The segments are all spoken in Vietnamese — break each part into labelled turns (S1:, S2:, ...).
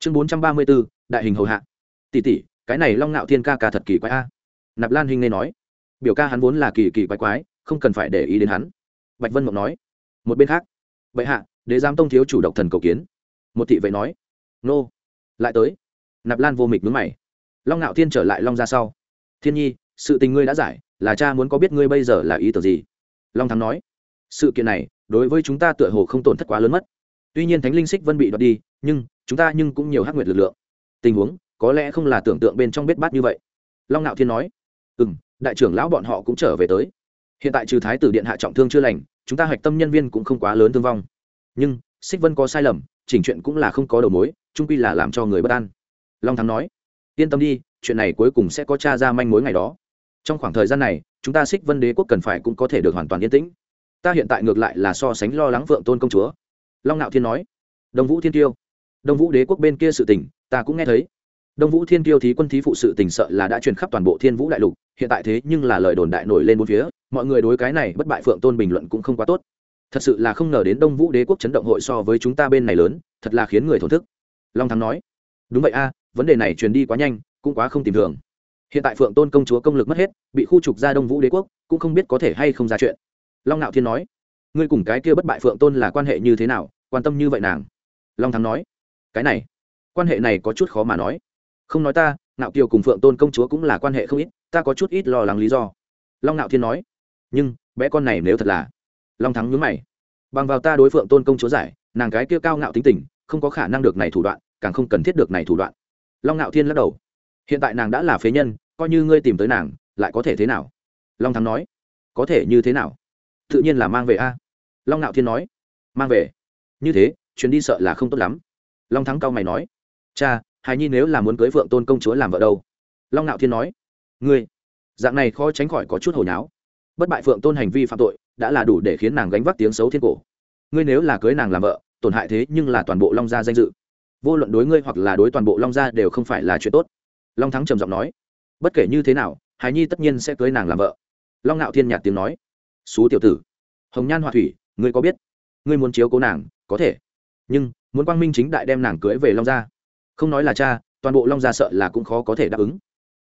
S1: chương bốn trăm ba mươi b ố đại hình hầu hạ. Tỷ tỷ, cái này long ngạo thiên ca ca thật kỳ quái a. Nạp lan hình nên nói, biểu ca hắn vốn là kỳ kỳ quái quái, không cần phải để ý đến hắn. Bạch vân mộng nói, một bên khác. Vậy hạ, đế giám tông thiếu chủ độc thần cầu kiến. Một thị vệ nói, nô. Lại tới. Nạp lan vô mịch mướn mày. Long ngạo thiên trở lại long ra sau. Thiên nhi, sự tình ngươi đã giải, là cha muốn có biết ngươi bây giờ là ý tưởng gì? Long thắng nói, sự kiện này, đối với chúng ta tựa hồ không tổn thất quá lớn mất. Tuy nhiên thánh linh xích vân bị đoạt đi nhưng chúng ta nhưng cũng nhiều hắc nguyệt lực lượng. Tình huống, có lẽ không là tưởng tượng bên trong biết bát như vậy. Long Nạo thiên nói ừ m đại trưởng lão bọn họ cũng trở về tới. Hiện tại trừ thái tử điện hạ trọng thương chưa lành, chúng ta hạch tâm nhân viên cũng không quá lớn thương vong. Nhưng xích vân có sai lầm, chỉnh chuyện cũng là không có đầu mối, trung quy là làm cho người bất an. Long thắng nói, yên tâm đi, chuyện này cuối cùng sẽ có t r a ra manh mối ngày đó. Trong khoảng thời gian này, chúng ta xích vân đế quốc cần phải cũng có thể được hoàn toàn yên tĩnh. Ta hiện tại ngược lại là so sánh lo lắng vượng tôn công chúa. Long nạo thiên nói, Đồng vũ thiên tiêu đông vũ đế quốc bên kia sự tình, ta cũng nghe thấy. Đông vũ thiên Kiêu thí quân thí phụ sự tình sợ là đã truyền khắp toàn bộ thiên vũ đại lục, hiện tại thế nhưng là lời đồn đại nổi lên bốn phía, mọi người đối cái này bất bại phượng tôn bình luận cũng không quá tốt. Thật sự là không ngờ đến đông vũ đế quốc chấn động hội so với chúng ta bên này lớn, thật là khiến người thổn thức. Long thắng nói, đúng vậy a, vấn đề này truyền đi quá nhanh, cũng quá không tìm thường hiện tại phượng tôn công chúa công lực mất hết, bị khu trục ra đông vũ đế quốc, cũng không biết có thể hay không ra chuyện. Long nạo thiên nói, ngươi cùng cái kia bất bại phượng tôn là quan hệ như thế nào, quan tâm như vậy nàng? Long thắng nói cái này, quan hệ này có chút khó mà nói. Không nói ta nạo kiều cùng phượng tôn công chúa cũng là quan hệ không ít, ta có chút ít lo lắng lý do. Long nạo thiên nói, nhưng, bé con này nếu thật là, long thắng nhướng mày. Bằng vào ta đối phượng tôn công chúa giải, nàng cái kia cao ngạo tính tình, không có khả năng được này thủ đoạn, càng không cần thiết được này thủ đoạn. Long ngạo thiên lắc đầu, hiện tại nàng đã là phế nhân, coi như ngươi tìm tới nàng, lại có thể thế nào? Long thắng nói, có thể như thế nào? Tự nhiên là mang về a. Long ngạo thiên nói, mang về. Như thế, chuyến đi sợ là không tốt lắm long thắng cao mày nói, cha, hài nhi nếu là muốn cưới phượng tôn công chúa làm vợ đâu? Long ngạo thiên nói, ngươi, dạng này khó tránh khỏi có chút hồi nháo bất bại phượng tôn hành vi phạm tội đã là đủ để khiến nàng gánh vác tiếng xấu thiên cổ. Ngươi nếu là cưới nàng làm vợ, tổn hại thế nhưng là toàn bộ long gia danh dự. Vô luận đối ngươi hoặc là đối toàn bộ long gia đều không phải là chuyện tốt. Long thắng trầm giọng nói, bất kể như thế nào hải nhi tất nhiên sẽ cưới nàng làm vợ. Long ngạo thiên nhạt tiếng nói, xú tiểu tử, hồng nhan họa thủy, ngươi có biết, ngươi muốn chiếu cố nàng, có thể. Nhưng muốn quang minh chính đại đem nàng cưới về long gia. Không nói là cha, toàn bộ long gia sợ là cũng khó có thể đáp ứng.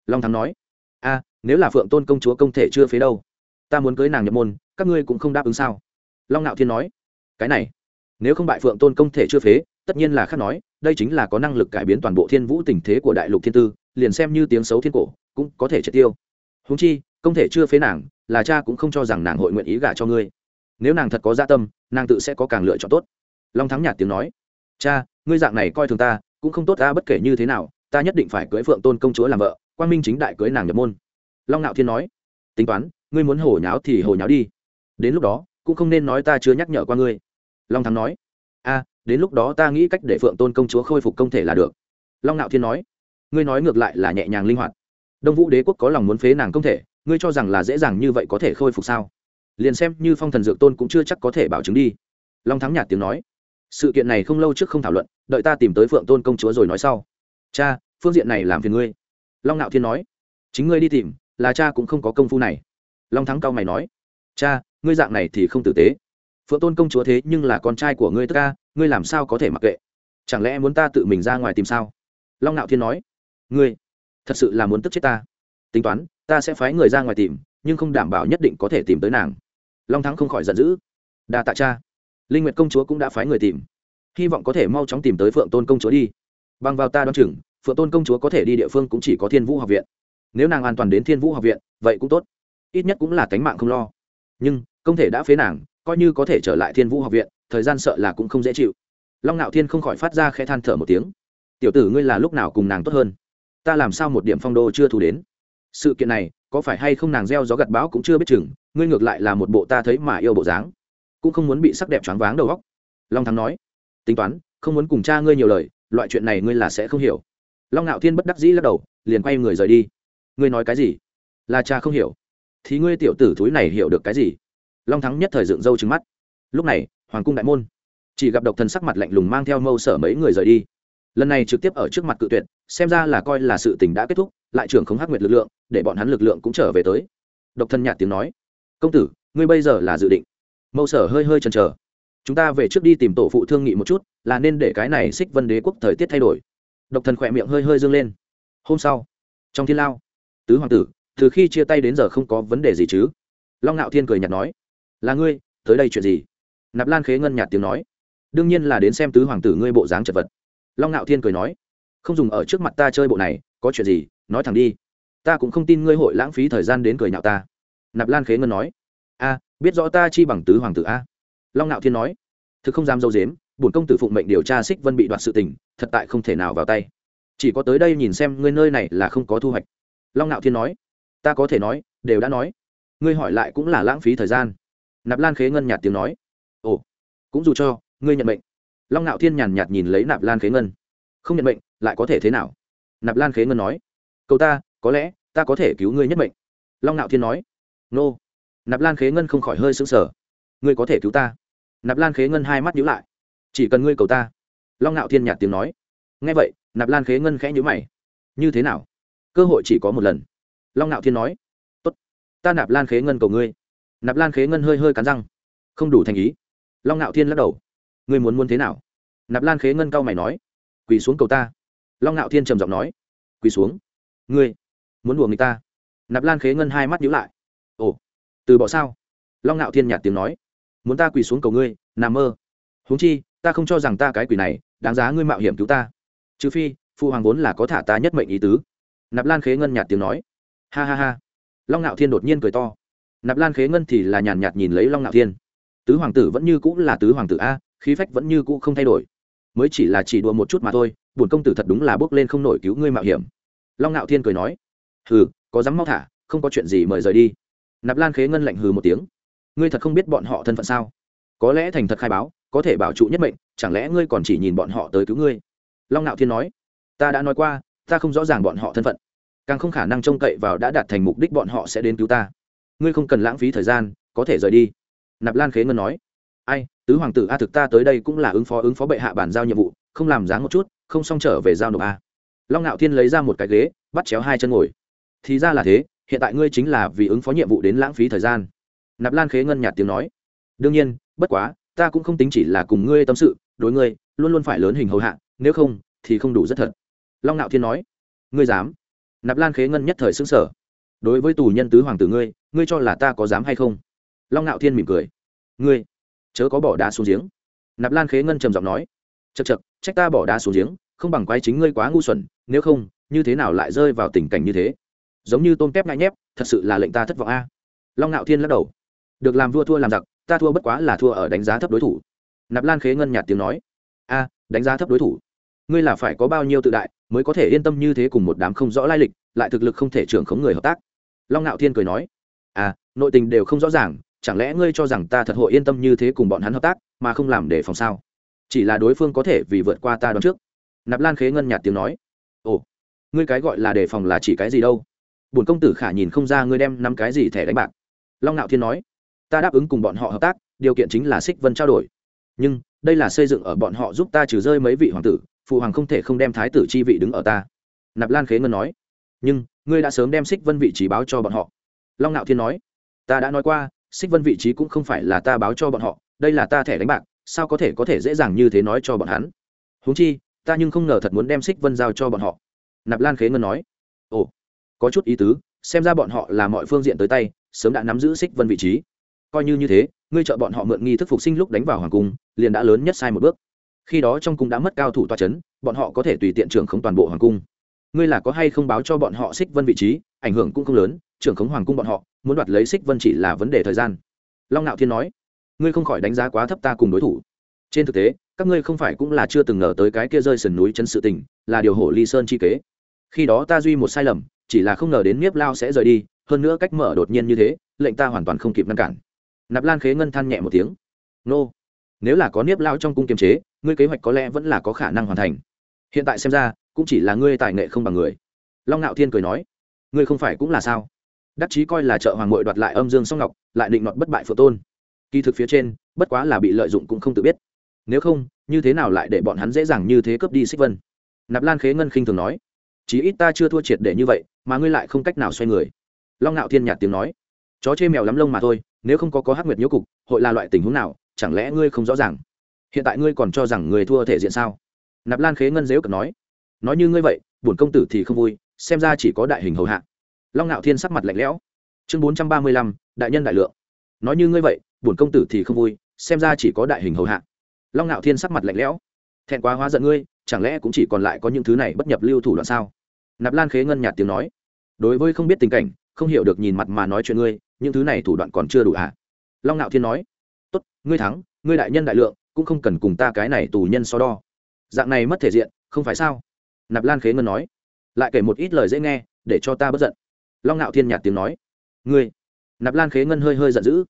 S1: Long thắng nói, a, nếu là phượng tôn công chúa công thể chưa phế đâu, ta muốn cưới nàng nhập môn, các ngươi cũng không đáp ứng sao? Long nạo thiên nói, cái này, nếu không bại phượng tôn công thể chưa phế, tất nhiên là khác nói, đây chính là có năng lực cải biến toàn bộ thiên vũ tình thế của đại lục thiên tư, liền xem như tiếng xấu thiên cổ, cũng có thể triệt tiêu. Húng chi, công thể chưa phế nàng, là cha cũng không cho rằng nàng hội nguyện ý gả cho ngươi. Nếu nàng thật có gia dạ tâm, nàng tự sẽ có càng lựa chọn tốt. Long thắng nhạt tiếng nói cha, ngươi dạng này coi thường ta, cũng không tốt ta bất kể như thế nào, ta nhất định phải cưới phượng tôn công chúa làm vợ quan minh chính đại cưới nàng nhập môn. Long nạo thiên nói, tính toán, ngươi muốn hổ nháo thì hổ nháo đi. Đến lúc đó, cũng không nên nói ta chưa nhắc nhở qua ngươi. Long thắng nói, a, đến lúc đó ta nghĩ cách để phượng tôn công chúa khôi phục công thể là được. Long nạo thiên nói, ngươi nói ngược lại là nhẹ nhàng linh hoạt. Đông vũ đế quốc có lòng muốn phế nàng công thể, ngươi cho rằng là dễ dàng như vậy có thể khôi phục sao? Liền xem như phong thần dược tôn cũng chưa chắc có thể bảo chứng đi. Long thắng nhạt tiếng nói sự kiện này không lâu trước không thảo luận, đợi ta tìm tới phượng tôn công chúa rồi nói sau. Cha, phương diện này làm phiền ngươi. Long nạo thiên nói. Chính ngươi đi tìm, là cha cũng không có công phu này. Long thắng cao mày nói. Cha, ngươi dạng này thì không tử tế. Phượng tôn công chúa thế nhưng là con trai của ngươi tất ca, ngươi làm sao có thể mặc kệ? Chẳng lẽ muốn ta tự mình ra ngoài tìm sao? Long nạo thiên nói. Ngươi, thật sự là muốn tức chết ta. Tính toán, ta sẽ phái người ra ngoài tìm, nhưng không đảm bảo nhất định có thể tìm tới nàng. Long thắng không khỏi giận dữ. Đa tạ cha linh nguyệt công chúa cũng đã phái người tìm. Hy vọng có thể mau chóng tìm tới phượng tôn công chúa đi. Bằng vào ta đoán chừng, phượng tôn công chúa có thể đi địa phương cũng chỉ có thiên vũ học viện. Nếu nàng an toàn đến thiên vũ học viện, vậy cũng tốt. Ít nhất cũng là tánh mạng không lo. Nhưng, công thể đã phế nàng, coi như có thể trở lại thiên vũ học viện, thời gian sợ là cũng không dễ chịu. Long ngạo thiên không khỏi phát ra khẽ than thở một tiếng. Tiểu tử ngươi là lúc nào cùng nàng tốt hơn? Ta làm sao một điểm phong đô chưa thu đến? Sự kiện này, có phải hay không nàng gieo gió gặt bão cũng chưa biết chừng, ngươi ngược lại là một bộ ta thấy mà yêu bộ dáng cũng không muốn bị sắc đẹp choáng váng đầu óc. Long thắng nói, tính toán, không muốn cùng cha ngươi nhiều lời, loại chuyện này ngươi là sẽ không hiểu. Long ngạo thiên bất đắc dĩ lắc đầu, liền quay người rời đi. Ngươi nói cái gì? Là cha không hiểu. Thì ngươi tiểu tử thúi này hiểu được cái gì? Long thắng nhất thời dựng râu trứng mắt. Lúc này, hoàng cung đại môn, chỉ gặp độc thần sắc mặt lạnh lùng mang theo mâu sở mấy người rời đi. Lần này trực tiếp ở trước mặt cự tuyệt, xem ra là coi là sự tình đã kết thúc, lại trưởng không hắc nguyệt lực lượng, để bọn hắn lực lượng cũng trở về tới. Độc thân nhạt tiếng nói, công tử, ngươi bây giờ là dự định mẫu sở hơi hơi chần chờ. Chúng ta về trước đi tìm tổ phụ thương nghị một chút, là nên để cái này xích vân đế quốc thời tiết thay đổi. Độc thần khỏe miệng hơi hơi dâng lên. Hôm sau, trong thiên lao, tứ hoàng tử, từ khi chia tay đến giờ không có vấn đề gì chứ? Long ngạo thiên cười nhạt nói, là ngươi, tới đây chuyện gì? Nạp lan khế ngân nhạt tiếng nói, đương nhiên là đến xem tứ hoàng tử ngươi bộ dáng chật vật. Long ngạo thiên cười nói, không dùng ở trước mặt ta chơi bộ này, có chuyện gì, nói thẳng đi. Ta cũng không tin ngươi hội lãng phí thời gian đến cười nhạo ta. Nạp lan khế ngân nói, a biết rõ ta chi bằng tứ hoàng tử a. Long ngạo thiên nói, thực không dám dâu dếm, bổn công tử phụng mệnh điều tra xích vân bị đoạt sự tình, thật tại không thể nào vào tay. Chỉ có tới đây nhìn xem ngươi nơi này là không có thu hoạch. Long ngạo thiên nói, ta có thể nói, đều đã nói. Ngươi hỏi lại cũng là lãng phí thời gian. Nạp lan khế ngân nhạt tiếng nói, ồ, cũng dù cho, ngươi nhận mệnh. Long ngạo thiên nhàn nhạt nhìn lấy nạp lan khế ngân, không nhận mệnh, lại có thể thế nào? Nạp lan khế ngân nói câu ta, có lẽ ta có thể cứu ngươi nhất mệnh. Long ngạo thiên nói, nô nạp lan khế ngân không khỏi hơi sững sờ. Ngươi có thể cứu ta? Nạp lan khế ngân hai mắt nhíu lại. Chỉ cần ngươi cầu ta. Long ngạo thiên nhạt tiếng nói. Nghe vậy, nạp lan khế ngân khẽ nhíu mày. Như thế nào? Cơ hội chỉ có một lần. Long ngạo thiên nói. Tốt. Ta nạp lan khế ngân cầu ngươi. Nạp lan khế ngân hơi hơi cắn răng. Không đủ thành ý. Long ngạo thiên lắc đầu. Ngươi muốn muốn thế nào? Nạp lan khế ngân cau mày nói. Quỳ xuống cầu ta. Long ngạo thiên trầm giọng nói. Quỳ xuống. Ngươi muốn đùa người ta. Nạp lan khế ngân hai mắt nhíu lại. Ồ từ bỏ sao? Long ngạo thiên nhạt tiếng nói. Muốn ta quỳ xuống cầu ngươi, nằm mơ. Huống chi, ta không cho rằng ta cái quỷ này, đáng giá ngươi mạo hiểm cứu ta. Trừ phi phụ hoàng vốn là có thả ta nhất mệnh ý tứ. Nạp lan khế ngân nhạt tiếng nói. Ha ha ha. Long ngạo thiên đột nhiên cười to. Nạp lan khế ngân thì là nhàn nhạt nhìn lấy long ngạo thiên. Tứ hoàng tử vẫn như cũ là tứ hoàng tử a, khí phách vẫn như cũ không thay đổi. Mới chỉ là chỉ đùa một chút mà thôi, bổn công tử thật đúng là bước lên không nổi cứu ngươi mạo hiểm. Long ngạo thiên cười nói. Hừ, có dám mau thả, không có chuyện gì mời rời đi nạp lan khế ngân lạnh hừ một tiếng. Ngươi thật không biết bọn họ thân phận sao? Có lẽ thành thật khai báo, có thể bảo trụ nhất mệnh, chẳng lẽ ngươi còn chỉ nhìn bọn họ tới cứu ngươi? Long Nạo thiên nói, ta đã nói qua, ta không rõ ràng bọn họ thân phận. Càng không khả năng trông cậy vào đã đạt thành mục đích bọn họ sẽ đến cứu ta. Ngươi không cần lãng phí thời gian, có thể rời đi. Nạp lan khế ngân nói, ai, tứ hoàng tử a thực ta tới đây cũng là ứng phó ứng phó bệ hạ bàn giao nhiệm vụ, không làm dáng một chút, không xong trở về giao nộp a. Long ngạo thiên lấy ra một cái ghế, bắt chéo hai chân ngồi. Thì ra là thế hiện tại ngươi chính là vì ứng phó nhiệm vụ đến lãng phí thời gian. Nạp lan khế ngân nhạt tiếng nói. Đương nhiên, bất quá, ta cũng không tính chỉ là cùng ngươi tâm sự, đối ngươi, luôn luôn phải lớn hình hầu hạ, nếu không, thì không đủ rất thật. Long Nạo thiên nói. Ngươi dám? Nạp lan khế ngân nhất thời xứng sở đối với tù nhân tứ hoàng tử ngươi ngươi cho là ta có dám hay không? Long Nạo thiên mỉm cười. Ngươi, chớ có bỏ đá xuống giếng. Nạp lan khế ngân trầm giọng nói. Chật chật trách ta bỏ đá xuống giếng, không bằng quái chính ngươi quá ngu xuẩn, nếu không, như thế nào lại rơi vào tình cảnh như thế? Giống như tôm tép ngại nhép, thật sự là lệnh ta thất vọng a. Long ngạo thiên lắc đầu. Được làm vua thua làm giặc, ta thua bất quá là thua ở đánh giá thấp đối thủ. Nạp lan khế ngân nhạt tiếng nói. A, đánh giá thấp đối thủ. Ngươi là phải có bao nhiêu tự đại mới có thể yên tâm như thế cùng một đám không rõ lai lịch, lại thực lực không thể trưởng khống người hợp tác? Long ngạo thiên cười nói. À nội tình đều không rõ ràng, chẳng lẽ ngươi cho rằng ta thật hội yên tâm như thế cùng bọn hắn hợp tác, mà không làm để phòng sao? Chỉ là đối phương có thể vì vượt qua ta đón trước. Nạp lan khế ngân nhạt tiếng nói. Ồ, ngươi cái gọi là đề phòng là chỉ cái gì đâu? Bổn công tử khả nhìn không ra ngươi đem năm cái gì thẻ đánh bạc. Long ngạo thiên nói, ta đáp ứng cùng bọn họ hợp tác, điều kiện chính là xích vân trao đổi. Nhưng, đây là xây dựng ở bọn họ giúp ta trừ rơi mấy vị hoàng tử, phụ hoàng không thể không đem thái tử chi vị đứng ở ta. Nạp lan khế ngân nói, nhưng, ngươi đã sớm đem xích vân vị trí báo cho bọn họ. Long ngạo thiên nói, ta đã nói qua xích vân vị trí cũng không phải là ta báo cho bọn họ, đây là ta thẻ đánh bạc, sao có thể có thể dễ dàng như thế nói cho bọn hắn? Huống chi, ta nhưng không ngờ thật muốn đem xích vân giao cho bọn họ. Nạp lan khế ngân nói có chút ý tứ, xem ra bọn họ là mọi phương diện tới tay, sớm đã nắm giữ xích vân vị trí. Coi như như thế, ngươi trợ bọn họ mượn nghi thức phục sinh lúc đánh vào hoàng cung, liền đã lớn nhất sai một bước. Khi đó trong cung đã mất cao thủ toa c h ấ n bọn họ có thể tùy tiện trưởng khống toàn bộ hoàng cung. Ngươi là có hay không báo cho bọn họ xích vân vị trí, ảnh hưởng cũng không lớn, trưởng khống hoàng cung bọn họ, muốn đoạt lấy xích vân chỉ là vấn đề thời gian. Long ngạo thiên nói. Ngươi không khỏi đánh giá quá thấp ta cùng đối thủ. Trên thực tế, các ngươi không phải cũng là chưa từng ngờ tới cái kia rơi sườn núi chân sự tình, là điều hổ ly sơn chi kế. Khi đó ta duy một sai lầm chỉ là không ngờ đến Niếp Lao sẽ rời đi, hơn nữa cách mở đột nhiên như thế, lệnh ta hoàn toàn không kịp ngăn cản. Nạp Lan Khế Ngân than nhẹ một tiếng. "Nô, nếu là có Niếp Lao trong cung kiềm chế, ngươi kế hoạch có lẽ vẫn là có khả năng hoàn thành. Hiện tại xem ra, cũng chỉ là ngươi tài nghệ không bằng người." Long Nạo Thiên cười nói, "Ngươi không phải cũng là sao? Đắc chí coi là trợ hoàng muội đoạt lại âm dương song ngọc, lại định nọt bất bại phượng tôn. Kỳ thực phía trên, bất quá là bị lợi dụng cũng không tự biết. Nếu không, như thế nào lại để bọn hắn dễ dàng như thế cướp đi Xích Vân?" Nạp Lan Khế Ngân khinh thường nói, chí ít ta chưa thua triệt để như vậy, mà ngươi lại không cách nào xoay người. Long ngạo thiên nhạt tiếng nói. Chó chê mèo lắm lông mà thôi, nếu không có có hắc nguyệt nhiễu cục, hội là loại tình huống nào, chẳng lẽ ngươi không rõ ràng? Hiện tại ngươi còn cho rằng người thua thể diện sao? Nạp lan khế ngân dếu cực nói. Nói như ngươi vậy, bổn công tử thì không vui, xem ra chỉ có đại hình hầu hạ. Long ngạo thiên sắc mặt lạnh lẽo. Chương bốn trăm ba mươi lăm, đại nhân đại lượng. Nói như ngươi vậy, bổn công tử thì không vui, xem ra chỉ có đại hình hầu hạ. Long ngạo thiên sắc mặt lạnh lẽo. Thẹn quá hóa giận ngươi, chẳng lẽ cũng chỉ còn lại có những thứ này bất nhập lưu thủ đoạn sao? Nạp lan khế ngân nhạt tiếng nói. Đối với không biết tình cảnh, không hiểu được nhìn mặt mà nói chuyện ngươi, những thứ này thủ đoạn còn chưa đủ à? Long ngạo thiên nói. Tốt, ngươi thắng, ngươi đại nhân đại lượng, cũng không cần cùng ta cái này tù nhân so đo. Dạng này mất thể diện, không phải sao? Nạp lan khế ngân nói. Lại kể một ít lời dễ nghe, để cho ta bất giận. Long ngạo thiên nhạt tiếng nói. Ngươi. Nạp lan khế ngân hơi hơi giận dữ.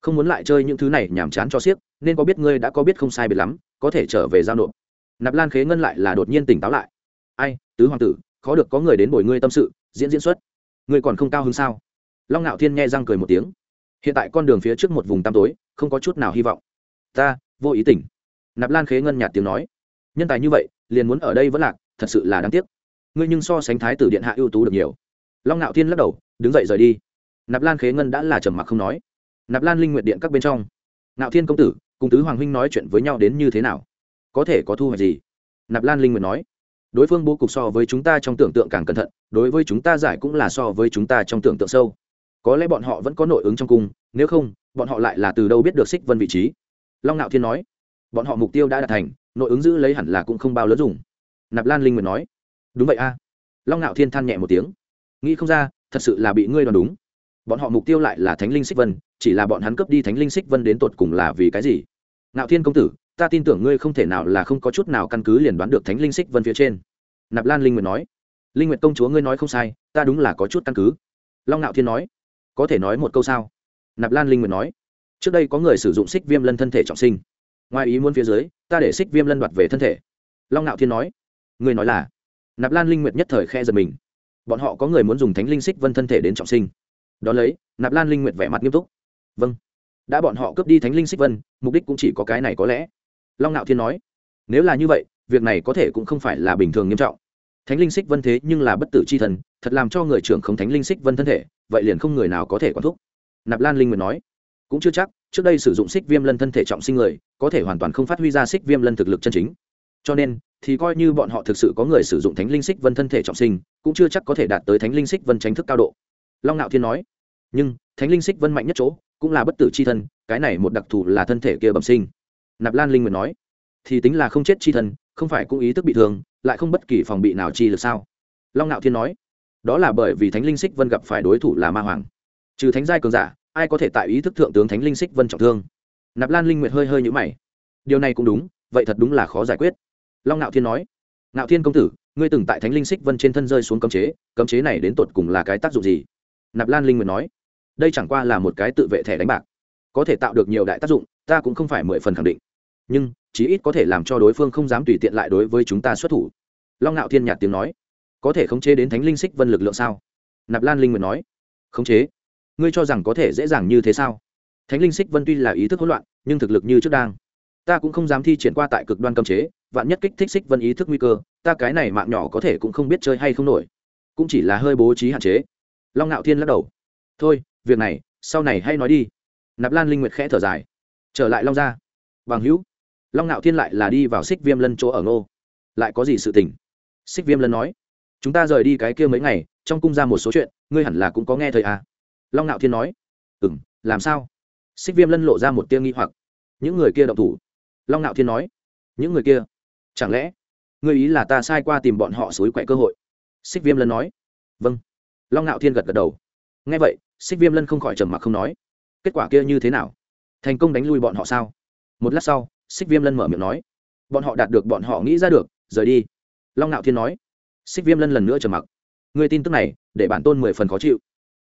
S1: Không muốn lại chơi những thứ này nhàm chán cho xiếc, nên có biết ngươi đã có biết không sai biệt lắm, có thể trở về giao nộp. Nạp lan khế ngân lại là đột nhiên tỉnh táo lại. Ai, tứ hoàng tử khó được có người đến bồi ngươi tâm sự, diễn diễn xuất. Ngươi còn không cao hơn sao? Long ngạo thiên nghe răng cười một tiếng. Hiện tại con đường phía trước một vùng tăm tối, không có chút nào hy vọng. Ta, vô ý tỉnh. Nạp lan khế ngân nhạt tiếng nói. Nhân tài như vậy, liền muốn ở đây vẫn lạc, thật sự là đáng tiếc. Ngươi nhưng so sánh thái tử điện hạ ưu tú được nhiều. Long ngạo thiên lắc đầu, đứng dậy rời đi. Nạp lan khế ngân đã là trầm mặc không nói. Nạp lan linh nguyện điện các bên trong. Ngạo thiên công tử, cùng tứ hoàng huynh nói chuyện với nhau đến như thế nào? Có thể có thu hoạch gì? Nạp lan linh nguyện nói đối phương bố cục so với chúng ta trong tưởng tượng càng cẩn thận, đối với chúng ta giải cũng là so với chúng ta trong tưởng tượng sâu. Có lẽ bọn họ vẫn có nội ứng trong cung, nếu không, bọn họ lại là từ đâu biết được xích vân vị trí? Long Nạo thiên nói. Bọn họ mục tiêu đã đạt thành, nội ứng giữ lấy hẳn là cũng không bao lớn dùng. Nạp lan linh nguyện nói. Đúng vậy a. Long Nạo thiên than nhẹ một tiếng. Nghĩ không ra, thật sự là bị ngươi đoán đúng. Bọn họ mục tiêu lại là thánh linh xích vân, chỉ là bọn hắn cướp đi thánh linh xích vân đến tột cùng là vì cái gì? Nạo thiên công tử ta tin tưởng ngươi không thể nào là không có chút nào căn cứ liền đoán được thánh linh xích vân phía trên. Nạp lan linh nguyệt nói. Linh nguyệt công chúa ngươi nói không sai, ta đúng là có chút căn cứ. Long ngạo thiên nói. Có thể nói một câu sao? Nạp lan linh nguyệt nói. Trước đây có người sử dụng xích viêm lân thân thể trọng sinh. Ngoài ý muốn phía dưới, ta để xích viêm lân đoạt về thân thể. Long ngạo thiên nói. Ngươi nói là? Nạp lan linh nguyệt nhất thời khe giật mình. Bọn họ có người muốn dùng thánh linh xích vân thân thể đến trọng sinh. Đ ó lấy, nạp lan linh nguyệt vẻ mặt nghiêm túc. Vâng. Đã bọn họ cướp đi thánh linh xích vân, mục đích cũng chỉ có cái này có lẽ long ngạo thiên nói, nếu là như vậy, việc này có thể cũng không phải là bình thường nghiêm trọng. Thánh linh xích vân thế nhưng là bất tử c h i thần, thật làm cho người trưởng không thánh linh xích vân thân thể, vậy liền không người nào có thể quản thúc. Nạp lan linh nguyệt nói, cũng chưa chắc, trước đây sử dụng xích viêm lân thân thể trọng sinh người, có thể hoàn toàn không phát huy ra xích viêm lân thực lực chân chính. Cho nên, thì coi như bọn họ thực sự có người sử dụng thánh linh xích vân thân thể trọng sinh, cũng chưa chắc có thể đạt tới thánh linh xích vân tránh thức cao độ. Long nạo thiên nói, nhưng, thánh linh xích vân mạnh nhất chỗ, cũng là bất tử c h i thân cái này một đặc thù là thân thể kia bẩm sinh nạp lan linh nguyện nói, thì tính là không chết c h i thân, không phải cũng ý thức bị thương, lại không bất kỳ phòng bị nào chi được sao? Long nạo thiên nói, đó là bởi vì thánh linh xích vân gặp phải đối thủ là ma hoàng. Trừ thánh giai cường giả, ai có thể tại ý thức thượng tướng thánh linh xích vân trọng thương? Nạp lan linh nguyện hơi hơi nhũ mày. Điều này cũng đúng, vậy thật đúng là khó giải quyết. Long nạo thiên nói, nạo thiên công tử, ngươi từng tại thánh linh xích vân trên thân rơi xuống cấm chế cấm chế này đến tột cùng là cái tác dụng gì? Nạp lan linh nguyện nói, đây chẳng qua là một cái tự vệ thẻ đánh bạc. Có thể tạo được nhiều đại tác dụng, ta cũng không phải mười phần khẳng định nhưng chí ít có thể làm cho đối phương không dám tùy tiện lại đối với chúng ta xuất thủ. Long ngạo thiên nhạt tiếng nói, có thể khống chế đến thánh linh xích vân lực lượng sao? Nạp lan linh nguyện nói, khống chế? Ngươi cho rằng có thể dễ dàng như thế sao? Thánh linh xích vân tuy là ý thức hỗn loạn, nhưng thực lực như trước đang. Ta cũng không dám thi triển qua tại cực đoan cấm chế, vạn nhất kích thích xích vân ý thức nguy cơ, ta cái này mạng nhỏ có thể cũng không biết chơi hay không nổi. Cũng chỉ là hơi bố trí hạn chế. Long ngạo thiên lắc đầu, thôi, việc này, sau này hay nói đi. Nạp lan linh nguyệt khẽ thở dài, trở lại long gia. Bằng hữu long ngạo thiên lại là đi vào xích viêm lân chỗ ở ngô. Lại có gì sự tình? Xích viêm lân nói, chúng ta rời đi cái kia mấy ngày, trong cung ra một số chuyện, ngươi hẳn là cũng có nghe thời à? Long ngạo thiên nói ừ m làm sao? Xích viêm lân lộ ra một tia nghi hoặc. Những người kia động thủ. Long ngạo thiên nói, những người kia? Chẳng lẽ, ngươi ý là ta sai qua tìm bọn họ xối quậy cơ hội? Xích viêm lân nói vâng. Long ngạo thiên gật gật đầu. Nghe vậy xích viêm lân không khỏi trầm mặc không nói, kết quả kia như thế nào? Thành công đánh lui bọn họ sao? Một lát sau xích viêm lân mở miệng nói. Bọn họ đạt được, bọn họ nghĩ ra được, rời đi. Long ngạo thiên nói. Xích viêm lân lần nữa trầm mặc. Người tin tức này, để bản tôn mười phần khó chịu.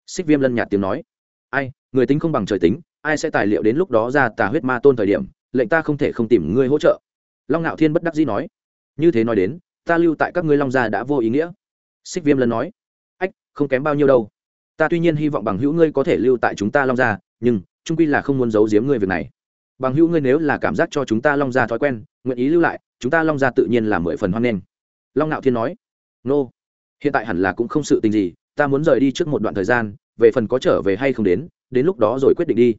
S1: Xích viêm lân nhạt tiếng nói. Ai, người tính không bằng trời tính, ai sẽ tài liệu đến lúc đó ra tà huyết ma tôn thời điểm, lệnh ta không thể không tìm ngươi hỗ trợ. Long ngạo thiên bất đắc dĩ nói. Như thế nói đến, ta lưu tại các ngươi long gia đã vô ý nghĩa. Xích viêm lân nói. Ách, không kém bao nhiêu đâu. Ta tuy nhiên hy vọng bằng hữu ngươi có thể lưu tại chúng ta long gia, nhưng trung quy là không muốn giấu giếm ngươi việc này bằng hữu ngươi nếu là cảm giác cho chúng ta long gia thói quen, nguyện ý lưu lại, chúng ta long gia tự nhiên là mười phần hoan nghênh. Long nạo thiên nói. Nô、no. hiện tại hẳn là cũng không sự tình gì, ta muốn rời đi trước một đoạn thời gian, về phần có trở về hay không đến đến lúc đó rồi quyết định đi.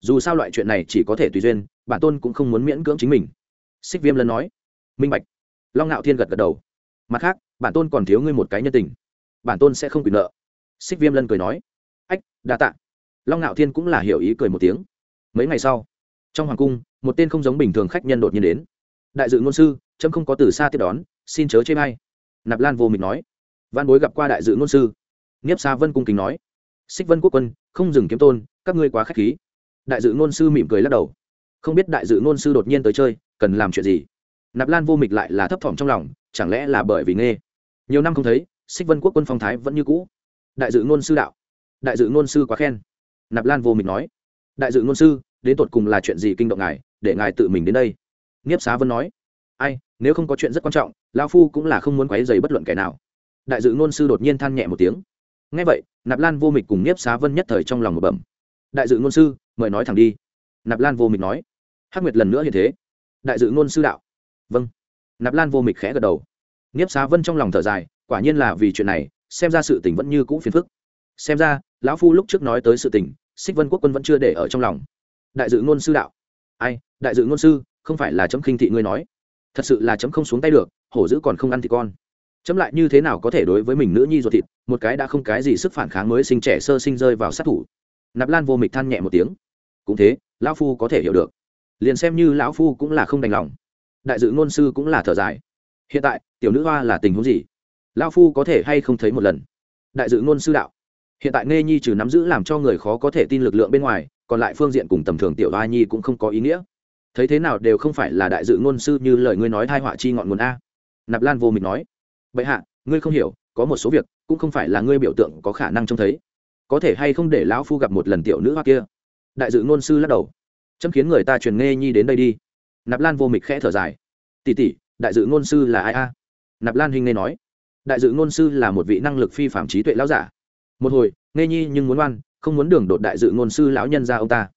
S1: Dù sao loại chuyện này chỉ có thể tùy duyên, bản tôn cũng không muốn miễn cưỡng chính mình. Xích viêm lân nói. Minh bạch. Long nạo thiên gật gật đầu. Mặt khác, bản tôn còn thiếu ngươi một cái nhân tình, bản tôn sẽ không quyền nợ. Xích viêm lân cười nói. Ách, đa tạ. Long ngạo thiên cũng là hiểu ý cười một tiếng. Mấy ngày sau trong hoàng cung, một tên không giống bình thường khách nhân đột nhiên đến. Đại dự ngôn sư trâm không có từ xa tiếp đón, xin chớ chê may nạp lan vô mịch nói. Văn bối gặp qua đại dự ngôn sư. Nghiếp xa vân cung kính nói. Xích vân quốc quân, không dừng kiếm tôn, các ngươi quá k h á c h khí. Đại dự ngôn sư mỉm cười lắc đầu. Không biết đại dự ngôn sư đột nhiên tới chơi, cần làm chuyện gì? Nạp lan vô mịch lại là thấp thỏm trong lòng, chẳng lẽ là bởi vì nghe nhiều năm không thấy, xích vân quốc quân phong thái vẫn như cũ. Đại dự ngôn sư đạo. Đại dự ngôn sư quá khen. Nạp lan vô mịch nói. Đại dự ngôn sư đến tột cùng là chuyện gì kinh động ngài, để ngài tự mình đến đây? Nghiếp xá vân nói. Ai, nếu không có chuyện rất quan trọng lao phu cũng là không muốn quấy dày bất luận kẻ nào. Đại dự ngôn sư đột nhiên than nhẹ một tiếng. Ngay vậy, nạp lan vô mịch cùng nghiếp xá vân nhất thời trong lòng một bẩm. Đại dự ngôn sư, mời nói thẳng đi. Nạp lan vô mịch nói. Hắc nguyệt lần nữa như thế. Đại dự ngôn sư đạo. Vâng. Nạp lan vô mịch khẽ gật đầu. Nghiếp xá vân trong lòng thở dài, quả nhiên là vì chuyện này, xem ra sự tình vẫn như cũ phiền phức. Xem ra, lão phu lúc trước nói tới sự tình, xích vân quốc quân vẫn chưa để ở trong lòng đại dự ngôn sư đạo. Ai, đại dự ngôn sư, không phải là chấm khinh thị ngươi nói. Thật sự là chấm không xuống tay được, hổ dữ còn không ăn thì con. Chấm lại như thế nào có thể đối với mình nữ nhi ruột thịt, một cái đã không cái gì sức phản kháng mới sinh trẻ sơ sinh rơi vào sát thủ. Nạp lan vô mịch than nhẹ một tiếng. Cũng thế, lão phu có thể hiểu được. Liền xem như lão phu cũng là không đành lòng. Đại dự ngôn sư cũng là thở dài. Hiện tại, tiểu nữ hoa là tình huống gì? Lão phu có thể hay không thấy một lần? Đại dự ngôn sư đạo. Hiện tại nghe nhi trừ nắm giữ làm cho người khó có thể tin lực lượng bên ngoài còn lại phương diện cùng tầm thường tiểu hoa nhi cũng không có ý nghĩa. Thấy thế nào đều không phải là đại dự ngôn sư như lời ngươi nói thai họa chi ngọn nguồn a. Nạp lan vô mịch nói, bệ hạ, ngươi không hiểu, có một số việc cũng không phải là ngươi biểu tượng có khả năng trông thấy. Có thể hay không để lão phu gặp một lần tiểu nữ hoa kia? Đại dự ngôn sư lắc đầu, chấm khiến người ta truyền nghe nhi đến đây đi. Nạp lan vô mịch khẽ thở dài tỉ tỉ đại dự ngôn sư là ai a? Nạp lan hình nghe nói, đại dự ngôn sư là một vị năng lực phi phạm trí tuệ lão giả. Một hồi, nghe nhi nhưng muốn oan không muốn đường đột đại dự ngôn sư lão nhân ra ông ta.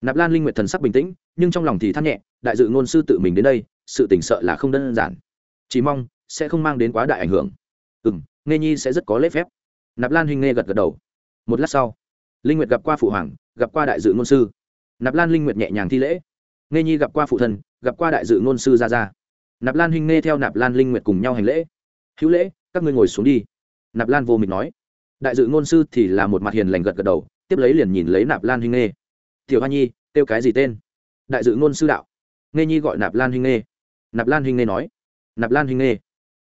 S1: Nạp lan linh nguyệt thần sắc bình tĩnh, nhưng trong lòng thì thắt nhẹ, đại dự ngôn sư tự mình đến đây, sự tỉnh sợ là không đơn giản. Chỉ mong, sẽ không mang đến quá đại ảnh hưởng. Ừ m nghe nhi sẽ rất có lễ phép. Nạp lan huynh nghe gật gật đầu. Một lát sau, linh nguyệt gặp qua phụ hoàng, gặp qua đại dự ngôn sư. Nạp lan linh nguyệt nhẹ nhàng thi lễ. Nghe nhi gặp qua phụ thân, gặp qua đại dự ngôn sư ra ra. Nạp lan huynh nghe theo nạp lan linh nguyệt cùng nhau hành lễ. Hữu lễ, các ngươi ngồi xuống đi. Nạp lan vô mịch nói. Đại dự ngôn sư thì là một mặt hiền lành gật gật đầu tiếp lấy liền nhìn lấy nạp lan huynh nghe tiểu hoa nhi, kêu cái gì tên? Đại dự ngôn sư đạo. Nghe nhi gọi nạp lan huynh nghe nạp lan huynh nghe nói. Nạp lan huynh nghe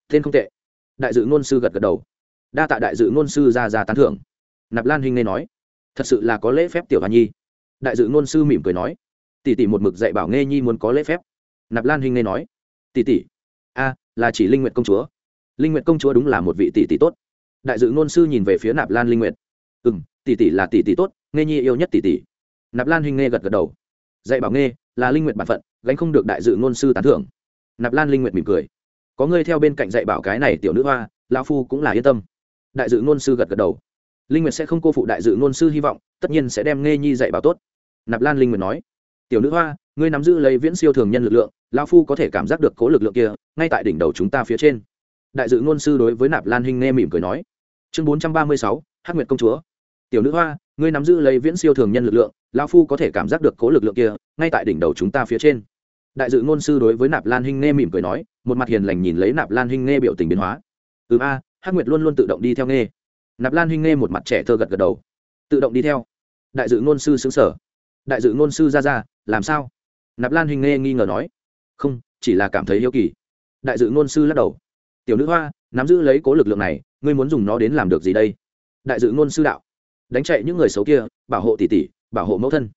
S1: tên không tệ. Đại dự ngôn sư gật gật đầu. Đa tạ đại dự ngôn sư ra ra tán thưởng. Nạp lan huynh nghe nói. Thật sự là có lễ phép, tiểu hoa nhi. Đại dự ngôn sư mỉm cười nói. Tỷ tỷ một mực dạy bảo nghe nhi muốn có lễ phép. Nạp lan huynh nghe nói. Tỷ tỷ. A, là chỉ linh nguyện công chúa. Linh nguyện công chúa đúng là một vị tỷ tỷ tốt. Đại dự ngôn sư nhìn về phía nạp lan linh nguyện ừ m tỷ tỷ là tỷ tỷ tốt nghe nhi yêu nhất tỷ tỷ. Nạp lan huynh nghe gật gật đầu. Dạy bảo nghe là linh nguyện bản phận, gánh không được đại dự ngôn sư tán thưởng. Nạp lan linh nguyện mỉm cười. Có ngươi theo bên cạnh dạy bảo cái này tiểu nữ hoa, lão phu cũng là yên tâm. Đại dự ngôn sư gật gật đầu. Linh nguyệt sẽ không cô phụ đại dự ngôn sư hy vọng, tất nhiên sẽ đem nghe nhi dạy bảo tốt. Nạp lan linh nguyệt nói. Tiểu nữ hoa, ngươi nắm giữ lấy viễn siêu thường nhân lực lượng, lão phu có thể cảm giác được cố lực lượng kia, ngay tại đỉnh đầu chúng ta phía trên. Đại dự ngôn sư đối với nạp lan hinh nghe mỉm cười nói. Chương bốn trăm ba mươi sáu, hắc nguyệt công chúa tiểu nữ hoa, ngươi nắm giữ lấy viễn siêu thường nhân lực lượng, lão phu có thể cảm giác được cố lực lượng kia, ngay tại đỉnh đầu chúng ta phía trên. Đại dự ngôn sư đối với nạp lan hinh nghe mỉm cười nói, một mặt hiền lành nhìn lấy nạp lan hinh nghe biểu tình biến hóa. Ừ a, hắc nguyệt luôn luôn tự động đi theo nghe nạp lan hinh nghe một mặt trẻ thơ gật gật đầu. Tự động đi theo. Đại dự ngôn sư xứng sở đại dự ngôn sư ra ra, làm sao? Nạp lan hinh nghe nghi ngờ nói. Không, chỉ là cảm thấy yêu kỳ. Đại dự ngôn sư lắc đầu. Tiểu nữ hoa, nắm giữ lấy cố lực lượng này, ngươi muốn dùng nó đến làm được gì đây? Đại dự ngôn sư đạo đánh chạy những người xấu kia, bảo hộ tỷ tỷ, bảo hộ mẫu thân.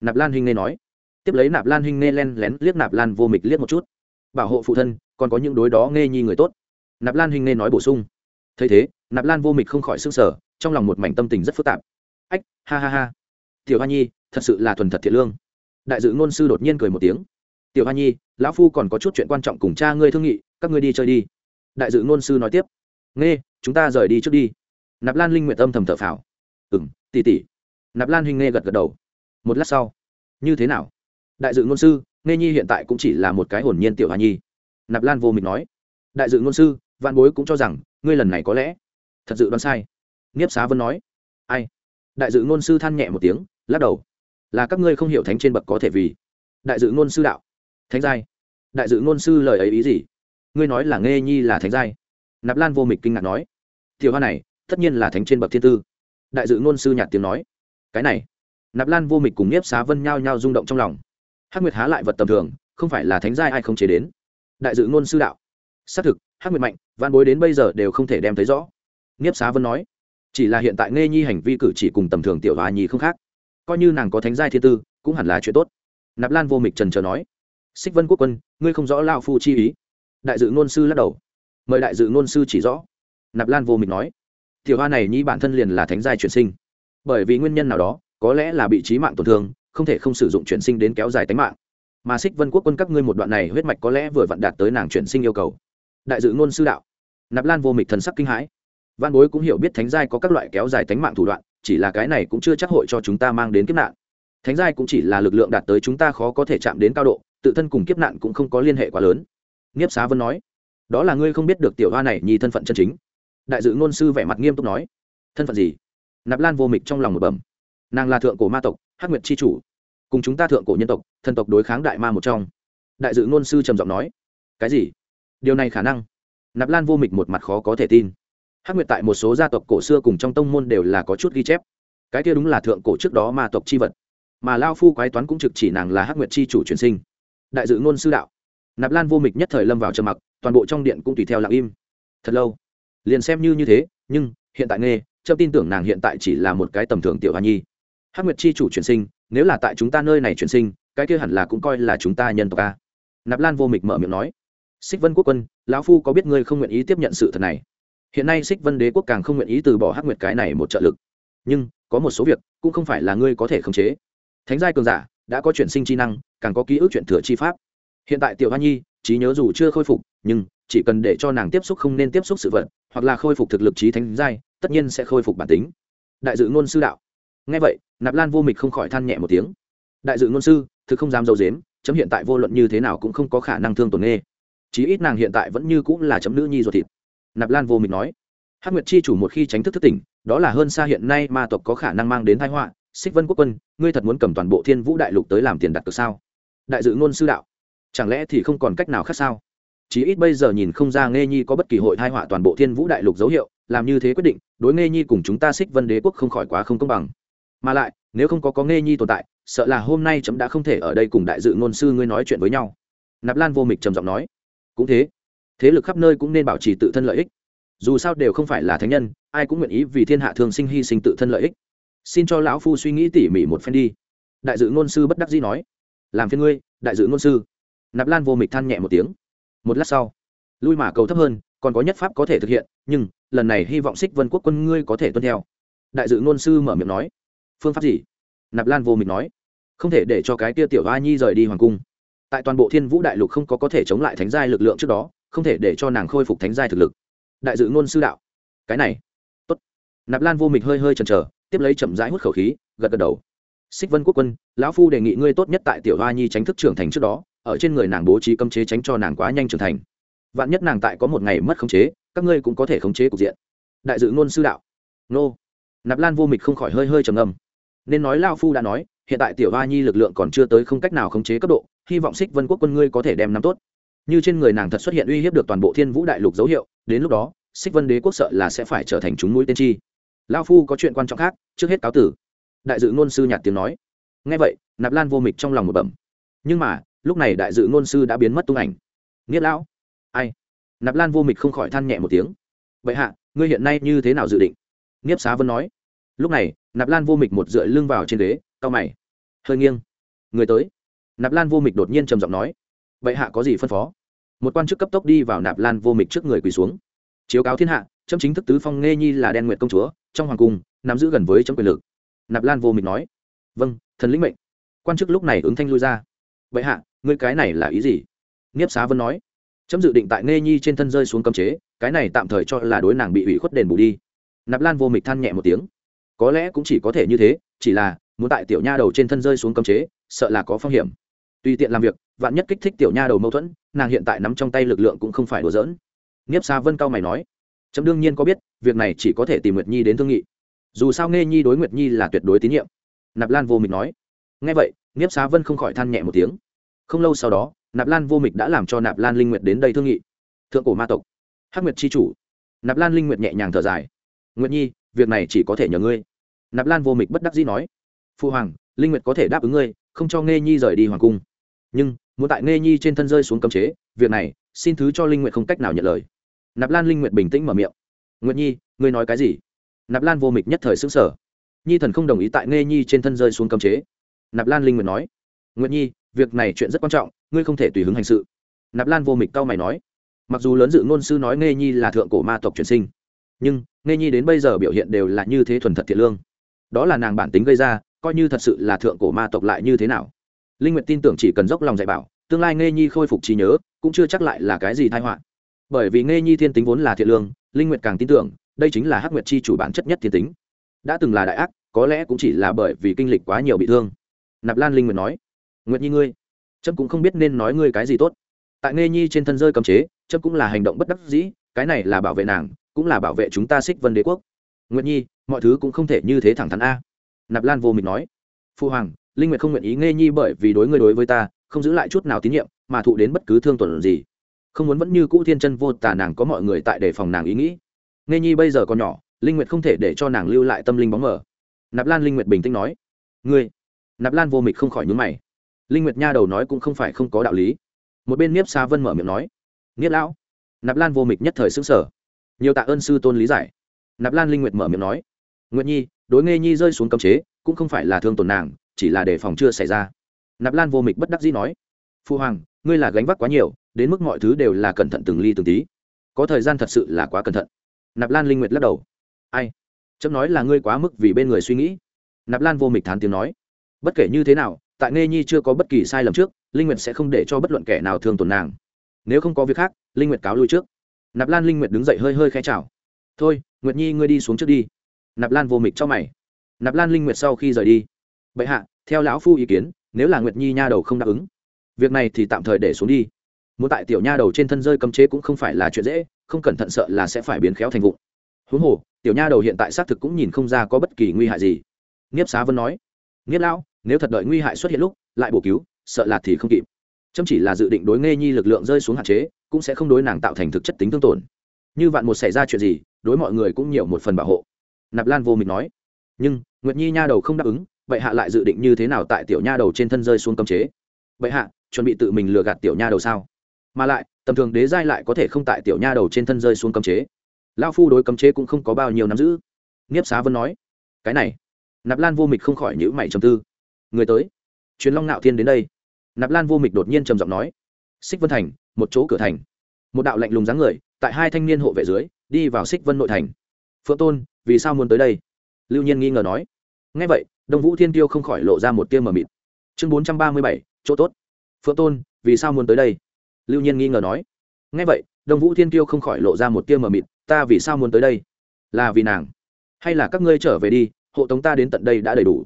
S1: Nạp lan hinh nghe nói. Tiếp lấy nạp lan hinh nghe len lén liếc nạp lan vô mịch liếc một chút. Bảo hộ phụ thân, còn có những đối đó nghe nhi người tốt. Nạp lan hinh nghe nói bổ sung. Thấy thế, nạp lan vô mịch không khỏi s ư n g sở trong lòng một mảnh tâm tình rất phức tạp. Ách, ha ha ha. Tiểu hoa nhi, thật sự là thuần thật thiện lương. Đại dự ngôn sư đột nhiên cười một tiếng. Tiểu hoa nhi, lão phu còn có chút chuyện quan trọng cùng cha ngươi thương nghị, các ngươi đi chơi đi. Đại dự ngôn sư nói tiếp. Nghe chúng ta rời đi trước đi. Nạp lan linh nguyện tâm thầm thở phào ừng tỉ tỉ. Nạp lan huynh nghe gật gật đầu. Một lát sau, như thế nào? Đại dự ngôn sư nghe nhi hiện tại cũng chỉ là một cái hồn nhiên tiểu hoa nhi. Nạp lan vô mịch nói. Đại dự ngôn sư văn bối cũng cho rằng, ngươi lần này có lẽ, thật dự đoán sai. Nghiếp xá vân nói. Ai? Đại dự ngôn sư than nhẹ một tiếng, lắc đầu. Là các ngươi không hiểu thánh trên bậc có thể vì. Đại dự ngôn sư đạo. Thánh giai. Đại dự ngôn sư lời ấy ý gì? Ngươi nói là nghe nhi là thánh giai. Nạp lan vô mịch kinh ngạc nói. Tiểu hoa này, tất nhiên là thánh trên bậc thiên tư đại dự ngôn sư nhạt tiếng nói. Cái này, nạp lan vô mịch cùng nhiếp xá vân nhao nhao rung động trong lòng. Hắc nguyệt há lại vật tầm thường, không phải là thánh giai ai không chế đến. Đại dự ngôn sư đạo. Xác thực, hắc nguyệt mạnh văn bối đến bây giờ đều không thể đem thấy rõ. Nhiếp xá vân nói, chỉ là hiện tại nghe nhi hành vi cử chỉ cùng tầm thường tiểu hòa nhi không khác. Coi như nàng có thánh giai thiên tư, cũng hẳn là chuyện tốt. Nạp lan vô mịch trần trờ nói, xích vân quốc quân, ngươi không rõ lao phu chi ý. Đại dự ngôn sư lắc đầu. Mời đại dự ngôn sư chỉ rõ. Nạp lan vô mịch nói tiểu hoa này nhi bản thân liền là thánh giai chuyển sinh. Bởi vì nguyên nhân nào đó, có lẽ là bị trí mạng tổn thương, không thể không sử dụng chuyển sinh đến kéo dài tính mạng. Mà xích vân quốc quân các ngươi một đoạn này huyết mạch có lẽ vừa vặn đạt tới nàng chuyển sinh yêu cầu. Đại dự ngôn sư đạo. Nạp lan vô mịch thần sắc kinh hãi. Văn bối cũng hiểu biết thánh giai có các loại kéo dài tính mạng thủ đoạn, chỉ là cái này cũng chưa chắc hội cho chúng ta mang đến kiếp nạn. Thánh giai cũng chỉ là lực lượng đạt tới chúng ta khó có thể chạm đến cao độ, tự thân cùng kiếp nạn cũng không có liên hệ quá lớn. Nghiếp xá vân nói, đó là ngươi không biết được tiểu hoa này nhi thân phận chân chính đại dự ngôn sư vẻ mặt nghiêm túc nói, thân phận gì? Nạp lan vô mịch trong lòng một bẩm, nàng là thượng cổ ma tộc, hắc nguyệt c h i chủ. Cùng chúng ta thượng cổ nhân tộc, thần tộc đối kháng đại ma một trong. Đại dự ngôn sư trầm giọng nói, cái gì? Điều này khả năng? Nạp lan vô mịch một mặt khó có thể tin. Hắc nguyệt tại một số gia tộc cổ xưa cùng trong tông môn đều là có chút ghi chép. Cái kia đúng là thượng cổ trước đó ma tộc c h i vật. Mà lao phu quái toán cũng trực chỉ nàng là hắc nguyệt c h i chủ truyền sinh. Đại dự ngôn sư đạo. Nạp lan vô mịch nhất thời lâm vào trầm mặc, toàn bộ trong điện cũng tùy theo lặng im. Thật lâu liền xem như như thế, nhưng, hiện tại nghe trâm tin tưởng nàng hiện tại chỉ là một cái tầm thường tiểu hoa nhi. Hắc nguyệt chi chủ chuyển sinh, nếu là tại chúng ta nơi này chuyển sinh, cái kia hẳn là cũng coi là chúng ta nhân tộc a. Nạp lan vô mịch mở miệng nói. Xích vân quốc quân, lão phu có biết ngươi không nguyện ý tiếp nhận sự thật này? Hiện nay xích vân đế quốc càng không nguyện ý từ bỏ hắc nguyệt cái này một trợ lực. Nhưng, có một số việc, cũng không phải là ngươi có thể khống chế. Thánh giai cường giả, đã có chuyển sinh chi năng, càng có ký ức chuyển thừa chi pháp. Hiện tại tiểu hoa nhi, trí nhớ dù chưa khôi phục, nhưng, chỉ cần để cho nàng tiếp xúc không nên tiếp xúc sự vật hoặc là khôi phục thực lực trí thánh giai, tất nhiên sẽ khôi phục bản tính. Đại dự ngôn sư đạo. Ngay vậy, nạp lan vô mịch không khỏi than nhẹ một tiếng. Đại dự ngôn sư, thực không dám dâu dếm chấm hiện tại vô luận như thế nào cũng không có khả năng thương tổn nghê chí ít nàng hiện tại vẫn như cũng là chấm nữ nhi ruột thịt. Nạp lan vô mịch nói. Hát nguyệt chi chủ một khi tránh thức thức tỉnh, đó là hơn xa hiện nay ma tộc có khả năng mang đến thái họa. Xích vân quốc quân, ngươi thật muốn cầm toàn bộ thiên vũ đại lục tới làm tiền đặt cược sao? Đại dự ngôn sư đạo. Chẳng lẽ thì không còn cách nào khác sao? Chí ít bây giờ nhìn không ra nghe nhi có bất kỳ hội thai họa toàn bộ thiên vũ đại lục dấu hiệu, làm như thế quyết định, đối nghe nhi cùng chúng ta xích vân đế quốc không khỏi quá không công bằng. Mà lại, nếu không có có nghe nhi tồn tại, sợ là hôm nay chấm đã không thể ở đây cùng đại dự ngôn sư ngươi nói chuyện với nhau. Nạp lan vô mịch trầm giọng nói. Cũng thế. Thế lực khắp nơi cũng nên bảo trì tự thân lợi ích. Dù sao đều không phải là thánh nhân, ai cũng nguyện ý vì thiên hạ thường sinh hy sinh tự thân lợi ích. Xin cho lão phu suy nghĩ tỉ mỉ một phen đi. Đại dự ngôn sư bất đắc dĩ nói. Làm phiên ngươi, đại dự ngôn sư. Nạp lan vô mịch than nhẹ một tiếng một lát sau, lui mà cầu thấp hơn, còn có nhất pháp có thể thực hiện, nhưng lần này hy vọng xích vân quốc quân ngươi có thể tuân theo. Đại dự ngôn sư mở miệng nói. Phương pháp gì? Nạp lan vô mịch nói. Không thể để cho cái tia tiểu A nhi rời đi hoàng cung. Tại toàn bộ thiên vũ đại lục không có có thể chống lại thánh giai lực lượng trước đó, không thể để cho nàng khôi phục thánh giai thực lực. Đại dự ngôn sư đạo. Cái này, tốt. Nạp lan vô mịch hơi hơi chần chờ, tiếp lấy chậm rãi hút khẩu khí, gật gật đầu. Xích vân quốc quân, lão phu đề nghị ngươi tốt nhất tại tiểu hoa nhi tránh thức trưởng thành trước đó ở trên người nàng bố trí cấm chế tránh cho nàng quá nhanh trưởng thành. Vạn nhất nàng tại có một ngày mất khống chế, các ngươi cũng có thể khống chế cục diện. Đại dự ngôn sư đạo. Nô. Nạp lan vô mịch không khỏi hơi hơi trầm ngâm. Nên nói lao phu đã nói, hiện tại tiểu hoa nhi lực lượng còn chưa tới không cách nào khống chế cấp độ, hy vọng xích vân quốc quân ngươi có thể đem nắm tốt. Như trên người nàng thật xuất hiện uy hiếp được toàn bộ thiên vũ đại lục dấu hiệu, đến lúc đó xích vân đế quốc sợ là sẽ phải trở thành chúng mũi tiên tri lao phu có chuyện quan trọng khác, trước hết cáo tử. Đại dự ngôn sư nhạt tiếng nói. Nghe vậy, nạp lan vô mịch trong lòng một bẩm. Nhưng mà lúc này đại dự ngôn sư đã biến mất tung ảnh. Nghĩa lão. Ai? Nạp lan vô mịch không khỏi than nhẹ một tiếng. Vậy hạ, ngươi hiện nay như thế nào dự định? Nghiếp xá vân nói. Lúc này, nạp lan vô mịch một dựa lưng vào trên ghế, cau mày. Hơi nghiêng. Người tới. Nạp lan vô mịch đột nhiên trầm giọng nói. Vậy hạ có gì phân phó? Một quan chức cấp tốc đi vào nạp lan vô mịch trước người quỳ xuống. Chiếu cáo thiên hạ, chấm chính thức tứ phong nghe nhi là đen nguyện công chúa, trong hoàng cung, nắm giữ gần với chấm quyền lực. Nạp lan vô mịch nói. Vâng thần lĩnh mệnh. Quan chức lúc này ứng thanh lui ra. Vậy hạ ngươi cái này là ý gì? Nghiếp xá vân nói. Chấm dự định tại nghe nhi trên thân rơi xuống cấm chế, cái này tạm thời cho là đối nàng bị ủy khuất đền bù đi. Nạp lan vô mịch than nhẹ một tiếng. Có lẽ cũng chỉ có thể như thế, chỉ là, muốn tại tiểu nha đầu trên thân rơi xuống cấm chế, sợ là có phong hiểm. Tùy tiện làm việc, vạn nhất kích thích tiểu nha đầu mâu thuẫn, nàng hiện tại nắm trong tay lực lượng cũng không phải đùa giỡn. Nghiếp xa vân cao mày nói. Chấm đương nhiên có biết, việc này chỉ có thể tìm nguyệt nhi đến thương nghị. Dù sao nghe nhi đối nguyệt nhi là tuyệt đối tín nhiệm. Nạp lan vô mịch nói. Ngay vậy, nghiếp xá vân không khỏi than nhẹ một tiếng không lâu sau đó, nạp lan vô mịch đã làm cho nạp lan linh nguyệt đến đây thương nghị. Thượng cổ ma tộc, hắc nguyệt c h i chủ. Nạp lan linh nguyệt nhẹ nhàng thở dài. Nguyệt nhi, việc này chỉ có thể nhờ ngươi. Nạp lan vô mịch bất đắc dĩ nói. Phu hoàng, linh nguyệt có thể đáp ứng ngươi, không cho nghe nhi rời đi hoàng cung. Nhưng, muốn tại nghe nhi trên thân rơi xuống cấm chế, việc này, xin thứ cho linh nguyệt không cách nào nhận lời. Nạp lan linh nguyệt bình tĩnh mở miệng. Nguyệt nhi, ngươi nói cái gì? Nạp lan vô mịch nhất thời xứng sở nhi thần không đồng ý tại nghe nhi trên thân rơi xuống cấm chế. Nạp lan linh nguyệt nói. Nguyệt nhi việc này chuyện rất quan trọng, ngươi không thể tùy hứng hành sự. Nạp lan vô mịch cau mày nói, mặc dù lớn dự ngôn sư nói nghe nhi là thượng cổ ma tộc truyền sinh, nhưng nghe nhi đến bây giờ biểu hiện đều là như thế thuần thật thiện lương. Đó là nàng bản tính gây ra, coi như thật sự là thượng cổ ma tộc lại như thế nào. Linh nguyệt tin tưởng chỉ cần dốc lòng dạy bảo, tương lai nghe nhi khôi phục trí nhớ, cũng chưa chắc lại là cái gì tai họa. Bởi vì nghe nhi thiên tính vốn là thiện lương, linh nguyệt càng tin tưởng, đây chính là hắc nguyệt chi chủ bản chất nhất thiên tính. Đã từng là đại ác, có lẽ cũng chỉ là bởi vì kinh lịch quá nhiều bị thương. Nạp lan linh nguyệt nói nguyệt nhi ngươi trâm cũng không biết nên nói ngươi cái gì tốt. Tại nghe nhi trên thân rơi cấm chế trâm cũng là hành động bất đắc dĩ, cái này là bảo vệ nàng, cũng là bảo vệ chúng ta xích vân đế quốc. Nguyệt nhi, mọi thứ cũng không thể như thế thẳng thắn a. Nạp lan vô mình nói. Phu hoàng, linh nguyệt không nguyện ý nghe nhi bởi vì đối ngươi đối với ta, không giữ lại chút nào tín nhiệm, mà thụ đến bất cứ thương tổn gì. Không muốn vẫn như cũ thiên chân vô tà nàng có mọi người tại đề phòng nàng ý nghĩ. Nghe nhi bây giờ còn nhỏ, linh nguyệt không thể để cho nàng lưu lại tâm linh bóng mờ. Nạp lan linh nguyệt bình tĩnh nói. Ngươi. Nạp lan vô mịch không khỏi nhướng mày linh nguyệt nha đầu nói cũng không phải không có đạo lý. Một bên niếp xa vân mở miệng nói nghiết lão, nạp lan vô mịch nhất thời xứng sở nhiều tạ ơn sư tôn lý giải. Nạp lan linh nguyệt mở miệng nói, nguyệt nhi, đối nghe nhi rơi xuống cấm chế, cũng không phải là thương tổn nàng, chỉ là để phòng chưa xảy ra. Nạp lan vô mịch bất đắc dĩ nói, phu hoàng, ngươi là gánh vác quá nhiều, đến mức mọi thứ đều là cẩn thận từng ly từng tí. Có thời gian thật sự là quá cẩn thận. Nạp lan linh nguyệt lắc đầu, ai? Chấm nói là ngươi quá mức vì bên người suy nghĩ. Nạp lan vô mịch thán tiếng nói, bất kể như thế nào tại nghe nhi chưa có bất kỳ sai lầm trước, linh nguyệt sẽ không để cho bất luận kẻ nào thương tổn nàng. Nếu không có việc khác, linh nguyệt cáo lui trước. Nạp lan linh nguyệt đứng dậy hơi hơi khẽ chào. Thôi, nguyệt nhi ngươi đi xuống trước đi. Nạp lan vô mịch cho mày. Nạp lan linh nguyệt sau khi rời đi. Bệ hạ, theo lão phu ý kiến, nếu là nguyệt nhi nha đầu không đáp ứng, việc này thì tạm thời để xuống đi. Muốn tại tiểu nha đầu trên thân rơi cấm chế cũng không phải là chuyện dễ, không cẩn thận sợ là sẽ phải biến khéo thành vụng. Huống hồ, tiểu nha đầu hiện tại xác thực cũng nhìn không ra có bất kỳ nguy hại gì. Nghiếp xá vân nói nghiếp lão, nếu thật đợi nguy hại xuất hiện lúc, lại bổ cứu, sợ là thì không kịp. Chấm chỉ là dự định đối nghe nhi lực lượng rơi xuống hạn chế, cũng sẽ không đối nàng tạo thành thực chất tính thương tổn. Như vạn một xảy ra chuyện gì, đối mọi người cũng nhiều một phần bảo hộ. Nạp lan vô mình nói. Nhưng, nguyệt nhi nha đầu không đáp ứng, vậy hạ lại dự định như thế nào tại tiểu nha đầu trên thân rơi xuống cấm chế? Vậy hạ, chuẩn bị tự mình lừa gạt tiểu nha đầu sao? Mà lại, tầm thường đế giai lại có thể không tại tiểu nha đầu trên thân rơi xuống cấm chế. Lao phu đối cấm chế cũng không có bao nhiêu nắm giữ. Nghiếp xá vân nói. Cái này nạp lan vô mịch không khỏi nhữ mày trầm tư. Người tới. Chuyến long nạo thiên đến đây. Nạp lan vô mịch đột nhiên trầm giọng nói. Xích vân thành, một chỗ cửa thành. Một đạo lạnh lùng dáng người, tại hai thanh niên hộ vệ dưới, đi vào xích vân nội thành. Phượng tôn, vì sao muốn tới đây? Lưu nhiên nghi ngờ nói. Ngay vậy, đông vũ thiên tiêu không khỏi lộ ra một tia mờ mịt. Chương bốn trăm ba mươi bảy, chỗ tốt. Phượng tôn, vì sao muốn tới đây? Lưu nhiên nghi ngờ nói. Ngay vậy, đông vũ thiên tiêu không khỏi lộ ra một tia mờ mịt. Ta vì sao muốn tới đây? Là vì nàng. Hay là các ngươi trở về đi hộ tống ta đến tận đây đã đầy đủ.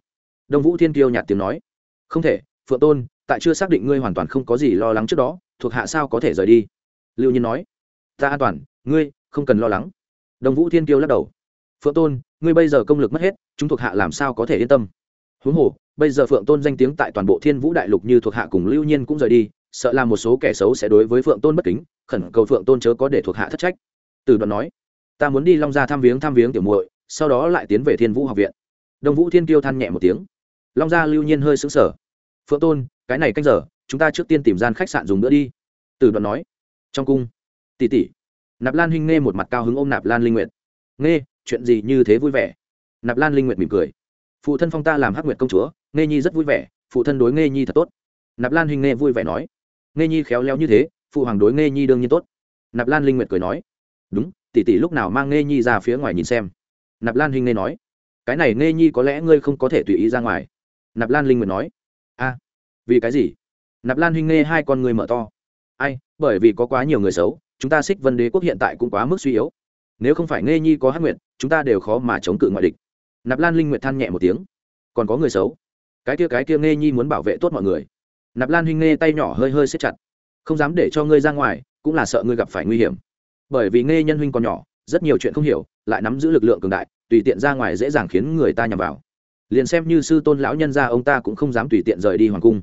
S1: Đông vũ thiên Kiêu nhạt tiếng nói. Không thể, phượng tôn, tại chưa xác định ngươi hoàn toàn không có gì lo lắng trước đó, thuộc hạ sao có thể rời đi? Lưu nhiên nói. Ta an toàn, ngươi không cần lo lắng. Đồng vũ thiên Kiêu lắc đầu. Phượng tôn, ngươi bây giờ công lực mất hết, chúng thuộc hạ làm sao có thể yên tâm? Huống hồ, bây giờ phượng tôn danh tiếng tại toàn bộ thiên vũ đại lục như thuộc hạ cùng lưu nhiên cũng rời đi, sợ là một số kẻ xấu sẽ đối với phượng tôn bất kính, khẩn cầu phượng tôn chớ có để thuộc hạ thất trách. Từ đoạn nói, ta muốn đi long gia thăm viếng thăm viếng tiểu muội sau đó lại tiến về thiên vũ học viện. Đồng vũ thiên tiêu than nhẹ một tiếng. Long gia lưu nhiên hơi xứng sở phượng tôn, cái này canh giờ, chúng ta trước tiên tìm gian khách sạn dùng nữa đi. Từ đoạn nói. Trong cung. Tỷ tỷ. Nạp lan hinh nghe một mặt cao hứng ôm nạp lan linh nguyệt. Nghe chuyện gì như thế vui vẻ? Nạp lan linh nguyệt mỉm cười. Phụ thân phong ta làm hắc nguyệt công chúa nghe nhi rất vui vẻ, phụ thân đối nghe nhi thật tốt. Nạp lan hinh nghe vui vẻ nói. Nghe nhi khéo léo như thế, phụ hoàng đối nghe nhi đương nhiên tốt. Nạp lan linh nguyệt cười nói. Đúng, tỷ tỷ lúc nào mang nghe nhi ra phía ngoài nhìn xem nạp lan hinh nghe nói. Cái này nghe nhi có lẽ ngươi không có thể tùy ý ra ngoài. Nạp lan linh nguyệt nói. A, vì cái gì? Nạp lan hinh nghe hai con người mở to. Ai, bởi vì có quá nhiều người xấu, chúng ta xích vân đế quốc hiện tại cũng quá mức suy yếu. Nếu không phải nghe nhi có hát nguyện chúng ta đều khó mà chống cự ngoại địch. Nạp lan linh nguyện than nhẹ một tiếng. Còn có người xấu. Cái kia cái kia nghe nhi muốn bảo vệ tốt mọi người. Nạp lan huynh nghe tay nhỏ hơi hơi xếp chặt. Không dám để cho ngươi ra ngoài, cũng là sợ ngươi gặp phải nguy hiểm. Bởi vì nghe nhân huynh còn nhỏ rất nhiều chuyện không hiểu, lại nắm giữ lực lượng cường đại, tùy tiện ra ngoài dễ dàng khiến người ta nhằm vào. Liền xem như sư tôn lão nhân gia ông ta cũng không dám tùy tiện rời đi hoàng cung.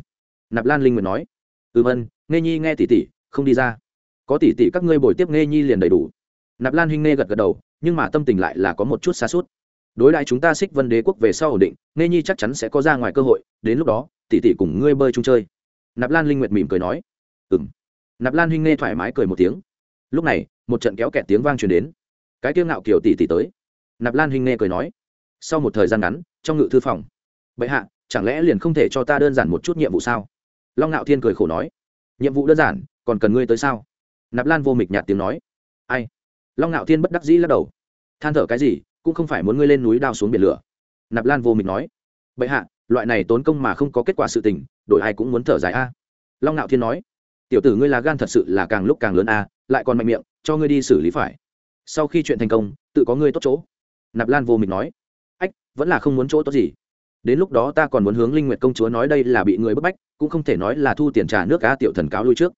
S1: Nạp lan linh nguyện nói ừ vân nghe nhi nghe tỉ tỉ không đi ra. Có tỉ tỉ các ngươi bồi tiếp nghe nhi liền đầy đủ. Nạp lan hinh nghe gật gật đầu, nhưng mà tâm tình lại là có một chút xa suốt. Đối lại chúng ta xích vân đế quốc về sau ổn định nghe nhi chắc chắn sẽ có ra ngoài cơ hội, đến lúc đó, tỷ tỷ cùng ngươi bơi chung chơi. Nạp lan linh nguyệt mỉm cười nói ừ m nạp lan hinh nghe thoải mái cười một tiếng. Lúc này, một trận kéo kẹt tiếng vang truyền đến cái tiêu ngạo kiểu tỷ tỷ tới. Nạp lan hinh nghe cười nói, sau một thời gian ngắn, trong ngự thư phòng, bệ hạ, chẳng lẽ liền không thể cho ta đơn giản một chút nhiệm vụ sao? Long ngạo thiên cười khổ nói, nhiệm vụ đơn giản, còn cần ngươi tới sao? Nạp lan vô mịch nhạt tiếng nói, ai? Long ngạo thiên bất đắc dĩ lắc đầu, than thở cái gì, cũng không phải muốn ngươi lên núi đao xuống biển lửa. Nạp lan vô mịch nói, bệ hạ, loại này tốn công mà không có kết quả sự tình, đổi ai cũng muốn thở dài a. Long ngạo thiên nói, tiểu tử ngươi là gan thật sự là càng lúc càng lớn a, lại còn mạnh miệng, cho ngươi đi xử lý phải sau khi chuyện thành công, tự có ngươi tốt chỗ. Nạp lan vô mịch nói. Ách, vẫn là không muốn chỗ tốt gì. Đến lúc đó ta còn muốn hướng linh nguyệt công chúa nói đây là bị người bức bách, cũng không thể nói là thu tiền trả nước cá tiểu thần cáo lui trước.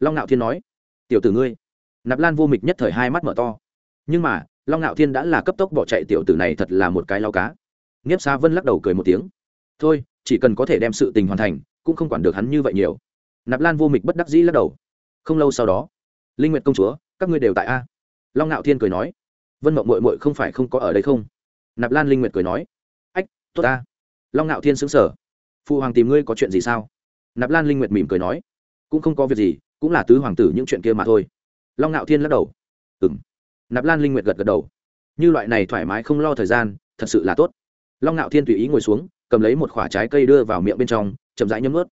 S1: Long ngạo thiên nói. Tiểu tử ngươi. Nạp lan vô mịch nhất thời hai mắt mở to. Nhưng mà, long ngạo thiên đã là cấp tốc bỏ chạy tiểu tử này thật là một cái lao cá. Nghiếp xa vân lắc đầu cười một tiếng. Thôi, chỉ cần có thể đem sự tình hoàn thành, cũng không quản được hắn như vậy nhiều. Nạp lan vô mịch bất đắc dĩ lắc đầu. Không lâu sau đó, linh nguyệt công chúa, các ngươi đều tại a long ngạo thiên cười nói, vân mộng mội mội không phải không có ở đây không? Nạp lan linh nguyệt cười nói, ách, tốt ta. Long ngạo thiên xứng sở phụ hoàng tìm ngươi có chuyện gì sao? Nạp lan linh nguyệt mỉm cười nói, cũng không có việc gì, cũng là tứ hoàng tử những chuyện kia mà thôi. Long ngạo thiên lắc đầu ừng nạp lan linh nguyệt gật gật đầu, như loại này thoải mái không lo thời gian, thật sự là tốt. Long ngạo thiên tùy ý ngồi xuống, cầm lấy một khoả trái cây đưa vào miệng bên trong, chậm rãi nhấm ướt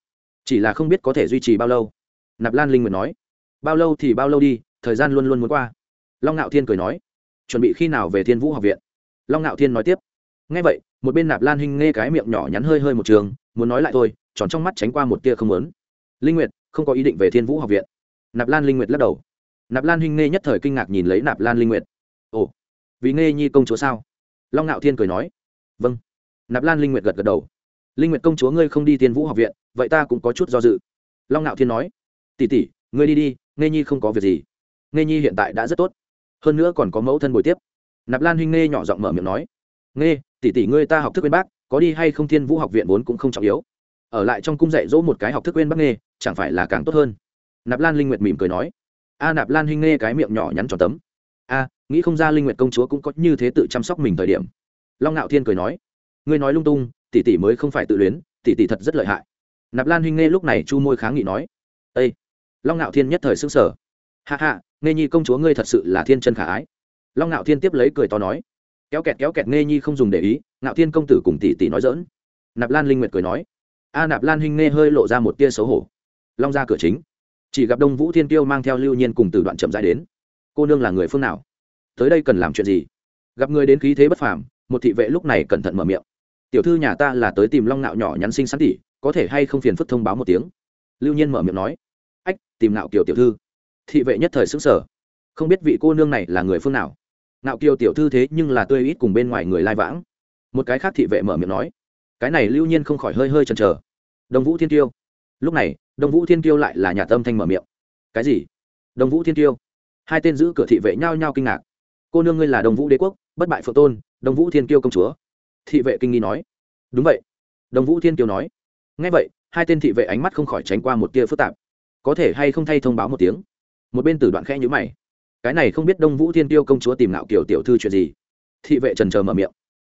S1: chỉ là không biết có thể duy trì bao lâu. Nạp lan linh nguyệt nói, bao lâu thì bao lâu đi, thời gian luôn luôn muốn qua long ngạo thiên cười nói, chuẩn bị khi nào về thiên vũ học viện? Long ngạo thiên nói tiếp ngay vậy, một bên nạp lan hinh nghe cái miệng nhỏ nhắn hơi hơi một trường, muốn nói lại thôi, tròn trong mắt tránh qua một tia không lớn linh nguyệt, không có ý định về thiên vũ học viện. Nạp lan linh nguyệt lắc đầu. Nạp lan hinh nghe nhất thời kinh ngạc nhìn lấy nạp lan linh nguyệt. Ồ, vì nghe nhi công chúa sao? Long ngạo thiên cười nói. Vâng. Nạp lan linh nguyệt gật gật đầu. Linh nguyệt công chúa ngươi không đi thiên vũ học viện, vậy ta cũng có chút do dự. Long ngạo thiên nói. Tỷ tỷ, ngươi đi đi nghe nhi không có việc gì. Nghe nhi hiện tại đã rất tốt hơn nữa còn có mẫu thân buổi tiếp. Nạp lan huynh nghe nhỏ giọng mở miệng nói nghe tỷ tỷ ngươi ta học thức bên bác, có đi hay không thiên vũ học viện vốn cũng không trọng yếu. Ở lại trong cung dạy dỗ một cái học thức quên bác nghe chẳng phải là càng tốt hơn? Nạp lan linh nguyệt mỉm cười nói. A nạp lan huynh nghe cái miệng nhỏ nhắn tròn tấm. A, nghĩ không ra linh nguyệt công chúa cũng có như thế tự chăm sóc mình thời điểm. Long ngạo thiên cười nói. Ngươi nói lung tung, tỷ tỷ mới không phải tự luyến, tỷ tỷ thật rất lợi hại. Nạp lan huynh nghe lúc này chu môi kháng nghị nói. Ây long ngạo thiên nhất thời xứng sở hạ hạ nghe nhi công chúa ngươi thật sự là thiên chân khả ái. Long ngạo thiên tiếp lấy cười to nói. Kéo kẹt kéo kẹt nghe nhi không dùng để ý, ngạo thiên công tử cùng tỷ tỷ nói dỡn nạp lan linh nguyệt cười nói. A nạp lan huynh nghe hơi lộ ra một tia xấu hổ. Long ra cửa chính. Chỉ gặp đông vũ thiên tiêu mang theo lưu nhiên cùng từ đoạn chậm dài đến. Cô nương là người phương nào? Tới đây cần làm chuyện gì? Gặp người đến khí thế bất phàm, một thị vệ lúc này cẩn thận mở miệng. Tiểu thư nhà ta là tới tìm long nạo nhỏ nhắn sinh sắn tỷ, có thể hay không phiền phức thông báo một tiếng? Lưu nhiên mở miệng nói. Ách, tìm nạo kiều tiểu thư thị vệ nhất thời xứng sở không biết vị cô nương này là người phương nào. Nạo kiều tiểu thư thế nhưng là tươi ít cùng bên ngoài người lai vãng. Một cái khác thị vệ mở miệng nói, cái này lưu nhiên không khỏi hơi hơi chần chờ. Đông vũ thiên tiêu. Lúc này, đông vũ thiên tiêu lại là nhà tâm thanh mở miệng. Cái gì? Đông vũ thiên tiêu. Hai tên giữ cửa thị vệ nhao nhao kinh ngạc. Cô nương ngươi là đông vũ đế quốc, bất bại phượng tôn, đông vũ thiên tiêu công chúa. Thị vệ kinh nghi nói. Đúng vậy. Đông vũ thiên tiêu nói. Ngay vậy, hai tên thị vệ ánh mắt không khỏi tránh qua một tia phức tạp. Có thể hay không thay thông báo một tiếng? Một bên tử đoạn khẽ nhữ mày. Cái này không biết đông vũ thiên tiêu công chúa tìm nạo kiểu tiểu thư chuyện gì. Thị vệ trần trờ mở miệng.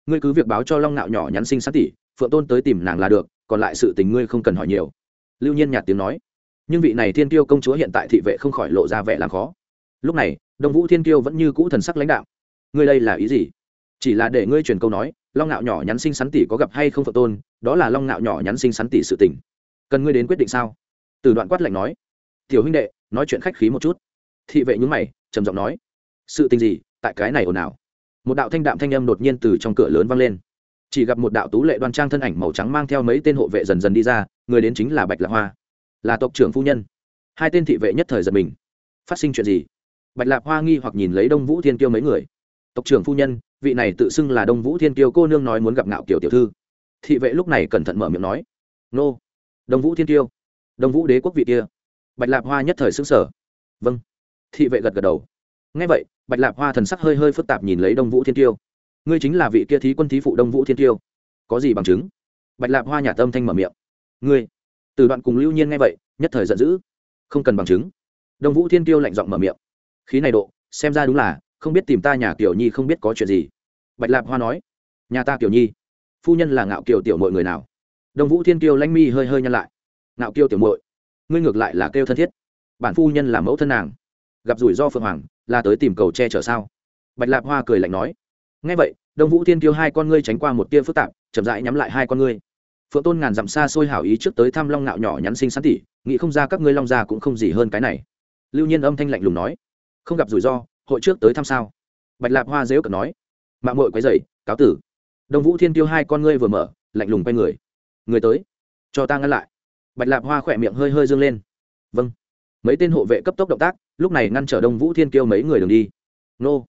S1: Ngươi cứ việc báo cho long nạo nhỏ nhắn sinh sát tỷ, phượng tôn tới tìm nàng là được, còn lại sự tình ngươi không cần hỏi nhiều. Lưu nhiên nhạt tiếng nói. Nhưng vị này thiên tiêu công chúa hiện tại thị vệ không khỏi lộ ra vẻ làm khó. Lúc này, đông vũ thiên tiêu vẫn như cũ thần sắc lãnh đạo ngươi đây là ý gì? Chỉ là để ngươi truyền câu nói, long nạo nhỏ nhắn sinh sắn tỷ có gặp hay không phượng tôn, đó là long nạo nhỏ nhắn sinh sắn tỷ sự tình. Cần ngươi đến quyết định sao? Từ đoạn quát lạnh nói tiểu huynh đệ, nói chuyện khách khí một chút. Thị vệ nhúng mày, trầm giọng nói, sự tình gì? Tại cái này ồn ào. Một đạo thanh đạm thanh âm đột nhiên từ trong cửa lớn vang lên. Chỉ gặp một đạo tú lệ đoan trang thân ảnh màu trắng mang theo mấy tên hộ vệ dần dần đi ra, người đến chính là bạch lạc hoa. Là tộc trưởng phu nhân. Hai tên thị vệ nhất thời giật mình. Phát sinh chuyện gì? Bạch lạc hoa nghi hoặc nhìn lấy đông vũ thiên kiêu mấy người. Tộc trưởng phu nhân, vị này tự xưng là đông vũ thiên kiêu cô nương nói muốn gặp ngạo kiểu tiểu thư. Thị vệ lúc này cẩn thận mở miệng nói, nô, đông vũ thiên kiêu, đông vũ đế quốc vị kia bạch lạp hoa nhất thời xứng sở vâng. Thị vệ gật gật đầu. Ngay vậy, bạch lạp hoa thần sắc hơi hơi phức tạp nhìn lấy đông vũ thiên tiêu. Ngươi chính là vị kia thí quân thí phụ đông vũ thiên tiêu. Có gì bằng chứng? Bạch lạp hoa nhà tâm thanh mở miệng. Ngươi. Từ đoạn cùng lưu nhiên nghe vậy, nhất thời giận dữ. Không cần bằng chứng. Đông vũ thiên tiêu lạnh giọng mở miệng. Khí này độ, xem ra đúng là, không biết tìm ta nhà kiểu nhi không biết có chuyện gì. Bạch lạp hoa nói. Nhà ta kiểu nhi. Phu nhân là ngạo kiều tiểu mội người nào? Đông vũ thiên Tiêu lanh mi hơi hơi nhăn lại. Ngạo kiều tiểu mội ngươi ngược lại là kêu thân thiết. Bản phu nhân là mẫu thân nàng. Gặp rủi ro phượng hoàng, là tới tìm cầu che chở sao? Bạch lạp hoa cười lạnh nói. Ngay vậy, đông vũ thiên kiêu hai con ngươi tránh qua một tia phức tạp, chậm rãi nhắm lại hai con ngươi. Phượng tôn ngàn dặm xa xôi hảo ý trước tới thăm long nạo nhỏ nhắn sinh sán tỉ, nghĩ không ra các ngươi long già cũng không gì hơn cái này. Lưu nhiên âm thanh lạnh lùng nói. Không gặp rủi ro, hội trước tới thăm sao? Bạch lạp hoa dếu cợt nói. Mạng mội quấy dậy cáo tử. Đông vũ thiên tiêu hai con ngươi vừa mở, lạnh lùng quay người. Người tới. Cho ta ngăn lại bạch lạp hoa khỏe miệng hơi hơi dâng lên. Vâng. Mấy tên hộ vệ cấp tốc động tác, lúc này ngăn trở đông vũ thiên kiêu mấy người đường đi. Nô.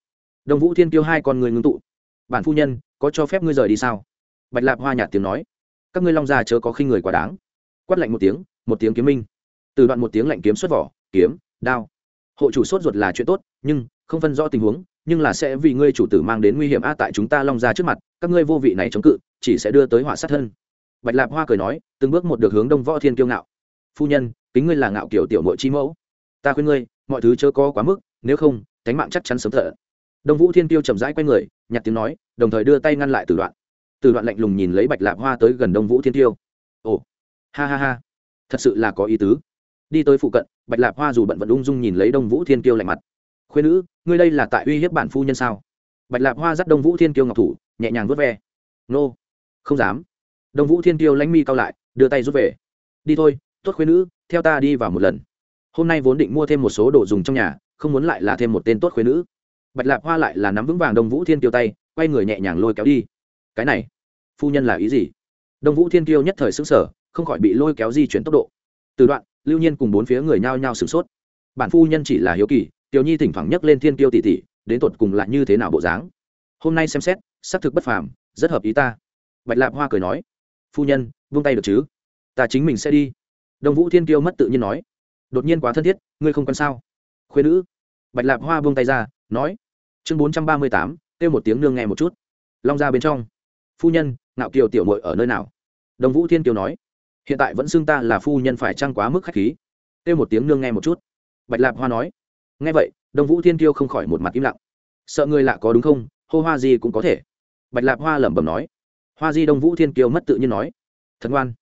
S1: Đông vũ thiên kiêu hai con người ngưng tụ. Bản phu nhân, có cho phép ngươi rời đi sao? Bạch lạp hoa nhạt tiếng nói. Các ngươi long già chớ có khinh người quá đáng. Quát lạnh một tiếng một tiếng kiếm minh. Từ đoạn một tiếng lạnh kiếm xuất vỏ, kiếm, đao. Hộ chủ sốt ruột là chuyện tốt, nhưng, không phân rõ tình huống, nhưng là sẽ vì ngươi chủ tử mang đến nguy hiểm a tại chúng ta long ra trước mặt, các ngươi vô vị này chống cự, chỉ sẽ đưa tới họa sát hơn bạch lạp hoa cười nói, từng bước một được hướng đông võ thiên kiêu ngạo. Phu nhân, kính ngươi là ngạo kiểu tiểu nội chi mẫu. Ta khuyên ngươi, mọi thứ chớ có quá mức, nếu không cánh mạng chắc chắn sớm thở. Đông vũ thiên kiêu chậm rãi quay người, nhặt tiếng nói, đồng thời đưa tay ngăn lại từ đoạn. Từ đoạn lạnh lùng nhìn lấy bạch lạp hoa tới gần đông vũ thiên tiêu ồ, ha ha ha, thật sự là có ý tứ. Đi tới phụ cận, bạch lạp hoa dù bận vẫn ung dung nhìn lấy đông vũ thiên kiêu lạnh mặt. Khuyên nữ, ngươi đây là tại uy hiếp bản phu nhân sao? Bạch lạp hoa dắt đông vũ thiên kiêu ngọc thủ, nhẹ nhàng vớt ve. Nô, không dám đông vũ thiên Tiêu lãnh mi cao lại, đưa tay rút về. Đi thôi, tốt khuyên nữ, theo ta đi vào một lần. Hôm nay vốn định mua thêm một số đồ dùng trong nhà, không muốn lại là thêm một tên tốt khuyên nữ. Bạch lạp hoa lại là nắm vững vàng đông vũ thiên Tiêu tay, quay người nhẹ nhàng lôi kéo đi. Cái này, phu nhân là ý gì? Đông vũ thiên Tiêu nhất thời xứng sở không khỏi bị lôi kéo di chuyển tốc độ. Từ đoạn, lưu nhiên cùng bốn phía người nhao nhao sửng sốt. Bản phu nhân chỉ là hiếu kỳ, tiểu nhi thỉnh thoảng nhấc lên thiên Tiêu tỷ tỷ đến tột cùng lại như thế nào bộ dáng? Hôm nay xem xét, xác thực bất phàm, rất hợp ý ta. Bạch lạp hoa cười nói phu nhân, vung tay được chứ? Ta chính mình sẽ đi. Đông vũ thiên kiêu mất tự nhiên nói. Đột nhiên quá thân thiết, ngươi không cần sao? Khuyên nữ. Bạch lạp hoa vung tay ra, nói. Chương bốn trăm ba mươi tám, kêu một tiếng nương nghe một chút. Long ra bên trong. Phu nhân, ngạo kiều tiểu mội ở nơi nào? Đồng vũ thiên kiều nói. Hiện tại vẫn xưng ta là phu nhân phải trăng quá mức khách khí? Kêu một tiếng nương nghe một chút. Bạch lạp hoa nói. Nghe vậy đồng vũ thiên kiêu không khỏi một mặt im lặng. Sợ người lạ có đúng không? Hô hoa gì cũng có thể. Bạch lạp hoa lẩm bẩm nói hoa di đông vũ thiên kiêu mất tự nhiên nói. Thật ngoan.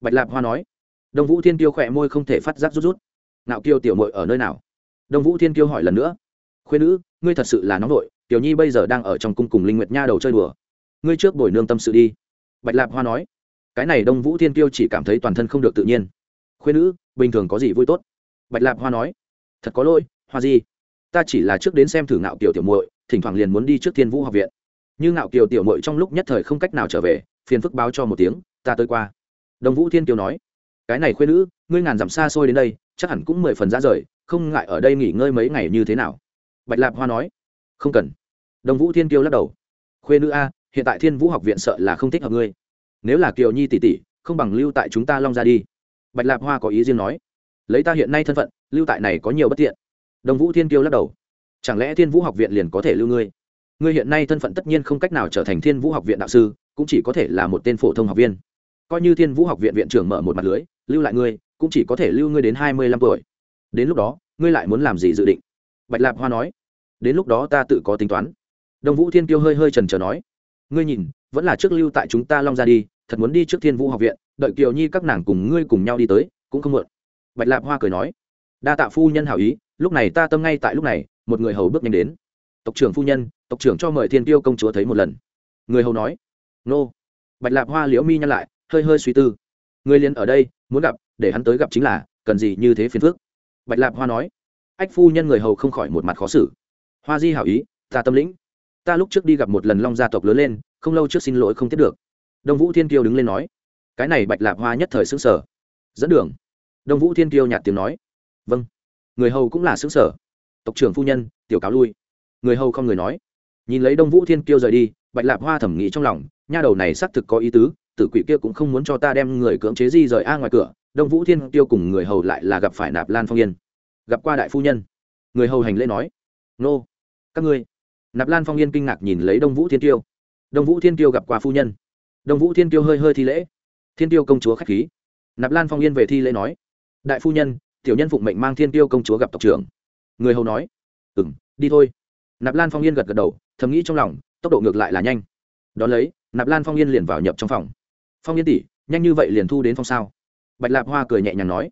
S1: Bạch lạp hoa nói. Đông vũ thiên kiêu khỏe môi không thể phát giác rút rút. Ngạo kiêu tiểu mội ở nơi nào? Đông vũ thiên kiêu hỏi lần nữa. Khuyên nữ, ngươi thật sự là nóng vội tiểu nhi bây giờ đang ở trong cung cùng linh nguyệt nha đầu chơi đùa. Ngươi trước bồi nương tâm sự đi. Bạch lạp hoa nói. Cái này đông vũ thiên kiêu chỉ cảm thấy toàn thân không được tự nhiên. Khuyên nữ, bình thường có gì vui tốt? Bạch lạp hoa nói. Thật có lỗi, hoa gì ta chỉ là trước đến xem thử ngạo kiều tiểu muội, thỉnh thoảng liền muốn đi trước thiên vũ học viện như ngạo kiều tiểu muội trong lúc nhất thời không cách nào trở về, phiền phức báo cho một tiếng, ta tới qua. Đồng vũ thiên kiều nói, cái này khuyên nữ, ngươi ngàn dặm xa xôi đến đây, chắc hẳn cũng mười phần ra rời, không ngại ở đây nghỉ ngơi mấy ngày như thế nào? Bạch lạp hoa nói, không cần. Đồng vũ thiên kiêu lắc đầu khuyên nữ a, hiện tại thiên vũ học viện sợ là không thích hợp ngươi. Nếu là kiều nhi tỷ tỷ, không bằng lưu tại chúng ta long ra đi. Bạch lạp hoa có ý riêng nói, lấy ta hiện nay thân phận, lưu tại này có nhiều bất tiện. Đồng vũ thiên kiêu lắc đầu, chẳng lẽ thiên vũ học viện liền có thể lưu ngươi? Ngươi hiện nay thân phận tất nhiên không cách nào trở thành thiên vũ học viện đạo sư, cũng chỉ có thể là một tên phổ thông học viên. Coi như thiên vũ học viện viện trưởng mở một mặt lưới, lưu lại ngươi, cũng chỉ có thể lưu ngươi đến hai mươi lăm tuổi. Đến lúc đó, ngươi lại muốn làm gì dự định? Bạch lạp hoa nói. Đến lúc đó ta tự có tính toán. Đồng vũ thiên kiêu hơi hơi trần trờ nói. Ngươi nhìn, vẫn là trước lưu tại chúng ta long ra đi, thật muốn đi trước thiên vũ học viện, đợi kiều nhi các nàng cùng ngươi cùng nhau đi tới, cũng không mượn. Bạch lạp hoa cười nói. Đa tạ phu nhân hảo ý, lúc này ta tâm ngay tại lúc này, một người hầu bước nhanh đến tộc trưởng phu nhân, tộc trưởng cho mời thiên tiêu công chúa thấy một lần. Người hầu nói, nô. Bạch lạp hoa liễu mi nhăn lại, hơi hơi suy tư. Người liền ở đây, muốn gặp, để hắn tới gặp chính là, cần gì như thế phiền phước bạch lạp hoa nói. Ách phu nhân người hầu không khỏi một mặt khó xử. Hoa di hảo ý, ta tâm lĩnh. Ta lúc trước đi gặp một lần long gia tộc lớn lên, không lâu trước xin lỗi không tiếp được. Đông vũ thiên kiêu đứng lên nói. Cái này bạch lạp hoa nhất thời xứng sở dẫn đường. Đông vũ thiên kiêu nhạt tiếng nói. Vâng. Người hầu cũng là xứng sở tộc trưởng phu nhân, tiểu cáo lui người hầu không người nói. Nhìn lấy đông vũ thiên kiêu rời đi, bạch lạp hoa thẩm nghĩ trong lòng, nha đầu này xác thực có ý tứ, tử quỷ kia cũng không muốn cho ta đem người cưỡng chế di rời a ngoài cửa, đông vũ thiên kiêu cùng người hầu lại là gặp phải nạp lan phong yên. Gặp qua đại phu nhân. Người hầu hành lễ nói, nô, các ngươi. Nạp lan phong yên kinh ngạc nhìn lấy đông vũ thiên tiêu đông vũ thiên tiêu gặp qua phu nhân. Đông vũ thiên tiêu hơi hơi thi lễ. Thiên tiêu công chúa k h á c h khí. Nạp lan phong yên về thi lễ nói, đại phu nhân, tiểu nhân phụng mệnh mang thiên tiêu công chúa gặp tộc trưởng. Người hầu nói ừ m đi thôi nạp lan phong yên gật gật đầu, thầm nghĩ trong lòng, tốc độ ngược lại là nhanh. Đón lấy, nạp lan phong yên liền vào nhập trong phòng. Phong yên tỷ, nhanh như vậy liền thu đến phong sao? Bạch lạp hoa cười nhẹ nhàng nói.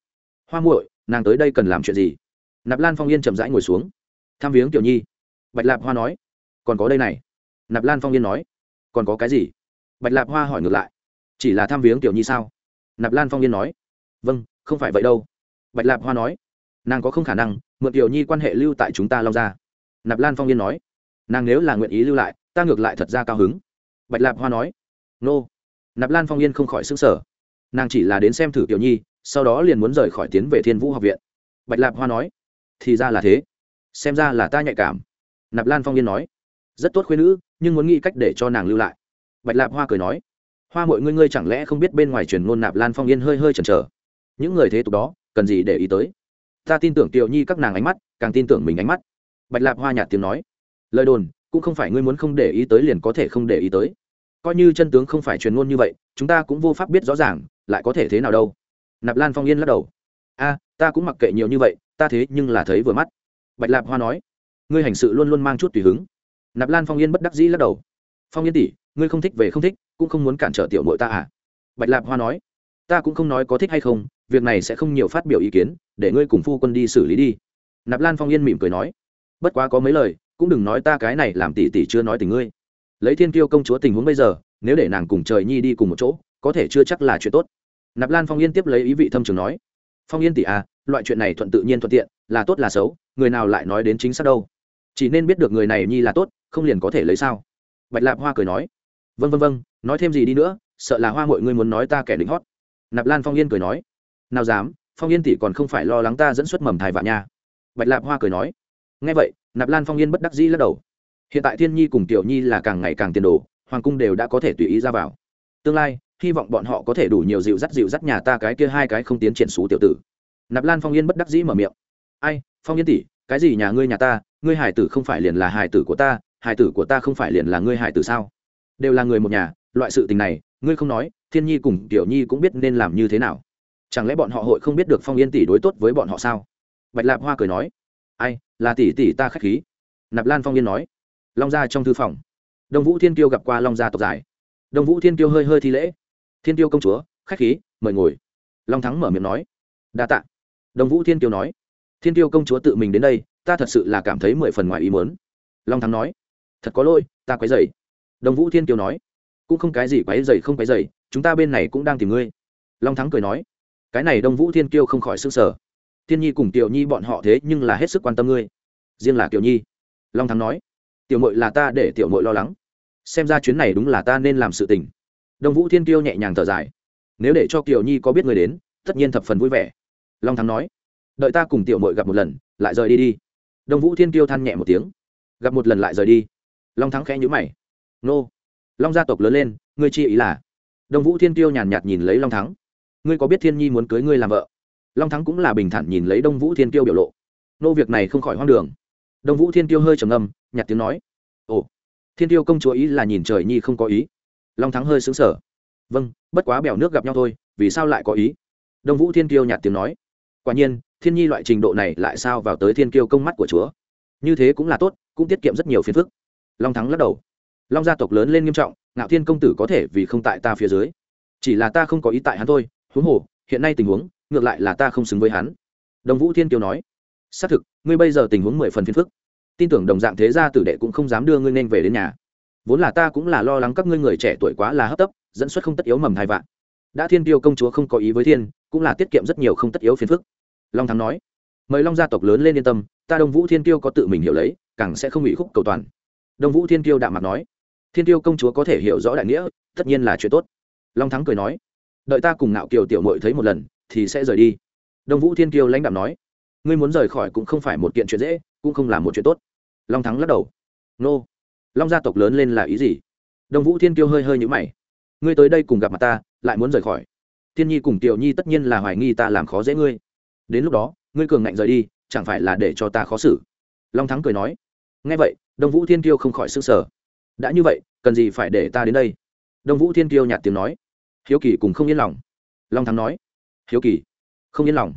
S1: Hoa muội, nàng tới đây cần làm chuyện gì? Nạp lan phong yên chậm rãi ngồi xuống. Tham viếng tiểu nhi. Bạch lạp hoa nói. Còn có đây này. Nạp lan phong yên nói. Còn có cái gì? Bạch lạp hoa hỏi ngược lại. Chỉ là tham viếng tiểu nhi sao? Nạp lan phong yên nói. Vâng không phải vậy đâu. Bạch lạp hoa nói. Nàng có không khả năng mượn tiểu nhi quan hệ lưu tại chúng ta long ra nạp lan phong yên nói nàng nếu là nguyện ý lưu lại ta ngược lại thật ra cao hứng bạch lạp hoa nói nô nạp lan phong yên không khỏi xứng sở nàng chỉ là đến xem thử tiểu nhi sau đó liền muốn rời khỏi tiến về thiên vũ học viện bạch lạp hoa nói thì ra là thế xem ra là ta nhạy cảm nạp lan phong yên nói rất tốt khuyên nữ nhưng muốn nghĩ cách để cho nàng lưu lại bạch lạp hoa cười nói hoa mọi ngươi ngươi chẳng lẽ không biết bên ngoài truyền ngôn nạp lan phong yên hơi hơi chần chờ những người thế tục đó cần gì để ý tới ta tin tưởng tiểu nhi các nàng ánh mắt càng tin tưởng mình ánh mắt bạch lạp hoa nhạt tiếng nói, lời đồn, cũng không phải ngươi muốn không để ý tới liền có thể không để ý tới. Coi như chân tướng không phải truyền ngôn như vậy, chúng ta cũng vô pháp biết rõ ràng, lại có thể thế nào đâu. Nạp lan phong yên lắc đầu, a, ta cũng mặc kệ nhiều như vậy, ta thế nhưng là thấy vừa mắt. Bạch lạp hoa nói, ngươi hành sự luôn luôn mang chút tùy hứng. Nạp lan phong yên bất đắc dĩ lắc đầu, phong yên tỷ, ngươi không thích về không thích, cũng không muốn cản trở tiểu mội ta à? Bạch lạp hoa nói, ta cũng không nói có thích hay không, việc này sẽ không nhiều phát biểu ý kiến, để ngươi cùng phu quân đi xử lý đi. Nạp lan phong yên mỉm cười nói bất quá có mấy lời, cũng đừng nói ta cái này làm tỷ tỷ chưa nói tình ngươi. Lấy thiên kiêu công chúa tình huống bây giờ, nếu để nàng cùng trời nhi đi cùng một chỗ, có thể chưa chắc là chuyện tốt. Nạp lan phong yên tiếp lấy ý vị thâm trường nói, phong yên tỷ à loại chuyện này thuận tự nhiên thuận tiện, là tốt là xấu, người nào lại nói đến chính xác đâu? Chỉ nên biết được người này nhi là tốt, không liền có thể lấy sao? Bạch lạp hoa cười nói vân vân vân nói thêm gì đi nữa, sợ là hoa mọi người muốn nói ta kẻ định hót. Nạp lan phong yên cười nói, nào dám, phong yên tỷ còn không phải lo lắng ta dẫn xuất mầm thai vạn nha. Bạch lạp hoa cười nói ngay vậy, nạp lan phong yên bất đắc dĩ lắc đầu. Hiện tại thiên nhi cùng tiểu nhi là càng ngày càng tiền đồ, hoàng cung đều đã có thể tùy ý ra vào. Tương lai, hy vọng bọn họ có thể đủ nhiều dịu dắt dịu dắt nhà ta cái kia hai cái không tiến triển xú tiểu tử. Nạp lan phong yên bất đắc dĩ mở miệng. Ai, phong yên tỷ, cái gì nhà ngươi nhà ta? Ngươi hải tử không phải liền là hải tử của ta hải tử của ta không phải liền là ngươi hải tử sao? Đều là người một nhà, loại sự tình này, ngươi không nói, thiên nhi cùng tiểu nhi cũng biết nên làm như thế nào. Chẳng lẽ bọn họ hội không biết được phong yên tỷ đối tốt với bọn họ sao? Bạch lạp hoa cười nói ai, là tỷ tỷ ta k h á c h khí. Nạp lan phong yên nói. Long gia trong thư phòng. Đông vũ thiên kiêu gặp qua long gia tộc giải. Đông vũ thiên kiêu hơi hơi thi lễ. Thiên kiêu công chúa, khách khí, mời ngồi. Long thắng mở miệng nói. Đa t ạ đông vũ thiên kiêu nói. Thiên kiêu công chúa tự mình đến đây, ta thật sự là cảm thấy mười phần ngoài ý mớn long thắng nói. Thật có lỗi, ta quấy dày đông vũ thiên kiêu nói. Cũng không cái gì quấy dày không quấy dày chúng ta bên này cũng đang tìm ngươi. Long thắng cười nói. Cái này đông vũ thiên kiêu không khỏi s ư n g sở thiên nhi cùng tiểu nhi bọn họ thế nhưng là hết sức quan tâm ngươi. Riêng là tiểu nhi. Long thắng nói, tiểu mội là ta để tiểu mội lo lắng. Xem ra chuyến này đúng là ta nên làm sự tình. Đông vũ thiên Tiêu nhẹ nhàng thở dài, nếu để cho tiểu nhi có biết người đến, tất nhiên thập phần vui vẻ. Long thắng nói, đợi ta cùng tiểu mội gặp một lần, lại rời đi đi. Đông vũ thiên Tiêu than nhẹ một tiếng, gặp một lần lại rời đi. Long thắng khẽ nhữ mày, nô. Long gia tộc lớn lên, ngươi chi ý là? Đông vũ thiên Tiêu nhàn nhạt nhìn lấy long thắng, ngươi có biết thiên nhi muốn cưới ngươi làm vợ? Long thắng cũng là bình thản nhìn lấy đông vũ thiên Tiêu biểu lộ. Nô việc này không khỏi hoang đường. Đông vũ thiên Tiêu hơi trầm ngâm nhặt tiếng nói, ồ, thiên tiêu công chúa ý là nhìn trời nhi không có ý. Long thắng hơi xứng sở vâng bất quá bèo nước gặp nhau thôi, vì sao lại có ý? Đông vũ thiên Tiêu nhạt tiếng nói, quả nhiên, thiên nhi loại trình độ này lại sao vào tới thiên kiêu công mắt của chúa? Như thế cũng là tốt, cũng tiết kiệm rất nhiều phiền phức. Long thắng lắc đầu. Long gia tộc lớn lên nghiêm trọng, ngạo thiên công tử có thể vì không tại ta phía dưới. Chỉ là ta không có ý tại hắn thôi, huống hồ, hiện nay tình huống ngược lại là ta không xứng với hắn. Đồng vũ thiên kiều nói, xác thực, ngươi bây giờ tình huống mười phần phiền phức. Tin tưởng đồng dạng thế gia tử đệ cũng không dám đưa ngươi nên về đến nhà. Vốn là ta cũng là lo lắng các ngươi người trẻ tuổi quá là hấp tấp, dẫn xuất không tất yếu mầm thai vạn. Đã thiên tiêu công chúa không có ý với thiên, cũng là tiết kiệm rất nhiều không tất yếu phiền phức. Long thắng nói, mời long gia tộc lớn lên yên tâm, ta đông vũ thiên tiêu có tự mình hiểu lấy, càng sẽ không bị khúc cầu toàn. Đông vũ thiên tiêu đạm mặt nói, thiên tiêu công chúa có thể hiểu rõ đại nghĩa, tất nhiên là chuyện tốt. Long thắng cười nói, đợi ta cùng nạo kiều tiểu mội thấy một lần thì sẽ rời đi. Đông vũ thiên kiêu lãnh đạo nói, ngươi muốn rời khỏi cũng không phải một kiện chuyện dễ, cũng không là một chuyện tốt. Long thắng lắc đầu, nô, long gia tộc lớn lên là ý gì? Đông vũ thiên kiêu hơi hơi nhũ mày, ngươi tới đây cùng gặp mặt ta, lại muốn rời khỏi. Thiên nhi cùng tiểu nhi tất nhiên là hoài nghi ta làm khó dễ ngươi. Đến lúc đó, ngươi cường ngạnh rời đi, chẳng phải là để cho ta khó xử? Long thắng cười nói ngay vậy, đông vũ thiên kiêu không khỏi s ư n g sở đã như vậy, cần gì phải để ta đến đây? Đông vũ thiên kiêu nhạt tiếng nói, hiếu kỳ cùng không yên lòng. Long thắng nói hiếu kỳ. Không yên lòng.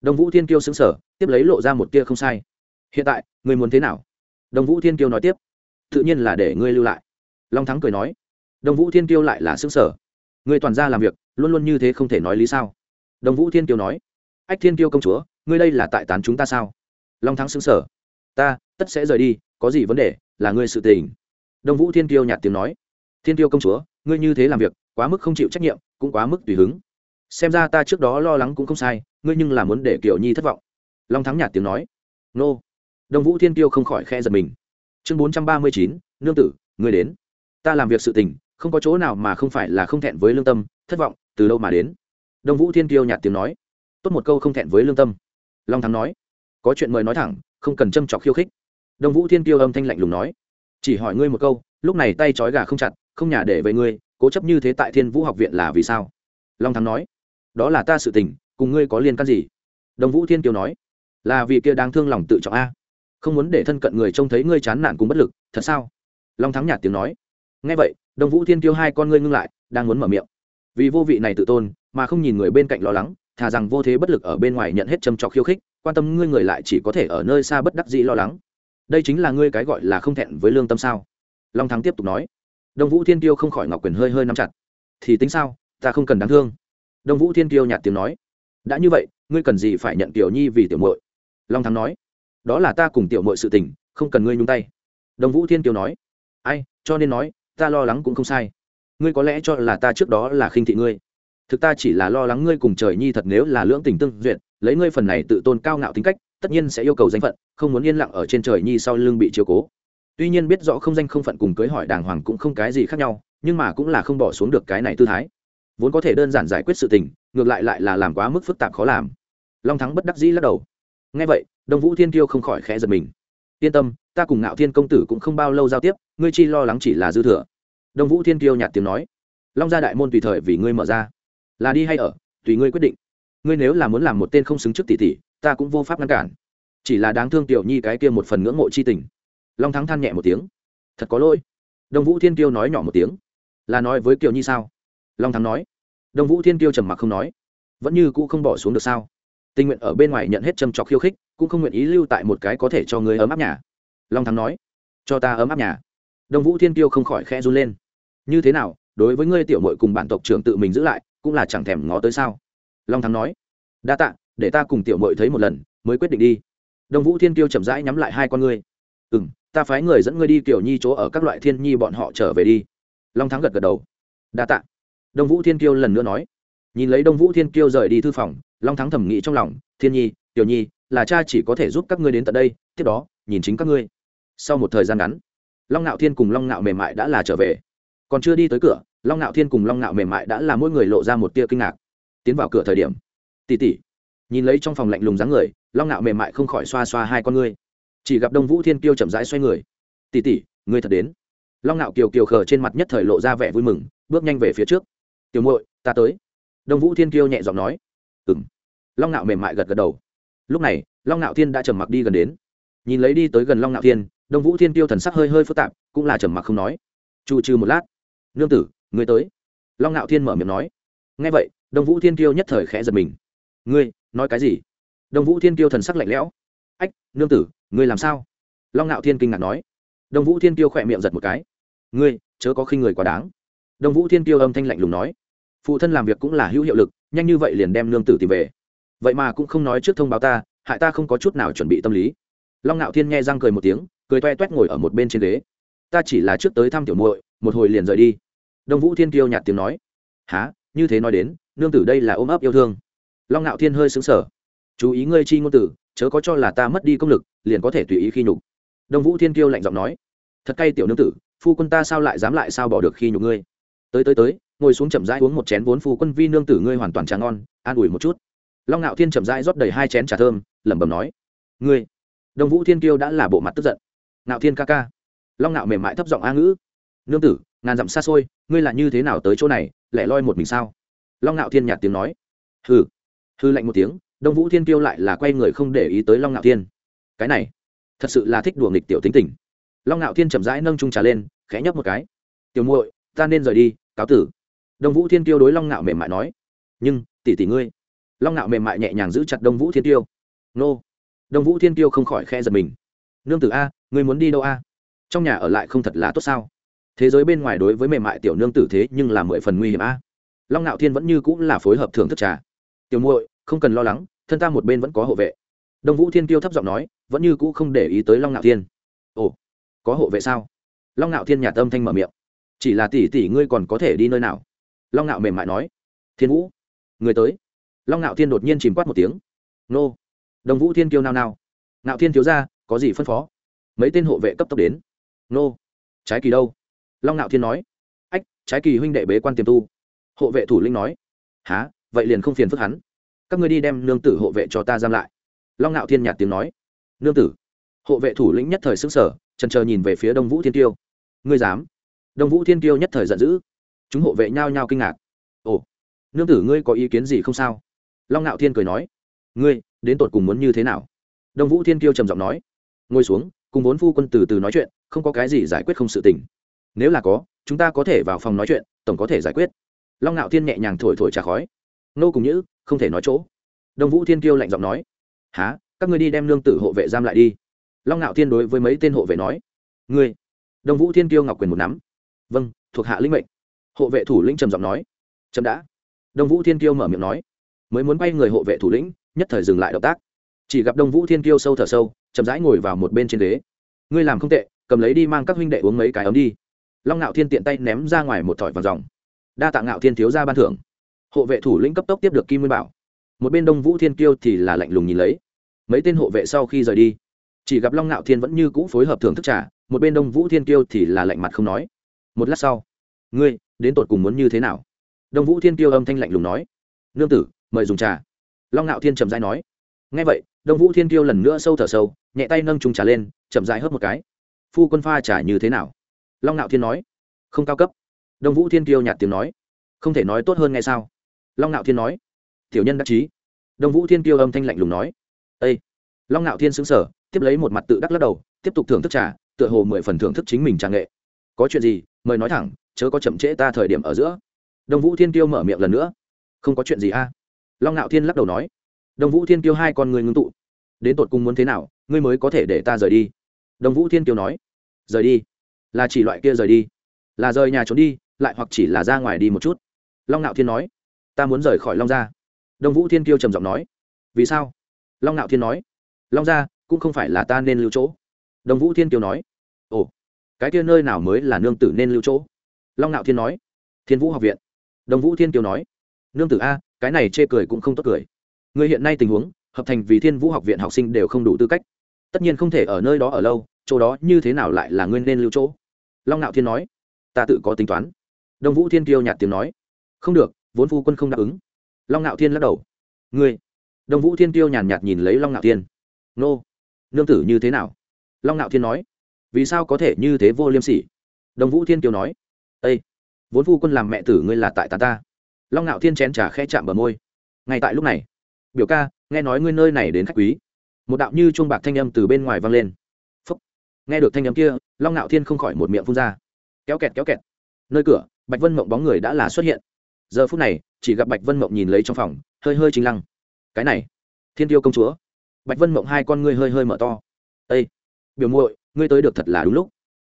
S1: Đông vũ thiên kiêu xứng sở tiếp lấy lộ ra một tia không sai. Hiện tại, người muốn thế nào? Đông vũ thiên kiêu nói tiếp. Tự nhiên là để ngươi lưu lại. Long thắng cười nói. Đông vũ thiên kiêu lại là xứng sở ngươi toàn ra làm việc, luôn luôn như thế không thể nói lý sao? Đông vũ thiên kiêu nói. Ách thiên kiêu công chúa, ngươi đây là tại tán chúng ta sao? Long thắng xứng sở ta, tất sẽ rời đi, có gì vấn đề, là ngươi sự tình. Đông vũ thiên kiêu nhạt tiếng nói. Thiên kiêu công chúa, ngươi như thế làm việc, quá mức không chịu trách nhiệm, cũng quá mức tùy hứng xem ra ta trước đó lo lắng cũng không sai, ngươi nhưng là muốn để kiểu nhi thất vọng. Long thắng nhạt tiếng nói. Nô. Đông vũ thiên kiêu không khỏi khe giật mình. Chương bốn trăm ba mươi chín, nương tử, ngươi đến. Ta làm việc sự tình, không có chỗ nào mà không phải là không thẹn với lương tâm, thất vọng, từ đâu mà đến? Đông vũ thiên kiêu nhạt tiếng nói. Tốt một câu không thẹn với lương tâm. Long thắng nói. Có chuyện mời nói thẳng, không cần châm trọc khiêu khích. Đông vũ thiên kiêu âm thanh lạnh lùng nói. Chỉ hỏi ngươi một câu, lúc này tay trói gà không chặt, không nhà để về ngươi, cố chấp như thế tại thiên vũ học viện là vì sao? Long thắng nói đó là ta sự tình, cùng ngươi có liên can gì? Đồng vũ thiên kiều nói, là vì kia đáng thương lòng tự trọng a. Không muốn để thân cận người trông thấy ngươi chán nản cùng bất lực, thật sao? Long thắng nhạt tiếng nói. Ngay vậy, đồng vũ thiên kiêu hai con ngươi ngưng lại, đang muốn mở miệng. Vì vô vị này tự tôn, mà không nhìn người bên cạnh lo lắng, thà rằng vô thế bất lực ở bên ngoài nhận hết châm trọc khiêu khích, quan tâm ngươi người lại chỉ có thể ở nơi xa bất đắc dĩ lo lắng. Đây chính là ngươi cái gọi là không thẹn với lương tâm sao? Long thắng tiếp tục nói. Đồng vũ thiên tiêu không khỏi ngọc quyền hơi hơi nắm chặt. Thì tính sao? Ta không cần đáng thương đông vũ thiên Kiêu nhạt tiếng nói, đã như vậy, ngươi cần gì phải nhận tiểu nhi vì tiểu muội? Long thắng nói, đó là ta cùng tiểu muội sự tình, không cần ngươi nhúng tay. Đông vũ thiên Kiêu nói, ai, cho nên nói, ta lo lắng cũng không sai. Ngươi có lẽ cho là ta trước đó là khinh thị ngươi. Thực ta chỉ là lo lắng ngươi cùng trời nhi thật nếu là lưỡng tình tương duyệt, lấy ngươi phần này tự tôn cao ngạo tính cách, tất nhiên sẽ yêu cầu danh phận, không muốn yên lặng ở trên trời nhi sau lưng bị chiếu cố. Tuy nhiên biết rõ không danh không phận cùng cưới hỏi đàng hoàng cũng không cái gì khác nhau, nhưng mà cũng là không bỏ xuống được cái này tư thái vốn có thể đơn giản giải quyết sự tình, ngược lại lại là làm quá mức phức tạp khó làm. Long thắng bất đắc dĩ lắc đầu. Ngay vậy, đông vũ thiên kiêu không khỏi khẽ giật mình. Yên tâm, ta cùng ngạo thiên công tử cũng không bao lâu giao tiếp, ngươi chi lo lắng chỉ là dư thừa. Đông vũ thiên kiêu nhạt tiếng nói. Long gia đại môn tùy thời vì ngươi mở ra. Là đi hay ở, tùy ngươi quyết định. Ngươi nếu là muốn làm một tên không xứng trước tỷ tỷ, ta cũng vô pháp ngăn cản. Chỉ là đáng thương tiểu nhi cái kia một phần ngưỡng mộ chi tình. Long thắng than nhẹ một tiếng. Thật có lỗi. Đông vũ thiên kiêu nói nhỏ một tiếng. Là nói với kiều nhi sao? Long thắng nói. Đông vũ thiên kiêu trầm mặc không nói. Vẫn như cũ không bỏ xuống được sao? Tình nguyện ở bên ngoài nhận hết châm trọc khiêu khích, cũng không nguyện ý lưu tại một cái có thể cho người ấm áp nhà. Long thắng nói. Cho ta ấm áp nhà. Đông vũ thiên kiêu không khỏi khẽ run lên. Như thế nào, đối với ngươi tiểu mội cùng bản tộc trưởng tự mình giữ lại, cũng là chẳng thèm ngó tới sao? Long thắng nói. Đa tạ, để ta cùng tiểu mội thấy một lần, mới quyết định đi. Đông vũ thiên kiêu chậm rãi nhắm lại hai con ngươi. Ừ m ta phái người dẫn ngươi đi kiểu nhi chỗ ở các loại thiên nhi bọn họ trở về đi. Long thắng gật gật đầu. Đa tạ đông vũ thiên kiêu lần nữa nói. Nhìn lấy đông vũ thiên kiêu rời đi thư phòng, long thắng thẩm nghĩ trong lòng, thiên nhi, tiểu nhi, là cha chỉ có thể giúp các ngươi đến tận đây, tiếp đó, nhìn chính các ngươi. Sau một thời gian ngắn, long ngạo thiên cùng long ngạo mềm mại đã là trở về. Còn chưa đi tới cửa, long ngạo thiên cùng long ngạo mềm mại đã là mỗi người lộ ra một tia kinh ngạc. Tiến vào cửa thời điểm tỉ tỉ nhìn lấy trong phòng lạnh lùng dáng người, long ngạo mềm mại không khỏi xoa xoa hai con ngươi. Chỉ gặp đông vũ thiên kiêu chậm rãi xoay người. Tỉ tỉ ngươi thật đến. Long ngạo kiều kiều khờ trên mặt nhất thời lộ ra vẻ vui mừng, bước nhanh về phía trước tiểu muội, ta tới. Đông vũ thiên kiêu nhẹ giọng nói. Ừng long ngạo mềm mại gật gật đầu. Lúc này, long ngạo thiên đã trầm mặc đi gần đến. Nhìn lấy đi tới gần long ngạo thiên, đông vũ thiên kiêu thần sắc hơi hơi phức tạp, cũng là trầm mặc không nói. Chu trừ một lát. Nương tử, ngươi tới. Long ngạo thiên mở miệng nói. Ngay vậy, đông vũ thiên kiêu nhất thời khẽ giật mình. Ngươi, nói cái gì? Đông vũ thiên kiêu thần sắc lạnh lẽo. Ách, nương tử, ngươi làm sao? Long ngạo thiên kinh ngạc nói. Đông vũ thiên kiêu khỏe miệng giật một cái. Ngươi, chớ có khinh người quá đáng đông vũ thiên kiêu âm thanh lạnh lùng nói, phụ thân làm việc cũng là hữu hiệu lực, nhanh như vậy liền đem nương tử tìm về. Vậy mà cũng không nói trước thông báo ta, hại ta không có chút nào chuẩn bị tâm lý. Long ngạo thiên nghe răng cười một tiếng, cười toe toét ngồi ở một bên trên ghế. Ta chỉ là trước tới thăm tiểu muội, một hồi liền rời đi. Đông vũ thiên kiêu nhạt tiếng nói há như thế nói đến, nương tử đây là ôm ấp yêu thương. Long ngạo thiên hơi xứng sở chú ý ngươi chi ngôn tử, chớ có cho là ta mất đi công lực, liền có thể tùy ý khi nhục. Đông vũ thiên kiêu lạnh giọng nói, thật cay tiểu nương tử, phu quân ta sao lại dám lại sao bỏ được khi nhục ngươi? Tới tới tới, ngồi xuống chậm rãi uống một chén vốn phu quân vi nương tử ngươi hoàn toàn trà ngon, an ủi một chút. Long ngạo thiên chậm rãi rót đầy hai chén trà thơm, lẩm bẩm nói, ngươi, đông vũ thiên kiêu đã là bộ mặt tức giận. Ngạo thiên ca ca. Long ngạo mềm mại thấp giọng a ngữ, nương tử, ngàn dặm xa xôi, ngươi là như thế nào tới chỗ này, lẻ loi một mình sao? Long ngạo thiên nhạt tiếng nói, hừ. Hư lạnh một tiếng, đông vũ thiên kiêu lại là quay người không để ý tới long ngạo thiên. Cái này, thật sự là thích đùa nghịch tiểu tính tình. Long ngạo thiên chậm rãi nâng trung trà lên, khẽ nhấp một cái, tiểu muội ta nên rời đi, cáo tử. Đông vũ thiên tiêu đối long ngạo mềm mại nói. Nhưng, tỷ tỷ ngươi. Long ngạo mềm mại nhẹ nhàng giữ chặt đông vũ thiên tiêu nô. Đông vũ thiên tiêu không khỏi khe giật mình. Nương tử a, ngươi muốn đi đâu a? Trong nhà ở lại không thật là tốt sao? Thế giới bên ngoài đối với mềm mại tiểu nương tử thế nhưng là mười phần nguy hiểm a. Long ngạo thiên vẫn như cũng là phối hợp thưởng thức trà. Tiểu muội, không cần lo lắng, thân ta một bên vẫn có hộ vệ. Đông vũ thiên Tiêu thấp giọng nói, vẫn như cũ không để ý tới long ngạo thiên. Ồ, có hộ vệ sao? Long ngạo thiên nhà tâm thanh mở miệng chỉ là tỷ tỷ ngươi còn có thể đi nơi nào? Long ngạo mềm mại nói. Thiên vũ, người tới. Long ngạo thiên đột nhiên chìm quát một tiếng. Nô. Đồng vũ thiên kiêu nao nao. Ngạo thiên thiếu ra, có gì phân phó? Mấy tên hộ vệ cấp tốc đến. Nô. Trái kỳ đâu? Long ngạo thiên nói. Ách, trái kỳ huynh đệ bế quan tiềm tu. Hộ vệ thủ linh nói. Há vậy liền không phiền phức hắn. Các ngươi đi đem nương tử hộ vệ cho ta giam lại. Long ngạo thiên nhạt tiếng nói. Nương tử. Hộ vệ thủ lĩnh nhất thời xứng sở trần chờ nhìn về phía đông vũ thiên tiêu. Ngươi dám? Đông vũ thiên Kiêu nhất thời giận dữ. Chúng hộ vệ nhao nhao kinh ngạc. Ồ, nương tử ngươi có ý kiến gì không sao? Long ngạo thiên cười nói. Ngươi, đến tột cùng muốn như thế nào? Đông vũ thiên Kiêu trầm giọng nói. Ngồi xuống, cùng vốn phu quân từ từ nói chuyện, không có cái gì giải quyết không sự tình. Nếu là có, chúng ta có thể vào phòng nói chuyện, tổng có thể giải quyết. Long ngạo thiên nhẹ nhàng thổi thổi trà khói. Nô cùng nhữ, không thể nói chỗ. Đông vũ thiên kiêu lạnh giọng nói. Há các ngươi đi đem lương tử hộ vệ giam lại đi. Long ngạo thiên đối với mấy tên hộ vệ nói. Ngươi, đông vũ thiên kiêu ngọc quyền một nắm vâng thuộc hạ lĩnh mệnh. Hộ vệ thủ lĩnh trầm giọng nói. Chậm đã. Đông vũ thiên kiêu mở miệng nói. Mới muốn bay người hộ vệ thủ lĩnh, nhất thời dừng lại động tác. Chỉ gặp đông vũ thiên kiêu sâu thở sâu, chậm rãi ngồi vào một bên trên ghế. Ngươi làm không tệ, cầm lấy đi mang các huynh đệ uống mấy cái ấm đi. Long ngạo thiên tiện tay ném ra ngoài một thỏi vàng dòng đa tạ ngạo thiên thiếu ra ban thưởng. Hộ vệ thủ lĩnh cấp tốc tiếp được kim nguyên bảo. Một bên đông vũ thiên kiêu thì là lạnh lùng nhìn lấy. Mấy tên hộ vệ sau khi rời đi, chỉ gặp long ngạo thiên vẫn như cũ phối hợp thưởng thức trà, một bên đông vũ thiên kiêu thì là lạnh mặt không nói một lát sau, ngươi, đến tột cùng muốn như thế nào? Đông vũ thiên kiêu âm thanh lạnh lùng nói, nương tử, mời dùng trà. Long ngạo thiên trầm dai nói ngay vậy, đông vũ thiên kiêu lần nữa sâu thở sâu, nhẹ tay nâng trùng trà lên, chậm dai hớp một cái. Phu quân pha trà như thế nào? Long ngạo thiên nói, không cao cấp. Đông vũ thiên kiêu nhạt tiếng nói, không thể nói tốt hơn ngay sao? Long ngạo thiên nói, tiểu nhân đắc chí. Đông vũ thiên kiêu âm thanh lạnh lùng nói ây long ngạo thiên xứng sở tiếp lấy một mặt tự đắc lắc đầu, tiếp tục thưởng thức trà, tựa hồ mười phần thưởng thức chính mình trang nghệ có chuyện gì, mời nói thẳng, chớ có chậm trễ ta thời điểm ở giữa. Đông vũ thiên Tiêu mở miệng lần nữa. Không có chuyện gì a? Long ngạo thiên lắc đầu nói. Đông vũ thiên Tiêu hai con người ngưng tụ. Đến tột cùng muốn thế nào, ngươi mới có thể để ta rời đi? Đông vũ thiên Tiêu nói. Rời đi? Là chỉ loại kia rời đi? Là rời nhà trốn đi, lại hoặc chỉ là ra ngoài đi một chút? Long ngạo thiên nói. Ta muốn rời khỏi long gia. Đông vũ thiên Tiêu trầm giọng nói. Vì sao? Long ngạo thiên nói. Long gia cũng không phải là ta nên lưu chỗ. Đông vũ thiên Tiêu nói. Ồ cái kia nơi nào mới là nương tử nên lưu chỗ? Long ngạo thiên nói. Thiên vũ học viện. Đồng vũ thiên kiều nói. Nương tử a, cái này chê cười cũng không tốt cười. Người hiện nay tình huống, hợp thành vì thiên vũ học viện học sinh đều không đủ tư cách. Tất nhiên không thể ở nơi đó ở lâu, chỗ đó như thế nào lại là ngươi nên lưu chỗ? Long ngạo thiên nói. Ta tự có tính toán. Đồng vũ thiên kiều nhạt tiếng nói. Không được, vốn phu quân không đáp ứng. Long ngạo thiên lắc đầu. Ngươi. Đồng vũ thiên kiều nhàn nhạt nhìn lấy long ngạo thiên. Nô. Nương tử như thế nào? Long ngạo thiên nói vì sao có thể như thế vô liêm sỉ? Đồng vũ thiên kiều nói. Ây vốn phu quân làm mẹ tử ngươi là tại ta ta. Long ngạo thiên chén trà khẽ chạm bờ môi. Ngay tại lúc này, biểu ca, nghe nói ngươi nơi này đến khách quý. Một đạo như chuông bạc thanh âm từ bên ngoài vang lên. Phúc. nghe được thanh âm kia, long ngạo thiên không khỏi một miệng phun ra. Kéo kẹt kéo kẹt. Nơi cửa, bạch vân mộng bóng người đã là xuất hiện. Giờ phút này, chỉ gặp bạch vân mộng nhìn lấy trong phòng, hơi hơi chính lăng. Cái này, thiên tiêu công chúa. Bạch vân mộng hai con ngươi hơi hơi mở to. Ây biểu muội ngươi tới được thật là đúng lúc.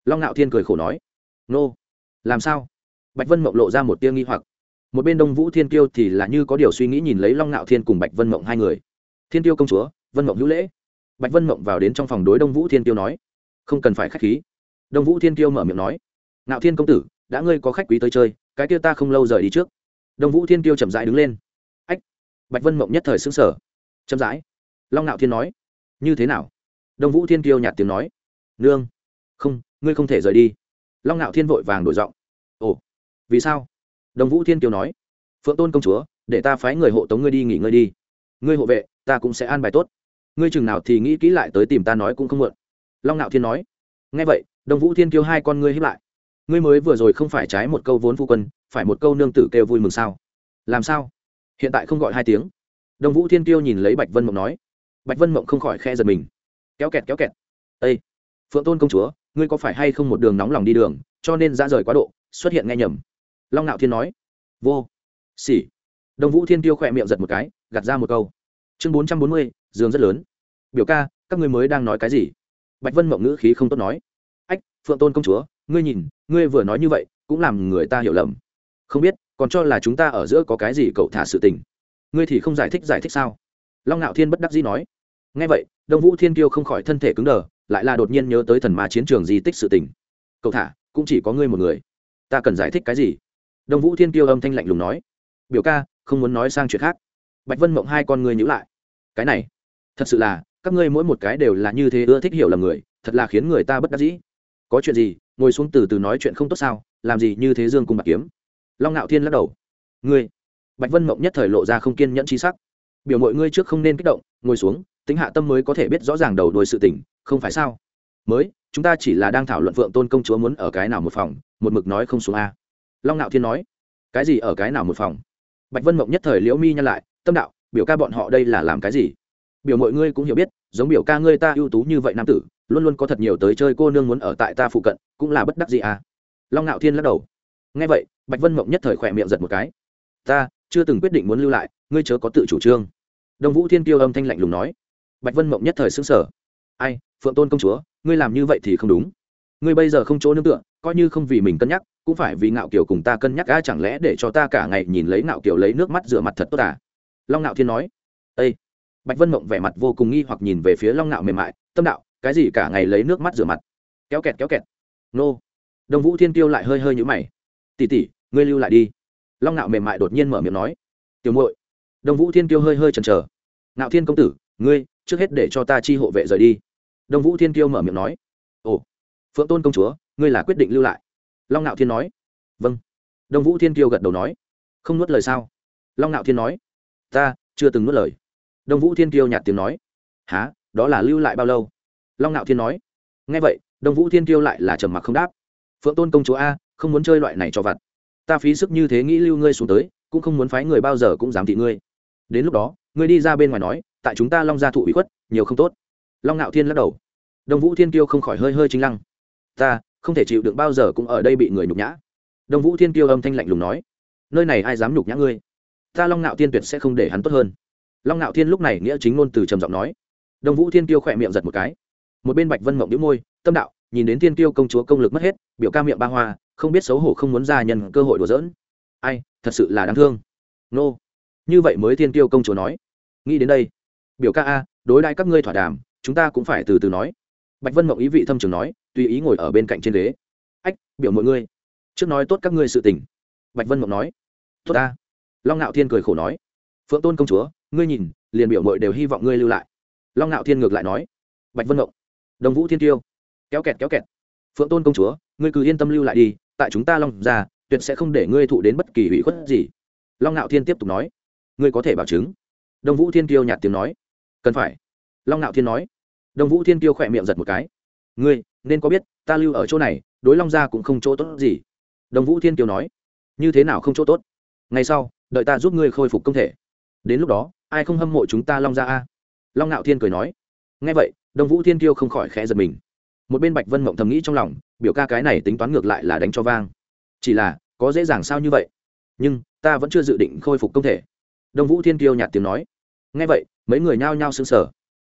S1: Long ngạo thiên cười khổ nói, nô, làm sao? Bạch vân mộng lộ ra một tia nghi hoặc. Một bên đông vũ thiên tiêu thì là như có điều suy nghĩ nhìn lấy long ngạo thiên cùng bạch vân mộng hai người. Thiên tiêu công chúa, vân mộng hữu lễ. Bạch vân mộng vào đến trong phòng đối đông vũ thiên tiêu nói, không cần phải k h á c h khí. Đông vũ thiên tiêu mở miệng nói ngạo thiên công tử, đã ngươi có khách quý tới chơi, cái kia ta không lâu rời đi trước. Đông vũ thiên tiêu chậm rãi đứng lên. Ách. Bạch vân mộng nhất thời xứng sở chậm rãi. Long ngạo thiên nói, như thế nào? Đông vũ thiên tiêu nhạt tiếng nói nương. Không, ngươi không thể rời đi. Long ngạo thiên vội vàng đổi giọng. Ồ, vì sao? Đồng vũ thiên kiều nói. Phượng tôn công chúa, để ta phái người hộ tống ngươi đi nghỉ ngơi đi. Ngươi hộ vệ, ta cũng sẽ an bài tốt. Ngươi chừng nào thì nghĩ kỹ lại tới tìm ta nói cũng không muộn. Long ngạo thiên nói. Ngay vậy, đồng vũ thiên kiêu hai con ngươi hiếp lại. Ngươi mới vừa rồi không phải trái một câu vốn phu quân, phải một câu nương tử kêu vui mừng sao? Làm sao? Hiện tại không gọi hai tiếng. Đồng vũ thiên kiêu nhìn lấy bạch vân mộng nói. Bạch vân mộng không khỏi khe giật mình. Kéo kẹt kéo kẹt. Ây phượng tôn công chúa, ngươi có phải hay không một đường nóng lòng đi đường, cho nên ra rời quá độ, xuất hiện nghe nhầm. Long ngạo thiên nói. Vô. Xỉ đồng vũ thiên tiêu khỏe miệng giật một cái, gạt ra một câu. Chương bốn trăm bốn mươi, giường rất lớn. Biểu ca, các ngươi mới đang nói cái gì? Bạch vân mộng ngữ khí không tốt nói. Ách, phượng tôn công chúa, ngươi nhìn, ngươi vừa nói như vậy, cũng làm người ta hiểu lầm. Không biết, còn cho là chúng ta ở giữa có cái gì cậu thả sự tình. Ngươi thì không giải thích giải thích sao? Long ngạo thiên bất đắc dĩ nói. Ngay vậy, đông vũ thiên kiêu không khỏi thân thể cứng đờ lại là đột nhiên nhớ tới thần ma chiến trường di tích sự tình. Cậu thả, cũng chỉ có ngươi một người. Ta cần giải thích cái gì? Đông vũ thiên kiêu âm thanh lạnh lùng nói. Biểu ca, không muốn nói sang chuyện khác. Bạch vân mộng hai con ngươi nhữ lại. Cái này, thật sự là, các ngươi mỗi một cái đều là như thế ưa thích hiểu là người, thật là khiến người ta bất đắc dĩ. Có chuyện gì, ngồi xuống từ từ nói chuyện không tốt sao, làm gì như thế dương cùng bạc kiếm. Long ngạo thiên lắc đầu. Ngươi, bạch vân mộng nhất thời lộ ra không kiên nhẫn trí sắc. Biểu mọi ngươi trước không nên kích động, ngồi xuống tính hạ tâm mới có thể biết rõ ràng đầu đuôi sự tình, không phải sao? Mới, chúng ta chỉ là đang thảo luận phượng tôn công chúa muốn ở cái nào một phòng, một mực nói không xuống a. Long ngạo thiên nói, cái gì ở cái nào một phòng? Bạch vân mộng nhất thời liễu mi nhăn lại, tâm đạo, biểu ca bọn họ đây là làm cái gì? Biểu mọi ngươi cũng hiểu biết, giống biểu ca ngươi ta ưu tú như vậy nam tử, luôn luôn có thật nhiều tới chơi cô nương muốn ở tại ta phụ cận, cũng là bất đắc gì à long ngạo thiên lắc đầu. Nghe vậy, bạch vân mộng nhất thời khỏe miệng giật một cái. Ta, chưa từng quyết định muốn lưu lại, ngươi chớ có tự chủ trương. Đông vũ thiên kiêu âm thanh lạnh lùng nói bạch vân mộng nhất thời xứng sở ai, phượng tôn công chúa, ngươi làm như vậy thì không đúng. Ngươi bây giờ không chỗ nương tựa, coi như không vì mình cân nhắc, cũng phải vì ngạo kiều cùng ta cân nhắc ga chẳng lẽ để cho ta cả ngày nhìn lấy ngạo kiều lấy nước mắt rửa mặt thật tốt à? Long ngạo thiên nói. Ây bạch vân mộng vẻ mặt vô cùng nghi hoặc nhìn về phía long ngạo mềm mại, tâm đạo, cái gì cả ngày lấy nước mắt rửa mặt? Kéo kẹt kéo kẹt. Nô. Đông vũ thiên tiêu lại hơi hơi nhũ mày. Tỉ tỉ ngươi lưu lại đi. Long ngạo mềm mại đột nhiên mở miệng nói. Tiểu muội. Đông vũ thiên tiêu hơi hơi chần chờ. Ngạo thiên công tử, ngươi trước hết để cho ta chi hộ vệ rời đi. Đông vũ thiên Kiêu mở miệng nói. Ồ, phượng tôn công chúa, ngươi là quyết định lưu lại. Long ngạo thiên nói. Vâng. Đông vũ thiên Kiêu gật đầu nói. Không nuốt lời sao? Long ngạo thiên nói. Ta chưa từng nuốt lời. Đông vũ thiên Kiêu nhạt tiếng nói. Há đó là lưu lại bao lâu? Long ngạo thiên nói. Nghe vậy, đông vũ thiên Kiêu lại là trầm mặc không đáp. Phượng tôn công chúa a, không muốn chơi loại này cho vặt. Ta phí sức như thế nghĩ lưu ngươi xuống tới, cũng không muốn phái người bao giờ cũng dám thị ngươi đến lúc đó, ngươi đi ra bên ngoài nói, tại chúng ta long gia thụ ủy khuất, nhiều không tốt. Long ngạo thiên lắc đầu. Đông vũ thiên tiêu không khỏi hơi hơi chính lăng. Ta, không thể chịu được bao giờ cũng ở đây bị người nhục nhã. Đông vũ thiên tiêu âm thanh lạnh lùng nói. Nơi này ai dám nhục nhã ngươi? Ta long ngạo thiên tuyệt sẽ không để hắn tốt hơn. Long ngạo thiên lúc này nghĩa chính ngôn từ trầm giọng nói. Đông vũ thiên tiêu khỏe miệng giật một cái. Một bên bạch vân mộng đĩu môi, tâm đạo, nhìn đến thiên tiêu công chúa công lực mất hết, biểu ca miệng ba hoa, không biết xấu hổ không muốn ra nhân cơ hội đùa giỡn. Ai, thật sự là đáng thương. Nô như vậy mới thiên tiêu công chúa nói. Nghĩ đến đây, biểu ca a, đối đãi các ngươi thỏa đàm, chúng ta cũng phải từ từ nói. Bạch vân mộng ý vị thâm trường nói, tùy ý ngồi ở bên cạnh trên ghế. Ách, biểu mọi ngươi trước nói tốt các ngươi sự tình. Bạch vân mộng nói, tốt ta. Long ngạo thiên cười khổ nói, phượng tôn công chúa, ngươi nhìn, liền biểu mội đều hy vọng ngươi lưu lại. Long ngạo thiên ngược lại nói, bạch vân mộng, đồng vũ thiên tiêu kéo kẹt kéo kẹt. Phượng tôn công chúa, ngươi cứ yên tâm lưu lại đi, tại chúng ta long ra tuyệt sẽ không để ngươi thụ đến bất kỳ hủy khuất gì. Long ngạo thiên tiếp tục nói ngươi có thể bảo chứng. Đông vũ thiên tiêu nhạt tiếng nói. Cần phải. Long ngạo thiên nói. Đông vũ thiên tiêu khỏe miệng giật một cái. Ngươi, nên có biết, ta lưu ở chỗ này, đối long gia cũng không chỗ tốt gì. Đông vũ thiên tiêu nói. Như thế nào không chỗ tốt? Ngay sau, đợi ta giúp ngươi khôi phục công thể. Đến lúc đó, ai không hâm mộ chúng ta long gia a? Long ngạo thiên cười nói. Ngay vậy, đông vũ thiên tiêu không khỏi khẽ giật mình. Một bên bạch vân mộng thầm nghĩ trong lòng, biểu ca cái này tính toán ngược lại là đánh cho vang. Chỉ là, có dễ dàng sao như vậy? Nhưng, ta vẫn chưa dự định khôi phục công thể đông vũ thiên tiêu nhạt tiếng nói. Nghe vậy, mấy người nhao nhao xứng sở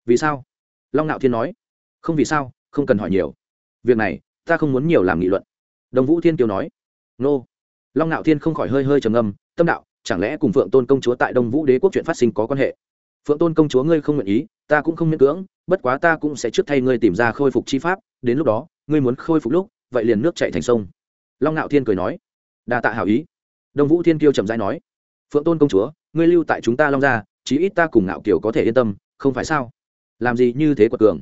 S1: vì sao? Long nạo thiên nói. Không vì sao, không cần hỏi nhiều. Việc này, ta không muốn nhiều làm nghị luận. Đông vũ thiên kiêu nói. Nô. Long nạo thiên không khỏi hơi hơi trầm ngâm, tâm đạo, chẳng lẽ cùng phượng tôn công chúa tại đông vũ đế quốc chuyện phát sinh có quan hệ? Phượng tôn công chúa ngươi không nguyện ý, ta cũng không miễn cưỡng, bất quá ta cũng sẽ trước thay ngươi tìm ra khôi phục chi pháp, đến lúc đó, ngươi muốn khôi phục lúc, vậy liền nước chạy thành sông. Long nạo thiên cười nói. Đa tạ hảo ý. Đông vũ thiên kiêu trầm rãi nói. Phượng tôn công chúa ngươi lưu tại chúng ta long ra chí ít ta cùng ngạo kiều có thể yên tâm, không phải sao? Làm gì như thế quật cường?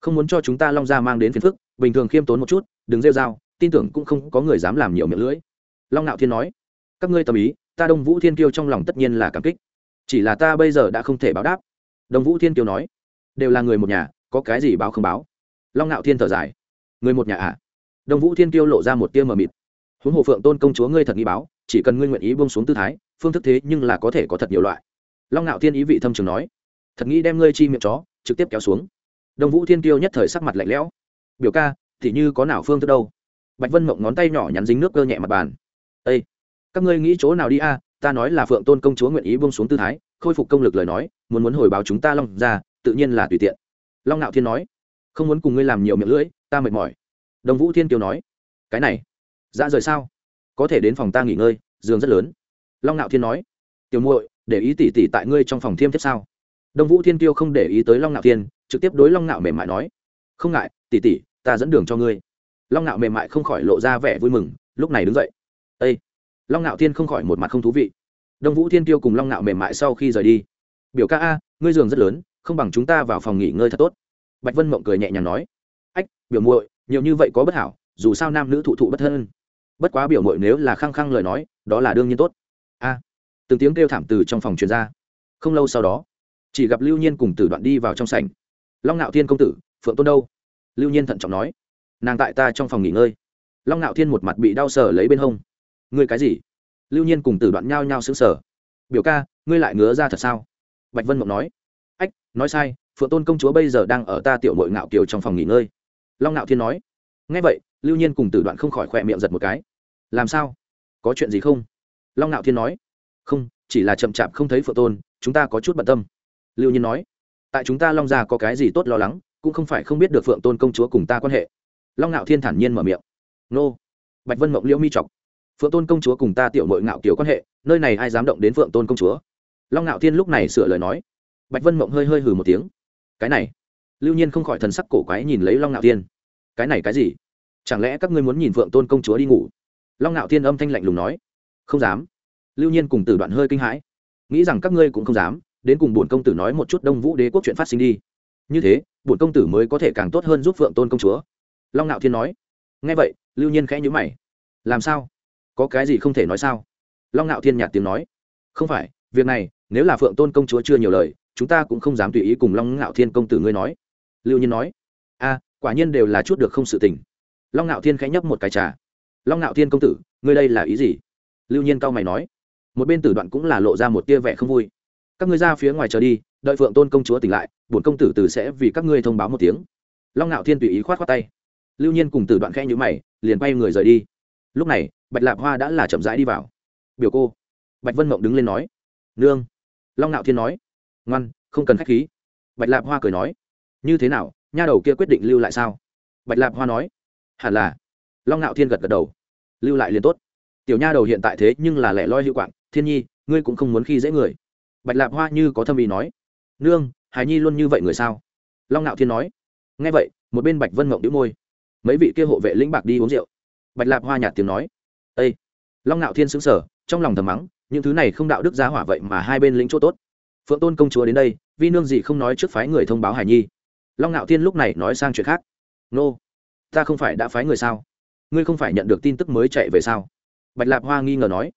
S1: Không muốn cho chúng ta long ra mang đến phiền phức, bình thường khiêm tốn một chút, đừng rêu r a o tin tưởng cũng không có người dám làm nhiều miệng lưỡi. Long ngạo thiên nói. Các ngươi tâm ý, ta đông vũ thiên kiêu trong lòng tất nhiên là cảm kích. Chỉ là ta bây giờ đã không thể báo đáp. Đông vũ thiên kiêu nói. Đều là người một nhà, có cái gì báo không báo? Long ngạo thiên thở dài. Người một nhà ạ à? đông vũ thiên kiêu lộ ra một tia mờ mịt. Huống hồ phượng tôn công chúa ngươi thật nghi báo chỉ cần ngươi nguyện ý buông xuống tư thái, phương thức thế nhưng là có thể có thật nhiều loại. Long ngạo thiên ý vị thâm trường nói, thật nghĩ đem ngươi chi miệng chó, trực tiếp kéo xuống. Đông vũ thiên tiêu nhất thời sắc mặt lạnh lẽo. Biểu ca, thì như có nào phương thức đâu? Bạch vân mộng ngón tay nhỏ nhắn dính nước cơ nhẹ mặt bàn. Ây các ngươi nghĩ chỗ nào đi a? Ta nói là phượng tôn công chúa nguyện ý buông xuống tư thái, khôi phục công lực lời nói, muốn muốn hồi báo chúng ta long ra tự nhiên là tùy tiện. Long ngạo thiên nói, không muốn cùng ngươi làm nhiều miệng lưỡi, ta mệt mỏi. Đồng vũ thiên kiều nói, cái này dạ rời sao? Có thể đến phòng ta nghỉ ngơi, giường rất lớn. Long nạo thiên nói. Tiểu muội, để ý tỉ tỉ tại ngươi trong phòng thiêm tiếp sao? Đông vũ thiên kiêu không để ý tới long nạo thiên, trực tiếp đối long nạo mềm mại nói. Không ngại, tỉ tỉ, ta dẫn đường cho ngươi. Long nạo mềm mại không khỏi lộ ra vẻ vui mừng, lúc này đứng dậy. Ây long nạo thiên không khỏi một mặt không thú vị. Đông vũ thiên kiêu cùng long nạo mềm mại sau khi rời đi. Biểu ca a, ngươi giường rất lớn, không bằng chúng ta vào phòng nghỉ ngơi thật tốt. Bạch vân mộng cười nhẹ nhàng nói. Ách, biểu muội, nhiều như vậy có bất hảo, dù sao nam nữ thụ thụ bất thân bất quá biểu mội nếu là khăng khăng lời nói, đó là đương nhiên tốt. A. Từng tiếng kêu thảm từ trong phòng truyền ra. Không lâu sau đó, chỉ gặp lưu nhiên cùng tử đoạn đi vào trong sảnh. Long ngạo thiên công tử, phượng tôn đâu? Lưu nhiên thận trọng nói. Nàng tại ta trong phòng nghỉ ngơi. Long ngạo thiên một mặt bị đau sờ lấy bên hông. Ngươi cái gì? Lưu nhiên cùng tử đoạn nhao nhao xứng sở biểu ca, ngươi lại ngứa ra thật sao? Bạch vân mộng nói. Ách, nói sai, phượng tôn công chúa bây giờ đang ở ta tiểu mội ngạo kiều trong phòng nghỉ ngơi. Long ngạo thiên nói. Ngay vậy lưu nhiên cùng tử đoạn không khỏi khỏe miệng giật một cái. Làm sao? Có chuyện gì không? Long ngạo thiên nói. Không, chỉ là chậm chạp không thấy phượng tôn, chúng ta có chút bận tâm. Lưu nhiên nói. Tại chúng ta long gia có cái gì tốt lo lắng, cũng không phải không biết được phượng tôn công chúa cùng ta quan hệ. Long ngạo thiên thản nhiên mở miệng. Nô. Bạch vân mộng liễu mi chọc phượng tôn công chúa cùng ta tiểu mội ngạo kiểu quan hệ, nơi này ai dám động đến phượng tôn công chúa? Long ngạo thiên lúc này sửa lời nói. Bạch vân mộng hơi hơi hừ một tiếng. Cái này. Lưu nhiên không khỏi thần sắc cổ quái nhìn lấy long ngạo thiên. Cái này cái gì? Chẳng lẽ các ngươi muốn nhìn phượng tôn công chúa đi ngủ? Long ngạo thiên âm thanh lạnh lùng nói. Không dám. Lưu nhiên cùng tử đoạn hơi kinh hãi. Nghĩ rằng các ngươi cũng không dám, đến cùng bổn công tử nói một chút đông vũ đế quốc chuyện phát sinh đi. Như thế, bổn công tử mới có thể càng tốt hơn giúp phượng tôn công chúa. Long ngạo thiên nói. Ngay vậy, lưu nhiên khẽ nhữ mày. Làm sao? Có cái gì không thể nói sao? Long ngạo thiên nhạt tiếng nói. Không phải, việc này, nếu là phượng tôn công chúa chưa nhiều lời, chúng ta cũng không dám tùy ý cùng long ngạo thiên công tử ngươi nói. Lưu nhiên nói. A quả nhiên đều là chút được không sự tình long ngạo thiên khẽ nhấp một cái trà. Long ngạo thiên công tử, ngươi đây là ý gì? Lưu nhiên cao mày nói. Một bên tử đoạn cũng là lộ ra một tia vẻ không vui. Các ngươi ra phía ngoài chờ đi, đợi phượng tôn công chúa tỉnh lại, bổn công tử tử sẽ vì các ngươi thông báo một tiếng. Long ngạo thiên tùy ý khoát khoát tay. Lưu nhiên cùng tử đoạn khẽ nhữ mày, liền bay người rời đi. Lúc này, bạch lạp hoa đã là chậm rãi đi vào. Biểu cô. Bạch vân mộng đứng lên nói. Nương. Long ngạo thiên nói. Ngoan, không cần k h á c h khí. Bạch lạp hoa cười nói. Như thế nào, nha đầu kia quyết định lưu lại sao? Bạch lạp hoa nói hẳn là. Long ngạo thiên gật gật đầu. Lưu lại liền tốt. Tiểu nha đầu hiện tại thế nhưng là lẻ loi hiệu quạng. Thiên nhi, ngươi cũng không muốn khi dễ người. Bạch lạp hoa như có thâm ý nói. Nương hài nhi luôn như vậy người sao? Long ngạo thiên nói. Nghe vậy, một bên bạch vân mộng đĩu môi. Mấy vị kia hộ vệ lĩnh bạc đi uống rượu. Bạch lạp hoa nhạt tiếng nói. Ây long ngạo thiên xứng sở trong lòng thầm mắng, những thứ này không đạo đức giá hỏa vậy mà hai bên lĩnh chỗ tốt. Phượng tôn công chúa đến đây vi nương gì không nói trước phái người thông báo hải nhi. Long ngạo thiên lúc này nói sang chuyện khác. Nô! Ta không phải đã phái người sao? Ngươi không phải nhận được tin tức mới chạy về sao? Bạch lạp hoa nghi ngờ nói.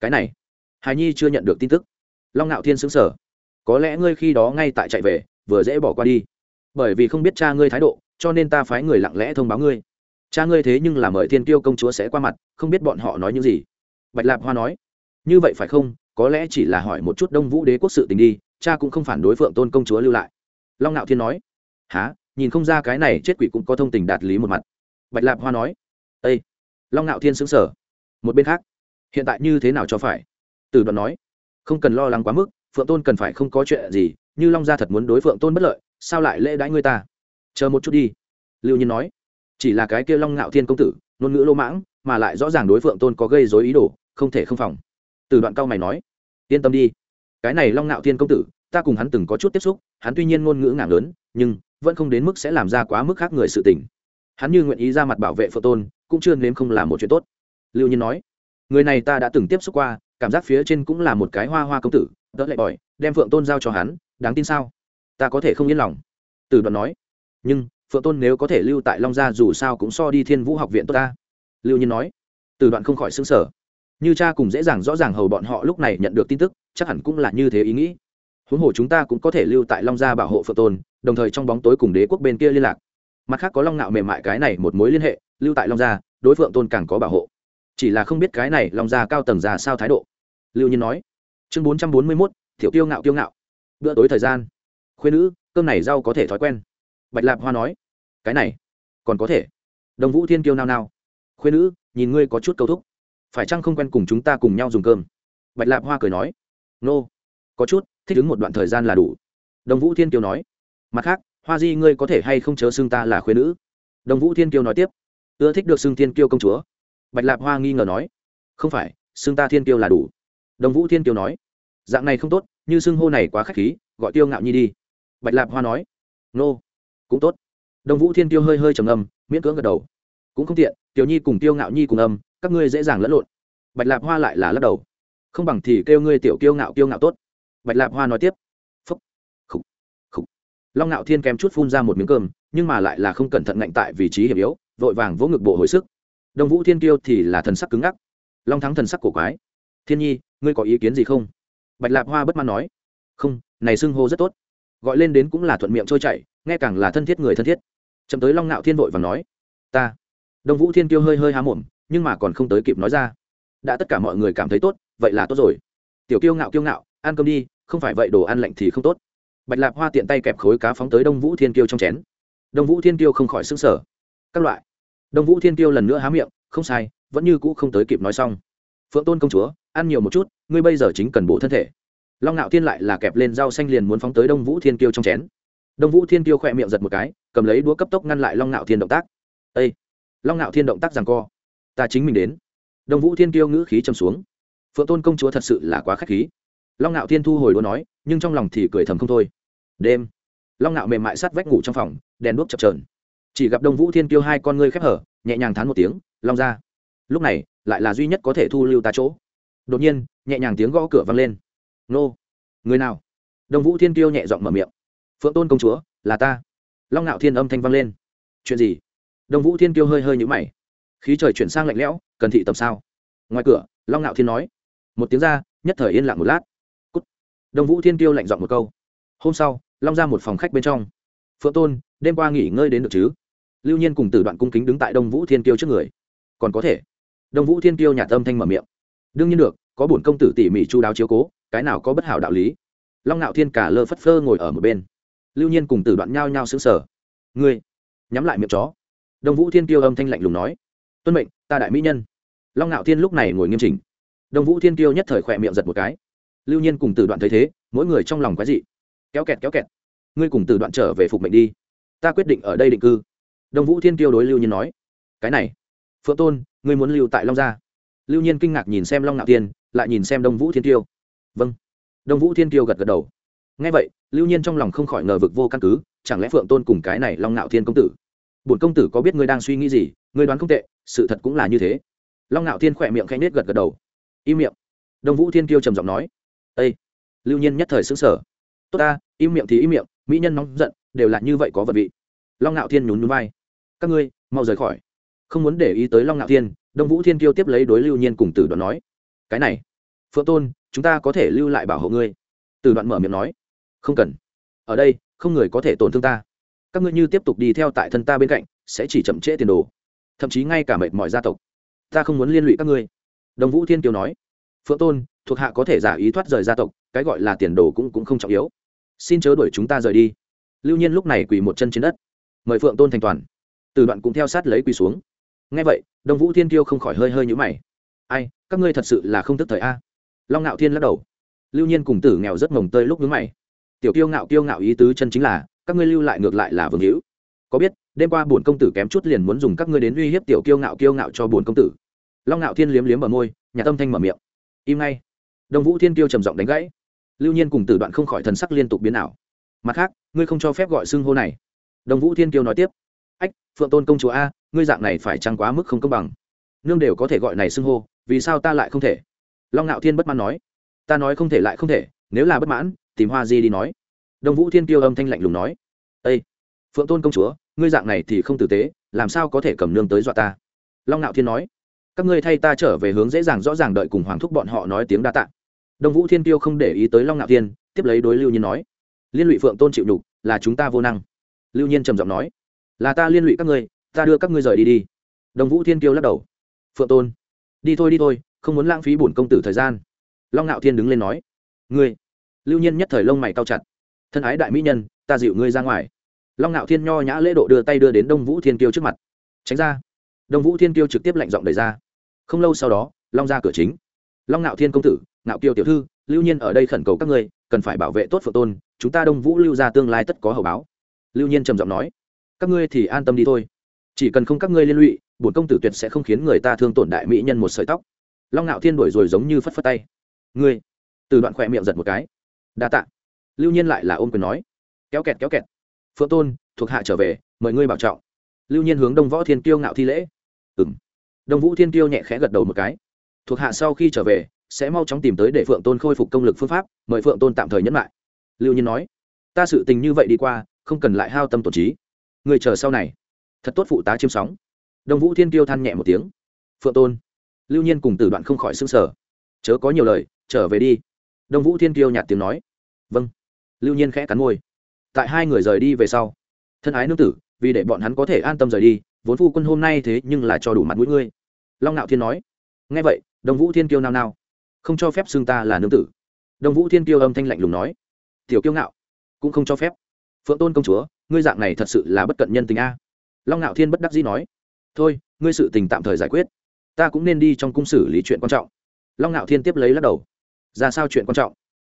S1: Cái này, hải nhi chưa nhận được tin tức. Long ngạo thiên xứng sở có lẽ ngươi khi đó ngay tại chạy về, vừa dễ bỏ qua đi. Bởi vì không biết cha ngươi thái độ, cho nên ta phái người lặng lẽ thông báo ngươi. Cha ngươi thế nhưng là mời thiên Tiêu công chúa sẽ qua mặt, không biết bọn họ nói những gì. Bạch lạp hoa nói. Như vậy phải không? Có lẽ chỉ là hỏi một chút đông vũ đế quốc sự tình đi, cha cũng không phản đối phượng tôn công chúa lưu lại. Long ngạo thiên nói. Há nhìn không ra cái này chết quỷ cũng có thông tình đạt lý một mặt. Bạch lạp hoa nói â long ngạo thiên xứng sở một bên khác, hiện tại như thế nào cho phải? Từ đoàn nói, không cần lo lắng quá mức, phượng tôn cần phải không có chuyện gì, như long gia thật muốn đối phượng tôn bất lợi, sao lại lễ đãi ngươi ta? Chờ một chút đi. Lưu nhiên nói, chỉ là cái kia long ngạo thiên công tử, ngôn ngữ lô mãng, mà lại rõ ràng đối phượng tôn có gây dối ý đồ, không thể không phòng. Từ đoạn cao mày nói, yên tâm đi. Cái này long ngạo thiên công tử, ta cùng hắn từng có chút tiếp xúc, hắn tuy nhiên ngôn ngữ ngảng lớn, nhưng vẫn không đến mức sẽ làm ra quá mức khác người sự tình. Hắn như nguyện ý ra mặt bảo vệ phượng tôn cũng chưa nếm không là một chuyện tốt. Lưu nhiên nói, người này ta đã từng tiếp xúc qua, cảm giác phía trên cũng là một cái hoa hoa công tử đỡ lại bỏi đem phượng tôn giao cho hắn, đáng tin sao? Ta có thể không yên lòng. Từ đoạn nói, nhưng phượng tôn nếu có thể lưu tại long gia dù sao cũng so đi thiên vũ học viện tốt ta. Lưu nhiên nói, từ đoạn không khỏi xứng sở như cha cùng dễ dàng rõ ràng hầu bọn họ lúc này nhận được tin tức, chắc hẳn cũng là như thế ý nghĩ. Huống hồ chúng ta cũng có thể lưu tại long gia bảo hộ phượng tôn đồng thời trong bóng tối cùng đế quốc bên kia liên lạc. Mặt khác có long nạo mềm mại cái này một mối liên hệ, lưu tại long gia, đối phượng tôn càng có bảo hộ. Chỉ là không biết cái này long gia cao tầng già sao thái độ. Lưu nhiên nói, chương bốn trăm bốn mươi mốt thiểu tiêu ngạo tiêu ngạo. Bữa tối thời gian. Khuyên nữ, cơm này rau có thể thói quen. Bạch lạp hoa nói, cái này, còn có thể. Đồng vũ thiên kiêu nao nao khuyên nữ, nhìn ngươi có chút câu thúc, phải chăng không quen cùng chúng ta cùng nhau dùng cơm? Bạch lạp hoa cười nói, nô, có chút, thích ứng một đoạn thời gian là đủ. Đồng vũ thiên Tiêu nói mặt khác, hoa di, ngươi có thể hay không chớ xưng ta là khuyên nữ? Đồng vũ thiên kiêu nói tiếp. Ưa thích được xưng thiên kiêu công chúa. Bạch lạp hoa nghi ngờ nói. Không phải, xưng ta thiên kiêu là đủ. Đồng vũ thiên kiêu nói. Dạng này không tốt, như xưng hô này quá k h á c h khí, gọi tiêu ngạo nhi đi. Bạch lạp hoa nói. Nô, cũng tốt. Đồng vũ thiên kiêu hơi hơi trầm âm miễn cưỡng gật đầu. Cũng không tiện, tiểu nhi cùng tiêu ngạo nhi cùng âm, các ngươi dễ dàng lẫn lộn. Bạch lạp hoa lại là lắc đầu. Không bằng thì kêu ngươi tiểu kiêu ngạo kiêu ngạo tốt. Bạch lạp hoa nói tiếp long ngạo thiên kém chút phun ra một miếng cơm, nhưng mà lại là không cẩn thận ngạnh tại vị trí hiểm yếu, vội vàng vỗ ngực bộ hồi sức. Đông vũ thiên kiêu thì là thần sắc cứng ngắc. Long thắng thần sắc cổ quái. Thiên nhi, ngươi có ý kiến gì không? Bạch lạp hoa bất mãn nói. Không, này xưng hô rất tốt. Gọi lên đến cũng là thuận miệng trôi chảy, nghe càng là thân thiết người thân thiết. Chậm tới long ngạo thiên vội và nói. Ta. Đông vũ thiên kiêu hơi hơi há mồm, nhưng mà còn không tới kịp nói ra. Đã tất cả mọi người cảm thấy tốt, vậy là tốt rồi. Tiểu kiêu ngạo kiêu ngạo, ăn cơm đi, không phải vậy đồ ăn lạnh thì không tốt bạch lạp hoa tiện tay kẹp khối cá phóng tới đông vũ thiên kiêu trong chén đông vũ thiên kiêu không khỏi xứng sở các loại đông vũ thiên kiêu lần nữa há miệng, không sai, vẫn như cũ không tới kịp nói xong. phượng tôn công chúa, ăn nhiều một chút, ngươi bây giờ chính cần bổ thân thể. long ngạo thiên lại là kẹp lên rau xanh liền muốn phóng tới đông vũ thiên kiêu trong chén. đông vũ thiên kiêu khỏe miệng giật một cái, cầm lấy đũa cấp tốc ngăn lại long ngạo thiên động tác. Â long ngạo thiên động tác rằng co. ta chính mình đến. đông vũ thiên kiêu ngữ khí châm xuống. phượng tôn công chúa thật sự là quá k h á c h khí long ngạo thiên thu hồi đũa nói, nhưng trong lòng thì cười thầm không thôi. Đêm, long ngạo mềm mại sát vách ngủ trong phòng, đèn đuốc chập trờn chỉ gặp đông vũ thiên kiêu hai con ngươi khép hở, nhẹ nhàng thán một tiếng, long ra lúc này, lại là duy nhất có thể thu lưu ta chỗ. Đột nhiên, nhẹ nhàng tiếng gõ cửa vang lên. Nô, người nào? Đông vũ thiên kiêu nhẹ giọng mở miệng. Phượng tôn công chúa, là ta. Long ngạo thiên âm thanh vang lên. Chuyện gì? Đông vũ thiên kiêu hơi hơi nhũ mày. Khí trời chuyển sang lạnh lẽo, cần thị tầm sao? Ngoài cửa, long ngạo thiên nói. Một tiếng ra, nhất thời yên lặng một lát đông vũ thiên Tiêu lạnh giọng một câu. Hôm sau, long ra một phòng khách bên trong. Phượng tôn, đêm qua nghỉ ngơi đến được chứ? Lưu nhiên cùng Tử đoạn cung kính đứng tại đông vũ thiên Tiêu trước người. Còn có thể. Đông vũ thiên tiêu nhà tâm thanh mở miệng. Đương nhiên được, có bổn công tử tỉ mỉ chu đáo chiếu cố, cái nào có bất hảo đạo lý. Long ngạo thiên cả lơ phất phơ ngồi ở một bên. Lưu nhiên cùng Tử đoạn nhao nhao xứng sở ngươi, nhắm lại miệng chó. Đông vũ thiên Tiêu âm thanh lạnh lùng nói. Tuân mệnh, ta đại mỹ nhân. Long ngạo thiên lúc này ngồi nghiêm chỉnh. Đông vũ thiên Tiêu nhất thời khỏe miệng giật một cái lưu nhiên cùng từ đoạn thấy thế, mỗi người trong lòng quái dị. Kéo kẹt kéo kẹt. Ngươi cùng từ đoạn trở về phục mệnh đi. Ta quyết định ở đây định cư. Đông vũ thiên Tiêu đối lưu nhiên nói. Cái này. Phượng tôn, ngươi muốn lưu tại long gia. Lưu nhiên kinh ngạc nhìn xem long ngạo thiên lại nhìn xem đông vũ thiên Tiêu. vâng. Đông vũ thiên Tiêu gật gật đầu. Ngay vậy, lưu nhiên trong lòng không khỏi ngờ vực vô căn cứ, chẳng lẽ phượng tôn cùng cái này long ngạo thiên công tử? Bổn công tử có biết ngươi đang suy nghĩ gì? Ngươi đoán không tệ, sự thật cũng là như thế. Long ngạo thiên khỏe miệng khanh nết gật gật đầu. Im miệng. Đông vũ thiên Tiêu trầm giọng nói ây lưu nhiên nhất thời xứng sở tốt ta, im miệng thì im miệng, mỹ nhân nóng giận, đều là như vậy có vật vị. Long ngạo thiên nhún núi vai. Các ngươi, mau rời khỏi. Không muốn để ý tới long ngạo thiên, đông vũ thiên kiêu tiếp lấy đối lưu nhiên cùng tử đoạn nói. Cái này, phượng tôn, chúng ta có thể lưu lại bảo hộ ngươi. Tử đoạn mở miệng nói. Không cần. Ở đây, không người có thể tổn thương ta. Các ngươi như tiếp tục đi theo tại thân ta bên cạnh, sẽ chỉ chậm trễ tiền đồ. Thậm chí ngay cả mệt mọi gia tộc. Ta không muốn liên lụy các ngươi. Đồng vũ thiên kiều nói phượng tôn, thuộc hạ có thể giả ý thoát rời gia tộc, cái gọi là tiền đồ cũng cũng không trọng yếu. Xin chớ đuổi chúng ta rời đi. Lưu nhiên lúc này quỳ một chân trên đất. Mời phượng tôn thành toàn. Từ đoạn cũng theo sát lấy quỳ xuống. Ngay vậy đồng vũ thiên kiêu không khỏi hơi hơi nhũ mày. Ai, các ngươi thật sự là không tức thời a? Long ngạo thiên lắc đầu. Lưu nhiên cùng tử nghèo rất mồng tơi lúc nhũ mày. Tiểu kiêu ngạo kiêu ngạo ý tứ chân chính là, các ngươi lưu lại ngược lại là vương hữu. Có biết, đêm qua bổn công tử kém chút liền muốn dùng các ngươi đến uy hiếp tiểu kiêu ngạo kiêu ngạo cho bổn công tử. Long ngạo thiên liếm liếm ở môi, nhà tâm thanh mở miệng im ngay. Đông vũ thiên Tiêu trầm giọng đánh gãy. Lưu nhiên cùng tử đoạn không khỏi thần sắc liên tục biến ảo. Mặt khác, ngươi không cho phép gọi xưng hô này. Đông vũ thiên Tiêu nói tiếp. Ách, phượng tôn công chúa a, ngươi dạng này phải trăng quá mức không công bằng? Nương đều có thể gọi này xưng hô, vì sao ta lại không thể? Long ngạo thiên bất mãn nói. Ta nói không thể lại không thể, nếu là bất mãn, tìm hoa di đi nói. Đông vũ thiên Tiêu âm thanh lạnh lùng nói. Ây phượng tôn công chúa, ngươi dạng này thì không tử tế, làm sao có thể cầm nương tới dọa ta? Long ngạo thiên nói các ngươi thay ta trở về hướng dễ dàng rõ ràng đợi cùng hoàng thúc bọn họ nói tiếng đa tạ. Đông vũ thiên tiêu không để ý tới long ngạo thiên, tiếp lấy đối lưu nhiên nói, liên lụy phượng tôn chịu nhục, là chúng ta vô năng. Lưu nhiên trầm giọng nói, là ta liên lụy các ngươi, ta đưa các ngươi rời đi đi. Đông vũ thiên tiêu lắc đầu, phượng tôn, đi thôi đi thôi, không muốn lãng phí bổn công tử thời gian. Long ngạo thiên đứng lên nói, ngươi. Lưu nhiên nhất thời lông mày cao chặt, thân ái đại mỹ nhân, ta dịu ngươi ra ngoài. Long ngạo thiên nho nhã lễ độ đưa tay đưa đến đông vũ thiên Tiêu trước mặt. Tránh ra. Đông vũ thiên Tiêu trực tiếp lạnh giọng đẩy ra không lâu sau đó, long ra cửa chính. Long ngạo thiên công tử ngạo kiều tiểu thư, lưu nhiên ở đây khẩn cầu các ngươi, cần phải bảo vệ tốt phượng tôn, chúng ta đông vũ lưu ra tương lai tất có hậu báo. Lưu nhiên trầm giọng nói, các ngươi thì an tâm đi thôi. Chỉ cần không các ngươi liên lụy, bổn công tử tuyệt sẽ không khiến người ta thương tổn đại mỹ nhân một sợi tóc. Long ngạo thiên đổi rồi giống như phất phất tay. Ngươi, từ đoạn khỏe miệng giật một cái. Đa tạ. Lưu nhiên lại là ôm quyền nói, kéo kẹt kéo kẹt. Phượng tôn, thuộc hạ trở về, mời ngươi bảo trọng. Lưu nhiên hướng đông võ thiên kiêu ngạo thi lễ. Ừng đông vũ thiên kiêu nhẹ khẽ gật đầu một cái. Thuộc hạ sau khi trở về, sẽ mau chóng tìm tới để phượng tôn khôi phục công lực phương pháp, mời phượng tôn tạm thời nhẫn lại. Lưu nhiên nói. Ta sự tình như vậy đi qua, không cần lại hao tâm tổn trí. Người chờ sau này. Thật tốt phụ tá chiêm sóng. Đông vũ thiên kiêu than nhẹ một tiếng. Phượng tôn. Lưu nhiên cùng Tử đoạn không khỏi sững sở chớ có nhiều lời, trở về đi. Đông vũ thiên kiêu nhạt tiếng nói. Vâng. Lưu nhiên khẽ cắn môi. Tại hai người rời đi về sau, thân ái nương tử, vì để bọn hắn có thể an tâm rời đi vốn phu quân hôm nay thế nhưng là cho đủ mặt mũi ngươi. Long nạo thiên nói. Nghe vậy, đông vũ thiên kiêu nao nao. Không cho phép xưng ta là nương tử. Đông vũ thiên kiêu âm thanh lạnh lùng nói. Tiểu kiêu ngạo, cũng không cho phép. Phượng tôn công chúa, ngươi dạng này thật sự là bất cận nhân tình a. Long ngạo thiên bất đắc dĩ nói. Thôi, ngươi sự tình tạm thời giải quyết. Ta cũng nên đi trong cung xử lý chuyện quan trọng. Long ngạo thiên tiếp lấy lắc đầu. Ra sao chuyện quan trọng?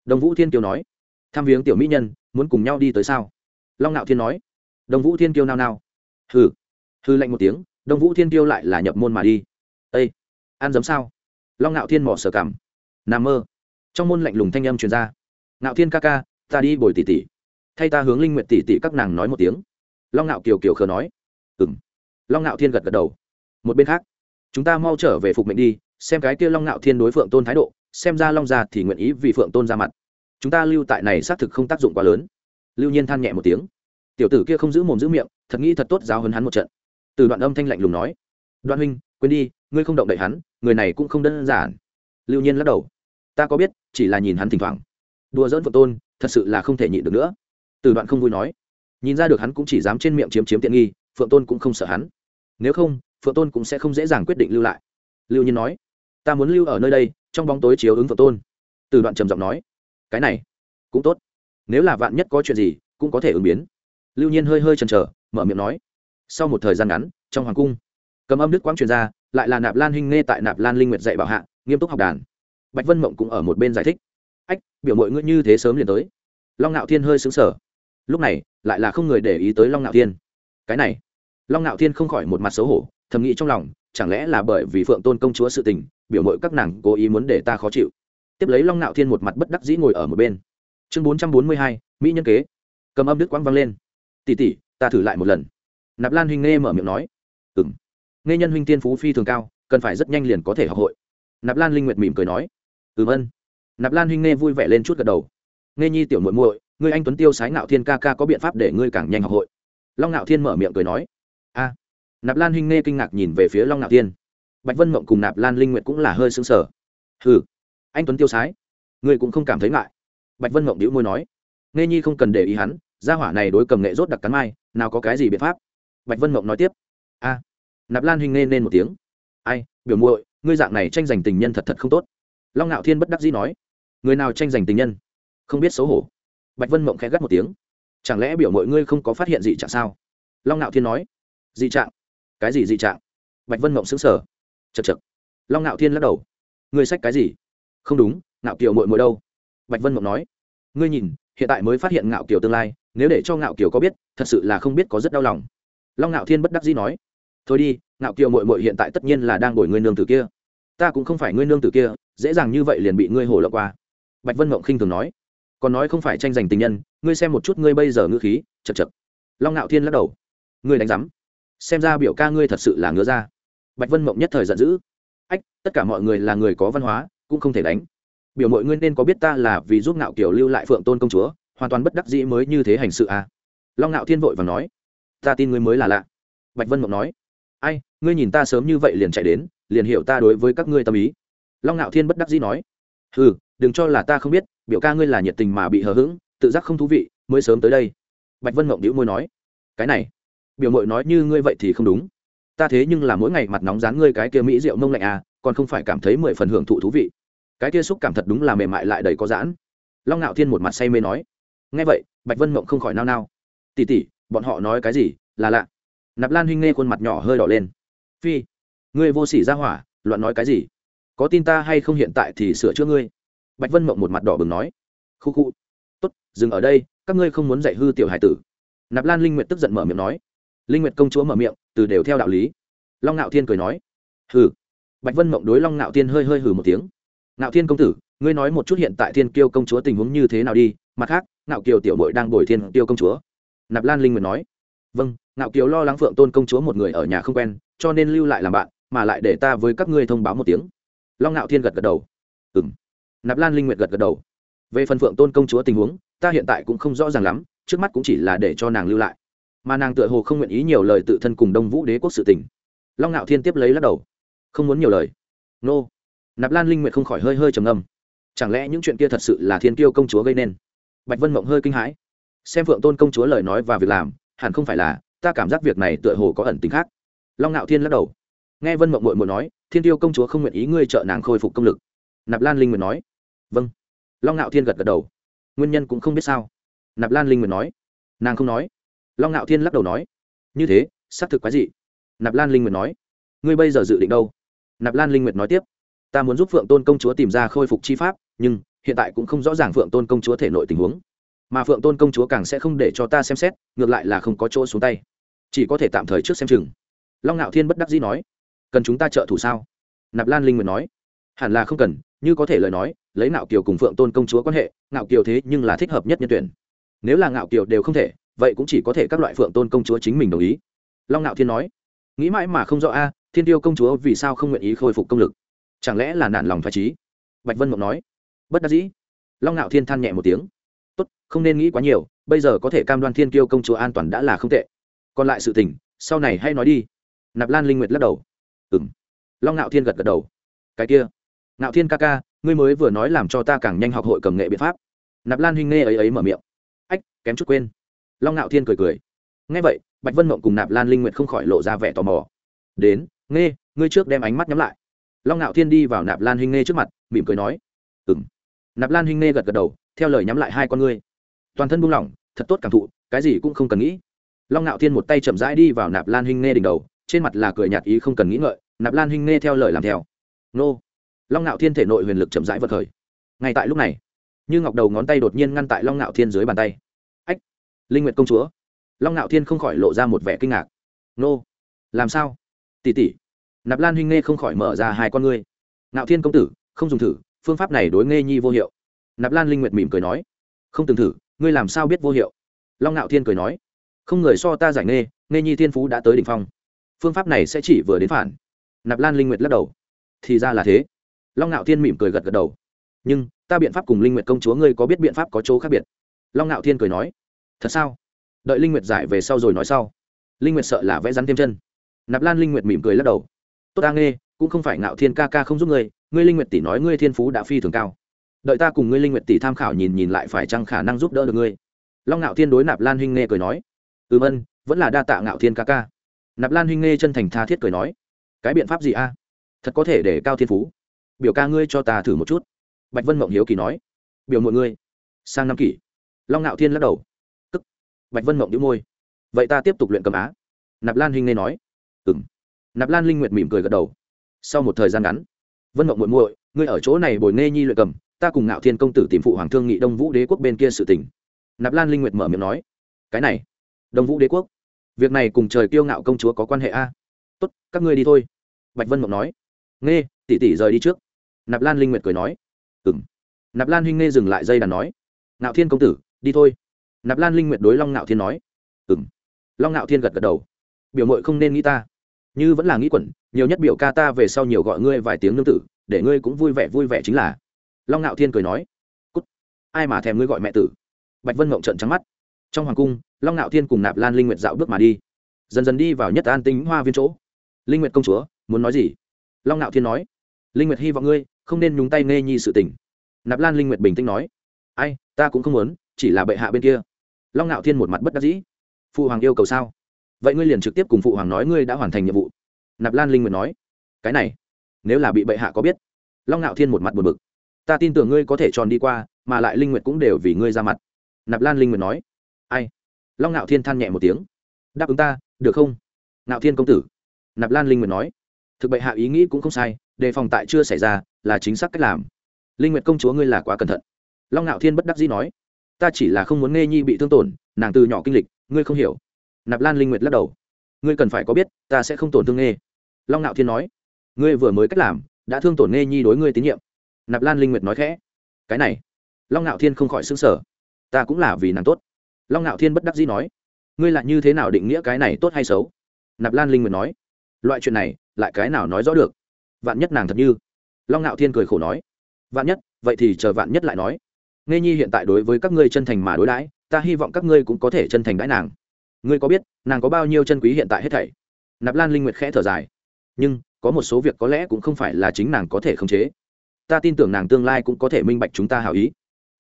S1: Đồng vũ thiên kiều nói. Tham viếng tiểu mỹ nhân, muốn cùng nhau đi tới sao? Long ngạo thiên nói. Đồng vũ thiên kiêu nao nao. Hừ hư lạnh một tiếng, đông vũ thiên tiêu lại là nhập môn mà đi. Ây ăn giấm sao? Long ngạo thiên mỏ sở cảm. Nằm mơ. Trong môn lạnh lùng thanh âm truyền ra. Ngạo thiên ca ca, ta đi bồi tỉ tỉ thay ta hướng linh nguyện tỉ tỉ các nàng nói một tiếng. Long ngạo kiều kiều khờ nói. Ừng long ngạo thiên gật gật đầu. Một bên khác, chúng ta mau trở về phục mệnh đi, xem cái kia long ngạo thiên đối phượng tôn thái độ, xem ra long già thì nguyện ý vì phượng tôn ra mặt. Chúng ta lưu tại này xác thực không tác dụng quá lớn. Lưu nhiên than nhẹ một tiếng. Tiểu tử kia không giữ mồm giữ miệng, thật nghĩ thật tốt giáo hấn hắn một trận từ đoạn âm thanh lạnh lùng nói, đoạn huynh, quên đi, ngươi không động đậy hắn, người này cũng không đơn giản. Lưu nhiên lắc đầu, ta có biết, chỉ là nhìn hắn thỉnh thoảng. Đùa dỡn phượng tôn, thật sự là không thể nhịn được nữa. Từ đoạn không vui nói, nhìn ra được hắn cũng chỉ dám trên miệng chiếm chiếm tiện nghi, phượng tôn cũng không sợ hắn. Nếu không, phượng tôn cũng sẽ không dễ dàng quyết định lưu lại. Lưu nhiên nói, ta muốn lưu ở nơi đây, trong bóng tối chiếu ứng phượng tôn. Từ đoạn trầm giọng nói, cái này cũng tốt. Nếu là vạn nhất có chuyện gì, cũng có thể ứng biến. Lưu nhiên hơi hơi chần chờ, mở miệng nói sau một thời gian ngắn, trong hoàng cung, cầm âm đức quang truyền ra, lại là nạp lan hinh nghe tại nạp lan linh nguyệt dạy bảo hạ, nghiêm túc học đàn. Bạch vân mộng cũng ở một bên giải thích. Ách, biểu mọi ngươi như thế sớm liền tới. Long ngạo thiên hơi xứng sở lúc này, lại là không người để ý tới long ngạo thiên. Cái này. Long ngạo thiên không khỏi một mặt xấu hổ, thầm nghĩ trong lòng, chẳng lẽ là bởi vì phượng tôn công chúa sự tình, biểu mội các nàng cố ý muốn để ta khó chịu. Tiếp lấy long ngạo thiên một mặt bất đắc dĩ ngồi ở một bên. Chương bốn trăm bốn mươi hai, mỹ nhân kế. Cầm âm đức quang vang lên. Tỉ tỉ ta thử lại một lần nạp lan huynh nghe mở miệng nói. Ừ m nghe nhân huynh tiên phú phi thường cao cần phải rất nhanh liền có thể học hội. Nạp lan linh nguyệt mỉm cười nói. Ừ ân vâng. nạp lan huynh nghe vui vẻ lên chút gật đầu. Nghe nhi tiểu muội muội ngươi anh tuấn tiêu sái ngạo thiên ca ca có biện pháp để ngươi càng nhanh học hội. Long ngạo thiên mở miệng cười nói. A. Nạp lan huynh nghe kinh ngạc nhìn về phía long ngạo thiên. Bạch vân mộng cùng nạp lan linh nguyệt cũng là hơi sững sờ. Ừ, anh tuấn tiêu sái. Ngươi cũng không cảm thấy ngại. Bạch vân mộng đĩu môi nói. Nghe nhi không cần để ý hắn gia hỏa này đối cầm nghệ rốt đặc cắn mai nào có cái gì biện pháp? Bạch vân mộng nói tiếp. A, nạp lan huynh nên nên một tiếng. Ai, biểu muội, ngươi dạng này tranh giành tình nhân thật thật không tốt. Long ngạo thiên bất đắc dĩ nói. Người nào tranh giành tình nhân? Không biết xấu hổ. Bạch vân mộng khẽ gắt một tiếng. Chẳng lẽ biểu mọi ngươi không có phát hiện gì trạng sao? Long ngạo thiên nói. Dị trạng? Cái gì dị trạng? Bạch vân mộng xứng sở chật chật long ngạo thiên lắc đầu. Ngươi sách cái gì? Không đúng, ngạo kiều mội mội đâu. Bạch vân mộng nói. Ngươi nhìn, hiện tại mới phát hiện ngạo kiều tương lai, nếu để cho ngạo kiều có biết, thật sự là không biết có rất đau lòng long ngạo thiên bất đắc dĩ nói, thôi đi, ngạo kiều mội mội hiện tại tất nhiên là đang đổi ngươi nương tử kia. Ta cũng không phải ngươi nương tử kia, dễ dàng như vậy liền bị ngươi hổ lọc qua. Bạch vân mộng khinh thường nói, còn nói không phải tranh giành tình nhân, ngươi xem một chút ngươi bây giờ ngư khí, chật chật. Long ngạo thiên lắc đầu, ngươi đánh giám, xem ra biểu ca ngươi thật sự là ngứa ra bạch vân mộng nhất thời giận dữ, ách, tất cả mọi người là người có văn hóa, cũng không thể đánh. Biểu mọi ngươi nên có biết ta là vì giúp ngạo kiều lưu lại phượng tôn công chúa, hoàn toàn bất đắc dĩ mới như thế hành sự à? Long ngạo thiên vội và nói ta tin ngươi mới là lạ. Bạch vân mộng nói. Ai, ngươi nhìn ta sớm như vậy liền chạy đến, liền hiểu ta đối với các ngươi tâm ý. Long ngạo thiên bất đắc dĩ nói. Ừ đừng cho là ta không biết, biểu ca ngươi là nhiệt tình mà bị hờ hững, tự giác không thú vị, mới sớm tới đây. Bạch vân mộng đĩu môi nói. Cái này, biểu mội nói như ngươi vậy thì không đúng. Ta thế nhưng là mỗi ngày mặt nóng dán ngươi cái kia mỹ rượu mông lạnh à còn không phải cảm thấy mười phần hưởng thụ thú vị. Cái kia xúc cảm thật đúng là mềm mại lại đầy có giãn. Long ngạo thiên một mặt say mê nói. Nghe vậy, bạch vân mộng không khỏi nao nao. Tỉ tỉ bọn họ nói cái gì? Là lạ. Nạp lan huynh nghe khuôn mặt nhỏ hơi đỏ lên. Phi, ngươi vô sỉ ra hỏa, loạn nói cái gì? Có tin ta hay không hiện tại thì sửa chữa ngươi? Bạch vân mộng một mặt đỏ bừng nói. Khu khu. Tốt, dừng ở đây, các ngươi không muốn dạy hư tiểu hải tử. Nạp lan linh nguyệt tức giận mở miệng nói. Linh nguyệt công chúa mở miệng, từ đều theo đạo lý. Long ngạo thiên cười nói. Hừ. Bạch vân mộng đối long ngạo thiên hơi hơi hừ một tiếng. Ngạo thiên công tử, ngươi nói một chút hiện tại thiên kiêu công chúa tình huống như thế nào đi? Mặt khác, ngạo kiều tiểu bội đang bồi thiên kiêu công chúa nạp lan linh nguyệt nói vâng ngạo kiều lo lắng phượng tôn công chúa một người ở nhà không quen, cho nên lưu lại làm bạn, mà lại để ta với các ngươi thông báo một tiếng. Long ngạo thiên gật gật đầu. Ừ m nạp lan linh nguyệt gật gật đầu. Về phần phượng tôn công chúa tình huống, ta hiện tại cũng không rõ ràng lắm, trước mắt cũng chỉ là để cho nàng lưu lại. Mà nàng tựa hồ không nguyện ý nhiều lời tự thân cùng đông vũ đế quốc sự tình. Long ngạo thiên tiếp lấy lắc đầu. Không muốn nhiều lời. Nô. Nạp lan linh nguyệt không khỏi hơi hơi trầm ngâm. Chẳng lẽ những chuyện kia thật sự là thiên kiêu công chúa gây nên? Bạch vân mộng hơi kinh hãi xem phượng tôn công chúa lời nói và việc làm, hẳn không phải là, ta cảm giác việc này tựa hồ có ẩn tính khác. Long ngạo thiên lắc đầu. Nghe vân mộng mội mội nói, thiên tiêu công chúa không nguyện ý ngươi trợ nàng khôi phục công lực. Nạp lan linh nguyện nói. Vâng. Long ngạo thiên gật gật đầu. Nguyên nhân cũng không biết sao. Nạp lan linh nguyện nói. Nàng không nói. Long ngạo thiên lắc đầu nói. Như thế, xác thực quái gì nạp lan linh nguyện nói. Ngươi bây giờ dự định đâu? Nạp lan linh nguyện nói tiếp. Ta muốn giúp phượng tôn công chúa tìm ra khôi phục chi pháp, nhưng hiện tại cũng không rõ ràng phượng tôn công chúa thể nội tình huống mà phượng tôn công chúa càng sẽ không để cho ta xem xét, ngược lại là không có chỗ xuống tay. Chỉ có thể tạm thời trước xem chừng. Long ngạo thiên bất đắc dĩ nói, cần chúng ta trợ thủ sao? Nạp lan linh nguyện nói, hẳn là không cần, như có thể lời nói, lấy ngạo kiều cùng phượng tôn công chúa quan hệ ngạo kiều thế nhưng là thích hợp nhất nhân tuyển. Nếu là ngạo kiều đều không thể, vậy cũng chỉ có thể các loại phượng tôn công chúa chính mình đồng ý. Long ngạo thiên nói, nghĩ mãi mà không rõ a, thiên tiêu công chúa vì sao không nguyện ý khôi phục công lực? Chẳng lẽ là nản lòng thoải trí? Bạch vân mộng nói, bất đắc dĩ. Long ngạo thiên than nhẹ một tiếng tốt, không nên nghĩ quá nhiều, bây giờ có thể cam đoan thiên kiêu công chúa an toàn đã là không tệ. Còn lại sự tình, sau này hay nói đi. Nạp lan linh nguyệt lắc đầu. Ừ m long ngạo thiên gật gật đầu. Cái kia ngạo thiên ca ca, ngươi mới vừa nói làm cho ta càng nhanh học hội cầm nghệ biện pháp. Nạp lan huynh nghe ấy ấy mở miệng. Ách, kém chút quên. Long ngạo thiên cười cười. Nghe vậy, bạch vân mộng cùng nạp lan linh nguyệt không khỏi lộ ra vẻ tò mò. Đến nghe ngươi trước đem ánh mắt nhắm lại. Long ngạo thiên đi vào nạp lan huynh nghe trước mặt, mỉm cười nói. Ừ m nạp lan huynh nghe gật gật đầu theo lời nhắm lại hai con ngươi. Toàn thân buông lỏng, thật tốt cảm thụ, cái gì cũng không cần nghĩ. Long ngạo thiên một tay chậm rãi đi vào nạp lan huynh nghe đỉnh đầu, trên mặt là cười nhạt ý không cần nghĩ ngợi, nạp lan huynh nghe theo lời làm theo. Nô. Long ngạo thiên thể nội huyền lực chậm rãi vật khởi. Ngay tại lúc này, như ngọc đầu ngón tay đột nhiên ngăn tại long ngạo thiên dưới bàn tay. Ách, linh nguyệt công chúa. Long ngạo thiên không khỏi lộ ra một vẻ kinh ngạc. Nô, làm sao? Tỷ tỷ. Nạp lan huynh nghe không khỏi mở ra hai con ngươi. Ngạo thiên công tử, không dùng thử, phương pháp này đối nghe nhi vô hiệu nạp lan linh nguyệt mỉm cười nói, không từng thử, ngươi làm sao biết vô hiệu? Long ngạo thiên cười nói, không người so ta giải nghe nghe nhi thiên phú đã tới đ ỉ n h phong. Phương pháp này sẽ chỉ vừa đến phản. Nạp lan linh nguyệt lắc đầu, thì ra là thế. Long ngạo thiên mỉm cười gật gật đầu, nhưng ta biện pháp cùng linh nguyệt công chúa ngươi có biết biện pháp có chỗ khác biệt? Long ngạo thiên cười nói, thật sao? Đợi linh nguyệt giải về sau rồi nói sau. Linh nguyệt sợ là vẽ rắn thêm chân. Nạp lan linh nguyệt mỉm cười lắc đầu, tốt ta nghe cũng không phải ngạo thiên ca ca không giúp ngươi ngươi linh nguyệt tỷ nói ngươi thiên phú đã phi thường cao đợi ta cùng ngươi linh nguyệt tỷ tham khảo nhìn nhìn lại phải chăng khả năng giúp đỡ được ngươi. Long ngạo thiên đối nạp lan huynh nghe cười nói. Ừm ân, vẫn là đa tạ ngạo thiên ca ca. Nạp lan huynh nghe chân thành tha thiết cười nói. Cái biện pháp gì a? Thật có thể để cao thiên phú biểu ca ngươi cho ta thử một chút. Bạch vân mộng hiếu kỳ nói. Biểu mọi ngươi, sang năm kỷ. Long ngạo thiên lắc đầu. Tức, bạch vân mộng đĩu môi. Vậy ta tiếp tục luyện cầm á. Nạp lan huynh nghe nói. Ừng nạp lan linh nguyệt mỉm cười gật đầu. Sau một thời gian ngắn, vân mộng muội muội, ngươi ở chỗ này bồi nghe nhi luyện cầm ta cùng ngạo thiên công tử tìm phụ hoàng thương nghị đông vũ đế quốc bên kia sự tình. Nạp lan linh nguyệt mở miệng nói, cái này, đông vũ đế quốc, việc này cùng trời kiêu ngạo công chúa có quan hệ a? Tốt, các ngươi đi thôi. Bạch vân mộng nói, nghe, tỷ tỷ rời đi trước. Nạp lan linh nguyệt cười nói ừng nạp lan huynh nghe dừng lại dây đàn nói, ngạo thiên công tử, đi thôi. Nạp lan linh nguyệt đối long ngạo thiên nói ừng long ngạo thiên gật gật đầu, biểu mội không nên nghĩ ta. Như vẫn là nghĩ quẩn, nhiều nhất biểu ca ta về sau nhiều gọi ngươi vài tiếng nương tử, để ngươi cũng vui vẻ vui vẻ chính là long ngạo thiên cười nói, cút. Ai mà thèm ngươi gọi mẹ tử? Bạch vân mộng trận trắng mắt. Trong hoàng cung, long ngạo thiên cùng nạp lan linh nguyệt dạo bước mà đi. Dần dần đi vào nhất an tính hoa viên chỗ. Linh nguyệt công chúa, muốn nói gì? Long ngạo thiên nói, linh nguyệt hy vọng ngươi không nên nhúng tay nghe nhi sự tình. Nạp lan linh nguyệt bình tĩnh nói, ai, ta cũng không muốn, chỉ là bệ hạ bên kia. Long ngạo thiên một mặt bất đắc dĩ, phụ hoàng yêu cầu sao? Vậy ngươi liền trực tiếp cùng phụ hoàng nói ngươi đã hoàn thành nhiệm vụ. Nạp lan linh nguyệt nói, cái này, nếu là bị bệ hạ có biết. Long ngạo thiên một mặt buồn bực ta tin tưởng ngươi có thể tròn đi qua, mà lại linh nguyệt cũng đều vì ngươi ra mặt. Nạp lan linh nguyệt nói. Ai? Long ngạo thiên than nhẹ một tiếng. Đáp ứng ta, được không? Ngạo thiên công tử. Nạp lan linh nguyệt nói. Thực bệ hạ ý nghĩ cũng không sai, đề phòng tại chưa xảy ra là chính xác cách làm. Linh nguyệt công chúa ngươi là quá cẩn thận. Long ngạo thiên bất đắc dĩ nói. Ta chỉ là không muốn nghe nhi bị thương tổn, nàng từ nhỏ kinh lịch, ngươi không hiểu. Nạp lan linh nguyệt lắc đầu. Ngươi cần phải có biết, ta sẽ không tổn thương nghe. Long ngạo thiên nói. Ngươi vừa mới cách làm, đã thương tổn nghe nhi đối ngươi tín nhiệm nạp lan linh nguyệt nói khẽ, cái này, long ngạo thiên không khỏi xứng sở ta cũng là vì nàng tốt. Long ngạo thiên bất đắc dĩ nói, ngươi lại như thế nào định nghĩa cái này tốt hay xấu? Nạp lan linh nguyệt nói, loại chuyện này, lại cái nào nói rõ được? Vạn nhất nàng thật như? Long ngạo thiên cười khổ nói, vạn nhất, vậy thì chờ vạn nhất lại nói. Nghe nhi hiện tại đối với các ngươi chân thành mà đối đãi, ta hy vọng các ngươi cũng có thể chân thành đãi nàng. Ngươi có biết, nàng có bao nhiêu chân quý hiện tại hết thảy? Nạp lan linh nguyệt khẽ thở dài, nhưng, có một số việc có lẽ cũng không phải là chính nàng có thể khống chế ta tin tưởng nàng tương lai cũng có thể minh bạch chúng ta hảo ý.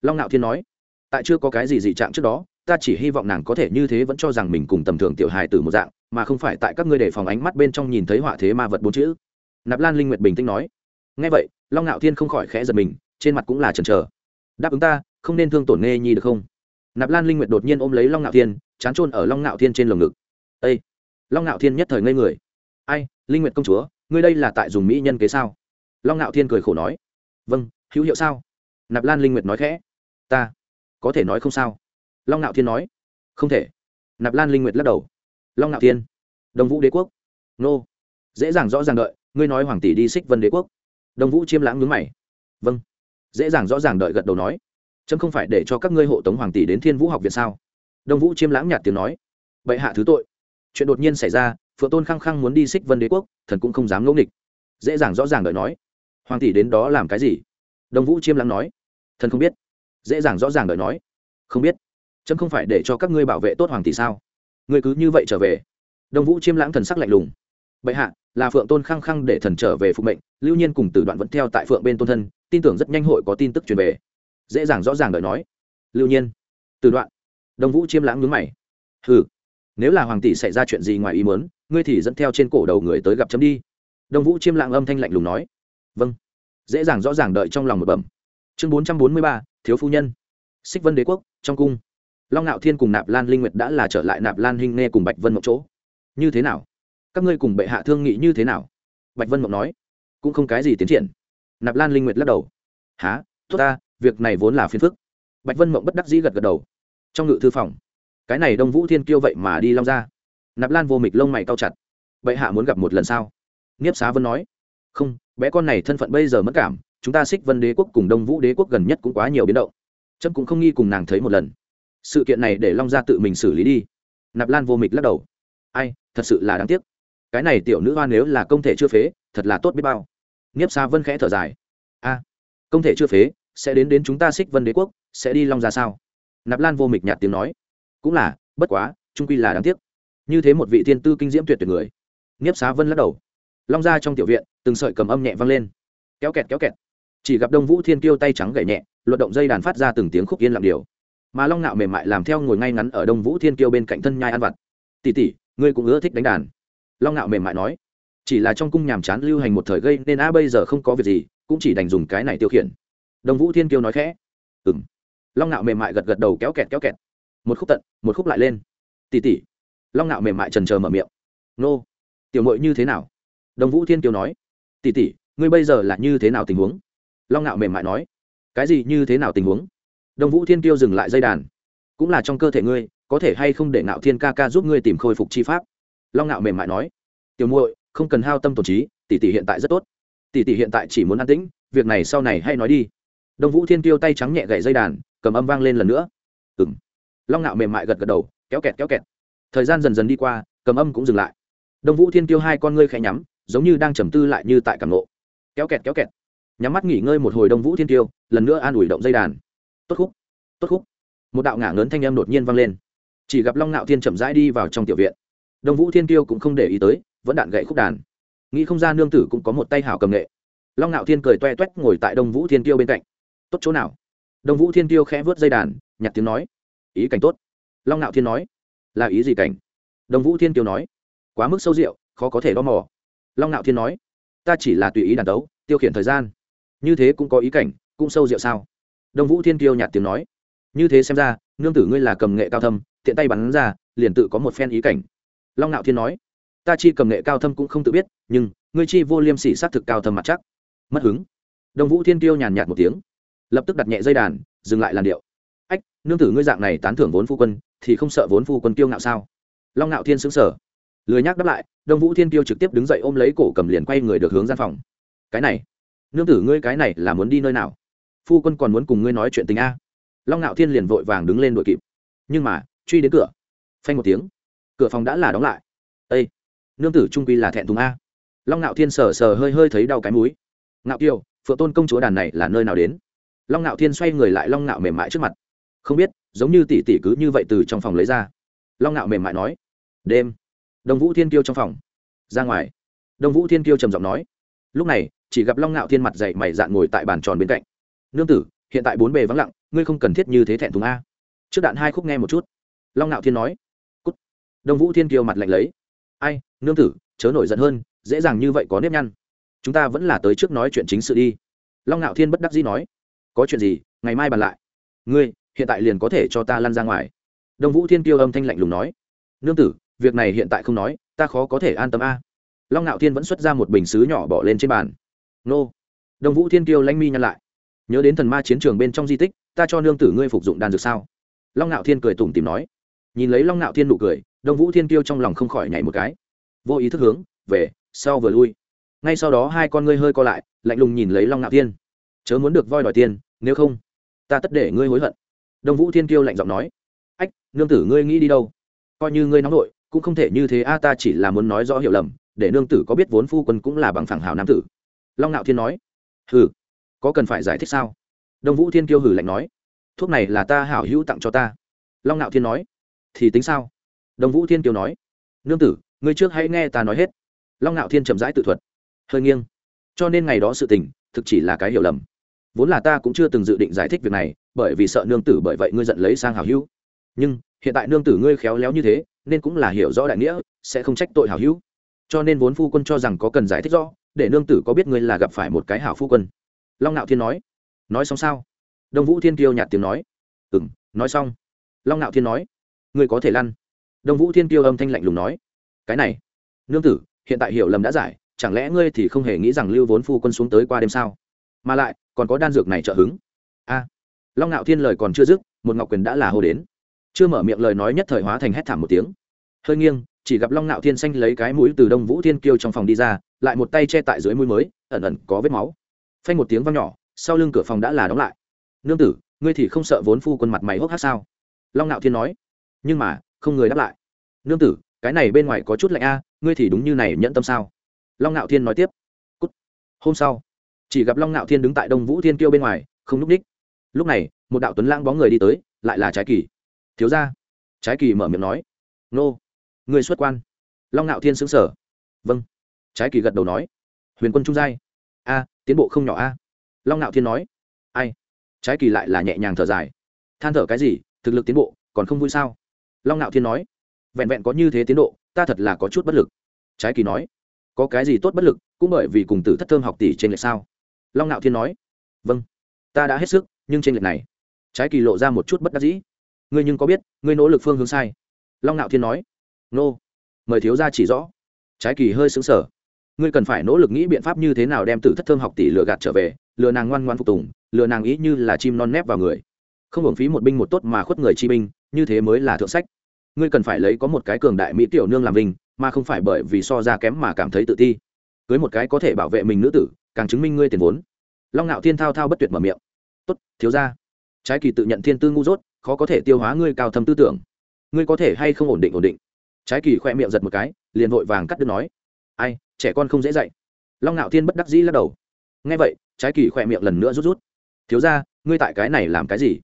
S1: Long ngạo thiên nói, tại chưa có cái gì dị trạng trước đó, ta chỉ hy vọng nàng có thể như thế vẫn cho rằng mình cùng tầm thường tiểu hài từ một dạng, mà không phải tại các ngươi để phòng ánh mắt bên trong nhìn thấy họa thế ma vật bốn chữ. Nạp lan linh nguyệt bình tĩnh nói ngay vậy, long ngạo thiên không khỏi khẽ giật mình, trên mặt cũng là chần chờ. Đáp ứng ta, không nên thương tổn nghe nhi được không? Nạp lan linh nguyệt đột nhiên ôm lấy long ngạo thiên, chán trôn ở long ngạo thiên trên lồng ngực. Ây long ngạo thiên nhất thời ngây người. Ai, linh nguyệt công chúa, ngươi đây là tại dùng mỹ nhân kế sao? Long ngạo thiên cười khổ nói vâng hữu hiệu sao? Nạp lan linh nguyệt nói khẽ. Ta. Có thể nói không sao. Long ngạo thiên nói. Không thể. Nạp lan linh nguyệt lắc đầu. Long ngạo thiên. Đồng vũ đế quốc. Nô. Dễ dàng rõ ràng đợi. Ngươi nói hoàng tỷ đi xích vân đế quốc. Đồng vũ chiêm lãng ngứng mày. Vâng. Dễ dàng rõ ràng đợi gật đầu nói. Chấm không phải để cho các ngươi hộ tống hoàng tỷ đến thiên vũ học viện sao? Đông vũ chiêm lãng nhạt tiếng nói. Bệ hạ thứ tội. Chuyện đột nhiên xảy ra, phượng tôn khăng khăng muốn đi xích vân đế quốc, thần cũng không dám ngẫu nghịch. Dễ dàng rõ ràng đợi nói hoàng tỷ đến đó làm cái gì? Đông vũ chiêm lãng nói. Thần không biết. Dễ dàng rõ ràng đợi nói. Không biết. Chấm không phải để cho các ngươi bảo vệ tốt hoàng tỷ sao? Ngươi cứ như vậy trở về. Đông vũ chiêm lãng thần sắc lạnh lùng. Bệ hạ, là phượng tôn khăng khăng để thần trở về phục mệnh, lưu nhiên cùng tử đoạn vẫn theo tại phượng bên tôn thân, tin tưởng rất nhanh hội có tin tức truyền về. Dễ dàng rõ ràng đợi nói. Lưu nhiên, Tử đoạn. Đồng vũ chiêm lãng nhướng mày. Hừ. nếu là hoàng tỷ xảy ra chuyện gì ngoài ý muốn, ngươi thì dẫn theo trên cổ đầu người tới gặp chấm đi. Đồng vũ chiêm lãng âm thanh lạnh lùng nói vâng. Dễ dàng rõ ràng đợi trong lòng một bẩm. Chương bốn trăm bốn mươi ba, thiếu phu nhân. Xích vân đế quốc, trong cung. Long ngạo thiên cùng nạp lan linh nguyệt đã là trở lại nạp lan hinh nghe cùng bạch vân một chỗ. Như thế nào? Các ngươi cùng bệ hạ thương nghị như thế nào? Bạch vân mộng nói. Cũng không cái gì tiến triển. Nạp lan linh nguyệt lắc đầu. Há thua ta, việc này vốn là phiền phức. Bạch vân mộng bất đắc dĩ gật gật đầu. Trong ngự thư phòng, cái này đông vũ thiên kiêu vậy mà đi long ra. Nạp lan vô mịch lông mày cao chặt. Bệ hạ muốn gặp một lần sao? Nghiếp xá vân nói. Không bé con này thân phận bây giờ mất cảm, chúng ta xích vân đế quốc cùng đông vũ đế quốc gần nhất cũng quá nhiều biến động. Trâm cũng không nghi cùng nàng thấy một lần. Sự kiện này để long gia tự mình xử lý đi. Nạp lan vô mịch lắc đầu. Ai, thật sự là đáng tiếc. Cái này tiểu nữ hoa nếu là công thể chưa phế, thật là tốt biết bao. Nghiếp xa vân khẽ thở dài. A, công thể chưa phế, sẽ đến đến chúng ta xích vân đế quốc, sẽ đi long ra sao? Nạp lan vô mịch nhạt tiếng nói. Cũng là, bất quá trung quy là đáng tiếc. Như thế một vị thiên tư kinh diễm tuyệt tuyệt người. Nghiếp xá vân lắc đầu long ra trong tiểu viện, từng sợi cầm âm nhẹ vang lên. Kéo kẹt kéo kẹt. Chỉ gặp đông vũ thiên kiêu tay trắng gậy nhẹ, luận động dây đàn phát ra từng tiếng khúc yên lặng điều. Mà long nạo mềm mại làm theo ngồi ngay ngắn ở đông vũ thiên kiêu bên cạnh thân nhai ăn vặt. Tỉ tỉ ngươi cũng ưa thích đánh đàn. Long nạo mềm mại nói. Chỉ là trong cung nhàm chán lưu hành một thời gây nên a bây giờ không có việc gì, cũng chỉ đành dùng cái này tiêu khiển. Đông vũ thiên kiêu nói khẽ. Ừng long nạo mềm mại gật gật đầu kéo kẹt kéo kẹt. Một khúc tận, một khúc lại lên. Tỉ tỉ long nạo mềm mại trần trờ mở miệng. Nô, tiểu mội như thế nào? Đồng vũ thiên kiều nói tỉ tỉ ngươi bây giờ là như thế nào tình huống? Long nạo mềm mại nói, cái gì như thế nào tình huống? Đồng vũ thiên kiêu dừng lại dây đàn, cũng là trong cơ thể ngươi, có thể hay không để nạo thiên ca ca giúp ngươi tìm khôi phục chi pháp? Long nạo mềm mại nói, tiểu muội, không cần hao tâm tổn trí, tỷ tỷ hiện tại rất tốt. Tỷ tỷ hiện tại chỉ muốn an tĩnh, việc này sau này hay nói đi. Đông vũ thiên tiêu tay trắng nhẹ gậy dây đàn, cầm âm vang lên lần nữa. Ừng long ngạo mềm mại gật gật đầu, kéo kẹt kéo kẹt. Thời gian dần dần đi qua, cầm âm cũng dừng lại. Đông vũ thiên tiêu hai con ngươi khẽ nhắm giống như đang trầm tư lại như tại cảm nộ kéo kẹt kéo kẹt. Nhắm mắt nghỉ ngơi một hồi đông vũ thiên tiêu lần nữa an ủi động dây đàn. Tốt khúc tốt khúc. Một đạo ngả lớn thanh âm đột nhiên vang lên. Chỉ gặp long ngạo thiên chậm rãi đi vào trong tiểu viện. Đông vũ thiên tiêu cũng không để ý tới, vẫn đạn gậy khúc đàn. Nghĩ không ra nương tử cũng có một tay hảo cầm nghệ. Long ngạo thiên cười toe toét ngồi tại đông vũ thiên tiêu bên cạnh. Tốt chỗ nào? Đông vũ thiên tiêu khẽ vớt dây đàn, nhặt tiếng nói. Ý cảnh tốt. Long ngạo thiên nói. Là ý gì cảnh? Đông vũ thiên tiêu nói. Quá mức sâu rượu, khó có thể đo mò long ngạo thiên nói, ta chỉ là tùy ý đàn tấu tiêu khiển thời gian. Như thế cũng có ý cảnh, cũng sâu rượu sao? Đông vũ thiên tiêu nhạt tiếng nói, như thế xem ra, nương tử ngươi là cầm nghệ cao thâm, tiện tay bắn ra, liền tự có một phen ý cảnh. Long ngạo thiên nói, ta chi cầm nghệ cao thâm cũng không tự biết, nhưng ngươi chi vô liêm sỉ s á t thực cao thâm mặt chắc. Mất hứng. Đông vũ thiên tiêu nhàn nhạt một tiếng, lập tức đặt nhẹ dây đàn, dừng lại làn điệu. Ách, nương tử ngươi dạng này tán thưởng vốn phu quân, thì không sợ vốn phu quân kiêu ngạo sao? Long ngạo thiên xứng sở lười nhác đáp lại, đông vũ thiên Tiêu trực tiếp đứng dậy ôm lấy cổ cầm liền quay người được hướng gian phòng. Cái này, nương tử ngươi cái này là muốn đi nơi nào? Phu quân còn muốn cùng ngươi nói chuyện tình a. Long ngạo thiên liền vội vàng đứng lên đội kịp. Nhưng mà, truy đến cửa. Phanh một tiếng, cửa phòng đã là đóng lại. Ây nương tử trung quy là thẹn thùng a. Long ngạo thiên sờ sờ hơi hơi thấy đau cái múi ngạo kiều, phượng tôn công chúa đàn này là nơi nào đến? Long ngạo thiên xoay người lại long ngạo mềm mại trước mặt. Không biết, giống như tỷ tỷ cứ như vậy từ trong phòng lấy ra. Long ngạo mềm mại nói. Đêm đông vũ thiên kiêu trong phòng. Ra ngoài. Đông vũ thiên kiêu trầm giọng nói. Lúc này, chỉ gặp long ngạo thiên mặt dậy mày dạn ngồi tại bàn tròn bên cạnh. Nương tử, hiện tại bốn bề vắng lặng, ngươi không cần thiết như thế thẹn thùng a. Trước đạn hai khúc nghe một chút. Long ngạo thiên nói. Cút. Đông vũ thiên kiêu mặt lạnh lấy. Ai, nương tử, chớ nổi giận hơn, dễ dàng như vậy có nếp nhăn. Chúng ta vẫn là tới trước nói chuyện chính sự đi. Long ngạo thiên bất đắc dĩ nói. Có chuyện gì, ngày mai bàn lại. Ngươi, hiện tại liền có thể cho ta lăn ra ngoài. Đông vũ thiên kiêu âm thanh lạnh lùng nói. Nương tử việc này hiện tại không nói, ta khó có thể an tâm a. Long ngạo thiên vẫn xuất ra một bình xứ nhỏ bỏ lên trên bàn. Nô. Đông vũ thiên kiêu lanh mi nhăn lại. Nhớ đến thần ma chiến trường bên trong di tích, ta cho nương tử ngươi phục dụng đan dược sao? Long ngạo thiên cười tủm tìm nói. Nhìn lấy long ngạo thiên nụ cười, đông vũ thiên kiêu trong lòng không khỏi nhảy một cái. Vô ý thức hướng, về, sau vừa lui. Ngay sau đó hai con ngươi hơi co lại, lạnh lùng nhìn lấy long ngạo thiên. Chớ muốn được voi đòi tiền, nếu không, ta tất để ngươi hối hận. Đông vũ thiên kiêu lạnh giọng nói. Ách, nương tử ngươi nghĩ đi đâu? Coi như ngươi nóng nội cũng không thể như thế. A, ta chỉ là muốn nói rõ hiểu lầm, để nương tử có biết vốn phu quân cũng là bằng phẳng hào nam tử. Long ngạo thiên nói, hừ, có cần phải giải thích sao? Đông vũ thiên kiêu hử lạnh nói, thuốc này là ta hảo hữu tặng cho ta. Long ngạo thiên nói, thì tính sao? Đông vũ thiên kiêu nói, nương tử, ngươi trước hãy nghe ta nói hết. Long ngạo thiên chậm rãi tự thuật, hơi nghiêng, cho nên ngày đó sự tình, thực chỉ là cái hiểu lầm. Vốn là ta cũng chưa từng dự định giải thích việc này, bởi vì sợ nương tử bởi vậy ngươi giận lấy sang hảo hữu. Nhưng hiện tại nương tử ngươi khéo léo như thế, nên cũng là hiểu rõ đại nghĩa, sẽ không trách tội hảo hữu. Cho nên vốn phu quân cho rằng có cần giải thích rõ, để nương tử có biết ngươi là gặp phải một cái hảo phu quân. Long nạo thiên nói. Nói xong sao? Đông vũ thiên kiêu nhạt tiếng nói. Ừ m nói xong. Long nạo thiên nói. Ngươi có thể lăn. Đông vũ thiên kiêu âm thanh lạnh lùng nói. Cái này. Nương tử, hiện tại hiểu lầm đã giải, chẳng lẽ ngươi thì không hề nghĩ rằng lưu vốn phu quân xuống tới qua đêm sao? Mà lại, còn có đan dược này trợ hứng. A. Long nạo thiên lời còn chưa dứt, một ngọc quyền đã là hô đến chưa mở miệng lời nói nhất thời hóa thành hét thảm một tiếng. Hơi nghiêng, chỉ gặp long Nạo thiên xanh lấy cái mũi từ đông vũ thiên kiêu trong phòng đi ra, lại một tay che tại dưới mũi mới, ẩn ẩn có vết máu. Phanh một tiếng văng nhỏ, sau lưng cửa phòng đã là đóng lại. Nương tử, ngươi thì không sợ vốn phu quân mặt mày hốc hát sao? Long Nạo thiên nói. Nhưng mà, không người đáp lại. Nương tử, cái này bên ngoài có chút lạnh a, ngươi thì đúng như này nhẫn tâm sao? Long Nạo thiên nói tiếp. Cút. hôm sau, chỉ gặp long Nạo thiên đứng tại đông vũ thiên kiêu bên ngoài, không núp ních. Lúc này, một đạo tuấn lãng bóng người đi tới, lại là trái kỳ thiếu ra trái kỳ mở miệng nói. Nô, người xuất quan. Long ngạo thiên xứng sở vâng. Trái kỳ gật đầu nói. Huyền quân trung giai. A, tiến bộ không nhỏ a. Long ngạo thiên nói. Ai? Trái kỳ lại là nhẹ nhàng thở dài. Than thở cái gì? Thực lực tiến bộ, còn không vui sao? Long ngạo thiên nói. Vẹn vẹn có như thế tiến độ, ta thật là có chút bất lực. Trái kỳ nói. Có cái gì tốt bất lực, cũng bởi vì cùng tử thất thơm học tỷ trên lệch sao? Long ngạo thiên nói. Vâng. Ta đã hết sức, nhưng trên lệch này. Trái kỳ lộ ra một chút bất đắc dĩ ngươi nhưng có biết, ngươi nỗ lực phương hướng sai? Long ngạo thiên nói. Nô. Mời thiếu ra chỉ rõ. Trái kỳ hơi xứng sở ngươi cần phải nỗ lực nghĩ biện pháp như thế nào đem tử thất thơm học tỷ lừa gạt trở về, lừa nàng ngoan ngoan phục tùng, lừa nàng ý như là chim non nép vào người. Không hưởng phí một binh một tốt mà khuất người chi binh, như thế mới là thượng sách. Ngươi cần phải lấy có một cái cường đại mỹ tiểu nương làm vinh, mà không phải bởi vì so ra kém mà cảm thấy tự ti. Cưới một cái có thể bảo vệ mình nữ tử, càng chứng minh ngươi tiền vốn. Long ngạo thiên thao thao bất tuyệt mở miệng. Tốt, thiếu ra trái kỳ tự nhận thiên tư ngu dốt khó có thể tiêu hóa ngươi cao thâm tư tưởng. Ngươi có thể hay không ổn định ổn định? Trái kỳ khoe miệng giật một cái, liền vội vàng cắt đứt nói. Ai, trẻ con không dễ dạy. Long ngạo thiên bất đắc dĩ lắc đầu. Nghe vậy, trái kỳ khoe miệng lần nữa rút rút. Thiếu ra ngươi tại cái này làm cái gì?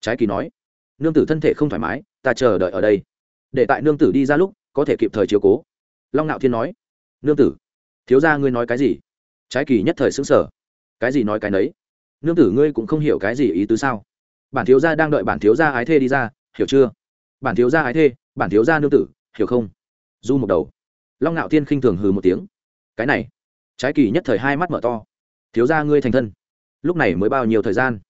S1: Trái kỳ nói. Nương tử thân thể không thoải mái, ta chờ đợi ở đây. Để tại nương tử đi ra lúc, có thể kịp thời chiếu cố. Long ngạo thiên nói. Nương tử, thiếu ra ngươi nói cái gì? Trái kỳ nhất thời xứng sở cái gì nói cái nấy? Nương tử ngươi cũng không hiểu cái gì ý tứ sao? Bản thiếu gia đang đợi bản thiếu gia ái thê đi ra, hiểu chưa? Bản thiếu gia ái thê, bản thiếu gia nương tử, hiểu không? Du một đầu. Long ngạo thiên khinh thường hừ một tiếng. Cái này, trái kỳ nhất thời hai mắt mở to. Thiếu gia ngươi thành thân. Lúc này mới bao nhiêu thời gian?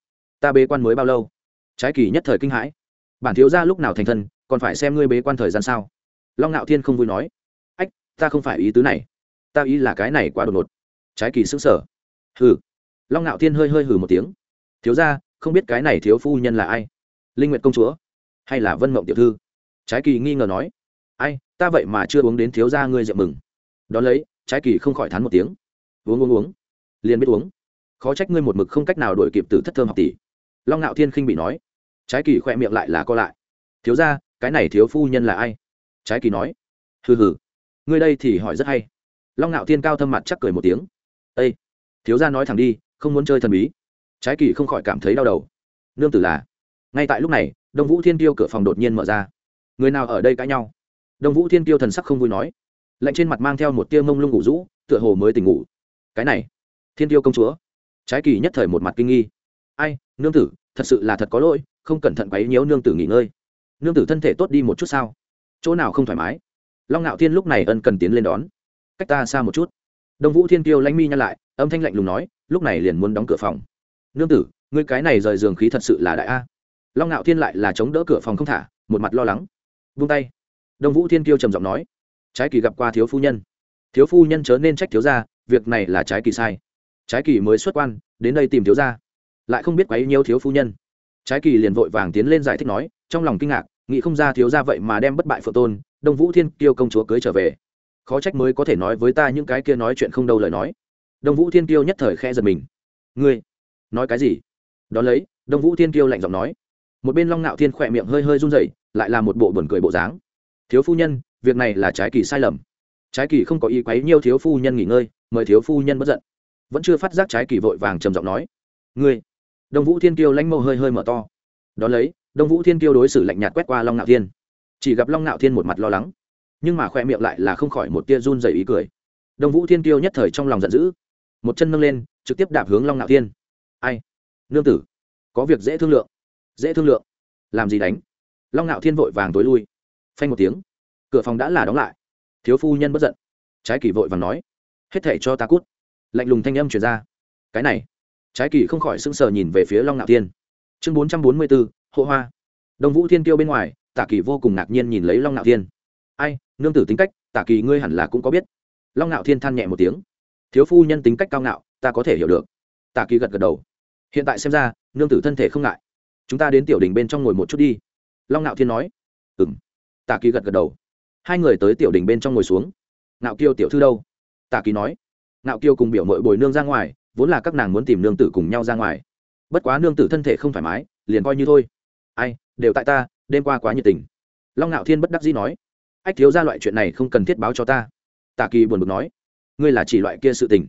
S1: Ta bế quan mới bao lâu? Trái kỳ nhất thời kinh hãi. Bản thiếu gia lúc nào thành thân, còn phải xem ngươi bế quan thời gian sao? Long ngạo thiên không vui nói. Ách, ta không phải ý tứ này. Ta ý là cái này quá đột ngột. Trái kỳ xứng sở hừ. Long ngạo thiên hơi hơi hừ một tiếng. Thiếu ra không biết cái này thiếu phu nhân là ai? Linh nguyệt công chúa hay là vân mộng tiểu thư? Trái kỳ nghi ngờ nói. Ai, ta vậy mà chưa uống đến thiếu gia ngươi rượu mừng. Đón lấy, trái kỳ không khỏi thán một tiếng. Uống uống uống. Liền biết uống. Khó trách ngươi một mực không cách nào đổi kịp từ thất thơm học tỷ. Long ngạo thiên khinh bị nói. Trái kỳ khoe miệng lại là co lại. Thiếu ra cái này thiếu phu nhân là ai? Trái kỳ nói. Hừ hừ. Ngươi đây thì hỏi rất hay. Long ngạo thiên cao thâm mặt chắc cười một tiếng. Ây thiếu ra nói thẳng đi, không muốn chơi thần bí trái kỳ không khỏi cảm thấy đau đầu. Nương tử là, ngay tại lúc này, đông vũ thiên tiêu cửa phòng đột nhiên mở ra. Người nào ở đây cãi nhau? Đông vũ thiên tiêu thần sắc không vui nói. Lạnh trên mặt mang theo một tia mông lung ngủ rũ, tựa hồ mới tỉnh ngủ. Cái này, thiên tiêu công chúa. Trái kỳ nhất thời một mặt kinh nghi. Ai, nương tử, thật sự là thật có lỗi, không cẩn thận quấy nhiễu nương tử nghỉ ngơi. Nương tử thân thể tốt đi một chút sao? Chỗ nào không thoải mái? Long ngạo thiên lúc này ân cần tiến lên đón. Cách ta xa một chút. Đông vũ thiên tiêu lãnh mi nhăn lại, âm thanh lạnh lùng nói, lúc này liền muốn đóng cửa phòng nương tử ngươi cái này rời giường khí thật sự là đại a. Long ngạo thiên lại là chống đỡ cửa phòng không thả một mặt lo lắng. Vung tay. Đông vũ thiên tiêu trầm giọng nói. Trái kỳ gặp qua thiếu phu nhân. Thiếu phu nhân chớ nên trách thiếu gia, việc này là trái kỳ sai. Trái kỳ mới xuất quan đến đây tìm thiếu gia, lại không biết quấy nhiêu thiếu phu nhân. Trái kỳ liền vội vàng tiến lên giải thích nói trong lòng kinh ngạc nghĩ không ra thiếu gia vậy mà đem bất bại phượng tôn đông vũ thiên kiêu công chúa cưới trở về. Khó trách mới có thể nói với ta những cái kia nói chuyện không đâu lời nói. Đông vũ thiên kiêu nhất thời khe giật mình. Ngươi nói cái gì? Đón lấy, đông vũ thiên kiêu lạnh giọng nói. Một bên long ngạo thiên khỏe miệng hơi hơi run rẩy, lại là một bộ buồn cười bộ dáng. Thiếu phu nhân, việc này là trái kỳ sai lầm. Trái kỳ không có ý quấy nhiêu thiếu phu nhân nghỉ ngơi, mời thiếu phu nhân bất giận. Vẫn chưa phát giác trái kỳ vội vàng trầm giọng nói. Ngươi. Đông vũ thiên kiêu lãnh mâu hơi hơi mở to. Đón lấy, đông vũ thiên kiêu đối xử lạnh nhạt quét qua long ngạo thiên. Chỉ gặp long ngạo thiên một mặt lo lắng. Nhưng mà khoe miệng lại là không khỏi một tia run dày ý cười. Đông vũ thiên kiêu nhất thời trong lòng giận dữ. Một chân nâng lên, trực tiếp đạp hướng long ngạo thiên ai? Nương tử. Có việc dễ thương lượng. Dễ thương lượng. Làm gì đánh? Long ngạo thiên vội vàng tối lui. Phanh một tiếng, cửa phòng đã là đóng lại. Thiếu phu nhân bất giận. Trái kỳ vội vàng nói, hết thể cho ta cút. Lạnh lùng thanh âm truyền ra. Cái này. Trái kỳ không khỏi sững sờ nhìn về phía long ngạo thiên. Chương bốn trăm bốn mươi bốn hộ hoa. Đồng vũ thiên tiêu bên ngoài, tả kỳ vô cùng ngạc nhiên nhìn lấy long ngạo thiên. Ai, nương tử tính cách, tả kỳ ngươi hẳn là cũng có biết. Long ngạo thiên than nhẹ một tiếng. Thiếu phu nhân tính cách cao ngạo, ta có thể hiểu được. Tả kỳ gật gật đầu hiện tại xem ra, nương tử thân thể không ngại. Chúng ta đến tiểu đình bên trong ngồi một chút đi. Long ngạo thiên nói. Ừ m tả kỳ gật gật đầu. Hai người tới tiểu đình bên trong ngồi xuống. Ngạo kiêu tiểu thư đâu? Tạ kỳ nói. Ngạo kiêu cùng biểu mội bồi nương ra ngoài, vốn là các nàng muốn tìm nương tử cùng nhau ra ngoài. Bất quá nương tử thân thể không thoải mái, liền coi như thôi. Ai, đều tại ta, đêm qua quá nhiệt tình. Long ngạo thiên bất đắc dĩ nói. Ách, thiếu ra loại chuyện này không cần thiết báo cho ta. Tạ kỳ buồn bực nói. Ngươi là chỉ loại kia sự tình.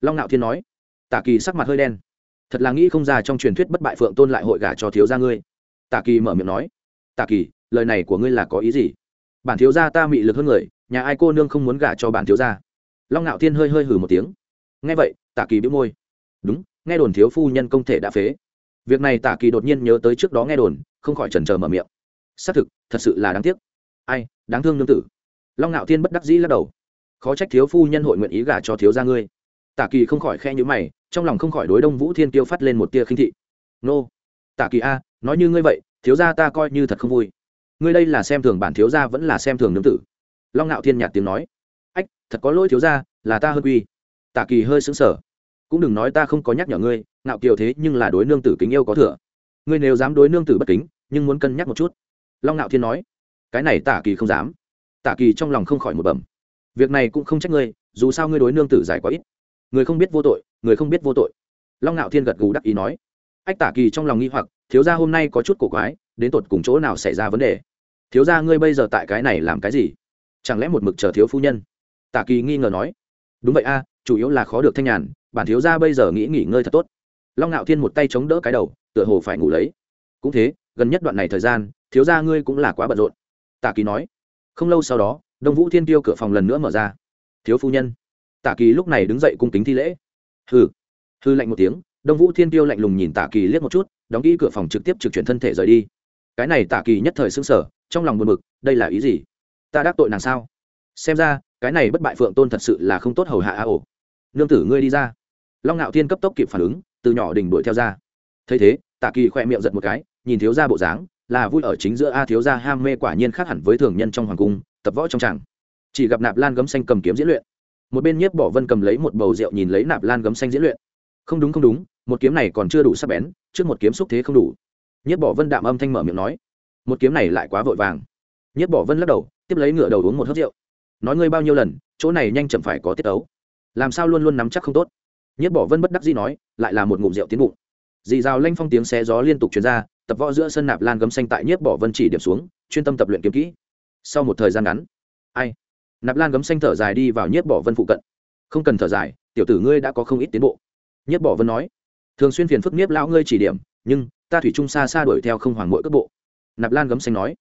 S1: Long ngạo thiên nói. Tạ kỳ sắc mặt hơi đen thật là nghĩ không ra trong truyền thuyết bất bại phượng tôn lại hội gả cho thiếu gia ngươi. Tạ kỳ mở miệng nói, tạ kỳ, lời này của ngươi là có ý gì? Bản thiếu gia ta mị lực hơn người, nhà ai cô nương không muốn gả cho bản thiếu gia? Long ngạo thiên hơi hơi hử một tiếng. Nghe vậy, tạ kỳ bĩu môi. Đúng, nghe đồn thiếu phu nhân công thể đã phế. Việc này tạ kỳ đột nhiên nhớ tới trước đó nghe đồn, không khỏi trần trờ mở miệng. Xác thực, thật sự là đáng tiếc. Ai, đáng thương nương tử. Long ngạo thiên bất đắc dĩ lắc đầu. Khó trách thiếu phu nhân hội nguyện ý gả cho thiếu gia ngươi tả kỳ không khỏi khe nhữ mày, trong lòng không khỏi đối đông vũ thiên tiêu phát lên một tia khinh thị. Nô, tả kỳ a, nói như ngươi vậy, thiếu gia ta coi như thật không vui. Ngươi đây là xem thường bản thiếu gia vẫn là xem thường nương tử. Long ngạo thiên nhạt tiếng nói. Ách, thật có lỗi thiếu gia, là ta hơn quy. Tả kỳ hơi xứng sở cũng đừng nói ta không có nhắc nhở ngươi ngạo kiều thế nhưng là đối nương tử kính yêu có thừa. Ngươi nếu dám đối nương tử bất kính, nhưng muốn cân nhắc một chút. Long ngạo thiên nói. Cái này tả kỳ không dám. Tả kỳ trong lòng không khỏi một bẩm. Việc này cũng không trách ngươi, dù sao ngươi đối nương tử giải quá ít người không biết vô tội, người không biết vô tội. Long ngạo thiên gật gù đắc ý nói. Ách tả kỳ trong lòng nghi hoặc, thiếu gia hôm nay có chút cổ quái, đến tột cùng chỗ nào xảy ra vấn đề? Thiếu gia ngươi bây giờ tại cái này làm cái gì? Chẳng lẽ một mực chờ thiếu phu nhân? Tả kỳ nghi ngờ nói. Đúng vậy a, chủ yếu là khó được thanh nhàn, bản thiếu gia bây giờ nghĩ nghỉ ngơi thật tốt. Long ngạo thiên một tay chống đỡ cái đầu, tựa hồ phải ngủ lấy. Cũng thế, gần nhất đoạn này thời gian, thiếu gia ngươi cũng là quá bận rộn. Tả kỳ nói. Không lâu sau đó, đông vũ thiên tiêu cửa phòng lần nữa mở ra. Thiếu phu nhân tả kỳ lúc này đứng dậy cung kính thi lễ. Hư hư lạnh một tiếng, đông vũ thiên tiêu lạnh lùng nhìn tả kỳ liếc một chút, đóng kỹ cửa phòng trực tiếp trực chuyển thân thể rời đi. Cái này tả kỳ nhất thời xứng sở trong lòng buồn bực, đây là ý gì? Ta đắc tội nàng sao? Xem ra, cái này bất bại phượng tôn thật sự là không tốt hầu hạ a ổ. Nương tử ngươi đi ra. Long ngạo thiên cấp tốc kịp phản ứng, từ nhỏ đỉnh đuổi theo ra. Thấy thế, tả kỳ khoe miệng giật một cái, nhìn thiếu ra bộ dáng, là vui ở chính giữa a thiếu gia ham mê quả nhiên khác hẳn với thường nhân trong hoàng cung, tập võ trong tràng. Chỉ gặp nạp lan gấm xanh cầm kiếm diễn luyện một bên nhiếp bỏ vân cầm lấy một bầu rượu nhìn lấy nạp lan gấm xanh diễn luyện. Không đúng không đúng, một kiếm này còn chưa đủ sắc bén, trước một kiếm xúc thế không đủ. Nhiếp bỏ vân đạm âm thanh mở miệng nói, một kiếm này lại quá vội vàng. Nhiếp bỏ vân lắc đầu, tiếp lấy ngựa đầu uống một hớp rượu. Nói ngươi bao nhiêu lần, chỗ này nhanh chậm phải có tiết tấu. Làm sao luôn luôn nắm chắc không tốt? Nhiếp bỏ vân bất đắc dĩ nói, lại là một ngụm rượu tiến bụng. Dì rào lanh phong tiếng xé gió liên tục chuyển ra, tập võ giữa sân nạp lan gấm xanh tại nhiếp bỏ vân chỉ điểm xuống, chuyên tâm tập luyện kiếm kỹ. Sau một thời gian ngắn, ai? Nạp lan gấm xanh thở dài đi vào nhiếp bỏ vân phụ cận. Không cần thở dài, tiểu tử ngươi đã có không ít tiến bộ. Nhiếp bỏ vân nói, thường xuyên phiền phức nhiếp lão ngươi chỉ điểm, nhưng ta thủy chung xa xa đuổi theo không hoàng mỗi cước bộ. Nạp lan gấm xanh nói,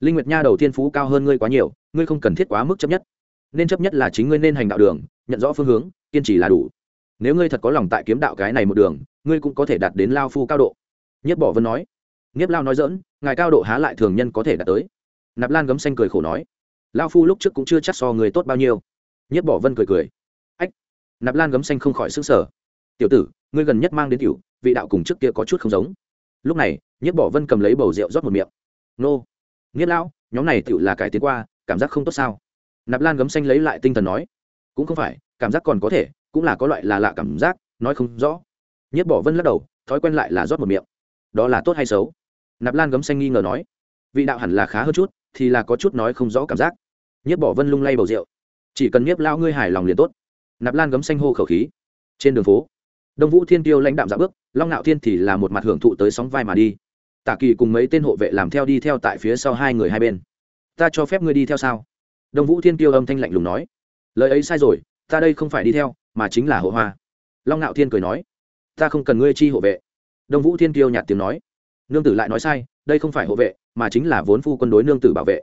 S1: linh nguyệt nha đầu tiên phú cao hơn ngươi quá nhiều, ngươi không cần thiết quá mức chấp nhất. Nên chấp nhất là chính ngươi nên hành đạo đường, nhận rõ phương hướng, kiên trì là đủ. Nếu ngươi thật có lòng tại kiếm đạo cái này một đường, ngươi cũng có thể đạt đến lao phu cao độ. Nhất bỏ vân nói nghiếp lao nói dỡn ngài cao độ há lại thường nhân có thể đạt tới. Nạp lan gấm xanh cười khổ nói lao phu lúc trước cũng chưa chắc so người tốt bao nhiêu. Nhất bỏ vân cười cười. Ách, nạp lan gấm xanh không khỏi xứng sở tiểu tử, ngươi gần nhất mang đến tiểu, vị đạo cùng trước kia có chút không giống. Lúc này, nhất bỏ vân cầm lấy bầu rượu rót một miệng. Nô. Nghĩa lão, nhóm này tiểu là cải tiến qua, cảm giác không tốt sao? Nạp lan gấm xanh lấy lại tinh thần nói. Cũng không phải, cảm giác còn có thể, cũng là có loại là lạ cảm giác, nói không rõ. Nhất bỏ vân lắc đầu, thói quen lại là rót một miệng. Đó là tốt hay xấu? Nạp lan gấm xanh nghi ngờ nói. Vị đạo hẳn là khá hơn chút, thì là có chút nói không rõ cảm giác nhiếp bỏ vân lung lay bầu rượu. Chỉ cần nhiếp lao ngươi hài lòng liền tốt. Nạp lan gấm xanh hô khẩu khí. Trên đường phố, đông vũ thiên tiêu lãnh đạm dạ bước, long ngạo thiên thì là một mặt hưởng thụ tới sóng vai mà đi. Tả kỳ cùng mấy tên hộ vệ làm theo đi theo tại phía sau hai người hai bên. Ta cho phép ngươi đi theo sao? Đông vũ thiên tiêu âm thanh lạnh lùng nói. Lời ấy sai rồi, ta đây không phải đi theo, mà chính là hộ hoa. Long ngạo thiên cười nói. Ta không cần ngươi chi hộ vệ. Đông vũ thiên tiêu nhạt tiếng nói. Nương tử lại nói sai, đây không phải hộ vệ, mà chính là vốn phu quân đối nương tử bảo vệ.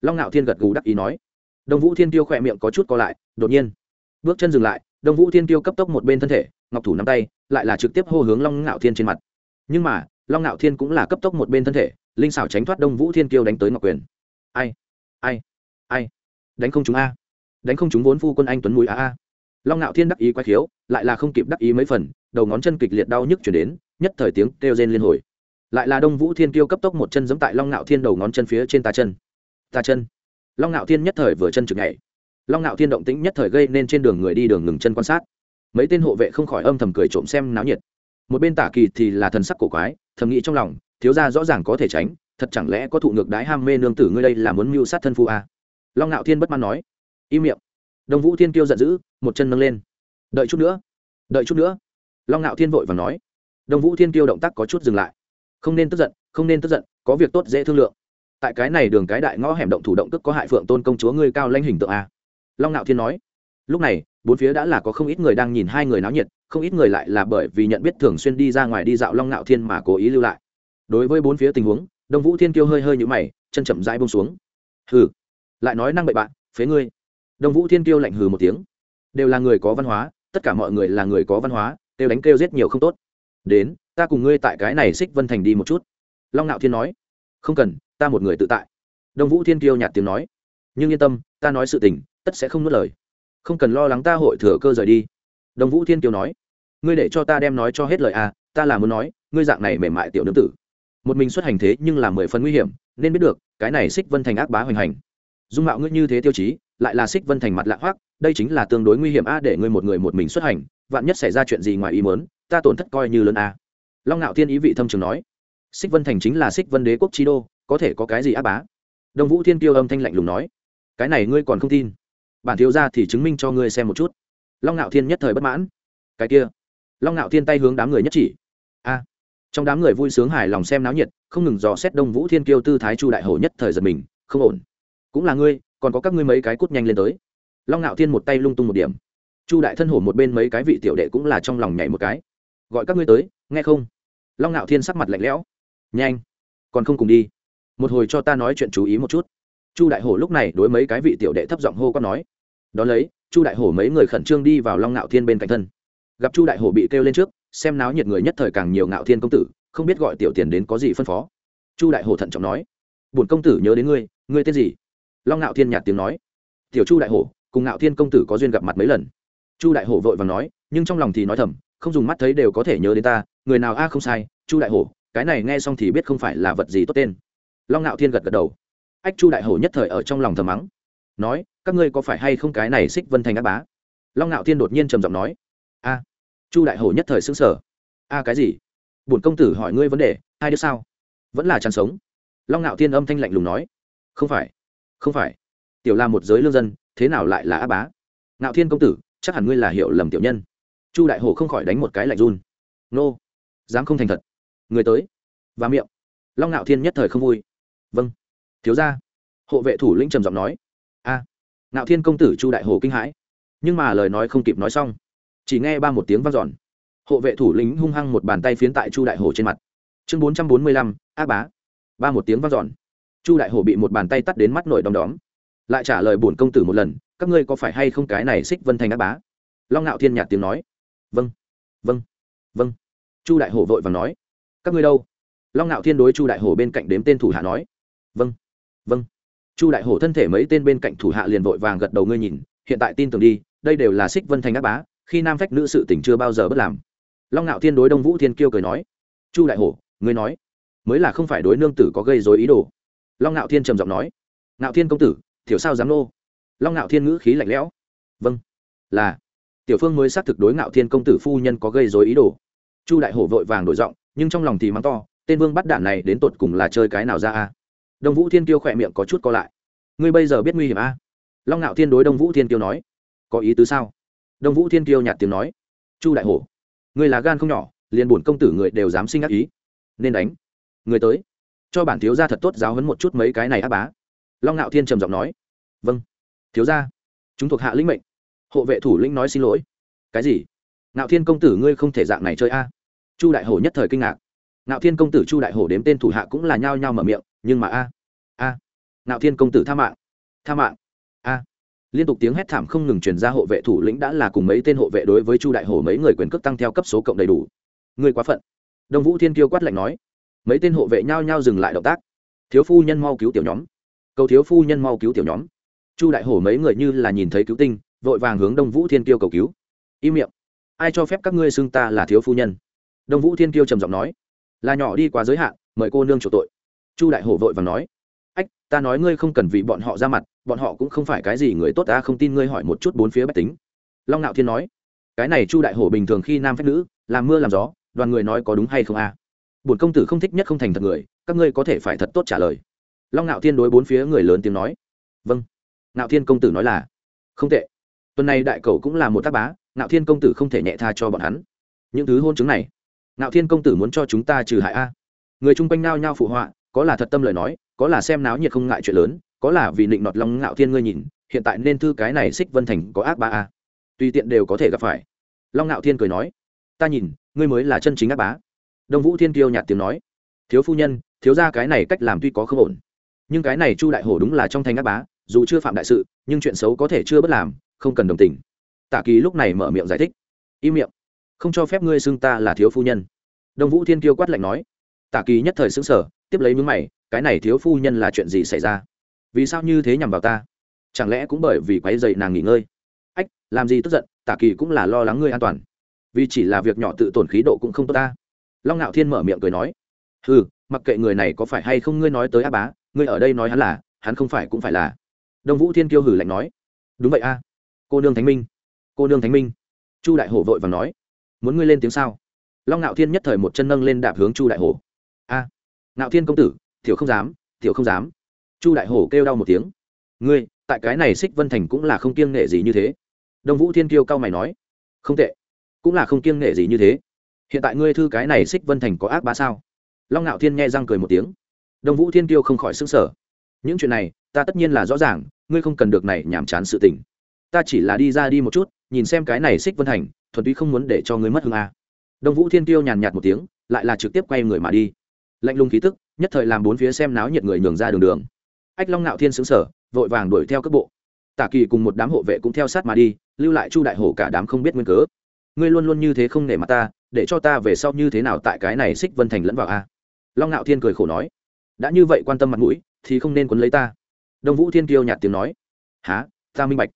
S1: Long ngạo thiên gật gù đắc ý nói đông vũ thiên tiêu khỏe miệng có chút co lại, đột nhiên, bước chân dừng lại, đông vũ thiên tiêu cấp tốc một bên thân thể, ngọc thủ nắm tay, lại là trực tiếp hô hướng long ngạo thiên trên mặt. Nhưng mà, long ngạo thiên cũng là cấp tốc một bên thân thể, linh xảo tránh thoát đông vũ thiên kiêu đánh tới ngọc quyền. Ai? Ai? Ai? Đánh không chúng a. Đánh không chúng vốn phu quân anh tuấn mũi a a. Long ngạo thiên đắc ý quay khiếu, lại là không kịp đắc ý mấy phần, đầu ngón chân kịch liệt đau nhức chuyển đến, nhất thời tiếng kêu rên liên hồi. Lại là đông vũ thiên kiêu cấp tốc một chân giẫm tại long ngạo thiên đầu ngón chân phía trên ta chân. Ta chân long ngạo thiên nhất thời vừa chân trực nhảy. Long ngạo thiên động tĩnh nhất thời gây nên trên đường người đi đường ngừng chân quan sát. Mấy tên hộ vệ không khỏi âm thầm cười trộm xem náo nhiệt. Một bên tả kỳ thì là thần sắc cổ quái, thầm nghĩ trong lòng, thiếu gia rõ ràng có thể tránh, thật chẳng lẽ có thụ ngược đái ham mê nương tử ngươi đây là muốn mưu sát thân phu à? long ngạo thiên bất mãn nói. Im miệng. Đông vũ thiên kiêu giận dữ, một chân nâng lên. Đợi chút nữa. Đợi chút nữa. Long ngạo thiên vội và nói. Đông vũ thiên kiêu động tác có chút dừng lại. Không nên tức giận, không nên tức giận, có việc tốt dễ thương lượng tại cái này đường cái đại ngõ hẻm động thủ động tức có hại phượng tôn công chúa ngươi cao lãnh hình tượng a. Long ngạo thiên nói, lúc này, bốn phía đã là có không ít người đang nhìn hai người náo nhiệt, không ít người lại là bởi vì nhận biết thường xuyên đi ra ngoài đi dạo long ngạo thiên mà cố ý lưu lại. Đối với bốn phía tình huống, đông vũ thiên kiêu hơi hơi nhũ mày, chân chậm rãi bông xuống. Hừ, lại nói năng bậy bạn, phế ngươi. Đông vũ thiên kiêu lạnh hừ một tiếng. Đều là người có văn hóa, tất cả mọi người là người có văn hóa, đều đánh kêu giết nhiều không tốt. Đến, ta cùng ngươi tại cái này xích vân thành đi một chút. Long ngạo thiên nói không cần, ta một người tự tại. Đông vũ thiên kiêu nhạt tiếng nói. Nhưng yên tâm, ta nói sự tình, tất sẽ không nuốt lời. Không cần lo lắng ta hội thừa cơ rời đi. Đông vũ thiên kiêu nói. Ngươi để cho ta đem nói cho hết lời à ta là muốn nói, ngươi dạng này mềm mại tiểu nương tử. Một mình xuất hành thế nhưng là mười phần nguy hiểm, nên biết được, cái này xích vân thành ác bá hoành hành. Dung mạo ngươi như thế tiêu chí, lại là xích vân thành mặt lạ hoác đây chính là tương đối nguy hiểm a, để ngươi một người một mình xuất hành, vạn nhất xảy ra chuyện gì ngoài ý mớn ta tổn thất coi như lớn a. Long ngạo thiên ý vị thâm trường nói xích vân thành chính là xích vân đế quốc chi đô, có thể có cái gì ác bá? Đồng vũ thiên tiêu âm thanh lạnh lùng nói. Cái này ngươi còn không tin. Bản thiếu ra thì chứng minh cho ngươi xem một chút. Long ngạo thiên nhất thời bất mãn. Cái kia. Long ngạo thiên tay hướng đám người nhất chỉ. A. Trong đám người vui sướng hài lòng xem náo nhiệt, không ngừng dò xét đông vũ thiên kiêu tư thái chu đại hổ nhất thời giật mình, không ổn. Cũng là ngươi, còn có các ngươi mấy cái cút nhanh lên tới. Long ngạo thiên một tay lung tung một điểm. Chu đại thân hổ một bên mấy cái vị tiểu đệ cũng là trong lòng nhảy một cái. Gọi các ngươi tới, nghe không? Long ngạo thiên sắc mặt lạnh lẽo nhanh, còn không cùng đi. Một hồi cho ta nói chuyện chú ý một chút. Chu đại hổ lúc này đối mấy cái vị tiểu đệ thấp giọng hô có nói. Đón lấy, chu đại hổ mấy người khẩn trương đi vào long ngạo thiên bên cạnh thân. Gặp chu đại hổ bị kêu lên trước, xem náo nhiệt người nhất thời càng nhiều ngạo thiên công tử, không biết gọi tiểu tiền đến có gì phân phó. Chu đại hổ thận trọng nói. Bổn công tử nhớ đến ngươi ngươi tên gì? Long ngạo thiên nhạt tiếng nói. Tiểu chu đại hổ, cùng ngạo thiên công tử có duyên gặp mặt mấy lần. Chu đại hổ vội vàng nói, nhưng trong lòng thì nói thầm, không dùng mắt thấy đều có thể nhớ đến ta, người nào a không sai, chu đại hổ cái này nghe xong thì biết không phải là vật gì tốt tên. Long ngạo thiên gật gật đầu. Ách chu đại hổ nhất thời ở trong lòng thầm mắng. Nói, các ngươi có phải hay không cái này xích vân thành ác bá? Long ngạo thiên đột nhiên trầm giọng nói. A, chu đại hổ nhất thời xứng sở a cái gì? Bổn công tử hỏi ngươi vấn đề, hai đứa sao? Vẫn là chăn sống. Long ngạo thiên âm thanh lạnh lùng nói. Không phải không phải. Tiểu là một giới lương dân, thế nào lại là ác bá? Ngạo thiên công tử, chắc hẳn ngươi là hiểu lầm tiểu nhân. Chu đại hổ không khỏi đánh một cái lạnh run. Nô, dám không thành thật người tới. Và miệng. Long ngạo thiên nhất thời không vui. Vâng. Thiếu ra hộ vệ thủ lĩnh trầm giọng nói. A. Ngạo thiên công tử chu đại hổ kinh hãi. Nhưng mà lời nói không kịp nói xong. Chỉ nghe ba một tiếng vang giòn hộ vệ thủ lĩnh hung hăng một bàn tay phiến tại chu đại hổ trên mặt. Chương bốn trăm bốn mươi lăm, ác bá. Ba một tiếng vang giòn chu đại hổ bị một bàn tay tắt đến mắt nổi đom đóm. Lại trả lời bổn công tử một lần, các ngươi có phải hay không cái này xích vân thành ác bá? Long ngạo thiên nhạt tiếng nói. Vâng. Vâng. Vâng. Chu đại hổ vội và nói các ngươi đâu? Long ngạo thiên đối chu đại hổ bên cạnh đếm tên thủ hạ nói. Vâng vâng. Chu đại hổ thân thể mấy tên bên cạnh thủ hạ liền vội vàng gật đầu ngươi nhìn, hiện tại tin tưởng đi, đây đều là xích vân thành ác bá, khi nam phách nữ sự tỉnh chưa bao giờ bất làm. Long ngạo thiên đối đông vũ thiên kiêu cười nói. Chu đại hổ, ngươi nói, mới là không phải đối nương tử có gây dối ý đồ. Long ngạo thiên trầm giọng nói. Ngạo thiên công tử, thiểu sao dám nô? Long ngạo thiên ngữ khí lạnh lẽo. Vâng. Là, tiểu phương mới xác thực đối ngạo thiên công tử phu nhân có gây dối ý đồ. Chu đại hổ vội vàng đổi giọng nhưng trong lòng thì mắng to, tên vương bắt đạn này đến tột cùng là chơi cái nào ra a? Đông vũ thiên kiêu khỏe miệng có chút co lại. Ngươi bây giờ biết nguy hiểm a? Long ngạo thiên đối đông vũ thiên kiêu nói. Có ý tứ sao? Đông vũ thiên kiêu nhạt tiếng nói. Chu đại hổ, ngươi là gan không nhỏ, liền bổn công tử người đều dám sinh ác ý. Nên đánh. Người tới. Cho bản thiếu gia thật tốt giáo hấn một chút mấy cái này á bá. Long ngạo thiên trầm giọng nói. Vâng. Thiếu gia, chúng thuộc hạ lĩnh mệnh. Hộ vệ thủ lĩnh nói xin lỗi. Cái gì? Ngạo thiên công tử ngươi không thể dạng này chơi a? Chu đại hổ nhất thời kinh ngạc. Ngạo thiên công tử chu đại hổ đếm tên thủ hạ cũng là nhao nhao mở miệng, nhưng mà a a, ngạo thiên công tử tha mạng tha mạng, a. Liên tục tiếng hét thảm không ngừng truyền ra hộ vệ thủ lĩnh đã là cùng mấy tên hộ vệ đối với chu đại hổ mấy người quyền cước tăng theo cấp số cộng đầy đủ. Người quá phận. Đông vũ thiên kiêu quát lạnh nói. Mấy tên hộ vệ nhao nhao dừng lại động tác. Thiếu phu nhân mau cứu tiểu nhóm. Cầu thiếu phu nhân mau cứu tiểu nhóm. Chu đại hổ mấy người như là nhìn thấy cứu tinh, vội vàng hướng đông vũ thiên kiêu cầu cứu. Im miệng. Ai cho phép các ngươi xưng ta là thiếu phu nhân? Đông vũ thiên kiêu trầm giọng nói, là nhỏ đi quá giới hạn, mời cô nương chủ tội. Chu đại hổ vội vàng nói, ách, ta nói ngươi không cần vì bọn họ ra mặt, bọn họ cũng không phải cái gì người tốt ta, không tin ngươi hỏi một chút bốn phía bách tính. Long ngạo thiên nói, cái này chu đại hổ bình thường khi nam phép nữ, làm mưa làm gió, đoàn người nói có đúng hay không a? À? bổn công tử không thích nhất không thành thật người, các ngươi có thể phải thật tốt trả lời. Long ngạo thiên đối bốn phía người lớn tiếng nói vâng. Ngạo thiên công tử nói là, không tệ. Tuần này đại cầu cũng là một tác bá ngạo thiên công tử không thể nhẹ tha cho bọn hắn. Những thứ hôn chứng này ngạo thiên công tử muốn cho chúng ta trừ hại a? Người chung quanh nao nhao phụ họa, có là thật tâm lời nói, có là xem náo nhiệt không ngại chuyện lớn, có là vì định nọt long ngạo thiên ngươi nhìn, hiện tại nên thư cái này xích vân thành có ác ba a. Tùy tiện đều có thể gặp phải. Long ngạo thiên cười nói, ta nhìn, ngươi mới là chân chính ác bá. Đông vũ thiên kiêu nhạt tiếng nói, thiếu phu nhân, thiếu ra cái này cách làm tuy có không ổn, nhưng cái này chu đại hổ đúng là trong thành ác bá, dù chưa phạm đại sự, nhưng chuyện xấu có thể chưa bất làm, không cần đồng tình. Tả kỳ lúc này mở miệng giải thích, im miệng không cho phép ngươi xưng ta là thiếu phu nhân. Đông vũ thiên kiêu quát lạnh nói. Tả kỳ nhất thời xứng sở tiếp lấy mướn mày, cái này thiếu phu nhân là chuyện gì xảy ra? Vì sao như thế nhằm vào ta? Chẳng lẽ cũng bởi vì quáy dậy nàng nghỉ ngơi? Ách, làm gì tức giận, tả kỳ cũng là lo lắng ngươi an toàn. Vì chỉ là việc nhỏ tự tổn khí độ cũng không tốt ta. Long ngạo thiên mở miệng cười nói. Ừ mặc kệ người này có phải hay không ngươi nói tới á bá, ngươi ở đây nói hắn là, hắn không phải cũng phải là. Đông vũ thiên kiêu hử lạnh nói. Đúng vậy a. Cô nương thánh minh. Cô nương thánh minh. Chu đại hổ vội và nói muốn ngươi lên tiếng sao? Long ngạo thiên nhất thời một chân nâng lên đạp hướng chu đại hổ. A, ngạo thiên công tử, tiểu không dám, tiểu không dám. Chu đại hổ kêu đau một tiếng. Ngươi, tại cái này xích vân thành cũng là không kiêng nghệ gì như thế. Đông vũ thiên kiêu cao mày nói. Không tệ, cũng là không kiêng nghệ gì như thế. Hiện tại ngươi thư cái này xích vân thành có ác bá sao? Long ngạo thiên nghe răng cười một tiếng. Đông vũ thiên kiêu không khỏi xứng sở những chuyện này, ta tất nhiên là rõ ràng, ngươi không cần được này nhảm chán sự tình. Ta chỉ là đi ra đi một chút, nhìn xem cái này xích vân thành thuần túy không muốn để cho ngươi mất hương a. Đông vũ thiên Tiêu nhàn nhạt một tiếng, lại là trực tiếp quay người mà đi. Lạnh lùng khí tức, nhất thời làm bốn phía xem náo nhiệt người nhường ra đường đường. Ách long Nạo thiên xứng sở vội vàng đuổi theo cấp bộ. Tả kỳ cùng một đám hộ vệ cũng theo sát mà đi, lưu lại chu đại hổ cả đám không biết nguyên cớ. Ngươi luôn luôn như thế không nể mặt ta, để cho ta về sau như thế nào tại cái này xích vân thành lẫn vào a? Long Nạo thiên cười khổ nói, đã như vậy quan tâm mặt mũi, thì không nên quấn lấy ta. Đông vũ thiên kiêu nhạt tiếng nói, há, ta minh bạch.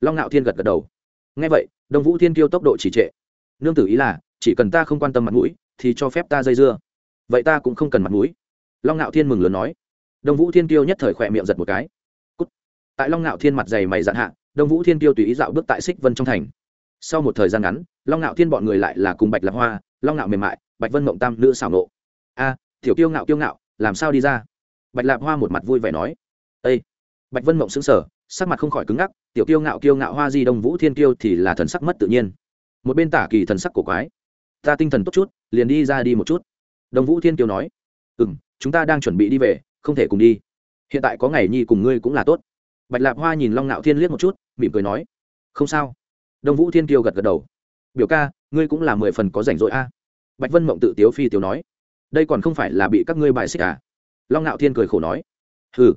S1: Long Nạo thiên gật gật đầu, nghe vậy đông vũ thiên kiêu tốc độ chỉ trệ. Nương tử ý là, chỉ cần ta không quan tâm mặt mũi, thì cho phép ta dây dưa. Vậy ta cũng không cần mặt mũi. Long ngạo thiên mừng lớn nói. Đông vũ thiên kiêu nhất thời khỏe miệng giật một cái. Cút. tại long ngạo thiên mặt dày mày dạn hạ, đông vũ thiên kiêu tùy ý dạo bước tại xích vân trong thành. Sau một thời gian ngắn, long ngạo thiên bọn người lại là cùng bạch lạc hoa, long ngạo mềm mại, bạch vân mộng tam nữ xảo nộ. A, tiểu kiêu ngạo kiêu ngạo, làm sao đi ra? Bạch lạc hoa một mặt vui vẻ nói. Â bạch vân mộng xứng sở sắc mặt không khỏi cứng ngắc tiểu kiêu ngạo kiêu ngạo hoa di đông vũ thiên kiêu thì là thần sắc mất tự nhiên. Một bên tả kỳ thần sắc cổ quái. Ta tinh thần tốt chút, liền đi ra đi một chút. Đông vũ thiên kiêu nói. Ừ m chúng ta đang chuẩn bị đi về, không thể cùng đi. Hiện tại có ngày nhi cùng ngươi cũng là tốt. Bạch lạp hoa nhìn long ngạo thiên liếc một chút, mỉm cười nói. Không sao. Đông vũ thiên kiêu gật gật đầu. Biểu ca, ngươi cũng là mười phần có rảnh rỗi a. Bạch vân mộng tự tiếu phi tiếu nói. Đây còn không phải là bị các ngươi bài xích à? Long ngạo thiên cười khổ nói. Hừ.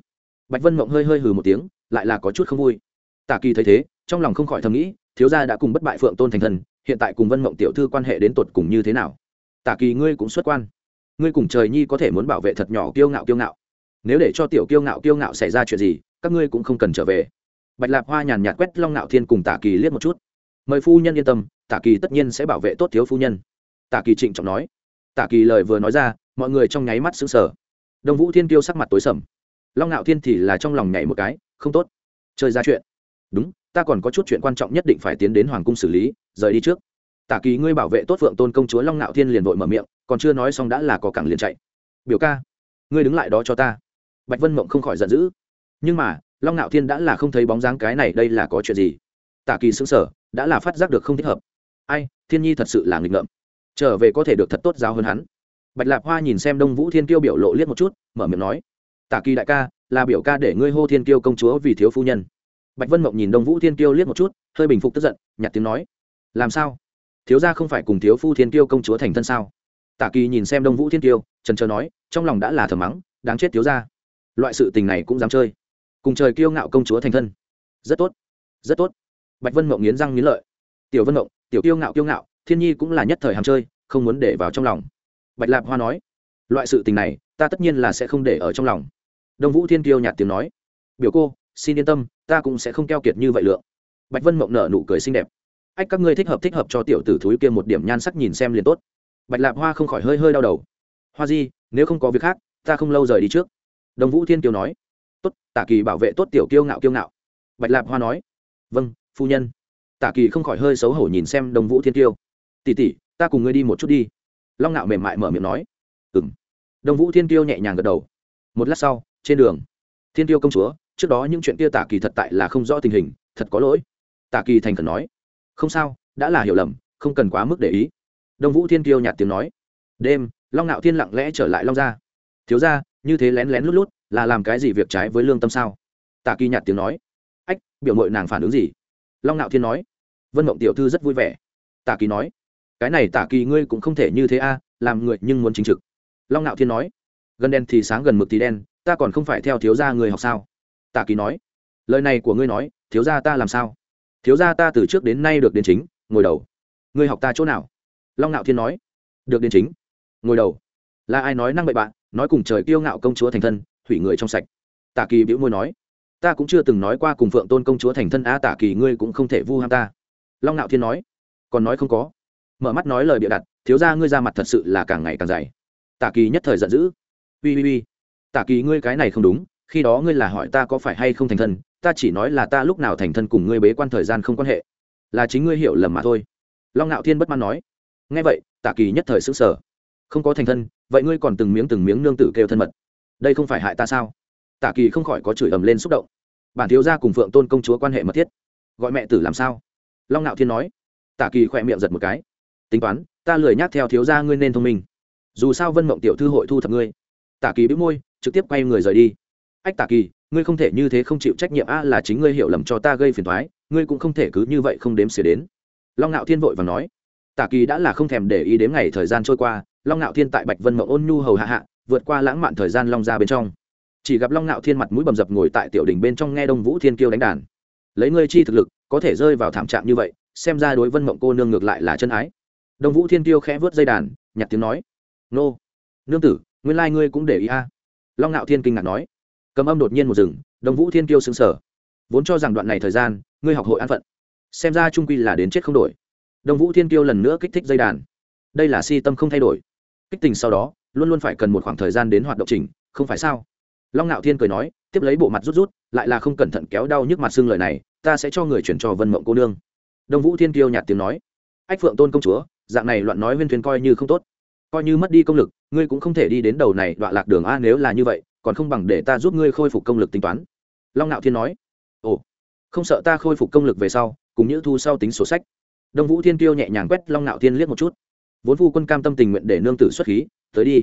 S1: Bạch vân mộng hơi hơi hừ một tiếng, lại là có chút không vui tả kỳ thấy thế, trong lòng không khỏi thầm nghĩ, thiếu gia đã cùng bất bại phượng tôn thành thần hiện tại cùng vân mộng tiểu thư quan hệ đến tột cùng như thế nào? Tả kỳ, ngươi cũng xuất quan. Ngươi cùng trời nhi có thể muốn bảo vệ thật nhỏ kiêu ngạo kiêu ngạo. Nếu để cho tiểu kiêu ngạo kiêu ngạo xảy ra chuyện gì, các ngươi cũng không cần trở về. Bạch lạp hoa nhàn nhạt quét long ngạo thiên cùng tả kỳ liếc một chút. Mời phu nhân yên tâm, tả kỳ tất nhiên sẽ bảo vệ tốt thiếu phu nhân. Tả kỳ trịnh trọng nói. Tả kỳ lời vừa nói ra, mọi người trong nháy mắt xứng sở đông vũ thiên kiêu sắc mặt tối sầm. Long ngạo thiên thì là trong lòng nhảy một cái, không tốt. Chơi ra chuyện đúng, ta còn có chút chuyện quan trọng nhất định phải tiến đến hoàng cung xử lý, rời đi trước. Tả kỳ ngươi bảo vệ tốt phượng tôn công chúa long Nạo thiên liền vội mở miệng, còn chưa nói xong đã là có cẳng liền chạy. Biểu ca, ngươi đứng lại đó cho ta. Bạch vân mộng không khỏi giận dữ. Nhưng mà, long Nạo thiên đã là không thấy bóng dáng cái này đây là có chuyện gì? Tả kỳ xứng sở đã là phát giác được không thích hợp. Ai, thiên nhi thật sự là nghịch ngợm. Trở về có thể được thật tốt giáo hơn hắn. Bạch lạp hoa nhìn xem đông vũ thiên kiêu biểu lộ liếc một chút, mở miệng nói, tả kỳ đại ca, là biểu ca để ngươi hô thiên kiêu công chúa vì thiếu phu nhân bạch vân mộng nhìn đông vũ thiên kiêu liếc một chút, hơi bình phục tức giận, nhặt tiếng nói. Làm sao? Thiếu gia không phải cùng thiếu phu thiên kiêu công chúa thành thân sao? Tả kỳ nhìn xem đông vũ thiên kiêu, trần trờ nói, trong lòng đã là thờ mắng, đáng chết thiếu gia. Loại sự tình này cũng dám chơi. Cùng trời kiêu ngạo công chúa thành thân. Rất tốt. Rất tốt. Bạch vân mộng nghiến răng nghiến lợi. Tiểu vân mộng, tiểu kiêu ngạo kiêu ngạo, thiên nhi cũng là nhất thời hàm chơi, không muốn để vào trong lòng. Bạch lạp hoa nói, loại sự tình này, ta tất nhiên là sẽ không để ở trong lòng. Đông vũ thiên kiêu nhạt tiếng nói, biểu cô xin yên tâm, ta cũng sẽ không keo kiệt như vậy lượng. Bạch vân mộng nở nụ cười xinh đẹp. Ách, các ngươi thích hợp thích hợp cho tiểu tử thúi kia một điểm nhan sắc nhìn xem liền tốt. Bạch lạp hoa không khỏi hơi hơi đau đầu. Hoa di, nếu không có việc khác, ta không lâu rời đi trước. Đồng vũ thiên kiều nói. Tốt, tả kỳ bảo vệ tốt tiểu kiêu ngạo kiêu ngạo. Bạch lạp hoa nói. Vâng phu nhân. Tả kỳ không khỏi hơi xấu hổ nhìn xem đồng vũ thiên kiêu tỉ tỉ ta cùng ngươi đi một chút đi. Long ngạo mềm mại mở miệng nói. Ừ m đồng vũ thiên kiêu nhẹ nhàng gật đầu. Một lát sau, trên đường, thiên tiêu công chúa trước đó những chuyện kia tả kỳ thật tại là không rõ tình hình, thật có lỗi. Tả kỳ thành khẩn nói, không sao, đã là hiểu lầm, không cần quá mức để ý. Đông vũ thiên kiêu nhạt tiếng nói, đêm, long ngạo thiên lặng lẽ trở lại long gia. Thiếu ra như thế lén lén lút lút, là làm cái gì việc trái với lương tâm sao? Tả kỳ nhạt tiếng nói, ách, biểu mội nàng phản ứng gì? Long ngạo thiên nói, vân mộng tiểu thư rất vui vẻ. Tả kỳ nói, cái này tả kỳ ngươi cũng không thể như thế a, làm người nhưng muốn chính trực. Long ngạo thiên nói, gần đen thì sáng gần mực thì đen, ta còn không phải theo thiếu gia người học sao? Tả kỳ nói. Lời này của ngươi nói, thiếu gia ta làm sao? Thiếu gia ta từ trước đến nay được đến chính, ngồi đầu. Ngươi học ta chỗ nào? Long ngạo thiên nói. Được đến chính, ngồi đầu. Là ai nói năng bậy bạn, nói cùng trời kiêu ngạo công chúa thành thân hủy người trong sạch. Tả kỳ bĩu môi nói. Ta cũng chưa từng nói qua cùng phượng tôn công chúa thành thân, a tả kỳ ngươi cũng không thể vu ham ta. Long ngạo thiên nói. Còn nói không có. Mở mắt nói lời bịa đặt, thiếu ra ngươi ra mặt thật sự là càng ngày càng dày. Tả kỳ nhất thời giận dữ. Ui ui ui tả kỳ ngươi cái này không đúng khi đó ngươi là hỏi ta có phải hay không thành thân, ta chỉ nói là ta lúc nào thành thân cùng ngươi bế quan thời gian không quan hệ. Là chính ngươi hiểu lầm mà thôi. Long ngạo thiên bất mãn nói. Nghe vậy tả kỳ nhất thời xứng sở không có thành thân, vậy ngươi còn từng miếng từng miếng nương tử kêu thân mật? Đây không phải hại ta sao? Tả kỳ không khỏi có chửi ầm lên xúc động. Bản thiếu gia cùng phượng tôn công chúa quan hệ mật thiết. Gọi mẹ tử làm sao? Long ngạo thiên nói. Tả kỳ khỏe miệng giật một cái. Tính toán, ta lười nhắc theo thiếu gia ngươi nên thông minh. Dù sao vân mộng tiểu thư hội thu thập ngươi. Tả kỳ bĩu môi, trực tiếp quay người rời đi ách tả kỳ, ngươi không thể như thế không chịu trách nhiệm, a, là chính ngươi hiểu lầm cho ta gây phiền thoái ngươi cũng không thể cứ như vậy không đếm xỉa đến. Long ngạo thiên vội và nói tả kỳ đã là không thèm để ý đếm ngày thời gian trôi qua, long ngạo thiên tại bạch vân mộng ôn nhu hầu hạ hạ, vượt qua lãng mạn thời gian long ra bên trong. Chỉ gặp long ngạo thiên mặt mũi bầm dập ngồi tại tiểu đình bên trong nghe đông vũ thiên kiêu đánh đàn. Lấy ngươi chi thực lực, có thể rơi vào thảm trạng như vậy, xem ra đối vân mộng cô nương ngược lại là chân ái. Đông vũ thiên kiêu khẽ vớt dây đàn, nhặt tiếng nói, nô, nương tử, nguyên lai ngươi cũng để ý a. Long ngạo thiên kinh ngạc nói cầm âm đột nhiên một rừng đồng vũ thiên kiêu xứng sở vốn cho rằng đoạn này thời gian, ngươi học hội an phận. Xem ra trung quy là đến chết không đổi. Đồng vũ thiên kiêu lần nữa kích thích dây đàn. Đây là si tâm không thay đổi. Kích tình sau đó, luôn luôn phải cần một khoảng thời gian đến hoạt động trình không phải sao? Long ngạo thiên cười nói, tiếp lấy bộ mặt rút rút, lại là không cẩn thận kéo đau nhức mặt xương lời này, ta sẽ cho người chuyển cho vân mộng cô nương. Đồng vũ thiên kiêu nhạt tiếng nói, ách phượng tôn công chúa, dạng này loạn nói huyên thuyền coi như không tốt. Coi như mất đi công lực, ngươi cũng không thể đi đến đầu này đoạn lạc đường a, nếu là như vậy còn không bằng để ta giúp ngươi khôi phục công lực tính toán. Long Nạo thiên nói. Ồ, không sợ ta khôi phục công lực về sau, cùng như thu sau tính sổ sách. Đông vũ thiên kiêu nhẹ nhàng quét long Nạo thiên liếc một chút. Vốn phu quân cam tâm tình nguyện để nương tử xuất khí, tới đi.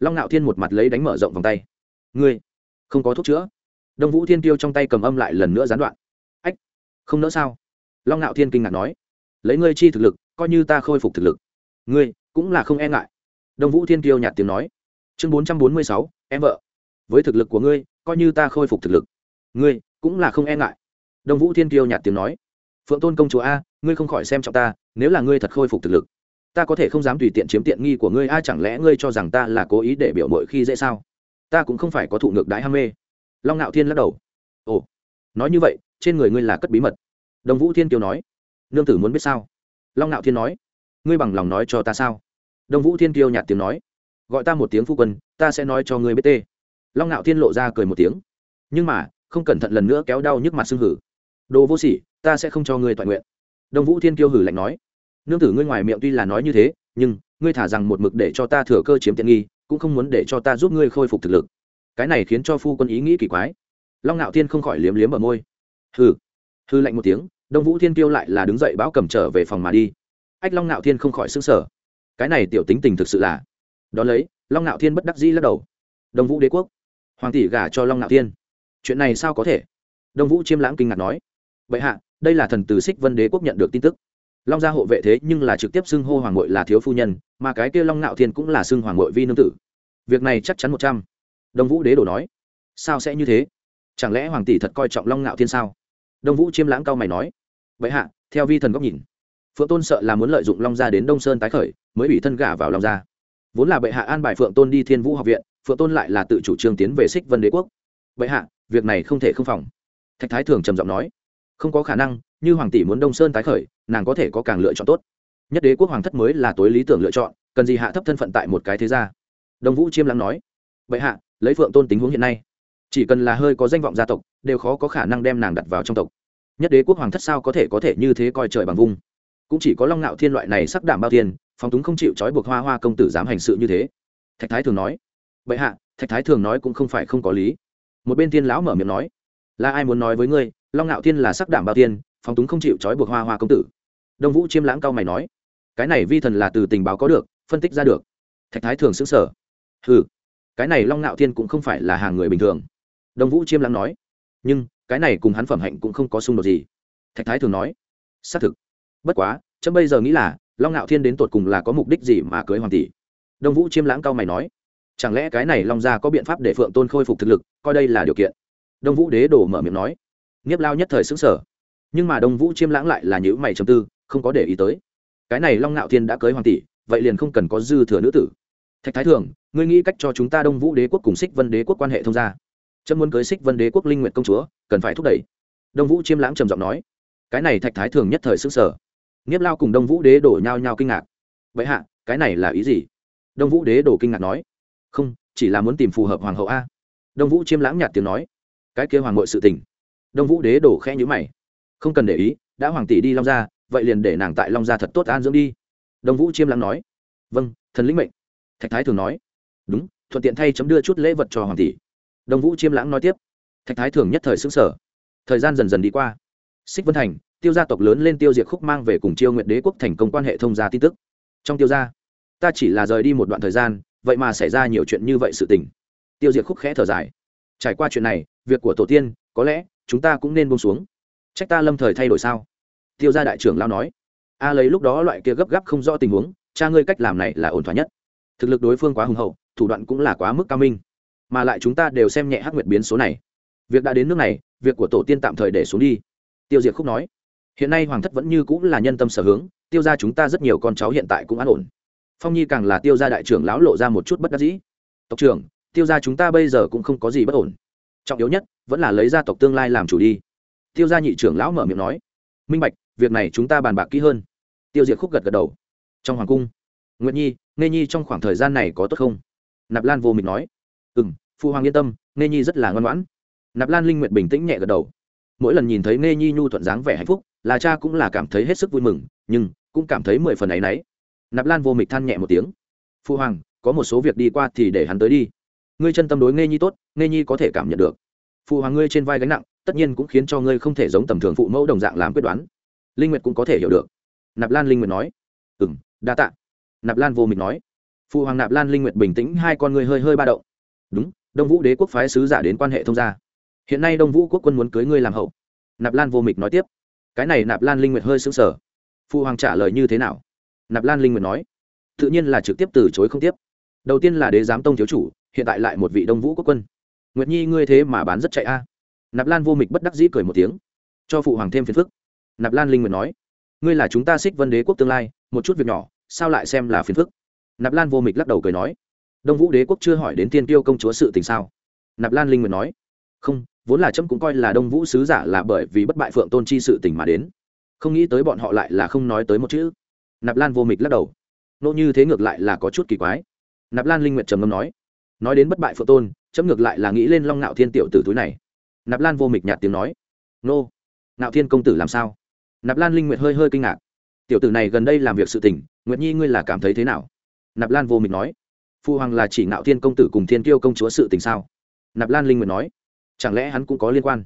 S1: Long Nạo thiên một mặt lấy đánh mở rộng vòng tay. Ngươi, không có thuốc chữa. Đông vũ thiên kiêu trong tay cầm âm lại lần nữa gián đoạn. Ách, không nỡ sao? Long Nạo thiên kinh ngạc nói. Lấy ngươi chi thực lực, coi như ta khôi phục thực lực, ngươi cũng là không e ngại. Đông vũ thiên kiêu nhạt tiếng nói. Chương bốn trăm bốn mươi sáu, em vợ với thực lực của ngươi, coi như ta khôi phục thực lực. Ngươi cũng là không e ngại. Đông vũ thiên kiêu nhạt tiếng nói. Phượng tôn công chúa a, ngươi không khỏi xem trọng ta, nếu là ngươi thật khôi phục thực lực, ta có thể không dám tùy tiện chiếm tiện nghi của ngươi, a, chẳng lẽ ngươi cho rằng ta là cố ý để biểu mội khi dễ sao? Ta cũng không phải có thụ ngược đái ham mê. Long ngạo thiên lắc đầu. Ồ, nói như vậy, trên người ngươi là cất bí mật. Đồng vũ thiên kiều nói. Nương tử muốn biết sao? Long ngạo thiên nói. Ngươi bằng lòng nói cho ta sao? Đồng vũ thiên kiều nhạt tiếng nói. Gọi ta một tiếng phu quân, ta sẽ nói cho ngươi biết tê long ngạo thiên lộ ra cười một tiếng. Nhưng mà, không cẩn thận lần nữa kéo đau nhức mặt xương hử. Đồ vô sỉ, ta sẽ không cho ngươi toàn nguyện. Đồng vũ thiên kiêu hử lạnh nói. Nương tử ngươi ngoài miệng tuy là nói như thế, nhưng, ngươi thả rằng một mực để cho ta thừa cơ chiếm tiện nghi, cũng không muốn để cho ta giúp ngươi khôi phục thực lực. Cái này khiến cho phu quân ý nghĩ kỳ quái. Long ngạo thiên không khỏi liếm liếm ở môi. Hừ. Hư lạnh một tiếng, đông vũ thiên kiêu lại là đứng dậy bão cầm trở về phòng mà đi. Ách long ngạo thiên không khỏi xứng sở cái này tiểu tính tình thực sự là. Đón lấy, long ngạo thiên bất đắc dĩ lắc đầu. Đông vũ đế quốc hoàng tỷ gả cho long ngạo thiên. Chuyện này sao có thể? Đông vũ chiêm lãng kinh ngạc nói. Vậy hạ, đây là thần từ xích vân đế quốc nhận được tin tức. Long gia hộ vệ thế nhưng là trực tiếp xưng hô hoàng ngội là thiếu phu nhân, mà cái kia long ngạo thiên cũng là xưng hoàng ngội vi nương tử. Việc này chắc chắn một trăm. Đông vũ đế đổ nói. Sao sẽ như thế? Chẳng lẽ hoàng tỷ thật coi trọng long ngạo thiên sao? Đông vũ chiêm lãng cao mày nói. Vậy hạ, theo vi thần góc nhìn, phượng tôn sợ là muốn lợi dụng long gia đến đông sơn tái khởi, mới bị thân gả vào long gia. Vốn là bệ hạ an bài phượng tôn đi thiên vũ học viện phượng tôn lại là tự chủ trương tiến về xích vân đế quốc. Bệ hạ, việc này không thể không phòng. Thạch thái thường trầm giọng nói. Không có khả năng, như hoàng tỷ muốn đông sơn tái khởi, nàng có thể có càng lựa chọn tốt. Nhất đế quốc hoàng thất mới là tối lý tưởng lựa chọn, cần gì hạ thấp thân phận tại một cái thế gia? Đồng vũ chiêm lắng nói. Vậy hạ, lấy phượng tôn tình huống hiện nay, chỉ cần là hơi có danh vọng gia tộc, đều khó có khả năng đem nàng đặt vào trong tộc. Nhất đế quốc hoàng thất sao có thể có thể như thế coi trời bằng vung? Cũng chỉ có long ngạo thiên loại này sắc đảm bao tiền, phóng túng không chịu trói buộc hoa hoa công tử dám hành sự như thế. Thạch thái thường nói vậy hạ, thạch thái thường nói cũng không phải không có lý. Một bên thiên lão mở miệng nói, là ai muốn nói với ngươi, long ngạo thiên là sắc đảm bao tiên, phóng túng không chịu trói buộc hoa hoa công tử. Đông vũ chiêm lãng cao mày nói, cái này vi thần là từ tình báo có được, phân tích ra được. Thạch thái thường xứng sở ừ cái này long ngạo thiên cũng không phải là hàng người bình thường. Đông vũ chiêm lãng nói, nhưng, cái này cùng hắn phẩm hạnh cũng không có xung đột gì. Thạch thái thường nói, xác thực. Bất quá, chấm bây giờ nghĩ là, long ngạo thiên đến tột cùng là có mục đích gì mà cưới hoàng tỷ? Đông vũ chiêm lãng cao mày nói chẳng lẽ cái này long gia có biện pháp để phượng tôn khôi phục thực lực, coi đây là điều kiện? Đông vũ đế đổ mở miệng nói. Nghiếp lao nhất thời xứng sở nhưng mà đông vũ chiêm lãng lại là những mày chầm tư, không có để ý tới. Cái này long ngạo thiên đã cưới hoàng tỷ, vậy liền không cần có dư thừa nữ tử. Thạch thái thường ngươi nghĩ cách cho chúng ta đông vũ đế quốc cùng xích vân đế quốc quan hệ thông gia? Trâm muốn cưới xích vân đế quốc linh nguyện công chúa, cần phải thúc đẩy. Đông vũ chiêm lãng trầm giọng nói. Cái này thạch thái thường nhất thời xứng sở nghiếp lao cùng đông vũ đế đổ nhao nhao kinh ngạc. Vậy hạ, cái này là ý gì? Đông vũ đế đổ kinh ngạc nói không, chỉ là muốn tìm phù hợp hoàng hậu a. Đông vũ chiêm lãng nhạt tiếng nói. Cái kia hoàng ngội sự tình. Đông vũ đế đổ khẽ nhữ mày. Không cần để ý, đã hoàng tỷ đi long gia, vậy liền để nàng tại long gia thật tốt an dưỡng đi. Đông vũ chiêm lãng nói. Vâng thần lĩnh mệnh. Thạch thái thường nói. Đúng, thuận tiện thay chấm đưa chút lễ vật cho hoàng tỷ. Đông vũ chiêm lãng nói tiếp. Thạch thái thường nhất thời xứng sở thời gian dần dần đi qua. Xích vân thành, tiêu gia tộc lớn lên tiêu diệt khúc mang về cùng chiêu nguyện đế quốc thành công quan hệ thông gia tin tức. Trong tiêu gia, ta chỉ là rời đi một đoạn thời gian vậy mà xảy ra nhiều chuyện như vậy sự tình. Tiêu diệt khúc khẽ thở dài. Trải qua chuyện này, việc của tổ tiên, có lẽ, chúng ta cũng nên buông xuống. Trách ta lâm thời thay đổi sao? Tiêu gia đại trưởng lao nói. A lấy lúc đó loại kia gấp gáp không rõ tình huống, cha ngươi cách làm này là ổn thỏa nhất. Thực lực đối phương quá hùng hậu, thủ đoạn cũng là quá mức cao minh. Mà lại chúng ta đều xem nhẹ hắc nguyệt biến số này. Việc đã đến nước này, việc của tổ tiên tạm thời để xuống đi. Tiêu diệt khúc nói. Hiện nay hoàng thất vẫn như cũng là nhân tâm sở hướng, tiêu ra chúng ta rất nhiều con cháu hiện tại cũng an ổn phong nhi càng là tiêu gia đại trưởng lão lộ ra một chút bất đắc dĩ tộc trưởng tiêu gia chúng ta bây giờ cũng không có gì bất ổn trọng yếu nhất vẫn là lấy gia tộc tương lai làm chủ đi tiêu gia nhị trưởng lão mở miệng nói minh bạch việc này chúng ta bàn bạc kỹ hơn tiêu diệt khúc gật gật đầu trong hoàng cung nguyệt nhi nghe nhi trong khoảng thời gian này có tốt không nạp lan vô mình nói ừ m phụ hoàng yên tâm nghe nhi rất là ngoan ngoãn nạp lan linh nguyệt bình tĩnh nhẹ gật đầu mỗi lần nhìn thấy nghe nhi nhu thuận dáng vẻ hạnh phúc là cha cũng là cảm thấy hết sức vui mừng nhưng cũng cảm thấy mười phần ấ y n ấ y nạp lan vô mịch than nhẹ một tiếng. Phu hoàng, có một số việc đi qua thì để hắn tới đi. Ngươi chân tâm đối nghe nhi tốt nghe nhi có thể cảm nhận được. Phu hoàng ngươi trên vai gánh nặng, tất nhiên cũng khiến cho ngươi không thể giống tầm thường phụ mẫu đồng dạng làm quyết đoán. Linh nguyệt cũng có thể hiểu được. Nạp lan linh nguyệt nói. Ừ m đa tạ. Nạp lan vô mịch nói. Phụ hoàng nạp lan linh nguyệt bình tĩnh, hai con ngươi hơi hơi ba động. Đúng, đông vũ đế quốc phái sứ giả đến quan hệ thông gia. Hiện nay đông vũ quốc quân muốn cưới ngươi làm hậu. Nạp lan vô mịch nói tiếp. Cái này nạp lan linh nguyệt hơi sững sờ. Phụ hoàng trả lời như thế nào? Nạp lan linh nguyện nói, tự nhiên là trực tiếp từ chối không tiếp. Đầu tiên là đế giám tông thiếu chủ, hiện tại lại một vị đông vũ quốc quân. Nguyệt nhi ngươi thế mà bán rất chạy a. Nạp lan vô mịch bất đắc dĩ cười một tiếng, cho phụ hoàng thêm phiền phức. Nạp lan linh nguyện nói, ngươi là chúng ta xích vân đế quốc tương lai, một chút việc nhỏ, sao lại xem là phiền phức? Nạp lan vô mịch lắc đầu cười nói, đông vũ đế quốc chưa hỏi đến tiên tiêu công chúa sự tình sao? Nạp lan linh nguyện nói, không, vốn là trâm cũng coi là đông vũ sứ giả là bởi vì bất bại phượng tôn chi sự tình mà đến. Không nghĩ tới bọn họ lại là không nói tới một chữ nạp lan vô mịch lắc đầu. Nô như thế ngược lại là có chút kỳ quái. Nạp lan linh nguyệt trầm ngâm nói nói đến bất bại phượng tôn, chấm ngược lại là nghĩ lên long ngạo thiên tiểu tử túi này. Nạp lan vô mịch nhạt tiếng nói, nô, ngạo thiên công tử làm sao? Nạp lan linh nguyệt hơi hơi kinh ngạc, tiểu tử này gần đây làm việc sự tình, nguyệt nhi ngươi là cảm thấy thế nào? Nạp lan vô mịch nói, phu hoàng là chỉ ngạo thiên công tử cùng thiên kiêu công chúa sự tình sao? Nạp lan linh nguyệt nói, chẳng lẽ hắn cũng có liên quan?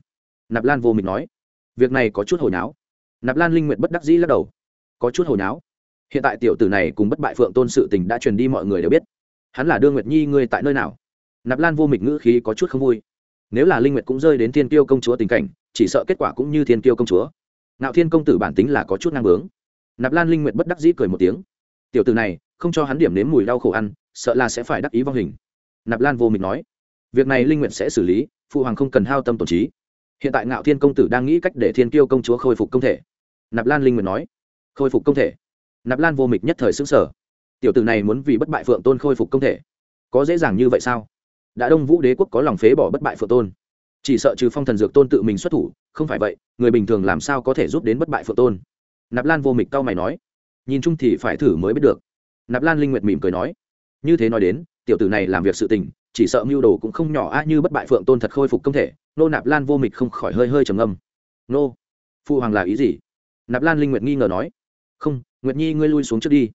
S1: Nạp lan vô mịch nói, việc này có chút hồi náo. Nạp lan linh nguyệt bất đắc dĩ lắc đầu, có chút hồi náo hiện tại tiểu tử này cùng bất bại phượng tôn sự tình đã truyền đi mọi người đều biết. Hắn là đương nguyệt nhi, ngươi tại nơi nào? Nạp lan vô mịch ngữ khí có chút không vui. Nếu là linh nguyệt cũng rơi đến thiên tiêu công chúa tình cảnh, chỉ sợ kết quả cũng như thiên tiêu công chúa. Ngạo thiên công tử bản tính là có chút năng bướng. Nạp lan linh nguyệt bất đắc dĩ cười một tiếng. Tiểu tử này, không cho hắn điểm nếm mùi đau khổ ăn, sợ là sẽ phải đắc ý vong hình. Nạp lan vô mịch nói. Việc này linh nguyệt sẽ xử lý, phụ hoàng không cần hao tâm tổn trí. Hiện tại ngạo thiên công tử đang nghĩ cách để thiên tiêu công chúa khôi phục công thể. Nạp lan linh nguyệt nói. Khôi phục công thể? Nạp lan vô mịch nhất thời xứng sở. Tiểu tử này muốn vì bất bại phượng tôn khôi phục công thể, có dễ dàng như vậy sao? Đã đông vũ đế quốc có lòng phế bỏ bất bại phượng tôn, chỉ sợ trừ phong thần dược tôn tự mình xuất thủ, không phải vậy, người bình thường làm sao có thể giúp đến bất bại phượng tôn? Nạp lan vô mịch cao mày nói. Nhìn chung thì phải thử mới biết được. Nạp lan linh nguyệt mỉm cười nói. Như thế nói đến, tiểu tử này làm việc sự tình, chỉ sợ mưu đồ cũng không nhỏ a như bất bại phượng tôn thật khôi phục công thể, nô nạp lan vô mịch không khỏi hơi hơi trầm âm nô phụ hoàng là ý gì? Nạp lan linh nguyệt nghi ngờ nói. Không nguyệt nhi ngươi lui xuống trước đi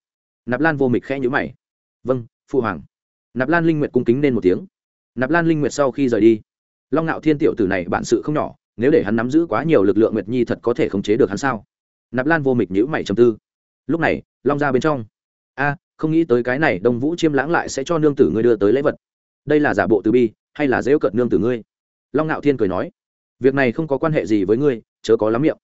S1: nạp lan vô mịch khẽ nhữ mày vâng phu hoàng nạp lan linh nguyệt cung kính nên một tiếng nạp lan linh nguyệt sau khi rời đi long ngạo thiên tiểu tử này bản sự không nhỏ nếu để hắn nắm giữ quá nhiều lực lượng nguyệt nhi thật có thể khống chế được hắn sao nạp lan vô mịch nhữ mày trầm tư lúc này long ra bên trong a không nghĩ tới cái này đông vũ chiêm lãng lại sẽ cho nương tử ngươi đưa tới lễ vật đây là giả bộ từ bi hay là dễu cợt nương tử ngươi long ngạo thiên cười nói việc này không có quan hệ gì với ngươi chớ có lắm miệng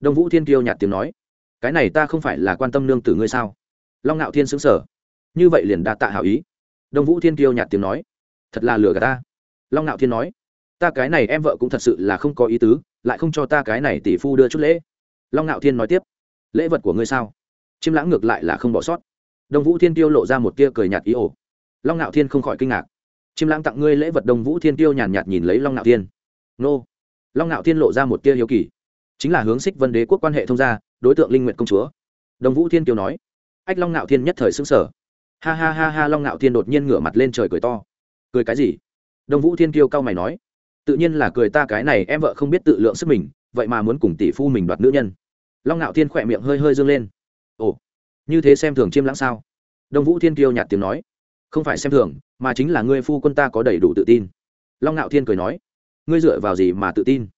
S1: đông vũ thiên kiêu nhạt tiếng nói cái này ta không phải là quan tâm nương tử ngươi sao? Long ngạo thiên xứng sở như vậy liền đa tạ hảo ý. Đông vũ thiên kiêu nhạt tiếng nói. Thật là lừa gạt ta. Long ngạo thiên nói. Ta cái này em vợ cũng thật sự là không có ý tứ, lại không cho ta cái này tỷ phu đưa chút lễ. Long ngạo thiên nói tiếp. Lễ vật của ngươi sao? Chiêm lãng ngược lại là không bỏ sót. Đông vũ thiên tiêu lộ ra một tia cười nhạt ý ổ. Long ngạo thiên không khỏi kinh ngạc. Chiêm lãng tặng ngươi lễ vật đông vũ thiên tiêu nhàn nhạt nhìn lấy long ngạo thiên. Nô. Long ngạo thiên lộ ra một tia hiếu kỳ. Chính là hướng xích vân đế quốc quan hệ thông gia đối tượng linh nguyện công chúa. Đông vũ thiên tiêu nói. Ách long ngạo thiên nhất thời xứng sở ha ha ha ha, long ngạo thiên đột nhiên ngửa mặt lên trời cười to. Cười cái gì? Đông vũ thiên tiêu cao mày nói. Tự nhiên là cười ta cái này, em vợ không biết tự lượng sức mình, vậy mà muốn cùng tỷ phu mình đoạt nữ nhân. Long ngạo thiên khỏe miệng hơi hơi dâng lên. Ồ, như thế xem thường chiêm lãng sao? Đông vũ thiên kiêu nhạt tiếng nói. Không phải xem thường, mà chính là ngươi phu quân ta có đầy đủ tự tin. Long ngạo thiên cười nói. Ngươi dựa vào gì mà tự tin?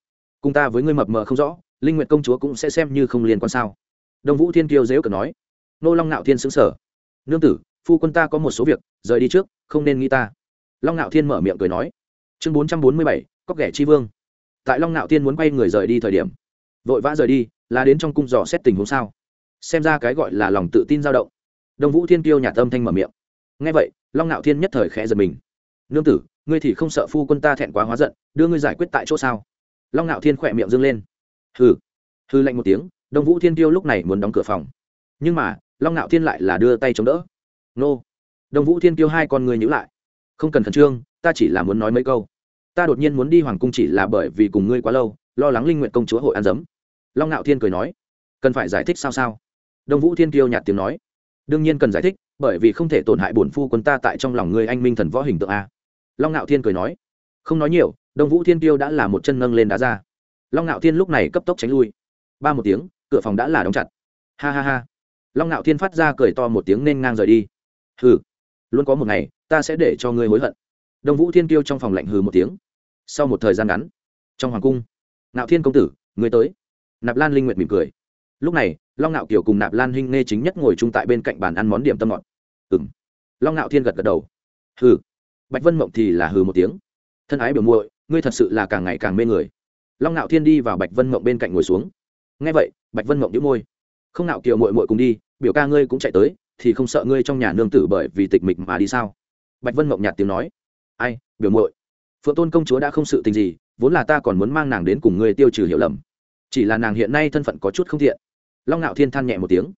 S1: Cùng ta với ngươi mập mờ không rõ linh nguyện công chúa cũng sẽ xem như không liên quan sao? Đông vũ thiên kiêu dễu cờ nói. Nô long ngạo thiên xứng sở nương tử, phu quân ta có một số việc, rời đi trước, không nên nghĩ ta. Long ngạo thiên mở miệng cười nói. Chương bốn trăm bốn mươi bảy cóc ghẻ tri vương. Tại long ngạo thiên muốn quay người rời đi thời điểm, vội vã rời đi, là đến trong cung dò xét tình huống sao? Xem ra cái gọi là lòng tự tin dao động. Đông vũ thiên Kiêu nhà tâm thanh mở miệng. Ngay vậy, long ngạo thiên nhất thời khẽ giật mình. Nương tử, ngươi thì không sợ phu quân ta thẹn quá hóa giận, đưa ngươi giải quyết tại chỗ sao? Long ngạo thiên khỏe miệng dâng lên hừ. Hư lạnh một tiếng, đông vũ thiên tiêu lúc này muốn đóng cửa phòng. Nhưng mà, long ngạo thiên lại là đưa tay chống đỡ. Nô. Đông vũ thiên tiêu hai con người nhữ lại. Không cần khẩn trương, ta chỉ là muốn nói mấy câu. Ta đột nhiên muốn đi hoàng cung chỉ là bởi vì cùng ngươi quá lâu, lo lắng linh nguyện công chúa hội ăn dấm. Long ngạo thiên cười nói. Cần phải giải thích sao sao? Đông vũ thiên Tiêu nhạt tiếng nói. Đương nhiên cần giải thích, bởi vì không thể tổn hại bổn phu quân ta tại trong lòng ngươi anh minh thần võ hình tượng a. Long ngạo thiên cười nói. Không nói nhiều, đông vũ thiên Tiêu đã là một chân nâng lên đá ra long ngạo thiên lúc này cấp tốc tránh lui. Ba một tiếng, cửa phòng đã là đóng chặt. Ha ha ha. Long ngạo thiên phát ra cười to một tiếng nên ngang rời đi. Hừ, luôn có một ngày, ta sẽ để cho ngươi hối hận. Đông vũ thiên kiêu trong phòng lạnh hừ một tiếng. Sau một thời gian ngắn, trong hoàng cung, ngạo thiên công tử, ngươi tới. Nạp lan linh nguyệt mỉm cười. Lúc này, long ngạo kiều cùng nạp lan hinh nghe chính nhất ngồi chung tại bên cạnh bàn ăn món điểm tâm ngọt. Ừng long ngạo thiên gật gật đầu. Hừ. Bạch vân mộng thì là hừ một tiếng. Thân ái biểu muội, ngươi thật sự là càng ngày càng mê người long ngạo thiên đi vào bạch vân mộng bên cạnh ngồi xuống. Nghe vậy, bạch vân mộng đĩu môi. Không nạo kiều muội muội cùng đi, biểu ca ngươi cũng chạy tới, thì không sợ ngươi trong nhà nương tử bởi vì tịch mịch mà đi sao? Bạch vân mộng nhạt tiếng nói. Ai, biểu muội, phượng tôn công chúa đã không sự tình gì, vốn là ta còn muốn mang nàng đến cùng ngươi tiêu trừ hiểu lầm. Chỉ là nàng hiện nay thân phận có chút không thiện. Long ngạo thiên than nhẹ một tiếng.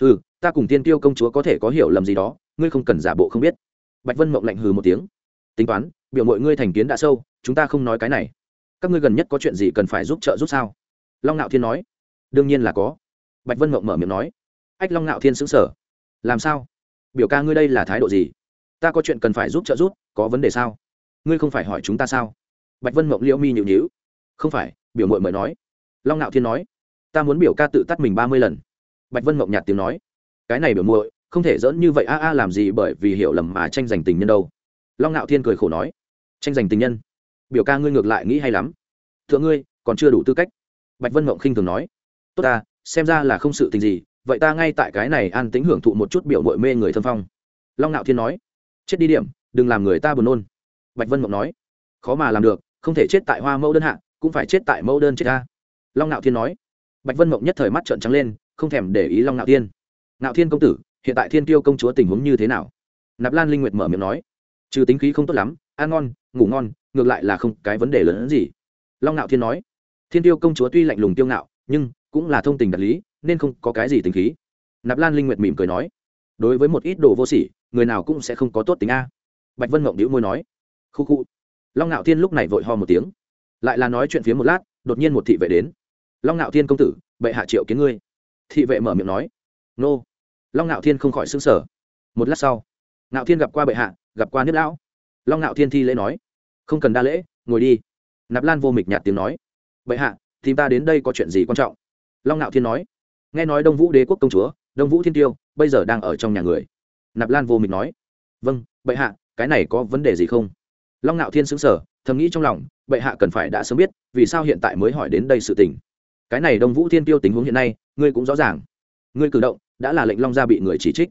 S1: Hừ, ta cùng tiên tiêu công chúa có thể có hiểu lầm gì đó, ngươi không cần giả bộ không biết. Bạch vân mộng lạnh hừ một tiếng. Tính toán, biểu mọi ngươi thành kiến đã sâu, chúng ta không nói cái này các ngươi gần nhất có chuyện gì cần phải giúp trợ giúp sao? Long ngạo thiên nói. Đương nhiên là có. Bạch vân mộng mở miệng nói. Ách, long ngạo thiên xứng sở làm sao? Biểu ca ngươi đây là thái độ gì? Ta có chuyện cần phải giúp trợ giúp, có vấn đề sao? Ngươi không phải hỏi chúng ta sao? Bạch vân mộng liễu mi nhịu nhịu. Không phải, biểu mội mời nói. Long ngạo thiên nói. Ta muốn biểu ca tự tắt mình ba mươi lần. Bạch vân mộng nhạt tiếng nói. Cái này biểu muội, không thể dỡn như vậy. A a, làm gì bởi vì hiểu lầm mà tranh giành tình nhân đâu? Long ngạo thiên cười khổ nói. Tranh giành tình nhân? Biểu ca ngươi ngược lại nghĩ hay lắm. Thượng ngươi, còn chưa đủ tư cách. Bạch vân mộng khinh thường nói. Tốt ta, xem ra là không sự tình gì, vậy ta ngay tại cái này an tính hưởng thụ một chút biểu mội mê người thâm phong. Long nạo thiên nói. Chết đi điểm, đừng làm người ta buồn nôn. Bạch vân mộng nói. Khó mà làm được, không thể chết tại hoa mẫu đơn hạ, cũng phải chết tại mẫu đơn chết ta. Long nạo thiên nói. Bạch vân mộng nhất thời mắt trợn trắng lên, không thèm để ý long nạo thiên. Nạo thiên công tử, hiện tại thiên tiêu công chúa tình huống như thế nào? Nạp lan linh nguyệt mở miệng nói. Trừ tính khí không tốt lắm, ăn ngon, ngủ ngon ngược lại là không cái vấn đề lớn hơn gì. Long ngạo thiên nói, thiên tiêu công chúa tuy lạnh lùng tiêu ngạo, nhưng cũng là thông tình đạt lý, nên không có cái gì tình khí. Nạp lan linh nguyệt mỉm cười nói, đối với một ít đồ vô sỉ, người nào cũng sẽ không có tốt tính a. Bạch vân mộng đĩu môi nói, khu khu. Long ngạo thiên lúc này vội ho một tiếng, lại là nói chuyện phía một lát, đột nhiên một thị vệ đến. Long ngạo thiên công tử, bệ hạ triệu kiến ngươi. Thị vệ mở miệng nói, nô. Long ngạo thiên không khỏi xứng sở một lát sau ngạo thiên gặp qua bệ hạ, gặp qua nước lão. Long ngạo thiên thi lễ nói không cần đa lễ, ngồi đi. Nạp lan vô mịch nhạt tiếng nói. Bệ hạ, thì ta đến đây có chuyện gì quan trọng? Long ngạo thiên nói. Nghe nói đông vũ đế quốc công chúa, đông vũ thiên tiêu, bây giờ đang ở trong nhà người. Nạp lan vô mịch nói. Vâng bệ hạ, cái này có vấn đề gì không? Long ngạo thiên xứng sở thầm nghĩ trong lòng, bệ hạ cần phải đã sớm biết, vì sao hiện tại mới hỏi đến đây sự tình? Cái này đông vũ thiên tiêu tình huống hiện nay, ngươi cũng rõ ràng. Ngươi cử động, đã là lệnh long gia bị người chỉ trích.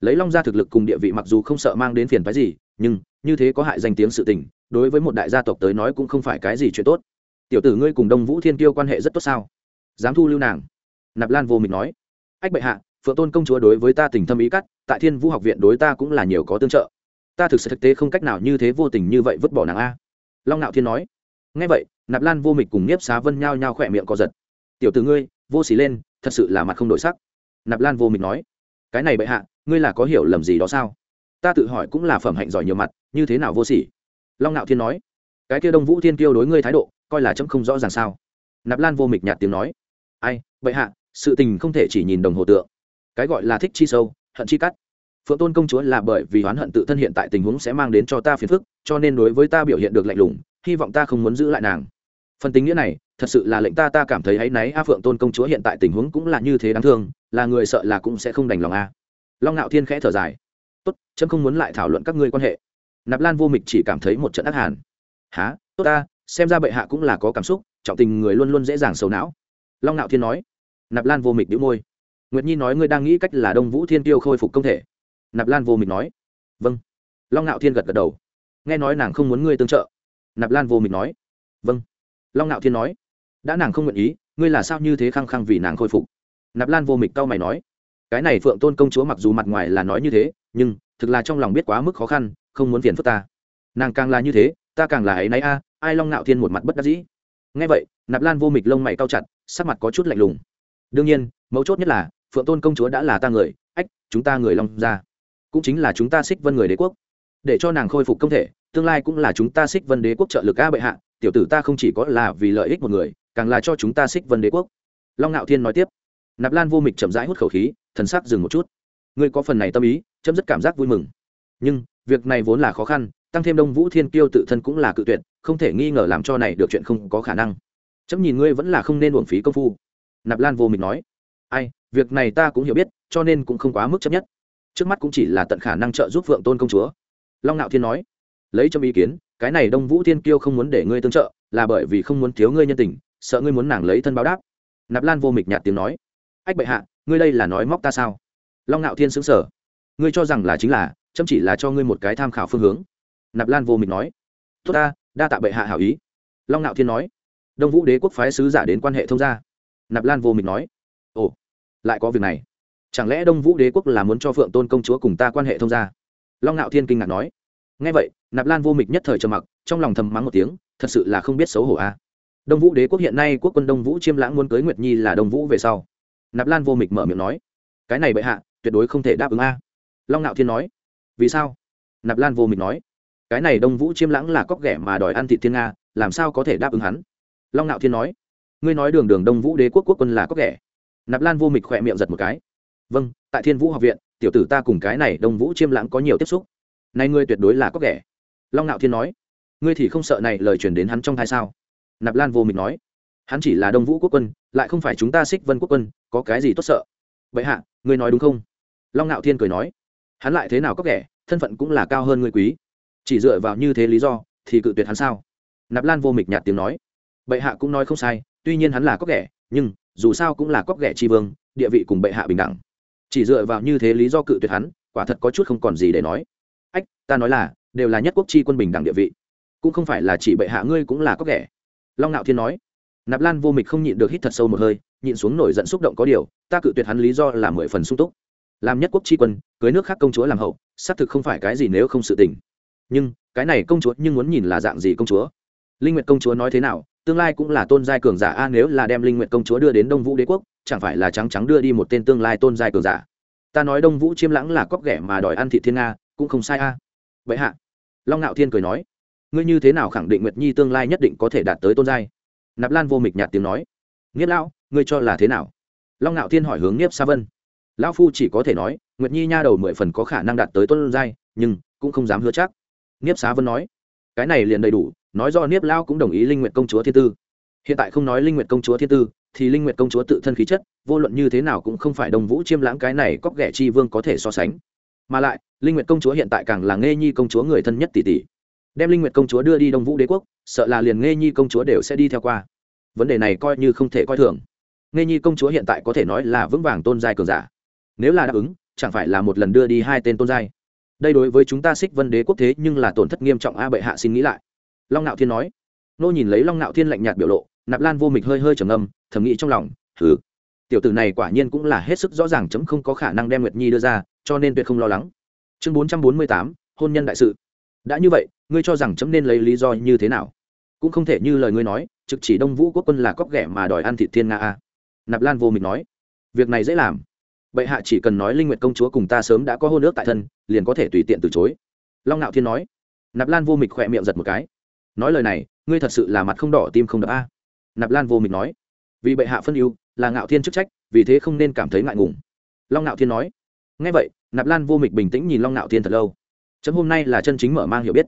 S1: Lấy long gia thực lực cùng địa vị mặc dù không sợ mang đến phiền phái gì nhưng như thế có hại danh tiếng sự tình, đối với một đại gia tộc tới nói cũng không phải cái gì chuyện tốt. Tiểu tử ngươi cùng đông vũ thiên tiêu quan hệ rất tốt sao? Dám thu lưu nàng? Nạp lan vô mịch nói. Ách bệ hạ, phượng tôn công chúa đối với ta tình thâm ý cắt, tại thiên vũ học viện đối ta cũng là nhiều có tương trợ. Ta thực sự thực tế không cách nào như thế vô tình như vậy vứt bỏ nàng a. Long nạo thiên nói. Ngay vậy, nạp lan vô mịch cùng nhiếp xá vân nhao nhao khỏe miệng co giật. Tiểu tử ngươi, vô xỉ lên, thật sự là mặt không đổi sắc. Nạp lan vô mịch nói. Cái này bệ hạ, ngươi là có hiểu lầm gì đó sao? Ta tự hỏi cũng là phẩm hạnh giỏi nhiều mặt, như thế nào vô sỉ? Long nạo thiên nói, cái kia đông vũ thiên kiêu đối ngươi thái độ, coi là chấm không rõ ràng sao? Nạp lan vô mịch nhạt tiếng nói, ai vậy hạ, sự tình không thể chỉ nhìn đồng hồ tượng. Cái gọi là thích chi sâu, hận chi cắt. Phượng tôn công chúa là bởi vì oán hận tự thân hiện tại tình huống sẽ mang đến cho ta phiền phức, cho nên đối với ta biểu hiện được lạnh lùng, hy vọng ta không muốn giữ lại nàng. Phần tính nghĩa này, thật sự là lệnh ta ta cảm thấy áy náy a phượng tôn công chúa hiện tại tình huống cũng là như thế đáng thương, là người sợ là cũng sẽ không đành lòng a. Long ngạo thiên khẽ thở dài tốt, chấm không muốn lại thảo luận các ngươi quan hệ. Nạp lan vô mịch chỉ cảm thấy một trận ác hàn. Há tốt ta, xem ra bệ hạ cũng là có cảm xúc, trọng tình người luôn luôn dễ dàng sầu não. Long Nạo thiên nói. Nạp lan vô mịch đĩu môi. Nguyệt nhi nói ngươi đang nghĩ cách là đông vũ thiên tiêu khôi phục công thể. Nạp lan vô mịch nói. Vâng. Long Nạo thiên gật gật đầu. Nghe nói nàng không muốn ngươi tương trợ. Nạp lan vô mịch nói. Vâng. Long Nạo thiên nói. Đã nàng không nguyện ý, ngươi là sao như thế khăng khăng vì nàng khôi phục? Nạp lan vô mịch cau mày nói cái này phượng tôn công chúa mặc dù mặt ngoài là nói như thế, nhưng thực là trong lòng biết quá mức khó khăn, không muốn phiền phức ta. Nàng càng là như thế, ta càng là ấy náy a, ai long nạo thiên một mặt bất đắc dĩ. Ngay vậy, nạp lan vô mịch lông mày cao chặt, sắc mặt có chút lạnh lùng. Đương nhiên, mấu chốt nhất là, phượng tôn công chúa đã là ta người, ách, chúng ta người long ra cũng chính là chúng ta xích vân người đế quốc. Để cho nàng khôi phục công thể, tương lai cũng là chúng ta xích vân đế quốc trợ lực a bệ hạ, tiểu tử ta không chỉ có là vì lợi ích một người, càng là cho chúng ta xích vân đế quốc. Long ngạo thiên nói tiếp. Nạp lan vô mịch chậm rãi hút khẩu khí thần sắc dừng một chút. Ngươi có phần này tâm ý, chấm dứt cảm giác vui mừng. Nhưng, việc này vốn là khó khăn, tăng thêm đông vũ thiên kiêu tự thân cũng là cự tuyệt, không thể nghi ngờ làm cho này được chuyện không có khả năng. Chấm nhìn ngươi vẫn là không nên uổng phí công phu. Nạp lan vô mịch nói. Ai, việc này ta cũng hiểu biết, cho nên cũng không quá mức chấp nhất. Trước mắt cũng chỉ là tận khả năng trợ giúp Vượng tôn công chúa. Long nạo thiên nói. Lấy trong ý kiến, cái này đông vũ thiên kiêu không muốn để ngươi tương trợ, là bởi vì không muốn thiếu ngươi nhân tình, sợ ngươi muốn nàng lấy thân báo đáp. Nạp lan vô mịch nhạt tiếng nói. Ách bệ hạ ngươi đây là nói móc ta sao? Long ngạo thiên xứng sở ngươi cho rằng là chính là chăm chỉ là cho ngươi một cái tham khảo phương hướng. Nạp lan vô mịch nói. Tốt ta, đa tạ bệ hạ hảo ý. Long ngạo thiên nói. Đông vũ đế quốc phái sứ giả đến quan hệ thông gia. Nạp lan vô mịch nói. Ồ, lại có việc này. Chẳng lẽ đông vũ đế quốc là muốn cho phượng tôn công chúa cùng ta quan hệ thông gia? Long ngạo thiên kinh ngạc nói. Ngay vậy, nạp lan vô mịch nhất thời trầm mặc, trong lòng thầm mắng một tiếng, thật sự là không biết xấu hổ a. Đông vũ đế quốc hiện nay quốc quân đông vũ chiêm lãng muốn cưới nguyệt nhi là đông vũ về sau nạp lan vô mịch mở miệng nói, cái này bệ hạ, tuyệt đối không thể đáp ứng a. Long ngạo thiên nói, vì sao? Nạp lan vô mịch nói, cái này đông vũ chiêm lãng là cóc ghẻ mà đòi ăn thị thiên nga, làm sao có thể đáp ứng hắn? Long ngạo thiên nói, ngươi nói đường đường đông vũ đế quốc quốc quân là cóc ghẻ. Nạp lan vô mịch khỏe miệng giật một cái vâng tại thiên vũ học viện, tiểu tử ta cùng cái này đông vũ chiêm lãng có nhiều tiếp xúc. Nay ngươi tuyệt đối là cóc ghẻ. Long ngạo thiên nói, ngươi thì không sợ này lời truyền đến hắn trong thai sao? Nạp lan vô mịch nói, hắn chỉ là đông vũ quốc quân lại không phải chúng ta xích vân quốc quân, có cái gì tốt sợ? Vậy hạ, ngươi nói đúng không? Long ngạo thiên cười nói. Hắn lại thế nào có kẻ, thân phận cũng là cao hơn ngươi quý. Chỉ dựa vào như thế lý do, thì cự tuyệt hắn sao? Nạp lan vô mịch nhạt tiếng nói. Bệ hạ cũng nói không sai, tuy nhiên hắn là cóc ghẻ nhưng, dù sao cũng là cóc ghẻ tri vương, địa vị cùng bệ hạ bình đẳng. Chỉ dựa vào như thế lý do cự tuyệt hắn, quả thật có chút không còn gì để nói. Ách, ta nói là, đều là nhất quốc tri quân bình đẳng địa vị. Cũng không phải là chỉ bệ hạ ngươi cũng là cóc ghẻ long ngạo thiên nói nạp lan vô mịch không nhịn được hít thật sâu một hơi, nhịn xuống nổi giận xúc động có điều, ta cự tuyệt hắn lý do là mười phần sung túc. Làm nhất quốc tri quân, cưới nước khác công chúa làm hậu, xác thực không phải cái gì nếu không sự tình. Nhưng, cái này công chúa nhưng muốn nhìn là dạng gì công chúa? Linh nguyệt công chúa nói thế nào, tương lai cũng là tôn giai cường giả a, nếu là đem linh nguyệt công chúa đưa đến đông vũ đế quốc, chẳng phải là trắng trắng đưa đi một tên tương lai tôn giai cường giả? Ta nói đông vũ chiêm lãng là cóc ghẻ mà đòi ăn thị thiên nga, cũng không sai a. Vậy hạ, long ngạo thiên cười nói, ngươi như thế nào khẳng định nguyệt nhi tương lai nhất định có thể đạt tới tôn giai? Nạp lan vô mịch nhạt tiếng nói. Nghiếp lão, ngươi cho là thế nào? Long ngạo thiên hỏi hướng nghiếp sa vân. Lão phu chỉ có thể nói, nguyệt nhi nha đầu mười phần có khả năng đạt tới tuân giai, nhưng cũng không dám hứa chắc. Nghiếp xá vân nói. Cái này liền đầy đủ, nói do nghiếp lão cũng đồng ý linh nguyệt công chúa thiên tư. Hiện tại không nói linh nguyệt công chúa thiên tư, thì linh nguyệt công chúa tự thân khí chất, vô luận như thế nào cũng không phải đồng vũ chiêm lãng cái này cóc ghẻ chi vương có thể so sánh. Mà lại, linh nguyệt công chúa hiện tại càng là nghe nhi công chúa người thân nhất tỷ tỷ đem linh nguyệt công chúa đưa đi đông vũ đế quốc sợ là liền nghe nhi công chúa đều sẽ đi theo qua vấn đề này coi như không thể coi thường nghe nhi công chúa hiện tại có thể nói là vững vàng tôn giai cường giả nếu là đáp ứng chẳng phải là một lần đưa đi hai tên tôn giai đây đối với chúng ta xích vân đế quốc thế nhưng là tổn thất nghiêm trọng a bệ hạ xin nghĩ lại long nạo thiên nói nô nhìn lấy long nạo thiên lạnh nhạt biểu lộ nạp lan vô mịch hơi hơi trầm ngâm, thầm nghĩ trong lòng thử tiểu tử này quả nhiên cũng là hết sức rõ ràng chấm không có khả năng đem nguyệt nhi đưa ra, cho nên tuyệt không lo lắng. Chương bốn trăm bốn mươi tám, hôn nhân đại sự. Đã như vậy ngươi cho rằng chấm nên lấy lý do như thế nào? Cũng không thể như lời ngươi nói, trực chỉ đông vũ quốc quân là cóc ghẻ mà đòi ăn thịt thiên nga a. Nạp lan vô mịch nói. Việc này dễ làm. Bệ hạ chỉ cần nói linh nguyệt công chúa cùng ta sớm đã có hôn ước tại thân, liền có thể tùy tiện từ chối. Long nạo thiên nói. Nạp lan vô mịch khỏe miệng giật một cái. Nói lời này, ngươi thật sự là mặt không đỏ tim không đập a. Nạp lan vô mịch nói. Vì bệ hạ phân ưu, là ngạo thiên chức trách, vì thế không nên cảm thấy ngại ngùng. Long ngạo thiên nói. Ngay vậy, nạp lan vô mịch bình tĩnh nhìn long ngạo thiên thật lâu. Chấm hôm nay là chân chính mở mang hiểu biết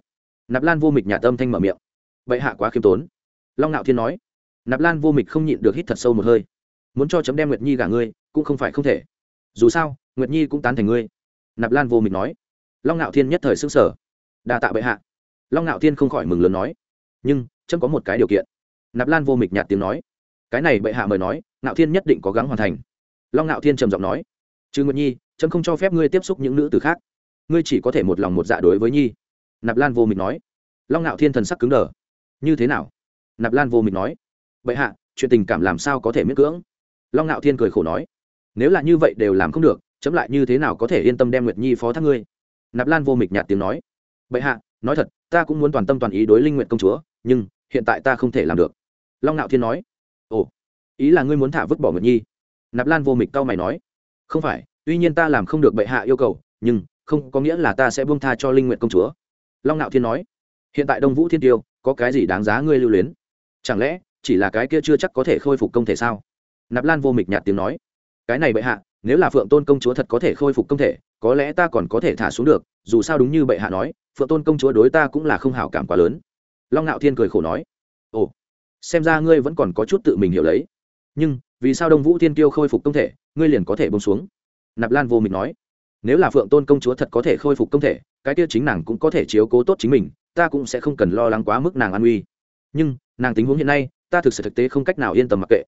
S1: nạp lan vô mịch nhà tâm thanh mở miệng. Bệ hạ quá khiêm tốn. Long ngạo thiên nói. Nạp lan vô mịch không nhịn được hít thật sâu một hơi. Muốn cho chấm đem nguyệt nhi gả ngươi, cũng không phải không thể. Dù sao, nguyệt nhi cũng tán thành ngươi. Nạp lan vô mịch nói. Long ngạo thiên nhất thời xứng sở đa tạ bệ hạ. Long ngạo thiên không khỏi mừng lớn nói. Nhưng, chấm có một cái điều kiện. Nạp lan vô mịch nhạt tiếng nói. Cái này bệ hạ mời nói ngạo thiên nhất định có gắng hoàn thành. Long ngạo thiên trầm giọng nói. Chứ nguyệt nhi, chấm không cho phép ngươi tiếp xúc những nữ từ khác. Ngươi chỉ có thể một lòng một dạ đối với nhi nạp lan vô mịch nói, long ngạo thiên thần sắc cứng đờ. Như thế nào? Nạp lan vô mịch nói, bệ hạ, chuyện tình cảm làm sao có thể miễn cưỡng? Long ngạo thiên cười khổ nói, nếu là như vậy đều làm không được, chấm lại như thế nào có thể yên tâm đem nguyệt nhi phó thác ngươi? Nạp lan vô mịch nhạt tiếng nói, bệ hạ, nói thật, ta cũng muốn toàn tâm toàn ý đối linh nguyện công chúa, nhưng hiện tại ta không thể làm được. Long ngạo thiên nói, ồ, ý là ngươi muốn thả vứt bỏ nguyệt nhi? Nạp lan vô mịch cau mày nói, không phải, tuy nhiên ta làm không được bệ hạ yêu cầu, nhưng không có nghĩa là ta sẽ buông tha cho linh nguyện công chúa long Nạo thiên nói, hiện tại đông vũ thiên tiêu, có cái gì đáng giá ngươi lưu luyến? Chẳng lẽ chỉ là cái kia chưa chắc có thể khôi phục công thể sao? Nạp lan vô mịch nhạt tiếng nói, cái này bệ hạ, nếu là phượng tôn công chúa thật có thể khôi phục công thể, có lẽ ta còn có thể thả xuống được, dù sao đúng như bệ hạ nói, phượng tôn công chúa đối ta cũng là không hảo cảm quá lớn. Long ngạo thiên cười khổ nói, ồ, xem ra ngươi vẫn còn có chút tự mình hiểu lấy. Nhưng vì sao đông vũ thiên tiêu khôi phục công thể, ngươi liền có thể bông xuống? Nạp lan vô mịch nói nếu là phượng tôn công chúa thật có thể khôi phục công thể, cái kia chính nàng cũng có thể chiếu cố tốt chính mình, ta cũng sẽ không cần lo lắng quá mức nàng an uy nhưng, nàng tình huống hiện nay, ta thực sự thực tế không cách nào yên tâm mặc kệ.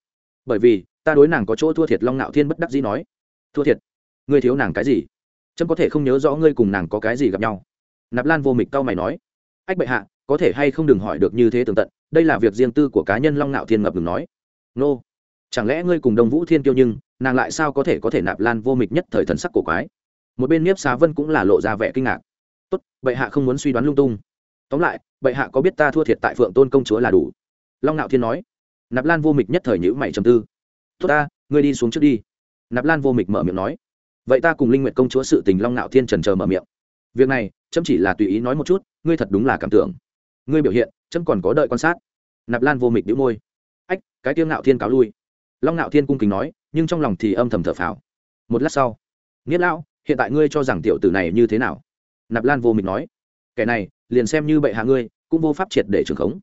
S1: Bởi vì, ta đối nàng có chỗ thua thiệt long nạo thiên bất đắc dĩ nói. Thua thiệt? Ngươi thiếu nàng cái gì? Trâm có thể không nhớ rõ ngươi cùng nàng có cái gì gặp nhau. Nạp lan vô mịch cau mày nói. Ách bệ hạ, có thể hay không đừng hỏi được như thế tường tận, đây là việc riêng tư của cá nhân long nạo thiên ngập ngừng nói. Nô, chẳng lẽ ngươi cùng đồng vũ thiên kiêu nhưng, nàng lại sao có thể có thể nạp lan vô mịch nhất thời thần sắc cổ quái? Một bên nhiếp xá vân cũng là lộ ra vẻ kinh ngạc. Tốt, bệ hạ không muốn suy đoán lung tung. Tóm lại, bệ hạ có biết ta thua thiệt tại phượng tôn công chúa là đủ? Long ngạo thiên nói. Nạp lan vô mịch nhất thời nhữ mày trầm tư. Tốt ta, ngươi đi xuống trước đi. Nạp lan vô mịch mở miệng nói. Vậy ta cùng linh nguyện công chúa sự tình long ngạo thiên trần chờ mở miệng. Việc này, chấm chỉ là tùy ý nói một chút, ngươi thật đúng là cảm tưởng. Ngươi biểu hiện, chấm còn có đợi quan sát. Nạp lan vô mịch đĩu môi. Ách, cái tiêu ngạo thiên cáo lui. Long ngạo thiên cung kính nói, nhưng trong lòng thì âm thầm thở phào. Một lát sau nghĩa lão hiện tại ngươi cho rằng tiểu tử này như thế nào? Nạp lan vô mịch nói. Kẻ này, liền xem như bệ hạ ngươi, cũng vô pháp triệt để trường khống.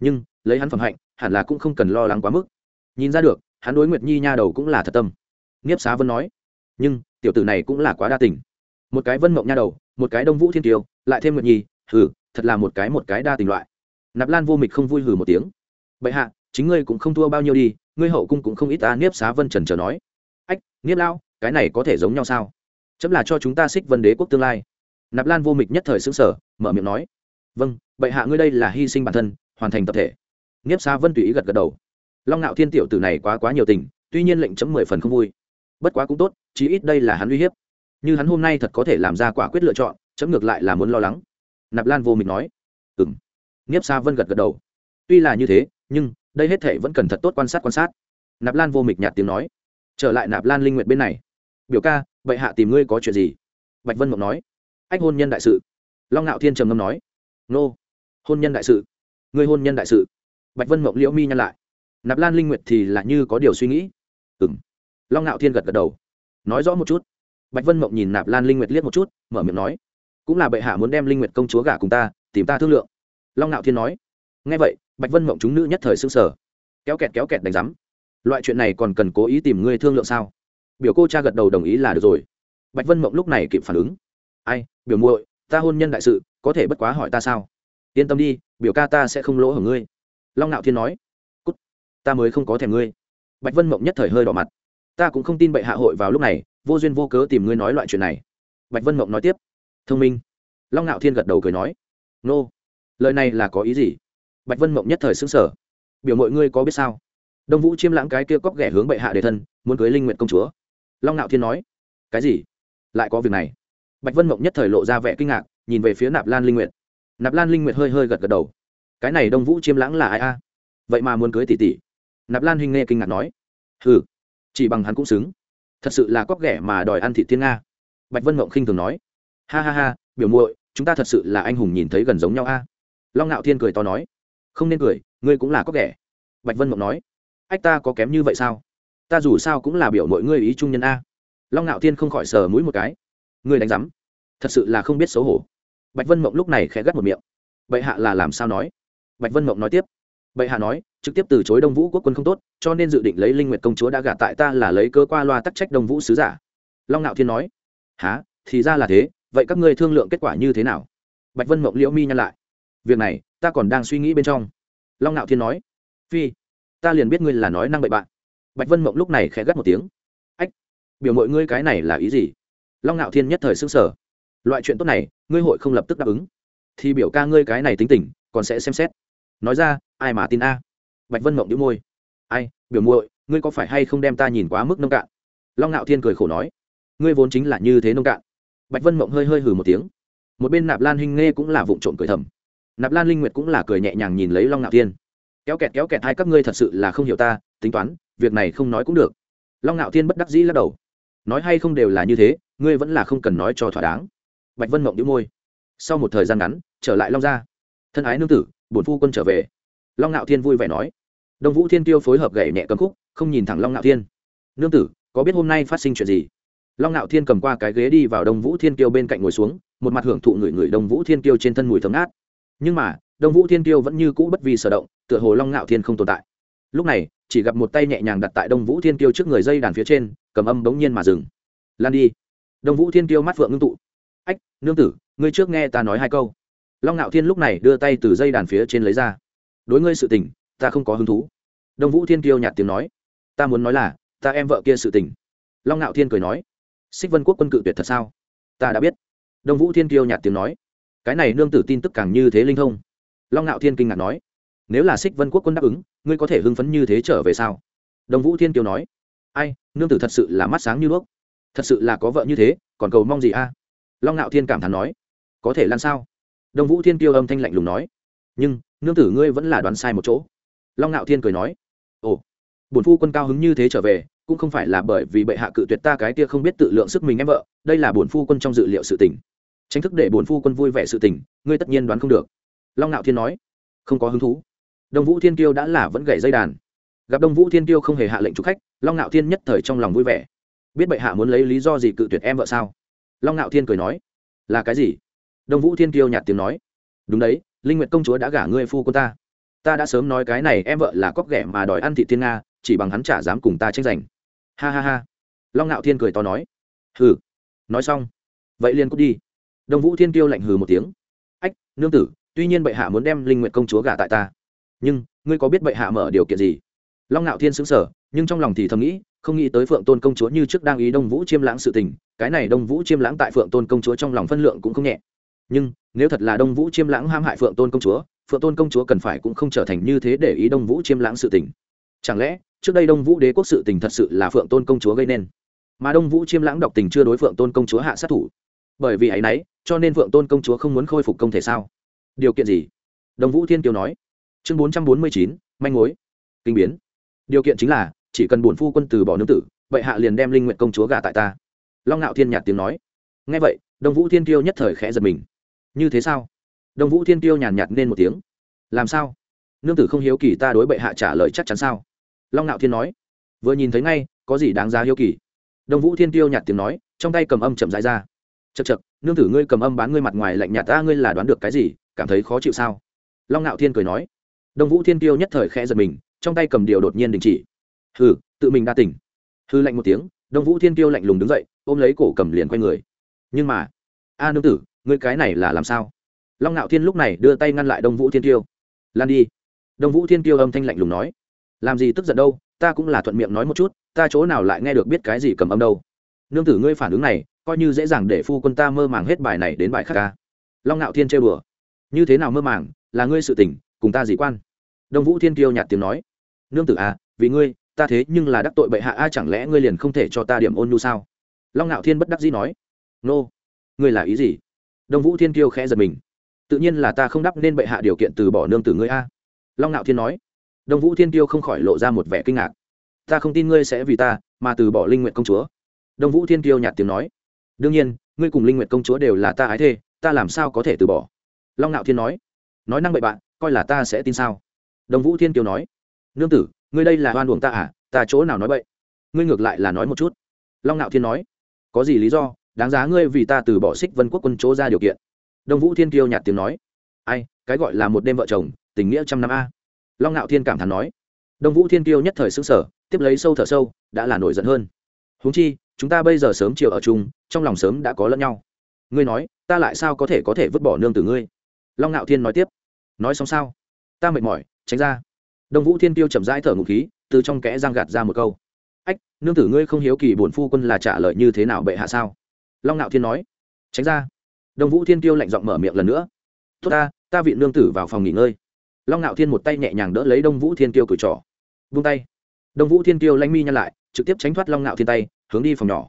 S1: Nhưng, lấy hắn phẩm hạnh, hẳn là cũng không cần lo lắng quá mức. Nhìn ra được, hắn đối nguyệt nhi nha đầu cũng là thật tâm. Nghiếp xá vân nói. Nhưng, tiểu tử này cũng là quá đa tình. Một cái vân mộng nha đầu, một cái đông vũ thiên tiêu lại thêm nguyệt nhi, hừ, thật là một cái một cái đa tình loại. Nạp lan vô mịch không vui hừ một tiếng. Bệ hạ, chính ngươi cũng không thua bao nhiêu đi, ngươi hậu cung cũng không ít ta niếp xá vân trần chờ nói. Ách niếp lao, cái này có thể giống nhau sao? Chấm là cho chúng ta xích vân đế quốc tương lai. Nạp lan vô mịch nhất thời xứng sở mở miệng nói vâng bệ hạ ngươi đây là hy sinh bản thân, hoàn thành tập thể. Nghiếp xa vân tùy ý gật gật đầu. Long ngạo thiên tiểu tử này quá quá nhiều tình, tuy nhiên lệnh chấm mười phần không vui. Bất quá cũng tốt, chí ít đây là hắn uy hiếp. Như hắn hôm nay thật có thể làm ra quả quyết lựa chọn, chấm ngược lại là muốn lo lắng. Nạp lan vô mịch nói ừ m nghiếp xa vân gật gật đầu. Tuy là như thế, nhưng đây hết thể vẫn cần thật tốt quan sát quan sát. Nạp lan vô mịch nhạt tiếng nói, trở lại nạp lan linh nguyện bên này. Biểu ca bệ hạ tìm ngươi có chuyện gì? Bạch vân mộng nói. Ách hôn nhân đại sự. Long ngạo thiên trầm ngâm nói. Nô, hôn nhân đại sự. Ngươi hôn nhân đại sự. Bạch vân mộng liễu mi nhăn lại. Nạp lan linh nguyệt thì là như có điều suy nghĩ. Ừ m long ngạo thiên gật gật đầu. Nói rõ một chút. Bạch vân mộng nhìn nạp lan linh nguyệt liếc một chút, mở miệng nói. Cũng là bệ hạ muốn đem linh nguyệt công chúa gả cùng ta, tìm ta thương lượng. Long ngạo thiên nói. Ngay vậy, bạch vân mộng chúng nữ nhất thời s ư n g sở kéo kẹt kéo kẹt đánh giám. Loại chuyện này còn cần cố ý tìm ngươi thương lượng sao? Biểu cô cha gật đầu đồng ý là được rồi. Bạch vân mộng lúc này kịp phản ứng. Ai, biểu muội, ta hôn nhân đại sự, có thể bất quá hỏi ta sao? Yên tâm đi, biểu ca ta sẽ không lỗ hở ngươi. Long nạo thiên nói. Cút, ta mới không có thèm ngươi. Bạch vân mộng nhất thời hơi đỏ mặt. Ta cũng không tin bệ hạ hội vào lúc này, vô duyên vô cớ tìm ngươi nói loại chuyện này. Bạch vân mộng nói tiếp. Thông minh. Long nạo thiên gật đầu cười nói. Nô, lời này là có ý gì? Bạch vân mộng nhất thời xứng sở biểu mọi ngươi có biết sao? Đông vũ chiêm lãng cái kia cóc ghẻ hướng bệ hạ đề thân, muốn cưới linh nguyện công chúa long ngạo thiên nói, cái gì? Lại có việc này? Bạch vân mộng nhất thời lộ ra vẻ kinh ngạc, nhìn về phía nạp lan linh nguyện nạp lan linh nguyện hơi hơi gật gật đầu. Cái này đông vũ chiêm lãng là ai a? Vậy mà muốn cưới tỷ tỷ. Nạp lan hình nghe kinh ngạc nói ừ chỉ bằng hắn cũng xứng. Thật sự là cóc ghẻ mà đòi ăn thị thiên nga. Bạch vân mộng khinh thường nói, ha ha ha, biểu muội, chúng ta thật sự là anh hùng nhìn thấy gần giống nhau a. Long ngạo thiên cười to nói, không nên cười, ngươi cũng là cóc ghẻ. Bạch vân mộng nói, ách ta có kém như vậy sao? Ta dù sao cũng là biểu mọi ngươi ý trung nhân a. Long ngạo thiên không khỏi sờ mũi một cái. Ngươi đánh giám. Thật sự là không biết xấu hổ. Bạch vân mộng lúc này khẽ gắt một miệng. Bệ hạ là làm sao nói? Bạch vân mộng nói tiếp. Bệ hạ nói, trực tiếp từ chối đông vũ quốc quân không tốt, cho nên dự định lấy linh nguyệt công chúa đã gả tại ta là lấy cơ qua loa tắc trách đông vũ sứ giả. Long ngạo thiên nói há thì ra là thế, vậy các ngươi thương lượng kết quả như thế nào? Bạch vân mộng liễu mi nhăn lại. Việc này, ta còn đang suy nghĩ bên trong. Long ngạo thiên nói, phi, ta liền biết ngươi là nói năng bậy bạn bạch vân mộng lúc này khẽ gắt một tiếng. Ách, biểu mọi ngươi cái này là ý gì? Long ngạo thiên nhất thời xứng sở loại chuyện tốt này, ngươi hội không lập tức đáp ứng. Thì biểu ca ngươi cái này tính tình, còn sẽ xem xét. Nói ra, ai mà tin a? Bạch vân mộng đĩu môi. Ai, biểu muội, ngươi có phải hay không đem ta nhìn quá mức nông cạn? Long ngạo thiên cười khổ nói. Ngươi vốn chính là như thế nông cạn. Bạch vân mộng hơi hơi hừ một tiếng. Một bên nạp lan hinh nghe cũng là vụng trộm cười thầm. Nạp lan linh nguyệt cũng là cười nhẹ nhàng nhìn lấy long ngạo thiên. Kéo kẹt kéo kẹt, hai các ngươi thật sự là không hiểu ta, tính toán việc này không nói cũng được. Long ngạo thiên bất đắc dĩ lắc đầu. Nói hay không đều là như thế, ngươi vẫn là không cần nói cho thỏa đáng. Bạch vân mộng đĩu môi. Sau một thời gian ngắn, trở lại long gia. Thân ái nương tử, bổn phu quân trở về. Long ngạo thiên vui vẻ nói. Đông vũ thiên tiêu phối hợp gậy nhẹ cầm khúc, không nhìn thẳng long ngạo thiên. Nương tử, có biết hôm nay phát sinh chuyện gì? Long ngạo thiên cầm qua cái ghế đi vào đông vũ thiên Tiêu bên cạnh ngồi xuống, một mặt hưởng thụ người người đông vũ thiên Tiêu trên thân mùi thấm át nhưng mà, đông vũ thiên Tiêu vẫn như cũ bất vì sở động, tựa hồ long ngạo thiên không tồn tại. Lúc này chỉ gặp một tay nhẹ nhàng đặt tại đông vũ thiên kiêu trước người dây đàn phía trên, cầm âm bỗng nhiên mà dừng. Lan đi. Đông vũ thiên kiêu mắt phượng ngưng tụ. Ách, nương tử, ngươi trước nghe ta nói hai câu. Long ngạo thiên lúc này đưa tay từ dây đàn phía trên lấy ra. Đối ngươi sự tình, ta không có hứng thú. Đông vũ thiên kiêu nhạt tiếng nói. Ta muốn nói là, ta em vợ kia sự tình. Long ngạo thiên cười nói. Xích vân quốc quân cự tuyệt thật sao? Ta đã biết. Đông vũ thiên kiêu nhạt tiếng nói. Cái này nương tử tin tức càng như thế linh thông. Long ngạo thiên kinh ngạc nói nếu là xích vân quốc quân đáp ứng, ngươi có thể hưng phấn như thế trở về sao? Đông vũ thiên kiêu nói. Ai, nương tử thật sự là mắt sáng như đuốc. Thật sự là có vợ như thế, còn cầu mong gì a? Long ngạo thiên cảm thán nói. Có thể làm sao? Đông vũ thiên kiêu âm thanh lạnh lùng nói. Nhưng, nương tử ngươi vẫn là đoán sai một chỗ. Long ngạo thiên cười nói. Ồ, bổn phu quân cao hứng như thế trở về, cũng không phải là bởi vì bệ hạ cự tuyệt ta cái kia không biết tự lượng sức mình em vợ, đây là bổn phu quân trong dự liệu sự tình. Tranh thức để bổn phu quân vui vẻ sự tình, ngươi tất nhiên đoán không được. Long ngạo thiên nói. Không có hứng thú đông vũ thiên kiêu đã là vẫn gậy dây đàn. Gặp đông vũ thiên kiêu không hề hạ lệnh chủ khách, long ngạo thiên nhất thời trong lòng vui vẻ. Biết bệ hạ muốn lấy lý do gì cự tuyệt em vợ sao? Long ngạo thiên cười nói, là cái gì? Đông vũ thiên kiêu nhạt tiếng nói, đúng đấy, linh nguyệt công chúa đã gả ngươi phu quân ta. Ta đã sớm nói cái này, em vợ là cóc ghẻ mà đòi ăn thị thiên nga, chỉ bằng hắn chả dám cùng ta tranh giành. Ha ha ha. Long ngạo thiên cười to nói, hừ, nói xong. Vậy liền cút đi. Đông vũ thiên kiêu lạnh hừ một tiếng, ách, nương tử, tuy nhiên bệ hạ muốn đem linh Nguyệt công chúa gả tại ta nhưng ngươi có biết bệ hạ mở điều kiện gì? Long ngạo thiên xứng sở nhưng trong lòng thì thầm nghĩ, không nghĩ tới phượng tôn công chúa như trước đang ý đông vũ chiêm lãng sự tình, cái này đông vũ chiêm lãng tại phượng tôn công chúa trong lòng phân lượng cũng không nhẹ. Nhưng, nếu thật là đông vũ chiêm lãng ham hại phượng tôn công chúa, phượng tôn công chúa cần phải cũng không trở thành như thế để ý đông vũ chiêm lãng sự tình. Chẳng lẽ, trước đây đông vũ đế quốc sự tình thật sự là phượng tôn công chúa gây nên? Mà đông vũ chiêm lãng đọc tình chưa đối phượng tôn công chúa hạ sát thủ. Bởi vì ấ y n ấ y cho nên phượng tôn công chúa không muốn khôi phục công thể sao? Điều kiện gì? Đông vũ thiên kiều nói chương bốn trăm bốn mươi chín, manh mối, kinh biến. Điều kiện chính là, chỉ cần bổn phu quân từ bỏ nương tử, vậy hạ liền đem linh nguyện công chúa gả tại ta. Long ngạo thiên nhạt tiếng nói. Ngay vậy, đông vũ thiên tiêu nhất thời khẽ giật mình. Như thế sao? Đông vũ thiên tiêu nhàn nhạt nên một tiếng. Làm sao? Nương tử không hiếu kỳ ta đối bệ hạ trả lời chắc chắn sao? Long ngạo thiên nói. Vừa nhìn thấy ngay, có gì đáng giá hiếu kỳ? Đông vũ thiên tiêu nhạt tiếng nói, trong tay cầm âm chậm rãi ra. Chật chật nương tử ngươi cầm âm bán ngươi mặt ngoài lạnh nhạt ta, ngươi là đoán được cái gì? Cảm thấy khó chịu sao? Long ngạo thiên cười nói đông vũ thiên Tiêu nhất thời khẽ giật mình, trong tay cầm điều đột nhiên đình chỉ. Hừ, tự mình đa tỉnh. Hư lạnh một tiếng, đông vũ thiên Tiêu lạnh lùng đứng dậy, ôm lấy cổ cầm liền quay người. Nhưng mà, a nương tử, ngươi cái này là làm sao? Long ngạo thiên lúc này đưa tay ngăn lại đông vũ thiên Tiêu. lan đi. Đông vũ thiên Tiêu âm thanh lạnh lùng nói. Làm gì tức giận đâu, ta cũng là thuận miệng nói một chút, ta chỗ nào lại nghe được biết cái gì cầm âm đâu. Nương tử ngươi phản ứng này, coi như dễ dàng để phu quân ta mơ màng hết bài này đến bài khác ca. Long ngạo thiên chơi bừa như thế nào mơ màng, là ngươi sự tỉnh cùng ta gì quan? Đông vũ thiên kiêu nhạt tiếng nói. Nương tử à vì ngươi, ta thế nhưng là đắc tội bệ hạ a, chẳng lẽ ngươi liền không thể cho ta điểm ôn nhu sao? Long ngạo thiên bất đắc dĩ nói. Nô, ngươi là ý gì? Đông vũ thiên kiêu khẽ giật mình. Tự nhiên là ta không đắp nên bệ hạ điều kiện từ bỏ nương tử ngươi a. Long ngạo thiên nói. Đông vũ thiên kiêu không khỏi lộ ra một vẻ kinh ngạc. Ta không tin ngươi sẽ vì ta mà từ bỏ linh nguyện công chúa. Đông vũ thiên kiêu nhạt tiếng nói. Đương nhiên, ngươi cùng linh nguyện công chúa đều là ta ái thê, ta làm sao có thể từ bỏ? Long ngạo thiên nói. Nói năng bậy bạn coi là ta sẽ tin sao? Đồng vũ thiên kiều nói. Nương tử, ngươi đây là oan uổng ta à? Ta chỗ nào nói bậy? Ngươi ngược lại là nói một chút. Long Nạo thiên nói. Có gì lý do? Đáng giá ngươi vì ta từ bỏ xích vân quốc quân chỗ ra điều kiện. Đồng vũ thiên kiêu nhạt tiếng nói. Ai, cái gọi là một đêm vợ chồng, tình nghĩa trăm năm a. Long Nạo thiên cảm thán nói. Đồng vũ thiên kiêu nhất thời xứng sở tiếp lấy sâu thở sâu, đã là nổi giận hơn. Huống chi, chúng ta bây giờ sớm chiều ở chung, trong lòng sớm đã có lẫn nhau. Ngươi nói, ta lại sao có thể có thể vứt bỏ nương tử ngươi? Long Nạo thiên nói tiếp nói xong sao? Ta mệt mỏi, tránh ra. Đông vũ thiên tiêu chậm rãi thở ngụ khí, từ trong kẽ giang gạt ra một câu. Ách, nương tử ngươi không hiếu kỳ bổn phu quân là trả lời như thế nào bệ hạ sao? Long Nạo thiên nói. Tránh ra. Đông vũ thiên tiêu lạnh giọng mở miệng lần nữa. Tốt ta ta viện nương tử vào phòng nghỉ ngơi. Long Nạo thiên một tay nhẹ nhàng đỡ lấy đông vũ thiên tiêu cử trỏ vung tay. Đông vũ thiên tiêu lanh mi nhăn lại, trực tiếp tránh thoát long Nạo thiên tay, hướng đi phòng nhỏ.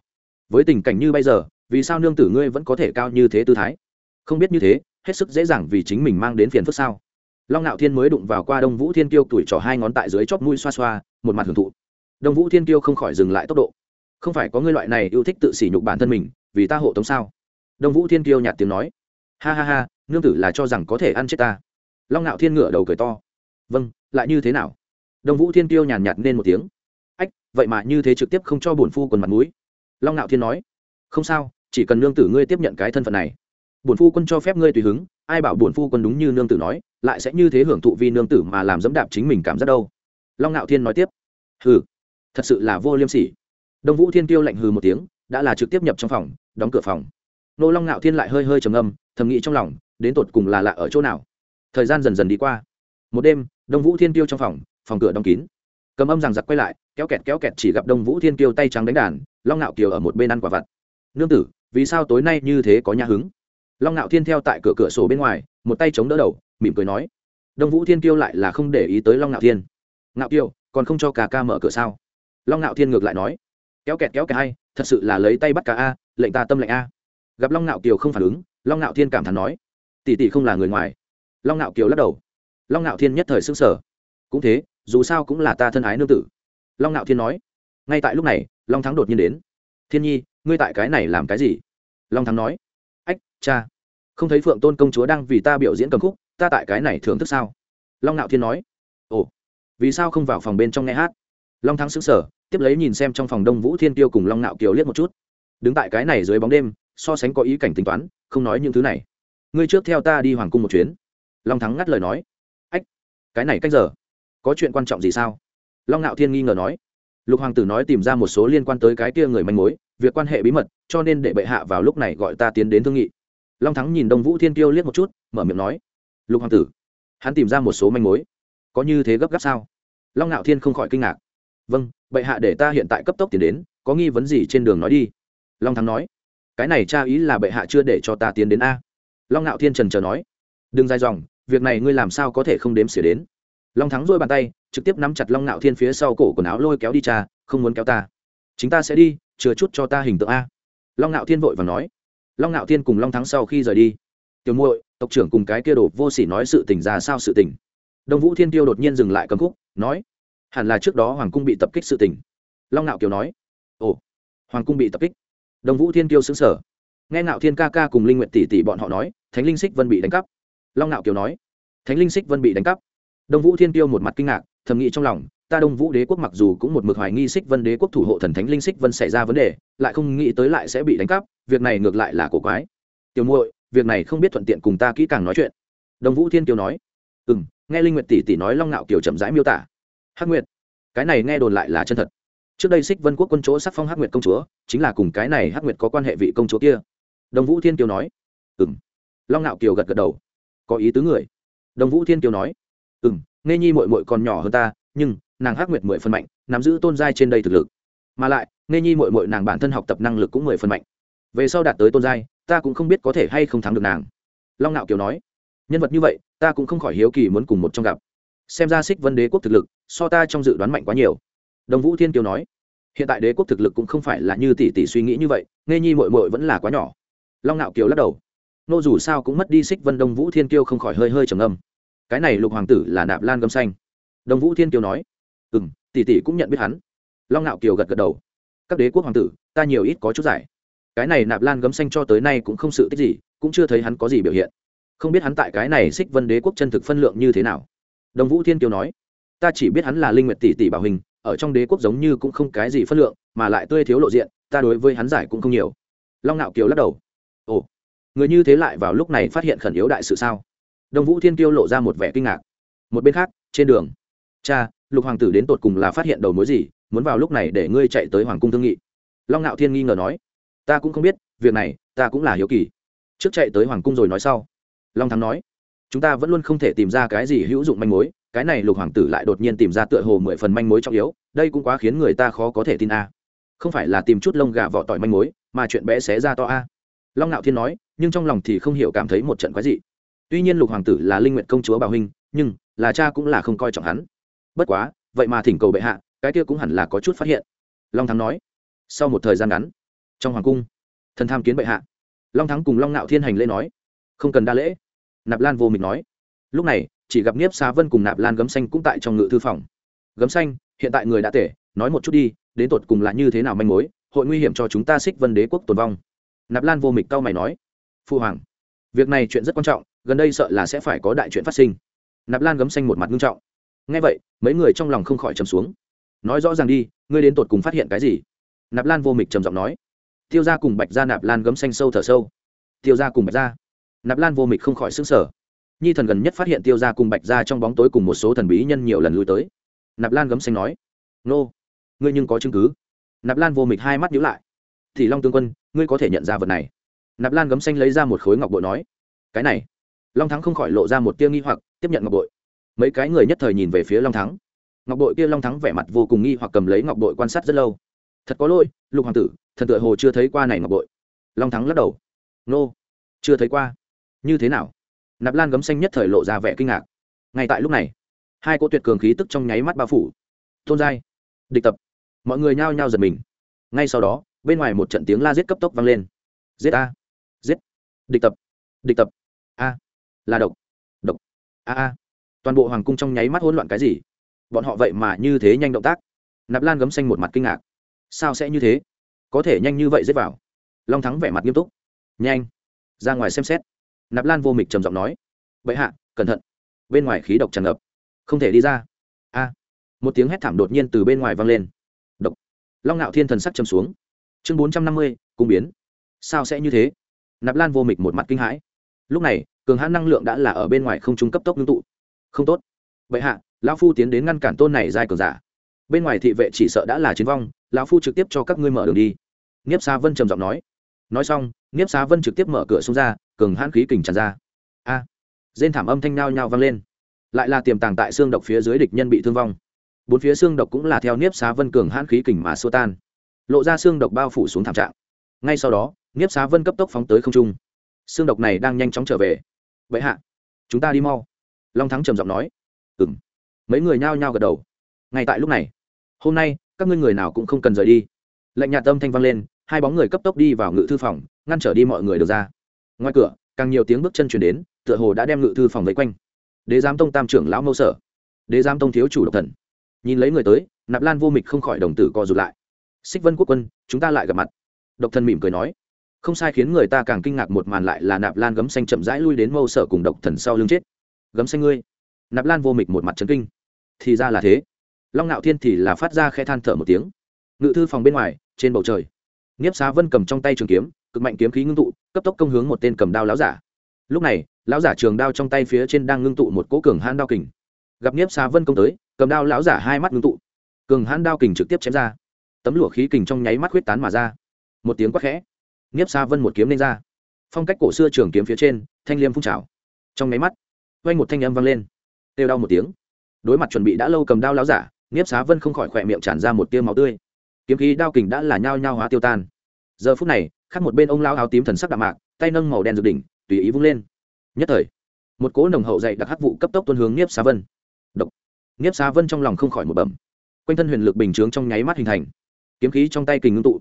S1: Với tình cảnh như bây giờ, vì sao nương tử ngươi vẫn có thể cao như thế tư thái? Không biết như thế hết sức dễ dàng vì chính mình mang đến phiền phức sao. Long ngạo thiên mới đụng vào qua đông vũ thiên kiêu tuổi trỏ hai ngón tại dưới chóp mũi xoa xoa, một mặt hưởng thụ. Đông vũ thiên kiêu không khỏi dừng lại tốc độ. Không phải có ngươi loại này yêu thích tự sỉ nhục bản thân mình, vì ta hộ tống sao? Đông vũ thiên kiêu nhạt tiếng nói. Ha ha ha, nương tử là cho rằng có thể ăn chết ta. Long ngạo thiên ngửa đầu cười to. Vâng lại như thế nào? Đông vũ thiên kiêu nhàn nhạt nên một tiếng. Ách, vậy mà như thế trực tiếp không cho bổn phu quần mặt mũi. Long ngạo thiên nói. Không sao, chỉ cần nương tử ngươi tiếp nhận cái thân phận này bổn phu quân cho phép ngươi tùy hứng, ai bảo bổn phu quân đúng như nương tử nói, lại sẽ như thế hưởng thụ vì nương tử mà làm dẫm đạp chính mình cảm giác đâu. Long ngạo thiên nói tiếp. Hừ, thật sự là vô liêm sỉ. Đông vũ thiên tiêu lạnh hừ một tiếng, đã là trực tiếp nhập trong phòng, đóng cửa phòng. Nô long ngạo thiên lại hơi hơi trầm âm thầm nghĩ trong lòng, đến tột cùng là lạ ở chỗ nào. Thời gian dần dần đi qua. Một đêm, đông vũ thiên tiêu trong phòng phòng cửa đóng kín. Cầm âm rằng giặc quay lại, kéo kẹt kéo kẹt chỉ gặp đông vũ thiên Tiêu tay trắng đánh đàn, long ngạo kiều ở một bên ăn quả vặt. Nương tử, vì sao tối nay như thế có nhà hứng? Long ngạo thiên theo tại cửa cửa sổ bên ngoài, một tay chống đỡ đầu, mỉm cười nói, đông vũ thiên kiêu lại là không để ý tới long ngạo thiên. Ngạo kiêu, còn không cho cả ca mở cửa sao? Long ngạo thiên ngược lại nói, kéo kẹt kéo kẹt hay, thật sự là lấy tay bắt cả a, lệnh ta tâm lệnh a. Gặp long ngạo kiều không phản ứng, long ngạo thiên cảm thán nói, tỷ tỷ không là người ngoài. Long ngạo kiều lắc đầu, long ngạo thiên nhất thời xứng sở cũng thế, dù sao cũng là ta thân ái nương tử. Long ngạo thiên nói, ngay tại lúc này, long thắng đột nhiên đến. Thiên nhi, ngươi tại cái này làm cái gì? Long thắng nói cha, không thấy phượng tôn công chúa đang vì ta biểu diễn cầm khúc, ta tại cái này thưởng thức sao? Long Nạo thiên nói. Ồ, vì sao không vào phòng bên trong nghe hát? Long thắng xứng sở tiếp lấy nhìn xem trong phòng đông vũ thiên tiêu cùng long Nạo kiều liếc một chút. Đứng tại cái này dưới bóng đêm, so sánh có ý cảnh tính toán, không nói những thứ này. Ngươi trước theo ta đi hoàng cung một chuyến. Long thắng ngắt lời nói. Ách, cái này cách giờ, có chuyện quan trọng gì sao? Long Nạo thiên nghi ngờ nói. Lục hoàng tử nói tìm ra một số liên quan tới cái kia người manh mối, việc quan hệ bí mật, cho nên để bệ hạ vào lúc này gọi ta tiến đến thương nghị long thắng nhìn đông vũ thiên tiêu liếc một chút, mở miệng nói, lục hoàng tử, hắn tìm ra một số manh mối. Có như thế gấp gáp sao? Long ngạo thiên không khỏi kinh ngạc. Vâng bệ hạ để ta hiện tại cấp tốc tiến đến, có nghi vấn gì trên đường nói đi. Long thắng nói, cái này cha ý là bệ hạ chưa để cho ta tiến đến a. Long ngạo thiên trần chờ nói, đừng dài dòng, việc này ngươi làm sao có thể không đếm xỉa đến? Long thắng dôi bàn tay, trực tiếp nắm chặt long ngạo thiên phía sau cổ quần áo lôi kéo đi cha, không muốn kéo ta. Chính ta sẽ đi, chừa chút cho ta hình tượng a. Long ngạo thiên vội và nói long ngạo thiên cùng long thắng sau khi rời đi, tiểu muội, tộc trưởng cùng cái kia đồ vô sỉ nói sự tình ra sao sự tình? Đông vũ thiên tiêu đột nhiên dừng lại cầm khúc, nói, hẳn là trước đó hoàng cung bị tập kích sự tình. Long ngạo kiều nói, ồ, hoàng cung bị tập kích. Đông vũ thiên tiêu xứng sở nghe ngạo thiên ca ca cùng linh nguyện tỷ tỷ bọn họ nói, thánh linh xích vân bị đánh cắp. Long ngạo kiều nói, thánh linh xích vân bị đánh cắp. Đông vũ thiên tiêu một mặt kinh ngạc, thầm nghĩ trong lòng ta đông vũ đế quốc mặc dù cũng một mực hoài nghi xích vân đế quốc thủ hộ thần thánh linh xích vân xảy ra vấn đề, lại không nghĩ tới lại sẽ bị đánh cắp, việc này ngược lại là cổ quái. Tiểu muội, việc này không biết thuận tiện cùng ta kỹ càng nói chuyện. Đông vũ thiên kiều nói. Ừ m nghe linh nguyệt tỷ tỷ nói long ngạo kiều chậm rãi miêu tả. Hắc nguyệt, cái này nghe đồn lại là chân thật. Trước đây xích vân quốc quân chỗ sắc phong hắc nguyệt công chúa, chính là cùng cái này hắc nguyệt có quan hệ vị công chúa kia. Đông vũ thiên kiều nói. Ừ m long ngạo kiều gật gật đầu. Có ý tứ người. Đông vũ thiên kiều nói. Ừ m nghe nhi mội mội còn nhỏ hơn ta, nhưng nàng hắc nguyệt mười phần mạnh, nắm giữ tôn giai trên đây thực lực. Mà lại nghe nhi mội mội nàng bản thân học tập năng lực cũng mười phần mạnh. Về sau đạt tới tôn giai, ta cũng không biết có thể hay không thắng được nàng. Long ngạo kiều nói. Nhân vật như vậy, ta cũng không khỏi hiếu kỳ muốn cùng một trong gặp. Xem ra xích vân đế quốc thực lực, so ta trong dự đoán mạnh quá nhiều. Đồng vũ thiên kiều nói. Hiện tại đế quốc thực lực cũng không phải là như tỷ tỷ suy nghĩ như vậy nghe nhi mội mội vẫn là quá nhỏ. Long ngạo kiều lắc đầu. Nô dù sao cũng mất đi xích vân đông vũ thiên kiêu không khỏi hơi hơi trầm âm cái này lục hoàng tử là nạp lan gâm xanh. Đồng vũ thiên kiều nói ừ m tỷ tỷ cũng nhận biết hắn. Long nạo kiều gật gật đầu. Các đế quốc hoàng tử, ta nhiều ít có chút giải. Cái này nạp lan gấm xanh cho tới nay cũng không sự tích gì, cũng chưa thấy hắn có gì biểu hiện. Không biết hắn tại cái này xích vân đế quốc chân thực phân lượng như thế nào. Đồng vũ thiên kiều nói, ta chỉ biết hắn là linh nguyệt tỷ tỷ bảo hình, ở trong đế quốc giống như cũng không cái gì phân lượng, mà lại tươi thiếu lộ diện, ta đối với hắn giải cũng không nhiều. Long nạo kiều lắc đầu. Ồ, người như thế lại vào lúc này phát hiện khẩn yếu đại sự sao? Đồng vũ thiên kiêu lộ ra một vẻ kinh ngạc. Một bên khác, trên đường, cha lục hoàng tử đến tột cùng là phát hiện đầu mối gì, muốn vào lúc này để ngươi chạy tới hoàng cung thương nghị. Long ngạo thiên nghi ngờ nói, ta cũng không biết, việc này, ta cũng là hiếu kỳ. Trước chạy tới hoàng cung rồi nói sau, long thắng nói, chúng ta vẫn luôn không thể tìm ra cái gì hữu dụng manh mối, cái này lục hoàng tử lại đột nhiên tìm ra tựa hồ mười phần manh mối trọng yếu, đây cũng quá khiến người ta khó có thể tin a. Không phải là tìm chút lông gà vỏ tỏi manh mối, mà chuyện bé xé ra to a. Long ngạo thiên nói, nhưng trong lòng thì không hiểu cảm thấy một trận quái dị. Tuy nhiên lục hoàng tử là linh nguyện công chúa bảo huynh, nhưng là cha cũng là không coi trọng hắn bất quá, vậy mà thỉnh cầu bệ hạ, cái kia cũng hẳn là có chút phát hiện. Long thắng nói. Sau một thời gian ngắn, trong hoàng cung, thần tham kiến bệ hạ. Long thắng cùng long nạo thiên hành lễ nói. Không cần đa lễ. Nạp lan vô mịch nói. Lúc này, chỉ gặp niếp xá vân cùng nạp lan gấm xanh cũng tại trong ngự thư phòng. Gấm xanh, hiện tại người đã tể, nói một chút đi, đến tột cùng là như thế nào manh mối, hội nguy hiểm cho chúng ta xích vân đế quốc tồn vong. Nạp lan vô mịch cau mày nói. Phu hoàng, việc này chuyện rất quan trọng, gần đây sợ là sẽ phải có đại chuyện phát sinh. Nạp lan gấm xanh một mặt nghiêm trọng ngay vậy, mấy người trong lòng không khỏi trầm xuống. Nói rõ ràng đi, ngươi đến tột cùng phát hiện cái gì? Nạp lan vô mịch trầm giọng nói. Tiêu ra cùng bạch ra nạp lan gấm xanh sâu thở sâu. Tiêu ra cùng bạch ra nạp lan vô mịch không khỏi xứng sở nhi thần gần nhất phát hiện tiêu ra cùng bạch ra trong bóng tối cùng một số thần bí nhân nhiều lần lui tới. Nạp lan gấm xanh nói. Nô, ngươi nhưng có chứng cứ. Nạp lan vô mịch hai mắt nhíu lại. Thì long tương quân, ngươi có thể nhận ra vật này. Nạp lan gấm xanh lấy ra một khối ngọc bội nói. Cái này. Long thắng không khỏi lộ ra một tia nghi hoặc, tiếp nhận ngọc bội mấy cái người nhất thời nhìn về phía long thắng ngọc bội kia long thắng vẻ mặt vô cùng nghi hoặc cầm lấy ngọc bội quan sát rất lâu thật có lỗi lục hoàng tử thần tựa hồ chưa thấy qua này ngọc bội long thắng lắc đầu nô chưa thấy qua như thế nào nạp lan gấm xanh nhất thời lộ ra vẻ kinh ngạc ngay tại lúc này hai cỗ tuyệt cường khí tức trong nháy mắt bao phủ tôn giai địch tập mọi người nhao nhao giật mình ngay sau đó bên ngoài một trận tiếng la giết cấp tốc vang lên giết a giết địch tập địch tập a là độc độc a a toàn bộ hoàng cung trong nháy mắt hỗn loạn cái gì? Bọn họ vậy mà như thế nhanh động tác. Nạp lan gấm xanh một mặt kinh ngạc. Sao sẽ như thế? Có thể nhanh như vậy dứt vào. Long thắng vẻ mặt nghiêm túc. Nhanh, ra ngoài xem xét. Nạp lan vô mịch trầm giọng nói. Bệ hạ, cẩn thận. Bên ngoài khí độc tràn ngập. Không thể đi ra. A. Một tiếng hét thảm đột nhiên từ bên ngoài vang lên. Độc. Long ngạo thiên thần sắc châm xuống. Chương bốn trăm năm mươi, cung biến. Sao sẽ như thế? Nạp lan vô mịch một mặt kinh hãi. Lúc này, cường hãn năng lượng đã là ở bên ngoài không trung cấp tốc ngưng tụ không tốt. Vậy hạ lão phu tiến đến ngăn cản tôn này dài cường giả. Bên ngoài thị vệ chỉ sợ đã là chiến vong lão phu trực tiếp cho các ngươi mở đường đi. Nghiếp xá vân trầm giọng nói. Nói xong nghiếp xá vân trực tiếp mở cửa xuống ra cường hãn khí kình tràn ra. A! À, dên thảm âm thanh nao nhao vang lên. Lại là tiềm tàng tại xương độc phía dưới địch nhân bị thương vong. Bốn phía xương độc cũng là theo niếp xá vân cường hãn khí kình mà xua tan. Lộ ra xương độc bao phủ xuống thảm trạng. Ngay sau đó niếp xá vân cấp tốc phóng tới không trung. Xương độc này đang nhanh chóng trở về. Vậy hạ chúng ta đi mau long thắng trầm giọng nói ừ m mấy người nhao nhao gật đầu. Ngay tại lúc này, hôm nay, các ngươi người nào cũng không cần rời đi. Lệnh nhà tâm thanh vang lên, hai bóng người cấp tốc đi vào ngự thư phòng, ngăn trở đi mọi người được ra. Ngoài cửa, càng nhiều tiếng bước chân chuyển đến, tựa hồ đã đem ngự thư phòng vây quanh. Đế giám tông tam trưởng lão mâu sở, đế giám tông thiếu chủ độc thần. Nhìn lấy người tới, nạp lan vô mịch không khỏi đồng tử co rụt lại. Xích vân quốc quân, chúng ta lại gặp mặt. Độc thần mỉm cười nói. Không sai khiến người ta càng kinh ngạc một màn lại là nạp lan gấm xanh chậm rãi lui đến mâu sở cùng độc thần sau lưng chết gấm xanh ngươi. Nạp lan vô mịch một mặt trấn kinh. Thì ra là thế. Long ngạo thiên thì là phát ra khe than thở một tiếng. Ngự thư phòng bên ngoài, trên bầu trời. Nghiếp xá vân cầm trong tay trường kiếm, cực mạnh kiếm khí ngưng tụ, cấp tốc công hướng một tên cầm đao láo giả. Lúc này, lão giả trường đao trong tay phía trên đang ngưng tụ một cỗ cường hãn đao kình. Gặp nghiếp xá vân công tới, cầm đao lão giả hai mắt ngưng tụ. Cường hãn đao kình trực tiếp chém ra. Tấm lụa khí kình trong nháy mắt huyết tán mà ra. Một tiếng quát khẽ. Nghiếp xá vân một kiếm lên ra. Phong cách cổ xưa trường kiếm phía trên, thanh liêm phun trào. Trong nháy mắt quanh một thanh âm vang lên. Têu đau một tiếng. Đối mặt chuẩn bị đã lâu cầm đao lão giả nghiếp xá vân không khỏi khỏe miệng tràn ra một tiêu máu tươi. Kiếm khí đao kình đã là nhao nhao hóa tiêu tan. Giờ phút này, khác một bên ông lao áo tím thần sắc đạm mạc, tay nâng màu đen rực đỉnh tùy ý vung lên. Nhất thời, một cỗ nồng hậu dậy đặc hắc vụ cấp tốc tuân hướng nghiếp xá vân. Độc. Nghiếp xá vân trong lòng không khỏi một bẩm. Quanh thân huyền lực bình chướng trong nháy mắt hình thành. Kiếm khí trong tay kình ngưng tụ,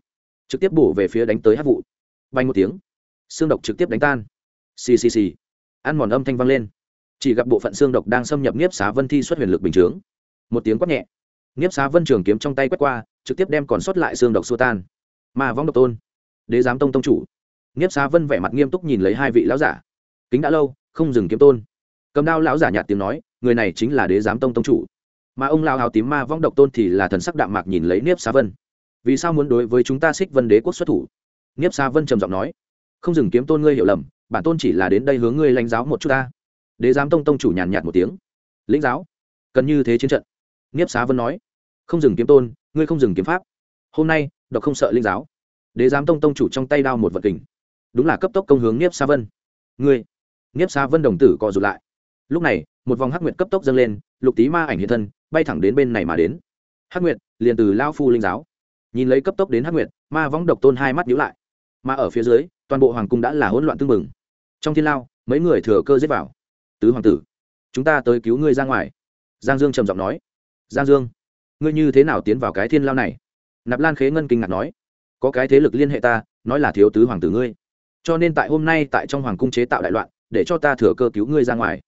S1: trực tiếp bổ về phía đánh tới hắc vụ. Bay một tiếng, xương độc trực tiếp đánh tan. Xì xì xì. Ăn mòn âm thanh vang lên chỉ gặp bộ phận xương độc đang xâm nhập nhiếp xá vân thi xuất huyền lực bình chướng. Một tiếng quát nhẹ. Nhiếp xá vân trường kiếm trong tay quét qua, trực tiếp đem còn sót lại xương độc xua tan. Mà vong độc tôn. Đế giám tông tông chủ. Nghiếp xá vân vẻ mặt nghiêm túc nhìn lấy hai vị lão giả. Kính đã lâu, không dừng kiếm tôn. Cầm đao lão giả nhạt tiếng nói, người này chính là đế giám tông tông chủ. Mà ông lao hào tím ma vong độc tôn thì là thần sắc đạm mạc nhìn lấy niếp xá vân. Vì sao muốn đối với chúng ta xích vân đế quốc xuất thủ? Niếp xá vân trầm giọng nói. Không dừng kiếm tôn ngươi hiểu lầm, bản tôn chỉ là đến đây hướng ngươi lãnh giáo một chút ta đế giám tông tông chủ nhàn nhạt một tiếng. Lĩnh giáo, cần như thế chiến trận. Nghiếp xá vân nói, không dừng kiếm tôn, ngươi không dừng kiếm pháp. Hôm nay, độc không sợ linh giáo. Đế giám tông tông chủ trong tay đao một vật kình. Đúng là cấp tốc công hướng nghiếp sa vân. Ngươi, nghiếp sa vân đồng tử co rụt lại. Lúc này, một vòng hắc nguyệt cấp tốc dâng lên, lục tý ma ảnh hiện thân, bay thẳng đến bên này mà đến. Hắc nguyệt, liền từ lao phu linh giáo. Nhìn lấy cấp tốc đến hắc nguyệt, ma võng độc tôn hai mắt nhíu lại. Mà ở phía dưới, toàn bộ hoàng cung đã là hỗn loạn tương mừng trong thiên lao, mấy người thừa cơ giết vào tứ hoàng tử. Chúng ta tới cứu ngươi ra ngoài. Giang dương trầm giọng nói. Giang dương, ngươi như thế nào tiến vào cái thiên lao này? Nạp lan khế ngân kinh ngạc nói. Có cái thế lực liên hệ ta, nói là thiếu tứ hoàng tử ngươi. Cho nên tại hôm nay tại trong hoàng cung chế tạo đại loạn, để cho ta thừa cơ cứu ngươi ra ngoài.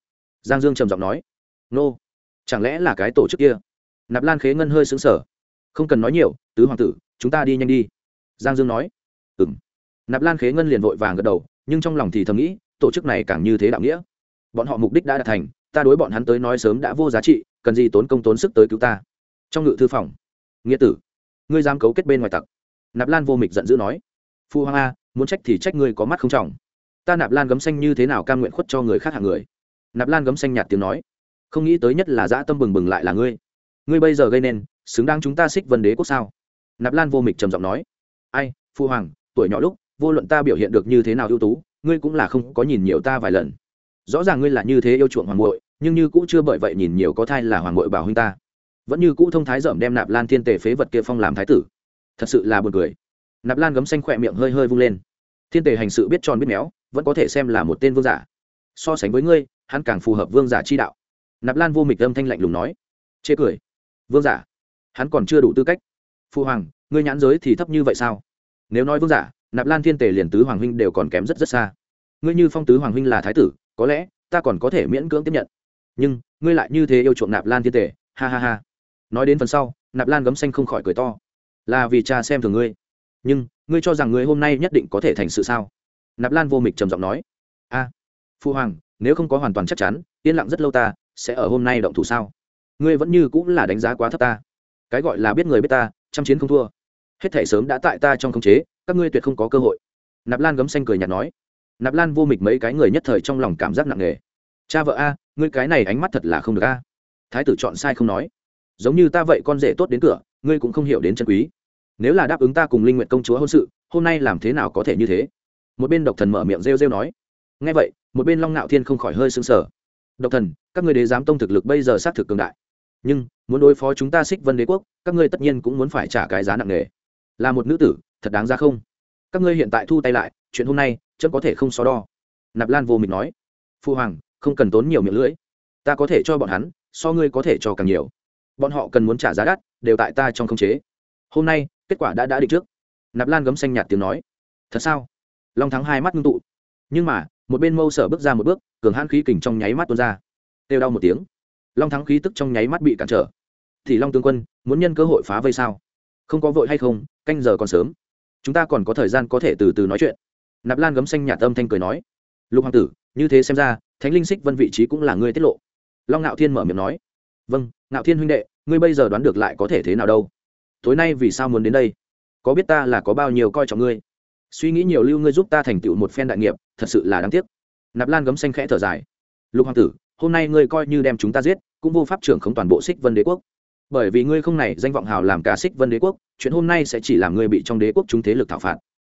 S1: Giang dương trầm giọng nói. Nô, chẳng lẽ là cái tổ chức kia? Nạp lan khế ngân hơi xứng sở không cần nói nhiều, tứ hoàng tử, chúng ta đi nhanh đi. Giang dương nói. Ừ m nạp lan khế ngân liền vội vàng gật đầu, nhưng trong lòng thì thầm nghĩ, tổ chức này càng như thế đạo nghĩa bọn họ mục đích đã đạt thành, ta đối bọn hắn tới nói sớm đã vô giá trị, cần gì tốn công tốn sức tới cứu ta. Trong ngự thư phòng, nghĩa tử, ngươi dám cấu kết bên ngoài tặc. Nạp lan vô mịch giận dữ nói. Phu hoàng a, muốn trách thì trách ngươi có mắt không trọng. Ta nạp lan gấm xanh như thế nào cam nguyện khuất cho người khác hạng người? Nạp lan gấm xanh nhạt tiếng nói. Không nghĩ tới nhất là dã tâm bừng bừng lại là ngươi. Ngươi bây giờ gây nên, xứng đáng chúng ta xích vân đế quốc sao? Nạp lan vô mịch trầm giọng nói. Ai, phu hoàng, tuổi nhỏ lúc, vô luận ta biểu hiện được như thế nào ưu tú, ngươi cũng là không có nhìn nhiều ta vài lần rõ ràng ngươi là như thế yêu chuộng hoàng muội, nhưng như cũ chưa bởi vậy nhìn nhiều có thai là hoàng muội bảo huynh ta. Vẫn như cũ thông thái dởm đem nạp lan thiên tề phế vật kia phong làm thái tử. Thật sự là buồn cười. Nạp lan gấm xanh khỏe miệng hơi hơi vung lên. Thiên tề hành sự biết tròn biết méo, vẫn có thể xem là một tên vương giả. So sánh với ngươi, hắn càng phù hợp vương giả chi đạo. Nạp lan vô mịch âm thanh lạnh lùng nói. Chê cười. Vương giả, hắn còn chưa đủ tư cách. Phu hoàng, ngươi nhãn giới thì thấp như vậy sao? Nếu nói vương giả, nạp lan thiên tề liền tứ hoàng huynh đều còn kém rất rất xa. Ngươi như phong tứ hoàng huynh là thái tử có lẽ ta còn có thể miễn cưỡng tiếp nhận. Nhưng, ngươi lại như thế yêu chuộng nạp lan thiên tề ha ha ha. Nói đến phần sau, nạp lan gấm xanh không khỏi cười to. Là vì cha xem thường ngươi. Nhưng, ngươi cho rằng ngươi hôm nay nhất định có thể thành sự sao? Nạp lan vô mịch trầm giọng nói. A, phu hoàng, nếu không có hoàn toàn chắc chắn, yên lặng rất lâu ta sẽ ở hôm nay động thủ sao? Ngươi vẫn như cũng là đánh giá quá thấp ta. Cái gọi là biết người biết ta chăm chiến không thua. Hết thể sớm đã tại ta trong khống chế, các ngươi tuyệt không có cơ hội. Nạp lan gấm xanh cười nhạt nói nạp lan vô mịch mấy cái người nhất thời trong lòng cảm giác nặng nề. Cha vợ a, ngươi cái này ánh mắt thật là không được a. Thái tử chọn sai không nói. Giống như ta vậy con rể tốt đến cửa, ngươi cũng không hiểu đến chân quý. Nếu là đáp ứng ta cùng linh nguyện công chúa hôn sự, hôm nay làm thế nào có thể như thế? Một bên độc thần mở miệng rêu rêu nói. Ngay vậy, một bên long ngạo thiên không khỏi hơi sững sờ. Độc thần, các ngươi đế giám tông thực lực bây giờ xác thực cường đại. Nhưng, muốn đối phó chúng ta xích vân đế quốc, các ngươi tất nhiên cũng muốn phải trả cái giá nặng nề. Là một nữ tử, thật đáng ra không? Các ngươi hiện tại thu tay lại chuyện hôm nay, chấm có thể không so đo. Nạp lan vô mịch nói. Phu hoàng, không cần tốn nhiều miệng lưỡi. Ta có thể cho bọn hắn, so ngươi có thể cho càng nhiều. Bọn họ cần muốn trả giá đắt, đều tại ta trong khống chế. Hôm nay, kết quả đã đã định trước. Nạp lan gấm xanh nhạt tiếng nói. Thật sao? Long thắng hai mắt ngưng tụ. Nhưng mà, một bên mâu sở bước ra một bước, cường hãn khí kình trong nháy mắt tuôn ra. Têu đau một tiếng. Long thắng khí tức trong nháy mắt bị cản trở. Thì long tướng quân, muốn nhân cơ hội phá vây sao? Không có vội hay không, canh giờ còn sớm. Chúng ta còn có thời gian có thể từ từ nói chuyện nạp lan gấm xanh nhà tâm thanh cười nói, lục hoàng tử, như thế xem ra, thánh linh xích vân vị trí cũng là ngươi tiết lộ. Long ngạo thiên mở miệng nói vâng ngạo thiên huynh đệ, ngươi bây giờ đoán được lại có thể thế nào đâu? Tối nay vì sao muốn đến đây? Có biết ta là có bao nhiêu coi trọng ngươi? Suy nghĩ nhiều lưu ngươi giúp ta thành tựu một phen đại nghiệp, thật sự là đáng tiếc. Nạp lan gấm xanh khẽ thở dài, lục hoàng tử, hôm nay ngươi coi như đem chúng ta giết, cũng vô pháp trưởng không toàn bộ xích vân đế quốc. Bởi vì ngươi không này danh vọng hào làm cả xích vân đế quốc, chuyện hôm nay sẽ chỉ làm ngươi bị trong đế quốc chúng thế lực thảo phạt.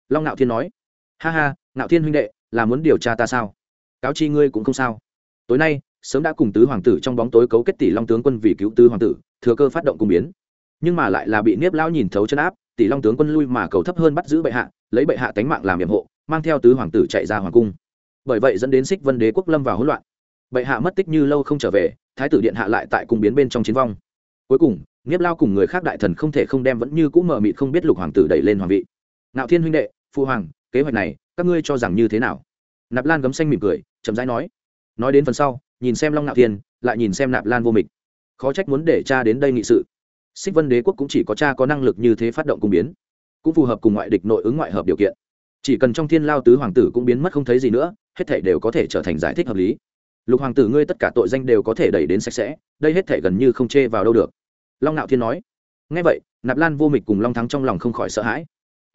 S1: Long ngạo thiên nói ha ha, ngạo thiên huynh đệ, là muốn điều tra ta sao? Cáo chi ngươi cũng không sao. Tối nay, sớm đã cùng tứ hoàng tử trong bóng tối cấu kết tỷ long tướng quân vì cứu tứ hoàng tử, thừa cơ phát động cung biến. Nhưng mà lại là bị niếp lão nhìn thấu chân áp, tỷ long tướng quân lui mà cầu thấp hơn bắt giữ bệ hạ, lấy bệ hạ tánh mạng làm nhiệm hộ, mang theo tứ hoàng tử chạy ra hoàng cung. Bởi vậy dẫn đến xích vân đế quốc lâm vào hỗn loạn. Bệ hạ mất tích như lâu không trở về, thái tử điện hạ lại tại cung biến bên trong chiến vong. Cuối cùng nghiếp lao cùng người khác đại thần không thể không đem vẫn như cũ mờ mịt không biết lục hoàng tử đẩy lên hoàng vị. Nạo thiên huynh đệ, phu hoàng kế hoạch này, các ngươi cho rằng như thế nào? Nạp lan gấm xanh mỉm cười, chậm rãi nói. Nói đến phần sau, nhìn xem long nạo thiên, lại nhìn xem nạp lan vô mịch. Khó trách muốn để cha đến đây nghị sự. Xích vân đế quốc cũng chỉ có cha có năng lực như thế phát động cung biến. Cũng phù hợp cùng ngoại địch nội ứng ngoại hợp điều kiện. Chỉ cần trong thiên lao tứ hoàng tử cũng biến mất không thấy gì nữa, hết thể đều có thể trở thành giải thích hợp lý. Lục hoàng tử ngươi tất cả tội danh đều có thể đẩy đến sạch sẽ, đây hết thể gần như không chê vào đâu được. Long nạo thiên nói. Ngay vậy, nạp lan vô mịch cùng long thắng trong lòng không khỏi sợ hãi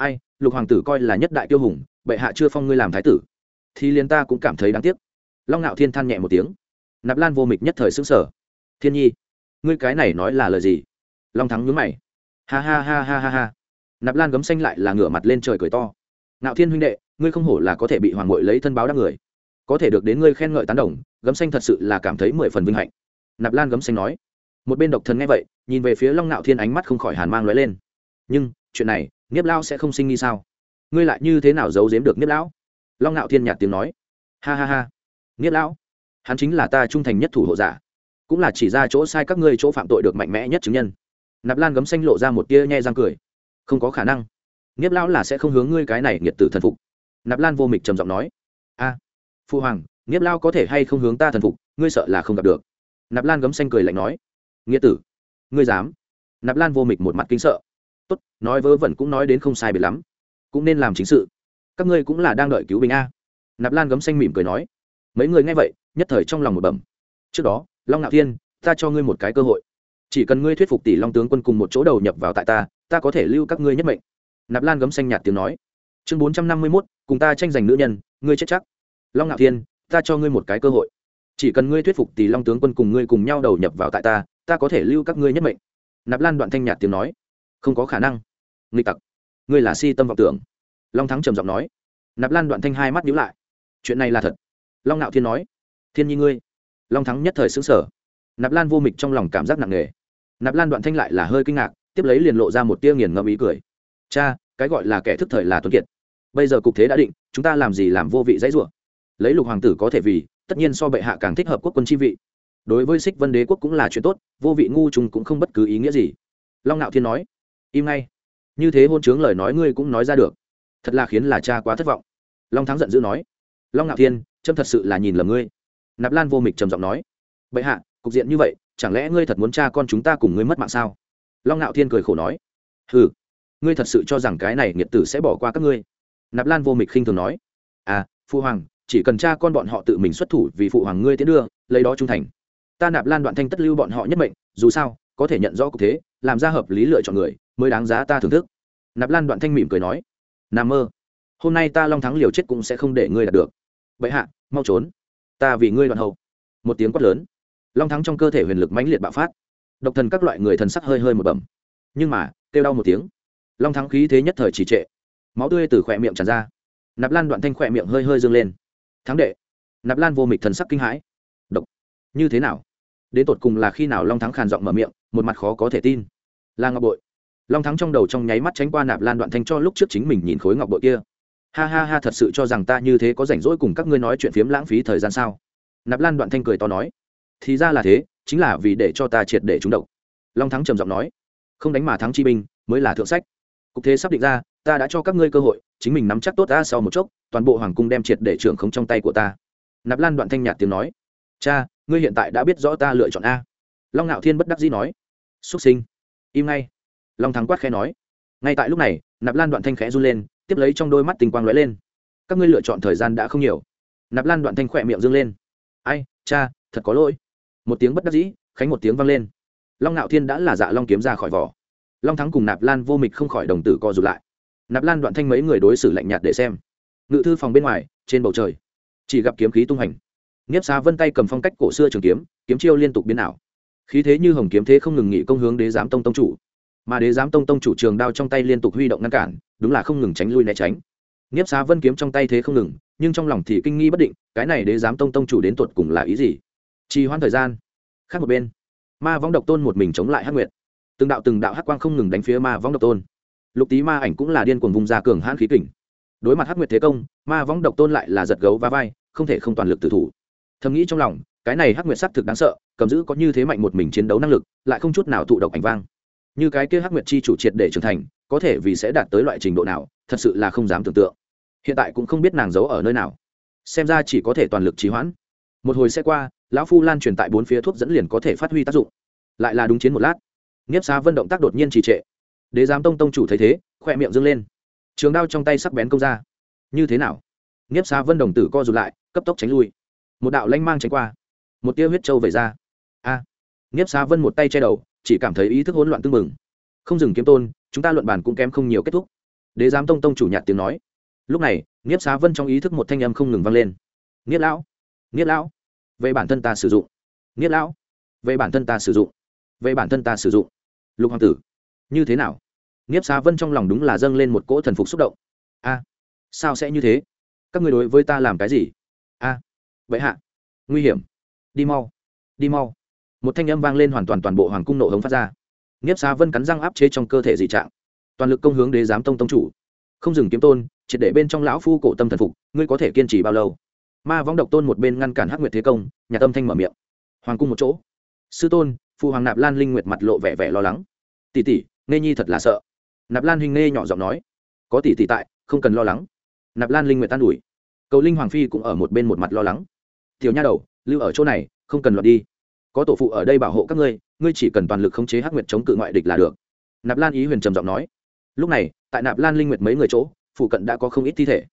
S1: ai, lục hoàng tử coi là nhất đại tiêu hùng, bệ hạ chưa phong ngươi làm thái tử. Thì liền ta cũng cảm thấy đáng tiếc. Long nạo thiên than nhẹ một tiếng. Nạp lan vô mịch nhất thời xứng sở thiên nhi, ngươi cái này nói là lời gì? Long thắng nhướng mày. Ha ha ha ha ha ha. Nạp lan gấm xanh lại là ngửa mặt lên trời cười to. Nạo thiên huynh đệ, ngươi không hổ là có thể bị hoàng mội lấy thân báo đáp người. Có thể được đến ngươi khen ngợi tán đồng, gấm xanh thật sự là cảm thấy mười phần vinh hạnh. Nạp lan gấm xanh nói. Một bên độc thần nghe vậy, nhìn về phía long nạo thiên ánh mắt không khỏi hàn mang lóe lên. Nhưng, chuyện này nghiếp lao sẽ không sinh nghi sao? Ngươi lại như thế nào giấu giếm được nghiếp lão? Long nạo thiên nhạt tiếng nói. Ha ha ha. Nghiếp lão, hắn chính là ta trung thành nhất thủ hộ giả, cũng là chỉ ra chỗ sai các ngươi chỗ phạm tội được mạnh mẽ nhất chứng nhân. Nạp lan gấm xanh lộ ra một tia nhe răng cười. Không có khả năng. Nghiếp lão là sẽ không hướng ngươi cái này nghiệt tử thần phục. Nạp lan vô mịch trầm giọng nói. A, phu hoàng nghiếp lao có thể hay không hướng ta thần phục, ngươi sợ là không gặp được. Nạp lan gấm xanh cười lạnh nói. Nghĩa tử, ngươi dám. Nạp lan vô mịch một mặt kinh sợ tốt, nói vớ vẩn cũng nói đến không sai biệt lắm. Cũng nên làm chính sự. Các ngươi cũng là đang đợi cứu bình a. Nạp lan gấm xanh mỉm cười nói. Mấy người nghe vậy, nhất thời trong lòng một bẩm. Trước đó, long ngạo thiên, ta cho ngươi một cái cơ hội. Chỉ cần ngươi thuyết phục tỷ long tướng quân cùng một chỗ đầu nhập vào tại ta ta có thể lưu các ngươi nhất mệnh. Nạp lan gấm xanh nhạt tiếng nói. Chương bốn trăm năm mươi mốt, cùng ta tranh giành nữ nhân, ngươi chết chắc. Long ngạo thiên, ta cho ngươi một cái cơ hội. Chỉ cần ngươi thuyết phục tỷ long tướng quân cùng ngươi cùng nhau đầu nhập vào tại ta ta có thể lưu các ngươi nhất mệnh. Nạp lan đoạn thanh nhạt tiếng nói không có khả năng. Nghịch tặc, ngươi là si tâm vọng tưởng. Long thắng trầm giọng nói. Nạp lan đoạn thanh hai mắt nhíu lại. Chuyện này là thật. Long nạo thiên nói. Thiên nhi ngươi. Long thắng nhất thời xứng sở nạp lan vô mịch trong lòng cảm giác nặng nề. Nạp lan đoạn thanh lại là hơi kinh ngạc, tiếp lấy liền lộ ra một tia nghiền ngẫm ý cười. Cha, cái gọi là kẻ thức thời là tuấn kiệt. Bây giờ cục thế đã định, chúng ta làm gì làm vô vị dãy rủa? Lấy lục hoàng tử có thể vì, tất nhiên so bệ hạ càng thích hợp quốc quân chi vị. Đối với xích vân đế quốc cũng là chuyện tốt, vô vị ngu trùng cũng không bất cứ ý nghĩa gì. Long Nạo thiên nói im ngay. Như thế hôn chướng lời nói ngươi cũng nói ra được. Thật là khiến là cha quá thất vọng. Long thắng giận dữ nói. Long ngạo thiên trâm thật sự là nhìn lầm ngươi. Nạp lan vô mịch trầm giọng nói. Bệ hạ, cục diện như vậy, chẳng lẽ ngươi thật muốn cha con chúng ta cùng ngươi mất mạng sao? Long ngạo thiên cười khổ nói. Ừ ngươi thật sự cho rằng cái này nghiệt tử sẽ bỏ qua các ngươi? Nạp lan vô mịch khinh thường nói. À phụ hoàng, chỉ cần cha con bọn họ tự mình xuất thủ vì phụ hoàng ngươi tiến đưa, lấy đó trung thành. Ta nạp lan đoạn thanh tất lưu bọn họ nhất mệnh, dù sao, có thể nhận rõ cục thế, làm ra hợp lý lựa chọn người mới đáng giá ta thưởng thức. Nạp lan đoạn thanh mỉm cười nói n mơ, hôm nay ta long thắng liều chết cũng sẽ không để ngươi đạt được. Bệ hạ, mau trốn. Ta vì ngươi đoạn hậu. Một tiếng quát lớn. Long thắng trong cơ thể huyền lực mãnh liệt bạo phát. Độc thần các loại người thần sắc hơi hơi một bẩm. Nhưng mà, kêu đau một tiếng. Long thắng khí thế nhất thời trì trệ. Máu tươi từ khỏe miệng tràn ra. Nạp lan đoạn thanh khỏe miệng hơi hơi dâng lên. Thắng đệ. Nạp lan vô mịch thần sắc kinh hãi. Độc, như thế nào? Đến tột cùng là khi nào long thắng khàn giọng mở miệng, một mặt khó có thể tin. Là ngọc bội long thắng trong đầu trong nháy mắt tránh qua nạp lan đoạn thanh cho lúc trước chính mình nhìn khối ngọc bội kia. Ha ha ha, thật sự cho rằng ta như thế có rảnh rỗi cùng các ngươi nói chuyện phiếm lãng phí thời gian sao? Nạp lan đoạn thanh cười to nói. Thì ra là thế, chính là vì để cho ta triệt để trúng độc. Long thắng trầm giọng nói. Không đánh mà thắng chi binh, mới là thượng sách. Cục thế sắp định ra, ta đã cho các ngươi cơ hội, chính mình nắm chắc tốt ta sau một chốc, toàn bộ hoàng cung đem triệt để trưởng không trong tay của ta. Nạp lan đoạn thanh nhạt tiếng nói. Cha, ngươi hiện tại đã biết rõ ta lựa chọn a. Long ngạo thiên bất đắc dĩ nói. Xuất sinh. Im ngay long thắng quát khẽ nói ngay tại lúc này nạp lan đoạn thanh khẽ run lên tiếp lấy trong đôi mắt tình quang lóe lên các ngươi lựa chọn thời gian đã không nhiều nạp lan đoạn thanh khỏe miệng dâng lên ai cha thật có lỗi một tiếng bất đắc dĩ khánh một tiếng vang lên long ngạo thiên đã là dạ long kiếm ra khỏi vỏ long thắng cùng nạp lan vô mịch không khỏi đồng tử co rụt lại nạp lan đoạn thanh mấy người đối xử lạnh nhạt để xem ngự thư phòng bên ngoài trên bầu trời chỉ gặp kiếm khí tung hành nghiếp xa vân tay cầm phong cách cổ xưa trường kiếm kiếm chiêu liên tục biến ảo khí thế như hồng kiếm thế không ngừng nghỉ công hướng đế giám tông tông chủ mà đế giám tông tông chủ trường đao trong tay liên tục huy động ngăn cản, đúng là không ngừng tránh lui né tránh. Nghiếp xá vân kiếm trong tay thế không ngừng, nhưng trong lòng thì kinh nghi bất định, cái này đế giám tông tông chủ đến tuột cùng là ý gì? Trì hoãn thời gian. Khác một bên, ma võng độc tôn một mình chống lại hắc nguyệt. Từng đạo từng đạo hắc quang không ngừng đánh phía ma võng độc tôn. Lục tý ma ảnh cũng là điên cuồng vùng ra cường hãn khí kình. Đối mặt hắc nguyệt thế công, ma võng độc tôn lại là giật gấu và vai, không thể không toàn lực tự thủ. Thầm nghĩ trong lòng, cái này hắc nguyệt sắc thực đáng sợ, cầm giữ có như thế mạnh một mình chiến đấu năng lực, lại không chút nào thụ độc ảnh vang như cái kia hắc nguyệt chi chủ triệt để trưởng thành, có thể vì sẽ đạt tới loại trình độ nào, thật sự là không dám tưởng tượng. Hiện tại cũng không biết nàng giấu ở nơi nào. Xem ra chỉ có thể toàn lực trí hoãn. Một hồi xe qua, lão phu lan truyền tại bốn phía thuốc dẫn liền có thể phát huy tác dụng. Lại là đúng chiến một lát. Nghiếp xá vân động tác đột nhiên trì trệ. Đế giám tông tông chủ thấy thế khỏe miệng dâng lên. Trường đao trong tay sắc bén công ra. Như thế nào? Nghiếp xá vân đồng tử co rụt lại, cấp tốc tránh lui. Một đạo lanh mang tránh qua. Một tia huyết trâu về ra. A. À. nghiếp xá vân một tay che đầu chỉ cảm thấy ý thức hỗn loạn tương mừng không dừng kiếm tôn, chúng ta luận bàn cũng kém không nhiều kết thúc. Đế giám tông tông chủ nhạt tiếng nói. Lúc này, nghiếp xá vân trong ý thức một thanh âm không ngừng vang lên. Nghiếp lão nghiếp lão, về bản thân ta sử dụng. Nghiếp lão, về bản thân ta sử dụng. Về bản thân ta sử dụng. Lục hoàng tử, như thế nào? Nghiếp xá vân trong lòng đúng là dâng lên một cỗ thần phục xúc động. A, sao sẽ như thế? Các người đối với ta làm cái gì? A vậy hạ, nguy hiểm. Đi mau đi mau một thanh âm vang lên hoàn toàn toàn bộ hoàng cung nộ hống phát ra. Nghiếp xá vân cắn răng áp chế trong cơ thể dị trạng. Toàn lực công hướng đế giám tông tông chủ. Không dừng kiếm tôn, triệt để bên trong lão phu cổ tâm thần phục, ngươi có thể kiên trì bao lâu? Ma võng độc tôn một bên ngăn cản hắc nguyệt thế công, nhà tâm thanh mở miệng. Hoàng cung một chỗ. Sư tôn, phụ hoàng nạp lan linh nguyệt mặt lộ vẻ vẻ lo lắng. Tỷ tỷ nghe nhi thật là sợ. Nạp lan hình nghe nhỏ giọng nói. Có tỷ tỷ tại, không cần lo lắng. Nạp lan linh nguyệt tan ủi. Cầu linh hoàng phi cũng ở một bên một mặt lo lắng. Tiểu nha đầu, lưu ở chỗ này, không cần loạt đi có tổ phụ ở đây bảo hộ các ngươi ngươi chỉ cần toàn lực khống chế hắc nguyệt chống cự ngoại địch là được. Nạp lan ý huyền trầm giọng nói. Lúc này, tại nạp lan linh nguyệt mấy người chỗ, phụ cận đã có không ít thi thể.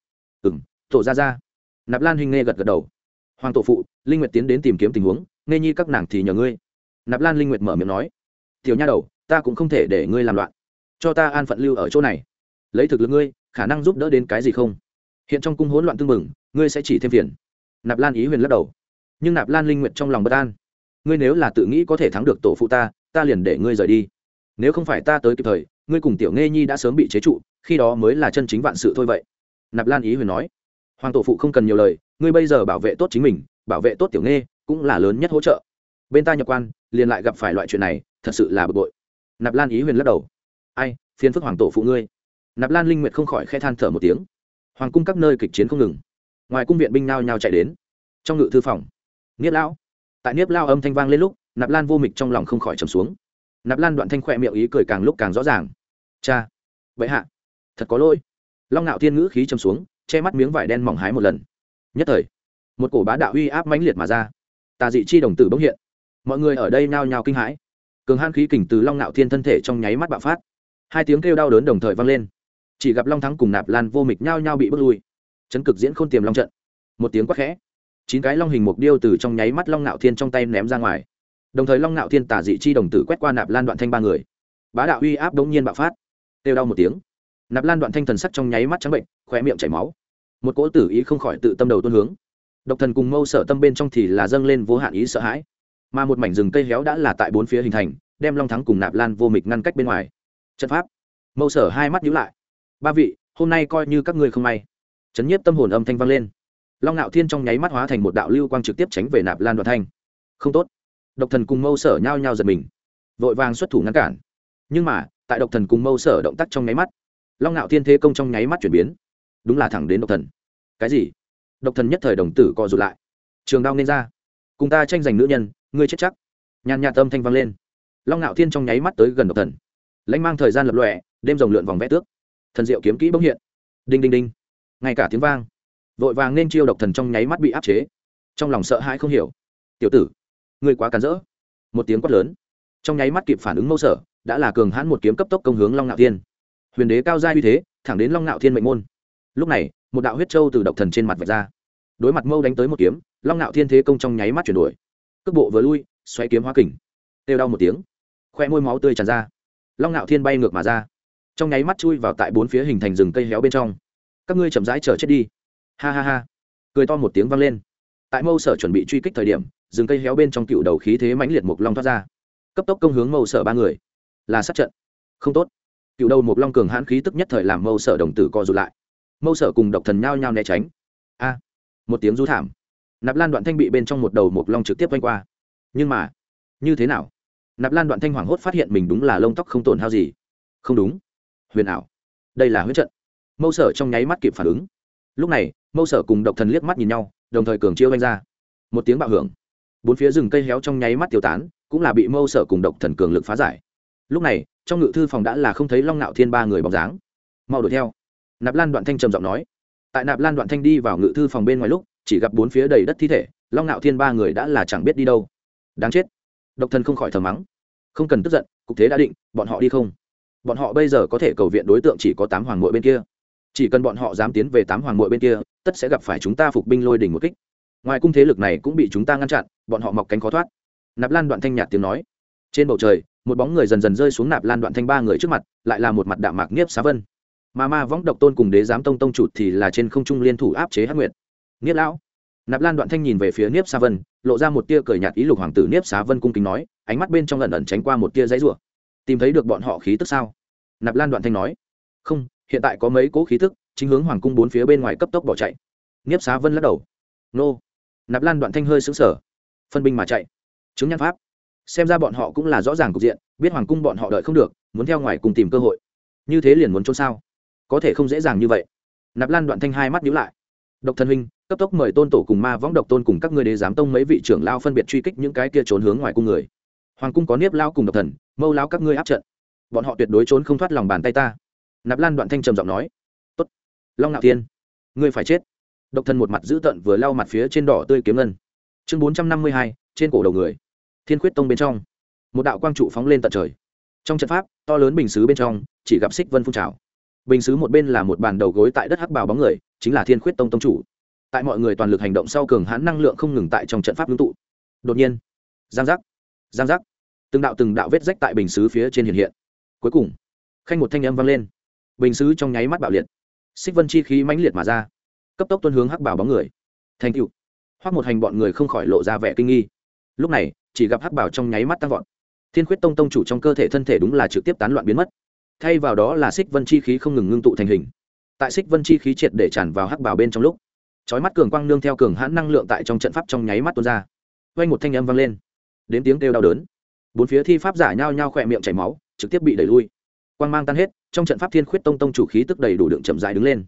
S1: Ừ m tổ ra ra nạp lan huynh nghe gật gật đầu. Hoàng tổ phụ, linh nguyệt tiến đến tìm kiếm tình huống, nghe nhi các nàng thì nhờ ngươi. Nạp lan linh nguyệt mở miệng nói. Tiểu nha đầu, ta cũng không thể để ngươi làm loạn. Cho ta an phận lưu ở chỗ này. Lấy thực lực ngươi, khả năng giúp đỡ đến cái gì không? Hiện trong cung hỗn loạn tương mừng ngươi sẽ chỉ thêm phiền. Nạp lan ý huyền lắc đầu. Nhưng nạp lan linh nguyệt trong lòng bất an ngươi nếu là tự nghĩ có thể thắng được tổ phụ ta ta liền để ngươi rời đi. Nếu không phải ta tới kịp thời, ngươi cùng tiểu nghe nhi đã sớm bị chế trụ, khi đó mới là chân chính vạn sự thôi vậy. Nạp lan ý huyền nói. Hoàng tổ phụ không cần nhiều lời, ngươi bây giờ bảo vệ tốt chính mình, bảo vệ tốt tiểu nghe cũng là lớn nhất hỗ trợ. Bên ta nhập quan, liền lại gặp phải loại chuyện này, thật sự là bực bội. Nạp lan ý huyền lắc đầu. Ai phiến phức hoàng tổ phụ ngươi. Nạp lan linh nguyệt không khỏi khe than thở một tiếng. Hoàng cung các nơi kịch chiến không ngừng. Ngoài cung viện binh nao nhao chạy đến. Trong ngự thư phòng, nghiết lão tại niếp lao âm thanh vang lên lúc, nạp lan vô mịch trong lòng không khỏi trầm xuống. Nạp lan đoạn thanh khỏe miệng ý cười càng lúc càng rõ ràng. Cha vậy hạ, thật có lỗi. Long ngạo thiên ngữ khí trầm xuống, che mắt miếng vải đen mỏng hái một lần. Nhất thời, một cổ bá đạo uy áp mãnh liệt mà ra. Tà dị chi đồng tử bỗng hiện. Mọi người ở đây nao nhao kinh hãi. Cường han khí kình từ long ngạo thiên thân thể trong nháy mắt bạo phát. Hai tiếng kêu đau đớn đồng thời vang lên. Chỉ gặp long thắng cùng nạp lan vô mịch nhao nhao bị bước lui. Chấn cực diễn không tiềm long trận. Một tiếng quát khẽ chín cái long hình mục điêu từ trong nháy mắt long ngạo thiên trong tay ném ra ngoài. Đồng thời long ngạo thiên tả dị chi đồng tử quét qua nạp lan đoạn thanh ba người. Bá đạo uy áp đống nhiên bạo phát. Têu đau một tiếng. Nạp lan đoạn thanh thần sắc trong nháy mắt trắng bệnh khoe miệng chảy máu. Một cỗ tử ý không khỏi tự tâm đầu tuôn hướng. Độc thần cùng mâu sở tâm bên trong thì là dâng lên vô hạn ý sợ hãi. Mà một mảnh rừng cây héo đã là tại bốn phía hình thành, đem long thắng cùng nạp lan vô mịch ngăn cách bên ngoài. Trận pháp. Mâu sở hai mắt nhíu lại. Ba vị, hôm nay coi như các ngươi không may. Chấn nhiếp tâm hồn âm thanh vang lên long ngạo thiên trong nháy mắt hóa thành một đạo lưu quang trực tiếp tránh về nạp lan đoạn thanh. Không tốt. Độc thần cùng mâu sở nhao nhao giật mình. Vội vàng xuất thủ ngăn cản. Nhưng mà, tại độc thần cùng mâu sở động tác trong nháy mắt, long ngạo thiên thế công trong nháy mắt chuyển biến. Đúng là thẳng đến độc thần. Cái gì? Độc thần nhất thời đồng tử co rụt lại. Trường đao nên ra. Cùng ta tranh giành nữ nhân, ngươi chết chắc. Nhàn nhạt tâm thanh vang lên. Long ngạo thiên trong nháy mắt tới gần độc thần. Lãnh mang thời gian lập lọe đêm rồng lượn vòng vẽ tước. Thần diệu kiếm kỹ bỗng hiện. Đinh đinh đinh. Ngay cả tiếng vang vội vàng nên chiêu độc thần trong nháy mắt bị áp chế. Trong lòng sợ hãi không hiểu. Tiểu tử, ngươi quá cản rỡ. Một tiếng quát lớn. Trong nháy mắt kịp phản ứng mâu sở, đã là cường hãn một kiếm cấp tốc công hướng long ngạo thiên. Huyền đế cao gia uy thế, thẳng đến long ngạo thiên mệnh môn. Lúc này, một đạo huyết trâu từ độc thần trên mặt vạch ra. Đối mặt mâu đánh tới một kiếm, long ngạo thiên thế công trong nháy mắt chuyển đổi. Cước bộ vừa lui xoay kiếm hoa kình. Têu đau một tiếng, khoe môi máu tươi tràn ra. Long ngạo thiên bay ngược mà ra. Trong nháy mắt chui vào tại bốn phía hình thành rừng cây héo bên trong. Các ngươi chậm rãi chờ chết đi ha ha ha. Cười to một tiếng vang lên. Tại mâu sở chuẩn bị truy kích thời điểm, rừng cây héo bên trong cựu đầu khí thế mãnh liệt một long thoát ra. Cấp tốc công hướng mâu sở ba người. Là sát trận. Không tốt. Cựu đầu một long cường hãn khí tức nhất thời làm mâu sở đồng tử co rụt lại. Mâu sở cùng độc thần nhao nhao né tránh. A. Một tiếng rú thảm. Nạp lan đoạn thanh bị bên trong một đầu một long trực tiếp quanh qua. Nhưng mà, như thế nào? Nạp lan đoạn thanh hoảng hốt phát hiện mình đúng là lông tóc không tổn hao gì. Không đúng. Huyền ảo. Đây là huyết trận. Mâu sở trong nháy mắt kịp phản ứng lúc này, mâu sở cùng độc thần liếc mắt nhìn nhau, đồng thời cường chiêu anh ra. Một tiếng bạo hưởng. Bốn phía rừng cây héo trong nháy mắt tiêu tán, cũng là bị mâu sở cùng độc thần cường lực phá giải. Lúc này, trong ngự thư phòng đã là không thấy long nạo thiên ba người bóng dáng. Mau đuổi theo. Nạp lan đoạn thanh trầm giọng nói. Tại nạp lan đoạn thanh đi vào ngự thư phòng bên ngoài lúc, chỉ gặp bốn phía đầy đất thi thể, long nạo thiên ba người đã là chẳng biết đi đâu. Đáng chết. Độc thần không khỏi thờ mắng. Không cần tức giận, cục thế đã định, bọn họ đi không? Bọn họ bây giờ có thể cầu viện đối tượng chỉ có tám hoàng mội bên kia chỉ cần bọn họ dám tiến về tám hoàng mội bên kia, tất sẽ gặp phải chúng ta phục binh lôi đỉnh một kích. Ngoài cung thế lực này cũng bị chúng ta ngăn chặn, bọn họ mọc cánh khó thoát. Nạp lan đoạn thanh nhạt tiếng nói. Trên bầu trời, một bóng người dần dần rơi xuống nạp lan đoạn thanh ba người trước mặt, lại là một mặt đạm mạc nghiếp xá vân. Mà ma, võng độc tôn cùng đế giám tông tông trụt thì là trên không trung liên thủ áp chế hắc nguyệt. Nghiếp lão. Nạp lan đoạn thanh nhìn về phía niếp xá vân, lộ ra một tia cười nhạt ý lục hoàng tử niếp xá vân cung kính nói, ánh mắt bên trong lần ẩn tránh qua một tia giấy rủa. Tìm thấy được bọn họ khí tức sao? Nạp lan đoạn thanh nói. Không hiện tại có mấy cỗ khí thức, chính hướng hoàng cung bốn phía bên ngoài cấp tốc bỏ chạy. Niếp xá vân lắc đầu. Nô. Nạp lan đoạn thanh hơi xứng sở phân binh mà chạy. Chứng nhan pháp. Xem ra bọn họ cũng là rõ ràng cục diện, biết hoàng cung bọn họ đợi không được, muốn theo ngoài cùng tìm cơ hội. Như thế liền muốn trốn sao? Có thể không dễ dàng như vậy. Nạp lan đoạn thanh hai mắt nhíu lại. Độc thân huynh, cấp tốc mời tôn tổ cùng ma võng độc tôn cùng các ngươi đế giám tông mấy vị trưởng lao phân biệt truy kích những cái kia trốn hướng ngoài cung người. Hoàng cung có niếp lao cùng độc thần, mâu lao các ngươi áp trận. Bọn họ tuyệt đối trốn không thoát lòng bàn tay ta nạp lan đoạn thanh trầm giọng nói, tốt, long ngạo thiên, ngươi phải chết. Độc thân một mặt dữ tợn vừa lau mặt phía trên đỏ tươi kiếm ngân. Chương bốn trăm năm mươi hai, trên cổ đầu người, thiên khuyết tông bên trong. Một đạo quang trụ phóng lên tận trời. Trong trận pháp, to lớn bình xứ bên trong, chỉ gặp xích vân phun trào. Bình xứ một bên là một bàn đầu gối tại đất hắc bào bóng người, chính là thiên khuyết tông tông chủ. Tại mọi người toàn lực hành động sau cường hãn năng lượng không ngừng tại trong trận pháp ngưng tụ. Đột nhiên, giang giác giang giác. Từng đạo từng đạo vết rách tại bình xứ phía trên hiện hiện. Cuối cùng, khanh một thanh âm vang lên bình xứ trong nháy mắt bạo liệt. Xích vân chi khí mãnh liệt mà ra. Cấp tốc tuân hướng hắc bảo bóng người. Thành cựu hoặc một hành bọn người không khỏi lộ ra vẻ kinh nghi. Lúc này, chỉ gặp hắc bảo trong nháy mắt tăng vọt. Thiên khuyết tông tông chủ trong cơ thể thân thể đúng là trực tiếp tán loạn biến mất. Thay vào đó là xích vân chi khí không ngừng ngưng tụ thành hình. Tại xích vân chi khí triệt để tràn vào hắc bảo bên trong lúc, chói mắt cường quang nương theo cường hãn năng lượng tại trong trận pháp trong nháy mắt tuôn ra. Quanh một thanh âm vang lên. Đến tiếng kêu đau đớn. Bốn phía thi pháp giả nhao nhao khỏe miệng chảy máu, trực tiếp bị đẩy lui quang mang tan hết, trong trận pháp thiên khuyết tông tông chủ khí tức đầy đủ đựng chậm dài đứng lên.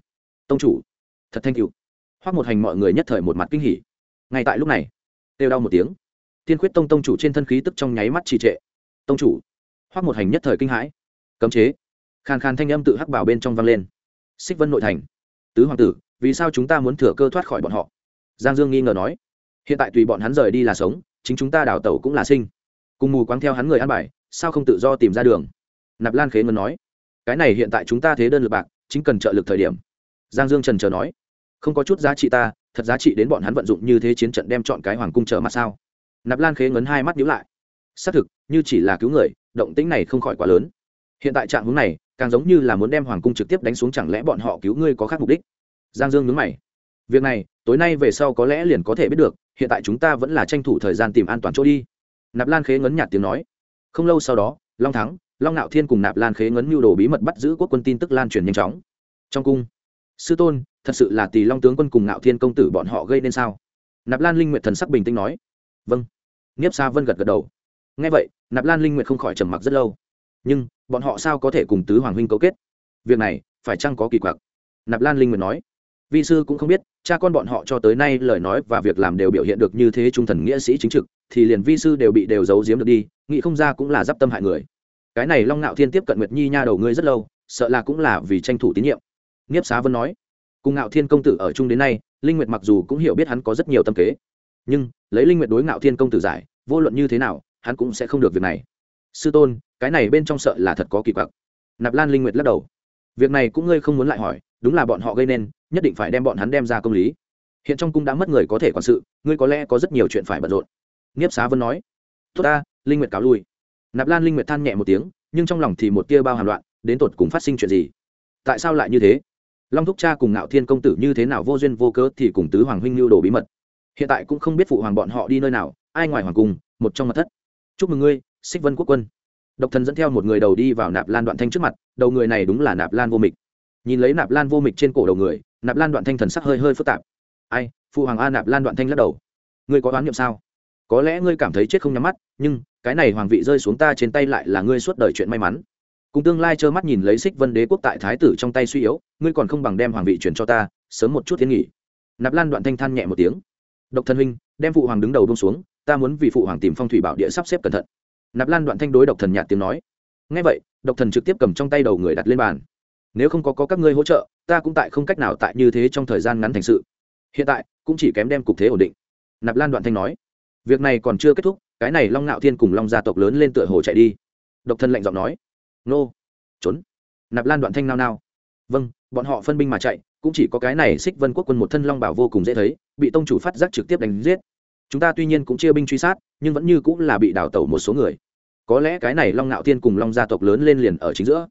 S1: Tông chủ, thật thanh cựu Hoắc một hành mọi người nhất thời một mặt kinh hỉ. Ngay tại lúc này, kêu đau một tiếng. Thiên khuyết tông tông chủ trên thân khí tức trong nháy mắt trì trệ. Tông chủ, Hoắc một hành nhất thời kinh hãi. Cấm chế. Khàn khàn thanh âm tự hắc bảo bên trong vang lên. Xích vân nội thành. Tứ hoàng tử, vì sao chúng ta muốn thừa cơ thoát khỏi bọn họ? Giang dương nghi ngờ nói. Hiện tại tùy bọn hắn rời đi là sống, chính chúng ta đào tẩu cũng là sinh. Cùng mù quáng theo hắn người ăn bài, sao không tự do tìm ra đường? Nạp lan khế ngân nói, cái này hiện tại chúng ta thế đơn lực bạc, chính cần trợ lực thời điểm. Giang dương trần chờ nói, không có chút giá trị ta, thật giá trị đến bọn hắn vận dụng như thế chiến trận đem chọn cái hoàng cung trở mặt sao? Nạp lan khế ngấn hai mắt nhíu lại. Xác thực, như chỉ là cứu người, động tĩnh này không khỏi quá lớn. Hiện tại trạng hướng này, càng giống như là muốn đem hoàng cung trực tiếp đánh xuống chẳng lẽ bọn họ cứu ngươi có khác mục đích? Giang dương nhướng mày. Việc này, tối nay về sau có lẽ liền có thể biết được, hiện tại chúng ta vẫn là tranh thủ thời gian tìm an toàn chỗ đi. Nạp lan khế ngấn nhạt tiếng nói. Không lâu sau đó, long thắng long nạo thiên cùng nạp lan khế ngấn mưu đồ bí mật bắt giữ quốc quân tin tức lan truyền nhanh chóng. Trong cung, sư tôn, thật sự là tỷ long tướng quân cùng nạo thiên công tử bọn họ gây nên sao? Nạp lan linh nguyệt thần sắc bình tĩnh nói. Vâng. Nghiếp xa vân gật gật đầu. Ngay vậy, nạp lan linh nguyệt không khỏi trầm mặc rất lâu. Nhưng, bọn họ sao có thể cùng tứ hoàng huynh cấu kết? Việc này, phải chăng có kỳ quặc? Nạp lan linh nguyệt nói. Vi sư cũng không biết, cha con bọn họ cho tới nay lời nói và việc làm đều biểu hiện được như thế trung thần nghĩa sĩ chính trực, thì liền vi sư đều bị đều giấu giếm được đi, nghĩ không ra cũng là d i p tâm hại người cái này long ngạo thiên tiếp cận nguyệt nhi nha đầu ngươi rất lâu, sợ là cũng là vì tranh thủ tín nhiệm. Nghiếp xá vân nói, cùng ngạo thiên công tử ở chung đến nay, linh nguyệt mặc dù cũng hiểu biết hắn có rất nhiều tâm kế, nhưng lấy linh nguyệt đối ngạo thiên công tử giải, vô luận như thế nào, hắn cũng sẽ không được việc này. Sư tôn, cái này bên trong sợ là thật có kỳ quặc. Nạp lan linh nguyệt lắc đầu, việc này cũng ngươi không muốn lại hỏi, đúng là bọn họ gây nên, nhất định phải đem bọn hắn đem ra công lý. Hiện trong cung đã mất người có thể quản sự, ngươi có lẽ có rất nhiều chuyện phải bận rộn. Nghiếp xá vân nói, tốt ta, linh nguyệt cáo lui nạp lan linh nguyệt than nhẹ một tiếng, nhưng trong lòng thì một tia bao hàm loạn, đến tột cùng phát sinh chuyện gì? Tại sao lại như thế? Long thúc cha cùng ngạo thiên công tử như thế nào vô duyên vô cớ thì cùng tứ hoàng huynh lưu đồ bí mật. Hiện tại cũng không biết phụ hoàng bọn họ đi nơi nào, ai ngoài hoàng cung, một trong mặt thất. Chúc mừng ngươi, xích vân quốc quân. Độc thần dẫn theo một người đầu đi vào nạp lan đoạn thanh trước mặt, đầu người này đúng là nạp lan vô mịch. Nhìn lấy nạp lan vô mịch trên cổ đầu người, nạp lan đoạn thanh thần sắc hơi hơi phức tạp. Ai, phụ hoàng a nạp lan đoạn thanh lắc đầu. Ngươi có đoán niệm sao? Có lẽ ngươi cảm thấy chết không nhắm mắt nhưng cái này hoàng vị rơi xuống ta trên tay lại là ngươi suốt đời chuyện may mắn. Cùng tương lai trơ mắt nhìn lấy xích vân đế quốc tại thái tử trong tay suy yếu ngươi còn không bằng đem hoàng vị chuyển cho ta sớm một chút thiên nghỉ. Nạp lan đoạn thanh than nhẹ một tiếng. Độc thân huynh đem phụ hoàng đứng đầu bông xuống ta muốn vì phụ hoàng tìm phong thủy bảo địa sắp xếp cẩn thận. Nạp lan đoạn thanh đối độc thần nhạt tiếng nói. Ngay vậy độc thần trực tiếp cầm trong tay đầu người đặt lên bàn. Nếu không có, có các ngươi hỗ trợ ta cũng tại không cách nào tại như thế trong thời gian ngắn thành sự. Hiện tại cũng chỉ kém đem cục thế ổn định. Nạp lan đoạn thanh nói việc này còn chưa kết thúc, cái này long ngạo thiên cùng long gia tộc lớn lên tựa hồ chạy đi. Độc thân lạnh giọng nói, nô, trốn. Nạp lan đoạn thanh nao nao. Vâng bọn họ phân binh mà chạy, cũng chỉ có cái này xích vân quốc quân một thân long bảo vô cùng dễ thấy, bị tông chủ phát giác trực tiếp đánh giết. Chúng ta tuy nhiên cũng chia binh truy sát, nhưng vẫn như cũng là bị đào tẩu một số người. Có lẽ cái này long ngạo thiên cùng long gia tộc lớn lên liền ở chính giữa.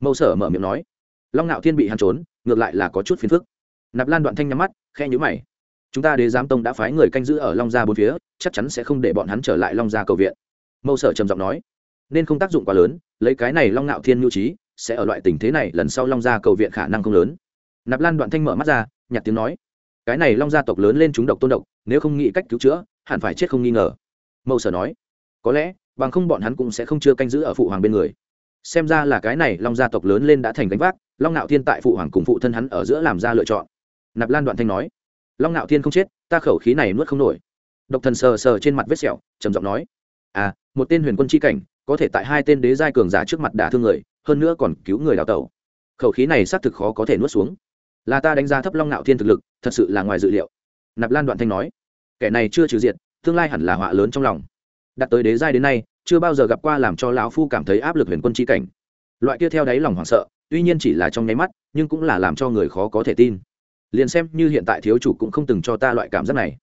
S1: Mâu sở mở miệng nói. Long ngạo thiên bị hắn trốn, ngược lại là có chút phiền phức. Nạp lan đoạn thanh nhắm mắt khe nhữ mày chúng ta đế giám tông đã phái người canh giữ ở long gia bốn phía, chắc chắn sẽ không để bọn hắn trở lại long gia cầu viện. Mâu sở trầm giọng nói. Nên không tác dụng quá lớn, lấy cái này long ngạo thiên nhu trí, sẽ ở loại tình thế này lần sau long gia cầu viện khả năng không lớn. Nạp lan đoạn thanh mở mắt ra nhặt tiếng nói. Cái này long gia tộc lớn lên chúng độc tôn độc, nếu không nghĩ cách cứu chữa, hẳn phải chết không nghi ngờ. Mâu sở nói. Có lẽ, bằng không bọn hắn cũng sẽ không chưa canh giữ ở phụ hoàng bên người. Xem ra là cái này long gia tộc lớn lên đã thành gánh vác, long nạo thiên tại phụ hoàng cùng phụ thân hắn ở giữa làm ra lựa chọn. Nạp lan đoạn thanh nói long nạo thiên không chết, ta khẩu khí này nuốt không nổi. Độc thần sờ sờ trên mặt vết sẹo, trầm giọng nói à một tên huyền quân chi cảnh, có thể tại hai tên đế giai cường giả trước mặt đả thương người, hơn nữa còn cứu người đào tẩu. Khẩu khí này xác thực khó có thể nuốt xuống. Là ta đánh giá thấp long nạo thiên thực lực, thật sự là ngoài dự liệu. Nạp lan đoạn thanh nói, kẻ này chưa trừ diệt, tương lai hẳn là họa lớn trong lòng. Đặt tới đế giai đến nay, chưa bao giờ gặp qua làm cho lão phu cảm thấy áp lực huyền quân chi cảnh. Loại kia theo đáy lòng hoảng sợ, tuy nhiên chỉ là trong nháy mắt, nhưng cũng là làm cho người khó có thể tin liền xem như hiện tại thiếu chủ cũng không từng cho ta loại cảm giác này.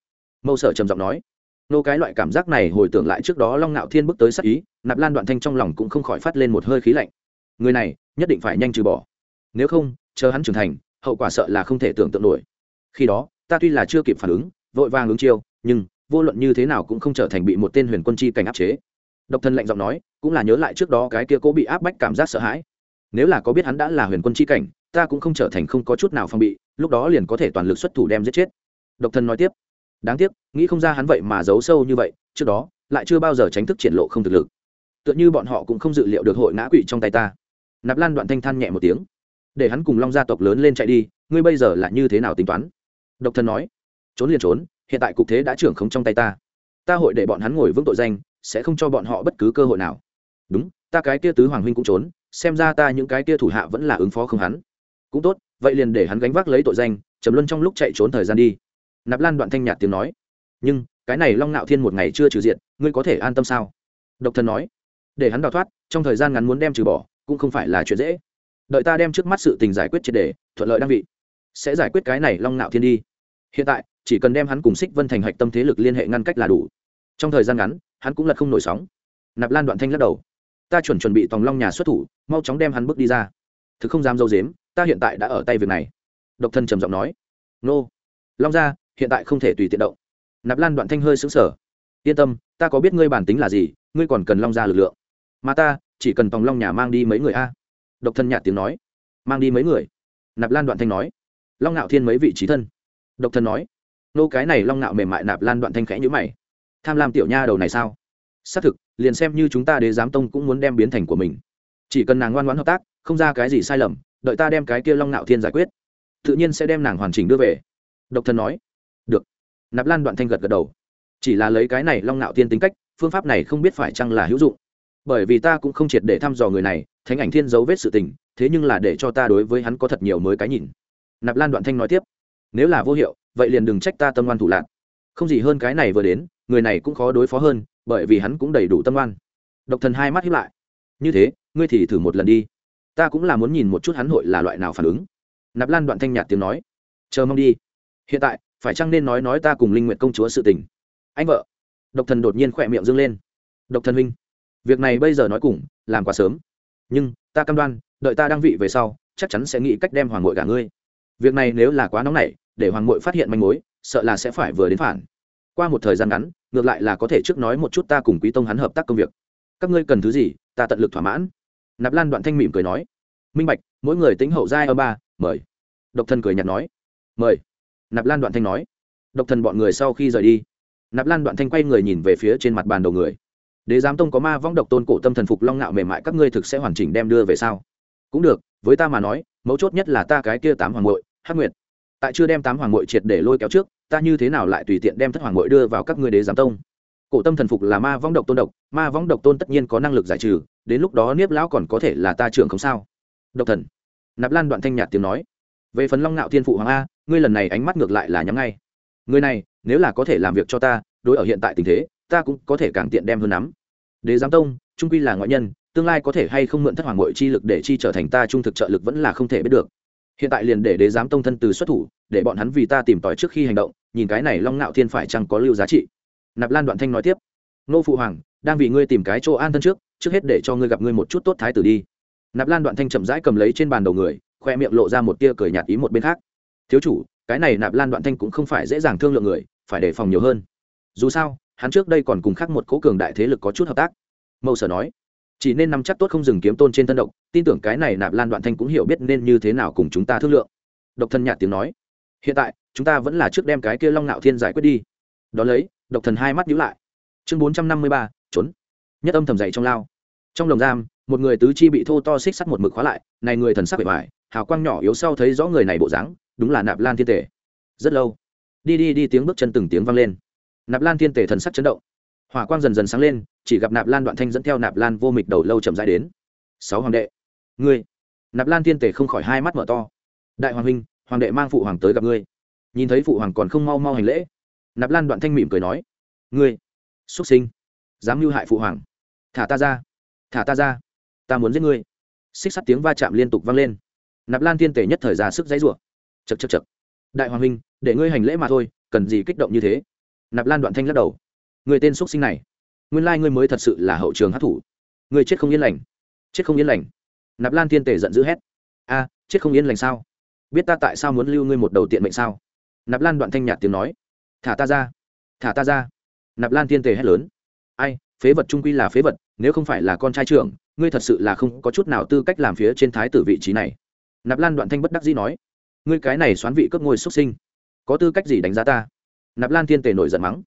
S1: Mâu sở trầm giọng nói. Nô cái loại cảm giác này hồi tưởng lại trước đó long ngạo thiên bước tới sắc ý, nạp lan đoạn thanh trong lòng cũng không khỏi phát lên một hơi khí lạnh. Người này, nhất định phải nhanh trừ bỏ. Nếu không, chờ hắn trưởng thành, hậu quả sợ là không thể tưởng tượng nổi. Khi đó, ta tuy là chưa kịp phản ứng, vội vàng ứng chiêu, nhưng, vô luận như thế nào cũng không trở thành bị một tên huyền quân chi cảnh áp chế. Độc thân lạnh giọng nói, cũng là nhớ lại trước đó cái kia cố bị áp bách cảm giác sợ hãi. Nếu là có biết hắn đã là huyền quân chi cảnh, ta cũng không trở thành không có chút nào phong bị lúc đó liền có thể toàn lực xuất thủ đem giết chết. Độc thân nói tiếp, đáng tiếc, nghĩ không ra hắn vậy mà giấu sâu như vậy, trước đó, lại chưa bao giờ tránh thức triển lộ không thực lực. Tựa như bọn họ cũng không dự liệu được hội ngã quỵ trong tay ta. Nạp lan đoạn thanh than nhẹ một tiếng, để hắn cùng long gia tộc lớn lên chạy đi, ngươi bây giờ là như thế nào tính toán? Độc thân nói, trốn liền trốn, hiện tại cục thế đã trưởng không trong tay ta. Ta hội để bọn hắn ngồi vững tội danh, sẽ không cho bọn họ bất cứ cơ hội nào. Đúng, ta cái kia tứ hoàng huynh cũng trốn, xem ra ta những cái kia thủ hạ vẫn là ứng phó không hắn. Cũng tốt vậy liền để hắn gánh vác lấy tội danh, trầm luân trong lúc chạy trốn thời gian đi. Nạp lan đoạn thanh nhạt tiếng nói. Nhưng, cái này long ngạo thiên một ngày chưa trừ diện, ngươi có thể an tâm sao? Độc Thần nói. Để hắn đào thoát, trong thời gian ngắn muốn đem trừ bỏ, cũng không phải là chuyện dễ. Đợi ta đem trước mắt sự tình giải quyết triệt đề thuận lợi đăng vị. Sẽ giải quyết cái này long ngạo thiên đi. Hiện tại, chỉ cần đem hắn cùng xích vân thành hạch tâm thế lực liên hệ ngăn cách là đủ. Trong thời gian ngắn, hắn cũng lật không nổi sóng. Nạp lan đoạn thanh lắc đầu. Ta chuẩn chuẩn bị tòng long nhà xuất thủ, mau chóng đem hắn bước đi ra. Thực không dám dâu dếm ta hiện tại đã ở tay việc này. Độc thân trầm giọng nói. Nô. Long ra hiện tại không thể tùy tiện động. Nạp lan đoạn thanh hơi xứng sở yên tâm, ta có biết ngươi bản tính là gì, ngươi còn cần long ra lực lượng. Mà ta, chỉ cần tòng long nhà mang đi mấy người a. Độc thân nhạt tiếng nói. Mang đi mấy người? Nạp lan đoạn thanh nói. Long ngạo thiên mấy vị trí thân. Độc thân nói. Nô, cái này long ngạo mềm mại, nạp lan đoạn thanh khẽ nhữ mày. Tham lam tiểu nha đầu này sao? Xác thực, liền xem như chúng ta đế giám tông cũng muốn đem biến thành của mình. Chỉ cần nàng ngoan ngoãn hợp tác, không ra cái gì sai lầm đợi ta đem cái kia long ngạo thiên giải quyết, tự nhiên sẽ đem nàng hoàn chỉnh đưa về. Độc Thần nói. Được. Nạp lan đoạn thanh gật gật đầu. Chỉ là lấy cái này long ngạo thiên tính cách, phương pháp này không biết phải chăng là hữu dụng. Bởi vì ta cũng không triệt để thăm dò người này, thánh ảnh thiên dấu vết sự tình, thế nhưng là để cho ta đối với hắn có thật nhiều mới cái nhìn. Nạp lan đoạn thanh nói tiếp. Nếu là vô hiệu, vậy liền đừng trách ta tâm ngoan thủ lạc. Không gì hơn cái này vừa đến, người này cũng khó đối phó hơn, bởi vì hắn cũng đầy đủ tâm ngoan độc thần hai mắt hiếp lại. Như thế, ngươi thì thử một lần đi ta cũng là muốn nhìn một chút hắn hội là loại nào phản ứng. Nạp lan đoạn thanh nhạt tiếng nói. Chờ mong đi. Hiện tại, phải chăng nên nói nói ta cùng linh nguyện công chúa sự tình? Anh vợ. Độc thần đột nhiên khỏe miệng dâng lên. Độc thần huynh, việc này bây giờ nói cùng, làm quá sớm. Nhưng, ta cam đoan, đợi ta đăng vị về sau, chắc chắn sẽ nghĩ cách đem hoàng ngội cả ngươi. Việc này nếu là quá nóng nảy, để hoàng ngội phát hiện manh mối, sợ là sẽ phải vừa đến phản. Qua một thời gian ngắn, ngược lại là có thể trước nói một chút ta cùng quý tông hắn hợp tác công việc. Các ngươi cần thứ gì, ta tận lực thỏa mãn nạp lan đoạn thanh mỉm cười nói, minh bạch, mỗi người tính hậu giai ở ba, mời. Độc Thần cười nhạt nói, mời. Nạp lan đoạn thanh nói, độc thần bọn người sau khi rời đi. Nạp lan đoạn thanh quay người nhìn về phía trên mặt bàn đầu người, đế giám tông có ma vong độc tôn cổ tâm thần phục long ngạo mềm mại, các ngươi thực sẽ hoàn chỉnh đem đưa về sau cũng được, với ta mà nói, mấu chốt nhất là ta cái kia tám hoàng bội hắc nguyệt. Tại chưa đem tám hoàng bội triệt để lôi kéo trước, ta như thế nào lại tùy tiện đem thất hoàng bội đưa vào các ngươi đế giám tông? Cổ tâm thần phục là ma vong độc tôn độc, ma vong độc tôn tất nhiên có năng lực giải trừ đến lúc đó niếp lão còn có thể là ta trưởng không sao? Độc thần. Nạp lan đoạn thanh nhạt tiếng nói. Về phần long ngạo thiên phụ hoàng a, ngươi lần này ánh mắt ngược lại là nhắm ngay. Người này, nếu là có thể làm việc cho ta, đối ở hiện tại tình thế, ta cũng có thể càng tiện đem hơn nắm. Đế giám tông, trung quy là ngoại nhân, tương lai có thể hay không mượn thất hoàng nội chi lực để chi trở thành ta trung thực trợ lực vẫn là không thể biết được. Hiện tại liền để đế giám tông thân từ xuất thủ, để bọn hắn vì ta tìm tòi trước khi hành động, nhìn cái này long ngạo thiên phải chăng có lưu giá trị. Nạp lan đoạn thanh nói tiếp. Nô phụ hoàng, đang vì ngươi tìm cái chỗ an thân trước trước hết để cho ngươi gặp ngươi một chút tốt thái tử đi. Nạp lan đoạn thanh chậm rãi cầm lấy trên bàn đầu người, khoe miệng lộ ra một tia cười nhạt ý một bên khác. Thiếu chủ, cái này nạp lan đoạn thanh cũng không phải dễ dàng thương lượng người, phải đề phòng nhiều hơn. Dù sao, hắn trước đây còn cùng khác một cố cường đại thế lực có chút hợp tác. Mâu sở nói, chỉ nên nắm chắc tốt không dừng kiếm tôn trên thân độc, tin tưởng cái này nạp lan đoạn thanh cũng hiểu biết nên như thế nào cùng chúng ta thương lượng. Độc thân nhạt tiếng nói, hiện tại, chúng ta vẫn là trước đem cái kia long nạo thiên giải quyết đi. Đón lấy, độc thần hai mắt nhíu lại. Chương bốn trăm năm mươi ba, trốn. Nhất âm thầm dậy trong lao trong lồng giam, một người tứ chi bị thô to xích sắt một mực khóa lại, này người thần sắc bề ngoài, hào quang nhỏ yếu sau thấy rõ người này bộ dáng, đúng là nạp lan thiên tể. Rất lâu, đi đi đi tiếng bước chân từng tiếng vang lên. Nạp lan thiên tể thần sắc chấn động. Hỏa quang dần dần sáng lên, chỉ gặp nạp lan đoạn thanh dẫn theo nạp lan vô mịch đầu lâu chậm dài đến. Sáu hoàng đệ, ngươi. Nạp lan thiên tể không khỏi hai mắt mở to. Đại hoàng huynh, hoàng đệ mang phụ hoàng tới gặp ngươi. Nhìn thấy phụ hoàng còn không mau mau hành lễ. Nạp lan đoạn thanh mỉm cười nói, ngươi, xuất sinh, dám mưu hại phụ hoàng. Thả ta ra thả ta ra. Ta muốn giết ngươi. Xích sắt tiếng va chạm liên tục vang lên. Nạp lan thiên tể nhất thời ra sức dãy rủa. Chật chật chật đại hoàng huynh để ngươi hành lễ mà thôi, cần gì kích động như thế? Nạp lan đoạn thanh lắc đầu. Người tên x sinh này, nguyên lai ngươi mới thật sự là hậu trường hát thủ. Người chết không yên lành. Chết không yên lành. Nạp lan thiên tể giận dữ hét. A, chết không yên lành sao? Biết ta tại sao muốn lưu ngươi một đầu tiện mệnh sao? Nạp lan đoạn thanh nhạt tiếng nói. Thả ta ra. Thả ta ra. Nạp lan thiên tề hét lớn. Ai phế vật trung quy là phế vật, nếu không phải là con trai trưởng, ngươi thật sự là không có chút nào tư cách làm phía trên thái tử vị trí này. Nạp lan đoạn thanh bất đắc dĩ nói, ngươi cái này xoán vị cướp ngôi xuất sinh, có tư cách gì đánh giá ta? Nạp lan thiên tề nổi giận mắng,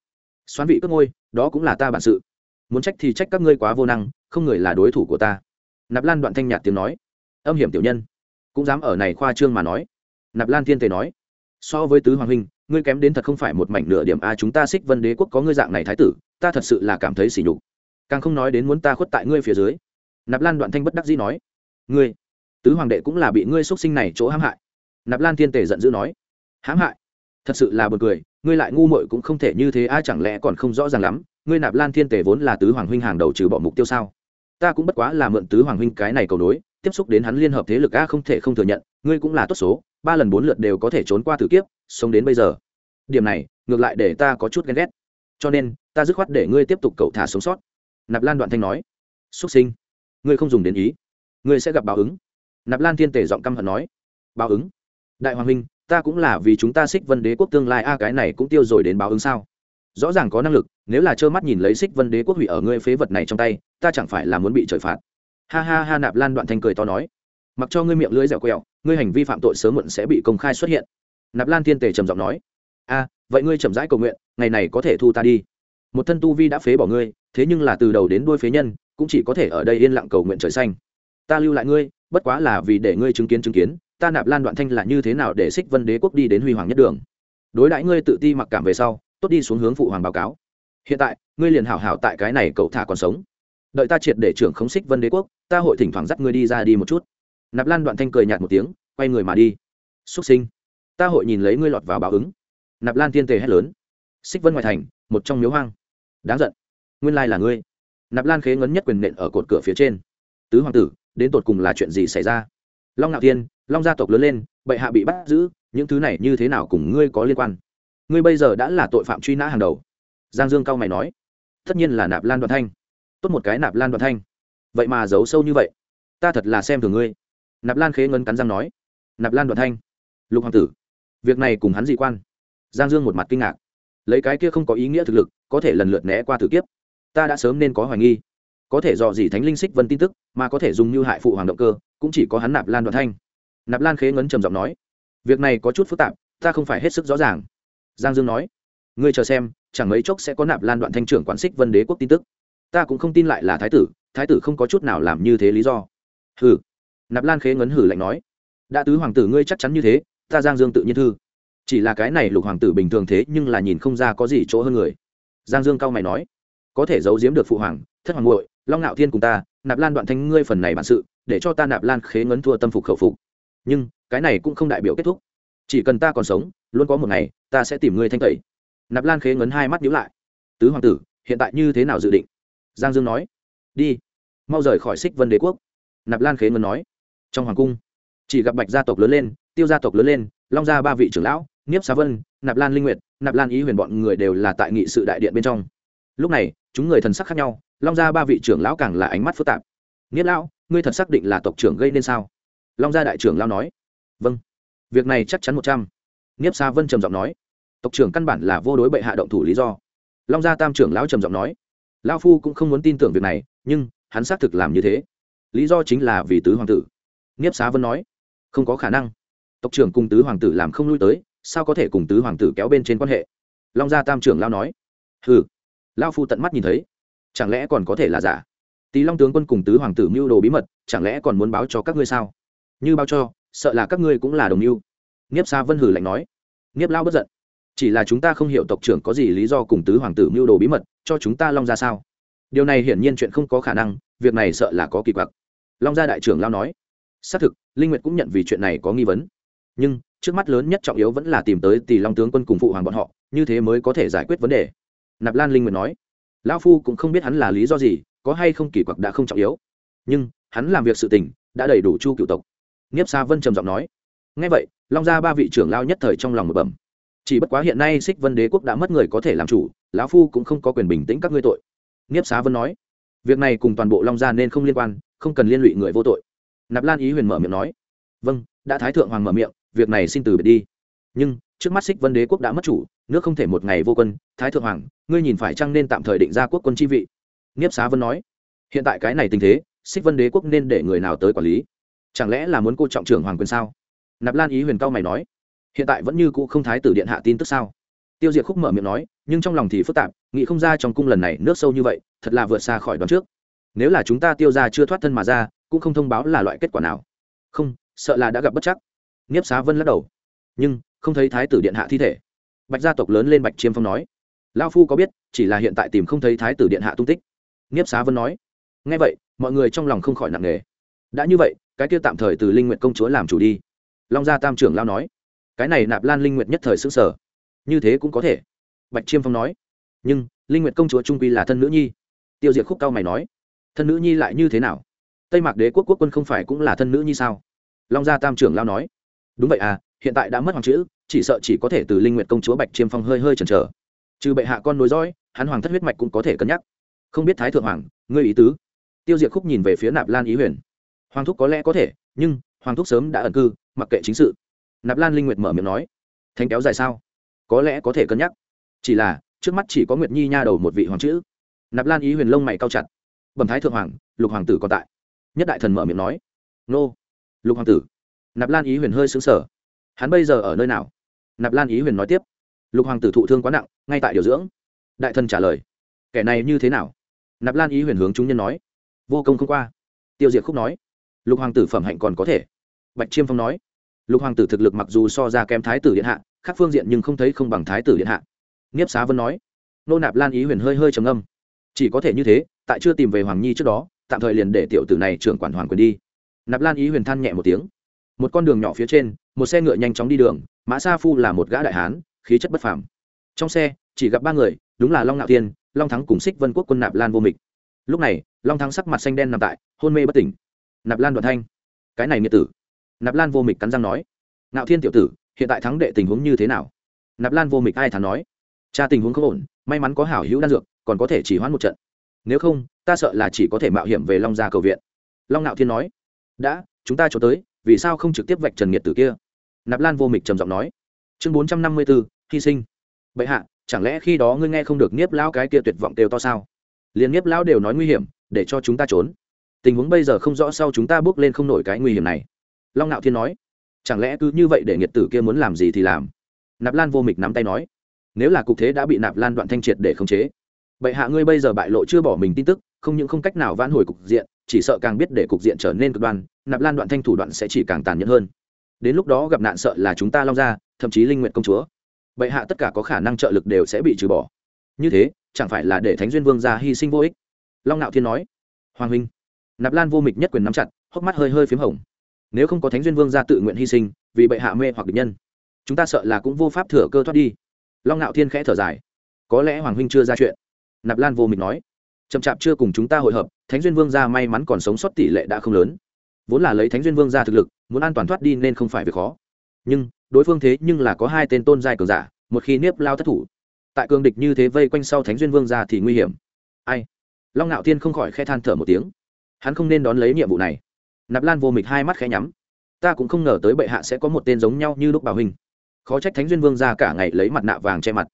S1: xoán vị cướp ngôi, đó cũng là ta bản sự. Muốn trách thì trách các ngươi quá vô năng, không người là đối thủ của ta. Nạp lan đoạn thanh nhạt tiếng nói, âm hiểm tiểu nhân. Cũng dám ở này khoa trương mà nói. Nạp lan thiên tề nói, so với tứ hoàng huynh, ngươi kém đến thật không phải một mảnh nửa điểm a, chúng ta xích vân đế quốc có ngươi dạng này thái tử ta thật sự là cảm thấy sỉ nhục. Càng không nói đến muốn ta khuất tại ngươi phía dưới. Nạp lan đoạn thanh bất đắc dĩ nói. Ngươi, tứ hoàng đệ cũng là bị ngươi xuất sinh này chỗ hãm hại. Nạp lan thiên tề giận dữ nói. Hãm hại? Thật sự là b u ồ n cười, ngươi lại ngu muội cũng không thể như thế ai chẳng lẽ còn không rõ ràng lắm, ngươi nạp lan thiên tề vốn là tứ hoàng huynh hàng đầu trừ bỏ mục tiêu sao? Ta cũng bất quá là mượn tứ hoàng huynh cái này cầu nối, tiếp xúc đến hắn liên hợp thế lực a, không thể không thừa nhận, ngươi cũng là tốt số, ba lần bốn lượt đều có thể trốn qua tử kiếp, sống đến bây giờ. Điểm này, ngược lại để ta có chút ghen ghét cho nên ta dứt khoát để ngươi tiếp tục cậu thả sống sót. Nạp lan đoạn thanh nói. Xuất sinh ngươi không dùng đến ý. Ngươi sẽ gặp báo ứng. Nạp lan thiên tể giọng căm hận nói. Báo ứng? Đại hoàng minh, ta cũng là vì chúng ta xích vân đế quốc tương lai a cái này cũng tiêu rồi đến báo ứng sao? Rõ ràng có năng lực nếu là trơ mắt nhìn lấy xích vân đế quốc hủy ở ngươi phế vật này trong tay ta chẳng phải là muốn bị trời phạt. Ha ha ha nạp lan đoạn thanh cười to nói. Mặc cho ngươi miệng lưỡi dẻo quẹo ngươi hành vi phạm tội sớm muộn sẽ bị công khai xuất hiện. Nạp lan thiên tề trầm giọng nói. A vậy ngươi chậm rãi cầu nguyện, ngày này có thể thu ta đi. Một thân tu vi đã phế bỏ ngươi, thế nhưng là từ đầu đến đuôi phế nhân, cũng chỉ có thể ở đây yên lặng cầu nguyện trời xanh. Ta lưu lại ngươi, bất quá là vì để ngươi chứng kiến chứng kiến, ta nạp lan đoạn thanh là như thế nào để xích vân đế quốc đi đến huy hoàng nhất đường. Đối đãi ngươi tự ti mặc cảm về sau, tốt đi xuống hướng phụ hoàng báo cáo. Hiện tại, ngươi liền hảo hảo tại cái này cậu thả còn sống. Đợi ta triệt để trưởng khống xích vân đế quốc, ta hội thỉnh thoảng dắt ngươi đi ra đi một chút. Nạp lan đoạn thanh cười nhạt một tiếng, quay người mà đi. Xuất sinh. Ta hội nhìn lấy ngươi lọt vào báo ứng nạp lan tiên tề hét lớn. Xích vân ngoại thành, một trong miếu hoang. Đáng giận. Nguyên lai là ngươi. Nạp lan khế ngấn nhất quyền nện ở cột cửa phía trên. Tứ hoàng tử, đến tột cùng là chuyện gì xảy ra? Long ngạo thiên, long gia tộc lớn lên, bệ hạ bị bắt giữ, những thứ này như thế nào cùng ngươi có liên quan? Ngươi bây giờ đã là tội phạm truy nã hàng đầu. Giang dương cao mày nói. Tất nhiên là nạp lan đoàn thanh. Tốt một cái nạp lan đoàn thanh. Vậy mà giấu sâu như vậy. Ta thật là xem thường ngươi. Nạp lan khế ngấn cắn răng nói. Nạp lan đoàn thanh. Lục hoàng tử, việc này cùng hắn dị quan giang dương một mặt kinh ngạc. Lấy cái kia không có ý nghĩa thực lực, có thể lần lượt né qua thử kiếp. Ta đã sớm nên có hoài nghi. Có thể dò dỉ thánh linh xích vân tin tức, mà có thể dùng như hại phụ hoàng động cơ, cũng chỉ có hắn nạp lan đoạn thanh. Nạp lan khế ngấn trầm giọng nói, việc này có chút phức tạp, ta không phải hết sức rõ ràng. Giang dương nói, ngươi chờ xem, chẳng mấy chốc sẽ có nạp lan đoạn thanh trưởng quản xích vân đế quốc tin tức. Ta cũng không tin lại là thái tử thái tử không có chút nào làm như thế lý do. Hừ. Nạp lan khế ngấn hử lạnh nói, đã tứ hoàng tử ngươi chắc chắn như thế, ta giang dương tự nhiên thư chỉ là cái này lục hoàng tử bình thường thế nhưng là nhìn không ra có gì chỗ hơn người. Giang dương cao mày nói, có thể giấu giếm được phụ hoàng, thất hoàng ngội long ngạo thiên cùng ta, nạp lan đoạn thanh ngươi phần này bản sự, để cho ta nạp lan khế ngấn thua tâm phục khẩu phục. Nhưng, cái này cũng không đại biểu kết thúc. Chỉ cần ta còn sống, luôn có một ngày, ta sẽ tìm ngươi thanh tẩy. Nạp lan khế ngấn hai mắt nhíu lại. Tứ hoàng tử, hiện tại như thế nào dự định? Giang dương nói, đi, mau rời khỏi xích vân đế quốc. Nạp lan khế ngấn nói, trong hoàng cung, chỉ gặp bạch gia tộc lớn lên, tiêu gia tộc lớn lên, long gia ba vị trưởng lão niếp xá vân, nạp lan linh nguyệt, nạp lan ý huyền bọn người đều là tại nghị sự đại điện bên trong. Lúc này, chúng người thần sắc khác nhau, long gia ba vị trưởng lão càng là ánh mắt phức tạp. Niếp lão, ngươi thật xác định là tộc trưởng gây nên sao? Long gia đại trưởng lão nói. Vâng việc này chắc chắn một trăm. Niếp xá vân trầm giọng nói. Tộc trưởng căn bản là vô đối bệ hạ động thủ lý do. Long gia tam trưởng lão trầm giọng nói. Lão phu cũng không muốn tin tưởng việc này, nhưng hắn xác thực làm như thế. Lý do chính là vì tứ hoàng tử. Niếp xá vân nói. Không có khả năng. Tộc trưởng cùng tứ hoàng tử làm không lui tới sao có thể cùng tứ hoàng tử kéo bên trên quan hệ? Long gia tam trưởng lao nói. Hừ. Lao phu tận mắt nhìn thấy. Chẳng lẽ còn có thể là giả? Tý long tướng quân cùng tứ hoàng tử mưu đồ bí mật, chẳng lẽ còn muốn báo cho các ngươi sao? Như báo cho, sợ là các ngươi cũng là đồng mưu. Nghiếp xa vân hử lạnh nói. Nghiếp lao bất giận. Chỉ là chúng ta không hiểu tộc trưởng có gì lý do cùng tứ hoàng tử mưu đồ bí mật, cho chúng ta long ra sao? Điều này hiển nhiên chuyện không có khả năng, việc này sợ là có kỳ quặc. Long gia đại trưởng lao nói. Xác thực, linh nguyệt cũng nhận vì chuyện này có nghi vấn. Nhưng trước mắt lớn nhất trọng yếu vẫn là tìm tới tỷ long tướng quân cùng phụ hoàng bọn họ, như thế mới có thể giải quyết vấn đề. Nạp lan linh nguyện nói. Lão phu cũng không biết hắn là lý do gì, có hay không kỳ quặc đã không trọng yếu. Nhưng, hắn làm việc sự tình, đã đầy đủ chu cựu tộc. Nghiếp xa vân trầm giọng nói. Ngay vậy, long gia ba vị trưởng lao nhất thời trong lòng một bẩm. Chỉ bất quá hiện nay xích vân đế quốc đã mất người có thể làm chủ, lão phu cũng không có quyền bình tĩnh các ngươi tội. Nghiếp xá vân nói. Việc này cùng toàn bộ long gia nên không liên quan, không cần liên lụy người vô tội. Nạp lan ý huyền mở miệng nói. Vâng đã thái thượng hoàng mở miệng việc này xin từ biệt đi. Nhưng, trước mắt xích vân đế quốc đã mất chủ, nước không thể một ngày vô quân, thái thượng hoàng, ngươi nhìn phải chăng nên tạm thời định ra quốc quân chi vị? Nghiếp xá vân nói. Hiện tại cái này tình thế xích vân đế quốc nên để người nào tới quản lý? Chẳng lẽ là muốn cô trọng trưởng hoàng quyền sao? Nạp lan ý huyền cao mày nói. Hiện tại vẫn như cũ không thái tử điện hạ tin tức sao? Tiêu diệt khúc mở miệng nói, nhưng trong lòng thì phức tạp, nghĩ không ra trong cung lần này nước sâu như vậy, thật là vượt xa khỏi đoán trước. Nếu là chúng ta tiêu ra chưa thoát thân mà ra, cũng không thông báo là loại kết quả nào. Không, sợ là đã gặp bất chắc nghiếp xá vân lắc đầu. Nhưng, không thấy thái tử điện hạ thi thể. Bạch gia tộc lớn lên bạch chiêm phong nói. Lao phu có biết, chỉ là hiện tại tìm không thấy thái tử điện hạ tung tích. Nghiếp xá vân nói. Ngay vậy, mọi người trong lòng không khỏi nặng nề. Đã như vậy, cái kia tạm thời từ linh nguyện công chúa làm chủ đi. Long gia tam trưởng lao nói. Cái này nạp lan linh nguyện nhất thời xứng sở như thế cũng có thể. Bạch chiêm phong nói. Nhưng, linh nguyện công chúa trung quy là thân nữ nhi. Tiêu diệt khúc cao mày nói. Thân nữ nhi lại như thế nào? Tây mạc đế quốc quốc quân không phải cũng là thân nữ nhi sao? Long gia tam trưởng lao nói đúng vậy à hiện tại đã mất hoàng chữ, chỉ sợ chỉ có thể từ linh nguyện công chúa bạch chiêm phong hơi hơi chần chờ. Trừ bệ hạ con nối dõi, hắn hoàng thất huyết mạch cũng có thể cân nhắc. Không biết thái thượng hoàng, ngươi ý tứ? Tiêu diệt khúc nhìn về phía nạp lan ý huyền. Hoàng thúc có lẽ có thể, nhưng hoàng thúc sớm đã ẩn cư, mặc kệ chính sự. Nạp lan linh nguyệt mở miệng nói. Thanh kéo dài sao? Có lẽ có thể cân nhắc. Chỉ là, trước mắt chỉ có nguyệt nhi nha đầu một vị hoàng chữ. Nạp lan ý huyền lông mày cao chặt. Bẩm thái thượng hoàng, lục hoàng tử còn tại. Nhất đại thần mở miệng nói. Nô. Lục hoàng tử nạp lan ý huyền hơi xứng sở hắn bây giờ ở nơi nào? Nạp lan ý huyền nói tiếp. Lục hoàng tử thụ thương quá nặng, ngay tại điều dưỡng. Đại thần trả lời. Kẻ này như thế nào? Nạp lan ý huyền hướng chúng nhân nói. Vô công không qua. Tiêu diệt khúc nói. Lục hoàng tử phẩm hạnh còn có thể. Bạch chiêm phong nói. Lục hoàng tử thực lực mặc dù so ra kém thái tử điện hạ, khác phương diện nhưng không thấy không bằng thái tử điện hạ. Nghiếp xá vân nói. Nô nạp lan ý huyền hơi hơi trầm âm chỉ có thể như thế, tại chưa tìm về hoàng nhi trước đó, tạm thời liền để tiểu tử này trưởng quản hoàng quyền đi. Nạp lan ý huyền than nhẹ một tiếng một con đường nhỏ phía trên, một xe ngựa nhanh chóng đi đường, mã sa phu là một gã đại hán, khí chất bất phàm. Trong xe, chỉ gặp ba người, đúng là long nạo tiên, long thắng cùng xích vân quốc quân nạp lan vô mịch. Lúc này, long thắng sắc mặt xanh đen nằm tại, hôn mê bất tỉnh. Nạp lan đoạn thanh, cái này nghĩa tử. Nạp lan vô mịch cắn răng nói nạo thiên tiểu tử, hiện tại thắng đệ tình huống như thế nào? Nạp lan vô mịch ai thắng nói, cha tình huống không ổn, may mắn có hảo hữu đan dược, còn có thể chỉ hoãn một trận. Nếu không, ta sợ là chỉ có thể mạo hiểm về long gia cầu viện. Long nạo thiên nói, đã, chúng ta cho tới vì sao không trực tiếp vạch trần nghiệt tử kia? Nạp lan vô mịch trầm giọng nói. Chương bốn trăm năm mươi bốn hy sinh. Bệ hạ, chẳng lẽ khi đó ngươi nghe không được nhiếp lão cái kia tuyệt vọng kêu to sao? Liền nhiếp lão đều nói nguy hiểm, để cho chúng ta trốn. Tình huống bây giờ không rõ sau chúng ta bước lên không nổi cái nguy hiểm này. Long nạo thiên nói. Chẳng lẽ cứ như vậy để nghiệt tử kia muốn làm gì thì làm? Nạp lan vô mịch nắm tay nói. Nếu là cục thế đã bị nạp lan đoạn thanh triệt để khống chế, bệ hạ ngươi bây giờ bại lộ chưa bỏ mình tin tức, không những không cách nào vãn hồi cục diện, chỉ sợ càng biết để cục diện trở nên cực đoan nạp lan đoạn thanh thủ đoạn sẽ chỉ càng tàn nhẫn hơn. Đến lúc đó gặp nạn sợ là chúng ta long ra thậm chí linh nguyện công chúa. Bệ hạ tất cả có khả năng trợ lực đều sẽ bị trừ bỏ. Như thế, chẳng phải là để thánh duyên vương ra hy sinh vô ích? Long nạo thiên nói. Hoàng huynh, nạp lan vô mịch nhất quyền nắm chặt, hốc mắt hơi hơi p h í m hồng. Nếu không có thánh duyên vương ra tự nguyện hy sinh, vì bệ hạ mê hoặc địch nhân, chúng ta sợ là cũng vô pháp thừa cơ thoát đi. Long nạo thiên khẽ thở dài. Có lẽ hoàng huynh chưa ra chuyện. Nạp lan vô mịch nói. Chậm chạp chưa cùng chúng ta hội hợp, thánh duyên vương ra may mắn còn sống sót tỷ lệ đã không lớn vốn là lấy thánh duyên vương ra thực lực, muốn an toàn thoát đi nên không phải việc khó. Nhưng, đối phương thế nhưng là có hai tên tôn giai cường giả, một khi nếp lao thất thủ, tại cường địch như thế vây quanh sau thánh duyên vương ra thì nguy hiểm. Ai? Long ngạo thiên không khỏi khe than thở một tiếng. Hắn không nên đón lấy nhiệm vụ này. Nạp lan vô mịch hai mắt khẽ nhắm. Ta cũng không ngờ tới bệ hạ sẽ có một tên giống nhau như lúc bảo hình. Khó trách thánh duyên vương ra cả ngày lấy mặt nạ vàng che mặt.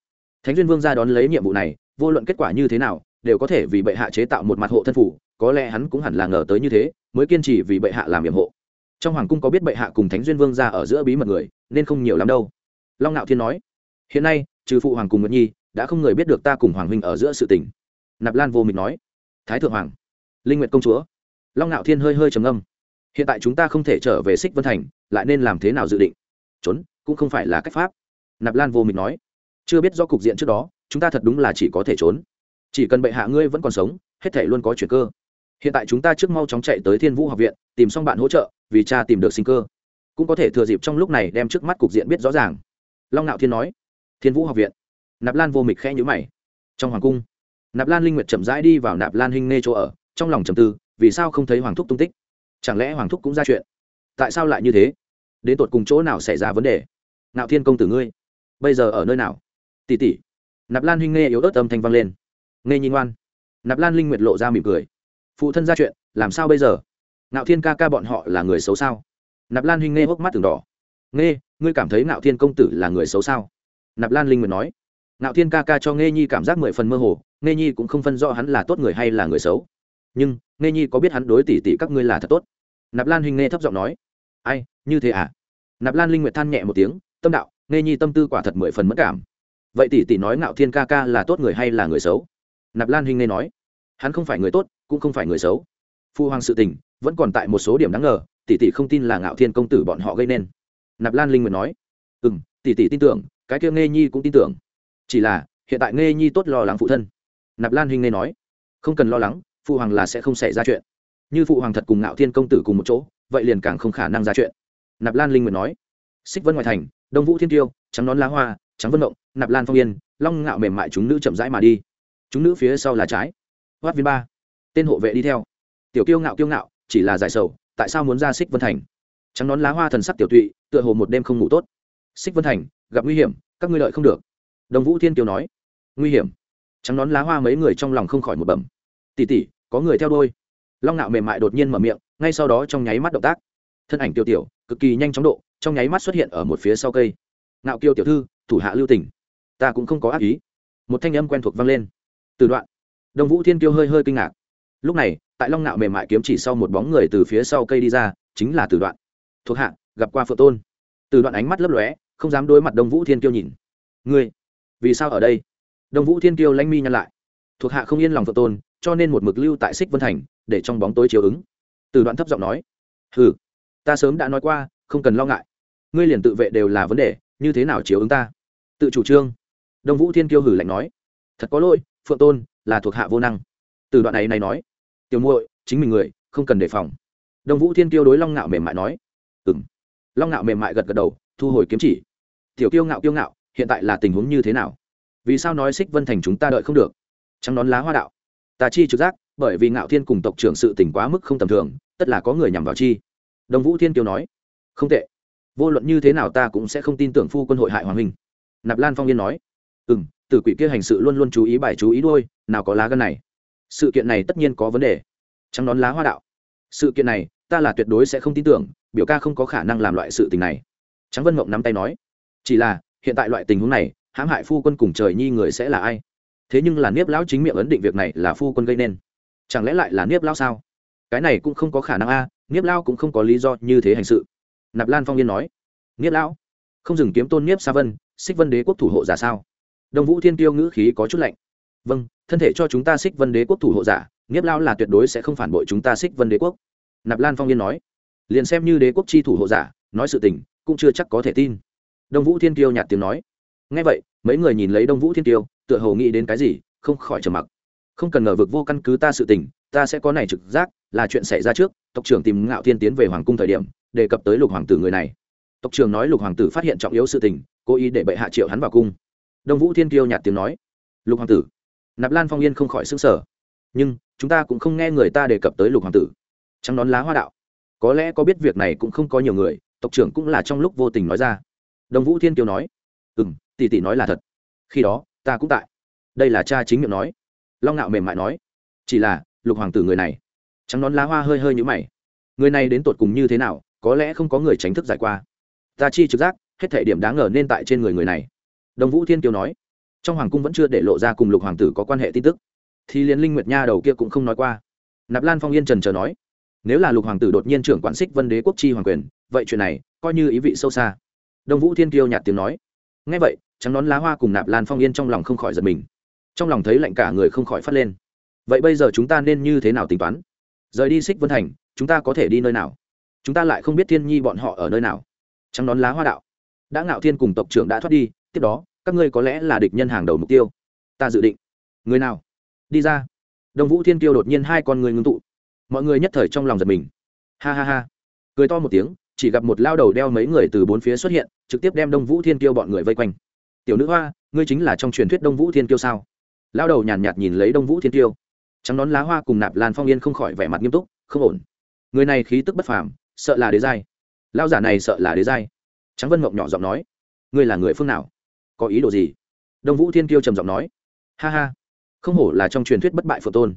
S1: Thánh duyên vương ra đón lấy nhiệm vụ này, vô luận kết quả như thế nào, đều có thể vì bệ hạ chế tạo một mặt hộ thân phủ, có lẽ hắn cũng hẳn là ngờ tới như thế mới kiên trì vì bệ hạ làm nhiệm hộ. Trong hoàng cung có biết bệ hạ cùng thánh duyên vương ra ở giữa bí mật người, nên không nhiều lắm đâu. Long nạo thiên nói, hiện nay, trừ phụ hoàng cùng nguyệt nhi, đã không người biết được ta cùng hoàng huynh ở giữa sự tình. Nạp lan vô mịch nói, thái thượng hoàng, linh nguyệt công chúa. Long nạo thiên hơi hơi trầm âm hiện tại chúng ta không thể trở về xích vân thành, lại nên làm thế nào dự định? Trốn, cũng không phải là cách pháp. Nạp lan vô mịch nói, chưa biết do cục diện trước đó, chúng ta thật đúng là chỉ có thể trốn. Chỉ cần bệ hạ ngươi vẫn còn sống, hết thể luôn có chuyện cơ hiện tại chúng ta trước mau chóng chạy tới thiên vũ học viện, tìm xong bạn hỗ trợ, vì cha tìm được sinh cơ. Cũng có thể thừa dịp trong lúc này đem trước mắt cục diện biết rõ ràng. Long nạo thiên nói. Thiên vũ học viện. Nạp lan vô mịch khẽ nhữ mày. Trong hoàng cung, nạp lan linh nguyệt chậm rãi đi vào nạp lan hinh nê chỗ ở, trong lòng trầm tư, vì sao không thấy hoàng thúc tung tích? Chẳng lẽ hoàng thúc cũng ra chuyện? Tại sao lại như thế? Đến tột cùng chỗ nào xảy ra vấn đề? Nạo thiên công tử ngươi, bây giờ ở nơi nào? Tỷ tỷ. Nạp lan huynh nghe yếu ớt âm thanh vang lên. Nghe nhìn ngoan. Nạp lan linh nguyệt lộ ra mỉm cười phụ thân ra chuyện, làm sao bây giờ? Ngạo thiên ca ca bọn họ là người xấu sao? Nạp lan huynh nghe hốc mắt từng đỏ. Nghe, ngươi cảm thấy ngạo thiên công tử là người xấu sao? Nạp lan linh nguyệt nói. Ngạo thiên ca ca cho nghe nhi cảm giác mười phần mơ hồ, nghe nhi cũng không phân rõ hắn là tốt người hay là người xấu. Nhưng, nghe nhi có biết hắn đối tỷ tỷ các ngươi là thật tốt? Nạp lan huynh nghe thấp giọng nói. Ai, như thế à? Nạp lan linh nguyệt than nhẹ một tiếng, tâm đạo, nghe nhi tâm tư quả thật mười phần mất cảm. Vậy tỷ tỷ nói ngạo thiên ca ca là tốt người hay là người xấu? Nạp lan huynh nghe nói. Hắn không phải người tốt cũng không phải người xấu. Phu hoàng sự tình vẫn còn tại một số điểm đáng ngờ, tỷ tỷ không tin là ngạo thiên công tử bọn họ gây nên. Nạp lan linh nguyệt nói ừ m tỷ tỷ tin tưởng, cái kia nghe nhi cũng tin tưởng. Chỉ là, hiện tại nghe nhi tốt lo lắng phụ thân. Nạp lan huynh nghe nói, không cần lo lắng phụ hoàng là sẽ không xảy ra chuyện. Như phụ hoàng thật cùng ngạo thiên công tử cùng một chỗ, vậy liền càng không khả năng ra chuyện. Nạp lan linh nguyệt nói, xích vân ngoại thành, đông vũ thiên tiêu, trắng nón lá hoa, trắng vân động nạp lan phong yên, long ngạo mềm mại chúng nữ chậm rãi mà đi. Chúng nữ phía sau là trái. Hoát viên ba tên hộ vệ đi theo. Tiểu kiêu ngạo kiêu ngạo, chỉ là giải sầu, tại sao muốn ra xích vân thành? Trắng nón lá hoa thần sắc tiểu tụy, tựa hồ một đêm không ngủ tốt. Xích vân thành, gặp nguy hiểm, các ngươi lợi không được. Đồng vũ thiên kiều nói. Nguy hiểm. Trắng nón lá hoa mấy người trong lòng không khỏi một bẩm. Tỉ tỉ có người theo đôi long nạo mềm mại đột nhiên mở miệng, ngay sau đó trong nháy mắt động tác. Thân ảnh tiểu tiểu, cực kỳ nhanh chóng độ, trong nháy mắt xuất hiện ở một phía sau cây. Ngạo kiêu tiểu thư, thủ hạ lưu tỉnh ta cũng không có ác ý. Một thanh âm quen thuộc vang lên. Từ đoạn. Đồng vũ thiên kiêu hơi hơi kinh ngạc lúc này, tại long nạo mềm mại kiếm chỉ sau một bóng người từ phía sau cây đi ra, chính là từ đoạn. Thuộc hạ, gặp qua phượng tôn. Từ đoạn ánh mắt lấp lóe, không dám đối mặt đông vũ thiên kiêu nhìn. Ngươi, vì sao ở đây? Đông vũ thiên kiêu lanh mi nhăn lại. Thuộc hạ không yên lòng phượng tôn, cho nên một mực lưu tại xích vân thành, để trong bóng tối chiếu ứng. Từ đoạn thấp giọng nói. Hừ, ta sớm đã nói qua, không cần lo ngại. Ngươi liền tự vệ đều là vấn đề, như thế nào chiếu ứng ta? Tự chủ trương. Đông vũ thiên kiêu hử lạnh nói. Thật có lỗi, phượng tôn, là thuộc hạ vô năng. Từ đoạn này này nói tiểu muội, chính mình người, không cần đề phòng. Đông vũ thiên kiêu đối long ngạo mềm mại nói. Ừ m long ngạo mềm mại gật gật đầu, thu hồi kiếm chỉ. Tiểu kiêu ngạo kiêu ngạo, hiện tại là tình huống như thế nào? Vì sao nói xích vân thành chúng ta đợi không được? Trắng đón lá hoa đạo. Ta chi trực giác, bởi vì ngạo thiên cùng tộc trưởng sự tỉnh quá mức không tầm thường, tất là có người nhằm vào chi. Đồng vũ thiên kiều nói. Không tệ. Vô luận như thế nào ta cũng sẽ không tin tưởng phu quân hội hại hoàng minh nạp lan phong yên nói. Ừ m tử quỷ kia hành sự luôn luôn chú ý bài chú ý đôi nào có lá gân này sự kiện này tất nhiên có vấn đề. Trắng nón lá hoa đạo. Sự kiện này, ta là tuyệt đối sẽ không tin tưởng, biểu ca không có khả năng làm loại sự tình này. Trắng vân mộng nắm tay nói. Chỉ là, hiện tại loại tình huống này, hãm hại phu quân cùng trời nhi người sẽ là ai? Thế nhưng là niếp lão chính miệng ấn định việc này là phu quân gây nên. Chẳng lẽ lại là niếp lão sao? Cái này cũng không có khả năng a, niếp lão cũng không có lý do như thế hành sự. Nạp lan phong yên nói. Niếp lão, không dừng kiếm tôn niếp sa vân, xích vân đế quốc thủ hộ giả sao? Đồng vũ thiên tiêu ngữ khí có chút lạnh vâng thân thể cho chúng ta xích vân đế quốc thủ hộ giả, nghiếp lao là tuyệt đối sẽ không phản bội chúng ta xích vân đế quốc. Nạp lan phong yên nói. Liền xem như đế quốc chi thủ hộ giả, nói sự tình, cũng chưa chắc có thể tin. Đông vũ thiên kiêu nhạt tiếng nói. Ngay vậy, mấy người nhìn lấy đông vũ thiên kiêu, tựa hồ nghĩ đến cái gì, không khỏi trầm mặc. Không cần ngờ vực vô căn cứ ta sự tình, ta sẽ có này trực giác, là chuyện xảy ra trước, tộc trưởng tìm ngạo thiên tiến về hoàng cung thời điểm, đề cập tới lục hoàng tử người này. Tộc trưởng nói lục hoàng tử phát hiện trọng yếu sự tình, cố ý để bệ hạ triệu hắn vào cung. Đông vũ thiên kiêu nhạt tiếng nói. Lục hoàng tử nạp lan phong yên không khỏi xứng sở nhưng, chúng ta cũng không nghe người ta đề cập tới lục hoàng tử. Trắng nón lá hoa đạo. Có lẽ có biết việc này cũng không có nhiều người, tộc trưởng cũng là trong lúc vô tình nói ra. Đồng vũ thiên kiều nói ừ m tỷ tỷ nói là thật. Khi đó, ta cũng tại. Đây là cha chính miệng nói. Long ngạo mềm mại nói, chỉ là, lục hoàng tử người này. Trắng nón lá hoa hơi hơi nhũ mày. Người này đến tột cùng như thế nào, có lẽ không có người tránh thức giải qua. Ta chi trực giác, hết thể điểm đáng ngờ nên tại trên người người này. Đồng vũ thiên kiều nói trong hoàng cung vẫn chưa để lộ ra cùng lục hoàng tử có quan hệ tin tức. Thì liền linh nguyệt nha đầu kia cũng không nói qua. Nạp lan phong yên trần chờ nói, nếu là lục hoàng tử đột nhiên trưởng quản xích vân đế quốc chi hoàng quyền, vậy chuyện này coi như ý vị sâu xa. Đông vũ thiên kiêu nhạt tiếng nói. Ngay vậy, trắng nón lá hoa cùng nạp lan phong yên trong lòng không khỏi giật mình. Trong lòng thấy lạnh cả người không khỏi phát lên. Vậy bây giờ chúng ta nên như thế nào tính toán? Rời đi xích vân thành, chúng ta có thể đi nơi nào? Chúng ta lại không biết thiên nhi bọn họ ở nơi nào. Trắng nón lá hoa đạo. Đã ngạo thiên cùng tộc trưởng đã thoát đi, tiếp đó các ngươi có lẽ là địch nhân hàng đầu mục tiêu. Ta dự định. Người nào? Đi ra. Đông vũ thiên kiêu đột nhiên hai con người ngưng tụ. Mọi người nhất thời trong lòng giật mình. Ha ha ha. Cười to một tiếng chỉ gặp một lao đầu đeo mấy người từ bốn phía xuất hiện trực tiếp đem đông vũ thiên kiêu bọn người vây quanh. Tiểu nữ hoa ngươi chính là trong truyền thuyết đông vũ thiên kiêu sao? Lao đầu nhàn nhạt, nhìn lấy đông vũ thiên kiêu. Trắng nón lá hoa cùng nạp lan phong yên không khỏi vẻ mặt nghiêm túc không ổn. Người này khí tức bất phàm sợ là đế giai. Lao giả này sợ là đế giai. Trắng vân mộng nhỏ giọng nói ngươi là người phương nào? Có ý đồ gì? Đông vũ thiên kiêu trầm giọng nói. Ha ha, không hổ là trong truyền thuyết bất bại phượng tôn.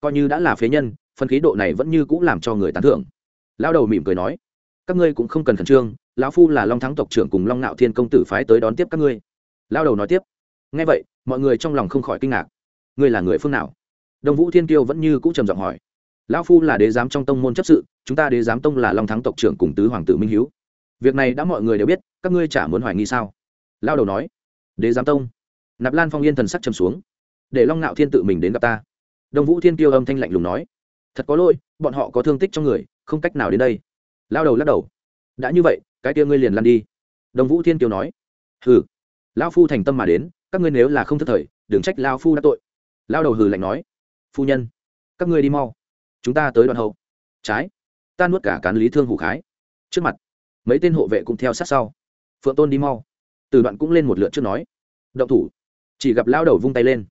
S1: Coi như đã là phế nhân, phần khí độ này vẫn như cũng làm cho người tán thưởng. Lao đầu mỉm cười nói, các ngươi cũng không cần khẩn trương, lão phu là long thắng tộc trưởng cùng long nạo thiên công tử phái tới đón tiếp các ngươi. Lao đầu nói tiếp. Ngay vậy, mọi người trong lòng không khỏi kinh ngạc. Ngươi là người phương nào? Đông vũ thiên kiêu vẫn như cũ trầm giọng hỏi. Lão phu là đế giám trong tông môn chấp sự, chúng ta đế giám tông là long thắng tộc trưởng cùng tứ hoàng tử minh hiếu. Việc này đã mọi người đều biết, các ngươi chả muốn hoài nghi sao? Lao đầu nói đế giám tông. Nạp lan phong yên thần sắc trầm xuống. Để long ngạo thiên tự mình đến gặp ta. Đông vũ thiên tiêu âm thanh lạnh lùng nói. Thật có lỗi, bọn họ có thương tích trong người, không cách nào đến đây. Lao đầu lắc đầu. Đã như vậy, cái kia ngươi liền lăn đi. Đông vũ thiên tiêu nói. Hừ. Lao phu thành tâm mà đến, các ngươi nếu là không thất thời, đừng trách lao phu đã tội. Lao đầu hừ lạnh nói. Phu nhân, các ngươi đi mau. Chúng ta tới đoạn hậu. Trái. Ta nuốt cả cán lý thương hủ khái. Trước mặt, mấy tên hộ vệ cũng theo sát sau. Phượng tôn đi mau từ đoạn cũng lên một lượt trước nói, động thủ. Chỉ gặp lao đầu vung tay lên.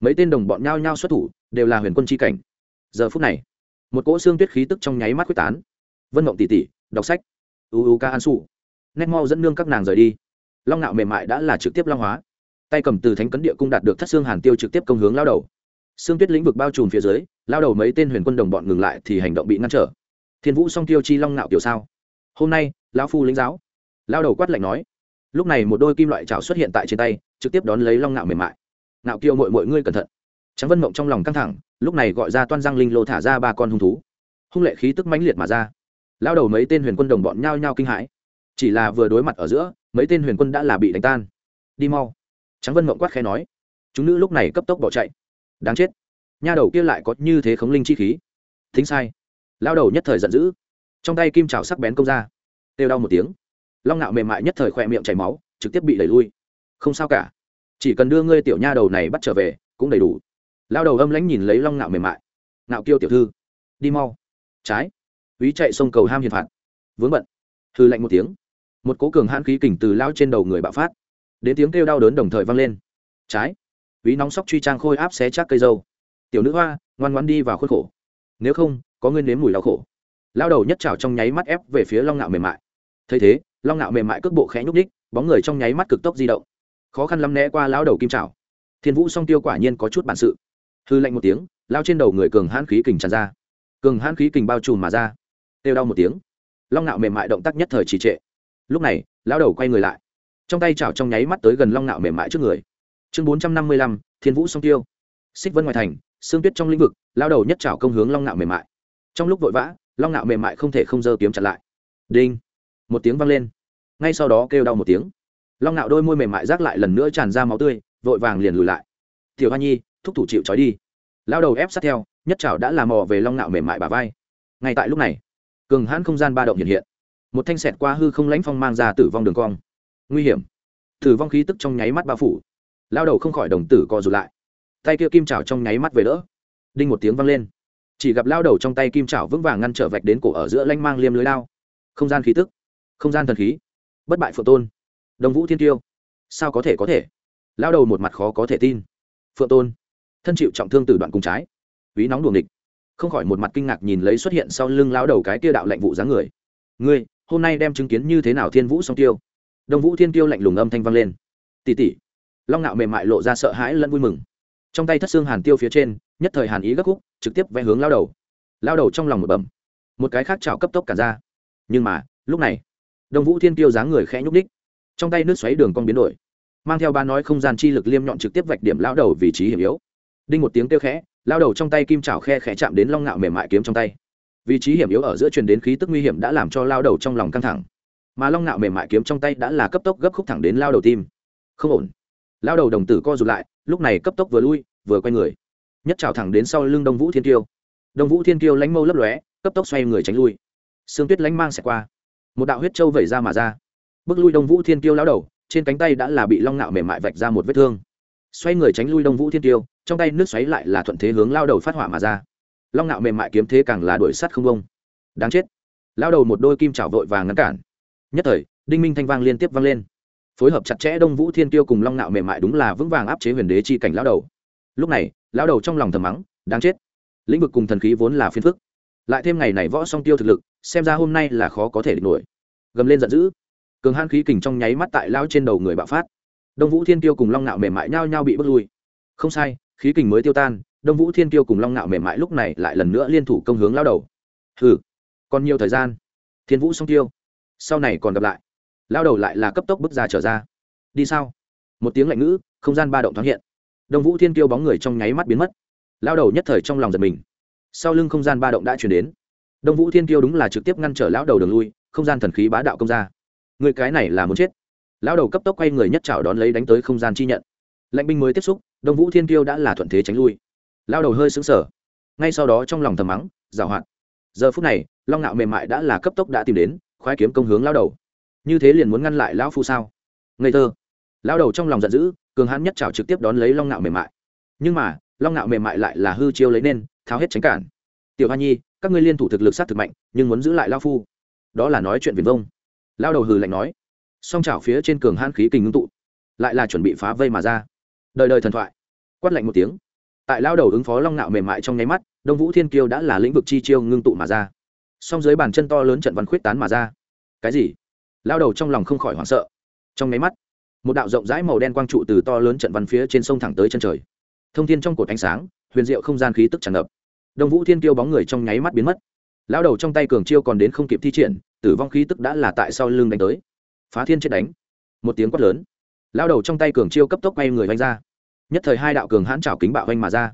S1: Mấy tên đồng bọn nhao nhao xuất thủ, đều là huyền quân c cảnh. Giờ phút này, một cỗ xương tuyết khí tức trong nháy mắt quyết tán. Vân mộng tỉ tỉ đọc sách. U u ca an su nét mau dẫn nương các nàng rời đi. Long nạo mềm mại đã là trực tiếp long hóa. Tay cầm từ thánh cấn địa cung đạt được thất xương hàn tiêu trực tiếp công hướng lao đầu. Xương tuyết lĩnh vực bao trùm phía dưới lao đầu mấy tên huyền quân đồng bọn ngừng lại thì hành động bị ngăn trở. Thiên vũ song tiêu chi long nạo kiểu sao? Hôm nay, lão phu lính giáo. Lao đầu quát lạnh nói lúc này một đôi kim loại chảo xuất hiện tại trên tay, trực tiếp đón lấy long ngạo mềm mại. Ngạo kiêu mội mội ngươi cẩn thận. Trắng vân mộng trong lòng căng thẳng, lúc này gọi ra toan giang linh lô thả ra ba con hung thú. Hung lệ khí tức mãnh liệt mà ra. Lao đầu mấy tên huyền quân đồng bọn nhao nhao kinh hãi. Chỉ là vừa đối mặt ở giữa, mấy tên huyền quân đã là bị đánh tan. Đi mau. Trắng vân mộng quát khẽ nói. Chúng nữ lúc này cấp tốc bỏ chạy. Đáng chết. Nha đầu kia lại có như thế khống linh chi khí. Thính sai. Lao đầu nhất thời giận dữ. Trong tay kim trào sắc bén công ra. Têu đau một tiếng long ngạo mềm mại nhất thời khỏe miệng chảy máu, trực tiếp bị đẩy lui. Không sao cả. Chỉ cần đưa ngươi tiểu nha đầu này bắt trở về, cũng đầy đủ. Lao đầu âm lãnh nhìn lấy long ngạo mềm mại. Ngạo kiêu tiểu thư, đi mau. Trái. Úy chạy sông cầu ham hiền phạt. Vướng bận. Hư lạnh một tiếng. Một cố cường hãn khí kình từ lao trên đầu người bạo phát. Đến tiếng kêu đau đớn đồng thời vang lên. Trái. Úy nóng sóc truy trang khôi áp xé chắc cây dâu. Tiểu nữ hoa, ngoan ngoan đi vào khuất khổ. Nếu không, có ngươi nếm mùi đau khổ. Lao đầu nhất trào trong nháy mắt ép về phía long ngạo mềm mại. Thấy thế long ngạo mềm mại cước bộ khẽ nhúc ních bóng người trong nháy mắt cực tốc di động. Khó khăn lắm né qua lão đầu kim trào thiên vũ song tiêu quả nhiên có chút bản sự. Hư lạnh một tiếng, lao trên đầu người cường hãn khí kình tràn ra. Cường hãn khí kình bao trùm mà ra. Têu đau một tiếng. Long ngạo mềm mại động tác nhất thời trì trệ. Lúc này, lão đầu quay người lại. Trong tay chảo trong nháy mắt tới gần long ngạo mềm mại trước người. Chương bốn trăm năm mươi lăm, thiên vũ song tiêu. Xích vân ngoài thành xương tuyết trong lĩnh vực lao đầu nhất chảo công hướng long ngạo mềm mại. Trong lúc vội vã, long ngạo mềm mại không thể không dơ kiếm chặt lại. Đinh một tiếng vang lên. Ngay sau đó kêu đau một tiếng. Long ngạo đôi môi mềm mại rác lại lần nữa tràn ra máu tươi, vội vàng liền lùi lại. Tiểu hoa nhi, thúc thủ chịu trói đi. Lao đầu ép sát theo, nhất chảo đã làm mò về long ngạo mềm mại bà vai. Ngay tại lúc này, cường hãn không gian ba động hiện hiện. Một thanh sẹt qua hư không lãnh phong mang ra tử vong đường cong. Nguy hiểm. Tử vong khí tức trong nháy mắt bao phủ. Lao đầu không khỏi đồng tử co rụt lại. Tay kia kim chảo trong nháy mắt về đỡ đinh một tiếng vang lên. Chỉ gặp lao đầu trong tay kim chảo vững vàng ngăn trở vạch đến cổ ở giữa lanh mang liêm lưới lao không gian khí tức không gian thần khí, bất bại phượng tôn, đồng vũ thiên tiêu, sao có thể có thể? Lao đầu một mặt khó có thể tin. Phượng tôn, thân chịu trọng thương từ đoạn cùng trái, ví nóng đuồng địch không khỏi một mặt kinh ngạc nhìn lấy xuất hiện sau lưng lao đầu cái tiêu đạo lệnh vụ dáng người. Ngươi, hôm nay đem chứng kiến như thế nào thiên vũ song tiêu? Đồng vũ thiên tiêu lạnh lùng âm thanh vang lên. Tỉ tỉ long ngạo mềm mại lộ ra sợ hãi lẫn vui mừng. Trong tay thất xương hàn tiêu phía trên, nhất thời hàn ý gấp khúc trực tiếp vẽ hướng lao đầu. Lao đầu trong lòng một bầm một cái khác trào cấp tốc cả ra. Nhưng mà, lúc này Đông vũ thiên tiêu dáng người khẽ nhúc ních trong tay nước xoáy đường con biến đổi, mang theo ba nói không gian chi lực liêm nhọn trực tiếp vạch điểm lao đầu vị trí hiểm yếu. Đinh một tiếng kêu khẽ lao đầu trong tay kim chảo khe khẽ chạm đến long ngạo mềm mại kiếm trong tay. Vị trí hiểm yếu ở giữa truyền đến khí tức nguy hiểm đã làm cho lao đầu trong lòng căng thẳng. Mà long ngạo mềm mại kiếm trong tay đã là cấp tốc gấp khúc thẳng đến lao đầu tim. Không ổn. Lao đầu đồng tử co rụt lại, lúc này cấp tốc vừa lui, vừa quay người. Nhất trào thẳng đến sau lưng đông vũ thiên tiêu đông vũ thiên tiêu lánh mâu lấp lóe, cấp tốc xoay người tránh lui. Sương tuyết lánh mang xẹt qua một đạo huyết trâu vẩy ra mà ra. Bước lui đông vũ thiên tiêu lao đầu, trên cánh tay đã là bị long ngạo mềm mại vạch ra một vết thương. Xoay người tránh lui đông vũ thiên tiêu trong tay nước xoáy lại là thuận thế hướng lao đầu phát hỏa mà ra. Long ngạo mềm mại kiếm thế càng là đuổi sắt không bông đáng chết. Lao đầu một đôi kim chảo vội vàng ngăn cản. Nhất thời, đinh minh thanh vang liên tiếp vang lên. Phối hợp chặt chẽ đông vũ thiên tiêu cùng long ngạo mềm mại đúng là vững vàng áp chế huyền đế chi cảnh lao đầu. Lúc này lao đầu trong lòng thầm mắng, đáng chết. Lĩnh vực cùng thần khí vốn là phiên phức. Lại thêm ngày này võ song tiêu thực lực xem ra hôm nay là khó có thể địch nổi. Gầm lên giận dữ. Cường hãn khí kình trong nháy mắt tại lao trên đầu người bạo phát. Đông vũ thiên tiêu cùng long nạo mềm mại nhao nhao bị bước lui. Không sai, khí kình mới tiêu tan, đông vũ thiên tiêu cùng long nạo mềm mại lúc này lại lần nữa liên thủ công hướng lao đầu. Hừ, còn nhiều thời gian. Thiên vũ song tiêu. Sau này còn gặp lại. Lao đầu lại là cấp tốc bước ra trở ra. Đi sao? Một tiếng lạnh ngữ, không gian ba động thoáng hiện. Đông vũ thiên tiêu bóng người trong nháy mắt biến mất. Lao đầu nhất thời trong lòng giật mình. Sau lưng không gian ba động đã chuyển đến đông vũ thiên tiêu đúng là trực tiếp ngăn trở lão đầu đường lui, không gian thần khí bá đạo công ra. Người cái này là muốn chết. Lão đầu cấp tốc quay người nhất trào đón lấy đánh tới không gian chi nhận. Lệnh binh mới tiếp xúc, đông vũ thiên tiêu đã là thuận thế tránh lui. Lão đầu hơi xứng sở ngay sau đó trong lòng thầm mắng, giảo hoạt. Giờ phút này, long ngạo mềm mại đã là cấp tốc đã tìm đến, khoái kiếm công hướng lão đầu. Như thế liền muốn ngăn lại lão phu sao? Ngây thơ. Lão đầu trong lòng giận dữ, cường hãn nhất trào trực tiếp đón lấy long ngạo mềm mại. Nhưng mà, long ngạo mềm mại lại là hư chiêu lấy nên, tháo hết tránh cản. Tiểu hoa nhi các ngươi liên thủ thực lực sát thực mạnh, nhưng muốn giữ lại lao phu. Đó là nói chuyện viền vông. Lao đầu hừ lạnh nói. Song trào phía trên cường hãn khí kình ngưng tụ, lại là chuẩn bị phá vây mà ra. Đời đời thần thoại. Quát lạnh một tiếng. Tại lao đầu ứng phó long ngạo mềm mại trong nháy mắt, đông vũ thiên kiêu đã là lĩnh vực chi chiêu ngưng tụ mà ra. Song dưới bàn chân to lớn trận văn khuyết tán mà ra. Cái gì? Lao đầu trong lòng không khỏi hoảng sợ. Trong nháy mắt, một đạo rộng rãi màu đen quang trụ từ to lớn trận văn phía trên sông thẳng tới chân trời. Thông thiên trong cột ánh sáng, huyền diệu không gian khí tức tràn ngập đông vũ thiên kiêu bóng người trong nháy mắt biến mất. Lao đầu trong tay cường chiêu còn đến không kịp thi triển, tử vong khí tức đã là tại sau lưng đánh tới. Phá thiên chết đánh. Một tiếng quát lớn. Lao đầu trong tay cường chiêu cấp tốc quay người vanh ra. Nhất thời hai đạo cường hãn trào kính bạo vanh mà ra.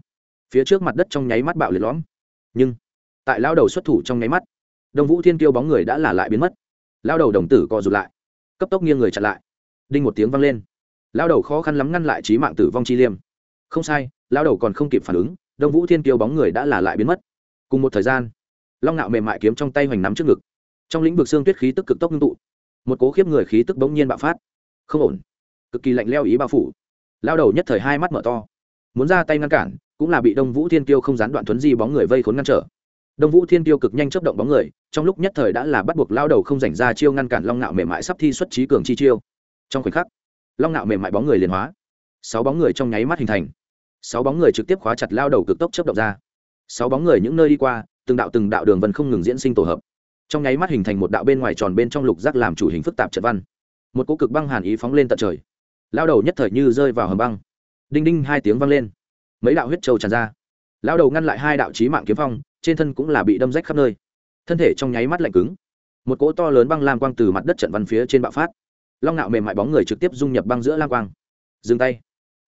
S1: Phía trước mặt đất trong nháy mắt bạo liệt lõm. Nhưng, tại lao đầu xuất thủ trong nháy mắt, đông vũ thiên kiêu bóng người đã là lại biến mất. Lao đầu đồng tử co rụt lại. Cấp tốc nghiêng người chặn lại. Đinh một tiếng vang lên. Lao đầu khó khăn lắm ngăn lại trí mạng tử vong chi liêm. Không sai lao đầu còn không kịp phản ứng đông vũ thiên kiêu bóng người đã là lại biến mất. Cùng một thời gian, long nạo mềm mại kiếm trong tay hoành nắm trước ngực. Trong lĩnh vực xương tuyết khí tức cực tốc ngưng tụ. Một cố khiếp người khí tức bỗng nhiên bạo phát. Không ổn. Cực kỳ lạnh leo ý bao phủ. Lao đầu nhất thời hai mắt mở to. Muốn ra tay ngăn cản, cũng là bị đông vũ thiên kiêu không gián đoạn thuấn di bóng người vây khốn ngăn trở. Đông vũ thiên kiêu cực nhanh chấp động bóng người, trong lúc nhất thời đã là bắt buộc lao đầu không dành ra chiêu ngăn cản long nạo mềm mại sắp thi xuất trí cường chi chiêu. Trong khoảnh khắc, long nạo mềm mại bóng người liền hóa. Sáu bóng người trong nháy mắt hình thành sáu bóng người trực tiếp khóa chặt lao đầu cực tốc chấp động ra. Sáu bóng người những nơi đi qua, từng đạo từng đạo đường vân không ngừng diễn sinh tổ hợp. Trong nháy mắt hình thành một đạo bên ngoài tròn bên trong lục giác làm chủ hình phức tạp trận văn. Một cỗ cực băng hàn ý phóng lên tận trời. Lao đầu nhất thời như rơi vào hầm băng. Đinh đinh hai tiếng vang lên. Mấy đạo huyết trâu tràn ra. Lao đầu ngăn lại hai đạo trí mạng kiếm phong, trên thân cũng là bị đâm rách khắp nơi. Thân thể trong nháy mắt lạnh cứng. Một cỗ to lớn băng lam quang từ mặt đất trận văn phía trên bạo phát. Long nạo mềm mại bóng người trực tiếp dung nhập băng giữa lam quang. Dừng tay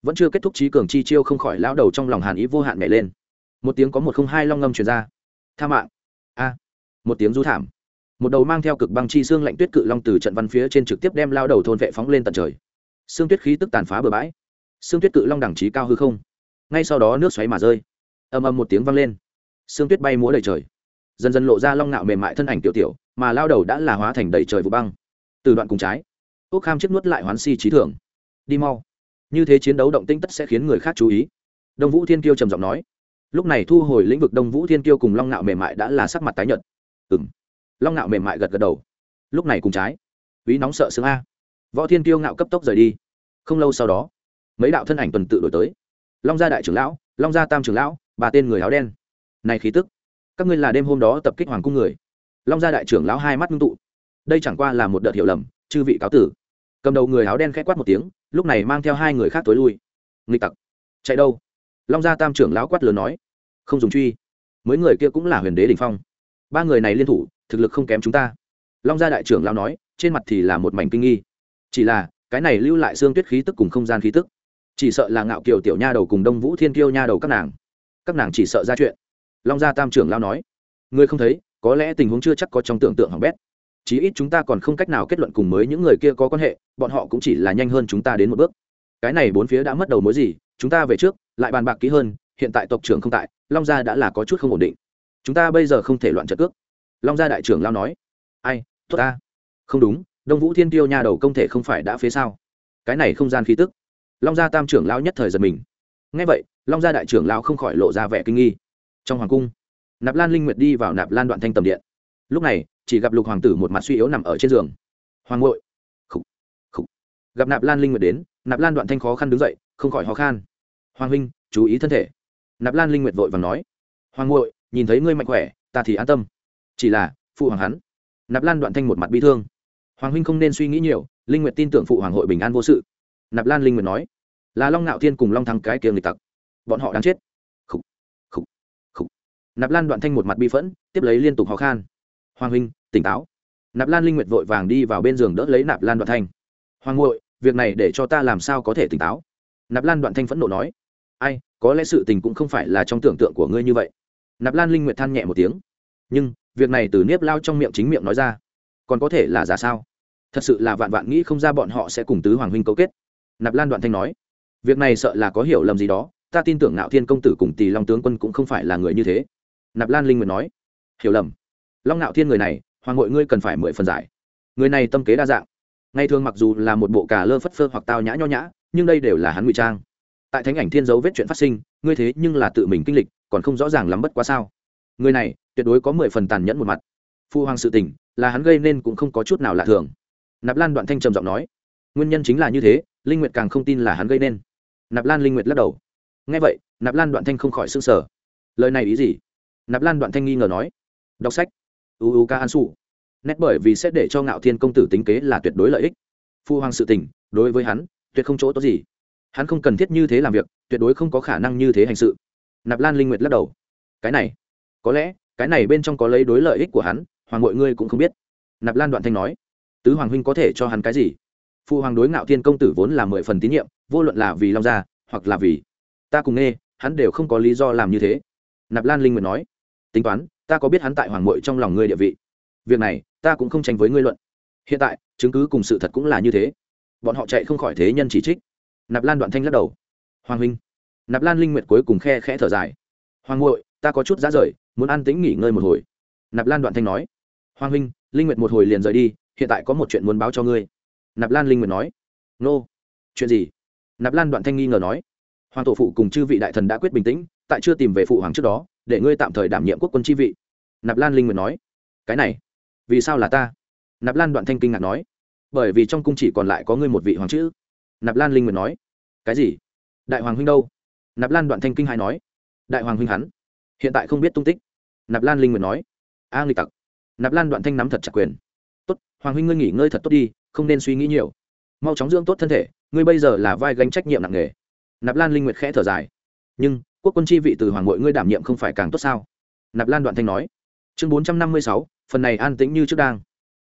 S1: vẫn chưa kết thúc trí cường chi chiêu không khỏi lao đầu trong lòng hàn ý vô hạn nhảy lên. Một tiếng có một không hai long ngâm truyền ra. Tha mạng. A. Một tiếng du thảm. Một đầu mang theo cực băng chi xương lạnh tuyết cự long từ trận văn phía trên trực tiếp đem lao đầu thôn vệ phóng lên tận trời. Xương tuyết khí tức tàn phá bừa bãi. Xương tuyết cự long đẳng trí cao hư không. Ngay sau đó nước xoáy mà rơi. Ầm ầm một tiếng vang lên. Xương tuyết bay múa đầy trời. Dần dần lộ ra long nạo mềm mại thân ảnh tiểu tiểu, mà lao đầu đã là hóa thành đầy trời vụ băng. Từ đoạn cùng trái ốc kham chiếc nuốt lại hoán si trí thưởng đi mau như thế chiến đấu động tinh tất sẽ khiến người khác chú ý. Đông vũ thiên kiêu trầm giọng nói. Lúc này thu hồi lĩnh vực đông vũ thiên kiêu cùng long nạo mềm mại đã là sắc mặt tái nhợt. Ừ m long nạo mềm mại gật gật đầu. Lúc này cùng trái. Ví nóng sợ sướng a. Võ thiên kiêu ngạo cấp tốc rời đi. Không lâu sau đó, mấy đạo thân ảnh tuần tự đổi tới. Long gia đại trưởng lão, long gia tam trưởng lão bà tên người áo đen. Này khí tức, các ngươi là đêm hôm đó tập kích hoàng cung người. Long gia đại trưởng lão hai mắt ngưng tụ. Đây chẳng qua là một đợt hiểu lầm, chư vị cáo tử. Cầm đầu người áo đen k h ẽ quát một tiếng lúc này mang theo hai người khác tối lui. Nghịch tặc, chạy đâu? Long gia tam trưởng lão quát lớn nói. Không dùng truy. Mấy người kia cũng là huyền đế đình phong. Ba người này liên thủ, thực lực không kém chúng ta. Long gia đại trưởng lão nói, trên mặt thì là một mảnh kinh nghi. Chỉ là, cái này lưu lại xương tuyết khí tức cùng không gian khí tức. Chỉ sợ là ngạo kiều tiểu nha đầu cùng đông vũ thiên kiêu nha đầu các nàng. Các nàng chỉ sợ ra chuyện. Long gia tam trưởng lão nói. Ngươi không thấy, có lẽ tình huống chưa chắc có trong tưởng tượng hỏng bét chí ít chúng ta còn không cách nào kết luận cùng mới những người kia có quan hệ, bọn họ cũng chỉ là nhanh hơn chúng ta đến một bước. Cái này bốn phía đã mất đầu mối gì, chúng ta về trước, lại bàn bạc kỹ hơn, hiện tại tộc trưởng không tại, long gia đã là có chút không ổn định. Chúng ta bây giờ không thể loạn trận cước. Long gia đại trưởng lao nói. Ai, tốt ta. Không đúng, đông vũ thiên tiêu nha đầu công thể không phải đã phế sao? Cái này không gian khí tức. Long gia tam trưởng lao nhất thời giật mình. Ngay vậy, long gia đại trưởng lao không khỏi lộ ra vẻ kinh nghi. Trong hoàng cung, nạp lan linh nguyệt đi vào nạp lan đoạn thanh tầm điện lúc này chỉ gặp lục hoàng tử một mặt suy yếu nằm ở trên giường. Hoàng ngội khủ, khủ. gặp nạp lan linh nguyệt đến nạp lan đoạn thanh khó khăn đứng dậy không khỏi ho khan. Hoàng huynh chú ý thân thể. Nạp lan linh nguyệt vội và nói. Hoàng ngội nhìn thấy ngươi mạnh khỏe ta thì an tâm. Chỉ là phụ hoàng hắn. Nạp lan đoạn thanh một mặt bi thương. Hoàng huynh không nên suy nghĩ nhiều linh nguyệt tin tưởng phụ hoàng hội bình an vô sự. Nạp lan linh nguyệt nói. Là long nạo thiên cùng long thắng cái kia người tặc. Bọn họ đang chết. Khủ, khủ, khủ. nạp lan đoạn thanh một mặt bi phẫn tiếp lấy liên tục ho khan hoàng huynh, tỉnh táo. Nạp lan linh nguyệt vội vàng đi vào bên giường đỡ lấy nạp lan đoạn thanh. Hoàng ngội việc này để cho ta làm sao có thể tỉnh táo? Nạp lan đoạn thanh phẫn nộ nói. Ai, có lẽ sự tình cũng không phải là trong tưởng tượng của ngươi như vậy. Nạp lan linh nguyệt than nhẹ một tiếng. Nhưng, việc này từ niếp lao trong miệng chính miệng nói ra. Còn có thể là giả sao? Thật sự là vạn vạn nghĩ không ra bọn họ sẽ cùng tứ hoàng huynh cấu kết. Nạp lan đoạn thanh nói. Việc này sợ là có hiểu lầm gì đó. Ta tin tưởng ngạo thiên công tử cùng Tỳ long tướng quân cũng không phải là người như thế. Nạp lan linh nguyệt nói. Hiểu lầm long ngạo thiên người này, hoàng ngội ngươi cần phải mười phần giải. Người này tâm kế đa dạng. Ngày thường mặc dù là một bộ cà lơ phất phơ hoặc tao nhã nho nhã, nhưng đây đều là hắn ngụy trang. Tại thánh ảnh thiên dấu vết chuyện phát sinh, ngươi thế nhưng là tự mình kinh lịch, còn không rõ ràng lắm bất quá sao. Người này, tuyệt đối có mười phần tàn nhẫn một mặt. Phu hoàng sự tình, là hắn gây nên cũng không có chút nào lạ thường. Nạp lan đoạn thanh trầm giọng nói, nguyên nhân chính là như thế, linh nguyệt càng không tin là hắn gây nên. Nạp lan linh nguyệt lắc đầu. Nghe vậy, nạp lan đoạn thanh không khỏi s ư n g sở lời này ý gì? Nạp lan đoạn thanh nghi ngờ nói, đọc sách u u ca an su nét bởi vì sẽ để cho ngạo thiên công tử tính kế là tuyệt đối lợi ích. Phu hoàng sự tình, đối với hắn, tuyệt không chỗ tốt gì. Hắn không cần thiết như thế làm việc, tuyệt đối không có khả năng như thế hành sự. Nạp lan linh nguyệt lắc đầu. Cái này, có lẽ, cái này bên trong có lấy đối lợi ích của hắn, hoàng mọi ngươi cũng không biết. Nạp lan đoạn thanh nói. Tứ hoàng huynh có thể cho hắn cái gì? Phụ hoàng đối ngạo thiên công tử vốn là mười phần tín nhiệm, vô luận là vì long gia, hoặc là vì ta cùng nghe, hắn đều không có lý do làm như thế. Nạp lan linh nguyệt nói. Tính toán ta có biết hắn tại hoàng mội trong lòng ngươi địa vị. Việc này ta cũng không tranh với ngươi luận. Hiện tại chứng cứ cùng sự thật cũng là như thế. Bọn họ chạy không khỏi thế nhân chỉ trích. Nạp lan đoạn thanh lắc đầu. Hoàng huynh. Nạp lan linh nguyệt cuối cùng khe khẽ thở dài. Hoàng muội, ta có chút giá rời muốn an tĩnh nghỉ ngơi một hồi. Nạp lan đoạn thanh nói. Hoàng huynh linh nguyệt một hồi liền rời đi hiện tại có một chuyện muốn báo cho ngươi. Nạp lan linh nguyệt nói. Nô. Chuyện gì? Nạp lan đoạn thanh nghi ngờ nói. Hoàng tổ phụ cùng chư vị đại thần đã quyết bình tĩnh tại chưa tìm về phụ hoàng trước đó để ngươi tạm thời đảm nhiệm quốc quân chi vị. Nạp lan linh nguyệt nói. Cái này, vì sao là ta? Nạp lan đoạn thanh kinh ngạc nói. Bởi vì trong cung chỉ còn lại có ngươi một vị hoàng chữ. Nạp lan linh nguyệt nói. Cái gì? Đại hoàng huynh đâu? Nạp lan đoạn thanh kinh hai nói. Đại hoàng huynh hắn. Hiện tại không biết tung tích. Nạp lan linh nguyệt nói. A nghịch tặc. Nạp lan đoạn thanh nắm thật chặt quyền. Tốt, hoàng huynh ngươi nghỉ ngơi thật tốt đi, không nên suy nghĩ nhiều. Mau chóng dưỡng tốt thân thể, ngươi bây giờ là vai gánh trách nhiệm nặng nề. Nạp lan linh nguyệt khẽ thở dài. Nhưng quốc quân chi vị từ hoàng mội ngươi đảm nhiệm không phải càng tốt sao? Nạp lan đoạn thanh nói. Chương bốn trăm năm mươi sáu, phần này an tĩnh như trước đang.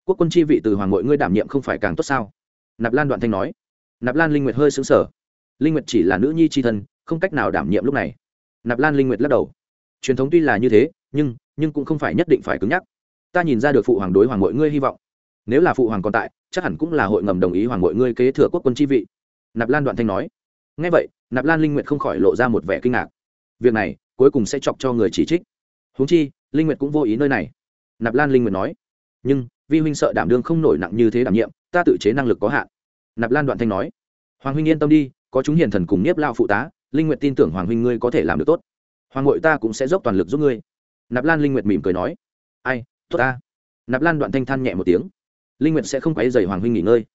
S1: Quốc quân chi vị từ hoàng mội ngươi đảm nhiệm không phải càng tốt sao? Nạp lan đoạn thanh nói. Nạp lan linh nguyệt hơi xứng sở linh nguyệt chỉ là nữ nhi c thân, không cách nào đảm nhiệm lúc này. Nạp lan linh nguyệt lắc đầu. Truyền thống tuy là như thế, nhưng nhưng cũng không phải nhất định phải cứng nhắc. Ta nhìn ra được phụ hoàng đối hoàng mội ngươi hy vọng. Nếu là phụ hoàng còn tại, chắc hẳn cũng là hội ngầm đồng ý hoàng mội ngươi kế thừa quốc quân chi vị. Nạp lan đoạn thanh nói. Ngay vậy, nạp lan linh nguyệt không khỏi lộ ra một vẻ kinh ngạc việc này cuối cùng sẽ chọc cho người chỉ trích. Huống chi, linh nguyệt cũng vô ý nơi này. Nạp lan linh nguyệt nói, nhưng, vi huynh sợ đảm đương không nổi nặng như thế đảm nhiệm, ta tự chế năng lực có hạn. Nạp lan đoạn thanh nói, hoàng huynh yên tâm đi, có chúng hiền thần cùng nhiếp lao phụ tá, linh nguyệt tin tưởng hoàng huynh ngươi có thể làm được tốt. Hoàng ngội ta cũng sẽ dốc toàn lực giúp ngươi. Nạp lan linh nguyệt mỉm cười nói, ai, tốt ta. Nạp lan đoạn thanh than nhẹ một tiếng, linh nguyệt sẽ không quấy rầy hoàng huynh nghỉ ngơi.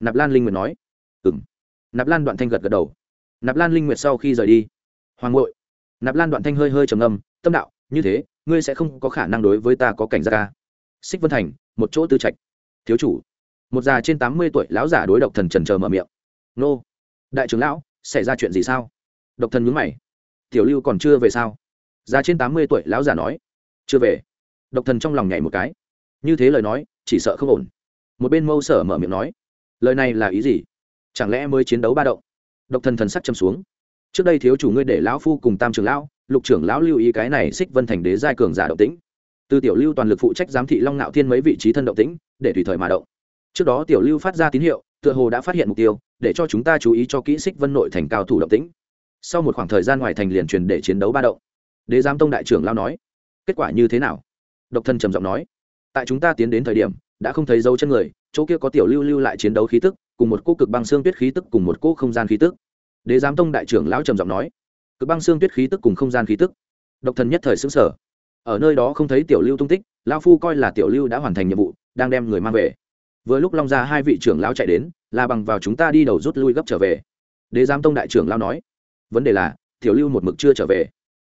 S1: Nạp lan linh nguyệt nói, ừm. Nạp lan đoạn thanh gật gật đầu, nạp lan linh nguyệt sau khi rời đi, hoàng ngội nạp lan đoạn thanh hơi hơi trầm âm, tâm đạo như thế ngươi sẽ không có khả năng đối với ta có cảnh giác ca xích vân thành một chỗ tư trạch. Thiếu chủ. Một già trên tám mươi tuổi lão giả đối độc thần trần trờ mở miệng. Nô đại trưởng lão xảy ra chuyện gì sao? Độc thần nhúng mày. Tiểu lưu còn chưa về sao? Già trên tám mươi tuổi lão giả nói. Chưa về. Độc thần trong lòng nhảy một cái. Như thế lời nói chỉ sợ không ổn. Một bên mâu sở mở miệng nói. Lời này là ý gì? Chẳng lẽ mới chiến đấu ba động? Độc thần thần sắc châm xuống trước đây thiếu chủ ngươi để lão phu cùng tam trưởng lão, lục trưởng lão lưu ý cái này xích vân thành đế giai cường giả động tĩnh. Từ tiểu lưu toàn lực phụ trách giám thị long nạo thiên mấy vị trí thân động tĩnh, để tùy thời mà động. Trước đó tiểu lưu phát ra tín hiệu, tựa hồ đã phát hiện mục tiêu, để cho chúng ta chú ý cho kỹ xích vân nội thành cao thủ động tĩnh. Sau một khoảng thời gian ngoài thành liền truyền để chiến đấu ba động. Đế giám tông đại trưởng lao nói, kết quả như thế nào? Độc thân trầm giọng nói, tại chúng ta tiến đến thời điểm, đã không thấy dấu chân người, chỗ kia có tiểu lưu lưu lại chiến đấu khí tức, cùng một cô cực băng xương tuyết khí tức, cùng một cô không gian khí tức đế giám tông đại trưởng lão trầm giọng nói, cực băng xương tuyết khí tức cùng không gian khí tức, độc thần nhất thời xứng sở ở nơi đó không thấy tiểu lưu tung tích, lão phu coi là tiểu lưu đã hoàn thành nhiệm vụ, đang đem người mang về. Vừa lúc long ra hai vị trưởng lão chạy đến là bằng vào chúng ta đi đầu rút lui gấp trở về. Đế giám tông đại trưởng lão nói, vấn đề là, tiểu lưu một mực chưa trở về.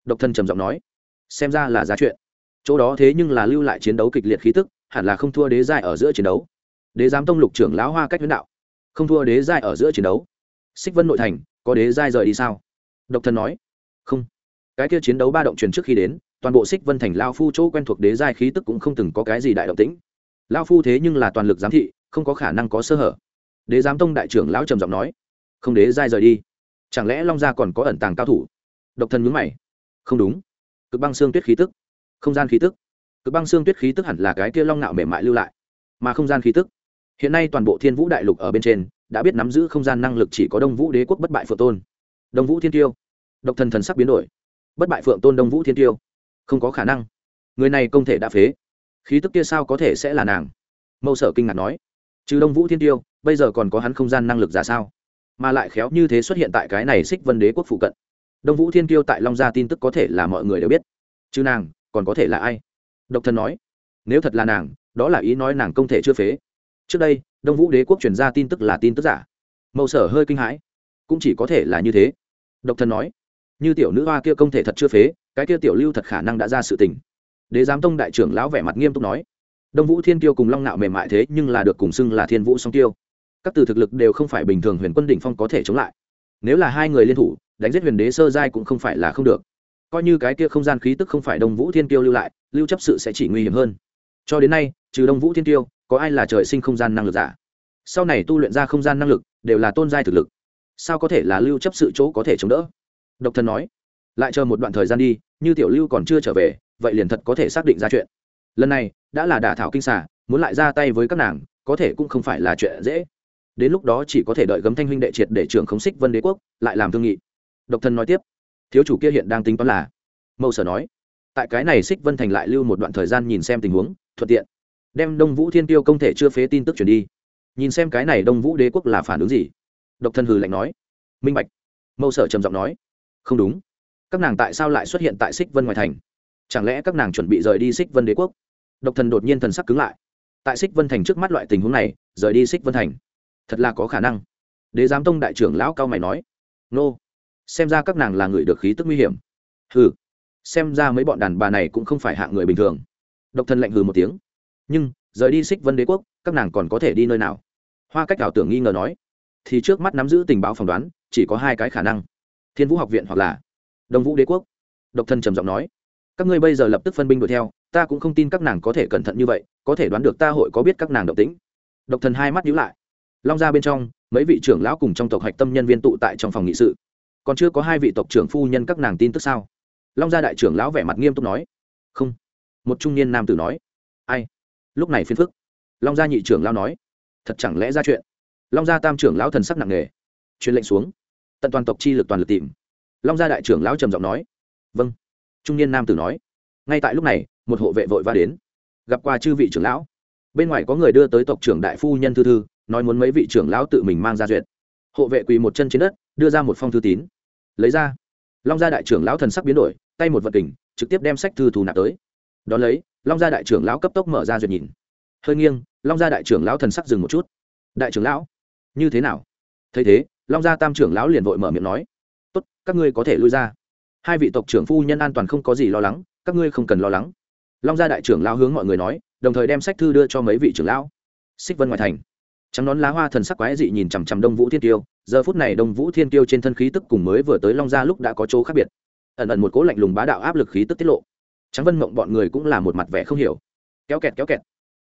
S1: Độc thân trầm giọng nói, xem ra là giá chuyện. Chỗ đó thế nhưng là lưu lại chiến đấu kịch liệt khí tức, hẳn là không thua đế giai ở giữa chiến đấu. Đế giám tông lục trưởng lão hoa cách huyễn đạo, không thua đế giai ở giữa chiến đấu. Xích vân nội thành có đế giai rời đi sao? Độc thân nói. Không. Cái kia chiến đấu ba động truyền trước khi đến, toàn bộ xích vân thành lao phu chỗ quen thuộc đế giai khí tức cũng không từng có cái gì đại động tĩnh. Lao phu thế nhưng là toàn lực giám thị, không có khả năng có sơ hở. Đế giám tông đại trưởng lão trầm giọng nói. Không đế giai rời đi. Chẳng lẽ long gia còn có ẩn tàng cao thủ? Độc thân nhướng mày. Không đúng. Cực băng xương tuyết khí tức. Không gian khí tức. Cực băng xương tuyết khí tức hẳn là cái kia long nạo mềm mại lưu lại, mà không gian khí tức. Hiện nay toàn bộ thiên vũ đại lục ở bên trên đã biết nắm giữ không gian năng lực chỉ có đông vũ đế quốc bất bại phượng tôn. Đông vũ thiên tiêu. Độc thần thần sắc biến đổi. Bất bại phượng tôn đông vũ thiên tiêu. Không có khả năng. Người này công thể đã phế. Khí tức kia sao có thể sẽ là nàng? Mâu sở kinh ngạc nói. Trừ đông vũ thiên tiêu, bây giờ còn có hắn không gian năng lực giả sao? Mà lại khéo như thế xuất hiện tại cái này xích vân đế quốc phụ cận. Đông vũ thiên tiêu tại long gia tin tức có thể là mọi người đều biết. Chứ nàng, còn có thể là ai? Độc thần nói. Nếu thật là nàng, đó là ý nói nàng công thể chưa phế. Trước đây đông vũ đế quốc truyền ra tin tức là tin tức giả. Mậu sở hơi kinh hãi. Cũng chỉ có thể là như thế. Độc thần nói, như tiểu nữ hoa kia công thể thật chưa phế, cái kia tiểu lưu thật khả năng đã ra sự tình. Đế giám tông đại trưởng lão vẻ mặt nghiêm túc nói, đông vũ thiên tiêu cùng long nạo mềm mại thế nhưng là được cùng xưng là thiên vũ song tiêu các từ thực lực đều không phải bình thường huyền quân đỉnh phong có thể chống lại. Nếu là hai người liên thủ, đánh giết huyền đế sơ giai cũng không phải là không được. Coi như cái kia không gian khí tức không phải đông vũ thiên tiêu lưu lại, lưu chấp sự sẽ chỉ nguy hiểm hơn. Cho đến nay, trừ đông vũ thiên tiêu có ai là trời sinh không gian năng lực giả? Sau này tu luyện ra không gian năng lực, đều là tôn giai thực lực. Sao có thể là lưu chấp sự chỗ có thể chống đỡ? Độc thần nói, lại chờ một đoạn thời gian đi, như tiểu lưu còn chưa trở về, vậy liền thật có thể xác định ra chuyện. Lần này, đã là đả thảo kinh xả muốn lại ra tay với các nàng, có thể cũng không phải là chuyện dễ. Đến lúc đó chỉ có thể đợi gấm thanh huynh đệ triệt để trưởng khống xích vân đế quốc, lại làm thương nghị. Độc thân nói tiếp, thiếu chủ kia hiện đang tính toán là? Mâu sở nói, tại cái này xích vân thành lại lưu một đoạn thời gian nhìn xem tình huống, thuận tiện đem đông vũ thiên tiêu công thể chưa phế tin tức chuyển đi. Nhìn xem cái này đông vũ đế quốc là phản ứng gì? Độc thân hừ lạnh nói. Minh bạch. Mâu sở trầm giọng nói. Không đúng. Các nàng tại sao lại xuất hiện tại xích vân ngoài thành? Chẳng lẽ các nàng chuẩn bị rời đi xích vân đế quốc? Độc thần đột nhiên thần sắc cứng lại. Tại xích vân thành trước mắt loại tình huống này, rời đi xích vân thành, thật là có khả năng. Đế giám tông đại trưởng lão cao mày nói. Nô. Xem ra các nàng là người được khí tức nguy hiểm. Hừ. Xem ra mấy bọn đàn bà này cũng không phải hạng người bình thường. Độc thân lạnh hừ một tiếng nhưng rời đi xích vân đế quốc, các nàng còn có thể đi nơi nào? Hoa cách ảo tưởng nghi ngờ nói. Thì trước mắt nắm giữ tình báo phỏng đoán, chỉ có hai cái khả năng. Thiên vũ học viện hoặc là đông vũ đế quốc. Độc thân trầm giọng nói. Các ngươi bây giờ lập tức phân binh đuổi theo, ta cũng không tin các nàng có thể cẩn thận như vậy, có thể đoán được ta hội có biết các nàng động tĩnh. Độc thần hai mắt nhíu lại. Long ra bên trong, mấy vị trưởng lão cùng trong tộc hạch tâm nhân viên tụ tại trong phòng nghị sự. Còn chưa có hai vị tộc trưởng phu nhân các nàng tin tức sao? Long gia đại trưởng lão vẻ mặt nghiêm túc nói. Không. Một trung niên nam tử nói. Ai? Lúc này phiên phức. Long gia nhị trưởng lao nói, thật chẳng lẽ ra chuyện? Long gia tam trưởng lão thần sắc nặng nề, truyền lệnh xuống. Tận toàn tộc chi lực toàn lực tìm. Long gia đại trưởng lão trầm giọng nói vâng. Trung niên nam tử nói, ngay tại lúc này, một hộ vệ vội va đến. Gặp qua chư vị trưởng lão. Bên ngoài có người đưa tới tộc trưởng đại phu nhân thư thư, nói muốn mấy vị trưởng lão tự mình mang ra duyệt. Hộ vệ quỳ một chân trên đất, đưa ra một phong thư tín. Lấy ra. Long gia đại trưởng lão thần sắc biến đổi, tay một vật kình, trực tiếp đem sách thư thù nạp tới. Đón lấy long gia đại trưởng lão cấp tốc mở ra duyệt nhìn. Hơi nghiêng, long gia đại trưởng lão thần sắc dừng một chút. Đại trưởng lão, như thế nào? Thấy thế, long gia tam trưởng lão liền vội mở miệng nói. Tốt, các ngươi có thể lui ra. Hai vị tộc trưởng phu nhân an toàn không có gì lo lắng, các ngươi không cần lo lắng. Long gia đại trưởng lão hướng mọi người nói, đồng thời đem sách thư đưa cho mấy vị trưởng lão. Xích vân ngoài thành. Trắng nón lá hoa thần sắc quái dị nhìn chằm chằm đông vũ thiên tiêu giờ phút này đông vũ thiên tiêu trên thân khí tức cùng mới vừa tới long gia lúc đã có chỗ khác biệt. Ẩn ẩn một cố lạnh lùng bá đạo áp lực khí tức tiết lộ trắng vân mộng bọn người cũng là một mặt vẻ không hiểu. Kéo kẹt kéo kẹt.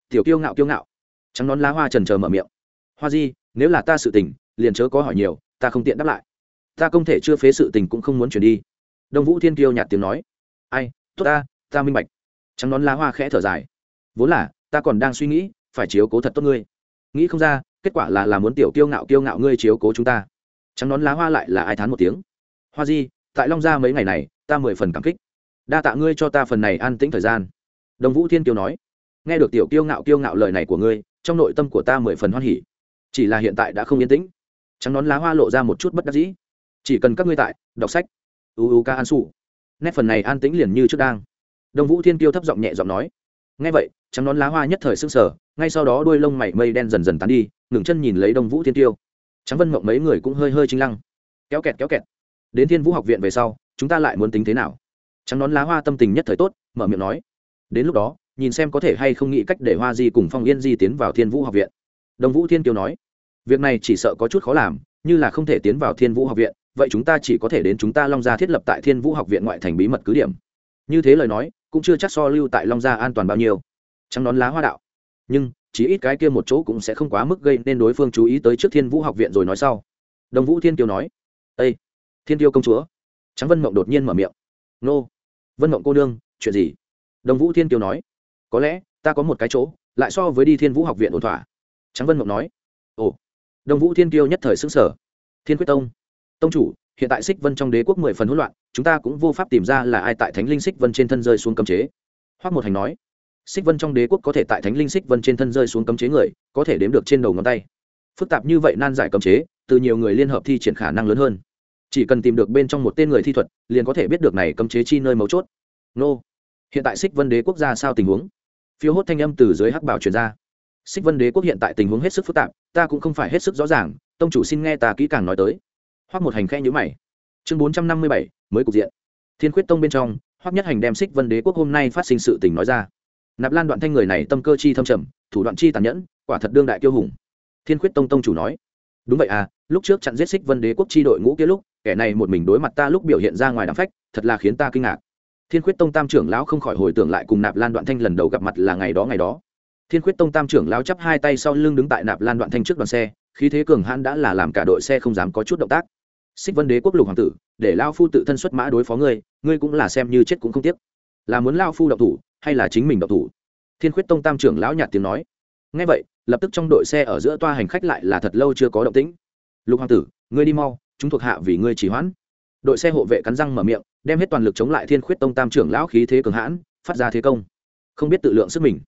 S1: Tiểu kiêu ngạo kiêu ngạo. Trắng nón lá hoa trần chờ mở miệng. Hoa di, nếu là ta sự tình, liền chớ có hỏi nhiều, ta không tiện đáp lại. Ta không thể chưa phế sự tình cũng không muốn chuyển đi. Đông vũ thiên kiêu nhạt tiếng nói. Ai, tốt ta ta minh bạch. Trắng nón lá hoa khẽ thở dài. Vốn là, ta còn đang suy nghĩ, phải chiếu cố thật tốt ngươi. Nghĩ không ra, kết quả là là muốn tiểu kiêu ngạo kiêu ngạo ngươi chiếu cố chúng ta. Trắng nón lá hoa lại là ai thán một tiếng. Hoa di, tại long gia mấy ngày này, ta mười phần cảm kích đa tạ ngươi cho ta phần này an tĩnh thời gian. Đồng vũ thiên kiều nói, nghe được tiểu kiêu ngạo kiêu ngạo lời này của ngươi, trong nội tâm của ta mười phần hoan hỉ. Chỉ là hiện tại đã không yên tĩnh. Trắng nón lá hoa lộ ra một chút bất đắc dĩ. Chỉ cần các ngươi tại, đọc sách. Uu ca an su. Nét phần này an tĩnh liền như trước đang. Đồng vũ thiên kiêu thấp giọng nhẹ giọng nói, nghe vậy, trắng nón lá hoa nhất thời s ư n g sở ngay sau đó đuôi lông mày mây đen dần dần tán đi, ngừng chân nhìn lấy đông vũ thiên tiêu trắng vân mộng mấy người cũng hơi hơi chính lăng. Kéo kẹt kéo kẹt. Đến thiên vũ học viện về sau, chúng ta lại muốn tính thế nào? Trắng nón lá hoa tâm tình nhất thời tốt, mở miệng nói. Đến lúc đó, nhìn xem có thể hay không nghĩ cách để hoa di cùng phong yên di tiến vào thiên vũ học viện. Đồng vũ thiên kiều nói, việc này chỉ sợ có chút khó làm, như là không thể tiến vào thiên vũ học viện, vậy chúng ta chỉ có thể đến chúng ta long gia thiết lập tại thiên vũ học viện ngoại thành bí mật cứ điểm. Như thế lời nói, cũng chưa chắc so lưu tại long gia an toàn bao nhiêu. Trắng nón lá hoa đạo, nhưng, chỉ ít cái kia một chỗ cũng sẽ không quá mức gây nên đối phương chú ý tới trước thiên vũ học viện rồi nói sau. Đồng vũ thiên kiều nói ây thiên tiêu công chúa. Trắng vân mộng đột nhiên mở miệng, nô vân mộng cô nương, chuyện gì? Đồng vũ thiên kiều nói. Có lẽ, ta có một cái chỗ, lại so với đi thiên vũ học viện ổn thỏa. Trắng vân mộng nói. Ồ. Đồng vũ thiên kiêu nhất thời xứng sở thiên quyết tông. Tông chủ, hiện tại xích vân trong đế quốc mười phần hỗn loạn, chúng ta cũng vô pháp tìm ra là ai tại thánh linh xích vân trên thân rơi xuống cấm chế. Hoác một hành nói. Xích vân trong đế quốc có thể tại thánh linh xích vân trên thân rơi xuống cấm chế người, có thể đếm được trên đầu ngón tay. Phức tạp như vậy nan giải cấm chế, từ nhiều người liên hợp thi triển khả năng lớn hơn chỉ cần tìm được bên trong một tên người thi thuật, liền có thể biết được này cấm chế chi nơi mấu chốt. Nô. Hiện tại xích vân đế quốc gia sao tình huống? Phiếu hốt thanh âm từ dưới hắc bảo truyền ra. Xích vân đế quốc hiện tại tình huống hết sức phức tạp, ta cũng không phải hết sức rõ ràng, tông chủ xin nghe ta kỹ càng nói tới. Hoặc một hành khe nhữ mày. Chương bốn trăm năm mươi bảy, mới cục diện. Thiên khuyết tông bên trong hoặc nhất hành đem xích vân đế quốc hôm nay phát sinh sự tình nói ra. Nạp lan đoạn thanh người này tâm cơ chi thâm trầm, thủ đoạn chi tàn nhẫn, quả thật đương đại kiêu hùng. Thiên khuyết tông tông chủ nói. Đúng vậy à lúc trước chặn giết xích vân đế quốc chi đội ngũ kia lúc kẻ này một mình đối mặt ta lúc biểu hiện ra ngoài đám phách, thật là khiến ta kinh ngạc. Thiên khuyết tông tam trưởng lão không khỏi hồi tưởng lại cùng nạp lan đoạn thanh lần đầu gặp mặt là ngày đó ngày đó. Thiên khuyết tông tam trưởng lão chắp hai tay sau lưng đứng tại nạp lan đoạn thanh trước đoàn xe, khí thế cường hãn đã là làm cả đội xe không dám có chút động tác. Xích vân đế quốc lục hoàng tử, để lao phu tự thân xuất mã đối phó ngươi ngươi cũng là xem như chết cũng không tiếc. Là muốn lao phu độc thủ, hay là chính mình độc thủ? Thiên khuyết tông tam trưởng lão nhạt tiếng nói. Ngay vậy, lập tức trong đội xe ở giữa toa hành khách lại là thật lâu chưa có động tĩnh. Lục hoàng tử, ngươi đi mau chúng thuộc hạ vì ngươi chỉ hoãn. Đội xe hộ vệ cắn răng mở miệng, đem hết toàn lực chống lại thiên khuyết tông tam trưởng lão khí thế cường hãn, phát ra thế công. Không biết tự lượng sức mình.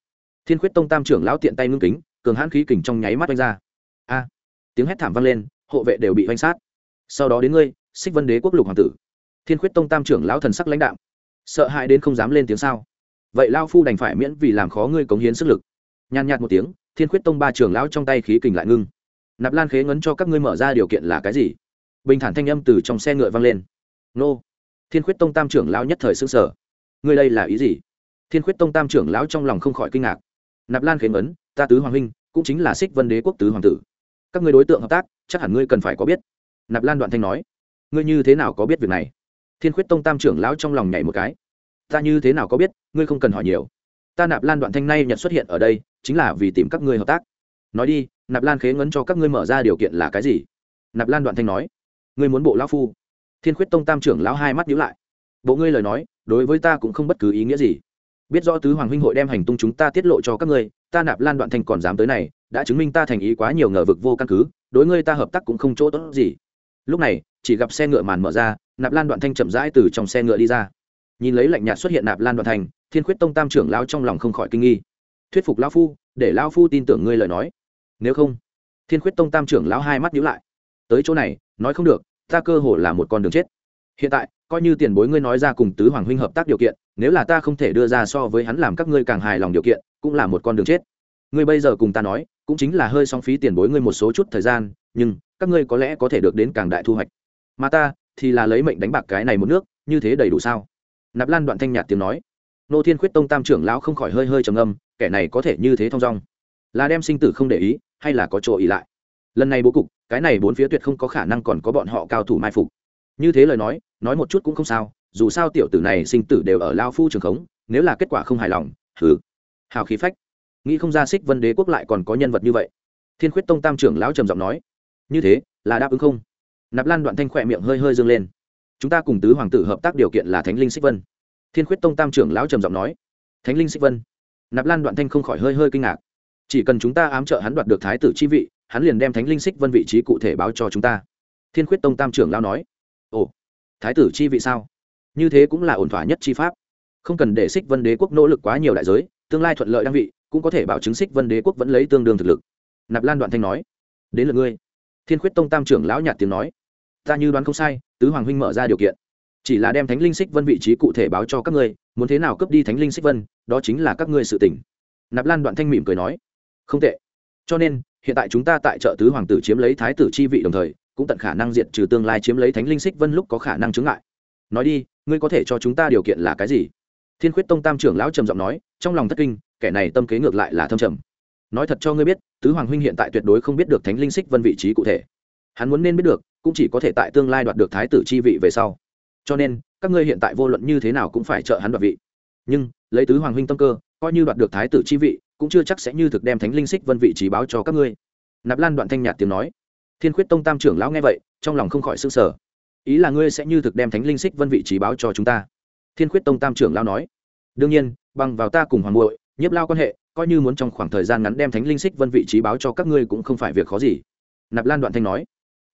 S1: Thiên khuyết tông tam trưởng lão tiện tay ngưng kính, cường hãn khí kình trong nháy mắt oanh ra. A! Tiếng hét thảm vang lên, hộ vệ đều bị oanh sát. Sau đó đến ngươi, xích vân đế quốc lục hoàng tử. Thiên khuyết tông tam trưởng lão thần sắc lãnh đạo sợ hãi đến không dám lên tiếng sao? Vậy lao phu đành phải miễn vì làm khó ngươi cống hiến sức lực. Nhàn nhạt một tiếng, thiên khuyết tông ba trưởng lão trong tay khí kình lại ngưng. Nạp lan khế ngấn cho các ngươi mở ra điều kiện là cái gì? Bình thản thanh âm từ trong xe ngựa vang lên. Nô. Thiên khuyết tông tam trưởng lão nhất thời xương sở ngươi đây là ý gì? Thiên khuyết tông tam trưởng lão trong lòng không khỏi kinh ngạc. Nạp lan khế ngấn, ta tứ hoàng huynh, cũng chính là xích vân đế quốc tứ hoàng tử. Các ngươi đối tượng hợp tác, chắc hẳn ngươi cần phải có biết. Nạp lan đoạn thanh nói. Ngươi như thế nào có biết việc này? Thiên khuyết tông tam trưởng lão trong lòng nhảy một cái. Ta như thế nào có biết, ngươi không cần hỏi nhiều. Ta nạp lan đoạn thanh nay nhận xuất hiện ở đây, chính là vì tìm các ngươi hợp tác. Nói đi, nạp lan khế ngấn cho các ngươi mở ra điều kiện là cái gì? Nạp lan đoạn thanh nói ngươi muốn bộ lão phu. Thiên khuyết tông tam trưởng lão hai mắt nhíu lại. Bộ ngươi lời nói, đối với ta cũng không bất cứ ý nghĩa gì. Biết rõ tứ hoàng huynh hội đem hành tung chúng ta tiết lộ cho các ngươi, ta nạp lan đoạn thanh còn dám tới này, đã chứng minh ta thành ý quá nhiều ngờ vực vô căn cứ, đối ngươi ta hợp tác cũng không chỗ tốt gì. Lúc này, chỉ gặp xe ngựa màn mở ra, nạp lan đoạn thanh chậm rãi từ trong xe ngựa đi ra. Nhìn lấy lạnh nhạt xuất hiện nạp lan đoạn thành, thiên khuyết tông tam trưởng lao trong lòng không khỏi kinh nghi. Thuyết phục lao phu, để lao phu tin tưởng ngươi lời nói. Nếu không, thiên khuyết tông tam trưởng lão hai mắt nhíu lại. Tới chỗ này nói không được, ta cơ hồ là một con đường chết. Hiện tại, coi như tiền bối ngươi nói ra cùng tứ hoàng huynh hợp tác điều kiện, nếu là ta không thể đưa ra so với hắn làm các ngươi càng hài lòng điều kiện, cũng là một con đường chết. Ngươi bây giờ cùng ta nói, cũng chính là hơi song phí tiền bối ngươi một số chút thời gian, nhưng các ngươi có lẽ có thể được đến càng đại thu hoạch. Mà ta thì là lấy mệnh đánh bạc cái này một nước, như thế đầy đủ sao? Nạp lan đoạn thanh nhạt tiếng nói. Nô thiên khuyết tông tam trưởng lão không khỏi hơi hơi trầm âm kẻ này có thể như thế thong dong. Là đem sinh tử không để ý, hay là có chỗ ý lại? Lần này bố cục cái này bốn phía tuyệt không có khả năng còn có bọn họ cao thủ mai phục. Như thế lời nói nói một chút cũng không sao, dù sao tiểu tử này sinh tử đều ở lao phu trường khống, nếu là kết quả không hài lòng thử hào khí phách. Nghĩ không ra xích vân đế quốc lại còn có nhân vật như vậy. Thiên khuyết tông tam trưởng lão trầm giọng nói, như thế, là đáp ứng không? Nạp lan đoạn thanh khỏe miệng hơi hơi dâng lên. Chúng ta cùng tứ hoàng tử hợp tác điều kiện là thánh linh xích vân. Thiên khuyết tông tam trưởng lão trầm giọng nói, thánh linh xích vân. Nạp lan đoạn thanh không khỏi hơi hơi kinh ngạc. Chỉ cần chúng ta ám trợ hắn đoạt được thái tử chi vị hắn liền đem thánh linh xích vân vị trí cụ thể báo cho chúng ta. Thiên khuyết tông tam trưởng lão nói, ồ, thái tử chi vị sao? Như thế cũng là ổn thỏa nhất chi pháp. Không cần để xích vân đế quốc nỗ lực quá nhiều đại giới, tương lai thuận lợi đăng vị, cũng có thể bảo chứng xích vân đế quốc vẫn lấy tương đương thực lực. Nạp lan đoạn thanh nói, đến lượt ngươi. Thiên khuyết tông tam trưởng lão nhạt tiếng nói, ta như đoán không sai, tứ hoàng huynh mở ra điều kiện, chỉ là đem thánh linh xích vân vị trí cụ thể báo cho các ngươi, muốn thế nào cướp đi thánh linh xích vân, đó chính là các ngươi sự tỉnh nạp lan đoạn thanh mỉm cười nói, không tệ. Cho nên hiện tại chúng ta tại chợ tứ hoàng tử chiếm lấy thái tử chi vị đồng thời, cũng tận khả năng diệt trừ tương lai chiếm lấy thánh linh xích vân lúc có khả năng chứng lại nói đi, ngươi có thể cho chúng ta điều kiện là cái gì? Thiên khuyết tông tam trưởng lão trầm giọng nói, trong lòng thất kinh, kẻ này tâm kế ngược lại là thâm trầm. Nói thật cho ngươi biết, tứ hoàng huynh hiện tại tuyệt đối không biết được thánh linh xích vân vị trí cụ thể. Hắn muốn nên biết được, cũng chỉ có thể tại tương lai đoạt được thái tử chi vị về sau. Cho nên, các ngươi hiện tại vô luận như thế nào cũng phải trợ hắn đoạt vị. Nhưng, lấy tứ hoàng huynh tâm cơ coi như đoạt được thái tử chi vị, cũng chưa chắc sẽ như thực đem thánh linh xích vân vị trí báo cho các ngươi. Nạp lan đoạn thanh nhạt tiếng nói. Thiên khuyết tông tam trưởng lão nghe vậy, trong lòng không khỏi s ư n g sở ý là ngươi sẽ như thực đem thánh linh xích vân vị trí báo cho chúng ta. Thiên khuyết tông tam trưởng lão nói. Đương nhiên, bằng vào ta cùng hoàng bội nhiếp lao quan hệ, coi như muốn trong khoảng thời gian ngắn đem thánh linh xích vân vị trí báo cho các ngươi cũng không phải việc khó gì. Nạp lan đoạn thanh nói.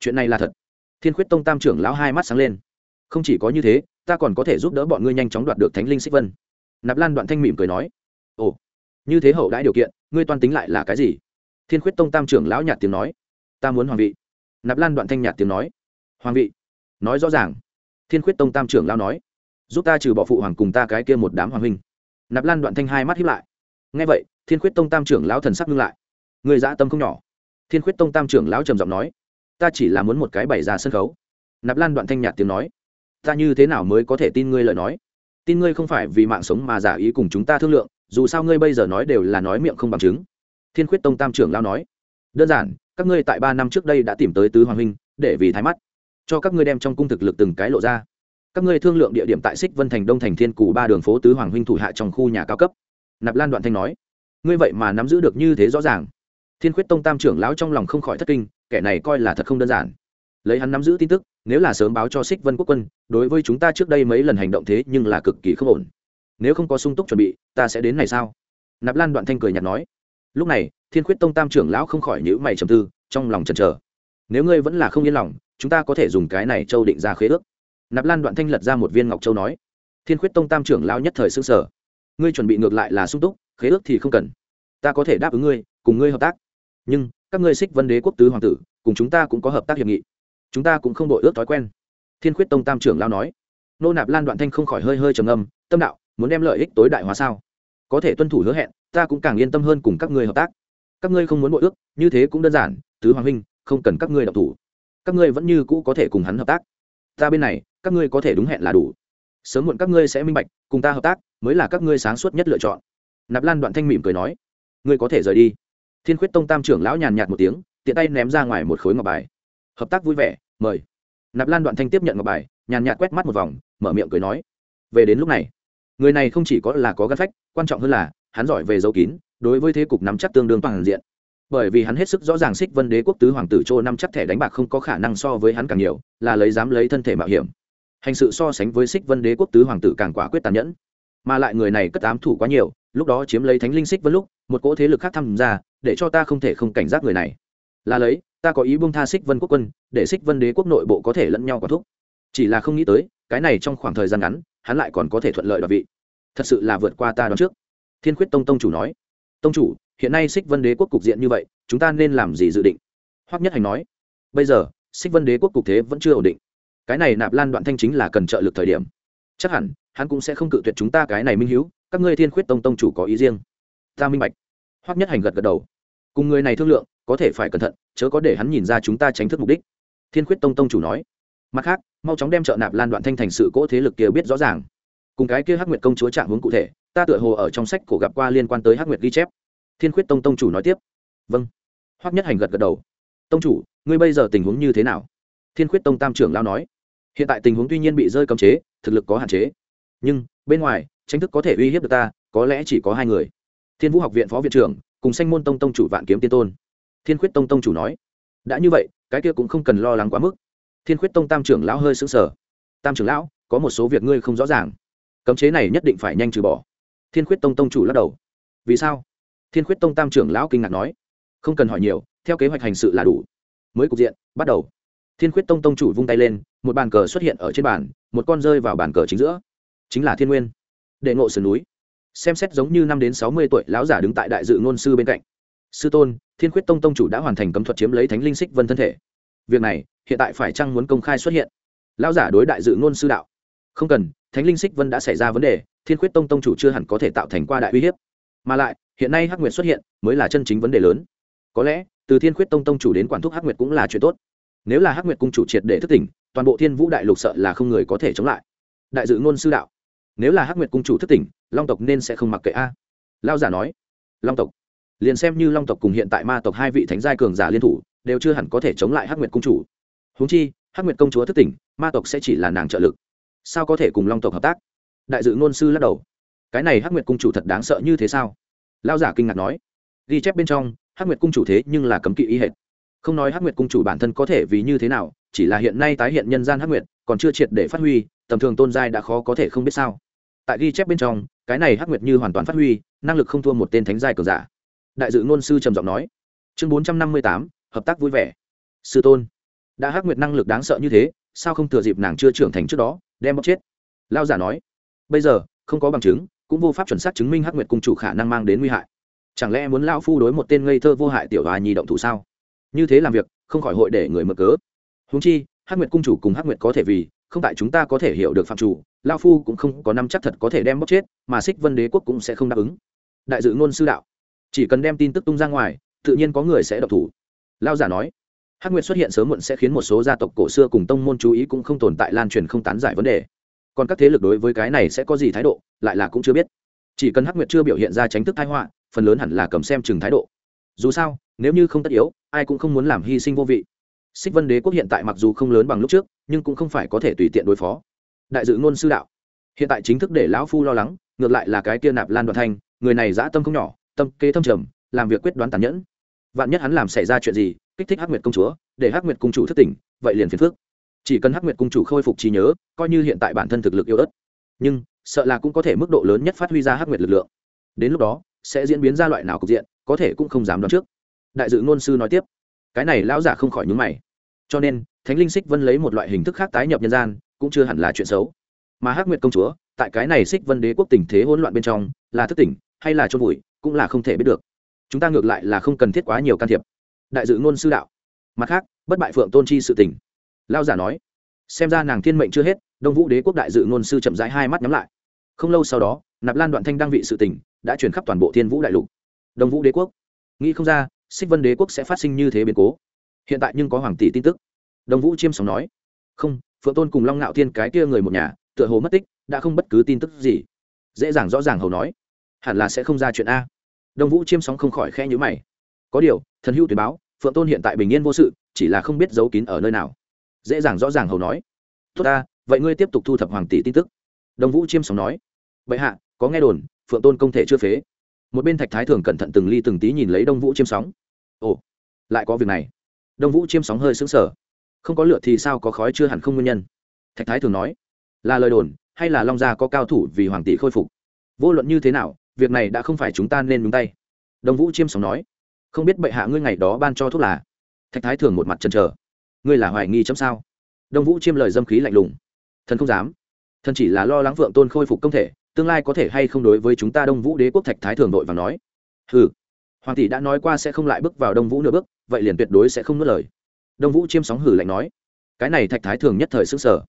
S1: Chuyện này là thật. Thiên khuyết tông tam trưởng lão hai mắt sáng lên. Không chỉ có như thế, ta còn có thể giúp đỡ bọn ngươi nhanh chóng đoạt được thánh linh xích vân. Nạp lan đoạn thanh mỉm cười nói ồ, như thế hậu đãi điều kiện, ngươi toan tính lại là cái gì? Thiên khuyết tông tam trưởng lão nhạt tiếng nói. Ta muốn hoàng vị. Nạp lan đoạn thanh nhạt tiếng nói. Hoàng vị. Nói rõ ràng. Thiên khuyết tông tam trưởng lão nói. Giúp ta trừ bỏ phụ hoàng cùng ta cái kia một đám hoàng huynh. Nạp lan đoạn thanh hai mắt hiếp lại. Ngay vậy, thiên khuyết tông tam trưởng lão thần sắc ngưng lại. Người dã tâm không nhỏ. Thiên khuyết tông tam trưởng lão trầm giọng nói. Ta chỉ là muốn một cái bày ra sân khấu. Nạp lan đoạn thanh nhạt tiếng nói. Ta như thế nào mới có thể tin ngươi lời nói? Tin ngươi không phải vì mạng sống mà giả ý cùng chúng ta thương lượng dù sao ngươi bây giờ nói đều là nói miệng không bằng chứng. Thiên khuyết tông tam trưởng lao nói, đơn giản, các ngươi tại ba năm trước đây đã tìm tới tứ hoàng huynh, để vì thái mắt, cho các ngươi đem trong cung thực lực từng cái lộ ra. Các ngươi thương lượng địa điểm tại xích vân thành đông thành thiên cù ba đường phố tứ hoàng huynh thủ hạ trong khu nhà cao cấp. Nạp lan đoạn thanh nói, ngươi vậy mà nắm giữ được như thế rõ ràng. Thiên khuyết tông tam trưởng lão trong lòng không khỏi thất kinh, kẻ này coi là thật không đơn giản. Lấy hắn nắm giữ tin tức, nếu là sớm báo cho xích vân quốc quân, đối với chúng ta trước đây mấy lần hành động thế nhưng là cực kỳ không ổn nếu không có sung túc chuẩn bị, ta sẽ đến này sao? Nạp lan đoạn thanh cười nhạt nói. Lúc này, thiên khuyết tông tam trưởng lão không khỏi nhữ mày trầm tư, trong lòng chần chờ. Nếu ngươi vẫn là không yên lòng, chúng ta có thể dùng cái này châu định ra khế ước. Nạp lan đoạn thanh lật ra một viên ngọc châu nói. Thiên khuyết tông tam trưởng lão nhất thời xương sở ngươi chuẩn bị ngược lại là sung túc, khế ước thì không cần. Ta có thể đáp ứng ngươi, cùng ngươi hợp tác. Nhưng, các ngươi xích vân đế quốc tứ hoàng tử, cùng chúng ta cũng có hợp tác hiệp nghị. Chúng ta cũng không đội ước thói quen. Thiên khuyết tông tam trưởng lão nói. Nô nạp lan đoạn thanh không khỏi hơi hơi trầm âm tâm đạo muốn đem lợi ích tối đại hóa sao? Có thể tuân thủ hứa hẹn, ta cũng càng yên tâm hơn cùng các ngươi hợp tác. Các ngươi không muốn bội ước, như thế cũng đơn giản, tứ hoàng huynh, không cần các ngươi đọc thủ. Các ngươi vẫn như cũ có thể cùng hắn hợp tác. Ta bên này, các ngươi có thể đúng hẹn là đủ. Sớm muộn các ngươi sẽ minh bạch, cùng ta hợp tác, mới là các ngươi sáng suốt nhất lựa chọn. Nạp lan đoạn thanh mỉm cười nói. Ngươi có thể rời đi. Thiên khuyết tông tam trưởng lão nhàn nhạt một tiếng, tiện tay ném ra ngoài một khối ngọc bài. Hợp tác vui vẻ, mời. Nạp lan đoạn thanh tiếp nhận ngọc bài, nhàn nhạt quét mắt một vòng, mở miệng cười nói. Về đến lúc này người này không chỉ có là có gắn phách, quan trọng hơn là, hắn giỏi về dấu kín, đối với thế cục nắm chắc tương đương toàn diện. Bởi vì hắn hết sức rõ ràng xích vân đế quốc tứ hoàng tử châu năm chắc thẻ đánh bạc không có khả năng so với hắn càng nhiều, là lấy dám lấy thân thể mạo hiểm. Hành sự so sánh với xích vân đế quốc tứ hoàng tử càng quả quyết tàn nhẫn. Mà lại người này cất ám thủ quá nhiều, lúc đó chiếm lấy thánh linh xích vân lúc, một cỗ thế lực khác tham gia, để cho ta không thể không cảnh giác người này. Là lấy, ta có ý buông tha xích vân quốc quân, để xích vân đế quốc nội bộ có thể lẫn nhau quả thúc. Chỉ là không nghĩ tới, cái này trong khoảng thời gian ngắn hắn lại còn có thể thuận lợi đoạt vị. Thật sự là vượt qua ta đoán trước. Thiên khuyết tông tông chủ nói. Tông chủ, hiện nay xích vân đế quốc cục diện như vậy, chúng ta nên làm gì dự định? Hoắc nhất hành nói. Bây giờ xích vân đế quốc cục thế vẫn chưa ổn định. Cái này nạp lan đoạn thanh chính là cần trợ lực thời điểm. Chắc hẳn, hắn cũng sẽ không cự tuyệt chúng ta cái này minh hiếu, các ngươi thiên khuyết tông tông chủ có ý riêng. Ta minh bạch. Hoắc nhất hành gật gật đầu. Cùng người này thương lượng, có thể phải cẩn thận, chớ có để hắn nhìn ra chúng ta tránh thức mục đích. Thiên khuyết tông tông chủ nói mặt khác, mau chóng đem trợ nạp lan đoạn thanh thành sự cỗ thế lực kia biết rõ ràng. Cùng cái kia hắc nguyệt công chúa trạng hướng cụ thể, ta tựa hồ ở trong sách cổ gặp qua liên quan tới hắc nguyệt ghi chép. Thiên khuyết tông tông chủ nói tiếp. Vâng. Hoắc nhất hành gật gật đầu. Tông chủ, ngươi bây giờ tình huống như thế nào? Thiên khuyết tông tam trưởng lao nói. Hiện tại tình huống tuy nhiên bị rơi cấm chế, thực lực có hạn chế. Nhưng, bên ngoài, tranh thức có thể uy hiếp được ta, có lẽ chỉ có hai người. Thiên vũ học viện phó viện trưởng, cùng sanh môn tông tông chủ vạn kiếm tiên tôn. Thiên khuyết tông tông chủ nói. Đã như vậy, cái kia cũng không cần lo lắng quá mức thiên khuyết tông tam trưởng lão hơi xứng sở tam trưởng lão, có một số việc ngươi không rõ ràng. Cấm chế này nhất định phải nhanh trừ bỏ. Thiên khuyết tông tông chủ lắc đầu. Vì sao? Thiên khuyết tông tam trưởng lão kinh ngạc nói. Không cần hỏi nhiều, theo kế hoạch hành sự là đủ. Mới cục diện, bắt đầu. Thiên khuyết tông tông chủ vung tay lên, một bàn cờ xuất hiện ở trên bàn, một con rơi vào bàn cờ chính giữa. Chính là thiên nguyên. Đệ ngộ sườn núi. Xem xét giống như năm đến sáu mươi tuổi lão giả đứng tại đại dự ngôn sư bên cạnh. Sư tôn, thiên khuyết tông tông chủ đã hoàn thành cấm thuật chiếm lấy thánh linh xích vân thân thể việc này hiện tại phải chăng muốn công khai xuất hiện? Lão giả đối đại dự ngôn sư đạo. Không cần, thánh linh xích vân đã xảy ra vấn đề, thiên khuyết tông tông chủ chưa hẳn có thể tạo thành qua đại uy hiếp. Mà lại, hiện nay hắc nguyệt xuất hiện mới là chân chính vấn đề lớn. Có lẽ, từ thiên khuyết tông tông chủ đến quản thúc hắc nguyệt cũng là chuyện tốt. Nếu là hắc nguyệt cung chủ triệt để thức tỉnh, toàn bộ thiên vũ đại lục sợ là không người có thể chống lại. Đại dự ngôn sư đạo. Nếu là hắc nguyệt cung chủ thức tỉnh, long tộc nên sẽ không mặc kệ a. Lao giả nói. Long tộc. Liền xem như long tộc cùng hiện tại ma tộc hai vị thánh giai cường giả liên thủ đều chưa hẳn có thể chống lại hắc nguyệt cung chủ. Húng chi, hắc nguyệt công chúa thất tỉnh, ma tộc sẽ chỉ là nàng trợ lực. Sao có thể cùng long tộc hợp tác? Đại dự ngôn sư lắc đầu. Cái này hắc nguyệt cung chủ thật đáng sợ như thế sao? Lao giả kinh ngạc nói. Ghi chép bên trong, hắc nguyệt cung chủ thế nhưng là cấm kỵ y hệt. Không nói hắc nguyệt cung chủ bản thân có thể vì như thế nào, chỉ là hiện nay tái hiện nhân gian hắc nguyệt, còn chưa triệt để phát huy, tầm thường tôn giai đã khó có thể không biết sao. Tại ghi chép bên trong, cái này hắc nguyệt như hoàn toàn phát huy, năng lực không thua một tên thánh giai cường giả. Đại dự ngôn sư trầm giọng nói. Chương bốn trăm năm mươi tám hợp tác vui vẻ. Sư tôn, đã hắc nguyệt năng lực đáng sợ như thế, sao không thừa dịp nàng chưa trưởng thành trước đó, đem bóc chết? Lao giả nói, bây giờ, không có bằng chứng, cũng vô pháp chuẩn xác chứng minh hắc nguyệt cung chủ khả năng mang đến nguy hại. Chẳng lẽ muốn lao phu đối một tên ngây thơ vô hại tiểu hòa nhi động thủ sao? Như thế làm việc, không khỏi hội để người mở cớ. Húng chi, hắc nguyệt cung chủ cùng hắc nguyệt có thể vì, không tại chúng ta có thể hiểu được phạm chủ lao phu cũng không có năm chắc thật có thể đem bóc chết, mà xích vân đế quốc cũng sẽ không đáp ứng. Đại dự ngôn sư đạo, chỉ cần đem tin tức tung ra ngoài, tự nhiên có người sẽ độc thủ lao giả nói, hắc nguyệt xuất hiện sớm muộn sẽ khiến một số gia tộc cổ xưa cùng tông môn chú ý cũng không tồn tại lan truyền không tán giải vấn đề. Còn các thế lực đối với cái này sẽ có gì thái độ, lại là cũng chưa biết. Chỉ cần hắc nguyệt chưa biểu hiện ra tránh thức thái họa, phần lớn hẳn là cầm xem chừng thái độ. Dù sao, nếu như không tất yếu, ai cũng không muốn làm hy sinh vô vị. Xích vân đế quốc hiện tại mặc dù không lớn bằng lúc trước, nhưng cũng không phải có thể tùy tiện đối phó. Đại dự ngôn sư đạo, hiện tại chính thức để lão phu lo lắng, ngược lại là cái kia nạp lan đoạn thanh, người này dã tâm không nhỏ, tâm kế thâm trầm, làm việc quyết đoán tàn nhẫn vạn nhất hắn làm xảy ra chuyện gì, kích thích hắc nguyệt công chúa, để hắc nguyệt cung chủ thất tỉnh, vậy liền phiền phước chỉ cần hắc nguyệt cung chủ khôi phục trí nhớ, coi như hiện tại bản thân thực lực yếu ớt. Nhưng, sợ là cũng có thể mức độ lớn nhất phát huy ra hắc nguyệt lực lượng. Đến lúc đó, sẽ diễn biến ra loại nào cục diện, có thể cũng không dám đoán trước. Đại dự ngôn sư nói tiếp, cái này lão giả không khỏi nhúng mày. Cho nên, thánh linh xích vân lấy một loại hình thức khác tái nhập nhân gian, cũng chưa hẳn là chuyện xấu. Mà hắc nguyệt công chúa, tại cái này xích vân đế quốc tình thế hỗn loạn bên trong, là thức tỉnh, hay là trôn vùi, cũng là không thể biết được chúng ta ngược lại là không cần thiết quá nhiều can thiệp. Đại dự ngôn sư đạo. Mặt khác bất bại phượng tôn chi sự tình. lao giả nói. Xem ra nàng thiên mệnh chưa hết đông vũ đế quốc đại dự ngôn sư chậm rãi hai mắt nhắm lại. Không lâu sau đó nạp lan đoạn thanh đăng vị sự tình, đã chuyển khắp toàn bộ thiên vũ đại lục. Đông vũ đế quốc. Nghĩ không ra xích vân đế quốc sẽ phát sinh như thế biến cố. Hiện tại nhưng có hoàng tỷ tin tức. Đông vũ chiêm sóng nói. Không phượng tôn cùng long ngạo thiên cái kia người một nhà tựa hồ mất tích đã không bất cứ tin tức gì. Dễ dàng rõ ràng hầu nói. Hẳn là sẽ không ra chuyện a đông vũ chiêm sóng không khỏi khe nhữ mày. Có điều, thần hữu tuyển báo, phượng tôn hiện tại bình yên vô sự, chỉ là không biết giấu kín ở nơi nào. Dễ dàng rõ ràng hầu nói. Tốt ta, vậy ngươi tiếp tục thu thập hoàng tỷ tin tức. Đông vũ chiêm sóng nói. Vậy hạ, có nghe đồn, phượng tôn công thể chưa phế. Một bên thạch thái thường cẩn thận từng ly từng tí nhìn lấy đông vũ chiêm sóng. Ồ, lại có việc này. Đông vũ chiêm sóng hơi sững sờ. Không có lửa thì sao có khói chưa hẳn không nguyên nhân? Thạch thái thường nói. Là lời đồn, hay là long gia có cao thủ vì hoàng tỷ khôi phục? Vô luận như thế nào việc này đã không phải chúng ta nên nhúng tay. Đông vũ chiêm sóng nói, không biết bệ hạ ngươi ngày đó ban cho thuốc là? Thạch thái thường một mặt chần chờ, ngươi là hoài nghi chấm sao? Đông vũ chiêm lời dâm khí lạnh lùng, thần không dám. Thần chỉ là lo lắng vượng tôn khôi phục công thể, tương lai có thể hay không đối với chúng ta đông vũ đế quốc thạch thái thường đội và nói ừ hoàng tỷ đã nói qua sẽ không lại bước vào đông vũ nửa bước, vậy liền tuyệt đối sẽ không nuốt lời. Đông vũ chiêm sóng hử lạnh nói, cái này thạch thái thường nhất thời xứng sở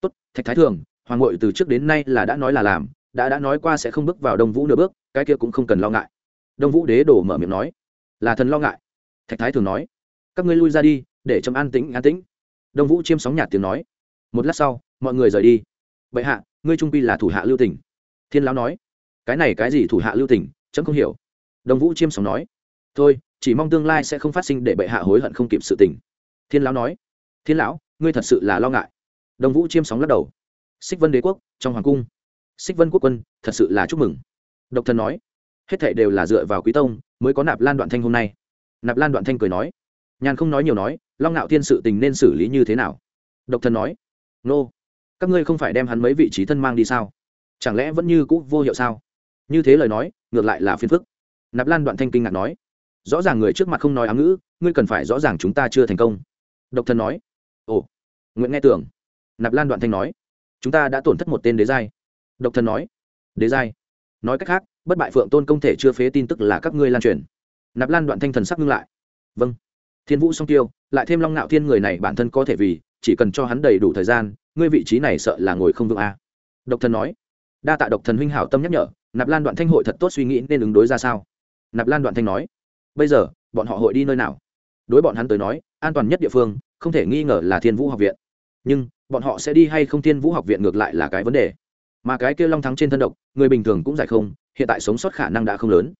S1: tốt, thạch thái thường, hoàng ngội từ trước đến nay là đã nói là làm đã đã nói qua sẽ không bước vào đông vũ nửa bước, cái kia cũng không cần lo ngại. Đông vũ đế đổ mở miệng nói. Là thần lo ngại. Thạch thái thường nói. Các ngươi lui ra đi, để chấm an tĩnh an tĩnh. Đông vũ chiêm sóng nhạt tiếng nói. Một lát sau, mọi người rời đi. Bệ hạ, ngươi trung pi là thủ hạ lưu tỉnh thiên lão nói. Cái này cái gì thủ hạ lưu tỉnh chấm không hiểu. Đông vũ chiêm sóng nói. Thôi, chỉ mong tương lai sẽ không phát sinh để bệ hạ hối hận không kịp sự tình. Thiên lão nói. Thiên lão, ngươi thật sự là lo ngại. Đông vũ chiêm sóng lắc đầu. Xích vân đế quốc, trong hoàng cung xích vân quốc quân, thật sự là chúc mừng. Độc thần nói, hết thệ đều là dựa vào quý tông, mới có nạp lan đoạn thanh hôm nay. Nạp lan đoạn thanh cười nói, nhàn không nói nhiều nói, long ngạo thiên sự tình nên xử lý như thế nào? Độc thần nói, nô, các ngươi không phải đem hắn mấy vị trí thân mang đi sao? Chẳng lẽ vẫn như cũ vô hiệu sao? Như thế lời nói, ngược lại là phiền phức. Nạp lan đoạn thanh kinh ngạc nói, rõ ràng người trước mặt không nói ám ngữ, ngươi cần phải rõ ràng chúng ta chưa thành công. Độc thần nói, ồ nguyễn nghe tưởng. Nạp lan đoạn thanh nói, chúng ta đã tổn thất một tên đế giai độc thần nói, đế giai. Nói cách khác, bất bại phượng tôn công thể chưa phế tin tức là các ngươi lan truyền. Nạp lan đoạn thanh thần sắc ngưng lại. Vâng. Thiên vũ song tiêu, lại thêm long ngạo thiên người này bản thân có thể vì, chỉ cần cho hắn đầy đủ thời gian, ngươi vị trí này sợ là ngồi không vững a. À. độc thần nói, đa tạ độc thần huynh hảo tâm nhắc nhở, nạp lan đoạn thanh hội thật tốt suy nghĩ nên ứng đối ra sao? Nạp lan đoạn thanh nói, bây giờ, bọn họ hội đi nơi nào? Đối bọn hắn tới nói, an toàn nhất địa phương, không thể nghi ngờ là thiên vũ học viện. Nhưng, bọn họ sẽ đi hay không thiên vũ học viện ngược lại là cái vấn đề mà cái kia long thắng trên thân độc, người bình thường cũng giải không, hiện tại sống sót khả năng đã không lớn.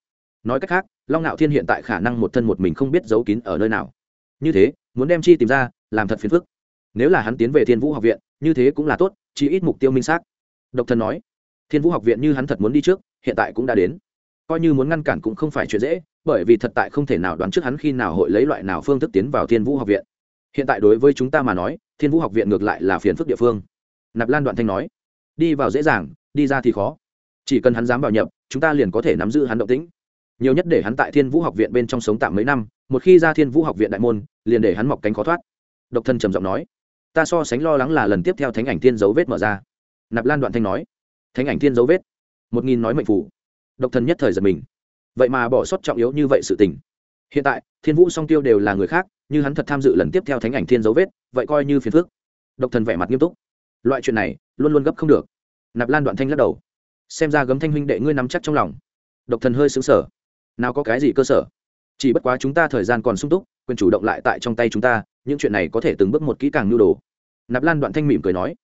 S1: Nói cách khác, long ngạo thiên hiện tại khả năng một thân một mình không biết giấu kín ở nơi nào. Như thế, muốn đem chi tìm ra, làm thật phiền phức. Nếu là hắn tiến về thiên vũ học viện, như thế cũng là tốt, chỉ ít mục tiêu minh xác. Độc thân nói, thiên vũ học viện như hắn thật muốn đi trước, hiện tại cũng đã đến. Coi như muốn ngăn cản cũng không phải chuyện dễ, bởi vì thật tại không thể nào đoán trước hắn khi nào hội lấy loại nào phương thức tiến vào thiên vũ học viện. Hiện tại đối với chúng ta mà nói, thiên vũ học viện ngược lại là phiền phức địa phương. Nạp lan đoạn thanh nói đi vào dễ dàng, đi ra thì khó. Chỉ cần hắn dám vào nhập, chúng ta liền có thể nắm giữ hắn động tĩnh. Nhiều nhất để hắn tại thiên vũ học viện bên trong sống tạm mấy năm, một khi ra thiên vũ học viện đại môn, liền để hắn mọc cánh khó thoát. Độc thân trầm giọng nói. Ta so sánh lo lắng là lần tiếp theo thánh ảnh thiên dấu vết mở ra. Nạp lan đoạn thanh nói. Thánh ảnh thiên dấu vết. Một nghìn nói mệnh phủ. Độc thân nhất thời giật mình. Vậy mà bỏ sót trọng yếu như vậy sự tình. Hiện tại, thiên vũ song tiêu đều là người khác, như hắn thật tham dự lần tiếp theo thánh ảnh thiên dấu vết, vậy coi như phiền phước độc thần vẻ mặt nghiêm túc loại chuyện này, luôn luôn gấp không được. Nạp lan đoạn thanh lắc đầu. Xem ra gấm thanh huynh đệ ngươi nắm chắc trong lòng. Độc thần hơi xứng sở nào có cái gì cơ sở? Chỉ bất quá chúng ta thời gian còn sung túc, quyền chủ động lại tại trong tay chúng ta, những chuyện này có thể từng bước một kỹ càng nhu đồ. Nạp lan đoạn thanh mỉm cười nói.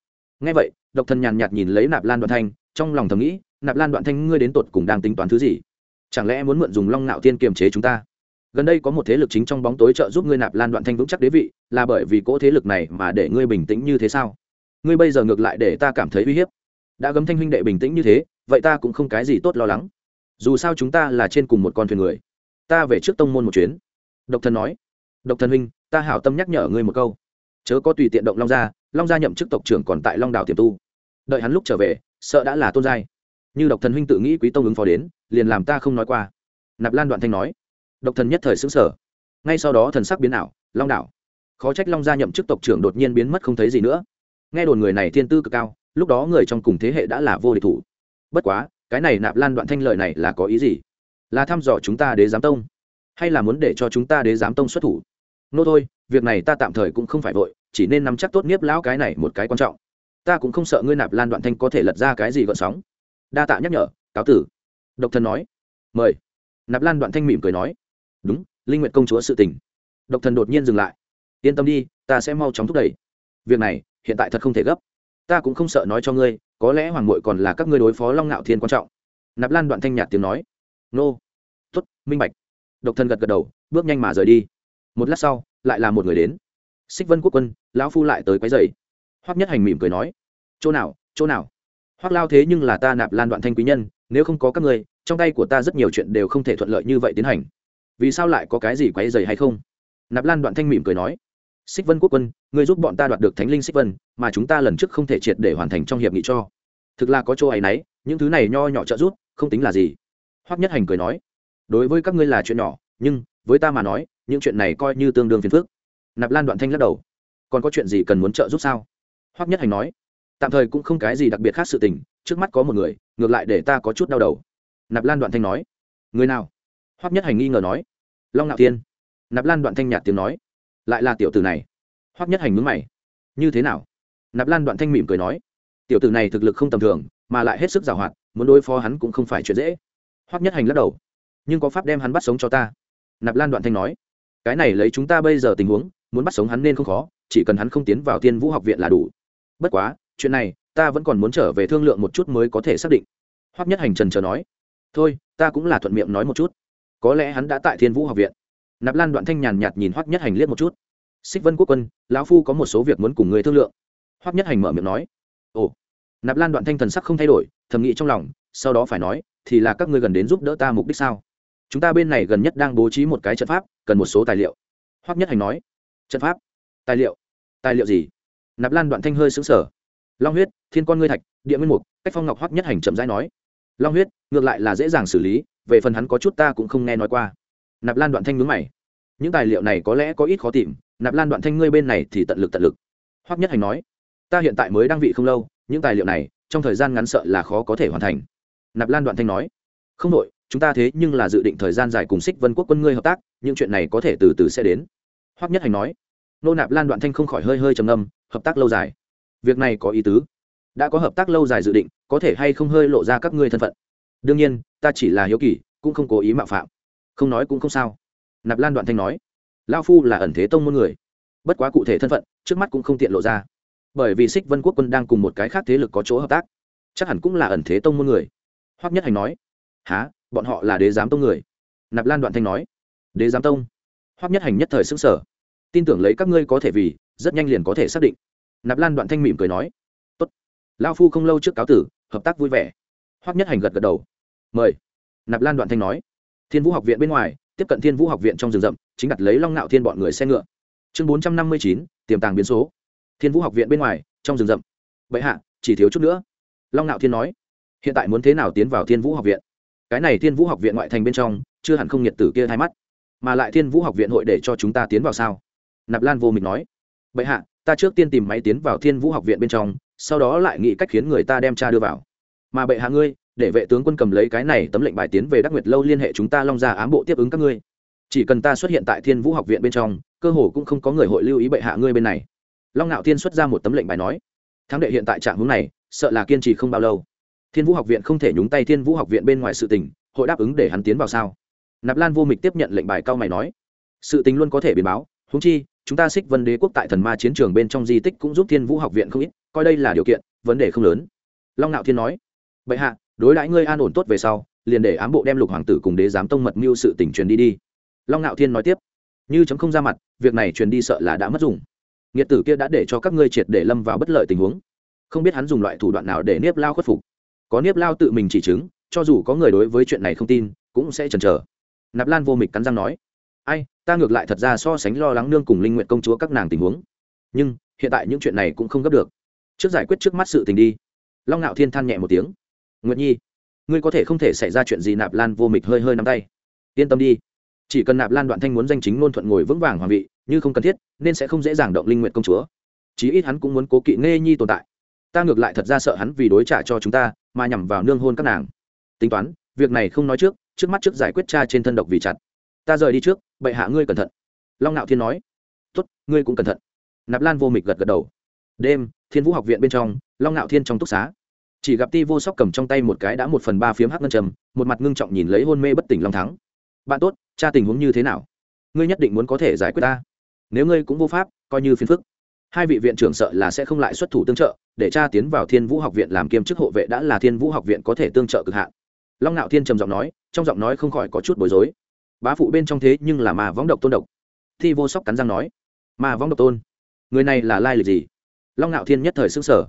S1: Ngay vậy, độc thần nhàn nhạt nhìn lấy nạp lan đoạn thanh, trong lòng thầm nghĩ, nạp lan đoạn thanh ngươi đến tột cùng đang tính toán thứ gì? Chẳng lẽ muốn mượn dùng long nạo tiên kiềm chế chúng ta? Gần đây có một thế lực chính trong bóng tối trợ giúp ngươi nạp lan đoạn thanh vững chắc đế vị, là bởi vì cỗ thế lực này mà để ngươi bình tĩnh như thế sao? Ngươi bây giờ ngược lại để ta cảm thấy uy hiếp. Đã gấm thanh huynh đệ bình tĩnh như thế, vậy ta cũng không cái gì tốt lo lắng. Dù sao chúng ta là trên cùng một con thuyền người. Ta về trước tông môn một chuyến. Độc thần nói. Độc thần huynh, ta hảo tâm nhắc nhở ngươi một câu. Chớ có tùy tiện động long gia long gia nhậm chức tộc trưởng còn tại long đảo tiềm tu. Đợi hắn lúc trở về, sợ đã là tôn giai. Như độc thần huynh tự nghĩ quý tông ứng phó đến, liền làm ta không nói qua. Nạp lan đoạn thanh nói. Độc thần nhất thời xứng sở ngay sau đó thần sắc biến ảo, long đảo. Khó trách long gia nhậm chức tộc trưởng đột nhiên biến mất không thấy gì nữa nghe đồn người này thiên tư cực cao, lúc đó người trong cùng thế hệ đã là vô địch thủ. Bất quá, cái này nạp lan đoạn thanh lợi này là có ý gì? Là thăm dò chúng ta đế giám tông? Hay là muốn để cho chúng ta đế giám tông xuất thủ? Nô thôi, việc này ta tạm thời cũng không phải vội, chỉ nên nắm chắc tốt nghiếp lão cái này một cái quan trọng. Ta cũng không sợ ngươi nạp lan đoạn thanh có thể lật ra cái gì gợn sóng. Đa tạ nhắc nhở, cáo tử. Độc thần nói. Mời. Nạp lan đoạn thanh mỉm cười nói. Đúng, linh nguyện công chúa sự tình. Độc thần đột nhiên dừng lại. Yên tâm đi, ta sẽ mau chóng thúc đẩy. Việc này hiện tại thật không thể gấp. Ta cũng không sợ nói cho ngươi, có lẽ hoàng mội còn là các ngươi đối phó long ngạo thiên quan trọng. Nạp lan đoạn thanh nhạt tiếng nói. Nô. Tuất minh bạch. Độc thân gật gật đầu, bước nhanh mà rời đi. Một lát sau, lại là một người đến. Xích vân quốc quân, lão phu lại tới quái dày hoắc nhất hành mỉm cười nói. Chỗ nào chỗ nào? Hoắc lao thế nhưng là ta nạp lan đoạn thanh quý nhân, nếu không có các ngươi, trong tay của ta rất nhiều chuyện đều không thể thuận lợi như vậy tiến hành. Vì sao lại có cái gì quấy dày hay không? Nạp lan đoạn thanh mỉm cười nói xích vân quốc quân, ngươi giúp bọn ta đoạt được thánh linh xích vân, mà chúng ta lần trước không thể triệt để hoàn thành trong hiệp nghị cho. Thực là có chỗ ấy nấy những thứ này nho nhỏ trợ giúp, không tính là gì. Hoắc nhất hành cười nói, đối với các ngươi là chuyện nhỏ, nhưng, với ta mà nói, những chuyện này coi như tương đương phiền phức. Nạp lan đoạn thanh lắc đầu, còn có chuyện gì cần muốn trợ giúp sao? Hoắc nhất hành nói, tạm thời cũng không cái gì đặc biệt khác sự tình, trước mắt có một người, ngược lại để ta có chút đau đầu. Nạp lan đoạn thanh nói, người nào? Hoắc nhất hành nghi ngờ nói, long ngạo tiên nạp lan đoạn thanh nhạt tiếng nói lại là tiểu tử này. Hoắc nhất hành mướn mày. Như thế nào? Nạp lan đoạn thanh mỉm cười nói. Tiểu tử này thực lực không tầm thường, mà lại hết sức giàu hoạt, muốn đối phó hắn cũng không phải chuyện dễ. Hoắc nhất hành lắc đầu. Nhưng có pháp đem hắn bắt sống cho ta? Nạp lan đoạn thanh nói. Cái này lấy chúng ta bây giờ tình huống, muốn bắt sống hắn nên không khó, chỉ cần hắn không tiến vào thiên vũ học viện là đủ. Bất quá, chuyện này, ta vẫn còn muốn trở về thương lượng một chút mới có thể xác định. Hoắc nhất hành trần chờ nói. Thôi, ta cũng là thuận miệng nói một chút. Có lẽ hắn đã tại thiên vũ học viện nạp lan đoạn thanh nhàn nhạt nhìn hoắc nhất hành liếc một chút. Xích vân quốc quân, lão phu có một số việc muốn cùng người thương lượng. Hoắc nhất hành mở miệng nói. Ồ, nạp lan đoạn thanh thần sắc không thay đổi, thầm nghĩ trong lòng, sau đó phải nói, thì là các ngươi gần đến giúp đỡ ta mục đích sao? Chúng ta bên này gần nhất đang bố trí một cái trận pháp, cần một số tài liệu. Hoắc nhất hành nói. Trận pháp? Tài liệu? Tài liệu gì? Nạp lan đoạn thanh hơi xứng sở long huyết, thiên con ngươi thạch, địa nguyên mục, cách phong ngọc hoắc nhất hành chậm rãi nói. Long huyết, ngược lại là dễ dàng xử lý, về phần hắn có chút ta cũng không nghe nói qua nạp lan đoạn thanh nhướng mày. Những tài liệu này có lẽ có ít khó tìm, nạp lan đoạn thanh ngươi bên này thì tận lực tận lực. Hoắc nhất hành nói, ta hiện tại mới đăng vị không lâu, những tài liệu này, trong thời gian ngắn sợ là khó có thể hoàn thành. Nạp lan đoạn thanh nói, không đội chúng ta thế nhưng là dự định thời gian dài cùng xích vân quốc quân ngươi hợp tác, những chuyện này có thể từ từ sẽ đến. Hoắc nhất hành nói, nô nạp lan đoạn thanh không khỏi hơi hơi trầm âm hợp tác lâu dài. Việc này có ý tứ. Đã có hợp tác lâu dài dự định, có thể hay không hơi lộ ra các ngươi thân phận. Đương nhiên, ta chỉ là hiếu kỳ, cũng không cố ý mạo phạm không nói cũng không sao. Nạp lan đoạn thanh nói lao phu là ẩn thế tông môn người, bất quá cụ thể thân phận, trước mắt cũng không tiện lộ ra. Bởi vì xích vân quốc quân đang cùng một cái khác thế lực có chỗ hợp tác, chắc hẳn cũng là ẩn thế tông môn người. Hoắc nhất hành nói há bọn họ là đế giám tông người? Nạp lan đoạn thanh nói, đế giám tông? Hoắc nhất hành nhất thời xứng sở tin tưởng lấy các ngươi có thể vì, rất nhanh liền có thể xác định. Nạp lan đoạn thanh mỉm cười nói, tốt. Lao phu không lâu trước cáo tử, hợp tác vui vẻ. Hoắc nhất hành gật gật đầu, mời. Nạp lan đoạn thanh nói thiên vũ học viện bên ngoài, tiếp cận thiên vũ học viện trong rừng rậm, chính đặt lấy long nạo thiên bọn người xe ngựa. Chương bốn trăm năm mươi chín, tiềm tàng biến số. Thiên vũ học viện bên ngoài, trong rừng rậm. Vậy hạ, chỉ thiếu chút nữa. Long nạo thiên nói, hiện tại muốn thế nào tiến vào thiên vũ học viện? Cái này thiên vũ học viện ngoại thành bên trong, chưa hẳn không nhiệt tử kia hai mắt. Mà lại thiên vũ học viện hội để cho chúng ta tiến vào sao? Nạp lan vô mình nói, bệ hạ, ta trước tiên tìm máy tiến vào thiên vũ học viện bên trong, sau đó lại nghĩ cách khiến người ta đem cha đưa vào. Mà bệ hạ ngươi để vệ tướng quân cầm lấy cái này tấm lệnh bài tiến về đắc nguyệt lâu liên hệ chúng ta long ra ám bộ tiếp ứng các ngươi. Chỉ cần ta xuất hiện tại thiên vũ học viện bên trong, cơ hồ cũng không có người hội lưu ý bệ hạ ngươi bên này. Long ngạo thiên xuất ra một tấm lệnh bài nói, thắng đệ hiện tại trạng hướng này, sợ là kiên trì không bao lâu. Thiên vũ học viện không thể nhúng tay thiên vũ học viện bên ngoài sự tình, hội đáp ứng để hắn tiến vào sao? Nạp lan vô mịch tiếp nhận lệnh bài cao mày nói, sự tình luôn có thể biến báo húng chi, chúng ta xích vân đế quốc tại thần ma chiến trường bên trong di tích cũng giúp thiên vũ học viện không ít, coi đây là điều kiện, vấn đề không lớn. Long ngạo thiên nói, bệ hạ đối đãi ngươi an ổn tốt về sau, liền để ám bộ đem lục hoàng tử cùng đế giám tông mật mưu sự tình truyền đi đi. Long ngạo thiên nói tiếp. Như chấm không ra mặt, việc này truyền đi sợ là đã mất dùng. Nghiệt tử kia đã để cho các ngươi triệt để lâm vào bất lợi tình huống. Không biết hắn dùng loại thủ đoạn nào để niếp lao khuất phục. Có niếp lao tự mình chỉ chứng, cho dù có người đối với chuyện này không tin, cũng sẽ chần chờ. Nạp lan vô mịch cắn răng nói, ai, ta ngược lại thật ra so sánh lo lắng nương cùng linh nguyện công chúa các nàng tình huống. Nhưng, hiện tại những chuyện này cũng không gấp được. Trước giải quyết trước mắt sự tình đi. Long ngạo thiên than nhẹ một tiếng nguyệt nhi ngươi có thể không thể xảy ra chuyện gì nạp lan vô mịch hơi hơi nắm tay yên tâm đi chỉ cần nạp lan đoạn thanh muốn danh chính ngôn thuận ngồi vững vàng hoàng vị như không cần thiết nên sẽ không dễ dàng động linh nguyện công chúa chí ít hắn cũng muốn cố kỵ nghe nhi tồn tại ta ngược lại thật ra sợ hắn vì đối trả cho chúng ta mà nhằm vào nương hôn các nàng tính toán việc này không nói trước trước mắt trước giải quyết cha trên thân độc vì chặt ta rời đi trước bệ hạ ngươi cẩn thận long ngạo thiên nói tốt ngươi cũng cẩn thận nạp lan vô mịch gật gật đầu đêm thiên vũ học viện bên trong long ngạo thiên trong túc xá chỉ gặp ti vô sóc cầm trong tay một cái đã một phần ba phiếm hắc ngân trầm một mặt ngưng trọng nhìn lấy hôn mê bất tỉnh long thắng. Bạn tốt, cha tình huống như thế nào? Ngươi nhất định muốn có thể giải quyết ta. Nếu ngươi cũng vô pháp, coi như phiền phức. Hai vị viện trưởng sợ là sẽ không lại xuất thủ tương trợ, để cha tiến vào thiên vũ học viện làm kiêm chức hộ vệ đã là thiên vũ học viện có thể tương trợ cực hạn. Long ngạo thiên trầm giọng nói, trong giọng nói không khỏi có chút bối rối. Bá phụ bên trong thế nhưng là mà võng độc tôn độc. Thi vô sóc cắn răng nói mà võng độc tôn? Người này là lai lịch gì? Long ngạo thiên nhất thời xứng sở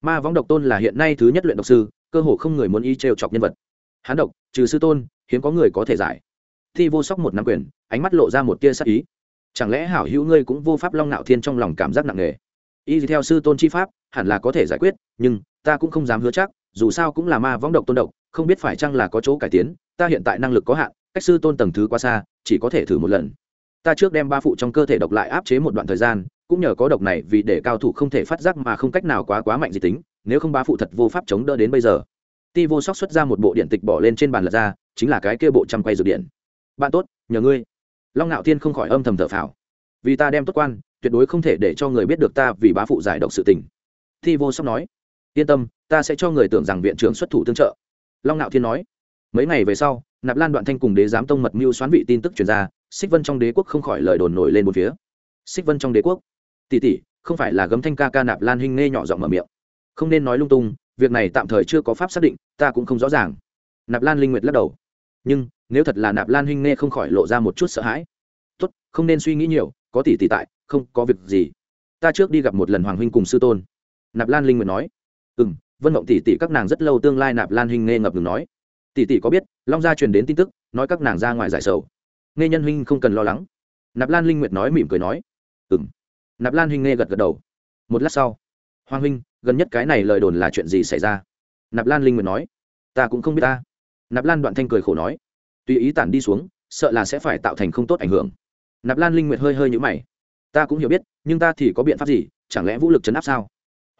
S1: ma võng độc tôn là hiện nay thứ nhất luyện độc sư, cơ hồ không người muốn y trêu chọc nhân vật. Hán độc, trừ sư tôn, hiếm có người có thể giải. Thi vô sóc một năm quyền, ánh mắt lộ ra một tia sắc ý. Chẳng lẽ hảo hữu ngươi cũng vô pháp long nạo thiên trong lòng cảm giác nặng nề? Y theo sư tôn chi pháp, hẳn là có thể giải quyết, nhưng ta cũng không dám hứa chắc, dù sao cũng là ma võng độc tôn độc, không biết phải chăng là có chỗ cải tiến, ta hiện tại năng lực có hạn, cách sư tôn tầng thứ quá xa, chỉ có thể thử một lần. Ta trước đem ba phụ trong cơ thể độc lại áp chế một đoạn thời gian cũng nhờ có độc này vì để cao thủ không thể phát giác mà không cách nào quá quá mạnh gì tính, nếu không bá phụ thật vô pháp chống đỡ đến bây giờ. Ti vô sóc xuất ra một bộ điện tịch bỏ lên trên bàn lật ra, chính là cái kia bộ trăm quay dược điện. Bạn tốt, nhờ ngươi. Long ngạo thiên không khỏi âm thầm thở phào. Vì ta đem tốt quan, tuyệt đối không thể để cho người biết được ta vì bá phụ giải độc sự tình. Thi vô sóc nói. Yên tâm, ta sẽ cho người tưởng rằng viện trưởng xuất thủ tương trợ. Long ngạo thiên nói. Mấy ngày về sau, nạp lan đoạn thanh cùng đế giám tông mật mưu xoán vị tin tức truyền ra, xích vân trong đế quốc không khỏi lời đồn nổi lên một phía. Xích vân trong đế quốc tỷ tỷ không phải là gấm thanh ca ca nạp lan Hinh nghe nhỏ giọng mở miệng. Không nên nói lung tung, việc này tạm thời chưa có pháp xác định, ta cũng không rõ ràng. Nạp lan linh nguyệt lắc đầu. Nhưng, nếu thật là nạp lan Hinh nghe không khỏi lộ ra một chút sợ hãi. Tốt, không nên suy nghĩ nhiều, có tỷ tỷ tại, không có việc gì. Ta trước đi gặp một lần hoàng huynh cùng sư tôn. Nạp lan linh nguyệt nói. Ừ m vân mộng tỷ tỷ các nàng rất lâu tương lai nạp lan huynh nghe ngập ngừng nói. Tỷ tỷ có biết, long gia truyền đến tin tức, nói các nàng ra ngoài giải sầu. Nghe nhân huynh không cần lo lắng. Nạp lan linh nguyệt nói mỉm cười nói. Ừ m nạp lan huynh nghe gật gật đầu. Một lát sau, hoàng huynh, gần nhất cái này lời đồn là chuyện gì xảy ra? Nạp lan linh nguyệt nói. Ta cũng không biết ta. Nạp lan đoạn thanh cười khổ nói. Tùy ý tản đi xuống, sợ là sẽ phải tạo thành không tốt ảnh hưởng. Nạp lan linh nguyệt hơi hơi nhữ mày. Ta cũng hiểu biết, nhưng ta thì có biện pháp gì? Chẳng lẽ vũ lực chấn áp sao?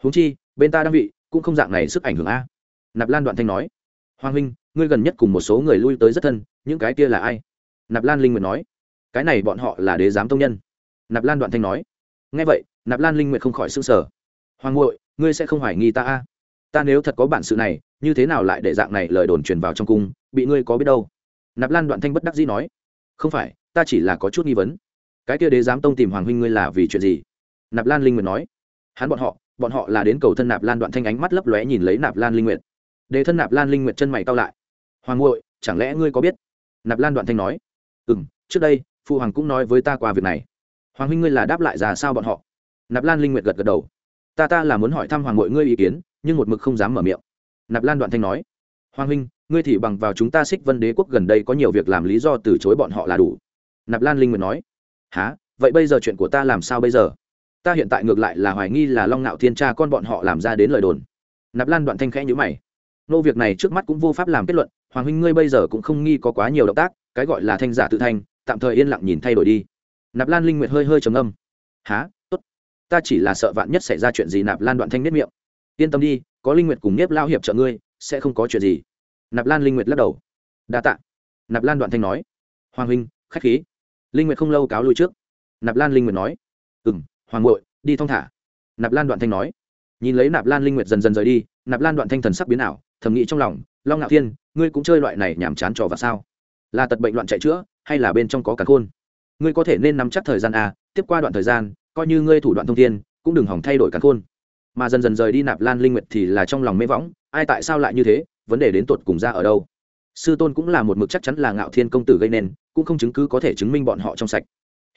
S1: Huống chi, bên ta đang vị, cũng không dạng này sức ảnh hưởng a. Nạp lan đoạn thanh nói. Hoàng huynh, ngươi gần nhất cùng một số người lui tới rất thân, những cái kia là ai? Nạp lan linh nguyệt nói. Cái này bọn họ là đế giám tông nhân. Nạp lan đoạn thanh nói nghe vậy, nạp lan linh nguyệt không khỏi s ư n g sở hoàng ngội ngươi sẽ không hoài nghi ta a? Ta nếu thật có bản sự này, như thế nào lại để dạng này lời đồn truyền vào trong cung, bị ngươi có biết đâu? Nạp lan đoạn thanh bất đắc dĩ nói. Không phải, ta chỉ là có chút nghi vấn. Cái kia đế giám tông tìm hoàng huynh ngươi là vì chuyện gì? Nạp lan linh nguyệt nói. Hắn bọn họ bọn họ là đến cầu thân nạp lan đoạn thanh ánh mắt lấp lóe nhìn lấy nạp lan linh nguyệt. Đề thân nạp lan linh nguyệt chân mày cao lại. Hoàng ngội chẳng lẽ ngươi có biết? Nạp lan đoạn thanh nói. Ừ m trước đây phụ hoàng cũng nói với ta qua việc này hoàng huynh ngươi là đáp lại ra sao bọn họ? Nạp lan linh nguyệt gật gật đầu. Ta ta là muốn hỏi thăm hoàng ngội ngươi ý kiến, nhưng một mực không dám mở miệng. Nạp lan đoạn thanh nói. Hoàng huynh, ngươi thì bằng vào chúng ta xích vân đế quốc gần đây có nhiều việc làm lý do từ chối bọn họ là đủ. Nạp lan linh nguyệt nói. Há vậy bây giờ chuyện của ta làm sao bây giờ? Ta hiện tại ngược lại là hoài nghi là long ngạo thiên cha con bọn họ làm ra đến lời đồn. Nạp lan đoạn thanh khẽ nhữ mày. Nô việc này trước mắt cũng vô pháp làm kết luận, hoàng huynh ngươi bây giờ cũng không nghi có quá nhiều động tác, cái gọi là thanh giả tự thanh tạm thời yên lặng nhìn thay đổi đi nạp lan linh nguyệt hơi hơi trầm âm há tốt. Ta chỉ là sợ vạn nhất xảy ra chuyện gì nạp lan đoạn thanh nếp miệng. Yên tâm đi, có linh nguyệt cùng nếp lao hiệp trợ ngươi, sẽ không có chuyện gì. Nạp lan linh nguyệt lắc đầu. Đa tạ. Nạp lan đoạn thanh nói. Hoàng huynh, khách khí. Linh nguyệt không lâu cáo lui trước. Nạp lan linh nguyệt nói. Ừm, hoàng ngội đi thong thả. Nạp lan đoạn thanh nói. Nhìn lấy nạp lan linh nguyệt dần dần rời đi, nạp lan đoạn thanh thần sắc biến ảo, thầm nghĩ trong lòng, long ngạo thiên, ngươi cũng chơi loại này nhảm chán trò và sao? Là tật bệnh loạn chạy chữa, hay là bên trong có cả khôn? Ngươi có thể nên nắm chắc thời gian a tiếp qua đoạn thời gian, coi như ngươi thủ đoạn thông thiên, cũng đừng hỏng thay đổi cắn khôn. Mà dần dần rời đi nạp lan linh nguyệt thì là trong lòng mê võng, ai tại sao lại như thế, vấn đề đến tột cùng ra ở đâu. Sư tôn cũng là một mực chắc chắn là ngạo thiên công tử gây nên, cũng không chứng cứ có thể chứng minh bọn họ trong sạch.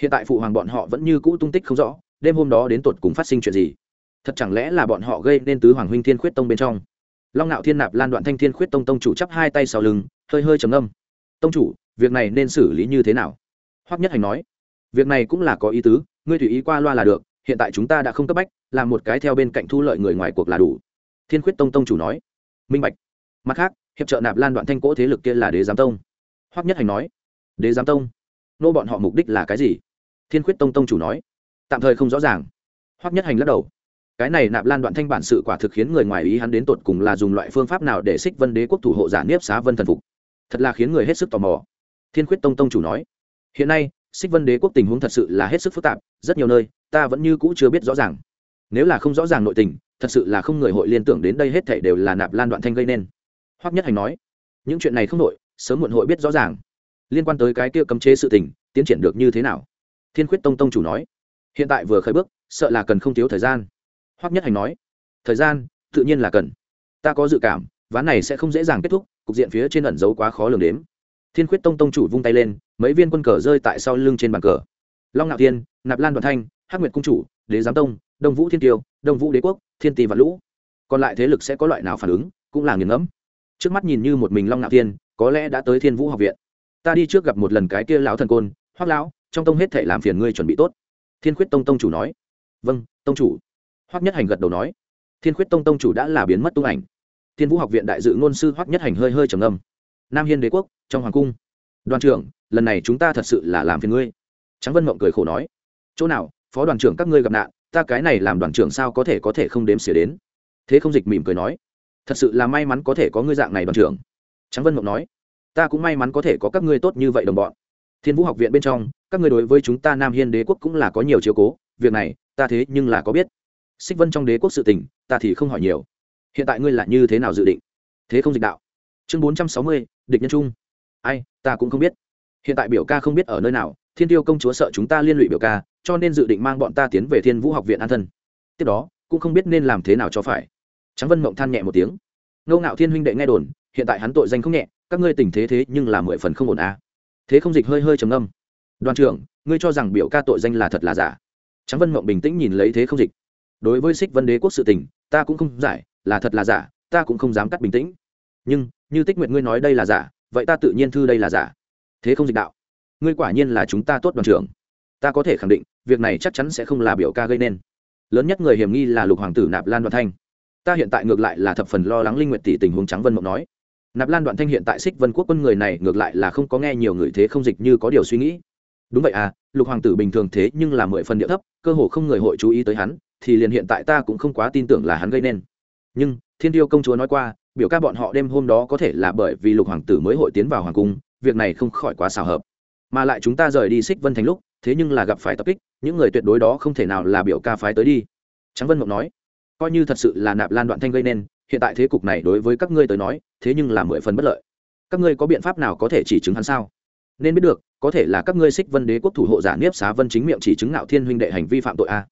S1: Hiện tại phụ hoàng bọn họ vẫn như cũ tung tích không rõ, đêm hôm đó đến tột cùng phát sinh chuyện gì? Thật chẳng lẽ là bọn họ gây nên tứ hoàng huynh thiên khuyết tông bên trong? Long ngạo thiên nạp lan đoạn thanh thiên khuyết tông tông chủ chắp hai tay sau lưng, hơi hơi trầm âm tông chủ, việc này nên xử lý như thế nào? Hoắc nhất hành nói, việc này cũng là có ý tứ, ngươi tùy ý qua loa là được, hiện tại chúng ta đã không cấp bách, làm một cái theo bên cạnh thu lợi người ngoài cuộc là đủ. Thiên khuyết tông tông chủ nói, minh bạch. Mặt khác, hiệp trợ nạp lan đoạn thanh cỗ thế lực kia là đế giám tông. Hoắc nhất hành nói, đế giám tông? Nô bọn họ mục đích là cái gì? Thiên khuyết tông tông chủ nói, tạm thời không rõ ràng. Hoắc nhất hành lắc đầu, cái này nạp lan đoạn thanh bản sự quả thực khiến người ngoài ý hắn đến tột cùng là dùng loại phương pháp nào để xích vân đế quốc thủ hộ giả niếp xá vân thần phục? Thật là khiến người hết sức tò mò. Thiên khuyết tông tông chủ nói hiện nay, xích vân đế quốc tình huống thật sự là hết sức phức tạp, rất nhiều nơi, ta vẫn như cũ chưa biết rõ ràng. Nếu là không rõ ràng nội tình, thật sự là không người hội liên tưởng đến đây hết thảy đều là nạp lan đoạn thanh gây nên. Hoắc nhất hành nói, những chuyện này không nội, sớm muộn hội biết rõ ràng. Liên quan tới cái kia cấm chế sự tình, tiến triển được như thế nào? Thiên khuyết tông tông chủ nói, hiện tại vừa khởi bước, sợ là cần không thiếu thời gian. Hoắc nhất hành nói, thời gian, tự nhiên là cần. Ta có dự cảm, ván này sẽ không dễ dàng kết thúc, cục diện phía trên ẩn giấu quá khó lường đếm thiên khuyết tông tông chủ vung tay lên, mấy viên quân cờ rơi tại sau lưng trên bàn cờ. Long ngạo thiên, nạp lan đoàn thanh, hắc nguyệt cung chủ, đế giám tông, đông vũ thiên tiêu đông vũ đế quốc, thiên Tì và lũ. Còn lại thế lực sẽ có loại nào phản ứng, cũng là nghiền ngẫm. Trước mắt nhìn như một mình long ngạo thiên, có lẽ đã tới thiên vũ học viện. Ta đi trước gặp một lần cái kia lão thần côn, hoắc lão, trong tông hết thể làm phiền ngươi chuẩn bị tốt. Thiên khuyết tông tông chủ nói. Vâng tông chủ. Hoắc nhất hành gật đầu nói. Thiên khuyết tông tông chủ đã là biến mất tung ảnh. Thiên vũ học viện đại dự ngôn sư hoắc nhất hành hơi hơi trầm ngâm nam hiên đế quốc, trong hoàng cung. Đoàn trưởng, lần này chúng ta thật sự là làm phiền ngươi. Trắng vân mộng cười khổ nói. Chỗ nào, phó đoàn trưởng các ngươi gặp nạn, ta cái này làm đoàn trưởng sao có thể có thể không đếm xỉa đến? Thế không dịch mỉm cười nói. Thật sự là may mắn có thể có ngươi dạng này đoàn trưởng. Trắng vân mộng nói. Ta cũng may mắn có thể có các ngươi tốt như vậy đồng bọn. Thiên vũ học viện bên trong, các ngươi đối với chúng ta nam hiên đế quốc cũng là có nhiều chiếu cố, việc này, ta thế nhưng là có biết. Xích vân trong đế quốc sự tình, ta thì không hỏi nhiều. Hiện tại ngươi là như thế nào dự định? Thế không dịch đạo. Chương bốn trăm sáu mươi địch nhân trung. Ai, ta cũng không biết. Hiện tại biểu ca không biết ở nơi nào, thiên tiêu công chúa sợ chúng ta liên lụy biểu ca, cho nên dự định mang bọn ta tiến về thiên vũ học viện an thân. Tiếp đó, cũng không biết nên làm thế nào cho phải. Trắng vân mộng than nhẹ một tiếng. Ngô ngạo thiên huynh đệ nghe đồn, hiện tại hắn tội danh không nhẹ, các ngươi tình thế thế nhưng là mười phần không ổn à. thế không dịch hơi hơi trầm âm đoàn trưởng, ngươi cho rằng biểu ca tội danh là thật là giả. Trắng vân mộng bình tĩnh nhìn lấy thế không dịch. Đối với xích vân đế quốc sự tình, ta cũng không giải, là thật là giả, ta cũng không dám cắt bình tĩnh. Nhưng như tích nguyệt ngươi nói đây là giả, vậy ta tự nhiên thư đây là giả. Thế không dịch đạo. Ngươi quả nhiên là chúng ta tốt đoàn trưởng. Ta có thể khẳng định, việc này chắc chắn sẽ không là biểu ca gây nên. Lớn nhất người hiểm nghi là lục hoàng tử nạp lan đoạn thanh. Ta hiện tại ngược lại là thập phần lo lắng linh nguyệt tỷ tình huống trắng vân mộng nói. Nạp lan đoạn thanh hiện tại xích vân quốc quân người này ngược lại là không có nghe nhiều người thế không dịch như có điều suy nghĩ. Đúng vậy à lục hoàng tử bình thường thế nhưng là mười phần địa thấp, cơ hồ không người hội chú ý tới hắn, thì liền hiện tại ta cũng không quá tin tưởng là hắn gây nên. Nhưng, thiên tiêu công chúa nói qua biểu ca bọn họ đêm hôm đó có thể là bởi vì lục hoàng tử mới hội tiến vào hoàng cung, việc này không khỏi quá xào hợp. Mà lại chúng ta rời đi xích vân thành lúc, thế nhưng là gặp phải tập kích, những người tuyệt đối đó không thể nào là biểu ca phái tới đi. Trắng vân mộng nói, coi như thật sự là nạp lan đoạn thanh gây nên, hiện tại thế cục này đối với các ngươi tới nói, thế nhưng là mười phần bất lợi. Các ngươi có biện pháp nào có thể chỉ chứng hắn sao? Nên biết được, có thể là các ngươi xích vân đế quốc thủ hộ giả niếp xá vân chính miệng chỉ chứng nạo thiên huynh đệ hành vi phạm tội a.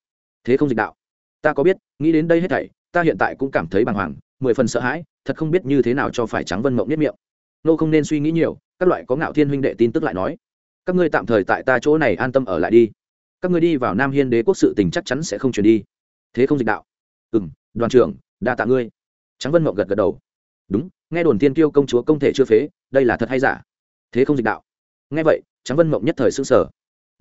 S1: Thế không dịch đạo. Ta có biết, nghĩ đến đây hết thảy, ta hiện tại cũng cảm thấy bàng hoàng, mười phần sợ hãi thật không biết như thế nào cho phải trắng vân mộng nhất miệng. Nô không nên suy nghĩ nhiều, các loại có ngạo thiên huynh đệ tin tức lại nói. Các ngươi tạm thời tại ta chỗ này an tâm ở lại đi. Các ngươi đi vào nam hiên đế quốc sự tình chắc chắn sẽ không chuyển đi. Thế không dịch đạo. Ừ m đoàn trưởng, đa tạ ngươi. Trắng vân mộng gật gật đầu. Đúng, nghe đồn tiên kiêu công chúa công thể chưa phế, đây là thật hay giả? Thế không dịch đạo. Nghe vậy, trắng vân mộng nhất thời s ư n g sở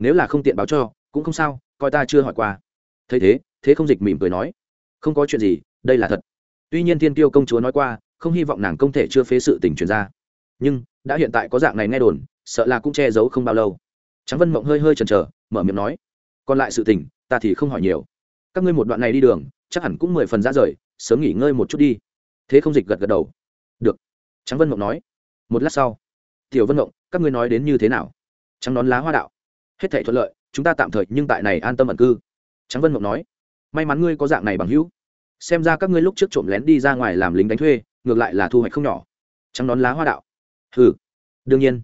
S1: nếu là không tiện báo cho, cũng không sao, coi ta chưa hỏi qua. Thấy thế thế không dịch mỉm cười nói. Không có chuyện gì, đây là thật tuy nhiên tiên tiêu công chúa nói qua, không hy vọng nàng công thể chưa phế sự tình truyền ra. Nhưng, đã hiện tại có dạng này nghe đồn, sợ là cũng che giấu không bao lâu. Trắng vân mộng hơi hơi chần chờ, mở miệng nói, còn lại sự tình, ta thì không hỏi nhiều. Các ngươi một đoạn này đi đường, chắc hẳn cũng mười phần ra rời, sớm nghỉ ngơi một chút đi. Thế không dịch gật gật đầu. Được. Trắng vân mộng nói. Một lát sau, tiểu vân mộng, các ngươi nói đến như thế nào? Trắng nón lá hoa đạo. Hết thể thuận lợi, chúng ta tạm thời nhưng tại này an tâm ẩn cư. Trắng vân mộng nói. May mắn ngươi có dạng này bằng hữu xem ra các ngươi lúc trước trộm lén đi ra ngoài làm lính đánh thuê, ngược lại là thu hoạch không nhỏ. Trắng nón lá hoa đạo. Hừ. Đương nhiên.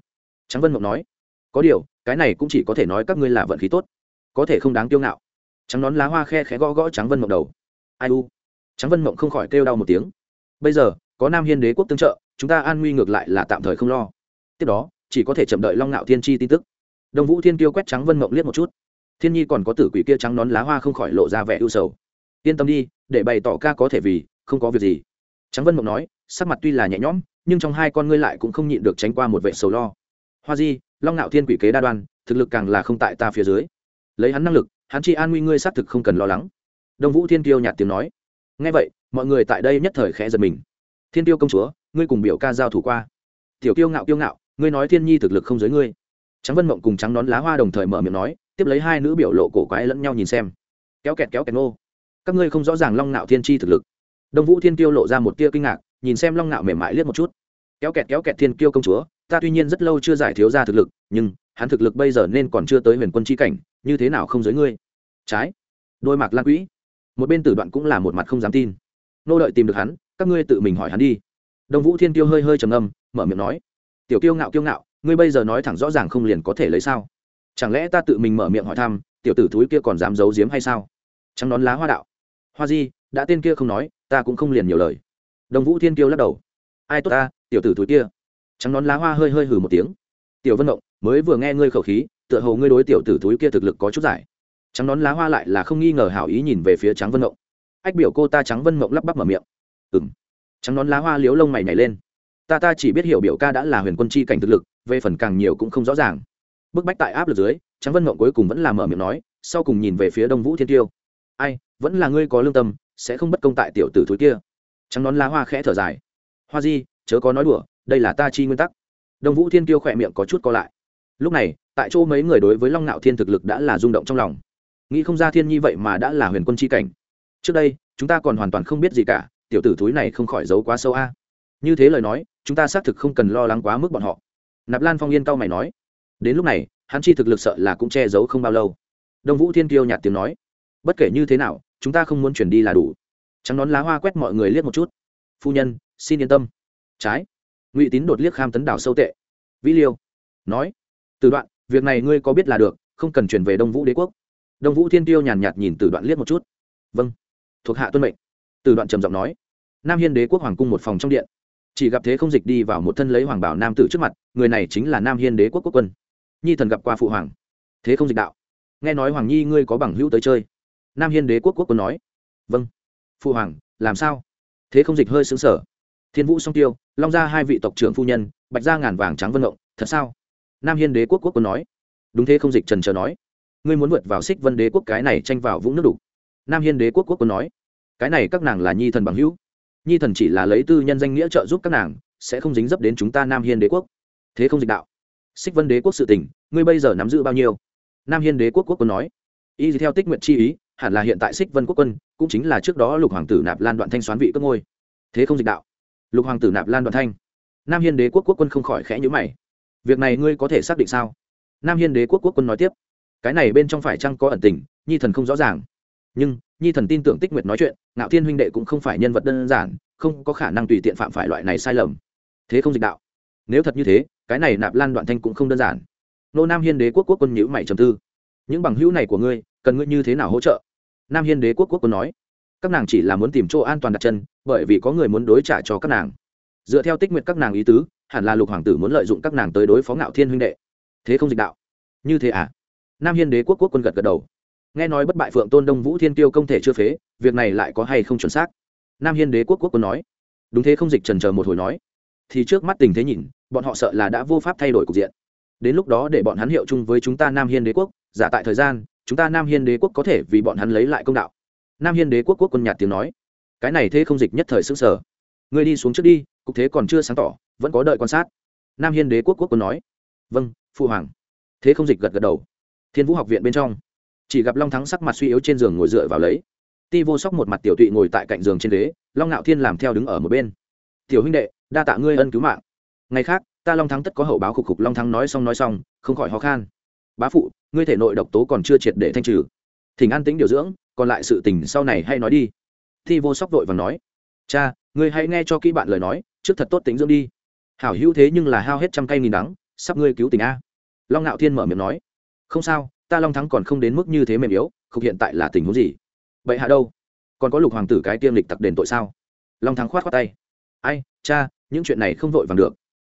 S1: Trắng vân mộng nói. Có điều, cái này cũng chỉ có thể nói các ngươi là vận khí tốt. Có thể không đáng kiêu ngạo. Trắng nón lá hoa khe khẽ gõ gõ trắng vân mộng đầu. Ai u. Trắng vân mộng không khỏi kêu đau một tiếng. Bây giờ, có nam hiên đế quốc tương trợ, chúng ta an nguy ngược lại là tạm thời không lo. Tiếp đó, chỉ có thể chậm đợi long ngạo thiên chi tin tức. Đông vũ thiên kiêu quét trắng vân mộng liếc một chút. Thiên nhi còn có tử quỷ kia trắng nón lá hoa không khỏi lộ ra vẻ ưu sầu yên tâm đi, để bày tỏ ca có thể vì, không có việc gì. Trắng vân mộng nói, sắc mặt tuy là nhẹ nhõm, nhưng trong hai con ngươi lại cũng không nhịn được tránh qua một vệ sầu lo. Hoa di, long ngạo thiên quỷ kế đa đoan, thực lực càng là không tại ta phía dưới. Lấy hắn năng lực, hắn chi an nguy ngươi xác thực không cần lo lắng. Đông vũ thiên tiêu nhạt tiếng nói. Ngay vậy, mọi người tại đây nhất thời khẽ giật mình. Thiên tiêu công chúa, ngươi cùng biểu ca giao thủ qua. Tiểu tiêu ngạo tiêu ngạo, ngươi nói thiên nhi thực lực không giới ngươi. Trắng vân mộng cùng trắng nón lá hoa đồng thời mở miệng nói, tiếp lấy hai nữ biểu lộ cổ quái lẫn nhau nhìn xem. Kéo kẹt kéo kẹt nô các ngươi không rõ ràng long nạo thiên chi thực lực. Đông vũ thiên tiêu lộ ra một tia kinh ngạc, nhìn xem long nạo mềm mại liếc một chút. Kéo kẹt kéo kẹt thiên kiêu công chúa, ta tuy nhiên rất lâu chưa giải thiếu ra thực lực, nhưng hắn thực lực bây giờ nên còn chưa tới huyền quân chi cảnh, như thế nào không giới ngươi? Trái. Đôi mạc lan quỹ một bên tử đoạn cũng là một mặt không dám tin. Nô đợi tìm được hắn, các ngươi tự mình hỏi hắn đi. Đông vũ thiên tiêu hơi hơi trầm âm mở miệng nói. Tiểu kiêu ngạo kiêu ngạo, ngươi bây giờ nói thẳng rõ ràng không liền có thể lấy sao? Chẳng lẽ ta tự mình mở miệng hỏi thăm, tiểu tử thúi kia còn dám giấu giếm hay sao? Trắng nón lá hoa đạo hoa di, đã tên kia không nói, ta cũng không liền nhiều lời. Đồng vũ thiên kiêu lắc đầu. Ai tốt ta, tiểu tử thúi kia. Trắng nón lá hoa hơi hơi hừ một tiếng. Tiểu vân động mới vừa nghe ngươi khẩu khí, tựa hồ ngươi đối tiểu tử thúi kia thực lực có chút giải. Trắng nón lá hoa lại là không nghi ngờ hảo ý nhìn về phía trắng vân động ách biểu cô ta trắng vân mộng lắp bắp mở miệng. Ừ m trắng nón lá hoa liếu lông mày nhảy lên. Ta ta chỉ biết hiểu biểu ca đã là huyền quân chi cảnh thực lực, về phần càng nhiều cũng không rõ ràng. Bức bách tại áp lực dưới, trắng vân mộng cuối cùng vẫn là mở miệng nói, sau cùng nhìn về phía đông vũ thiên tiêu ai vẫn là ngươi có lương tâm, sẽ không bất công tại tiểu tử thúi kia. Trắng nón lá hoa khẽ thở dài. Hoa di, chớ có nói đùa, đây là ta chi nguyên tắc. Đông vũ thiên tiêu khỏe miệng có chút co lại. Lúc này, tại chỗ mấy người đối với long ngạo thiên thực lực đã là rung động trong lòng. Nghĩ không ra thiên nhi vậy mà đã là huyền quân chi cảnh. Trước đây, chúng ta còn hoàn toàn không biết gì cả, tiểu tử thúi này không khỏi giấu quá sâu a. Như thế lời nói, chúng ta xác thực không cần lo lắng quá mức bọn họ. Nạp lan phong yên cao mày nói. Đến lúc này, hắn chi thực lực sợ là cũng che giấu không bao lâu. Đông vũ thiên kiêu nhạt tiếng nói. Bất kể như thế nào chúng ta không muốn chuyển đi là đủ. Trắng nón lá hoa quét mọi người liếc một chút. Phu nhân, xin yên tâm. Trái. Ngụy tín đột liếc kham tấn đảo sâu tệ. Vĩ liêu. Nói. Từ đoạn, việc này ngươi có biết là được, không cần chuyển về đông vũ đế quốc. Đông vũ thiên tiêu nhàn nhạt nhìn từ đoạn liếc một chút. Vâng. Thuộc hạ tuân mệnh. Từ đoạn trầm giọng nói. Nam hiên đế quốc hoàng cung một phòng trong điện. Chỉ gặp thế không dịch đi vào một thân lấy hoàng bảo nam tử trước mặt, người này chính là nam hiên đế quốc quốc quân. Nhi thần gặp qua phụ hoàng. Thế không dịch đạo. Nghe nói hoàng nhi ngươi có bằng hữu tới chơi nam hiên đế quốc quốc quân nói. Vâng. Phụ hoàng, làm sao? Thế không dịch hơi xứng sở thiên vũ song tiêu, long ra hai vị tộc trưởng phu nhân, bạch ra ngàn vàng trắng vân động thật sao? Nam hiên đế quốc quốc quân nói. Đúng thế không dịch trần trờ nói. Ngươi muốn vượt vào xích vân đế quốc cái này tranh vào vũng nước đục nam hiên đế quốc quốc quân nói. Cái này các nàng là nhi thần bằng hữu. Nhi thần chỉ là lấy tư nhân danh nghĩa trợ giúp các nàng, sẽ không dính dấp đến chúng ta nam hiên đế quốc. Thế không dịch đạo. Xích vân đế quốc sự tình, ngươi bây giờ nắm giữ bao nhiêu? Nam hiên đế quốc quốc quân nói. Y theo tích nguyện chi ý hẳn là hiện tại xích vân quốc quân, cũng chính là trước đó lục hoàng tử nạp lan đoạn thanh xoán vị cất ngôi. Thế không dịch đạo. Lục hoàng tử nạp lan đoạn thanh. Nam hiên đế quốc quốc quân không khỏi khẽ nhữ mày. Việc này ngươi có thể xác định sao? Nam hiên đế quốc quốc quân nói tiếp. Cái này bên trong phải chăng có ẩn tình, nhi thần không rõ ràng. Nhưng, nhi thần tin tưởng tích nguyệt nói chuyện, ngạo thiên huynh đệ cũng không phải nhân vật đơn giản, không có khả năng tùy tiện phạm phải loại này sai lầm. Thế không dịch đạo. Nếu thật như thế, cái này nạp lan đoạn thanh cũng không đơn giản. Nô nam hiên đế quốc quốc quân nhữ mày trầm tư. Những bằng hữu này của ngươi, cần ngươi như thế nào hỗ trợ? Nam hiên đế quốc quốc quân nói, các nàng chỉ là muốn tìm chỗ an toàn đặt chân, bởi vì có người muốn đối trả cho các nàng. Dựa theo tích nguyện các nàng ý tứ, hẳn là lục hoàng tử muốn lợi dụng các nàng tới đối phó ngạo thiên huynh đệ. Thế không dịch đạo. Như thế à? Nam hiên đế quốc quốc quân gật gật đầu. Nghe nói bất bại phượng tôn đông vũ thiên tiêu công thể chưa phế, việc này lại có hay không chuẩn xác? Nam hiên đế quốc quốc quân nói. Đúng thế không dịch trần chờ một hồi nói. Thì trước mắt tình thế nhìn, bọn họ sợ là đã vô pháp thay đổi cục diện. Đến lúc đó để bọn hắn hiệu chung với chúng ta nam hiên đế quốc, giả tại thời gian chúng ta nam hiên đế quốc có thể vì bọn hắn lấy lại công đạo. Nam hiên đế quốc quốc quân nhạt tiếng nói. Cái này thế không dịch nhất thời xứng sở người đi xuống trước đi, cục thế còn chưa sáng tỏ, vẫn có đợi quan sát. Nam hiên đế quốc quốc quân nói. Vâng phụ hoàng. Thế không dịch gật gật đầu. Thiên vũ học viện bên trong. Chỉ gặp long thắng sắc mặt suy yếu trên giường ngồi dựa vào lấy. Ti vô sóc một mặt tiểu tụy ngồi tại cạnh giường trên ghế, long ngạo thiên làm theo đứng ở một bên. Tiểu huynh đệ, đa tạ ngươi ân cứu mạng. Ngày khác, ta long thắng tất có hậu báo khục khục. Long thắng nói xong nói xong, không khỏi ho khan bá phụ, ngươi thể nội độc tố còn chưa triệt để thanh trừ. Thỉnh an tính điều dưỡng, còn lại sự tình sau này hay nói đi. Thi vô sóc vội và nói. Cha, ngươi hãy nghe cho kỹ bạn lời nói, trước thật tốt tính dưỡng đi. Hảo hữu thế nhưng là hao hết trăm cây nghìn đắng, sắp ngươi cứu tình a. Long ngạo thiên mở miệng nói. Không sao, ta long thắng còn không đến mức như thế mềm yếu, không hiện tại là tình huống gì. Vậy hạ đâu? Còn có lục hoàng tử cái tiêm lịch tặc đền tội sao? Long thắng khoát khoát tay. Ai, cha, những chuyện này không vội vàng được.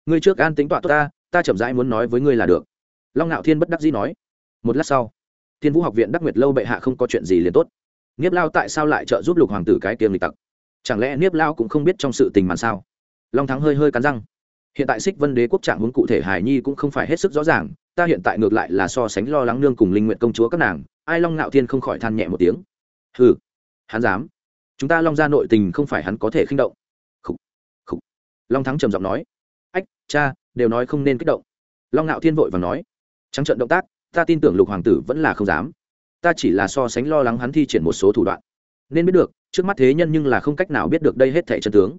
S1: Ngươi trước an tính tọa tốt ta ta chậm rãi muốn nói với ngươi là được long ngạo thiên bất đắc dĩ nói một lát sau thiên vũ học viện đắc nguyệt lâu bệ hạ không có chuyện gì liền tốt. Niếp lao tại sao lại trợ giúp lục hoàng tử cái tiêm lịch tặc? Chẳng lẽ niếp lao cũng không biết trong sự tình màn sao? Long thắng hơi hơi cắn răng hiện tại xích vân đế quốc trạng huống cụ thể hải nhi cũng không phải hết sức rõ ràng ta hiện tại ngược lại là so sánh lo lắng nương cùng linh nguyện công chúa các nàng ai long ngạo thiên không khỏi than nhẹ một tiếng. Ừ hắn dám. Chúng ta long ra nội tình không phải hắn có thể khinh động. Khủ, khủ. long thắng trầm giọng nói ách cha đều nói không nên kích động. Long ngạo thiên vội và nói trắng trận động tác, ta tin tưởng lục hoàng tử vẫn là không dám. Ta chỉ là so sánh lo lắng hắn thi triển một số thủ đoạn. Nên biết được, trước mắt thế nhân nhưng là không cách nào biết được đây hết thẻ chân tướng.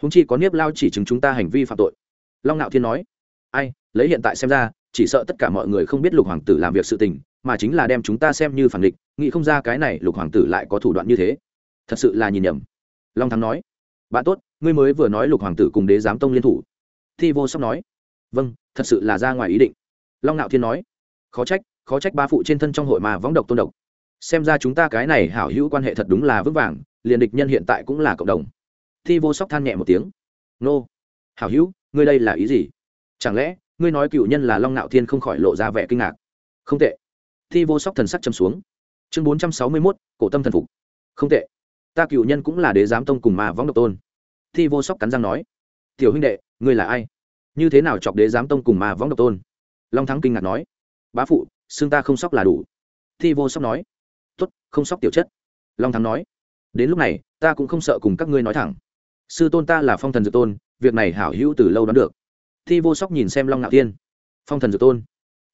S1: Húng chi có niếp lao chỉ chứng chúng ta hành vi phạm tội. Long ngạo thiên nói, ai, lấy hiện tại xem ra, chỉ sợ tất cả mọi người không biết lục hoàng tử làm việc sự tình, mà chính là đem chúng ta xem như phản địch, nghĩ không ra cái này lục hoàng tử lại có thủ đoạn như thế. Thật sự là nhìn nhầm. Long thắng nói, bạn tốt, ngươi mới vừa nói lục hoàng tử cùng đế giám tông liên thủ. Thi vô sóc nói vâng thật sự là ra ngoài ý định long ngạo thiên nói, khó trách khó trách ba phụ trên thân trong hội mà võng độc tôn độc. Xem ra chúng ta cái này hảo hữu quan hệ thật đúng là vững vàng, liền địch nhân hiện tại cũng là cộng đồng. Thi vô sóc than nhẹ một tiếng, nô, hảo hữu, ngươi đây là ý gì? Chẳng lẽ, ngươi nói cựu nhân là long ngạo thiên không khỏi lộ ra vẻ kinh ngạc? Không tệ. Thi vô sóc thần sắc châm xuống. Chương bốn trăm sáu mươi mốt, cổ tâm thần phục. Không tệ. Ta cựu nhân cũng là đế giám tông cùng mà võng độc tôn. Thi vô sóc cắn răng nói, tiểu huynh đệ, ngươi là ai? Như thế nào chọc đế giám tông cùng mà võng độc tôn? Long thắng kinh ngạc nói, bá phụ, xương ta không sóc là đủ. Thi vô sóc nói tuất không sóc tiểu chất. Long thắng nói, đến lúc này, ta cũng không sợ cùng các ngươi nói thẳng. Sư tôn ta là phong thần dược tôn, việc này hảo hữu từ lâu đoán được. Thi vô sóc nhìn xem long ngạo tiên phong thần dược tôn.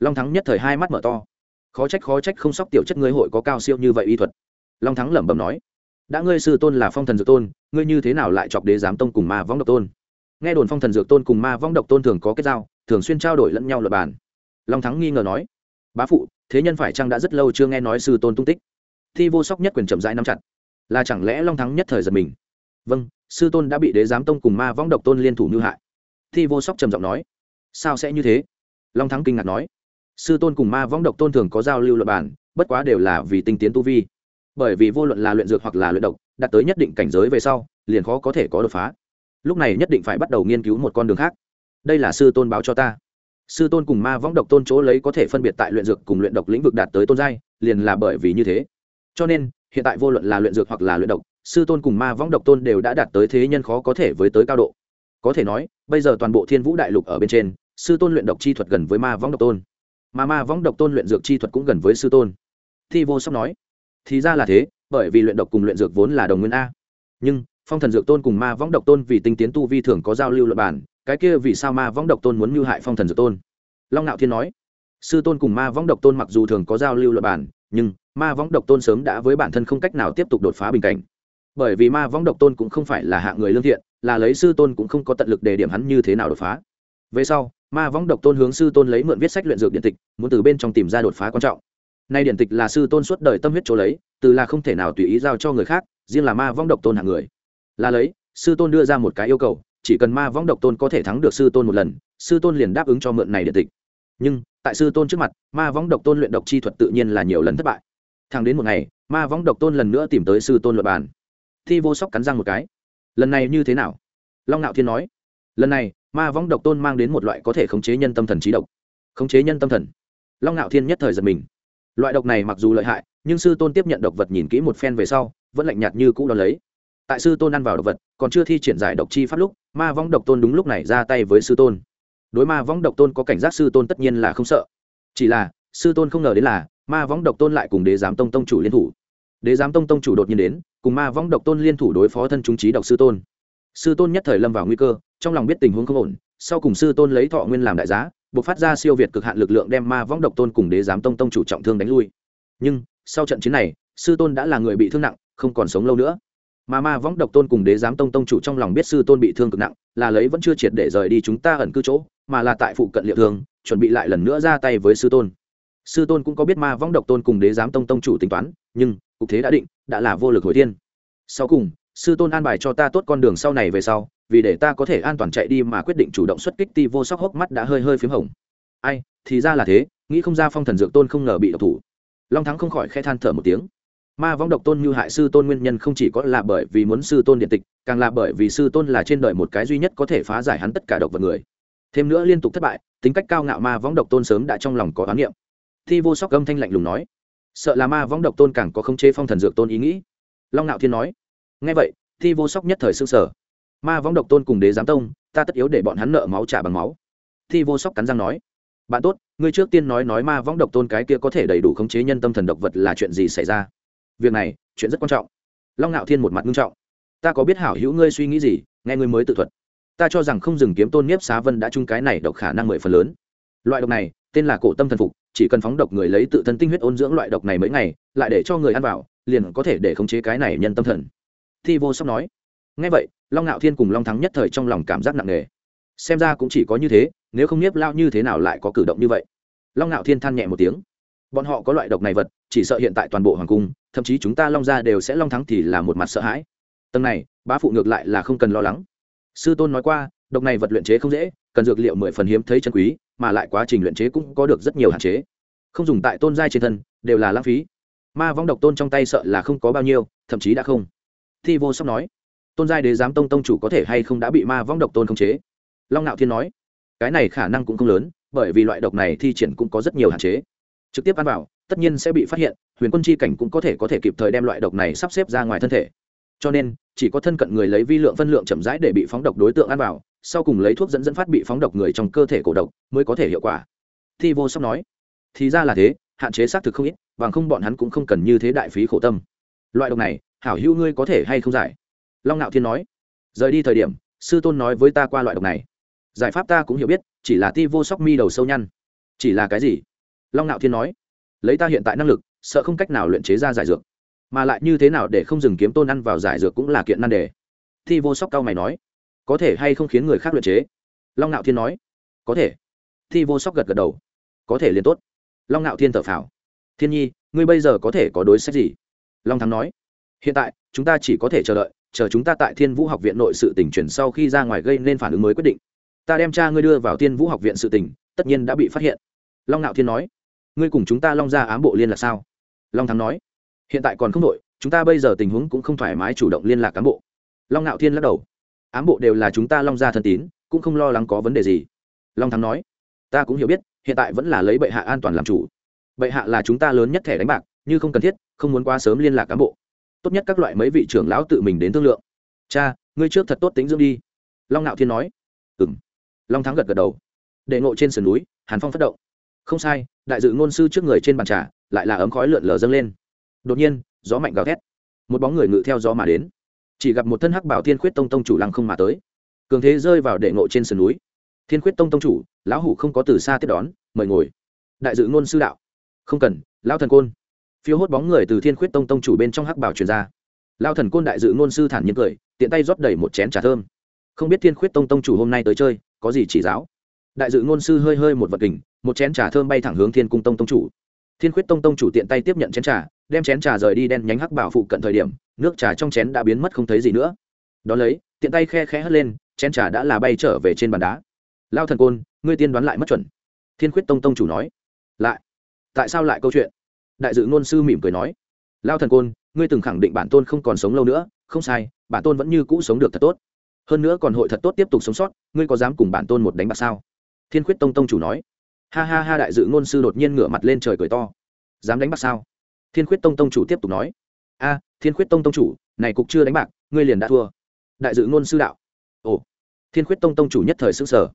S1: Long thắng nhất thời hai mắt mở to, khó trách khó trách không sóc tiểu chất ngươi hội có cao siêu như vậy y thuật. Long thắng lẩm bẩm nói, đã ngươi sư tôn là phong thần dược tôn, ngươi như thế nào lại chọc đế giám tông cùng ma võng độc tôn? Nghe đồn phong thần dược tôn cùng ma võng độc tôn thường có kết giao, thường xuyên trao đổi lẫn nhau luật bàn long thắng nghi ngờ nói, bá phụ, thế nhân phải chăng đã rất lâu chưa nghe nói sư tôn tung tích? Thi vô sóc nhất quyền chậm rãi nắm chặt, là chẳng lẽ long thắng nhất thời giật mình? Vâng sư tôn đã bị đế giám tông cùng ma võng độc tôn liên thủ như hại. Thi vô sóc trầm giọng nói, sao sẽ như thế? Long thắng kinh ngạc nói, sư tôn cùng ma võng độc tôn thường có giao lưu luật bản bất quá đều là vì tinh tiến tu vi. Bởi vì vô luận là luyện dược hoặc là luyện độc, đạt tới nhất định cảnh giới về sau, liền khó có thể có đột phá. Lúc này nhất định phải bắt đầu nghiên cứu một con đường khác. Đây là sư tôn báo cho ta sư tôn cùng ma võng độc tôn chỗ lấy có thể phân biệt tại luyện dược cùng luyện độc lĩnh vực đạt tới tôn giai, liền là bởi vì như thế. Cho nên, hiện tại vô luận là luyện dược hoặc là luyện độc, sư tôn cùng ma võng độc tôn đều đã đạt tới thế nhân khó có thể với tới cao độ. Có thể nói, bây giờ toàn bộ thiên vũ đại lục ở bên trên, sư tôn luyện độc chi thuật gần với ma võng độc tôn. Mà ma võng độc tôn luyện dược chi thuật cũng gần với sư tôn. Thi vô sóc nói, thì ra là thế, bởi vì luyện độc cùng luyện dược vốn là đồng nguyên a. Nhưng, phong thần dược tôn cùng ma võng độc tôn vì tinh tiến tu vi thường có giao lưu luật bản cái kia vì sao ma võng độc tôn muốn mưu hại phong thần dược tôn? Long ngạo thiên nói, sư tôn cùng ma võng độc tôn mặc dù thường có giao lưu luật bản nhưng ma võng độc tôn sớm đã với bản thân không cách nào tiếp tục đột phá bình cảnh. Bởi vì ma võng độc tôn cũng không phải là hạng người lương thiện, là lấy sư tôn cũng không có tận lực đề điểm hắn như thế nào đột phá. Về sau, ma võng độc tôn hướng sư tôn lấy mượn viết sách luyện dược điện tịch, muốn từ bên trong tìm ra đột phá quan trọng. Nay điện tịch là sư tôn suốt đời tâm huyết chỗ lấy, từ là không thể nào tùy ý giao cho người khác, riêng là ma võng độc tôn hạng người. Là lấy, sư tôn đưa ra một cái yêu cầu chỉ cần ma võng độc tôn có thể thắng được sư tôn một lần, sư tôn liền đáp ứng cho mượn này điện tịch. Nhưng, tại sư tôn trước mặt, ma võng độc tôn luyện độc chi thuật tự nhiên là nhiều lần thất bại. Thằng đến một ngày, ma võng độc tôn lần nữa tìm tới sư tôn luật bàn. Thi vô sóc cắn răng một cái. Lần này như thế nào? Long ngạo thiên nói. Lần này, ma võng độc tôn mang đến một loại có thể khống chế nhân tâm thần trí độc. Khống chế nhân tâm thần. Long ngạo thiên nhất thời giật mình. Loại độc này mặc dù lợi hại, nhưng sư tôn tiếp nhận độc vật nhìn kỹ một phen về sau, vẫn lạnh nhạt như cũ đón lấy tại sư tôn ăn vào độc vật, còn chưa thi triển giải độc chi pháp lúc, ma võng độc tôn đúng lúc này ra tay với sư tôn. Đối ma võng độc tôn có cảnh giác sư tôn tất nhiên là không sợ. Chỉ là, sư tôn không ngờ đến là, ma võng độc tôn lại cùng đế giám tông tông chủ liên thủ. Đế giám tông tông chủ đột nhiên đến, cùng ma võng độc tôn liên thủ đối phó thân chúng trí độc sư tôn. Sư tôn nhất thời lâm vào nguy cơ, trong lòng biết tình huống không ổn, sau cùng sư tôn lấy thọ nguyên làm đại giá, buộc phát ra siêu việt cực hạn lực lượng đem ma võng độc tôn cùng đế giám tông tông chủ trọng thương đánh lui. Nhưng, sau trận chiến này, sư tôn đã là người bị thương nặng, không còn sống lâu nữa mà ma võng độc tôn cùng đế giám tông tông chủ trong lòng biết sư tôn bị thương cực nặng, là lấy vẫn chưa triệt để rời đi chúng ta ẩn cư chỗ, mà là tại phụ cận liệu thương, chuẩn bị lại lần nữa ra tay với sư tôn. Sư tôn cũng có biết ma võng độc tôn cùng đế giám tông tông chủ tính toán, nhưng, cục thế đã định, đã là vô lực hồi thiên. Sau cùng, sư tôn an bài cho ta tốt con đường sau này về sau, vì để ta có thể an toàn chạy đi mà quyết định chủ động xuất kích ti vô sóc hốc mắt đã hơi hơi p h í m hồng. Ai, thì ra là thế, nghĩ không ra phong thần dược tôn không ngờ bị độc thủ. Long thắng không khỏi khe than thở một tiếng ma võng độc tôn như hại sư tôn nguyên nhân không chỉ có là bởi vì muốn sư tôn điện tịch, càng là bởi vì sư tôn là trên đời một cái duy nhất có thể phá giải hắn tất cả độc vật người. Thêm nữa liên tục thất bại, tính cách cao ngạo ma võng độc tôn sớm đã trong lòng có oán niệm. Thi vô sóc âm thanh lạnh lùng nói, sợ là ma võng độc tôn càng có khống chế phong thần dược tôn ý nghĩ. Long ngạo thiên nói ngay vậy, thi vô sóc nhất thời xương sở ma võng độc tôn cùng đế giám tông, ta tất yếu để bọn hắn nợ máu trả bằng máu. Thi vô sóc cắn răng nói, bạn tốt, ngươi trước tiên nói nói ma võng độc tôn cái kia có thể đầy đủ khống chế nhân tâm thần độc vật là chuyện gì xảy ra? Việc này, chuyện rất quan trọng. Long ngạo thiên một mặt nghiêm trọng. Ta có biết hảo hữu ngươi suy nghĩ gì, nghe ngươi mới tự thuật. Ta cho rằng không dừng kiếm tôn nhiếp xá vân đã chung cái này độc khả năng mười phần lớn. Loại độc này, tên là cổ tâm thần phục, chỉ cần phóng độc người lấy tự thân tinh huyết ôn dưỡng loại độc này mấy ngày, lại để cho người ăn vào, liền có thể để khống chế cái này nhân tâm thần. Thi vô sóc nói. Ngay vậy, long ngạo thiên cùng long thắng nhất thời trong lòng cảm giác nặng nề. Xem ra cũng chỉ có như thế, nếu không nhiếp lao như thế nào lại có cử động như vậy? Long ngạo thiên than nhẹ một tiếng bọn họ có loại độc này vật, chỉ sợ hiện tại toàn bộ hoàng cung, thậm chí chúng ta long ra đều sẽ long thắng thì là một mặt sợ hãi. Tầng này, bá phụ ngược lại là không cần lo lắng. Sư tôn nói qua, độc này vật luyện chế không dễ, cần dược liệu mười phần hiếm thấy chân quý, mà lại quá trình luyện chế cũng có được rất nhiều hạn chế. Không dùng tại tôn giai trên thân, đều là lãng phí. Ma vong độc tôn trong tay sợ là không có bao nhiêu, thậm chí đã không. Thi vô sóc nói, tôn giai đế giám tông tông chủ có thể hay không đã bị ma vong độc tôn khống chế? Long ngạo thiên nói, cái này khả năng cũng không lớn, bởi vì loại độc này thi triển cũng có rất nhiều hạn chế trực tiếp ăn vào, tất nhiên sẽ bị phát hiện, huyền quân chi cảnh cũng có thể có thể kịp thời đem loại độc này sắp xếp ra ngoài thân thể. Cho nên, chỉ có thân cận người lấy vi lượng phân lượng chậm rãi để bị phóng độc đối tượng ăn vào, sau cùng lấy thuốc dẫn dẫn phát bị phóng độc người trong cơ thể cổ độc mới có thể hiệu quả. Thi vô sóc nói, thì ra là thế, hạn chế xác thực không ít, bằng không bọn hắn cũng không cần như thế đại phí khổ tâm. Loại độc này, hảo hữu ngươi có thể hay không giải? Long ngạo thiên nói, rời đi thời điểm, sư tôn nói với ta qua loại độc này. Giải pháp ta cũng hiểu biết, chỉ là ti vô sóc mi đầu sâu nhăn. Chỉ là cái gì? Long Nạo thiên nói, lấy ta hiện tại năng lực, sợ không cách nào luyện chế ra giải dược. Mà lại như thế nào để không dừng kiếm tôn ăn vào giải dược cũng là kiện nan đề. Thi vô sóc cao mày nói, có thể hay không khiến người khác luyện chế? Long Nạo thiên nói, có thể. Thi vô sóc gật gật đầu, có thể liền tốt. Long Nạo thiên thở phào, thiên nhi, ngươi bây giờ có thể có đối sách gì? Long thắng nói, hiện tại, chúng ta chỉ có thể chờ đợi, chờ chúng ta tại thiên vũ học viện nội sự tỉnh chuyển sau khi ra ngoài gây nên phản ứng mới quyết định. Ta đem cha ngươi đưa vào thiên vũ học viện sự tỉnh tất nhiên đã bị phát hiện. Long Nạo thiên nói ngươi cùng chúng ta long ra ám bộ liên là sao? Long thắng nói. Hiện tại còn không đội chúng ta bây giờ tình huống cũng không thoải mái chủ động liên lạc cán bộ. Long ngạo thiên lắc đầu. Ám bộ đều là chúng ta long gia thân tín, cũng không lo lắng có vấn đề gì. Long thắng nói. Ta cũng hiểu biết, hiện tại vẫn là lấy bệ hạ an toàn làm chủ. Bệ hạ là chúng ta lớn nhất thẻ đánh bạc nhưng không cần thiết, không muốn quá sớm liên lạc cán bộ. Tốt nhất các loại mấy vị trưởng lão tự mình đến thương lượng. Cha, ngươi trước thật tốt tính dưỡng đi. Long ngạo thiên nói. Ừ m long thắng gật gật đầu. Để ngộ trên sườn núi, hàn phong phát động không sai, đại dự ngôn sư trước người trên bàn trà lại là ấm khói lượn lờ dâng lên. Đột nhiên, gió mạnh gào thét. Một bóng người ngự theo gió mà đến. Chỉ gặp một thân hắc bảo thiên khuyết tông tông chủ lăng không mà tới. Cường thế rơi vào đệ ngộ trên sườn núi. Thiên khuyết tông tông chủ, lão hủ không có từ xa tiếp đón, mời ngồi. Đại dự ngôn sư đạo. Không cần, lão thần côn. Phiêu hốt bóng người từ thiên khuyết tông tông chủ bên trong hắc bảo truyền ra. Lao thần côn đại dự ngôn sư thản nhiên cười, tiện tay rót đầy một chén trà thơm. Không biết thiên khuyết tông tông chủ hôm nay tới chơi, có gì chỉ giáo? Đại dự ngôn sư hơi hơi một vật kình một chén trà thơm bay thẳng hướng thiên cung tông tông chủ. Thiên khuyết tông tông chủ tiện tay tiếp nhận chén trà, đem chén trà rời đi đen nhánh hắc bảo phụ cận thời điểm, nước trà trong chén đã biến mất không thấy gì nữa. Đón lấy, tiện tay khe khẽ hất lên, chén trà đã là bay trở về trên bàn đá. Lao thần côn, ngươi tiên đoán lại mất chuẩn. Thiên khuyết tông tông chủ nói. Lại? Tại sao lại câu chuyện? Đại dự ngôn sư mỉm cười nói. Lao thần côn, ngươi từng khẳng định bản tôn không còn sống lâu nữa, không sai, bản tôn vẫn như cũ sống được thật tốt. Hơn nữa còn hội thật tốt tiếp tục sống sót, ngươi có dám cùng bản tôn một đánh bạc sao? Thiên khuyết tông tông chủ nói ha ha ha đại dự ngôn sư đột nhiên ngửa mặt lên trời cười to. Dám đánh bạc sao? Thiên khuyết tông tông chủ tiếp tục nói. A, thiên khuyết tông tông chủ, này cục chưa đánh bạc, ngươi liền đã thua. Đại dự ngôn sư đạo. Ồ, thiên khuyết tông tông chủ nhất thời xứng sở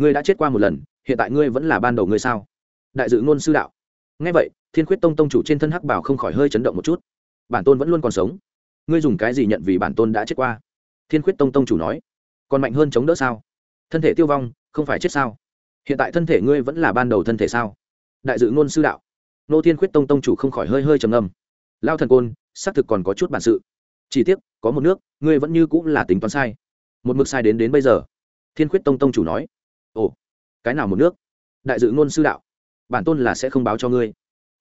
S1: ngươi đã chết qua một lần, hiện tại ngươi vẫn là ban đầu ngươi sao? Đại dự ngôn sư đạo. Ngay vậy, thiên khuyết tông tông chủ trên thân hắc bảo không khỏi hơi chấn động một chút. Bản tôn vẫn luôn còn sống. Ngươi dùng cái gì nhận vì bản tôn đã chết qua? Thiên khuyết tông tông chủ nói. Còn mạnh hơn chống đỡ sao? Thân thể tiêu vong, không phải chết sao? Hiện tại thân thể ngươi vẫn là ban đầu thân thể sao? Đại dự ngôn sư đạo. Nô thiên khuyết tông tông chủ không khỏi hơi hơi trầm âm lao thần côn, xác thực còn có chút bản sự. Chỉ tiếc, có một nước, ngươi vẫn như cũng là tính toán sai. Một mực sai đến đến bây giờ. Thiên khuyết tông tông chủ nói. Ồ, cái nào một nước? Đại dự ngôn sư đạo. Bản tôn là sẽ không báo cho ngươi.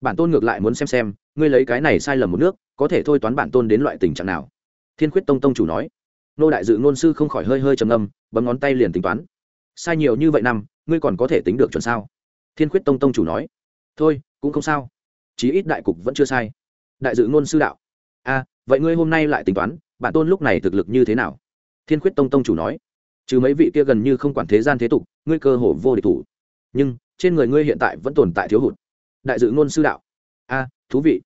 S1: Bản tôn ngược lại muốn xem xem, ngươi lấy cái này sai lầm một nước, có thể thôi toán bản tôn đến loại tình trạng nào? Thiên khuyết tông tông chủ nói. Nô đại dự ngôn sư không khỏi hơi hơi trầm âm bấm ngón tay liền tính toán. Sai nhiều như vậy năm ngươi còn có thể tính được chuẩn sao? Thiên khuyết tông tông chủ nói. Thôi, cũng không sao. Chí ít đại cục vẫn chưa sai. Đại dự ngôn sư đạo. A vậy ngươi hôm nay lại tính toán, bản tôn lúc này thực lực như thế nào? Thiên khuyết tông tông chủ nói. Trừ mấy vị kia gần như không quản thế gian thế tục, ngươi cơ hồ vô địch thủ. Nhưng, trên người ngươi hiện tại vẫn tồn tại thiếu hụt. Đại dự ngôn sư đạo. A thú vị.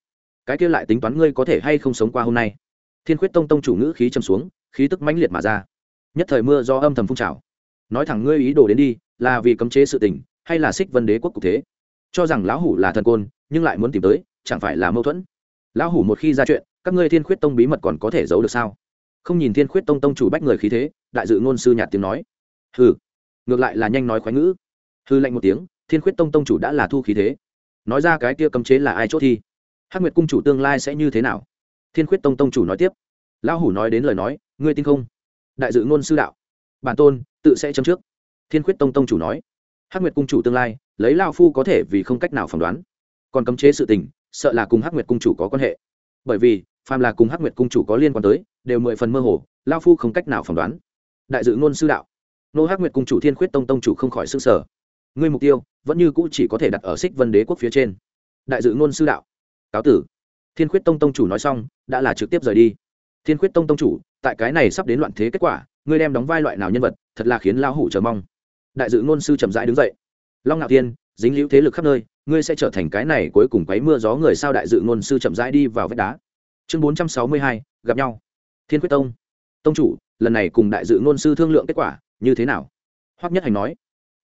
S1: Cái kia lại tính toán ngươi có thể hay không sống qua hôm nay? Thiên khuyết tông tông chủ ngữ khí châm xuống, khí tức mãnh liệt mà ra. Nhất thời mưa do âm thầm phun trào nói thẳng ngươi ý đồ đến đi, là vì cấm chế sự tình, hay là xích vân đế quốc cục thế? Cho rằng lão hủ là thần côn, nhưng lại muốn tìm tới, chẳng phải là mâu thuẫn? Lão hủ một khi ra chuyện, các ngươi thiên khuyết tông bí mật còn có thể giấu được sao? Không nhìn thiên khuyết tông tông chủ bách người khí thế, đại dự ngôn sư nhạt tiếng nói. Hừ, ngược lại là nhanh nói khoái ngữ. Hư lạnh một tiếng, thiên khuyết tông tông chủ đã là thu khí thế. Nói ra cái kia cấm chế là ai chốt thi? Hắc nguyệt cung chủ tương lai sẽ như thế nào? Thiên khuyết tông tông chủ nói tiếp. Lão hủ nói đến lời nói, ngươi tin không? Đại dự ngôn sư đạo. Bản tôn tự sẽ chấm trước. Thiên khuyết tông tông chủ nói. Hắc nguyệt cung chủ tương lai, lấy lao phu có thể vì không cách nào phỏng đoán. Còn cấm chế sự tình, sợ là cùng hắc nguyệt cung chủ có quan hệ. Bởi vì, phàm là cùng hắc nguyệt cung chủ có liên quan tới, đều mười phần mơ hồ, lao phu không cách nào phỏng đoán. Đại dự ngôn sư đạo. Nô hắc nguyệt cung chủ thiên khuyết tông tông chủ không khỏi s ư n g sở ngươi mục tiêu, vẫn như cũ chỉ có thể đặt ở xích vân đế quốc phía trên. Đại dự ngôn sư đạo. Cáo tử. Thiên khuyết tông tông chủ nói xong, đã là trực tiếp rời đi. Thiên khuyết tông tông chủ, tại cái này sắp đến loạn thế kết quả, ngươi đem đóng vai loại nào nhân vật thật là khiến lao hủ chờ mong. Đại dự ngôn sư chậm rãi đứng dậy. Long ngạo thiên, dính liễu thế lực khắp nơi, ngươi sẽ trở thành cái này cuối cùng quấy mưa gió người sao đại dự ngôn sư chậm rãi đi vào vách đá. Chương bốn trăm sáu mươi hai, gặp nhau. Thiên quyết tông. Tông chủ, lần này cùng đại dự ngôn sư thương lượng kết quả, như thế nào? Hoắc nhất hành nói.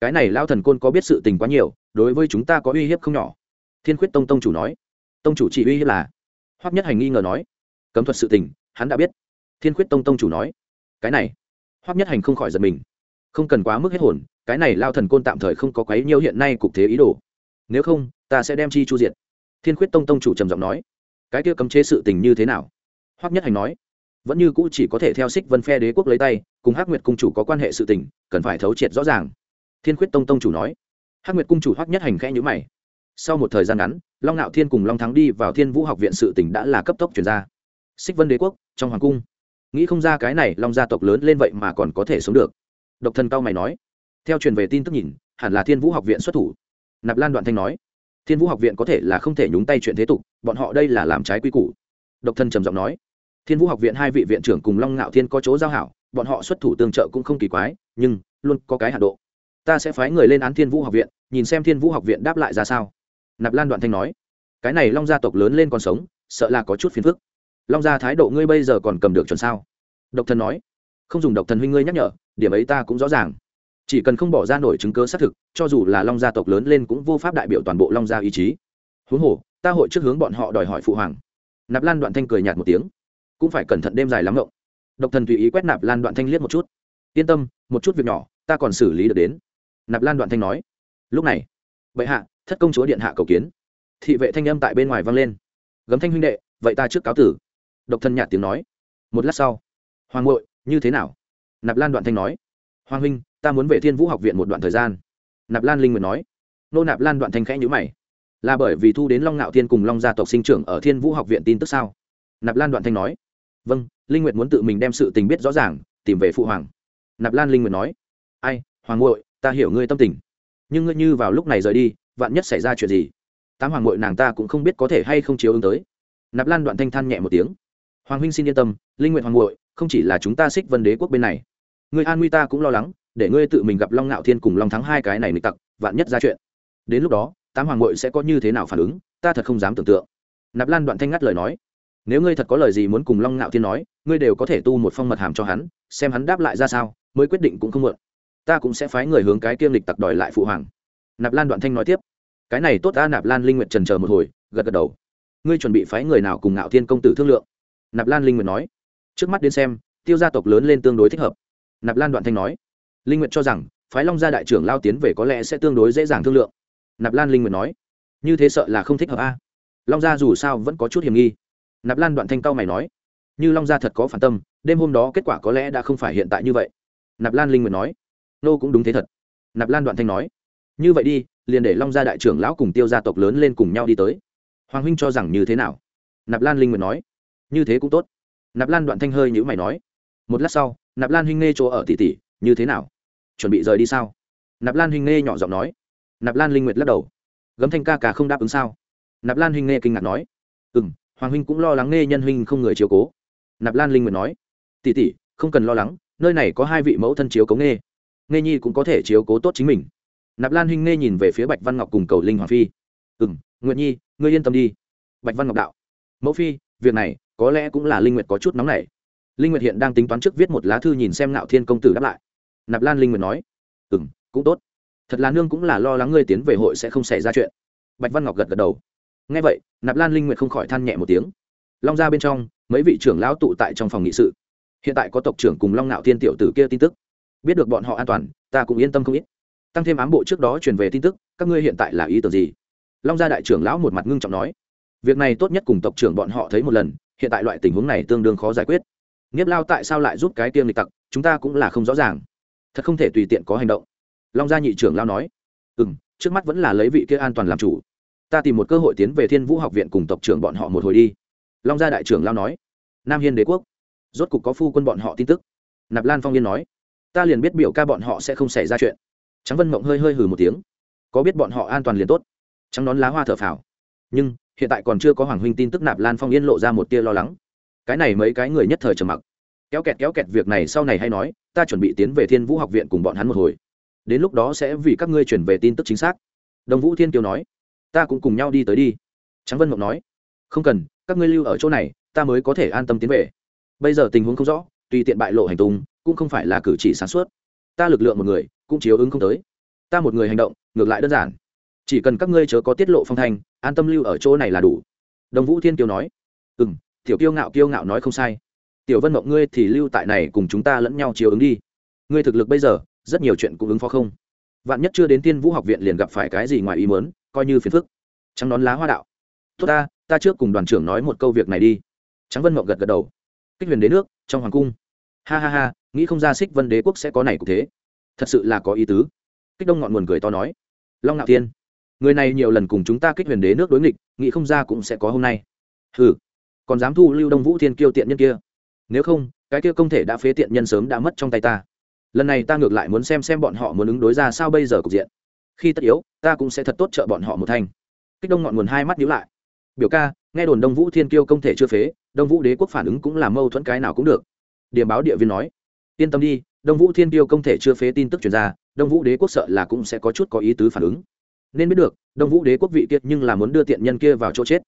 S1: Cái này lao thần côn có biết sự tình quá nhiều, đối với chúng ta có uy hiếp không nhỏ. Thiên quyết tông tông chủ nói. Tông chủ chỉ uy hiếp là? Hoắc nhất hành nghi ngờ nói. Cấm thuật sự tình, hắn đã biết. Thiên quyết tông tông chủ nói. Cái này hoắc nhất hành không khỏi giật mình. Không cần quá mức hết hồn, cái này lao thần côn tạm thời không có quấy nhiêu hiện nay cục thế ý đồ. Nếu không, ta sẽ đem chi chu diệt. Thiên khuyết tông tông chủ trầm giọng nói. Cái kia cấm chế sự tình như thế nào? Hoắc nhất hành nói. Vẫn như cũ chỉ có thể theo xích vân phe đế quốc lấy tay, cùng hắc nguyệt cung chủ có quan hệ sự tình, cần phải thấu triệt rõ ràng. Thiên khuyết tông tông chủ nói. Hắc nguyệt cung chủ hoắc nhất hành khẽ nhữ mày. Sau một thời gian ngắn, long ngạo thiên cùng long thắng đi vào thiên vũ học viện sự tỉnh đã là cấp tốc chuyển ra. Xích vân đế quốc, trong hoàng cung nghĩ không ra cái này long gia tộc lớn lên vậy mà còn có thể sống được. Độc thần cao mày nói. Theo truyền về tin tức nhìn, hẳn là thiên vũ học viện xuất thủ. Nạp lan đoạn thanh nói. Thiên vũ học viện có thể là không thể nhúng tay chuyện thế tục, bọn họ đây là làm trái quy củ. Độc thân trầm giọng nói. Thiên vũ học viện hai vị viện trưởng cùng long ngạo thiên có chỗ giao hảo, bọn họ xuất thủ tương trợ cũng không kỳ quái, nhưng luôn có cái hạ độ. Ta sẽ phái người lên án thiên vũ học viện, nhìn xem thiên vũ học viện đáp lại ra sao. Nạp lan đoạn thanh nói. Cái này long gia tộc lớn lên còn sống, sợ là có chút phiền phức long gia thái độ ngươi bây giờ còn cầm được chuẩn sao? Độc thần nói. Không dùng độc thần huynh ngươi nhắc nhở, điểm ấy ta cũng rõ ràng. Chỉ cần không bỏ ra nổi chứng cớ xác thực, cho dù là long gia tộc lớn lên cũng vô pháp đại biểu toàn bộ long gia ý chí. Huống hồ, ta hội trước hướng bọn họ đòi hỏi phụ hoàng. Nạp lan đoạn thanh cười nhạt một tiếng. Cũng phải cẩn thận đêm dài lắm ngộng. Độc thần tùy ý quét nạp lan đoạn thanh liếc một chút. Yên tâm, một chút việc nhỏ, ta còn xử lý được đến. Nạp lan đoạn thanh nói. Lúc này vậy hạ, thất công chúa điện hạ cầu kiến. Thị vệ thanh âm tại bên ngoài vang lên. Gấm thanh huynh đệ, vậy ta trước cáo tử độc thân nhạt tiếng nói. Một lát sau, hoàng ngội như thế nào? Nạp lan đoạn thanh nói. Hoàng huynh, ta muốn về thiên vũ học viện một đoạn thời gian. Nạp lan linh nguyện nói. Nô nạp lan đoạn thanh khẽ nhữ mày. Là bởi vì thu đến long ngạo thiên cùng long gia tộc sinh trưởng ở thiên vũ học viện tin tức sao? Nạp lan đoạn thanh nói. Vâng linh nguyện muốn tự mình đem sự tình biết rõ ràng, tìm về phụ hoàng. Nạp lan linh nguyện nói. Ai, hoàng ngội ta hiểu ngươi tâm tình. Nhưng ngươi như vào lúc này rời đi, vạn nhất xảy ra chuyện gì, tám hoàng ngội nàng ta cũng không biết có thể hay không chiếu ứng tới. Nạp lan đoạn thanh than nhẹ một tiếng hoàng huynh xin yên tâm, linh nguyện hoàng ngội không chỉ là chúng ta xích vân đế quốc bên này. Người an nguy ta cũng lo lắng, để ngươi tự mình gặp long ngạo thiên cùng long thắng hai cái này nịch tặc, vạn nhất ra chuyện. Đến lúc đó, tám hoàng ngội sẽ có như thế nào phản ứng, ta thật không dám tưởng tượng. Nạp lan đoạn thanh ngắt lời nói. Nếu ngươi thật có lời gì muốn cùng long ngạo thiên nói, ngươi đều có thể tu một phong mật hàm cho hắn, xem hắn đáp lại ra sao, mới quyết định cũng không mượn. Ta cũng sẽ phái người hướng cái kiêm lịch tặc đòi lại phụ hoàng. Nạp lan đoạn thanh nói tiếp. Cái này tốt ta, nạp lan linh nguyện trần chờ một hồi, gật gật đầu. Ngươi chuẩn bị phái người nào cùng ngạo thiên công tử thương lượng? Nạp lan linh nguyện nói. Trước mắt đến xem, tiêu gia tộc lớn lên tương đối thích hợp. Nạp lan đoạn thanh nói. Linh nguyệt cho rằng, phái long gia đại trưởng lao tiến về có lẽ sẽ tương đối dễ dàng thương lượng. Nạp lan linh nguyệt nói. Như thế sợ là không thích hợp a. Long gia dù sao vẫn có chút hiểm nghi. Nạp lan đoạn thanh cao mày nói. Như long gia thật có phản tâm, đêm hôm đó kết quả có lẽ đã không phải hiện tại như vậy. Nạp lan linh nguyệt nói. Nô cũng đúng thế thật. Nạp lan đoạn thanh nói. Như vậy đi, liền để long gia đại trưởng lão cùng tiêu gia tộc lớn lên cùng nhau đi tới. Hoàng huynh cho rằng như thế nào? Nạp lan linh nguyệt nói như thế cũng tốt. Nạp lan đoạn thanh hơi nhữ mày nói, một lát sau, nạp lan huynh nghe chỗ ở tỷ tỷ như thế nào? Chuẩn bị rời đi sao? Nạp lan huynh nghe nhỏ giọng nói. Nạp lan linh nguyệt lắc đầu. Gấm thanh ca cả không đáp ứng sao? Nạp lan huynh nghe kinh ngạc nói. Ừ m hoàng huynh cũng lo lắng nghe nhân huynh không người chiếu cố. Nạp lan linh nguyệt nói. Tỷ tỷ không cần lo lắng, nơi này có hai vị mẫu thân chiếu cố nghe nghe nhi cũng có thể chiếu cố tốt chính mình. Nạp lan huynh nghe nhìn về phía bạch văn ngọc cùng cầu linh hoàng phi. Ừ m nguyệt nhi, ngươi yên tâm đi. Bạch văn ngọc đạo. Mẫu phi, việc này có lẽ cũng là linh nguyệt có chút nóng nảy. Linh nguyệt hiện đang tính toán trước viết một lá thư nhìn xem ngạo thiên công tử đáp lại. Nạp lan linh nguyệt nói, ừm, cũng tốt. Thật là nương cũng là lo lắng ngươi tiến về hội sẽ không xảy ra chuyện. Bạch văn ngọc gật gật đầu. Nghe vậy, nạp lan linh nguyệt không khỏi than nhẹ một tiếng. Long ra bên trong, mấy vị trưởng lão tụ tại trong phòng nghị sự. Hiện tại có tộc trưởng cùng long nạo thiên tiểu tử kia tin tức. Biết được bọn họ an toàn, ta cũng yên tâm không ít. Tăng thêm ám bộ trước đó truyền về tin tức, các ngươi hiện tại là ý tưởng gì? Long gia đại trưởng lão một mặt ngưng trọng nói việc này tốt nhất cùng tộc trưởng bọn họ thấy một lần, hiện tại loại tình huống này tương đương khó giải quyết. Nghiếp lao tại sao lại giúp cái tiêm lịch tặc, chúng ta cũng là không rõ ràng. Thật không thể tùy tiện có hành động. Long gia nhị trưởng lao nói. Ừ m trước mắt vẫn là lấy vị kia an toàn làm chủ. Ta tìm một cơ hội tiến về thiên vũ học viện cùng tộc trưởng bọn họ một hồi đi. Long gia đại trưởng lao nói. Nam hiên đế quốc. Rốt cục có phu quân bọn họ tin tức. Nạp lan phong yên nói. Ta liền biết biểu ca bọn họ sẽ không xảy ra chuyện. Trắng vân mộng hơi hơi hừ một tiếng. Có biết bọn họ an toàn liền tốt. Trắng nón lá hoa thở phào. Nhưng hiện tại còn chưa có hoàng huynh tin tức nạp lan phong yên lộ ra một tia lo lắng. Cái này mấy cái người nhất thời trầm mặc. Kéo kẹt kéo kẹt việc này sau này hay nói, ta chuẩn bị tiến về thiên vũ học viện cùng bọn hắn một hồi. Đến lúc đó sẽ vì các ngươi chuyển về tin tức chính xác. Đồng vũ thiên kiều nói. Ta cũng cùng nhau đi tới đi. Trắng vân mộng nói. Không cần, các ngươi lưu ở chỗ này, ta mới có thể an tâm tiến về. Bây giờ tình huống không rõ, tùy tiện bại lộ hành tung, cũng không phải là cử chỉ sáng suốt. Ta lực lượng một người, cũng chiếu ứng không tới. Ta một người hành động, ngược lại đơn giản. Chỉ cần các ngươi chớ có tiết lộ phong thanh an tâm lưu ở chỗ này là đủ. Đồng vũ thiên kiều nói ừ m tiểu kiêu ngạo kiêu ngạo nói không sai. Tiểu vân mộng ngươi thì lưu tại này cùng chúng ta lẫn nhau chiều ứng đi. Ngươi thực lực bây giờ, rất nhiều chuyện cũng ứng phó không. Vạn nhất chưa đến tiên vũ học viện liền gặp phải cái gì ngoài ý mớn coi như phiền phức. Trắng nón lá hoa đạo. Tốt ta ta trước cùng đoàn trưởng nói một câu việc này đi. Trắng vân mộng gật gật đầu. Kích huyền đế nước, trong hoàng cung. Ha ha ha, nghĩ không ra xích vân đế quốc sẽ có này cũng thế. Thật sự là có ý tứ. Kích đông ngọn nguồn cười to nói. Long ngạo tiên người này nhiều lần cùng chúng ta kích huyền đế nước đối nghịch, nghĩ không ra cũng sẽ có hôm nay. Ừ còn dám thu lưu đông vũ thiên kiêu tiện nhân kia? Nếu không, cái kia công thể đã phế tiện nhân sớm đã mất trong tay ta. Lần này ta ngược lại muốn xem xem bọn họ muốn ứng đối ra sao bây giờ cục diện. Khi tất yếu, ta cũng sẽ thật tốt trợ bọn họ một thanh. Kích đông ngọn nguồn hai mắt nhíu lại. Biểu ca, nghe đồn đông vũ thiên kiêu công thể chưa phế, đông vũ đế quốc phản ứng cũng là mâu thuẫn cái nào cũng được. Điểm báo địa viên nói. Yên tâm đi, đông vũ thiên kiêu công thể chưa phế tin tức chuyển ra, đông vũ đế quốc sợ là cũng sẽ có chút có ý tứ phản ứng nên biết được, đông vũ đế quốc vị kiệt nhưng là muốn đưa tiện nhân kia vào chỗ chết.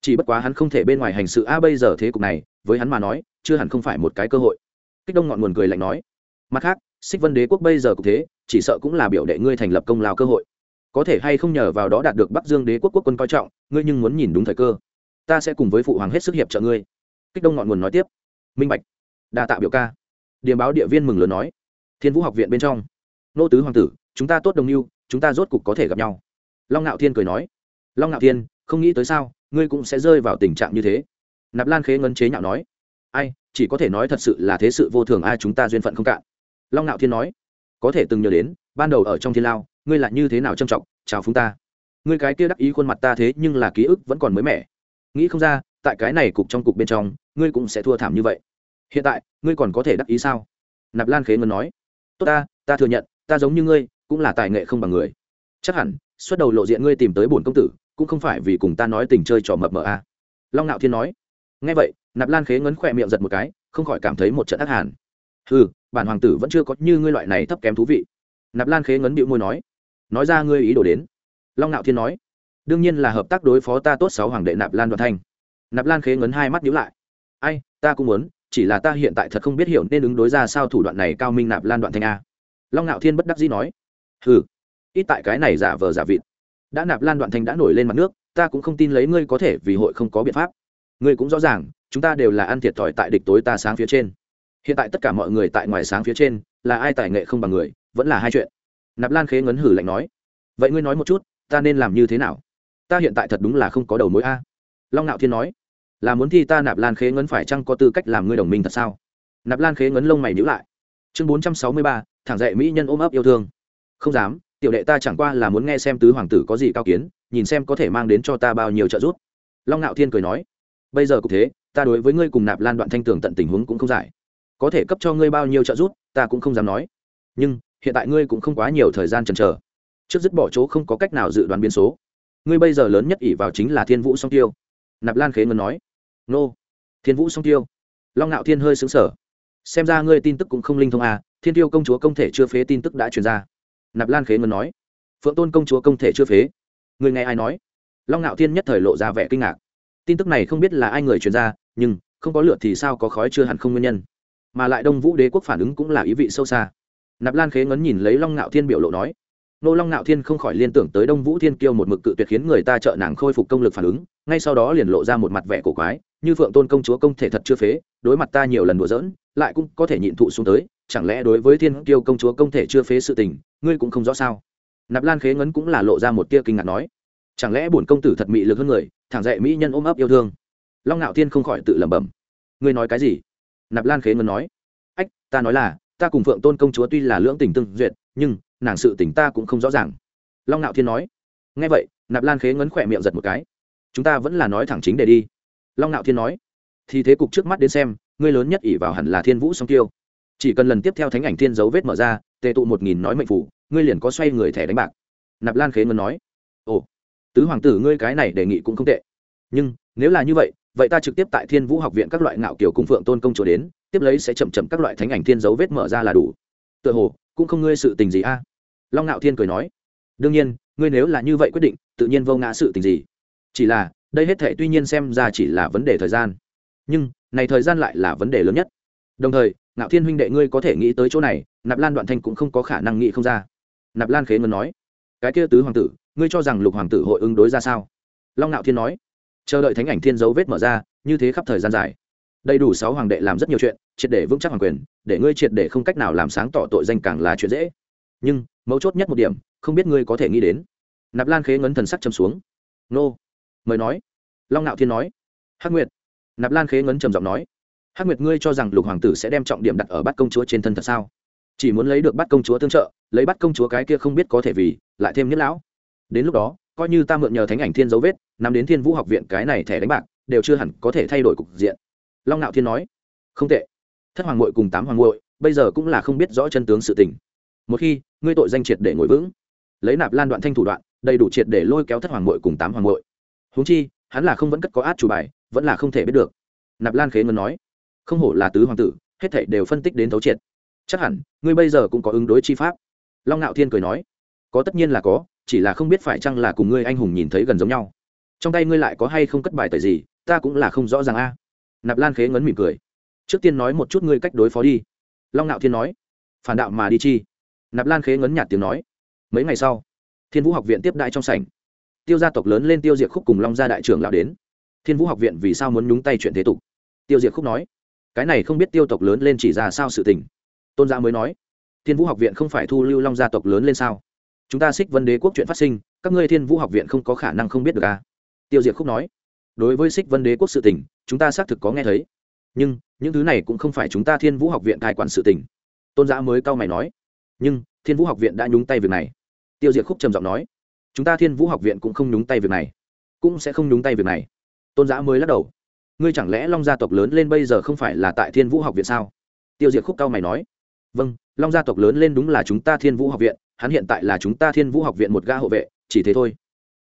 S1: Chỉ bất quá hắn không thể bên ngoài hành sự, a, bây giờ thế cục này, với hắn mà nói, chưa hẳn không phải một cái cơ hội. Kích đông ngọn nguồn cười lạnh nói. Mặt khác, xích vân đế quốc bây giờ cũng thế, chỉ sợ cũng là biểu đệ ngươi thành lập công lao cơ hội. Có thể hay không nhờ vào đó đạt được bắc dương đế quốc quốc quân coi trọng, ngươi nhưng muốn nhìn đúng thời cơ. Ta sẽ cùng với phụ hoàng hết sức hiệp trợ ngươi. Kích đông ngọn nguồn nói tiếp. Minh bạch, đa tạ biểu ca. Điềm báo địa viên mừng lớn nói. Thiên vũ học viện bên trong, nô tứ hoàng tử, chúng ta tốt đồng mưu, chúng ta rốt cục có thể gặp nhau long ngạo thiên cười nói, long ngạo thiên, không nghĩ tới sao, ngươi cũng sẽ rơi vào tình trạng như thế. Nạp lan khế ngân chế nhạo nói, ai, chỉ có thể nói thật sự là thế sự vô thường, ai chúng ta duyên phận không cạn. Long ngạo thiên nói, có thể từng nhớ đến, ban đầu ở trong thiên lao, ngươi là như thế nào trân trọng, chào phúng ta. Ngươi cái kia đắc ý khuôn mặt ta thế nhưng là ký ức vẫn còn mới mẻ. Nghĩ không ra, tại cái này cục trong cục bên trong, ngươi cũng sẽ thua thảm như vậy. Hiện tại, ngươi còn có thể đắc ý sao? Nạp lan khế ngân nói, tốt ta ta thừa nhận, ta giống như ngươi, cũng là tài nghệ không bằng người chắc hẳn, xuất đầu lộ diện ngươi tìm tới bổn công tử, cũng không phải vì cùng ta nói tình chơi trò mập mờ a à. long nạo thiên nói. Ngay vậy, nạp lan khế ngấn khỏe miệng giật một cái, không khỏi cảm thấy một trận ác hàn. Ừ bản hoàng tử vẫn chưa có như ngươi loại này thấp kém thú vị. Nạp lan khế ngấn bịu môi nói. Nói ra ngươi ý đồ đến. Long nạo thiên nói. Đương nhiên là hợp tác đối phó ta tốt sáu hoàng đệ nạp lan đoàn thanh. Nạp lan khế ngấn hai mắt nhíu lại. Ai, ta cũng muốn, chỉ là ta hiện tại thật không biết hiểu nên ứng đối ra sao thủ đoạn này cao minh nạp lan đoạn thanh a long nạo thiên bất đắc dĩ nói. Ừ ít tại cái này giả vờ giả vịt. Đã nạp lan đoạn thanh đã nổi lên mặt nước, ta cũng không tin lấy ngươi có thể vì hội không có biện pháp. Ngươi cũng rõ ràng, chúng ta đều là ăn thiệt thòi tại địch tối ta sáng phía trên. Hiện tại tất cả mọi người tại ngoài sáng phía trên, là ai tài nghệ không bằng người, vẫn là hai chuyện. Nạp lan khế ngấn hử lạnh nói, vậy ngươi nói một chút, ta nên làm như thế nào? Ta hiện tại thật đúng là không có đầu mối a. Long nạo thiên nói, là muốn thi ta nạp lan khế ngấn phải chăng có tư cách làm ngươi đồng minh thật sao? Nạp lan khế ngấn lông mày nhữ lại. Chương bốn trăm sáu mươi ba, thẳng dậy mỹ nhân ôm ấp yêu thương. Không dám tiểu đệ ta chẳng qua là muốn nghe xem tứ hoàng tử có gì cao kiến, nhìn xem có thể mang đến cho ta bao nhiêu trợ giúp. Long ngạo thiên cười nói, bây giờ cũng thế, ta đối với ngươi cùng nạp lan đoạn thanh tường tận tình huống cũng không giải. Có thể cấp cho ngươi bao nhiêu trợ giúp, ta cũng không dám nói. Nhưng, hiện tại ngươi cũng không quá nhiều thời gian chần chờ. Trước dứt bỏ chỗ không có cách nào dự đoán biến số. Ngươi bây giờ lớn nhất ỷ vào chính là thiên vũ song tiêu. Nạp lan khế ngân nói, nô, thiên vũ song tiêu. Long ngạo thiên hơi xứng sở xem ra ngươi tin tức cũng không linh thông à thiên tiêu công chúa công thể chưa phế tin tức đã truyền ra nạp lan khế ngân nói, phượng tôn công chúa công thể chưa phế. Người nghe ai nói? Long ngạo thiên nhất thời lộ ra vẻ kinh ngạc. Tin tức này không biết là ai người truyền ra, nhưng không có lửa thì sao có khói chưa hẳn không nguyên nhân. Mà lại đông vũ đế quốc phản ứng cũng là ý vị sâu xa. Nạp lan khế ngấn nhìn lấy long ngạo thiên biểu lộ nói, nô long ngạo thiên không khỏi liên tưởng tới đông vũ thiên kiêu một mực cự tuyệt khiến người ta trợ nàng khôi phục công lực phản ứng, ngay sau đó liền lộ ra một mặt vẻ cổ quái, như phượng tôn công chúa công thể thật chưa phế, đối mặt ta nhiều lần đùa giỡn lại cũng có thể nhịn thụ xuống tới, chẳng lẽ đối với thiên kiêu công chúa công thể chưa phế sự tình, ngươi cũng không rõ sao? Nạp lan khế ngấn cũng là lộ ra một tia kinh ngạc nói, chẳng lẽ bổn công tử thật mị lực hơn người, thẳng dạy mỹ nhân ôm ấp yêu thương? Long ngạo thiên không khỏi tự lẩm bẩm, ngươi nói cái gì? Nạp lan khế ngấn nói, ách, ta nói là, ta cùng phượng tôn công chúa tuy là lưỡng tình tương duyệt, nhưng nàng sự tình ta cũng không rõ ràng. Long ngạo thiên nói, nghe vậy, nạp lan khế ngấn khỏe miệng giật một cái, chúng ta vẫn là nói thẳng chính để đi. Long ngạo thiên nói thì thế cục trước mắt đến xem, ngươi lớn nhất ỷ vào hẳn là thiên vũ song tiêu. Chỉ cần lần tiếp theo thánh ảnh thiên dấu vết mở ra tệ tụ một nghìn nói mệnh phủ, ngươi liền có xoay người thẻ đánh bạc. Nạp lan khế ngân nói. Ồ, tứ hoàng tử ngươi cái này đề nghị cũng không tệ. Nhưng, nếu là như vậy vậy ta trực tiếp tại thiên vũ học viện các loại ngạo kiểu cùng phượng tôn công chỗ đến, tiếp lấy sẽ chậm chậm các loại thánh ảnh thiên dấu vết mở ra là đủ. Tựa hồ, cũng không ngươi sự tình gì a. Long ngạo thiên cười nói. Đương nhiên, ngươi nếu là như vậy quyết định, tự nhiên vô ngã sự tình gì. Chỉ là, đây hết thể tuy nhiên xem ra chỉ là vấn đề thời gian nhưng này thời gian lại là vấn đề lớn nhất. Đồng thời, ngạo thiên huynh đệ ngươi có thể nghĩ tới chỗ này, nạp lan đoạn thanh cũng không có khả năng nghĩ không ra. Nạp lan khế ngân nói, cái kia tứ hoàng tử, ngươi cho rằng lục hoàng tử hội ứng đối ra sao? Long ngạo thiên nói, chờ đợi thánh ảnh thiên dấu vết mở ra, như thế khắp thời gian dài, đầy đủ sáu hoàng đệ làm rất nhiều chuyện, triệt để vững chắc hoàng quyền, để ngươi triệt để không cách nào làm sáng tỏ tội danh càng là chuyện dễ. Nhưng, mấu chốt nhất một điểm, không biết ngươi có thể nghĩ đến. Nạp lan khế ngấn thần sắc châm xuống, nô, mời nói. Long ngạo thiên nói, hắc nguyệt nạp lan khế ngấn trầm giọng nói, hắc nguyệt, ngươi cho rằng lục hoàng tử sẽ đem trọng điểm đặt ở bắt công chúa trên thân thật sao? Chỉ muốn lấy được bắt công chúa tương trợ, lấy bắt công chúa cái kia không biết có thể vì, lại thêm nhất lão. Đến lúc đó, coi như ta mượn nhờ thánh ảnh thiên dấu vết nằm đến thiên vũ học viện cái này thẻ đánh bạc, đều chưa hẳn có thể thay đổi cục diện. Long nạo thiên nói, không tệ. Thất hoàng ngội cùng tám hoàng ngội bây giờ cũng là không biết rõ chân tướng sự tình. Một khi, ngươi tội danh triệt để ngồi vững, lấy nạp lan đoạn thanh thủ đoạn, đầy đủ triệt để lôi kéo thất hoàng ngội cùng tám hoàng ngội huống chi hắn là không vẫn cất có át chủ bài, vẫn là không thể biết được. Nạp lan khế ngân nói, không hổ là tứ hoàng tử, hết thảy đều phân tích đến thấu triệt. Chắc hẳn, ngươi bây giờ cũng có ứng đối chi pháp. Long ngạo thiên cười nói, có tất nhiên là có, chỉ là không biết phải chăng là cùng ngươi anh hùng nhìn thấy gần giống nhau. Trong tay ngươi lại có hay không cất bài tời gì, ta cũng là không rõ ràng a. Nạp lan khế ngấn mỉm cười, trước tiên nói một chút ngươi cách đối phó đi. Long ngạo thiên nói, phản đạo mà đi chi. Nạp lan khế ngấn nhạt tiếng nói, mấy ngày sau, thiên vũ học viện tiếp đại trong sảnh tiêu gia tộc lớn lên tiêu diệt khúc cùng long gia đại trưởng lão đến. Thiên vũ học viện vì sao muốn nhúng tay chuyện thế tục? Tiêu diệt khúc nói, cái này không biết tiêu tộc lớn lên chỉ ra sao sự tình. Tôn gia mới nói, thiên vũ học viện không phải thu lưu long gia tộc lớn lên sao? Chúng ta xích vân đế quốc chuyện phát sinh, các ngươi thiên vũ học viện không có khả năng không biết được à? Tiêu diệt khúc nói, đối với xích vân đế quốc sự tình, chúng ta xác thực có nghe thấy. Nhưng, những thứ này cũng không phải chúng ta thiên vũ học viện cai quản sự tình. Tôn giã mới cau mày nói, nhưng, thiên vũ học viện đã nhúng tay việc này. Tiêu diệt khúc trầm giọng nói chúng ta thiên vũ học viện cũng không nhúng tay việc này cũng sẽ không nhúng tay việc này tôn giã mới lắc đầu ngươi chẳng lẽ long gia tộc lớn lên bây giờ không phải là tại thiên vũ học viện sao tiêu diệt khúc cao mày nói vâng long gia tộc lớn lên đúng là chúng ta thiên vũ học viện hắn hiện tại là chúng ta thiên vũ học viện một ga hộ vệ chỉ thế thôi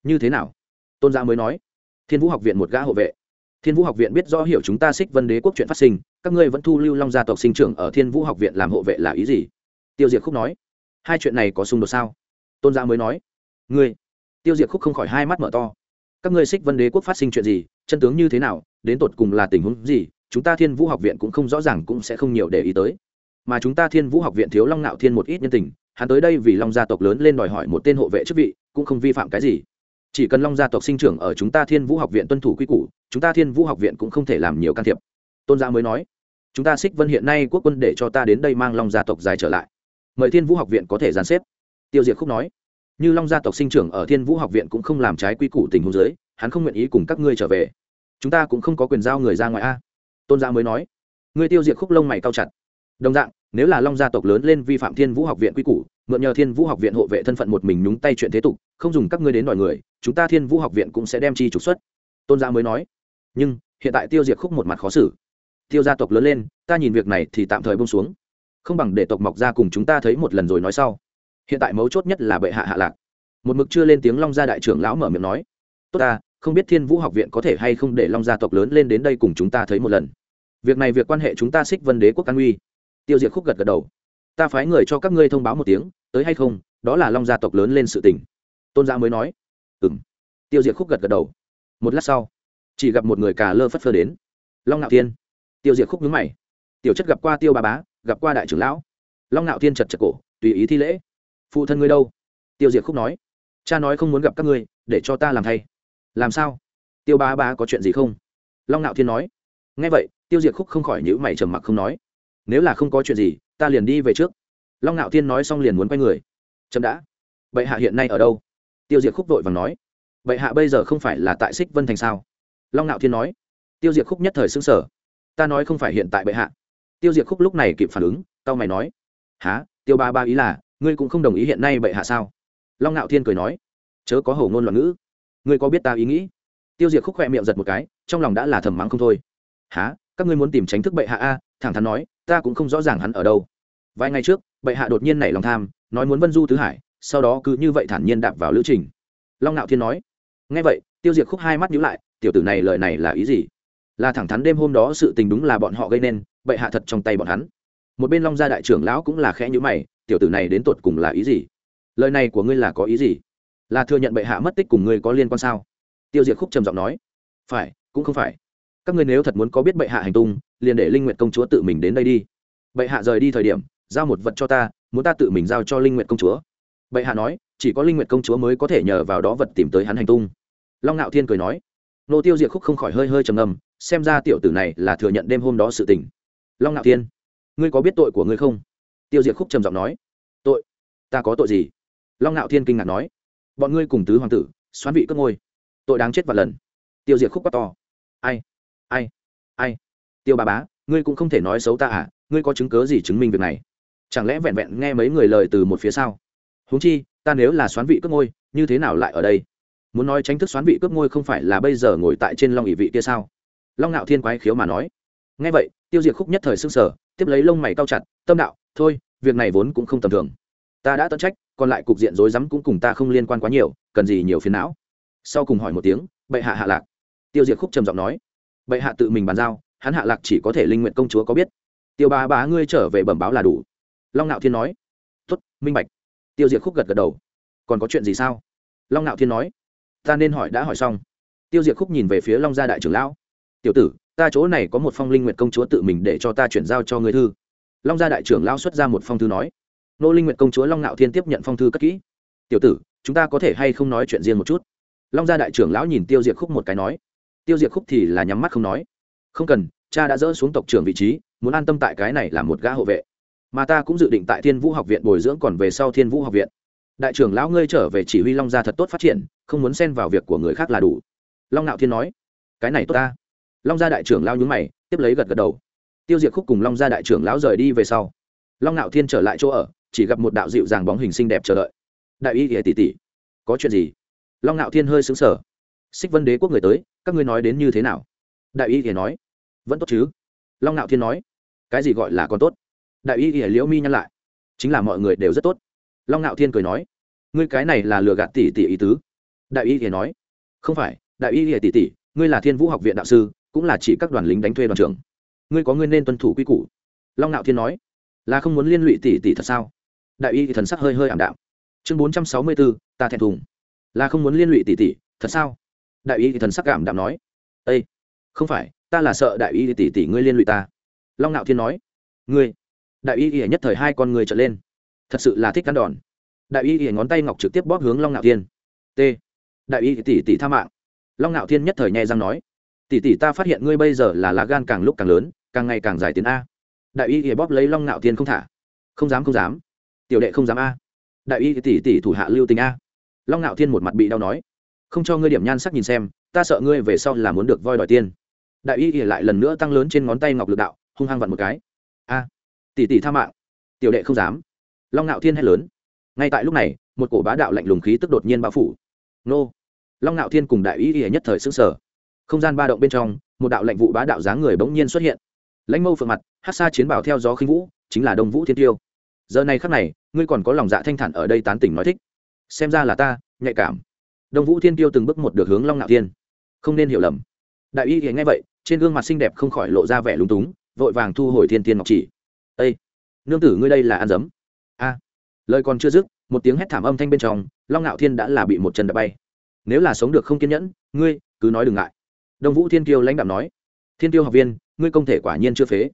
S1: như thế nào tôn giã mới nói thiên vũ học viện một gã hộ vệ thiên vũ học viện biết rõ hiểu chúng ta xích vân đế quốc chuyện phát sinh các ngươi vẫn thu lưu long gia tộc sinh trưởng ở thiên vũ học viện làm hộ vệ là ý gì tiêu diệt khúc nói hai chuyện này có xung đột sao tôn giã mới nói ngươi tiêu diệt khúc không khỏi hai mắt mở to. Các ngươi xích vân đế quốc phát sinh chuyện gì, chân tướng như thế nào, đến tột cùng là tình huống gì, chúng ta thiên vũ học viện cũng không rõ ràng cũng sẽ không nhiều để ý tới. Mà chúng ta thiên vũ học viện thiếu long nạo thiên một ít nhân tình, hắn tới đây vì long gia tộc lớn lên đòi hỏi một tên hộ vệ chức vị, cũng không vi phạm cái gì. Chỉ cần long gia tộc sinh trưởng ở chúng ta thiên vũ học viện tuân thủ quy củ, chúng ta thiên vũ học viện cũng không thể làm nhiều can thiệp. Tôn gia mới nói, chúng ta xích vân hiện nay quốc quân để cho ta đến đây mang long gia tộc dài trở lại. Mời thiên vũ học viện có thể giàn xếp. Tiêu diệt khúc nói như long gia tộc sinh trưởng ở thiên vũ học viện cũng không làm trái quy củ tình huống giới hắn không nguyện ý cùng các ngươi trở về. Chúng ta cũng không có quyền giao người ra ngoài a. Tôn gia mới nói. Ngươi tiêu diệt khúc lông mày cao chặt. Đồng dạng, nếu là long gia tộc lớn lên vi phạm thiên vũ học viện quy củ, mượn nhờ thiên vũ học viện hộ vệ thân phận một mình nhúng tay chuyện thế tục, không dùng các ngươi đến đòi người, chúng ta thiên vũ học viện cũng sẽ đem chi trục xuất. Tôn gia mới nói. Nhưng, hiện tại tiêu diệt khúc một mặt khó xử. Tiêu gia tộc lớn lên, ta nhìn việc này thì tạm thời bông xuống. Không bằng để tộc mọc ra cùng chúng ta thấy một lần rồi nói sau hiện tại mấu chốt nhất là bệ hạ hạ lạc. Một mực chưa lên tiếng long gia đại trưởng lão mở miệng nói, tốt ta, không biết thiên vũ học viện có thể hay không để long gia tộc lớn lên đến đây cùng chúng ta thấy một lần. Việc này việc quan hệ chúng ta xích vân đế quốc an uy tiêu diệt khúc gật gật đầu, ta phái người cho các ngươi thông báo một tiếng, tới hay không, đó là long gia tộc lớn lên sự tình. Tôn gia mới nói ừ m tiêu diệt khúc gật gật đầu, một lát sau, chỉ gặp một người cà lơ phất phơ đến. Long ngạo thiên. Tiêu diệt khúc nhướng mày, tiểu chất gặp qua tiêu bà bá, gặp qua đại trưởng lão. Long ngạo thiên chật chật cổ, tùy ý thi lễ phụ thân ngươi đâu? Tiêu diệt khúc nói. Cha nói không muốn gặp các ngươi, để cho ta làm thay. Làm sao? Tiêu ba ba có chuyện gì không? Long ngạo thiên nói. Ngay vậy, tiêu diệt khúc không khỏi nhữ mày trầm mặc không nói. Nếu là không có chuyện gì, ta liền đi về trước. Long ngạo thiên nói xong liền muốn quay người. Chậm đã. Bệ hạ hiện nay ở đâu? Tiêu diệt khúc vội và nói. Bệ hạ bây giờ không phải là tại xích vân thành sao? Long ngạo thiên nói. Tiêu diệt khúc nhất thời xứng sở ta nói không phải hiện tại bệ hạ. Tiêu diệt khúc lúc này kịp phản ứng tao mày nói. Há tiêu ba ba ý là ngươi cũng không đồng ý hiện nay bệ hạ sao? Long ngạo thiên cười nói, chớ có hầu ngôn loạn ngữ. Ngươi có biết ta ý nghĩ? Tiêu diệt khúc khoe miệng giật một cái, trong lòng đã là thầm mắng không thôi. Há các ngươi muốn tìm tránh thức bệ hạ a? Thẳng thắn nói, ta cũng không rõ ràng hắn ở đâu. Vài ngày trước, bệ hạ đột nhiên nảy lòng tham, nói muốn vân du tứ hải, sau đó cứ như vậy thản nhiên đạp vào lữ trình. Long ngạo thiên nói ngay vậy, tiêu diệt khúc hai mắt nhíu lại, tiểu tử này lời này là ý gì? Là thẳng thắn đêm hôm đó sự tình đúng là bọn họ gây nên, bệ hạ thật trong tay bọn hắn. Một bên long gia đại trưởng lão cũng là khẽ nhíu mày tiểu tử này đến tột cùng là ý gì? Lời này của ngươi là có ý gì? Là thừa nhận bệ hạ mất tích cùng ngươi có liên quan sao? Tiêu diệt khúc trầm giọng nói. Phải, cũng không phải. Các ngươi nếu thật muốn có biết bệ hạ hành tung, liền để linh nguyệt công chúa tự mình đến đây đi. Bệ hạ rời đi thời điểm, giao một vật cho ta, muốn ta tự mình giao cho linh nguyệt công chúa. Bệ hạ nói, chỉ có linh nguyệt công chúa mới có thể nhờ vào đó vật tìm tới hắn hành tung. Long ngạo thiên cười nói. Nô tiêu diệt khúc không khỏi hơi hơi trầm ngâm, xem ra tiểu tử này là thừa nhận đêm hôm đó sự tình. Long ngạo thiên, ngươi có biết tội của ngươi không? Tiêu diệt khúc trầm giọng nói, tội? Ta có tội gì? Long ngạo thiên kinh ngạc nói, bọn ngươi cùng tứ hoàng tử, xoán vị cất ngôi. Tội đáng chết và lần. Tiêu diệt khúc quá to, ai? Ai? Ai? Tiêu bà bá, ngươi cũng không thể nói xấu ta à? Ngươi có chứng cớ gì chứng minh việc này? Chẳng lẽ vẹn vẹn nghe mấy người lời từ một phía sau? Huống chi, ta nếu là xoán vị cướp ngôi, như thế nào lại ở đây? Muốn nói tránh thức xoán vị cướp ngôi không phải là bây giờ ngồi tại trên long ỵ vị kia sao? Long ngạo thiên quái khiếu mà nói. Nghe vậy, tiêu diệt khúc nhất thời s ư n g sở tiếp lấy lông mày cao chặt, tâm đạo thôi, việc này vốn cũng không tầm thường. Ta đã tận trách, còn lại cục diện rối rắm cũng cùng ta không liên quan quá nhiều, cần gì nhiều phiền não. Sau cùng hỏi một tiếng, bệ hạ hạ lạc. Tiêu diệt khúc trầm giọng nói, bệ hạ tự mình bàn giao, hắn hạ lạc chỉ có thể linh nguyện công chúa có biết. Tiêu ba bá ngươi trở về bẩm báo là đủ. Long nạo thiên nói tuất minh bạch. Tiêu diệt khúc gật gật đầu, còn có chuyện gì sao? Long nạo thiên nói, ta nên hỏi đã hỏi xong. Tiêu diệt khúc nhìn về phía long gia đại trưởng lão, tiểu tử, ta chỗ này có một phong linh nguyện công chúa tự mình để cho ta chuyển giao cho người thư long gia đại trưởng lao xuất ra một phong thư nói, nô linh nguyện công chúa long ngạo thiên tiếp nhận phong thư cất kỹ. Tiểu tử, chúng ta có thể hay không nói chuyện riêng một chút? Long gia đại trưởng lão nhìn tiêu diệt khúc một cái nói. Tiêu diệt khúc thì là nhắm mắt không nói. Không cần, cha đã dỡ xuống tộc trưởng vị trí, muốn an tâm tại cái này là một gã hộ vệ. Mà ta cũng dự định tại thiên vũ học viện bồi dưỡng còn về sau thiên vũ học viện. Đại trưởng lão ngươi trở về chỉ huy long gia thật tốt phát triển, không muốn xen vào việc của người khác là đủ. Long ngạo thiên nói. Cái này tốt ta. Long gia đại trưởng lao nhúng mày, tiếp lấy gật gật đầu tiêu diệt khúc cùng long gia đại trưởng lão rời đi về sau, long ngạo thiên trở lại chỗ ở, chỉ gặp một đạo dịu dàng bóng hình xinh đẹp chờ đợi. Đại y ỉa tỷ tỷ, có chuyện gì? Long ngạo thiên hơi xứng sở xích vân đế quốc người tới, các ngươi nói đến như thế nào? Đại y ỉa nói, vẫn tốt chứ. Long ngạo thiên nói, cái gì gọi là con tốt? Đại y ỉa liễu mi nhăn lại, chính là mọi người đều rất tốt. Long ngạo thiên cười nói, ngươi cái này là lừa gạt tỷ tỷ ý tứ. Đại y ỉa nói, không phải, đại y ỉa tỷ tỷ, ngươi là thiên vũ học viện đạo sư, cũng là chỉ các đoàn lính đánh thuê đoàn trưởng ngươi có ngươi nên tuân thủ quy củ. Long ngạo thiên nói, là không muốn liên lụy tỷ tỷ thật sao? Đại y thì thần sắc hơi hơi ảm đạm. Chương bốn trăm sáu mươi bốn ta thẹn thùng. Là không muốn liên lụy tỷ tỷ, thật sao? Đại y thì thần sắc cảm đạm nói â không phải, ta là sợ đại y tỷ tỷ ngươi liên lụy ta. Long ngạo thiên nói, ngươi, đại y y nhất thời hai con người trở lên. Thật sự là thích cắn đòn. Đại y y ngón tay ngọc trực tiếp bóp hướng long ngạo thiên. T, đại y tỷ tỷ tha mạng. Long ngạo thiên nhất thời nhẹ răng nói, tỷ tỷ ta phát hiện ngươi bây giờ là lá gan càng lúc càng lớn càng ngày càng dài tiến a. Đại y thì bóp lấy long ngạo thiên không thả. Không dám không dám. Tiểu đệ không dám a. Đại y tỷ tỷ thủ hạ lưu tình a. Long ngạo thiên một mặt bị đau nói. Không cho ngươi điểm nhan sắc nhìn xem, ta sợ ngươi về sau là muốn được voi đòi tiên đại y ỉa lại lần nữa tăng lớn trên ngón tay ngọc lực đạo, hung hăng vặn một cái. A. Tỷ tỷ tha mạng. Tiểu đệ không dám. Long ngạo thiên hét lớn. Ngay tại lúc này, một cổ bá đạo lạnh lùng khí tức đột nhiên bao phủ. Nô. Long ngạo thiên cùng đại y ỉa nhất thời xứng sở không gian ba động bên trong, một đạo lệnh vụ bá đạo dáng người bỗng nhiên xuất hiện lãnh mâu phượng mặt, hát xa chiến bảo theo gió khinh vũ, chính là đông vũ thiên tiêu. Giờ này khắc này, ngươi còn có lòng dạ thanh thản ở đây tán tỉnh nói thích. Xem ra là ta, nhạy cảm. Đông vũ thiên tiêu từng bước một được hướng long ngạo thiên. Không nên hiểu lầm. Đại y thì nghe vậy, trên gương mặt xinh đẹp không khỏi lộ ra vẻ lúng túng, vội vàng thu hồi thiên tiên ngọc chỉ. Ây nương tử ngươi đây là ăn dấm. A. Lời còn chưa dứt, một tiếng hét thảm âm thanh bên trong, long ngạo thiên đã là bị một chân đập bay. Nếu là sống được không kiên nhẫn, ngươi cứ nói đừng ngại. Đông vũ thiên tiêu lãnh đạo nói. Thiên tiêu học viên ngươi công thể quả nhiên chưa phế.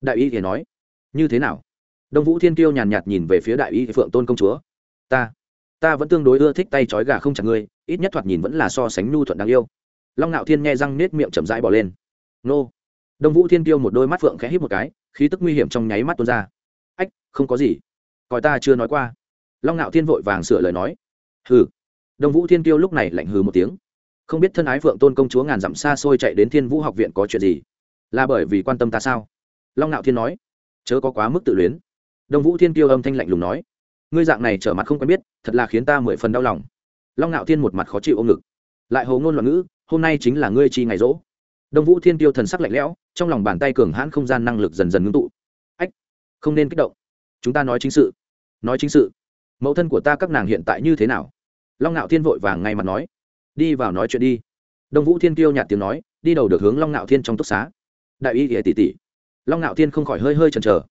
S1: Đại y thì nói, như thế nào? Đông vũ thiên tiêu nhàn nhạt nhìn về phía đại y phượng tôn công chúa. Ta ta vẫn tương đối ưa thích tay trói gà không chặt ngươi, ít nhất thoạt nhìn vẫn là so sánh nhu thuận đáng yêu. Long ngạo thiên nghe răng nết miệng chậm rãi bỏ lên. Nô. Đông vũ thiên tiêu một đôi mắt phượng khẽ hít một cái, khí tức nguy hiểm trong nháy mắt tuôn ra. Ách, không có gì. Coi ta chưa nói qua. Long ngạo thiên vội vàng sửa lời nói. Hừ. Đông vũ thiên tiêu lúc này lạnh hừ một tiếng. Không biết thân ái phượng tôn công chúa ngàn dặm xa xôi chạy đến thiên vũ học viện có chuyện gì? Là bởi vì quan tâm ta sao? Long ngạo thiên nói. Chớ có quá mức tự luyến. Đông vũ thiên tiêu âm thanh lạnh lùng nói. Ngươi dạng này trở mặt không quen biết, thật là khiến ta mười phần đau lòng. Long ngạo thiên một mặt khó chịu ôm ngực. Lại hầu ngôn loạn ngữ, hôm nay chính là ngươi chi ngày rỗ. Đông vũ thiên tiêu thần sắc lạnh lẽo, trong lòng bàn tay cường hãn không gian năng lực dần dần ngưng tụ. Ách, không nên kích động. Chúng ta nói chính sự. Nói chính sự. Mẫu thân của ta các nàng hiện tại như thế nào? Long ngạo thiên vội vàng ngay mặt nói. Đi vào nói chuyện đi. Đông vũ thiên tiêu nhạt tiếng nói, đi đầu được hướng long ngạo thiên trong túc xá đại y ỉa tỷ tỷ long ngạo thiên không khỏi hơi hơi chần chờ.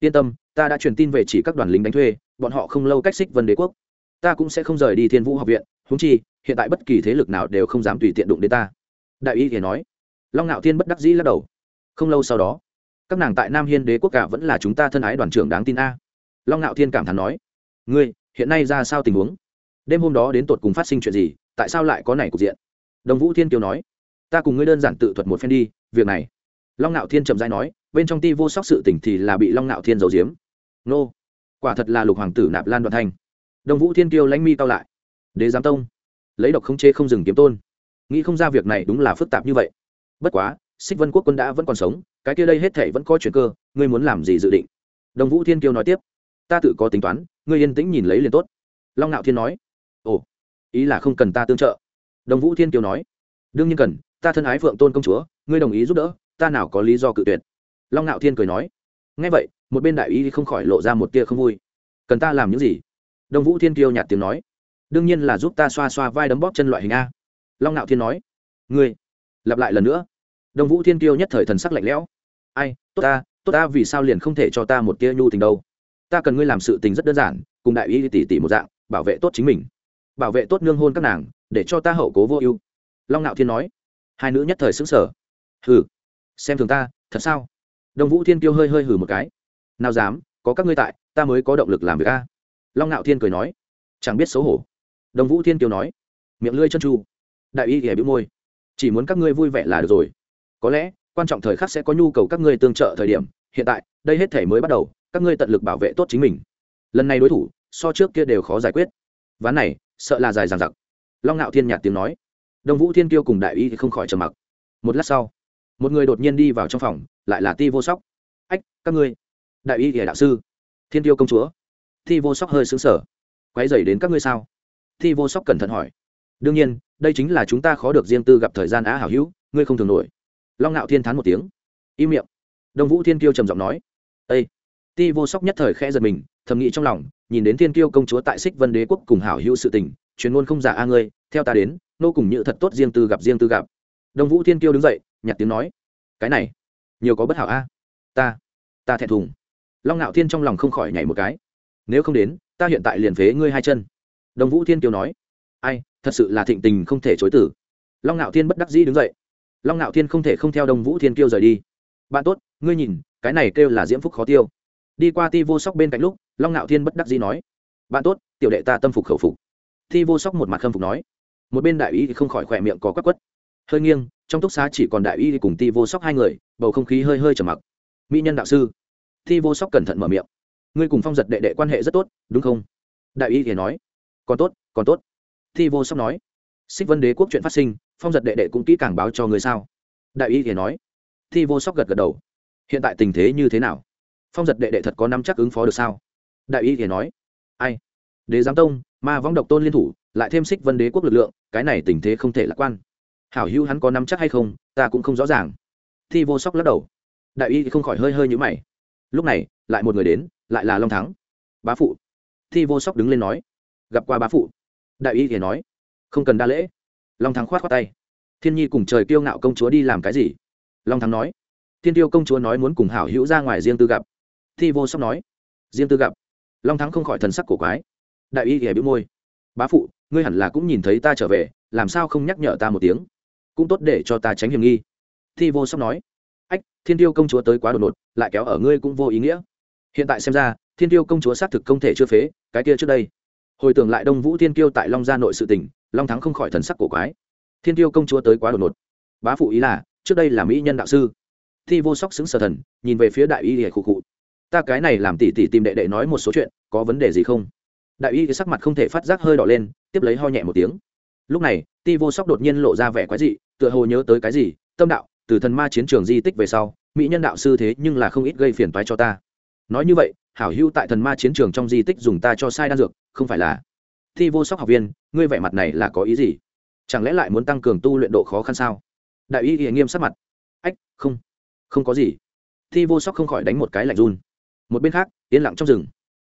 S1: Yên tâm, ta đã truyền tin về chỉ các đoàn lính đánh thuê, bọn họ không lâu cách xích vân đế quốc. Ta cũng sẽ không rời đi thiên vũ học viện húng chi, hiện tại bất kỳ thế lực nào đều không dám tùy tiện đụng đến ta. Đại y thì nói. Long ngạo thiên bất đắc dĩ lắc đầu. Không lâu sau đó, các nàng tại nam hiên đế quốc cả vẫn là chúng ta thân ái đoàn trưởng đáng tin a. Long ngạo thiên cảm thán nói. Ngươi, hiện nay ra sao tình huống? Đêm hôm đó đến tột cùng phát sinh chuyện gì, tại sao lại có này cục diện? Đồng vũ thiên kiều nói. Ta cùng ngươi đơn giản tự thuật một phen đi, việc này long ngạo thiên trầm dai nói, bên trong ti vô sóc sự tỉnh thì là bị long ngạo thiên giấu giếm. Nô, quả thật là lục hoàng tử nạp lan đoạn thanh. Đồng vũ thiên Kiêu lãnh mi cao lại. Đế giám tông. Lấy độc không chê không dừng kiếm tôn. Nghĩ không ra việc này đúng là phức tạp như vậy. Bất quá xích vân quốc quân đã vẫn còn sống, cái kia đây hết thể vẫn có chuyện cơ, ngươi muốn làm gì dự định? Đồng vũ thiên kiêu nói tiếp. Ta tự có tính toán, ngươi yên tĩnh nhìn lấy liền tốt. Long ngạo thiên nói. Ồ, ý là không cần ta tương trợ. Đồng vũ thiên kiêu nói. Đương nhiên cần, ta thân ái phượng tôn công chúa, ngươi đồng ý giúp đỡ ta nào có lý do cự tuyệt? Long ngạo thiên cười nói. Ngay vậy, một bên đại Y không khỏi lộ ra một tia không vui. Cần ta làm những gì? Đồng vũ thiên kiêu nhạt tiếng nói. Đương nhiên là giúp ta xoa xoa vai đấm bóp chân loại hình a. Long ngạo thiên nói. Ngươi, lặp lại lần nữa. Đồng vũ thiên kiêu nhất thời thần sắc lạnh lẽo. Ai, tốt ta tốt ta, vì sao liền không thể cho ta một tia nhu tình đâu? Ta cần ngươi làm sự tình rất đơn giản, cùng đại y tỷ tỷ một dạng, bảo vệ tốt chính mình. Bảo vệ tốt nương hôn các nàng, để cho ta hậu cố vô ưu. Long ngạo thiên nói. Hai nữ nhất thời xứng sở hừ xem thường ta, thật sao? Đồng vũ thiên kiêu hơi hơi hừ một cái. Nào dám, có các ngươi tại, ta mới có động lực làm việc a. Long ngạo thiên cười nói. Chẳng biết xấu hổ. Đồng vũ thiên kiêu nói. Miệng lưỡi chân tru. Đại y ghẻ bĩu môi. Chỉ muốn các ngươi vui vẻ là được rồi. Có lẽ, quan trọng thời khắc sẽ có nhu cầu các ngươi tương trợ thời điểm. Hiện tại, đây hết thể mới bắt đầu. Các ngươi tận lực bảo vệ tốt chính mình. Lần này đối thủ, so trước kia đều khó giải quyết. Ván này, sợ là dài dằng dặc. Long ngạo thiên nhạt tiếng nói. Đồng vũ thiên kiêu cùng đại y thì không khỏi trầm mặc. Một lát sau một người đột nhiên đi vào trong phòng, lại là ti vô sóc. Ách, các ngươi, đại y thì đạo sư, thiên tiêu công chúa. Thi vô sóc hơi xứng sở quái dày đến các ngươi sao? Thi vô sóc cẩn thận hỏi. Đương nhiên, đây chính là chúng ta khó được riêng tư gặp thời gian á hảo hữu, ngươi không thường nổi. Long ngạo thiên thán một tiếng. Im miệng. Đông vũ thiên tiêu trầm giọng nói. Ây ti vô sóc nhất thời khẽ giật mình, thầm nghĩ trong lòng, nhìn đến thiên tiêu công chúa tại xích vân đế quốc cùng hảo hữu sự tình truyền ngôn không giả a ngươi, theo ta đến, nô cùng như thật tốt riêng tư gặp riêng tư gặp. Đông vũ thiên tiêu đứng dậy nhặt tiếng nói. Cái này, nhiều có bất hảo a. Ta ta thẹn thùng. Long ngạo thiên trong lòng không khỏi nhảy một cái. Nếu không đến, ta hiện tại liền phế ngươi hai chân. Đồng vũ thiên kiều nói. Ai, thật sự là thịnh tình không thể chối tử. Long ngạo thiên bất đắc dĩ đứng dậy. Long ngạo thiên không thể không theo đồng vũ thiên kiêu rời đi. Bạn tốt, ngươi nhìn, cái này kêu là diễm phúc khó tiêu. Đi qua ti vô sóc bên cạnh lúc, long ngạo thiên bất đắc dĩ nói. Bạn tốt, tiểu đệ ta tâm phục khẩu phục. Thi vô sóc một mặt khâm phục nói. Một bên đại ý thì không khỏi khỏe miệng có quắc quất hơi nghiêng, trong túc xá chỉ còn đại y cùng ti vô sóc hai người, bầu không khí hơi hơi trầm mặc. Mỹ nhân đạo sư. Ti vô sóc cẩn thận mở miệng. Ngươi cùng phong giật đệ đệ quan hệ rất tốt, đúng không? Đại y thì nói. Còn tốt còn tốt. Thi vô sóc nói. Xích vân đế quốc chuyện phát sinh, phong giật đệ đệ cũng kỹ càng báo cho người sao? Đại y thì nói. Thi vô sóc gật gật đầu. Hiện tại tình thế như thế nào? Phong giật đệ đệ thật có nắm chắc ứng phó được sao? Đại y thì nói. Ai? Đế giám tông, ma vong độc tôn liên thủ, lại thêm xích vân đế quốc lực lượng, cái này tình thế không thể lạc quan hảo hữu hắn có nắm chắc hay không, ta cũng không rõ ràng. Thi vô sóc lắc đầu. Đại y không khỏi hơi hơi nhữ mày. Lúc này, lại một người đến, lại là long thắng. Bá phụ. Thi vô sóc đứng lên nói. Gặp qua bá phụ. Đại y thì nói. Không cần đa lễ. Long thắng khoát khoát tay. Thiên nhi cùng trời kiêu ngạo công chúa đi làm cái gì? Long thắng nói. Thiên tiêu công chúa nói muốn cùng hảo hữu ra ngoài riêng tư gặp. Thi vô sóc nói. Riêng tư gặp. Long thắng không khỏi thần sắc cổ quái. Đại y thì bĩu môi. Bá phụ, ngươi hẳn là cũng nhìn thấy ta trở về, làm sao không nhắc nhở ta một tiếng? Cũng tốt để cho ta tránh hiểm nghi. Thi vô sóc nói, ách, thiên tiêu công chúa tới quá đột ngột, lại kéo ở ngươi cũng vô ý nghĩa. Hiện tại xem ra, thiên tiêu công chúa xác thực không thể chưa phế, cái kia trước đây. Hồi tưởng lại đông vũ thiên tiêu tại long gia nội sự tỉnh long thắng không khỏi thần sắc cổ quái. Thiên tiêu công chúa tới quá đột ngột. Bá phụ ý là, trước đây là mỹ nhân đạo sư. Thi vô sóc xứng sở thần, nhìn về phía đại y hề khụ khụ. Ta cái này làm tỉ tỉ tìm đệ đệ nói một số chuyện, có vấn đề gì không? Đại y sắc mặt không thể phát giác hơi đỏ lên, tiếp lấy ho nhẹ một tiếng. Lúc này ti vô sóc đột nhiên lộ ra vẻ quái dị tựa hồ nhớ tới cái gì, tâm đạo, từ thần ma chiến trường di tích về sau, mỹ nhân đạo sư thế nhưng là không ít gây phiền toái cho ta. Nói như vậy, hảo hữu tại thần ma chiến trường trong di tích dùng ta cho sai đan dược, không phải là? Thi vô sóc học viên, ngươi vẻ mặt này là có ý gì? Chẳng lẽ lại muốn tăng cường tu luyện độ khó khăn sao? Đại ý thì nghiêm sắc mặt. Ách, không không có gì. Thi vô sóc không khỏi đánh một cái lạnh run. Một bên khác, yên lặng trong rừng.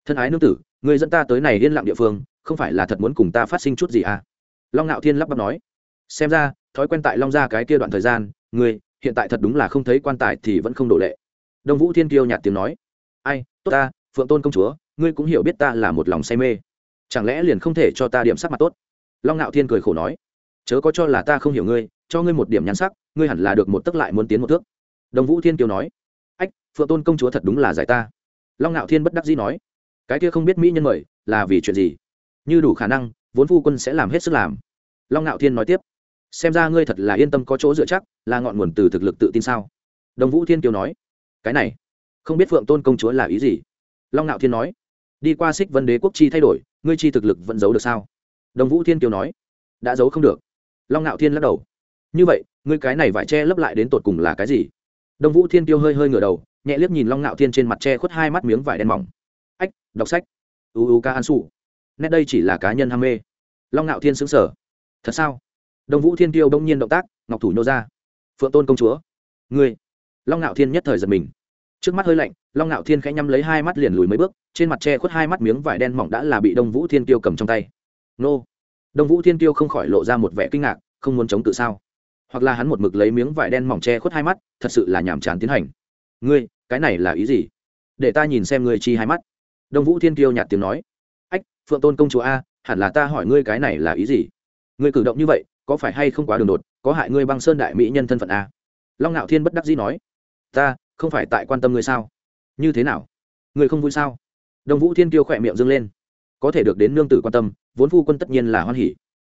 S1: Thân ái nương tử người dẫn ta tới này yên lặng địa phương, không phải là thật muốn cùng ta phát sinh chút gì à? Long ngạo thiên lắp bắp nói. Xem ra thói quen tại long gia cái kia đoạn thời gian, ngươi, hiện tại thật đúng là không thấy quan tài thì vẫn không đổ lệ. Đông vũ thiên kiêu nhạt tiếng nói, ai, tốt ta, phượng tôn công chúa, ngươi cũng hiểu biết ta là một lòng say mê. Chẳng lẽ liền không thể cho ta điểm sắc mặt tốt? Long ngạo thiên cười khổ nói, chớ có cho là ta không hiểu ngươi, cho ngươi một điểm nhắn sắc, ngươi hẳn là được một tức lại muốn tiến một thước. Đồng vũ thiên kiều nói, ách, phượng tôn công chúa thật đúng là giải ta. Long ngạo thiên bất đắc dĩ nói, cái kia không biết mỹ nhân mời, là vì chuyện gì? Như đủ khả năng, vốn phu quân sẽ làm hết sức làm. Long ngạo thiên nói tiếp xem ra ngươi thật là yên tâm có chỗ dựa chắc, là ngọn nguồn từ thực lực tự tin sao? Đồng vũ thiên kiều nói. Cái này, không biết phượng tôn công chúa là ý gì? Long ngạo thiên nói. Đi qua xích vân đế quốc chi thay đổi, ngươi chi thực lực vẫn giấu được sao? Đồng vũ thiên kiều nói. Đã giấu không được. Long ngạo thiên lắc đầu. Như vậy, ngươi cái này vải che lấp lại đến tột cùng là cái gì? Đồng vũ thiên tiêu hơi hơi ngửa đầu, nhẹ liếc nhìn long ngạo thiên trên mặt che khuất hai mắt miếng vải đen mỏng. Ách, đọc sách. U u ca an su nét đây chỉ là cá nhân ham mê. Long ngạo thiên xứng sở thật sao? Đông vũ thiên tiêu đông nhiên động tác, ngọc thủ nhô ra. Phượng tôn công chúa, ngươi. Long ngạo thiên nhất thời giật mình. Trước mắt hơi lạnh, long ngạo thiên khẽ nhắm lấy hai mắt liền lùi mấy bước, trên mặt che khuất hai mắt miếng vải đen mỏng đã là bị đông vũ thiên tiêu cầm trong tay. Nô. Đông vũ thiên tiêu không khỏi lộ ra một vẻ kinh ngạc, không muốn chống tự sao? Hoặc là hắn một mực lấy miếng vải đen mỏng che khuất hai mắt, thật sự là nhàm chán tiến hành. Ngươi, cái này là ý gì? Để ta nhìn xem ngươi chi hai mắt. Đông vũ thiên tiêu nhạt tiếng nói. Ách, phượng tôn công chúa a, hẳn là ta hỏi ngươi cái này là ý gì? Ngươi cử động như vậy có phải hay không quá đường đột, có hại ngươi băng sơn đại mỹ nhân thân phận a long ngạo thiên bất đắc dĩ nói. Ta, không phải tại quan tâm ngươi sao? Như thế nào? Ngươi không vui sao? Đông vũ thiên tiêu khỏe miệng dâng lên. Có thể được đến nương tử quan tâm, vốn phu quân tất nhiên là hoan hỉ.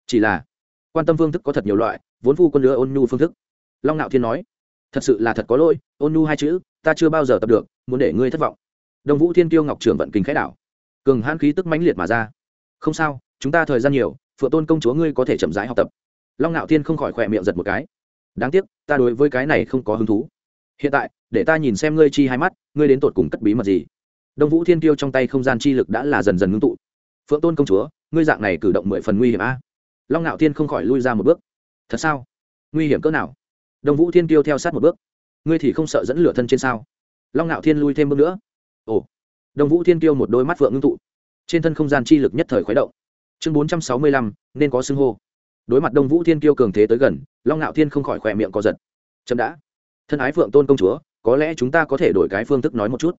S1: Chỉ là, quan tâm phương thức có thật nhiều loại, vốn phu quân lứa ôn nhu phương thức. Long ngạo thiên nói. Thật sự là thật có lỗi, ôn nhu hai chữ, ta chưa bao giờ tập được, muốn để ngươi thất vọng. Đồng vũ thiên tiêu ngọc trưởng vận kinh khái đảo. Cường hãn khí tức mãnh liệt mà ra. Không sao, chúng ta thời gian nhiều, phượng tôn công chúa ngươi có thể chậm rãi học tập long ngạo thiên không khỏi khỏe miệng giật một cái. Đáng tiếc, ta đối với cái này không có hứng thú. Hiện tại, để ta nhìn xem ngươi chi hai mắt, ngươi đến tột cùng cất bí mật gì? Đông vũ thiên tiêu trong tay không gian chi lực đã là dần dần ngưng tụ. Phượng tôn công chúa, ngươi dạng này cử động mười phần nguy hiểm a. Long ngạo thiên không khỏi lui ra một bước. Thật sao? Nguy hiểm cỡ nào? Đông vũ thiên tiêu theo sát một bước. Ngươi thì không sợ dẫn lửa thân trên sao? Long ngạo thiên lui thêm bước nữa. Ồ. Đông vũ thiên tiêu một đôi mắt vượng ngưng tụ. Trên thân không gian chi lực nhất thời khuấy động. Chương bốn trăm sáu mươi lăm, nên có xưng hô đối mặt đông vũ thiên Kiêu cường thế tới gần, long ngạo thiên không khỏi khỏe miệng co giật. Chậm đã, thân ái phượng tôn công chúa, có lẽ chúng ta có thể đổi cái phương thức nói một chút.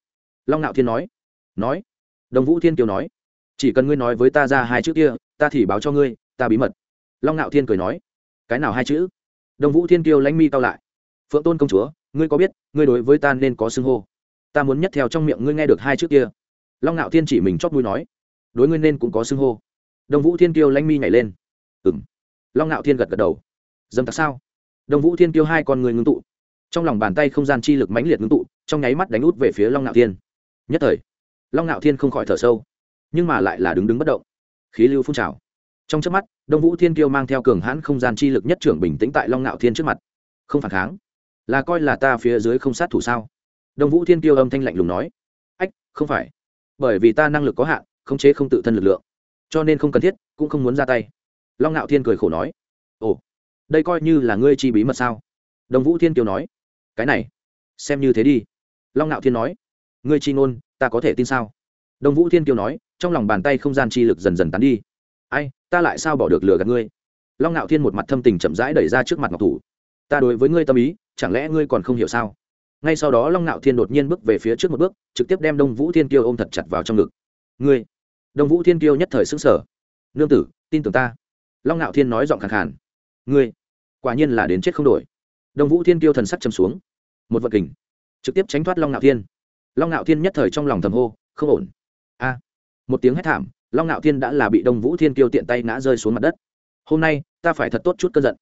S1: Long ngạo thiên nói. Nói. Đông vũ thiên Kiêu nói. Chỉ cần ngươi nói với ta ra hai chữ kia, ta thì báo cho ngươi, ta bí mật. Long ngạo thiên cười nói. Cái nào hai chữ? Đông vũ thiên kiêu lãnh mi cao lại. Phượng tôn công chúa, ngươi có biết, ngươi đối với ta nên có xưng hô? Ta muốn nhất theo trong miệng ngươi nghe được hai chữ kia. Long ngạo thiên chỉ mình chót mũi nói. Đối ngươi nên cũng có xưng hô. Đông vũ thiên kiêu lãnh mi nhảy lên. Ừng long ngạo thiên gật gật đầu. Dâm tặc sao? Đồng vũ thiên kiêu hai con người ngưng tụ. Trong lòng bàn tay không gian chi lực mãnh liệt ngưng tụ, trong nháy mắt đánh út về phía long ngạo thiên. Nhất thời, long ngạo thiên không khỏi thở sâu, nhưng mà lại là đứng đứng bất động. Khí lưu phun trào. Trong trước mắt, đông vũ thiên kiêu mang theo cường hãn không gian chi lực nhất trưởng bình tĩnh tại long ngạo thiên trước mặt. Không phản kháng. Là coi là ta phía dưới không sát thủ sao? Đông vũ thiên kiêu âm thanh lạnh lùng nói. Ách, không phải. Bởi vì ta năng lực có hạn, khống chế không tự thân lực lượng. Cho nên không cần thiết, cũng không muốn ra tay long ngạo thiên cười khổ nói, ồ, đây coi như là ngươi chi bí mật sao? Đồng vũ thiên kiêu nói, cái này, xem như thế đi. Long ngạo thiên nói, ngươi chi ngôn, ta có thể tin sao? Đồng vũ thiên kiêu nói, trong lòng bàn tay không gian chi lực dần dần tán đi. Ai, ta lại sao bỏ được lừa gạt ngươi? Long ngạo thiên một mặt thâm tình chậm rãi đẩy ra trước mặt ngọc thủ, ta đối với ngươi tâm ý, chẳng lẽ ngươi còn không hiểu sao? Ngay sau đó long ngạo thiên đột nhiên bước về phía trước một bước, trực tiếp đem đông vũ thiên kiêu ôm thật chặt vào trong ngực. Ngươi? Đông vũ thiên kiêu nhất thời xứng sở nương tử, tin tưởng ta long ngạo thiên nói giọng khẳng khàn. Ngươi, quả nhiên là đến chết không đổi. Đông vũ thiên kiêu thần sắc châm xuống. Một vật kình, trực tiếp tránh thoát long ngạo thiên. Long ngạo thiên nhất thời trong lòng thầm hô, không ổn. A, một tiếng hét thảm, long ngạo thiên đã là bị đông vũ thiên kiêu tiện tay ngã rơi xuống mặt đất. Hôm nay, ta phải thật tốt chút cơn giận.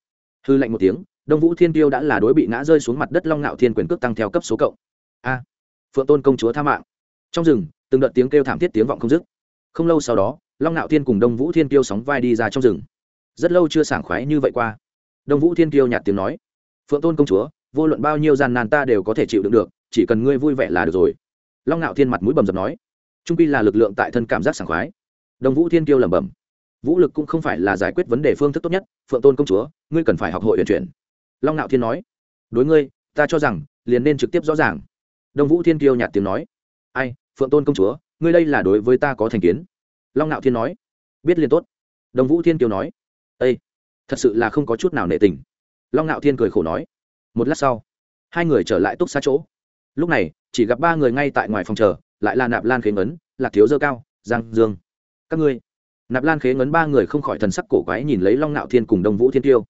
S1: Hư lạnh một tiếng, đông vũ thiên kiêu đã là đối bị ngã rơi xuống mặt đất long ngạo thiên quyền cước tăng theo cấp số cộng. A, phượng tôn công chúa tha mạng. Trong rừng, từng đợt tiếng kêu thảm thiết tiếng vọng không dứt. Không lâu sau đó, long ngạo thiên cùng đông vũ thiên kiêu sóng vai đi ra trong rừng rất lâu chưa sảng khoái như vậy qua. Đông vũ thiên kiêu nhạt tiếng nói, phượng tôn công chúa, vô luận bao nhiêu gian nan ta đều có thể chịu đựng được, chỉ cần ngươi vui vẻ là được rồi. Long ngạo thiên mặt mũi bầm dập nói, trung pi là lực lượng tại thân cảm giác sảng khoái. Đồng vũ thiên kiêu lẩm bẩm, vũ lực cũng không phải là giải quyết vấn đề phương thức tốt nhất, phượng tôn công chúa, ngươi cần phải học hội huyền chuyển. Long ngạo thiên nói, đối ngươi, ta cho rằng, liền nên trực tiếp rõ ràng. Đồng vũ thiên kiêu nhạt tiếng nói, ai, phượng tôn công chúa, ngươi đây là đối với ta có thành kiến. Long ngạo thiên nói, biết liền tốt. Đồng vũ thiên kiêu nói ây thật sự là không có chút nào nệ tình. Long ngạo thiên cười khổ nói. Một lát sau, hai người trở lại túc xa chỗ. Lúc này, chỉ gặp ba người ngay tại ngoài phòng chờ, lại là nạp lan khế ngấn, lạc thiếu dơ cao, giang dương. Các ngươi. Nạp lan khế ngấn ba người không khỏi thần sắc cổ quái nhìn lấy long ngạo thiên cùng đông vũ thiên tiêu.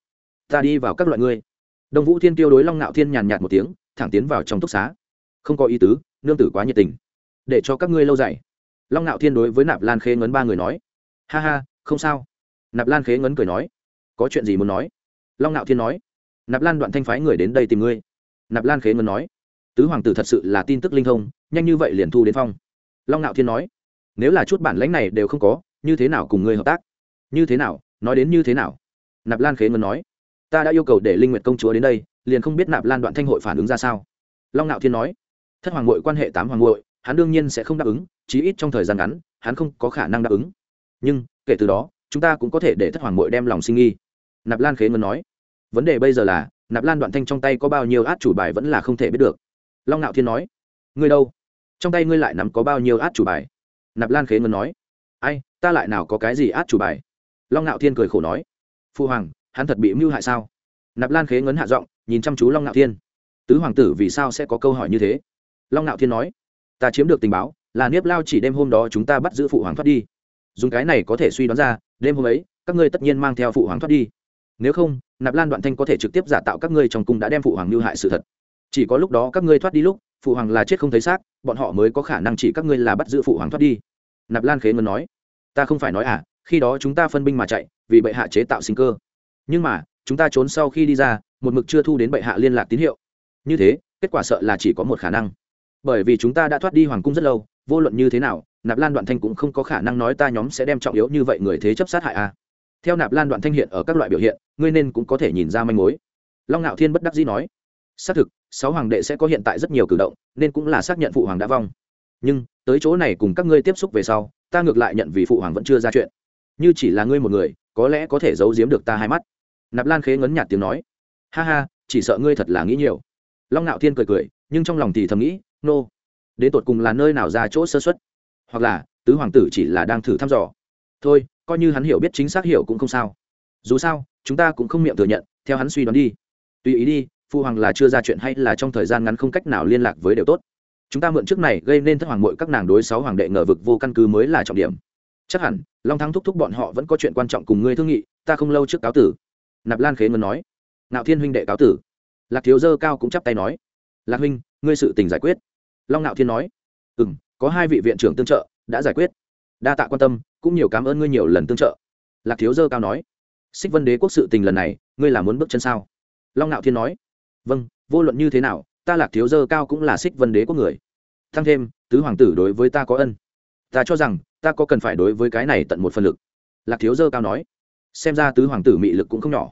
S1: Ta đi vào các loại ngươi. Đông vũ thiên tiêu đối long ngạo thiên nhàn nhạt một tiếng, thẳng tiến vào trong túc xá. Không có ý tứ, nương tử quá nhiệt tình. Để cho các ngươi lâu dài. long ngạo thiên đối với nạp lan khế ngấn ba người nói. Ha ha, không sao nạp lan khế ngấn cười nói, có chuyện gì muốn nói? Long Nạo thiên nói, nạp lan đoạn thanh phái người đến đây tìm ngươi. Nạp lan khế ngấn nói, tứ hoàng tử thật sự là tin tức linh thông, nhanh như vậy liền thu đến phong. Long Nạo thiên nói, nếu là chút bản lãnh này đều không có, như thế nào cùng ngươi hợp tác? Như thế nào? Nói đến như thế nào? Nạp lan khế ngân nói, ta đã yêu cầu để linh nguyệt công chúa đến đây, liền không biết nạp lan đoạn thanh hội phản ứng ra sao. Long Nạo thiên nói, thất hoàng hội quan hệ tám hoàng hội hắn đương nhiên sẽ không đáp ứng, chí ít trong thời gian ngắn, hắn không có khả năng đáp ứng. Nhưng, kể từ đó chúng ta cũng có thể để thất hoàng mội đem lòng sinh nghi. Nạp lan khế ngân nói. Vấn đề bây giờ là, nạp lan đoạn thanh trong tay có bao nhiêu át chủ bài vẫn là không thể biết được. Long ngạo thiên nói. Ngươi đâu? Trong tay ngươi lại nắm có bao nhiêu át chủ bài? Nạp lan khế ngân nói. Ai, ta lại nào có cái gì át chủ bài? Long ngạo thiên cười khổ nói. Phu hoàng, hắn thật bị mưu hại sao? Nạp lan khế ngấn hạ giọng, nhìn chăm chú long ngạo thiên. Tứ hoàng tử vì sao sẽ có câu hỏi như thế? Long ngạo thiên nói. Ta chiếm được tình báo, là niếp lao chỉ đêm hôm đó chúng ta bắt giữ phụ hoàng thoát đi. Dùng cái này có thể suy đoán ra đêm hôm ấy, các ngươi tất nhiên mang theo phụ hoàng thoát đi. Nếu không, nạp lan đoạn thanh có thể trực tiếp giả tạo các ngươi trong cung đã đem phụ hoàng mưu hại sự thật. Chỉ có lúc đó các ngươi thoát đi lúc, phụ hoàng là chết không thấy xác, bọn họ mới có khả năng chỉ các ngươi là bắt giữ phụ hoàng thoát đi. Nạp lan khế ngân nói, ta không phải nói à khi đó chúng ta phân binh mà chạy, vì bệ hạ chế tạo sinh cơ. Nhưng mà, chúng ta trốn sau khi đi ra, một mực chưa thu đến bệ hạ liên lạc tín hiệu. Như thế, kết quả sợ là chỉ có một khả năng. Bởi vì chúng ta đã thoát đi hoàng cung rất lâu, vô luận như thế nào nạp lan đoạn thanh cũng không có khả năng nói ta nhóm sẽ đem trọng yếu như vậy người thế chấp sát hại a à. theo nạp lan đoạn thanh hiện ở các loại biểu hiện, ngươi nên cũng có thể nhìn ra manh mối. Long ngạo thiên bất đắc dĩ nói, xác thực, sáu hoàng đệ sẽ có hiện tại rất nhiều cử động, nên cũng là xác nhận phụ hoàng đã vong. Nhưng, tới chỗ này cùng các ngươi tiếp xúc về sau, ta ngược lại nhận vì phụ hoàng vẫn chưa ra chuyện. Như chỉ là ngươi một người, có lẽ có thể giấu giếm được ta hai mắt. Nạp lan khế ngấn nhạt tiếng nói, ha ha, chỉ sợ ngươi thật là nghĩ nhiều. Long ngạo thiên cười cười, nhưng trong lòng thì thầm nghĩ, nô、no. đến tột cùng là nơi nào ra chỗ sơ xuất hoặc là tứ hoàng tử chỉ là đang thử thăm dò. Thôi, coi như hắn hiểu biết chính xác hiểu cũng không sao. Dù sao, chúng ta cũng không miệng thừa nhận, theo hắn suy đoán đi. Tùy ý đi phụ hoàng là chưa ra chuyện hay là trong thời gian ngắn không cách nào liên lạc với đều tốt. Chúng ta mượn trước này gây nên thất hoàng mội các nàng đối sáu hoàng đệ ngờ vực vô căn cứ mới là trọng điểm. Chắc hẳn, long thắng thúc thúc bọn họ vẫn có chuyện quan trọng cùng ngươi thương nghị, ta không lâu trước cáo tử. Nạp lan khế ngân nói. Nạo thiên huynh đệ cáo tử. Lạc thiếu dơ cao cũng chắp tay nói. Lạc huynh, ngươi sự tình giải quyết. Long nạo thiên nói. Ừ m có hai vị viện trưởng tương trợ, đã giải quyết. Đa tạ quan tâm, cũng nhiều cảm ơn ngươi nhiều lần tương trợ. Lạc thiếu dơ cao nói. Xích vân đế quốc sự tình lần này, ngươi là muốn bước chân sao? Long ngạo thiên nói. Vâng vô luận như thế nào, ta lạc thiếu dơ cao cũng là xích vân đế quốc người. Thăng thêm, tứ hoàng tử đối với ta có ân. Ta cho rằng, ta có cần phải đối với cái này tận một phần lực. Lạc thiếu dơ cao nói. Xem ra tứ hoàng tử mị lực cũng không nhỏ.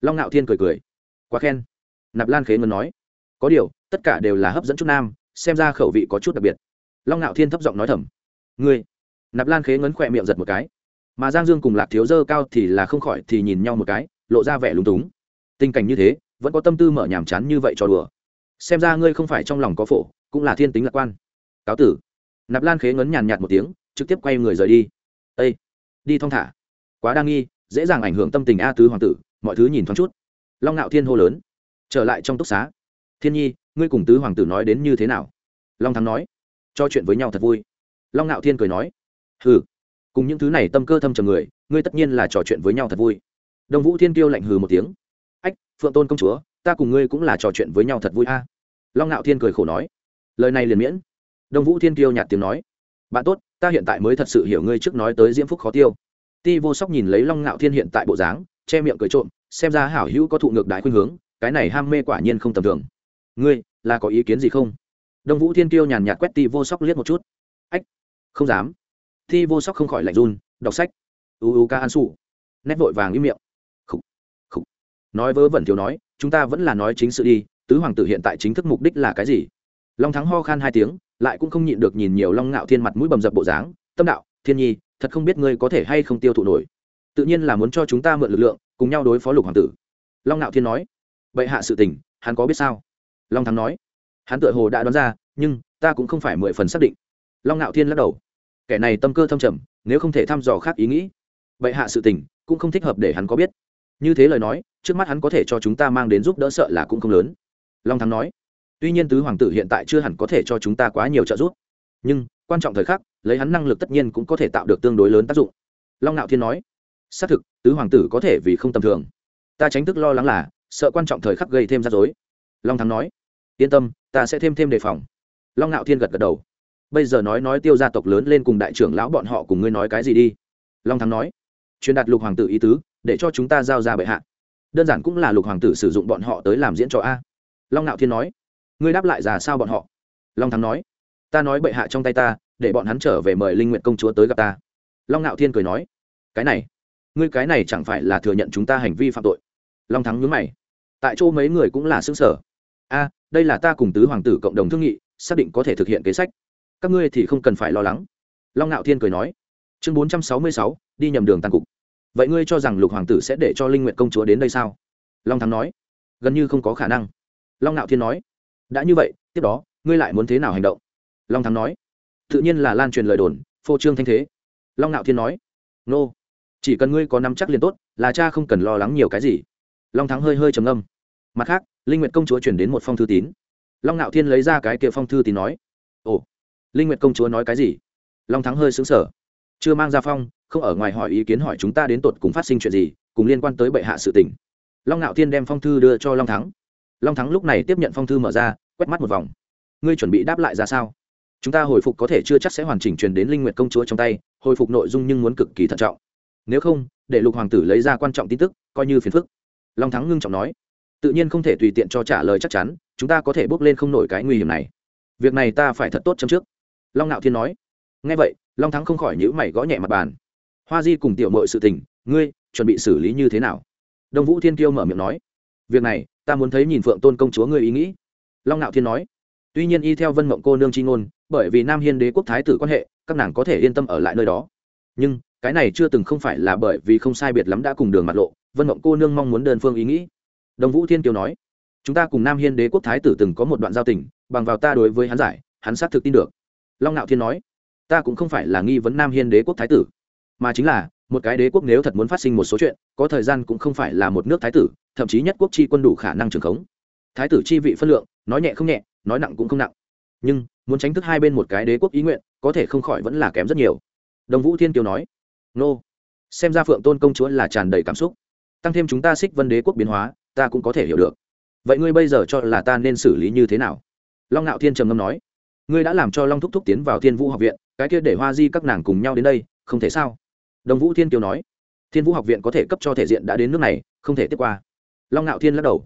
S1: Long ngạo thiên cười cười. Quá khen. Nạp lan khế ngân nói. Có điều, tất cả đều là hấp dẫn chút nam, xem ra khẩu vị có chút đặc biệt long ngạo thiên thấp giọng nói thầm, ngươi. Nạp lan khế ngấn khỏe miệng giật một cái. Mà giang dương cùng lạc thiếu dơ cao thì là không khỏi thì nhìn nhau một cái, lộ ra vẻ lúng túng. Tình cảnh như thế, vẫn có tâm tư mở nhàm chán như vậy cho đùa. Xem ra ngươi không phải trong lòng có phổ, cũng là thiên tính lạc quan. Cáo tử. Nạp lan khế ngấn nhàn nhạt một tiếng, trực tiếp quay người rời đi. Â đi thong thả. Quá đa nghi, dễ dàng ảnh hưởng tâm tình a tứ hoàng tử, mọi thứ nhìn thoáng chút. Long ngạo thiên hô lớn, trở lại trong túc xá. Thiên nhi, ngươi cùng tứ hoàng tử nói đến như thế nào? Long thắng nói cho chuyện với nhau thật vui. Long ngạo thiên cười nói, hừ, cùng những thứ này tâm cơ thâm trầm người, ngươi tất nhiên là trò chuyện với nhau thật vui. Đồng vũ thiên kiêu lạnh hừ một tiếng, ách, phượng tôn công chúa, ta cùng ngươi cũng là trò chuyện với nhau thật vui a. Long ngạo thiên cười khổ nói, lời này liền miễn. Đồng vũ thiên kiêu nhạt tiếng nói, bạn tốt, ta hiện tại mới thật sự hiểu ngươi trước nói tới diễm phúc khó tiêu. Ti vô sóc nhìn lấy long ngạo thiên hiện tại bộ dáng, che miệng cười trộm, xem ra hảo hữu có thụ ngược đại khuynh hướng, cái này ham mê quả nhiên không tầm thường. Ngươi, là có ý kiến gì không? Đông vũ thiên kiêu nhàn nhạt quét ti vô sóc liếc một chút. Ách không dám. Thi vô sóc không khỏi lạnh run đọc sách. U u ca an sụ nét vội vàng im miệng. Khúc, khúc. nói vớ vẩn thiếu nói chúng ta vẫn là nói chính sự đi tứ hoàng tử hiện tại chính thức mục đích là cái gì? Long thắng ho khan hai tiếng lại cũng không nhịn được nhìn nhiều long ngạo thiên mặt mũi bầm dập bộ dáng. Tâm đạo thiên nhi thật không biết ngươi có thể hay không tiêu thụ nổi. Tự nhiên là muốn cho chúng ta mượn lực lượng cùng nhau đối phó lục hoàng tử. Long ngạo thiên nói. Bệ hạ sự tình hắn có biết sao? Long thắng nói hắn tựa hồ đã đoán ra, nhưng ta cũng không phải mười phần xác định. Long ngạo thiên lắc đầu. Kẻ này tâm cơ thâm trầm, nếu không thể thăm dò khác ý nghĩ, bệ hạ sự tình cũng không thích hợp để hắn có biết. Như thế lời nói, trước mắt hắn có thể cho chúng ta mang đến giúp đỡ sợ là cũng không lớn. Long thắng nói. Tuy nhiên tứ hoàng tử hiện tại chưa hẳn có thể cho chúng ta quá nhiều trợ giúp, nhưng quan trọng thời khắc, lấy hắn năng lực tất nhiên cũng có thể tạo được tương đối lớn tác dụng. Long ngạo thiên nói. Xác thực, tứ hoàng tử có thể vì không tầm thường. Ta tránh thức lo lắng là, sợ quan trọng thời khắc gây thêm rắc rối. Long thắng nói. Yên tâm ta sẽ thêm thêm đề phòng. Long ngạo thiên gật gật đầu. Bây giờ nói nói tiêu gia tộc lớn lên cùng đại trưởng lão bọn họ cùng ngươi nói cái gì đi. Long thắng nói. Truyền đạt lục hoàng tử ý tứ, để cho chúng ta giao ra bệ hạ. Đơn giản cũng là lục hoàng tử sử dụng bọn họ tới làm diễn trò a. Long ngạo thiên nói. Ngươi đáp lại ra sao bọn họ? Long thắng nói. Ta nói bệ hạ trong tay ta, để bọn hắn trở về mời linh nguyện công chúa tới gặp ta. Long ngạo thiên cười nói. Cái này, ngươi cái này chẳng phải là thừa nhận chúng ta hành vi phạm tội? Long thắng nhướng mày. Tại chỗ mấy người cũng là xứng sở a đây là ta cùng tứ hoàng tử cộng đồng thương nghị, xác định có thể thực hiện kế sách. Các ngươi thì không cần phải lo lắng. Long ngạo thiên cười nói. Chương bốn trăm sáu mươi sáu, đi nhầm đường tàn cục. Vậy ngươi cho rằng lục hoàng tử sẽ để cho linh nguyện công chúa đến đây sao? Long thắng nói. Gần như không có khả năng. Long ngạo thiên nói. Đã như vậy, tiếp đó, ngươi lại muốn thế nào hành động? Long thắng nói. Tự nhiên là lan truyền lời đồn, phô trương thanh thế. Long ngạo thiên nói. Nô, chỉ cần ngươi có nắm chắc liền tốt, là cha không cần lo lắng nhiều cái gì. Long thắng hơi hơi trầm âm mặt khác linh nguyệt công chúa chuyển đến một phong thư tín. Long ngạo thiên lấy ra cái kia phong thư tín nói, ồ, linh nguyệt công chúa nói cái gì? Long thắng hơi xứng sở chưa mang ra phong, không ở ngoài hỏi ý kiến hỏi chúng ta đến tột cùng phát sinh chuyện gì, cùng liên quan tới bệ hạ sự tình. Long ngạo thiên đem phong thư đưa cho long thắng. Long thắng lúc này tiếp nhận phong thư mở ra, quét mắt một vòng. Ngươi chuẩn bị đáp lại ra sao? Chúng ta hồi phục có thể chưa chắc sẽ hoàn chỉnh truyền đến linh nguyệt công chúa trong tay, hồi phục nội dung nhưng muốn cực kỳ thận trọng. Nếu không, để lục hoàng tử lấy ra quan trọng tin tức, coi như phiền phức. Long thắng ngưng trọng nói tự nhiên không thể tùy tiện cho trả lời chắc chắn, chúng ta có thể bước lên không nổi cái nguy hiểm này. Việc này ta phải thật tốt chấm trước. Long ngạo thiên nói. Ngay vậy, long thắng không khỏi nhữ mày gõ nhẹ mặt bàn. Hoa di cùng tiểu mội sự tình, ngươi chuẩn bị xử lý như thế nào? Đông vũ thiên kiêu mở miệng nói. Việc này, ta muốn thấy nhìn phượng tôn công chúa ngươi ý nghĩ. Long ngạo thiên nói. Tuy nhiên y theo vân mộng cô nương c h i ngôn, bởi vì nam hiên đế quốc thái tử quan hệ, các nàng có thể yên tâm ở lại nơi đó. Nhưng, cái này chưa từng không phải là bởi vì không sai biệt lắm đã cùng đường mặt lộ, vân mộng cô nương mong muốn đơn phương ý nghĩ đồng vũ thiên kiều nói, chúng ta cùng nam hiên đế quốc thái tử từng có một đoạn giao tình, bằng vào ta đối với hắn giải, hắn xác thực tin được. Long ngạo thiên nói, ta cũng không phải là nghi vấn nam hiên đế quốc thái tử, mà chính là, một cái đế quốc nếu thật muốn phát sinh một số chuyện, có thời gian cũng không phải là một nước thái tử, thậm chí nhất quốc chi quân đủ khả năng trường khống. Thái tử chi vị phân lượng, nói nhẹ không nhẹ, nói nặng cũng không nặng. Nhưng, muốn tránh thức hai bên một cái đế quốc ý nguyện, có thể không khỏi vẫn là kém rất nhiều. Đồng vũ thiên kiều nói, nô, xem ra phượng tôn công chúa là tràn đầy cảm xúc. Tăng thêm chúng ta xích vân đế quốc biến hóa ta cũng có thể hiểu được. Vậy ngươi bây giờ cho là ta nên xử lý như thế nào? Long ngạo thiên trầm ngâm nói. Ngươi đã làm cho long thúc thúc tiến vào thiên vũ học viện, cái kia để hoa di các nàng cùng nhau đến đây, không thể sao? Đồng vũ thiên kiều nói. Thiên vũ học viện có thể cấp cho thể diện đã đến nước này, không thể tiếp qua. Long ngạo thiên lắc đầu.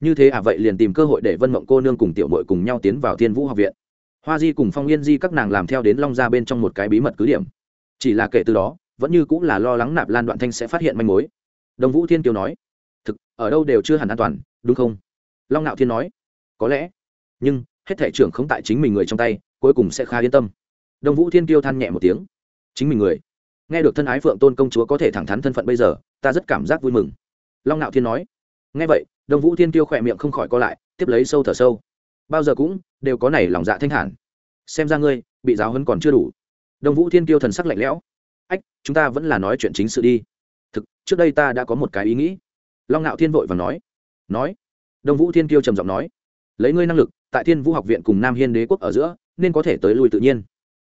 S1: Như thế à vậy liền tìm cơ hội để vân mộng cô nương cùng tiểu mội cùng nhau tiến vào thiên vũ học viện. Hoa di cùng phong yên di các nàng làm theo đến long ra bên trong một cái bí mật cứ điểm. Chỉ là kể từ đó, vẫn như cũng là lo lắng nạp lan đoạn thanh sẽ phát hiện manh mối. Đồng vũ thiên kiều nói ở đâu đều chưa hẳn an toàn, đúng không? Long ngạo thiên nói. Có lẽ. Nhưng, hết thể trưởng không tại chính mình người trong tay, cuối cùng sẽ khá yên tâm. Đồng vũ thiên kiêu than nhẹ một tiếng. Chính mình người. Nghe được thân ái phượng tôn công chúa có thể thẳng thắn thân phận bây giờ, ta rất cảm giác vui mừng. Long ngạo thiên nói. Nghe vậy đồng vũ thiên kiêu khỏe miệng không khỏi co lại, tiếp lấy sâu thở sâu. Bao giờ cũng, đều có này lòng dạ thanh thản. Xem ra ngươi, bị giáo hấn còn chưa đủ. Đồng vũ thiên kiêu thần sắc lạnh lẽo. Ách, chúng ta vẫn là nói chuyện chính sự đi. Thực, trước đây ta đã có một cái ý nghĩ long ngạo thiên vội và nói nói. Đồng vũ thiên kiêu trầm giọng nói, lấy ngươi năng lực, tại thiên vũ học viện cùng nam hiên đế quốc ở giữa, nên có thể tới lui tự nhiên.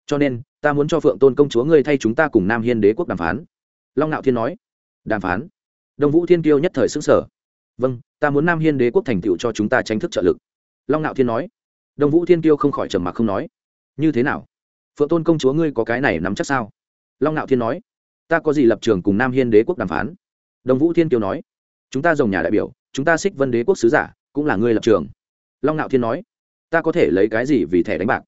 S1: Cho nên, ta muốn cho phượng tôn công chúa ngươi thay chúng ta cùng nam hiên đế quốc đàm phán. Long ngạo thiên nói, đàm phán? Đồng vũ thiên kiêu nhất thời xứng sở vâng ta muốn nam hiên đế quốc thành tựu cho chúng ta tranh thức trợ lực. Long ngạo thiên nói. Đồng vũ thiên kiêu không khỏi trầm mặc không nói, như thế nào? Phượng tôn công chúa ngươi có cái này nắm chắc sao? Long ngạo thiên nói, ta có gì lập trường cùng nam hiên đế quốc đàm phán? Đồng vũ thiên kiêu nói chúng ta dòng nhà đại biểu, chúng ta xích vân đế quốc sứ giả, cũng là người lập trường. Long ngạo thiên nói, ta có thể lấy cái gì vì thẻ đánh bạc?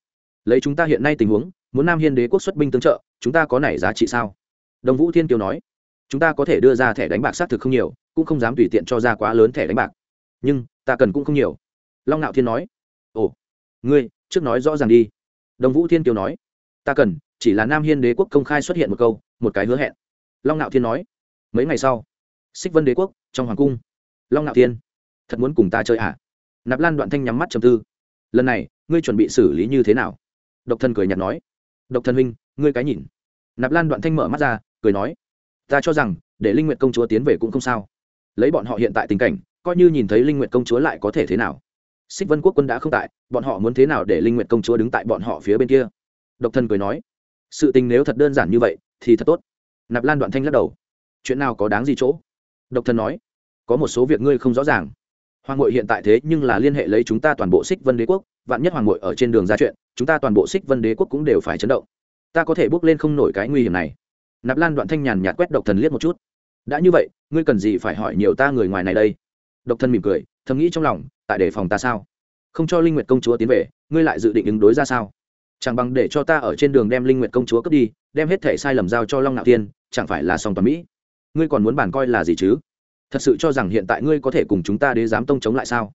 S1: Lấy chúng ta hiện nay tình huống, muốn nam hiên đế quốc xuất binh tương trợ, chúng ta có này giá trị sao? Đồng vũ thiên kiều nói, chúng ta có thể đưa ra thẻ đánh bạc xác thực không nhiều, cũng không dám tùy tiện cho ra quá lớn thẻ đánh bạc. Nhưng, ta cần cũng không nhiều. Long ngạo thiên nói, ồ, ngươi, trước nói rõ ràng đi. Đồng vũ thiên kiều nói, ta cần, chỉ là nam hiên đế quốc công khai xuất hiện một câu, một cái hứa hẹn. Long ngạo thiên nói, mấy ngày sau xích vân đế quốc, trong hoàng cung. Long ngạo thiên, thật muốn cùng ta chơi à? nạp lan đoạn thanh nhắm mắt trầm tư. Lần này, ngươi chuẩn bị xử lý như thế nào? Độc thân cười nhạt nói. Độc thân huynh, ngươi cái nhìn. Nạp lan đoạn thanh mở mắt ra, cười nói. Ta cho rằng, để linh nguyện công chúa tiến về cũng không sao. Lấy bọn họ hiện tại tình cảnh, coi như nhìn thấy linh nguyện công chúa lại có thể thế nào? Xích vân quốc quân đã không tại, bọn họ muốn thế nào để linh nguyện công chúa đứng tại bọn họ phía bên kia? Độc thân cười nói. Sự tình nếu thật đơn giản như vậy, thì thật tốt. Nạp lan đoạn thanh lắc đầu. Chuyện nào có đáng gì chỗ? Độc thân nói, có một số việc ngươi không rõ ràng. Hoàng ngội hiện tại thế nhưng là liên hệ lấy chúng ta toàn bộ xích vân đế quốc, vạn nhất hoàng ngội ở trên đường ra chuyện, chúng ta toàn bộ xích vân đế quốc cũng đều phải chấn động. Ta có thể bước lên không nổi cái nguy hiểm này. Nạp lan đoạn thanh nhàn nhạt quét độc thần liếc một chút. Đã như vậy, ngươi cần gì phải hỏi nhiều ta người ngoài này đây? Độc thân mỉm cười, thầm nghĩ trong lòng, tại đề phòng ta sao? Không cho linh nguyệt công chúa tiến về, ngươi lại dự định ứng đối ra sao? Chẳng bằng để cho ta ở trên đường đem linh nguyệt công chúa cướp đi, đem hết thể sai lầm giao cho long nạo tiên chẳng phải là xong toàn mỹ? Ngươi còn muốn bản coi là gì chứ? Thật sự cho rằng hiện tại ngươi có thể cùng chúng ta đế giám tông chống lại sao?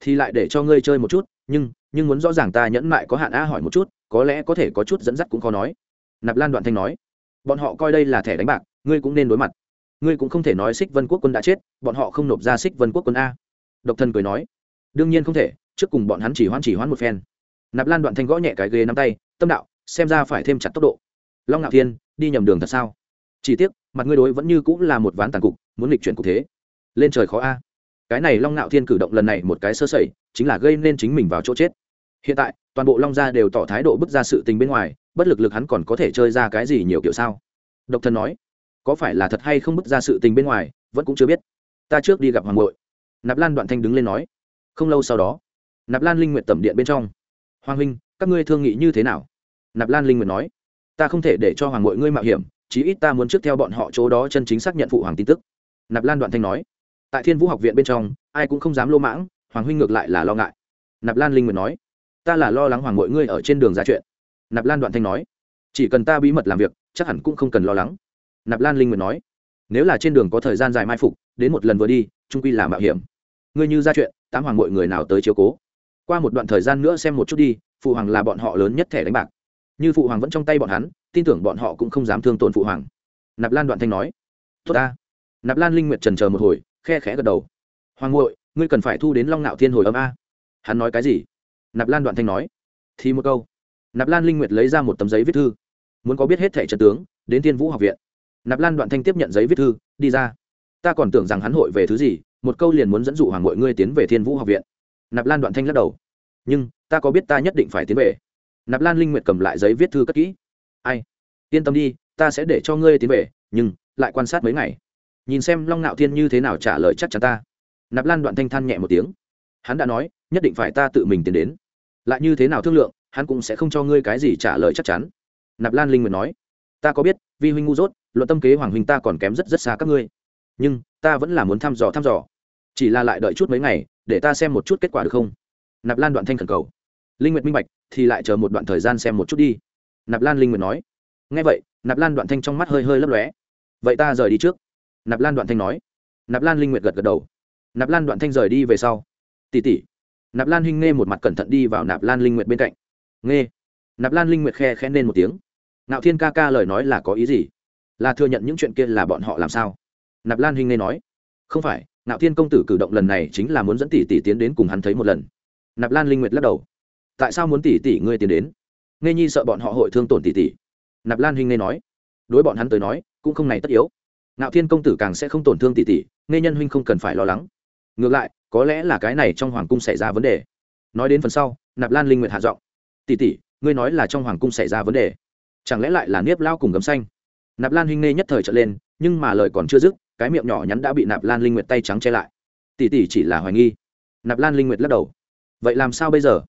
S1: Thì lại để cho ngươi chơi một chút, nhưng nhưng muốn rõ ràng ta nhẫn mại có hạn a hỏi một chút, có lẽ có thể có chút dẫn dắt cũng khó nói. Nạp lan đoạn thanh nói. Bọn họ coi đây là thẻ đánh bạc, ngươi cũng nên đối mặt. Ngươi cũng không thể nói xích vân quốc quân đã chết, bọn họ không nộp ra xích vân quốc quân a. Độc thân cười nói. Đương nhiên không thể, trước cùng bọn hắn chỉ hoãn chỉ hoãn một phen. Nạp lan đoạn thanh gõ nhẹ cái ghế nắm tay, tâm đạo, xem ra phải thêm chặt tốc độ. Long ngạo thiên, đi nhầm đường thật sao? Chỉ tiếc mặt ngươi đối vẫn như cũng là một ván tàn cục, muốn lịch chuyển cục thế. Lên trời khó a. Cái này long ngạo thiên cử động lần này một cái sơ sẩy, chính là gây nên chính mình vào chỗ chết. Hiện tại, toàn bộ long gia đều tỏ thái độ bức ra sự tình bên ngoài, bất lực lực hắn còn có thể chơi ra cái gì nhiều kiểu sao? Độc thân nói, có phải là thật hay không bức ra sự tình bên ngoài, vẫn cũng chưa biết. Ta trước đi gặp hoàng hội nạp lan đoạn thanh đứng lên nói, không lâu sau đó, nạp lan linh nguyện tẩm điện bên trong. Hoàng huynh, các ngươi thương nghị như thế nào? Nạp lan linh nguyện nói, ta không thể để cho hoàng hội ngươi mạo hiểm chí ít ta muốn trước theo bọn họ chỗ đó chân chính xác nhận phụ hoàng tin tức. Nạp lan đoạn thanh nói. Tại thiên vũ học viện bên trong, ai cũng không dám lô mãng, hoàng huynh ngược lại là lo ngại. Nạp lan linh nguyện nói. Ta là lo lắng hoàng mọi ngươi ở trên đường ra chuyện. Nạp lan đoạn thanh nói. Chỉ cần ta bí mật làm việc, chắc hẳn cũng không cần lo lắng. Nạp lan linh nguyện nói. Nếu là trên đường có thời gian dài mai phục, đến một lần vừa đi, trung quy là mạo hiểm. Ngươi như ra chuyện, tám hoàng mọi người nào tới chiếu cố? Qua một đoạn thời gian nữa xem một chút đi, phụ hoàng là bọn họ lớn nhất thẻ đánh bạc như phụ hoàng vẫn trong tay bọn hắn, tin tưởng bọn họ cũng không dám thương tổn phụ hoàng. Nạp lan đoạn thanh nói. Tốt ta. Nạp lan linh nguyệt trần chờ một hồi, khe khẽ gật đầu. Hoàng ngội ngươi cần phải thu đến long nạo thiên hồi âm a. Hắn nói cái gì? Nạp lan đoạn thanh nói. Thì một câu. Nạp lan linh nguyệt lấy ra một tấm giấy viết thư. Muốn có biết hết thẻ trận tướng, đến thiên vũ học viện. Nạp lan đoạn thanh tiếp nhận giấy viết thư, đi ra. Ta còn tưởng rằng hắn hội về thứ gì, một câu liền muốn dẫn dụ hoàng ngội ngươi tiến về thiên vũ học viện. Nạp lan đoạn thanh lắc đầu. Nhưng, ta có biết ta nhất định phải tiến về nạp lan linh nguyệt cầm lại giấy viết thư cất kỹ. Ai? Yên tâm đi, ta sẽ để cho ngươi tiến về, nhưng lại quan sát mấy ngày. Nhìn xem long ngạo thiên như thế nào trả lời chắc chắn ta. Nạp lan đoạn thanh than nhẹ một tiếng. Hắn đã nói, nhất định phải ta tự mình tiến đến. Lại như thế nào thương lượng, hắn cũng sẽ không cho ngươi cái gì trả lời chắc chắn. Nạp lan linh nguyệt nói, ta có biết, vi huynh ngu dốt, luận tâm kế hoàng huynh ta còn kém rất rất xa các ngươi. Nhưng, ta vẫn là muốn thăm dò thăm dò. Chỉ là lại đợi chút mấy ngày, để ta xem một chút kết quả được không? Nạp lan đoạn thanh khẩn cầu. Linh nguyệt minh bạch thì lại chờ một đoạn thời gian xem một chút đi nạp lan linh nguyệt nói nghe vậy nạp lan đoạn thanh trong mắt hơi hơi lấp lóe vậy ta rời đi trước nạp lan đoạn thanh nói nạp lan linh nguyệt gật gật đầu nạp lan đoạn thanh rời đi về sau tỉ tỉ nạp lan hinh nghe một mặt cẩn thận đi vào nạp lan linh nguyệt bên cạnh nghe nạp lan linh nguyệt khe khen lên một tiếng nạo thiên ca ca lời nói là có ý gì là thừa nhận những chuyện kia là bọn họ làm sao nạp lan hinh nghe nói không phải nạo thiên công tử cử động lần này chính là muốn dẫn tỷ tỷ tiến đến cùng hắn thấy một lần nạp lan linh nguyệt lắc đầu tại sao muốn tỷ tỷ ngươi tiến đến? Nghe nhi sợ bọn họ hội thương tổn tỷ tỷ nạp lan huynh nghe nói. Đối bọn hắn tới nói, cũng không này tất yếu. Ngạo thiên công tử càng sẽ không tổn thương tỷ tỷ nghe nhân huynh không cần phải lo lắng. Ngược lại, có lẽ là cái này trong hoàng cung xảy ra vấn đề. Nói đến phần sau, nạp lan linh nguyệt hạ giọng. Tỷ tỷ ngươi nói là trong hoàng cung xảy ra vấn đề. Chẳng lẽ lại là niếp lao cùng gấm xanh? Nạp lan huynh nghe nhất thời trở lên, nhưng mà lời còn chưa dứt, cái miệng nhỏ nhắn đã bị nạp lan linh nguyệt tay trắng che lại. Tỷ tỷ chỉ là hoài nghi. Nạp lan linh nguyệt lắc đầu. Vậy làm sao bây giờ?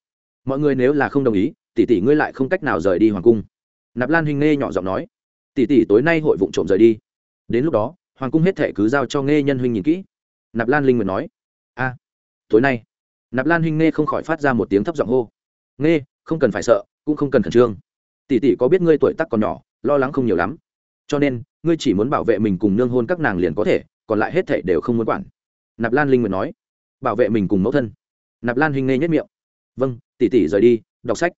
S1: Mọi người nếu là không đồng ý, tỷ tỷ ngươi lại không cách nào rời đi hoàng cung. Nạp lan huynh nghe nhỏ giọng nói, tỷ tỷ tối nay hội vụ trộm rời đi. Đến lúc đó, hoàng cung hết thể cứ giao cho nghe nhân huynh nhìn kỹ. Nạp lan linh nguyệt nói, a, tối nay. Nạp lan huynh nghe không khỏi phát ra một tiếng thấp giọng hô nghe không cần phải sợ, cũng không cần khẩn trương. Tỷ tỷ có biết ngươi tuổi tác còn nhỏ, lo lắng không nhiều lắm. Cho nên, ngươi chỉ muốn bảo vệ mình cùng nương hôn các nàng liền có thể, còn lại hết thể đều không muốn quản. Nạp lan linh nguyệt nói, bảo vệ mình cùng mẫu thân. Nạp lan huynh nghe nhất miệng vâng tỷ tỷ rời đi, đọc sách.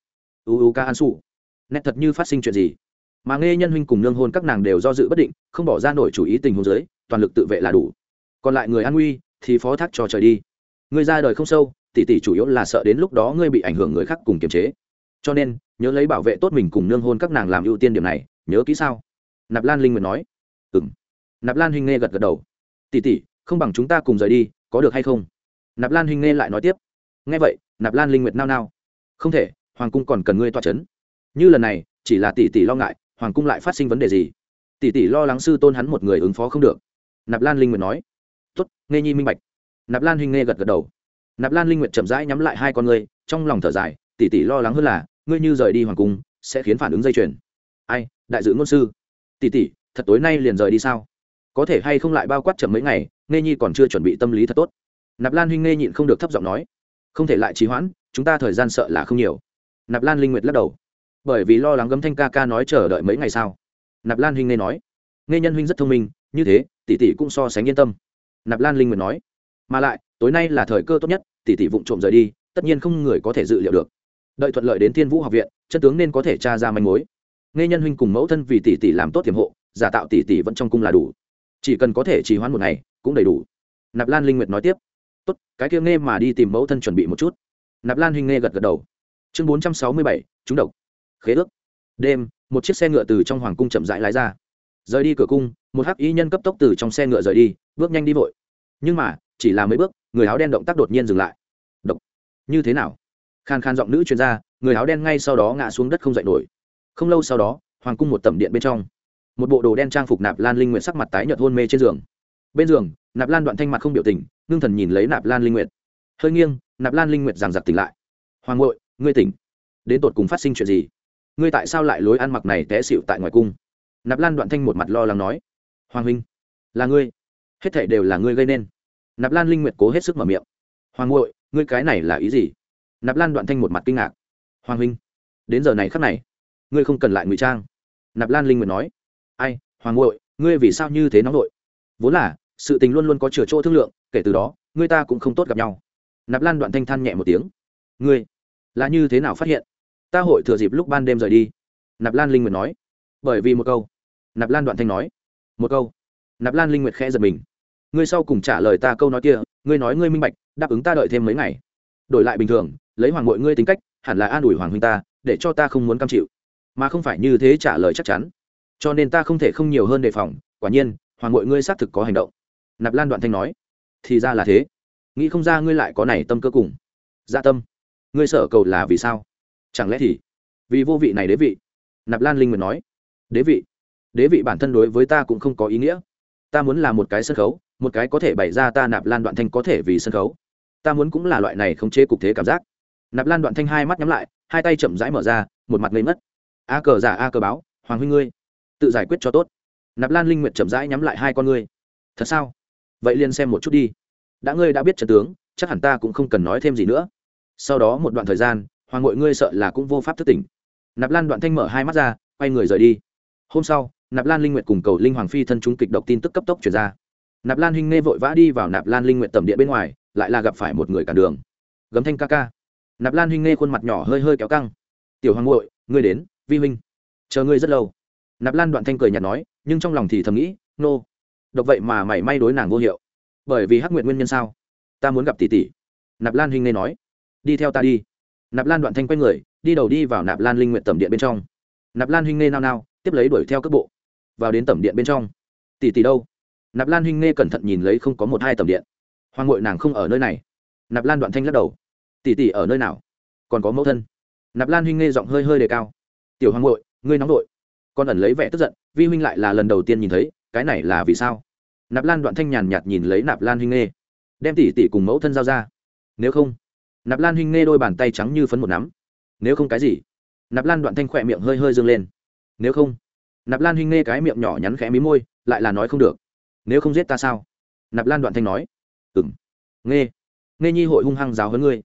S1: U u ca an su. Nét thật như phát sinh chuyện gì? Mà nghe nhân huynh cùng nương hôn các nàng đều do dự bất định, không bỏ ra nổi chủ ý tình huống giới toàn lực tự vệ là đủ. Còn lại người an nguy, thì phó thác cho trời đi. Người ra đời không sâu, tỷ tỷ chủ yếu là sợ đến lúc đó ngươi bị ảnh hưởng người khác cùng kiềm chế. Cho nên, nhớ lấy bảo vệ tốt mình cùng nương hôn các nàng làm ưu tiên điểm này, nhớ kỹ sao? Nạp lan linh nguyện nói. Ừng nạp lan huynh nghe gật gật đầu. Tỷ tỷ, không bằng chúng ta cùng rời đi, có được hay không? Nạp lan huynh nghe lại nói tiếp. Nghe vậy nạp lan linh nguyệt nao nao. Không thể, hoàng cung còn cần ngươi toa c h ấ n như lần này, chỉ là tỷ tỷ lo ngại, hoàng cung lại phát sinh vấn đề gì? Tỷ tỷ lo lắng sư tôn hắn một người ứng phó không được. Nạp lan linh nguyệt nói. Tuất nghe nhi minh bạch. Nạp lan huynh nghe gật gật đầu. Nạp lan linh nguyệt chậm rãi nhắm lại hai con ngươi, trong lòng thở dài, tỷ tỷ lo lắng hơn là, ngươi như rời đi hoàng cung, sẽ khiến phản ứng dây chuyền. Ai, đại dự ngôn sư. Tỷ tỷ, thật tối nay liền rời đi sao? Có thể hay không lại bao quát chậm mấy ngày, nghe nhi còn chưa chuẩn bị tâm lý thật tốt. Nạp lan huynh nghe nhịn không được thấp giọng nói không thể lại trì hoãn, chúng ta thời gian sợ là không nhiều. Nạp lan linh nguyệt lắc đầu. Bởi vì lo lắng gấm thanh ca ca nói chờ đợi mấy ngày sau. Nạp lan huynh nghe nói. Nghe nhân huynh rất thông minh, như thế, tỷ tỷ cũng so sánh yên tâm. Nạp lan linh nguyệt nói. Mà lại, tối nay là thời cơ tốt nhất, tỷ tỷ vụng trộm rời đi, tất nhiên không người có thể dự liệu được. Đợi thuận lợi đến thiên vũ học viện, chân tướng nên có thể tra ra manh mối. Nghe nhân huynh cùng mẫu thân vì tỷ tỷ làm tốt tiềm hộ, giả tạo tỷ tỷ vẫn trong cung là đủ. Chỉ cần có thể trì hoãn một ngày, cũng đầy đủ. Nạp lan linh nguyệt nói tiếp tốt, cái kia nghe mà đi tìm mẫu thân chuẩn bị một chút. Nạp lan hình nghe gật gật đầu. Chương bốn trăm sáu mươi bảy chúng độc. Khế ước. Đêm, một chiếc xe ngựa từ trong hoàng cung chậm rãi lái ra. Rời đi cửa cung, một hắc y nhân cấp tốc từ trong xe ngựa rời đi, bước nhanh đi vội. Nhưng mà, chỉ là mấy bước, người áo đen động tác đột nhiên dừng lại. Độc. Như thế nào? Khan khan giọng nữ chuyên gia người áo đen ngay sau đó ngã xuống đất không dậy nổi. Không lâu sau đó, hoàng cung một tầm điện bên trong. Một bộ đồ đen trang phục nạp lan linh nguyện sắc mặt tái nhợt hôn mê trên giường. Bên giường nạp lan đoạn thanh mặt không biểu tình, ngưng thần nhìn lấy nạp lan linh nguyệt. Hơi nghiêng, nạp lan linh nguyệt giằng giặc tỉnh lại. Hoàng ngội ngươi tỉnh. Đến tột cùng phát sinh chuyện gì? Ngươi tại sao lại lối ăn mặc này té xịu tại ngoài cung? Nạp lan đoạn thanh một mặt lo lắng nói. Hoàng huynh, là ngươi. Hết thảy đều là ngươi gây nên. Nạp lan linh nguyệt cố hết sức mở miệng. Hoàng ngội ngươi cái này là ý gì? Nạp lan đoạn thanh một mặt kinh ngạc. Hoàng huynh, đến giờ này khắc này, ngươi không cần lại ngụy trang. Nạp lan linh nguyệt nói. Ai, hoàng ngội ngươi vì sao như thế nóng vội vốn là sự tình luôn luôn có chừa chỗ thương lượng, kể từ đó ngươi ta cũng không tốt gặp nhau. Nạp lan đoạn thanh than nhẹ một tiếng. Ngươi, là như thế nào phát hiện? Ta hội thừa dịp lúc ban đêm rời đi. Nạp lan linh nguyệt nói. Bởi vì một câu. Nạp lan đoạn thanh nói. Một câu. Nạp lan linh nguyệt khẽ giật mình. Ngươi sau cùng trả lời ta câu nói kia, ngươi nói ngươi minh bạch, đáp ứng ta đợi thêm mấy ngày. Đổi lại bình thường, lấy hoàng mội ngươi tính cách, hẳn là an ủi hoàng huynh ta, để cho ta không muốn cam chịu. Mà không phải như thế trả lời chắc chắn. Cho nên ta không thể không nhiều hơn đề phòng, quả nhiên, hoàng mội ngươi xác thực có hành động nạp lan đoạn thanh nói, thì ra là thế. Nghĩ không ra ngươi lại có này tâm cơ cùng. Dạ tâm. Ngươi sở cầu là vì sao? Chẳng lẽ thì vì vô vị này đế vị? Nạp lan linh nguyện nói, đế vị đế vị bản thân đối với ta cũng không có ý nghĩa. Ta muốn là một cái sân khấu, một cái có thể bày ra ta nạp lan đoạn thanh có thể vì sân khấu. Ta muốn cũng là loại này không chế cục thế cảm giác. Nạp lan đoạn thanh hai mắt nhắm lại, hai tay chậm rãi mở ra, một mặt lấy mất a cờ giả, a cờ báo, hoàng huynh ngươi, tự giải quyết cho tốt. Nạp lan linh nguyệt chậm rãi nhắm lại hai con ngươi. Thật sao? Vậy liền xem một chút đi. Đã ngươi đã biết trận tướng, chắc hẳn ta cũng không cần nói thêm gì nữa. Sau đó một đoạn thời gian, hoàng ngội ngươi sợ là cũng vô pháp thức tỉnh. Nạp lan đoạn thanh mở hai mắt ra, quay người rời đi. Hôm sau, nạp lan linh nguyệt cùng cầu linh hoàng phi thân chúng kịch độc tin tức cấp tốc chuyển ra. Nạp lan hinh nghe vội vã đi vào nạp lan linh nguyện tầm điện bên ngoài, lại là gặp phải một người cản đường. Gấm thanh ca ca. Nạp lan hinh nghe khuôn mặt nhỏ hơi hơi kéo căng. Tiểu hoàng ngội ngươi đến, vi huynh. Chờ ngươi rất lâu. Nạp lan đoạn thanh cười nhạt nói, nhưng trong lòng thì thầm nghĩ, nô、no độc vậy mà mảy may đối nàng vô hiệu. Bởi vì hắc nguyện nguyên nhân sao? Ta muốn gặp tỷ tỷ. Nạp lan hinh nên nói. Đi theo ta đi. Nạp lan đoạn thanh quay người, đi đầu đi vào nạp lan linh nguyện tầm điện bên trong. Nạp lan hinh nghe nao nao, tiếp lấy đuổi theo cước bộ. Vào đến tầm điện bên trong. Tỷ tỷ đâu? Nạp lan hinh nghe cẩn thận nhìn lấy không có một hai tầm điện. Hoàng ngội nàng không ở nơi này. Nạp lan đoạn thanh lắc đầu. Tỷ tỷ ở nơi nào? Còn có mẫu thân. Nạp lan huynh nghe giọng hơi hơi đề cao. Tiểu hoàng ngội ngươi nóng nội. Con ẩn lấy vẻ tức giận, vi huynh lại là lần đầu tiên nhìn thấy cái này là vì sao? Nạp lan đoạn thanh nhàn nhạt nhìn lấy nạp lan huynh nê đem tỷ tỷ cùng mẫu thân giao ra. Nếu không, nạp lan huynh nê đôi bàn tay trắng như phấn một nắm. Nếu không cái gì? Nạp lan đoạn thanh khỏe miệng hơi hơi dâng lên. Nếu không, nạp lan huynh nê cái miệng nhỏ nhắn khẽ mí môi, lại là nói không được. Nếu không giết ta sao? Nạp lan đoạn thanh nói. Ừng nghe nghe nhi hội hung hăng giáo hơn ngươi.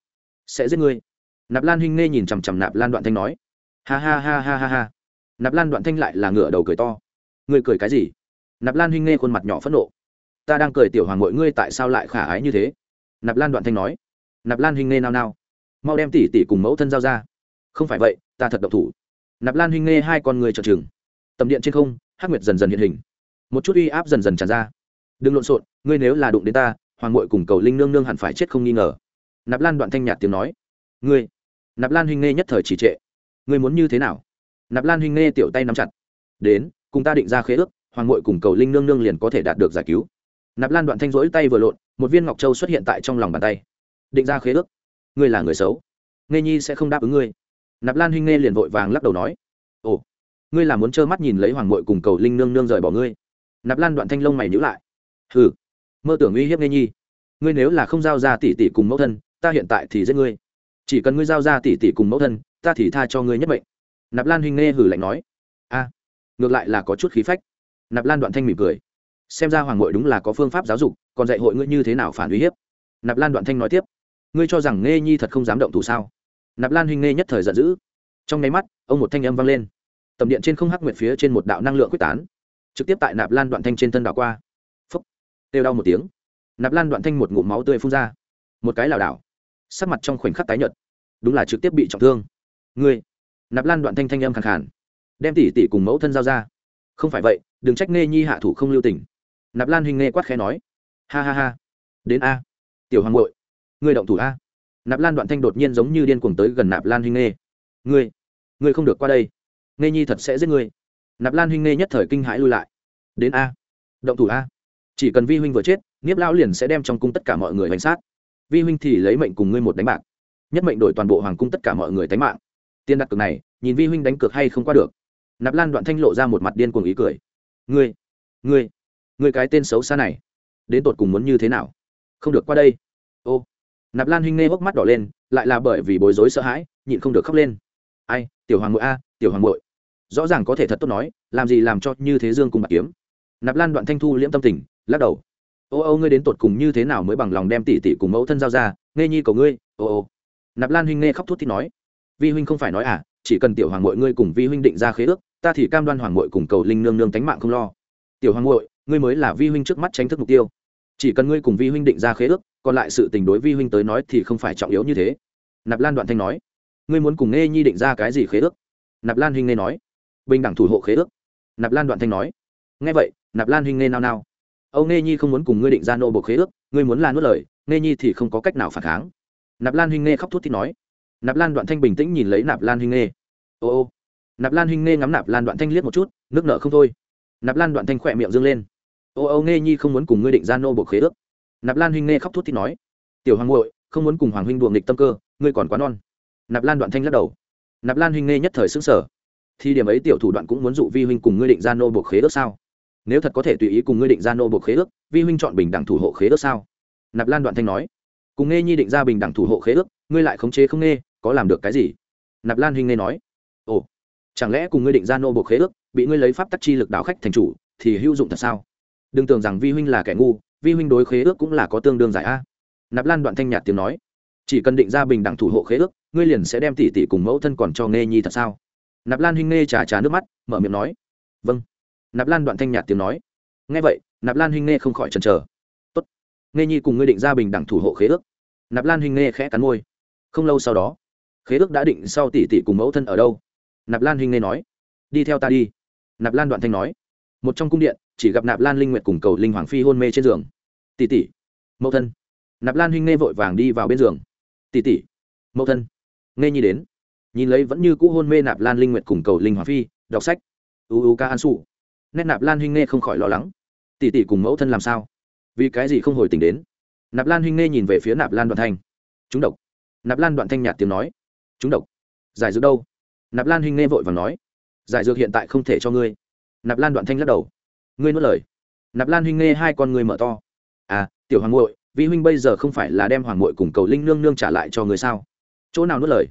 S1: Sẽ giết ngươi. Nạp lan huynh nghe nhìn chằm chằm nạp lan đoạn thanh nói. Ha ha ha ha ha ha. Nạp lan đoạn thanh lại là ngửa đầu cười to. Ngươi cười cái gì? Nạp lan huynh nghe khuôn mặt nhỏ phẫn nộ. Ta đang cười tiểu hoàng mọi ngươi tại sao lại khả ái như thế? Nạp lan đoạn thanh nói. Nạp lan huynh nghe nao nao. Mau đem tỷ tỷ cùng mẫu thân giao ra. Không phải vậy, ta thật độc thủ. Nạp lan huynh nghe hai con người trợn chừng tầm điện trên không, hắc nguyệt dần dần hiện hình. Một chút uy áp dần dần tràn ra. Đừng lộn xộn, ngươi nếu là đụng đến ta, hoàng mội cùng cầu linh nương nương hẳn phải chết không nghi ngờ. Nạp lan đoạn thanh nhạt tiếng nói. Ngươi. Nạp lan huynh nghe nhất thời chỉ trệ. Ngươi muốn như thế nào? Nạp lan huynh nghe tiểu tay nắm chặt. Đến, cùng ta định ra khế ước hoàng ngội cùng cầu linh nương nương liền có thể đạt được giải cứu. Nạp lan đoạn thanh rỗi tay vừa lộn, một viên ngọc châu xuất hiện tại trong lòng bàn tay. Định ra khế ước. Ngươi là người xấu. Nghe nhi sẽ không đáp ứng ngươi. Nạp lan huynh nghe liền vội vàng lắc đầu nói. Ồ, ngươi là muốn trơ mắt nhìn lấy hoàng ngội cùng cầu linh nương nương rời bỏ ngươi. Nạp lan đoạn thanh lông mày nhữ lại. Hừ, mơ tưởng uy hiếp nghe nhi. Ngươi nếu là không giao ra tỷ tỷ cùng mẫu thân, ta hiện tại thì giết ngươi. Chỉ cần ngươi giao ra tỷ tỷ cùng mẫu thân, ta thì tha cho ngươi nhất mệnh. Nạp lan huynh nghe hử lạnh nói. A, ngược lại là có chút khí phách nạp lan đoạn thanh mỉm cười. Xem ra hoàng ngội đúng là có phương pháp giáo dục, còn dạy hội ngươi như thế nào phản uy hiếp. Nạp lan đoạn thanh nói tiếp. Ngươi cho rằng nghe nhi thật không dám động thủ sao? Nạp lan huynh nghe nhất thời giận dữ. Trong nháy mắt, ông một thanh âm vang lên. Tầm điện trên không hắc nguyệt phía trên một đạo năng lượng quyết tán. Trực tiếp tại nạp lan đoạn thanh trên thân đảo qua. Phúc. Têu đau một tiếng. Nạp lan đoạn thanh một ngụm máu tươi phun ra. Một cái lảo đảo. Sắc mặt trong khoảnh khắc tái nhợt. Đúng là trực tiếp bị trọng thương. Ngươi. Nạp lan đoạn thanh thanh âm khàn khàn. Đem tỷ tỷ cùng mẫu thân giao ra. Không phải vậy đừng trách nghe nhi hạ thủ không lưu tình. Nạp lan huynh nghe quát khẽ nói. Ha ha ha. Đến a. Tiểu hoàng bội ngươi động thủ a. Nạp lan đoạn thanh đột nhiên giống như điên cuồng tới gần nạp lan huynh nghe. Ngươi ngươi không được qua đây. Nghe nhi thật sẽ giết ngươi. Nạp lan huynh nghe nhất thời kinh hãi lui lại. Đến a. Động thủ a. Chỉ cần vi huynh vừa chết nghiếp lão liền sẽ đem trong cung tất cả mọi người hành sát. Vi huynh thì lấy mệnh cùng ngươi một đánh bạc. Nhất mệnh đổi toàn bộ hoàng cung tất cả mọi người tánh mạng. Tiền đặt cược này, nhìn vi huynh đánh cược hay không qua được. Nạp lan đoạn thanh lộ ra một mặt điên cuồng ý cười ngươi ngươi ngươi cái tên xấu xa này, đến tột cùng muốn như thế nào? Không được qua đây. Ô, nạp lan huynh nghe hốc mắt đỏ lên, lại là bởi vì bối rối sợ hãi, nhịn không được khóc lên. Ai, tiểu hoàng ngội a, tiểu hoàng ngội rõ ràng có thể thật tốt nói, làm gì làm cho như thế dương cùng bạc kiếm. Nạp lan đoạn thanh thu liễm tâm tình, lắc đầu. Ô ô, ngươi đến tột cùng như thế nào mới bằng lòng đem tỷ tỷ cùng mẫu thân giao ra, nghe nhi cầu ngươi, ô ô. Nạp lan huynh nghe khóc thút thì nói. Vi huynh không phải nói à chỉ cần tiểu hoàng mội ngươi cùng vi huynh định ra khế ước ta thì cam đoan hoàng muội cùng cầu linh nương nương tánh mạng không lo. Tiểu hoàng muội, ngươi mới là vi huynh trước mắt tránh thức mục tiêu. Chỉ cần ngươi cùng vi huynh định ra khế ước, còn lại sự tình đối vi huynh tới nói thì không phải trọng yếu như thế. Nạp lan đoạn thanh nói, ngươi muốn cùng nghe nhi định ra cái gì khế ước? Nạp lan huynh nghe nói, bình đẳng thủ hộ khế ước. Nạp lan đoạn thanh nói, nghe vậy, nạp lan huynh nghe nao nao. Ông nghe nhi không muốn cùng ngươi định ra nô bộ khế ước, ngươi muốn là nuốt lời nghe nhi thì không có cách nào phản kháng. Nạp lan huynh nghe khóc thút thít nói. Nạp lan đoạn thanh bình tĩnh nhìn lấy nạp lan huynh nghe ô ô nạp lan Hinh nghe ngắm nạp lan đoạn thanh liếc một chút, nước nợ không thôi. Nạp lan đoạn thanh khỏe miệng dâng lên. Ô ô nghe nhi không muốn cùng ngươi định ra nô buộc khế ước. Nạp lan huynh nghe khóc thút thì nói. Tiểu hoàng ngội không muốn cùng hoàng huynh đuồng nghịch tâm cơ, ngươi còn quá non. Nạp lan đoạn thanh lắc đầu. Nạp lan huynh nghe nhất thời xứng sở thì điểm ấy tiểu thủ đoạn cũng muốn dụ vi huynh cùng ngươi định ra nô buộc khế ước sao? Nếu thật có thể tùy ý cùng ngươi định ra nô buộc khế ước, vi huynh chọn bình đẳng thủ hộ khế ước sao? Nạp lan đoạn thanh nói. Cùng nghe nhi định ra bình đẳng thủ hộ khế ước, ngươi lại khống chế không nghe có làm được cái gì? Nạp lan huynh nghe nói. Ồ chẳng lẽ cùng ngươi định ra nô bộ khế ước, bị ngươi lấy pháp tắc chi lực đảo khách thành chủ, thì hữu dụng thật sao? Đừng tưởng rằng vi huynh là kẻ ngu, vi huynh đối khế ước cũng là có tương đương giải a. Nạp lan đoạn thanh nhạt tiếng nói. Chỉ cần định ra bình đẳng thủ hộ khế ước, ngươi liền sẽ đem tỷ tỷ cùng mẫu thân còn cho nghe nhi thật sao? Nạp lan huynh nghe trà trà nước mắt, mở miệng nói. Vâng. Nạp lan đoạn thanh nhạt tiếng nói. Nghe vậy, nạp lan huynh nghe không khỏi chần chờ. Tốt. Nghe nhi cùng ngươi định ra bình đẳng thủ hộ khế ước. Nạp lan huynh nghe khẽ cắn môi. Không lâu sau đó, khế ước đã định sau tỷ tỷ cùng mẫu thân ở đâu? Nạp lan hình nghe nói. Đi theo ta đi. Nạp lan đoạn thanh nói. Một trong cung điện, chỉ gặp nạp lan linh nguyệt cùng cầu linh hoàng phi hôn mê trên giường. Tỷ tỷ, mẫu thân. Nạp lan huynh nghe vội vàng đi vào bên giường. Tỷ tỷ, mẫu thân. Nghe nhi đến. Nhìn lấy vẫn như cũ hôn mê nạp lan linh nguyệt cùng cầu linh hoàng phi, đọc sách. U u ca an sụ nét nạp lan huynh nghe không khỏi lo lắng. Tỷ tỷ cùng mẫu thân làm sao? Vì cái gì không hồi tỉnh đến? Nạp lan huynh nghe nhìn về phía nạp lan đoạn thanh. Chúng độc. Nạp lan đoạn thanh nhạt tiếng nói. Chúng độc. Giải dược đâu? Nạp lan huynh nghe vội và nói, giải dược hiện tại không thể cho ngươi. Nạp lan đoạn thanh lắc đầu, ngươi nuốt lời. Nạp lan huynh nghe hai con ngươi mở to à tiểu hoàng ngội vi huynh bây giờ không phải là đem hoàng ngội cùng cầu linh nương nương trả lại cho người sao? Chỗ nào nuốt lời?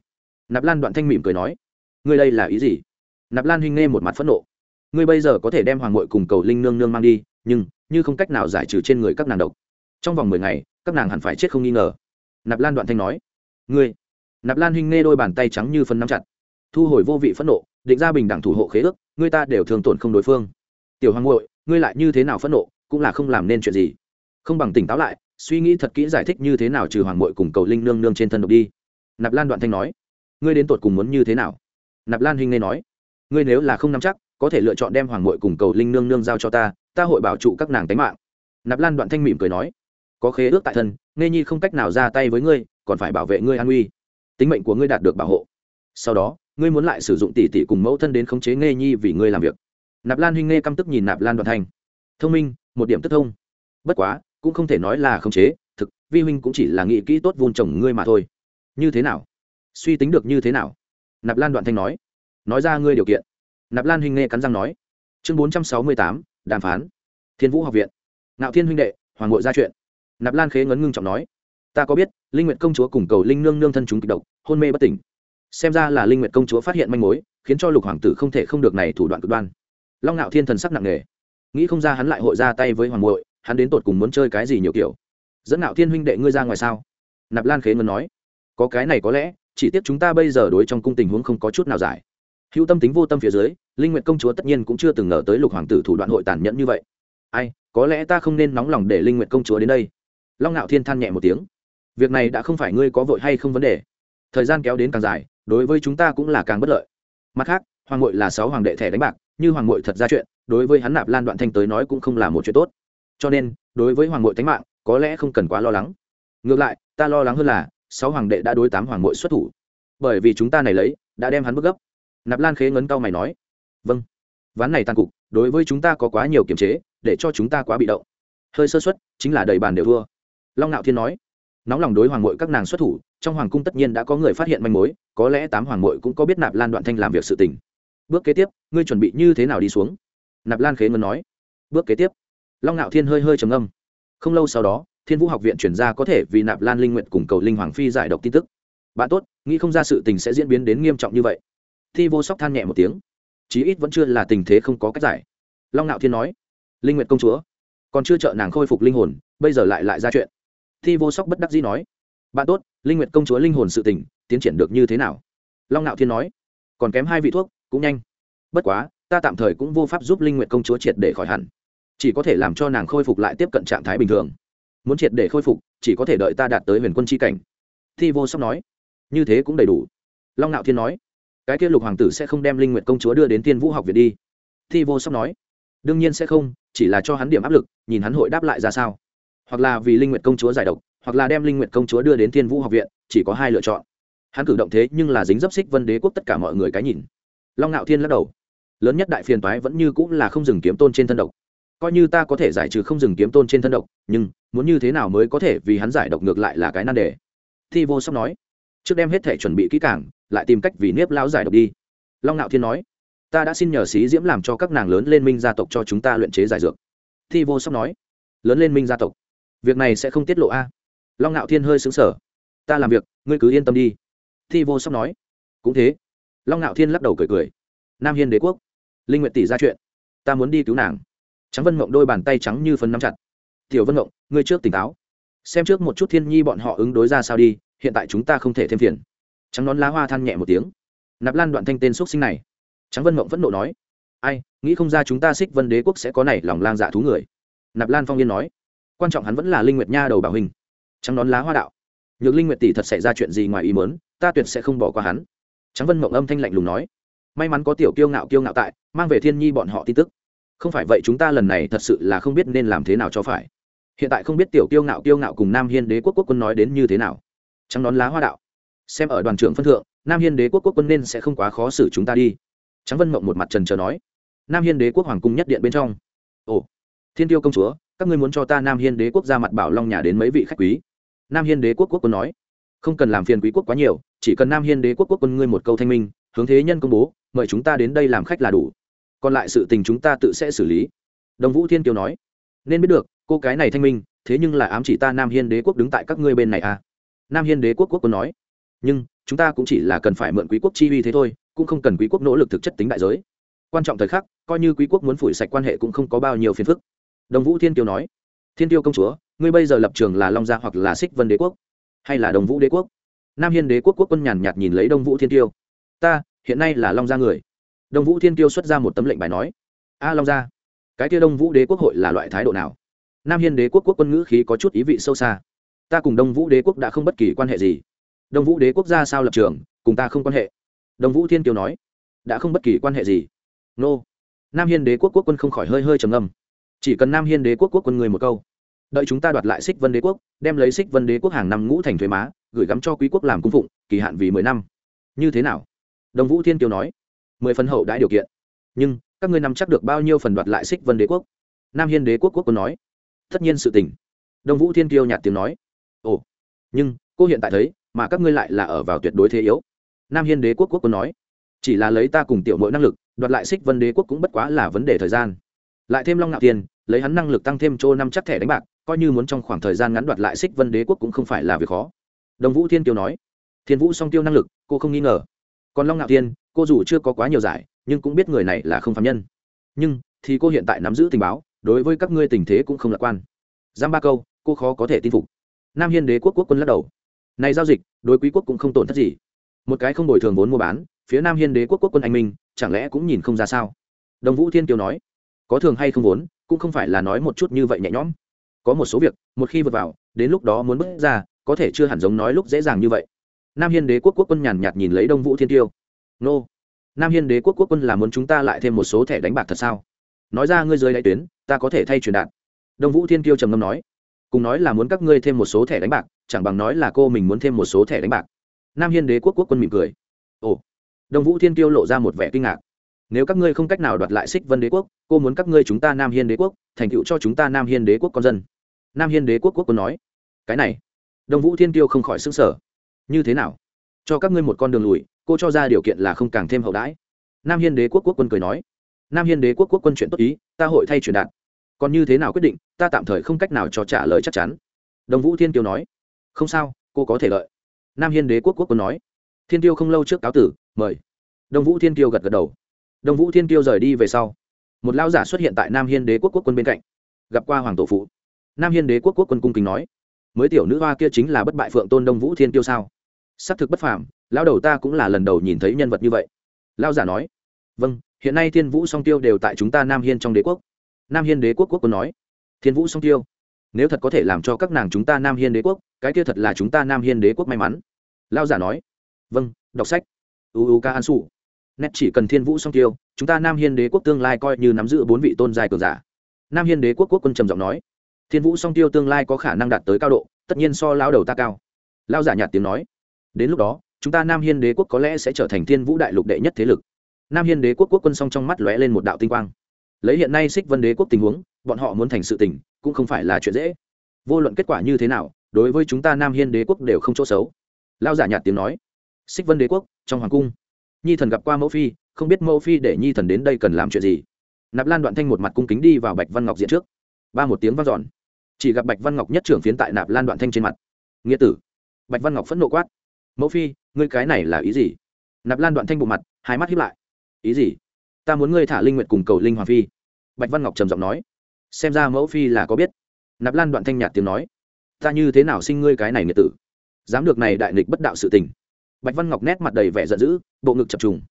S1: Nạp lan đoạn thanh mỉm cười nói, ngươi đây là ý gì? Nạp lan huynh nghe một mặt phẫn nộ, ngươi bây giờ có thể đem hoàng ngội cùng cầu linh nương nương mang đi, nhưng như không cách nào giải trừ trên người các nàng độc. Trong vòng mười ngày, các nàng hẳn phải chết không nghi ngờ. Nạp lan đoạn thanh nói, ngươi. Nạp lan huynh nghe đôi bàn tay trắng như phân nắm chặt thu hồi vô vị phẫn nộ, định ra bình đẳng thủ hộ khế ước người ta đều thường tổn không đối phương. Tiểu hoàng ngội ngươi lại như thế nào phẫn nộ, cũng là không làm nên chuyện gì. Không bằng tỉnh táo lại, suy nghĩ thật kỹ giải thích như thế nào trừ hoàng ngội cùng cầu linh nương nương trên thân độc đi. Nạp lan đoạn thanh nói, ngươi đến tột cùng muốn như thế nào? Nạp lan huynh nghe nói, ngươi nếu là không nắm chắc, có thể lựa chọn đem hoàng ngội cùng cầu linh nương nương giao cho ta ta hội bảo trụ các nàng tánh mạng. Nạp lan đoạn thanh mỉm cười nói, có khế ước tại thân nghe nhi không cách nào ra tay với ngươi, còn phải bảo vệ ngươi an uy tính mệnh của ngươi đạt được bảo hộ sau đó, ngươi muốn lại sử dụng tỷ tỷ cùng mẫu thân đến khống chế nghe nhi vì ngươi làm việc. Nạp lan huynh nghe căm tức nhìn nạp lan đoạn thanh. Thông minh, một điểm tức thông. Bất quá, cũng không thể nói là khống chế, thực, vi huynh cũng chỉ là nghĩ kỹ tốt vun chồng ngươi mà thôi. Như thế nào? Suy tính được như thế nào? Nạp lan đoạn thanh nói. Nói ra ngươi điều kiện. Nạp lan huynh nghe cắn răng nói. Chương bốn trăm sáu mươi tám, đàm phán. Thiên vũ học viện. Ngạo thiên huynh đệ, hoàng ngội ra chuyện. Nạp lan khế ngấn ngưng trọng nói. Ta có biết, linh nguyện công chúa cùng cầu linh nương nương thân chúng kịch độc, hôn mê bất tỉnh xem ra là linh nguyệt công chúa phát hiện manh mối, khiến cho lục hoàng tử không thể không được này thủ đoạn cực đoan. Long ngạo thiên thần sắc nặng nề. Nghĩ không ra hắn lại hội ra tay với hoàng muội, hắn đến tột cùng muốn chơi cái gì nhiều kiểu. Dẫn ngạo thiên huynh đệ ngươi ra ngoài sao? Nạp lan khế ngân nói. Có cái này có lẽ, chỉ tiếc chúng ta bây giờ đối trong cung tình huống không có chút nào giải. Hữu tâm tính vô tâm phía dưới, linh nguyệt công chúa tất nhiên cũng chưa từng ngờ tới lục hoàng tử thủ đoạn hội tàn nhẫn như vậy. Ai, có lẽ ta không nên nóng lòng để linh nguyệt công chúa đến đây. Long ngạo thiên than nhẹ một tiếng. Việc này đã không phải ngươi có vội hay không vấn đề. Thời gian kéo đến càng dài đối với chúng ta cũng là càng bất lợi. Mặt khác, hoàng ngội là sáu hoàng đệ thẻ đánh bạc, như hoàng ngội thật ra chuyện, đối với hắn nạp lan đoạn thanh tới nói cũng không là một chuyện tốt. Cho nên, đối với hoàng ngội tánh mạng, có lẽ không cần quá lo lắng. Ngược lại, ta lo lắng hơn là, sáu hoàng đệ đã đối tám hoàng ngội xuất thủ. Bởi vì chúng ta này lấy, đã đem hắn bức gấp. Nạp lan khế ngấn cao mày nói. Vâng. Ván này tàn cục, đối với chúng ta có quá nhiều kiềm chế, để cho chúng ta quá bị động. Hơi sơ xuất chính là đầy bàn đều thua. Long ngạo thiên nói. Nóng lòng đối hoàng ngội các nàng xuất thủ trong hoàng cung tất nhiên đã có người phát hiện manh mối, có lẽ tám hoàng mội cũng có biết nạp lan đoạn thanh làm việc sự tình. Bước kế tiếp, ngươi chuẩn bị như thế nào đi xuống? Nạp lan khế ngân nói. Bước kế tiếp. Long ngạo thiên hơi hơi trầm âm không lâu sau đó, thiên vũ học viện chuyển ra có thể vì nạp lan linh nguyện cùng cầu linh hoàng phi giải độc tin tức. Bạn tốt, nghĩ không ra sự tình sẽ diễn biến đến nghiêm trọng như vậy. Thi vô sóc than nhẹ một tiếng. Chí ít vẫn chưa là tình thế không có cách giải. Long ngạo thiên nói. Linh nguyện công chúa. Còn chưa trợ nàng khôi phục linh hồn, bây giờ lại lại ra chuyện. Thi vô sóc bất đắc dĩ nói bạn tốt, linh nguyệt công chúa linh hồn sự tình, tiến triển được như thế nào? Long nạo thiên nói. Còn kém hai vị thuốc, cũng nhanh. Bất quá, ta tạm thời cũng vô pháp giúp linh nguyệt công chúa triệt để khỏi hẳn. Chỉ có thể làm cho nàng khôi phục lại tiếp cận trạng thái bình thường. Muốn triệt để khôi phục, chỉ có thể đợi ta đạt tới huyền quân chi cảnh. Thi vô sóc nói. Như thế cũng đầy đủ. Long nạo thiên nói. Cái kia lục hoàng tử sẽ không đem linh nguyệt công chúa đưa đến tiên vũ học viện đi. Thi vô sóc nói. Đương nhiên sẽ không, chỉ là cho hắn điểm áp lực, nhìn hắn hội đáp lại ra sao. Hoặc là vì linh nguyệt công chúa giải độc hoặc là đem linh nguyện công chúa đưa đến thiên vũ học viện, chỉ có hai lựa chọn. Hắn cử động thế nhưng là dính dấp xích vân đế quốc tất cả mọi người cái nhìn. Long ngạo thiên lắc đầu. Lớn nhất đại phiền toái vẫn như cũng là không dừng kiếm tôn trên thân độc. Coi như ta có thể giải trừ không dừng kiếm tôn trên thân độc, nhưng muốn như thế nào mới có thể vì hắn giải độc ngược lại là cái nan đề. Thi vô sóc nói, trước đem hết thể chuẩn bị kỹ càng, lại tìm cách vì nếp lão giải độc đi. Long ngạo thiên nói, ta đã xin nhờ sĩ diễm làm cho các nàng lớn lên minh gia tộc cho chúng ta luyện chế giải dược. Thi vô sóc nói, lớn lên minh gia tộc, việc này sẽ không tiết lộ a long ngạo thiên hơi xứng sở ta làm việc, ngươi cứ yên tâm đi. Thi vô sóc nói. Cũng thế. Long ngạo thiên lắc đầu cười cười. Nam hiên đế quốc, linh nguyện tỷ ra chuyện, ta muốn đi cứu nàng. Trắng vân mộng đôi bàn tay trắng như phấn nắm chặt. Tiểu vân mộng, ngươi trước tỉnh táo. Xem trước một chút thiên nhi bọn họ ứng đối ra sao đi, hiện tại chúng ta không thể thêm phiền. Trắng nón lá hoa than nhẹ một tiếng. Nạp lan đoạn thanh tên x sinh này. Trắng vân mộng vẫn nộ nói. Ai, nghĩ không ra chúng ta xích vân đế quốc sẽ có này lòng lang dạ thú người. Nạp lan phong yên nói. Quan trọng hắn vẫn là linh nguyệt nha đầu bảo hình trắng nón lá hoa đạo. Nhược linh nguyệt tỷ thật xảy ra chuyện gì ngoài ý muốn, ta tuyệt sẽ không bỏ qua hắn. Trắng vân mộng âm thanh lạnh lùng nói. May mắn có tiểu kiêu ngạo kiêu ngạo tại, mang về thiên nhi bọn họ tin tức. Không phải vậy chúng ta lần này thật sự là không biết nên làm thế nào cho phải. Hiện tại không biết tiểu kiêu ngạo kiêu ngạo cùng nam hiên đế quốc quốc quân nói đến như thế nào. Trắng nón lá hoa đạo. Xem ở đoàn trưởng phân thượng, nam hiên đế quốc quốc quân nên sẽ không quá khó xử chúng ta đi. Trắng vân mộng một mặt trần trờ nói. Nam hiên đế quốc hoàng cung nhất điện bên trong. Ồ, thiên tiêu công chúa, các ngươi muốn cho ta nam hiên đế quốc ra mặt bảo long nhà đến mấy vị khách quý? Nam hiên đế quốc quốc quân nói, không cần làm phiền quý quốc quá nhiều, chỉ cần nam hiên đế quốc quốc quân ngươi một câu thanh minh, hướng thế nhân công bố, mời chúng ta đến đây làm khách là đủ. Còn lại sự tình chúng ta tự sẽ xử lý. Đồng vũ thiên kiều nói, nên biết được, cô cái này thanh minh, thế nhưng là ám chỉ ta nam hiên đế quốc đứng tại các ngươi bên này à? Nam hiên đế quốc quốc quân nói, nhưng, chúng ta cũng chỉ là cần phải mượn quý quốc chi uy thế thôi, cũng không cần quý quốc nỗ lực thực chất tính đại giới. Quan trọng thời khắc, coi như quý quốc muốn phủi sạch quan hệ cũng không có bao nhiêu phiền phức. Đồng vũ thiên kiều nói thiên tiêu công chúa, ngươi bây giờ lập trường là long gia hoặc là xích vân đế quốc? Hay là đồng vũ đế quốc? Nam hiên đế quốc quốc quân nhàn nhạt nhìn lấy đông vũ thiên tiêu. Ta, hiện nay là long gia người. Đông vũ thiên tiêu xuất ra một tấm lệnh bài nói. A long gia, cái kia đông vũ đế quốc hội là loại thái độ nào? Nam hiên đế quốc quốc quân ngữ khí có chút ý vị sâu xa. Ta cùng đông vũ đế quốc đã không bất kỳ quan hệ gì. Đông vũ đế quốc ra sao lập trường, cùng ta không quan hệ. Đông vũ thiên Tiêu nói. Đã không bất kỳ quan hệ gì. Nô. Nam hiên đế quốc quốc quân không khỏi hơi hơi trầm ngâm chỉ cần nam hiên đế quốc quốc quân người một câu, đợi chúng ta đoạt lại xích vân đế quốc, đem lấy xích vân đế quốc hàng năm ngũ thành thuế má, gửi gắm cho quý quốc làm cung phụng, kỳ hạn vì mười năm. Như thế nào? Đồng vũ thiên kiều nói. Mười phần hậu đã điều kiện. Nhưng, các ngươi nắm chắc được bao nhiêu phần đoạt lại xích vân đế quốc? Nam hiên đế quốc quốc quân nói. Tất nhiên sự tình. Đồng vũ thiên kiêu nhạt tiếng nói. Ồ, nhưng, cô hiện tại thấy, mà các ngươi lại là ở vào tuyệt đối thế yếu. Nam hiên đế quốc quốc quân nói. Chỉ là lấy ta cùng tiểu mỗi năng lực, đoạt lại xích vân đế quốc cũng bất quá là vấn đề thời gian. Lại thêm long ngạo tiền lấy hắn năng lực tăng thêm chỗ năm chắc thẻ đánh bạc, coi như muốn trong khoảng thời gian ngắn đoạt lại xích vân đế quốc cũng không phải là việc khó. Đồng vũ thiên kiều nói, thiên vũ song tiêu năng lực, cô không nghi ngờ. Còn long ngạo thiên, cô dù chưa có quá nhiều giải, nhưng cũng biết người này là không phạm nhân. Nhưng, thì cô hiện tại nắm giữ tình báo, đối với các ngươi tình thế cũng không lạc quan. Giam ba câu, cô khó có thể tin phục. Nam hiên đế quốc quốc quân lắc đầu. Này giao dịch, đối quý quốc cũng không tổn thất gì. Một cái không bồi thường vốn mua bán, phía nam hiên đế quốc quốc quân anh minh, chẳng lẽ cũng nhìn không ra sao? Đồng vũ thiên kiều nói có thường hay không vốn, cũng không phải là nói một chút như vậy nhẹ nhõm. Có một số việc, một khi vượt vào, đến lúc đó muốn bước ra, có thể chưa hẳn giống nói lúc dễ dàng như vậy. Nam hiên đế quốc quốc quân nhàn nhạt nhìn lấy đông vũ thiên tiêu. Nô, nam hiên đế quốc quốc quân là muốn chúng ta lại thêm một số thẻ đánh bạc thật sao? Nói ra ngươi dưới đại tuyến, ta có thể thay truyền đạt. Đông vũ thiên tiêu trầm ngâm nói. Cùng nói là muốn các ngươi thêm một số thẻ đánh bạc, chẳng bằng nói là cô mình muốn thêm một số thẻ đánh bạc. Nam hiên đế quốc quốc quân mỉm cười. Ồ. Đông vũ thiên tiêu lộ ra một vẻ kinh ngạc nếu các ngươi không cách nào đoạt lại xích vân đế quốc, cô muốn các ngươi chúng ta nam hiên đế quốc, thành tựu cho chúng ta nam hiên đế quốc con dân. Nam hiên đế quốc quốc quân nói. Cái này. Đông vũ thiên tiêu không khỏi xứng sở như thế nào? Cho các ngươi một con đường lùi, cô cho ra điều kiện là không càng thêm hậu đãi. Nam hiên đế quốc quốc quân cười nói. Nam hiên đế quốc quốc quân chuyện tốt ý, ta hội thay truyền đạt. Còn như thế nào quyết định, ta tạm thời không cách nào cho trả lời chắc chắn. Đồng vũ thiên tiêu nói. Không sao, cô có thể lợi. Nam hiên đế quốc quốc quân nói. Thiên tiêu không lâu trước cáo tử, mời. Đồng vũ thiên tiêu gật gật đầu. Đông vũ thiên tiêu rời đi về sau, một lao giả xuất hiện tại nam hiên đế quốc quốc quân bên cạnh, gặp qua hoàng tổ phụ. Nam hiên đế quốc quốc quân cung kính nói, mới tiểu nữ hoa kia chính là bất bại phượng tôn đông vũ thiên tiêu sao? S ắ c thực bất phàm lao đầu ta cũng là lần đầu nhìn thấy nhân vật như vậy. Lao giả nói vâng hiện nay thiên vũ song tiêu đều tại chúng ta nam hiên trong đế quốc. Nam hiên đế quốc quốc quân nói, thiên vũ song tiêu nếu thật có thể làm cho các nàng chúng ta nam hiên đế quốc, cái kia thật là chúng ta nam hiên đế quốc may mắn. Lao giả nói vâng đọc sách. Uu ca an su nét chỉ cần thiên vũ song tiêu chúng ta nam hiên đế quốc tương lai coi như nắm giữ bốn vị tôn giai cường giả. Nam hiên đế quốc quốc quân trầm giọng nói. Thiên vũ song tiêu tương lai có khả năng đạt tới cao độ, tất nhiên so lao đầu ta cao. Lao giả nhạt tiếng nói. Đến lúc đó, chúng ta nam hiên đế quốc có lẽ sẽ trở thành thiên vũ đại lục đệ nhất thế lực. Nam hiên đế quốc quốc quân song trong mắt lóe lên một đạo tinh quang. Lấy hiện nay xích vân đế quốc tình huống, bọn họ muốn thành sự tình, cũng không phải là chuyện dễ. Vô luận kết quả như thế nào, đối với chúng ta nam hiên đế quốc đều không chỗ xấu. Lao giả nhạt tiếng nói. Xích vân đế quốc, trong hoàng cung nhi thần gặp qua mẫu phi, không biết mẫu phi để nhi thần đến đây cần làm chuyện gì. Nạp lan đoạn thanh một mặt cung kính đi vào bạch văn ngọc diện trước. Ba một tiếng vang dọn. Chỉ gặp bạch văn ngọc nhất trưởng phiến tại nạp lan đoạn thanh trên mặt. Nghĩa tử. Bạch văn ngọc phẫn nộ quát. Mẫu phi, ngươi cái này là ý gì? Nạp lan đoạn thanh bộ mặt, hai mắt hiếp lại. Ý gì? Ta muốn ngươi thả linh nguyện cùng cầu linh hoàng phi. Bạch văn ngọc trầm giọng nói. Xem ra mẫu phi là có biết. Nạp lan đoạn thanh nhạt tiếng nói. Ta như thế nào sinh ngươi cái này, nghĩa tử? Dám được này đại nghịch bất đạo sự tình bạch văn ngọc nét mặt đầy vẻ giận dữ, bộ ngực chập trùng.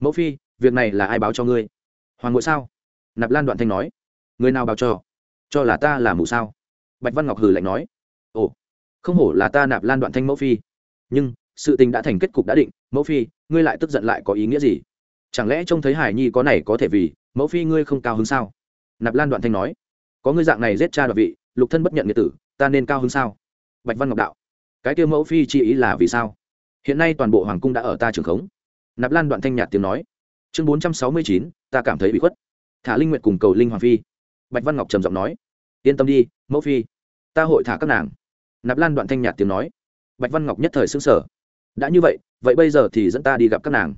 S1: Mẫu phi, việc này là ai báo cho ngươi? Hoàng ngội sao? Nạp lan đoạn thanh nói. Người nào báo cho? Cho là ta là mù sao? Bạch văn ngọc hừ lạnh nói. Ồ, không hổ là ta nạp lan đoạn thanh mẫu phi. Nhưng, sự tình đã thành kết cục đã định, mẫu phi, ngươi lại tức giận lại có ý nghĩa gì? Chẳng lẽ trông thấy hải nhi có này có thể vì, mẫu phi ngươi không cao hứng sao? Nạp lan đoạn thanh nói. Có ngươi dạng này giết cha đoạt vị, lục thân bất nhận nghĩa tử, ta nên cao hứng sao? Bạch văn ngọc đạo. Cái kia mẫu phi chi ý là vì sao? Hiện nay toàn bộ hoàng cung đã ở ta trường khống. Nạp lan đoạn thanh nhạt tiếng nói. Chương bốn trăm sáu mươi chín, ta cảm thấy bị khuất. Thả linh nguyện cùng cầu linh hoàng phi. Bạch văn ngọc trầm giọng nói. Yên tâm đi, mẫu phi. Ta hội thả các nàng. Nạp lan đoạn thanh nhạt tiếng nói. Bạch văn ngọc nhất thời xứng sở đã như vậy vậy bây giờ thì dẫn ta đi gặp các nàng.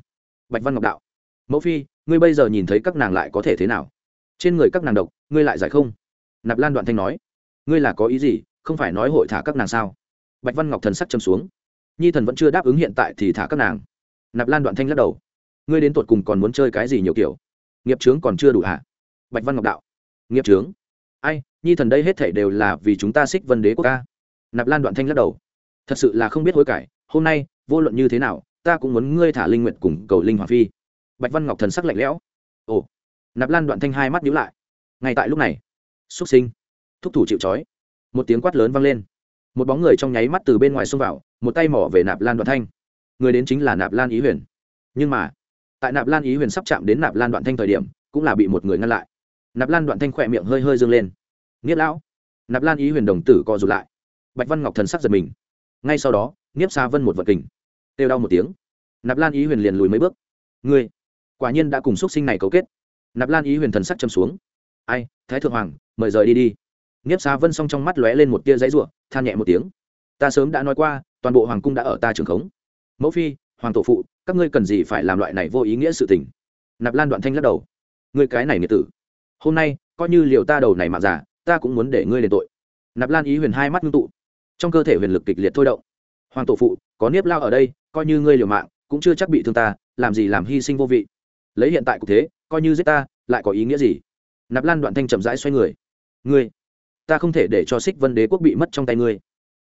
S1: Bạch văn ngọc đạo. Mẫu phi, ngươi bây giờ nhìn thấy các nàng lại có thể thế nào? Trên người các nàng độc, ngươi lại giải không? Nạp lan đoạn thanh nói. Ngươi là có ý gì? Không phải nói hội thả các nàng sao? Bạch văn ngọc thần sắc châm xuống nhi thần vẫn chưa đáp ứng hiện tại thì thả các nàng. Nạp lan đoạn thanh lắc đầu. Ngươi đến tột cùng còn muốn chơi cái gì nhiều kiểu? Nghiệp trướng còn chưa đủ hả? Bạch văn ngọc đạo. Nghiệp trướng ai, nhi thần đây hết thể đều là vì chúng ta xích vân đế quốc ca. Nạp lan đoạn thanh lắc đầu. Thật sự là không biết hối cải, hôm nay, vô luận như thế nào, ta cũng muốn ngươi thả linh nguyện cùng cầu linh hoàng phi. Bạch văn ngọc thần sắc lạnh lẽo. Ồ. Nạp lan đoạn thanh hai mắt nhíu lại. Ngay tại lúc này xuất sinh, thúc thủ chịu trói. Một tiếng quát lớn vang lên một bóng người trong nháy mắt từ bên ngoài xông vào, một tay mỏ về nạp lan đoạn thanh. Người đến chính là nạp lan ý huyền. Nhưng mà, tại nạp lan ý huyền sắp chạm đến nạp lan đoạn thanh thời điểm, cũng là bị một người ngăn lại. Nạp lan đoạn thanh khỏe miệng hơi hơi dâng lên. Nghiết lão. Nạp lan ý huyền đồng tử co rụt lại. Bạch văn ngọc thần sắc giật mình. Ngay sau đó, nghiếp xa vân một vật kình têu đau một tiếng. Nạp lan ý huyền liền lùi mấy bước. Ngươi, quả nhiên đã cùng x u ấ t sinh này cấu kết. Nạp lan ý huyền thần sắc châm xuống. Ai, thái thượng hoàng, mời rời đi đi. Nghiếp xa vân s trong mắt lóe lên một tia giấy r u ộ than nhẹ một tiếng. Ta sớm đã nói qua, toàn bộ hoàng cung đã ở ta trường khống. Mẫu phi, hoàng tổ phụ, các ngươi cần gì phải làm loại này vô ý nghĩa sự tình? Nạp lan đoạn thanh lắc đầu. Ngươi cái này nghĩa tử. Hôm nay, coi như liều ta đầu này mà giả, ta cũng muốn để ngươi đền tội. Nạp lan ý huyền hai mắt ngưng tụ. Trong cơ thể huyền lực kịch liệt thôi động. Hoàng tổ phụ, có niếp lao ở đây, coi như ngươi liều mạng, cũng chưa chắc bị thương ta, làm gì làm hy sinh vô vị. Lấy hiện tại cục thế, coi như giết ta, lại có ý nghĩa gì? Nạp lan đoạn thanh chậm rãi xoay người. Ngươi ta không thể để cho xích vân đế quốc bị mất trong tay ngươi.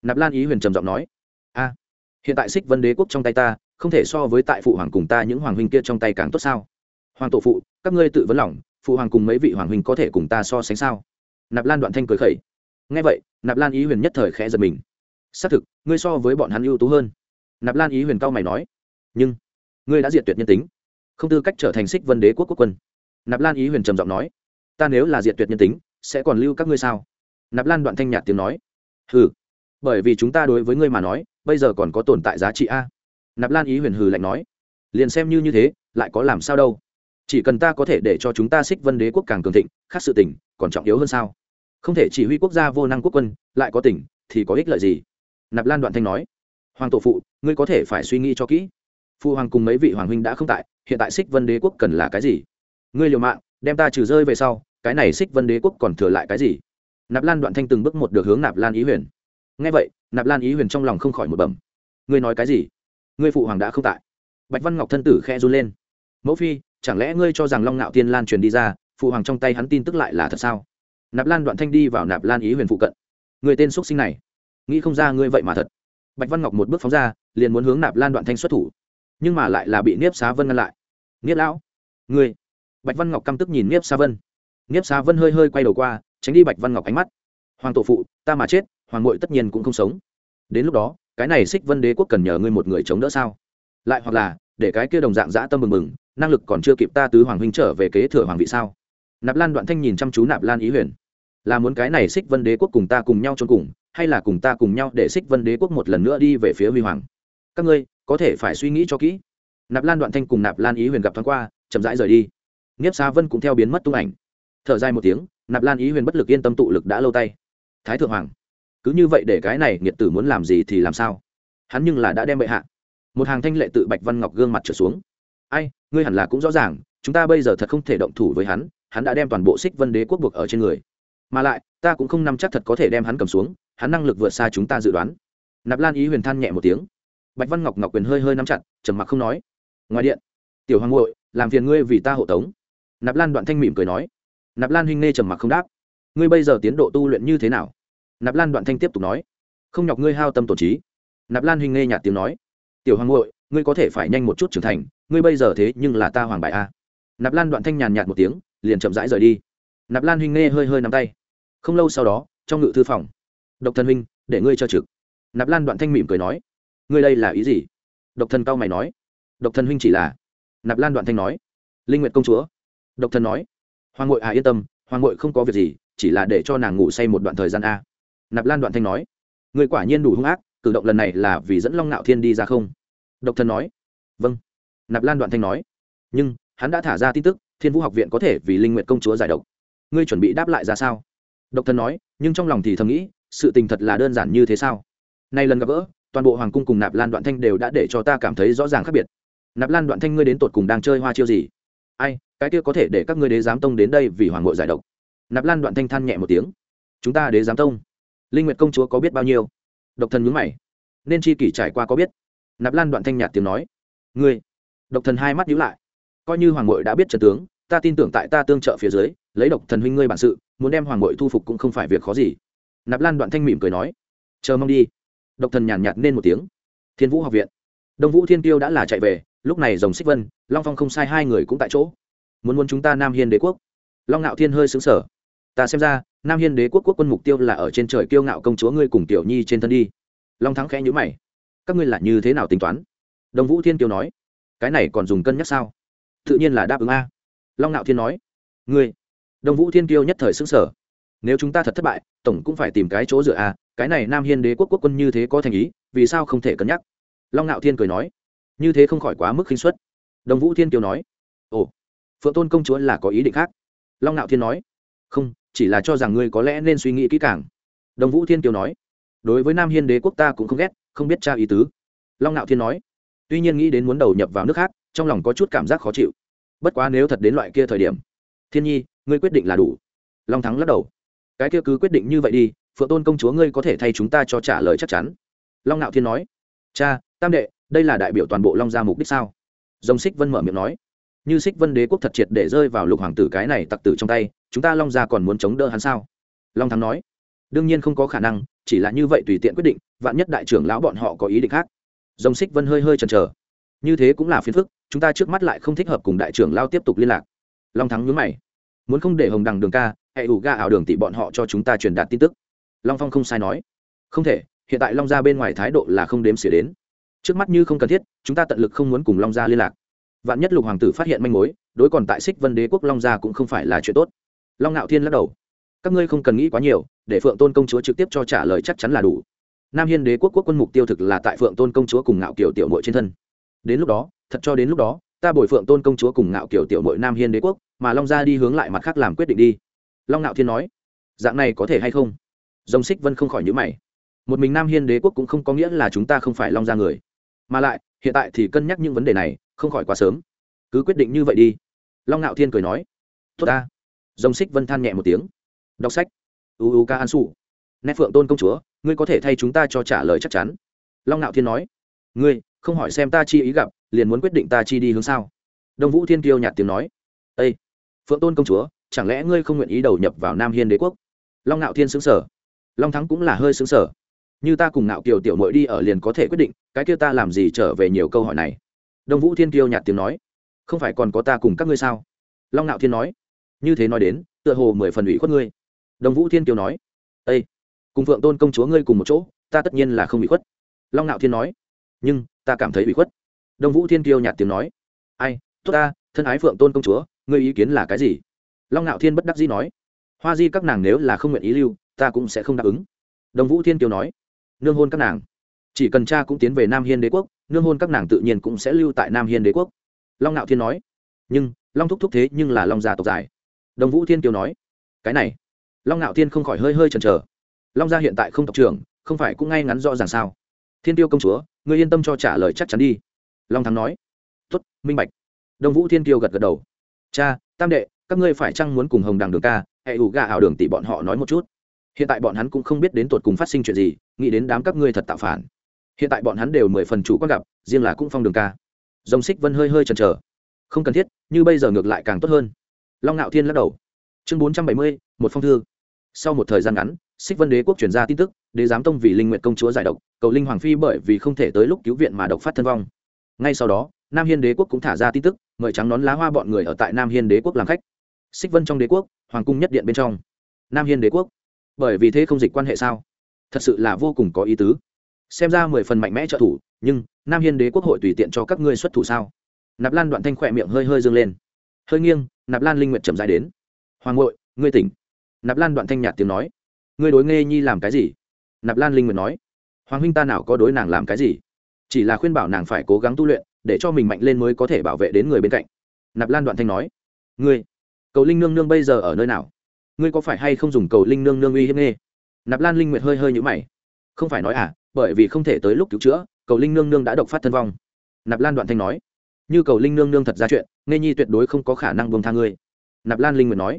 S1: Nạp lan ý huyền trầm giọng nói, a, hiện tại xích vân đế quốc trong tay ta, không thể so với tại phụ hoàng cùng ta những hoàng huynh kia trong tay càng tốt sao? Hoàng tổ phụ, các ngươi tự vấn lòng, phụ hoàng cùng mấy vị hoàng huynh có thể cùng ta so sánh sao? Nạp lan đoạn thanh cười khẩy. Ngay vậy, nạp lan ý huyền nhất thời khẽ giật mình. Xác thực, ngươi so với bọn hắn ưu tú hơn. Nạp lan ý huyền cao mày nói, nhưng, ngươi đã diệt tuyệt nhân tính, không tư cách trở thành xích vân đế quốc quốc quân. Nạp lan ý huyền trầm giọng nói, ta nếu là diệt tuyệt nhân tính, sẽ còn lưu các ngươi sao? Nạp lan đoạn thanh nhạt tiếng nói. Hừ, bởi vì chúng ta đối với ngươi mà nói, bây giờ còn có tồn tại giá trị a. Nạp lan ý huyền hừ lạnh nói. Liền xem như như thế, lại có làm sao đâu. Chỉ cần ta có thể để cho chúng ta xích vân đế quốc càng cường thịnh, khác sự tỉnh còn trọng yếu hơn sao? Không thể chỉ huy quốc gia vô năng quốc quân, lại có tỉnh, thì có ích lợi gì? Nạp lan đoạn thanh nói. Hoàng tổ phụ, ngươi có thể phải suy nghĩ cho kỹ. Phụ hoàng cùng mấy vị hoàng huynh đã không tại, hiện tại xích vân đế quốc cần là cái gì? Ngươi liều mạng, đem ta trừ rơi về sau, cái này xích vân đế quốc còn thừa lại cái gì? Nạp lan đoạn thanh từng bước một được hướng nạp lan ý huyền. Ngay vậy, nạp lan ý huyền trong lòng không khỏi một bẩm. Ngươi nói cái gì? Ngươi phụ hoàng đã không tại. Bạch văn ngọc thân tử khe run lên. Mẫu phi, chẳng lẽ ngươi cho rằng long ngạo tiên lan truyền đi ra, phụ hoàng trong tay hắn tin tức lại là thật sao? Nạp lan đoạn thanh đi vào nạp lan ý huyền phụ cận. Người tên x sinh này, nghĩ không ra ngươi vậy mà thật. Bạch văn ngọc một bước phóng ra, liền muốn hướng nạp lan đoạn thanh xuất thủ. Nhưng mà lại là bị niếp xá vân ngăn lại. Niếp lão, ngươi. Bạch văn ngọc căm tức nhìn niếp xá vân. Niếp xá vân hơi hơi quay đầu qua tránh đi bạch văn ngọc ánh mắt hoàng tổ phụ ta mà chết hoàng ngội tất nhiên cũng không sống đến lúc đó cái này xích vân đế quốc cần nhờ ngươi một người chống đỡ sao lại hoặc là để cái kia đồng dạng dã tâm mừng mừng, năng lực còn chưa kịp ta tứ hoàng huynh trở về kế thừa hoàng vị sao? Nạp lan đoạn thanh nhìn chăm chú nạp lan ý huyền. Là muốn cái này xích vân đế quốc cùng ta cùng nhau trốn cùng, hay là cùng ta cùng nhau để xích vân đế quốc một lần nữa đi về phía huy hoàng? Các ngươi, có thể phải suy nghĩ cho kỹ. Nạp lan đoạn thanh cùng nạp lan ý huyền gặp thoáng qua, chậm rãi rời đi. Nghiếp xa vân cũng theo biến mất tung ảnh. Thở dài một tiếng nạp lan ý huyền bất lực yên tâm tụ lực đã lâu tay. Thái thượng hoàng, cứ như vậy để cái này nghiệt tử muốn làm gì thì làm sao? Hắn nhưng là đã đem bệ hạ. Một hàng thanh lệ tự bạch văn ngọc gương mặt trở xuống. Ai, ngươi hẳn là cũng rõ ràng, chúng ta bây giờ thật không thể động thủ với hắn hắn đã đem toàn bộ xích vân đế quốc buộc ở trên người. Mà lại, ta cũng không nắm chắc thật có thể đem hắn cầm xuống, hắn năng lực vượt xa chúng ta dự đoán. Nạp lan ý huyền than nhẹ một tiếng. Bạch văn ngọc ngọc quyền hơi hơi nắm chặt, trầm mặc không nói. Ngoài điện, tiểu hoàng hội làm phiền ngươi vì ta hộ tống. Nạp lan đoạn thanh mỉm cười nói nạp lan huynh nghe trầm mặc không đáp. Ngươi bây giờ tiến độ tu luyện như thế nào? Nạp lan đoạn thanh tiếp tục nói. Không nhọc ngươi hao tâm tổ trí. Nạp lan huynh nghe nhạt tiếng nói. Tiểu hoàng ngội ngươi có thể phải nhanh một chút trưởng thành, ngươi bây giờ thế nhưng là ta hoàng bại a. Nạp lan đoạn thanh nhàn nhạt một tiếng, liền chậm rãi rời đi. Nạp lan huynh nghe hơi hơi nắm tay. Không lâu sau đó, trong ngự thư phòng, độc thần huynh, để ngươi cho trực. Nạp lan đoạn thanh mỉm cười nói. Ngươi đây là ý gì? Độc thần cao mày nói. Độc thần huynh chỉ là nạp lan đoạn thanh nói. Linh nguyện công chúa. Độc thần nói hoàng ngội à yên tâm, hoàng ngội không có việc gì, chỉ là để cho nàng ngủ say một đoạn thời gian a. Nạp lan đoạn thanh nói, người quả nhiên đủ hung ác, cử động lần này là vì dẫn long nạo thiên đi ra không? Độc thần nói vâng. Nạp lan đoạn thanh nói, nhưng, hắn đã thả ra tin tức, thiên vũ học viện có thể vì linh nguyện công chúa giải độc. Ngươi chuẩn bị đáp lại ra sao? Độc thần nói, nhưng trong lòng thì thầm nghĩ, sự tình thật là đơn giản như thế sao? Nay lần gặp gỡ, toàn bộ hoàng cung cùng nạp lan đoạn thanh đều đã để cho ta cảm thấy rõ ràng khác biệt. Nạp lan đoạn thanh, ngươi đến tột cùng đang chơi hoa chiêu gì? Ai, cái kia có thể để các ngươi đế giám tông đến đây vì hoàng ngội giải độc? Nạp lan đoạn thanh than nhẹ một tiếng. Chúng ta đế giám tông? Linh nguyệt công chúa có biết bao nhiêu? Độc thần nhướng mày. Nên chi kỷ trải qua có biết. Nạp lan đoạn thanh nhạt tiếng nói. Ngươi. Độc thần hai mắt nhíu lại. Coi như hoàng ngội đã biết trận tướng, ta tin tưởng tại ta tương trợ phía dưới, lấy độc thần huynh ngươi bản sự, muốn đem hoàng ngội thu phục cũng không phải việc khó gì. Nạp lan đoạn thanh mỉm cười nói. Chờ mong đi. Độc thần nhàn nhạt nên một tiếng. Thiên vũ học viện. Đông vũ thiên tiêu đã là chạy về lúc này rồng xích vân, long phong không sai, hai người cũng tại chỗ. Muốn muốn chúng ta nam hiên đế quốc. Long ngạo thiên hơi xứng sở ta xem ra, nam hiên đế quốc quốc quân mục tiêu là ở trên trời kiêu ngạo công chúa ngươi cùng tiểu nhi trên thân đi. Long thắng khẽ nhữ mày. Các ngươi là như thế nào tính toán? Đồng vũ thiên kiều nói. Cái này còn dùng cân nhắc sao? Tự nhiên là đáp ứng a. Long ngạo thiên nói. Ngươi. Đồng vũ thiên kiều nhất thời xứng sở nếu chúng ta thật thất bại, tổng cũng phải tìm cái chỗ dựa a. Cái này nam hiên đế quốc quốc quân như thế có thành ý, vì sao không thể cân nhắc? Long ngạo thiên cười nói như thế không khỏi quá mức khinh suất. Đồng vũ thiên kiều nói, ồ, phượng tôn công chúa là có ý định khác. Long Nạo thiên nói, không, chỉ là cho rằng ngươi có lẽ nên suy nghĩ kỹ càng. Đồng vũ thiên kiều nói, đối với nam hiên đế quốc ta cũng không ghét, không biết tra ý tứ. Long Nạo thiên nói, tuy nhiên nghĩ đến muốn đầu nhập vào nước khác, trong lòng có chút cảm giác khó chịu. Bất quá nếu thật đến loại kia thời điểm, thiên nhi, ngươi quyết định là đủ. Long thắng lắc đầu, cái kia cứ quyết định như vậy đi, phượng tôn công chúa ngươi có thể thay chúng ta cho trả lời chắc chắn. Long Nạo thiên nói, cha, tam đệ đây là đại biểu toàn bộ long gia mục đích sao? Dòng xích vân mở miệng nói. Như xích vân đế quốc thật triệt để rơi vào lục hoàng tử cái này tặc tử trong tay, chúng ta long gia còn muốn chống đỡ hắn sao? Long thắng nói. Đương nhiên không có khả năng, chỉ là như vậy tùy tiện quyết định, vạn nhất đại trưởng lão bọn họ có ý định khác. Dòng xích vân hơi hơi chần chờ. Như thế cũng là phiền phức, chúng ta trước mắt lại không thích hợp cùng đại trưởng lao tiếp tục liên lạc. Long thắng nhướng mày. Muốn không để hồng đằng đường ca, hệ ủ ga ảo đường tỷ bọn họ cho chúng ta truyền đạt tin tức. Long phong không sai nói. Không thể, hiện tại long gia bên ngoài thái độ là không đếm xỉa đến trước mắt như không cần thiết, chúng ta tận lực không muốn cùng long gia liên lạc. Vạn nhất lục hoàng tử phát hiện manh mối, đối còn tại xích vân đế quốc long gia cũng không phải là chuyện tốt. Long ngạo thiên lắc đầu. Các ngươi không cần nghĩ quá nhiều, để phượng tôn công chúa trực tiếp cho trả lời chắc chắn là đủ. Nam hiên đế quốc quốc quân mục tiêu thực là tại phượng tôn công chúa cùng ngạo kiểu tiểu mội trên thân. Đến lúc đó, thật cho đến lúc đó, ta bồi phượng tôn công chúa cùng ngạo kiểu tiểu mội nam hiên đế quốc, mà long gia đi hướng lại mặt khác làm quyết định đi. Long ngạo thiên nói, dạng này có thể hay không? Dòng xích vân không khỏi nhữ mày. Một mình nam hiên đế quốc cũng không có nghĩa là chúng ta không phải long gia người mà lại, hiện tại thì cân nhắc những vấn đề này, không khỏi quá sớm. Cứ quyết định như vậy đi. Long ngạo thiên cười nói. Tốt ta. Dòng xích vân than nhẹ một tiếng. Đọc sách. U u ca an su. Nét phượng tôn công chúa, ngươi có thể thay chúng ta cho trả lời chắc chắn. Long ngạo thiên nói. Ngươi, không hỏi xem ta chi ý gặp, liền muốn quyết định ta chi đi hướng sao? Đông vũ thiên kiêu nhạt tiếng nói. Ây phượng tôn công chúa, chẳng lẽ ngươi không nguyện ý đầu nhập vào nam hiên đế quốc? Long ngạo thiên xứng sở long thắng cũng là hơi xứng sở như ta cùng ngạo kiều tiểu mội đi ở liền có thể quyết định, cái kia ta làm gì trở về nhiều câu hỏi này. Đông vũ thiên kiêu nhạt tiếng nói. Không phải còn có ta cùng các ngươi sao? Long ngạo thiên nói. Như thế nói đến, tựa hồ mười phần ủy khuất ngươi. Đông vũ thiên kiêu nói. Â cùng phượng tôn công chúa ngươi cùng một chỗ, ta tất nhiên là không ủy khuất. Long ngạo thiên nói. Nhưng, ta cảm thấy ủy khuất. Đông vũ thiên kiêu nhạt tiếng nói. Ai, tốt ta, thân ái phượng tôn công chúa, ngươi ý kiến là cái gì? Long ngạo thiên bất đắc dĩ nói. Hoa di các nàng nếu là không nguyện ý lưu, ta cũng sẽ không đáp ứng. Đồng vũ thiên kiều nói nương hôn các nàng. Chỉ cần cha cũng tiến về nam hiên đế quốc, nương hôn các nàng tự nhiên cũng sẽ lưu tại nam hiên đế quốc. Long ngạo thiên nói. Nhưng, long thúc thúc thế nhưng là long gia tộc dài. Đồng vũ thiên kiều nói. Cái này, long ngạo thiên không khỏi hơi hơi chần chờ. Long gia hiện tại không tộc trưởng, không phải cũng ngay ngắn rõ ràng sao? Thiên tiêu công chúa, ngươi yên tâm cho trả lời chắc chắn đi. Long thắng nói. Tuất minh bạch. Đồng vũ thiên kiều gật gật đầu. Cha, tam đệ, các ngươi phải chăng muốn cùng hồng đằng đường ca, hệ ủ gà ảo đường tỷ bọn họ nói một chút? Hiện tại bọn hắn cũng không biết đến tột cùng phát sinh chuyện gì, nghĩ đến đám các ngươi thật tạo phản. Hiện tại bọn hắn đều mười phần chủ quan gặp, riêng là cũng phong đường ca. Dòng xích vân hơi hơi chần chờ. Không cần thiết, như bây giờ ngược lại càng tốt hơn. Long ngạo thiên lắc đầu. Chương bốn trăm bảy mươi, một phong thư. Sau một thời gian ngắn, xích vân đế quốc chuyển ra tin tức, đế giám tông vì linh nguyện công chúa giải độc, cầu linh hoàng phi bởi vì không thể tới lúc cứu viện mà độc phát thân vong. Ngay sau đó, nam hiên đế quốc cũng thả ra tin tức, mời trắng nón lá hoa bọn người ở tại nam hiên đế quốc làm khách. Xích vân trong đế quốc, hoàng cung nhất điện bên trong. Nam hiên đế quốc bởi vì thế không dịch quan hệ sao? Thật sự là vô cùng có ý tứ. Xem ra mười phần mạnh mẽ trợ thủ, nhưng nam hiên đế quốc hội tùy tiện cho các ngươi xuất thủ sao? Nạp lan đoạn thanh khỏe miệng hơi hơi dâng lên. Hơi nghiêng, nạp lan linh nguyện chậm dài đến. Hoàng ngội ngươi tỉnh. Nạp lan đoạn thanh nhạt tiếng nói. Ngươi đối nghe nhi làm cái gì? Nạp lan linh nguyện nói. Hoàng huynh ta nào có đối nàng làm cái gì? Chỉ là khuyên bảo nàng phải cố gắng tu luyện, để cho mình mạnh lên mới có thể bảo vệ đến người bên cạnh. Nạp lan đoạn thanh nói. Ngươi, cầu linh nương nương bây giờ ở nơi nào? Ngươi có phải hay không dùng cầu linh nương nương uy hiếp nghe? Nạp lan linh nguyệt hơi hơi nhũ mày. Không phải nói à bởi vì không thể tới lúc cứu chữa, cầu linh nương nương đã độc phát thân vong. Nạp lan đoạn thanh nói. Như cầu linh nương nương thật ra chuyện, nghe nhi tuyệt đối không có khả năng buông tha ngươi. Nạp lan linh nguyệt nói.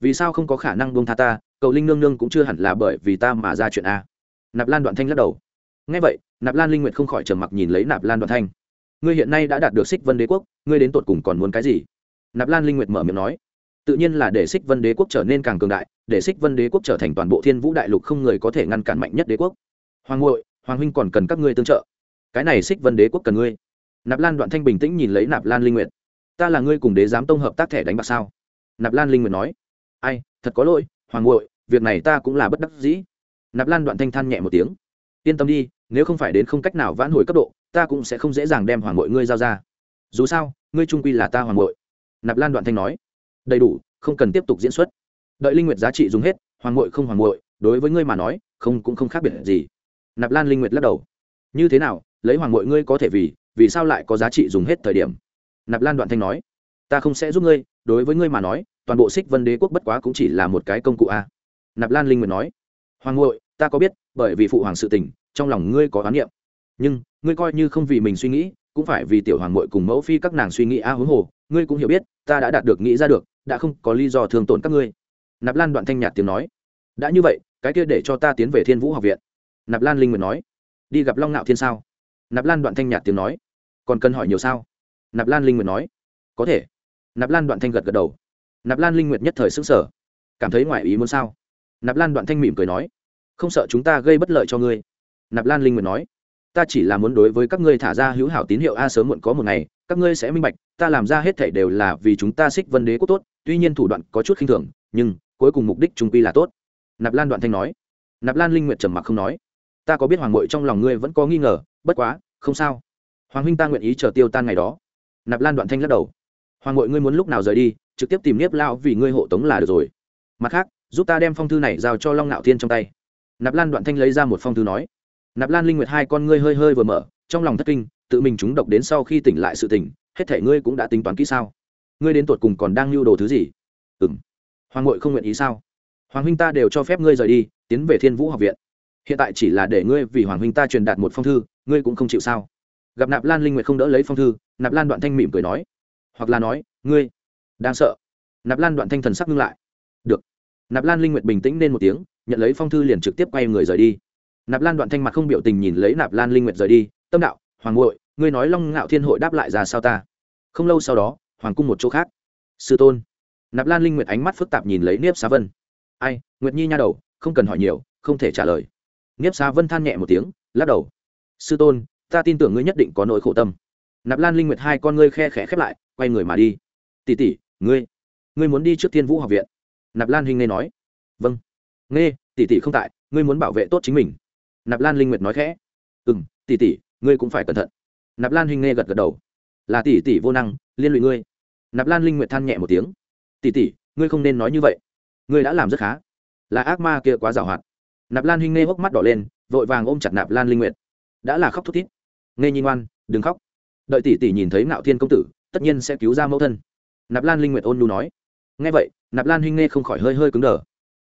S1: Vì sao không có khả năng buông tha ta, cầu linh nương nương cũng chưa hẳn là bởi vì ta mà ra chuyện a nạp lan đoạn thanh lắc đầu. Ngay vậy, nạp lan linh nguyệt không khỏi trầm mặc nhìn lấy nạp lan đoạn thanh. Ngươi hiện nay đã đạt được xích vân đế quốc, ngươi đến tột cùng còn muốn cái gì? Nạp lan linh nguyệt mở miệng nói tự nhiên là để xích vân đế quốc trở nên càng cường đại, để xích vân đế quốc trở thành toàn bộ thiên vũ đại lục không người có thể ngăn cản mạnh nhất đế quốc. Hoàng ngội hoàng huynh còn cần các ngươi tương trợ. Cái này xích vân đế quốc cần ngươi. Nạp lan đoạn thanh bình tĩnh nhìn lấy nạp lan linh nguyệt. Ta là ngươi cùng đế giám tông hợp tác thẻ đánh bạc sao? Nạp lan linh nguyệt nói. Ai, thật có lỗi, hoàng ngội việc này ta cũng là bất đắc dĩ. Nạp lan đoạn thanh than nhẹ một tiếng. Yên tâm đi, nếu không phải đến không cách nào vãn hồi cấp độ, ta cũng sẽ không dễ dàng đem hoàng ngội ngươi giao ra. Dù sao, ngươi trung quy là ta hoàng ngội nạp lan đoạn thanh nói đầy đủ, không cần tiếp tục diễn xuất. Đợi linh nguyệt giá trị dùng hết, hoàng ngội không hoàng ngội đối với ngươi mà nói, không cũng không khác biệt gì. Nạp lan linh nguyệt lắc đầu. Như thế nào, lấy hoàng ngội ngươi có thể vì vì sao lại có giá trị dùng hết thời điểm? Nạp lan đoạn thanh nói. Ta không sẽ giúp ngươi, đối với ngươi mà nói, toàn bộ xích vân đế quốc bất quá cũng chỉ là một cái công cụ a. Nạp lan linh nguyệt nói. Hoàng ngội ta có biết, bởi vì phụ hoàng sự tình, trong lòng ngươi có oán niệm. Nhưng, ngươi coi như không vì mình suy nghĩ, cũng phải vì tiểu hoàng ngội cùng mẫu phi các nàng suy nghĩ a à huống hồ, ngươi cũng hiểu biết, ta đã đạt được nghĩ ra được đã không có lý do thương tổn các ngươi. Nạp lan đoạn thanh nhạt tiếng nói. Đã như vậy, cái kia để cho ta tiến về thiên vũ học viện. Nạp lan linh nguyệt nói. Đi gặp long ngạo thiên sao? Nạp lan đoạn thanh nhạt tiếng nói. Còn cần hỏi nhiều sao? Nạp lan linh nguyệt nói. Có thể. Nạp lan đoạn thanh gật gật đầu. Nạp lan linh nguyệt nhất thời xứng sở cảm thấy ngoài ý muốn sao? Nạp lan đoạn thanh mỉm cười nói. Không sợ chúng ta gây bất lợi cho ngươi. Nạp lan linh nguyệt nói. Ta chỉ là muốn đối với các ngươi thả ra hữu hảo tín hiệu a sớm muộn có một ngày, các ngươi sẽ minh bạch, ta làm ra hết thể đều là vì chúng ta xích vân đế quốc tốt tuy nhiên thủ đoạn có chút khinh thường, nhưng cuối cùng mục đích trung quy là tốt. Nạp lan đoạn thanh nói. Nạp lan linh nguyệt trầm mặc không nói. Ta có biết hoàng ngội trong lòng ngươi vẫn có nghi ngờ, bất quá, không sao. Hoàng huynh ta nguyện ý chờ tiêu tan ngày đó. Nạp lan đoạn thanh lắc đầu. Hoàng ngội ngươi muốn lúc nào rời đi, trực tiếp tìm nếp lao vì ngươi hộ tống là được rồi. Mặt khác, giúp ta đem phong thư này giao cho long ngạo thiên trong tay. Nạp lan đoạn thanh lấy ra một phong thư nói. Nạp lan linh nguyệt hai con ngươi hơi hơi vừa mở, trong lòng thất kinh, tự mình chúng độc đến sau khi tỉnh lại sự tỉnh hết thể ngươi cũng đã tính toán kỹ sao? Ngươi đến tột cùng còn đang lưu đồ thứ gì? Ừ m hoàng ngội không nguyện ý sao? Hoàng huynh ta đều cho phép ngươi rời đi, tiến về thiên vũ học viện. Hiện tại chỉ là để ngươi vì hoàng huynh ta truyền đạt một phong thư, ngươi cũng không chịu sao? Gặp nạp lan linh nguyệt không đỡ lấy phong thư, nạp lan đoạn thanh mỉm cười nói. Hoặc là nói, ngươi, đang sợ. Nạp lan đoạn thanh thần sắc ngưng lại. Được. Nạp lan linh nguyệt bình tĩnh nên một tiếng, nhận lấy phong thư liền trực tiếp quay người rời đi. Nạp lan đoạn thanh mặt không biểu tình nhìn lấy nạp lan linh nguyệt rời đi, tâm đạo, hoàng ngội ngươi nói long ngạo thiên hội đáp lại ra sao ta? Không lâu sau đó hoàng cung một chỗ khác. Sư tôn. Nạp lan linh nguyệt ánh mắt phức tạp nhìn lấy niếp xá vân. Ai, nguyệt nhi nha đầu, không cần hỏi nhiều, không thể trả lời. Niếp xá vân than nhẹ một tiếng, lắc đầu. Sư tôn, ta tin tưởng ngươi nhất định có nỗi khổ tâm. Nạp lan linh nguyệt hai con ngươi khe khẽ khép lại, quay người mà đi. Tỉ tỉ ngươi ngươi muốn đi trước thiên vũ học viện? Nạp lan hình nghe nói. Vâng. Nghe tỉ tỉ không tại, ngươi muốn bảo vệ tốt chính mình. Nạp lan linh nguyệt nói khẽ. Ừ m tỉ tỉ ngươi cũng phải cẩn thận. Nạp lan hình nghe gật gật đầu. Là tỷ tỷ vô năng liên lụy ngươi. Nạp lan linh nguyệt than nhẹ một tiếng. Tỷ tỷ, ngươi không nên nói như vậy. Ngươi đã làm rất khá. Là ác ma kia quá giảo hoạt nạp lan huynh nghe hốc mắt đỏ lên, vội vàng ôm chặt nạp lan linh nguyệt. Đã là khóc thút thít. Nghe nhi ngoan, đừng khóc. Đợi tỷ tỷ nhìn thấy ngạo thiên công tử, tất nhiên sẽ cứu ra mẫu thân. Nạp lan linh nguyệt ôn nhu nói. Nghe vậy, nạp lan huynh nghe không khỏi hơi hơi cứng đờ.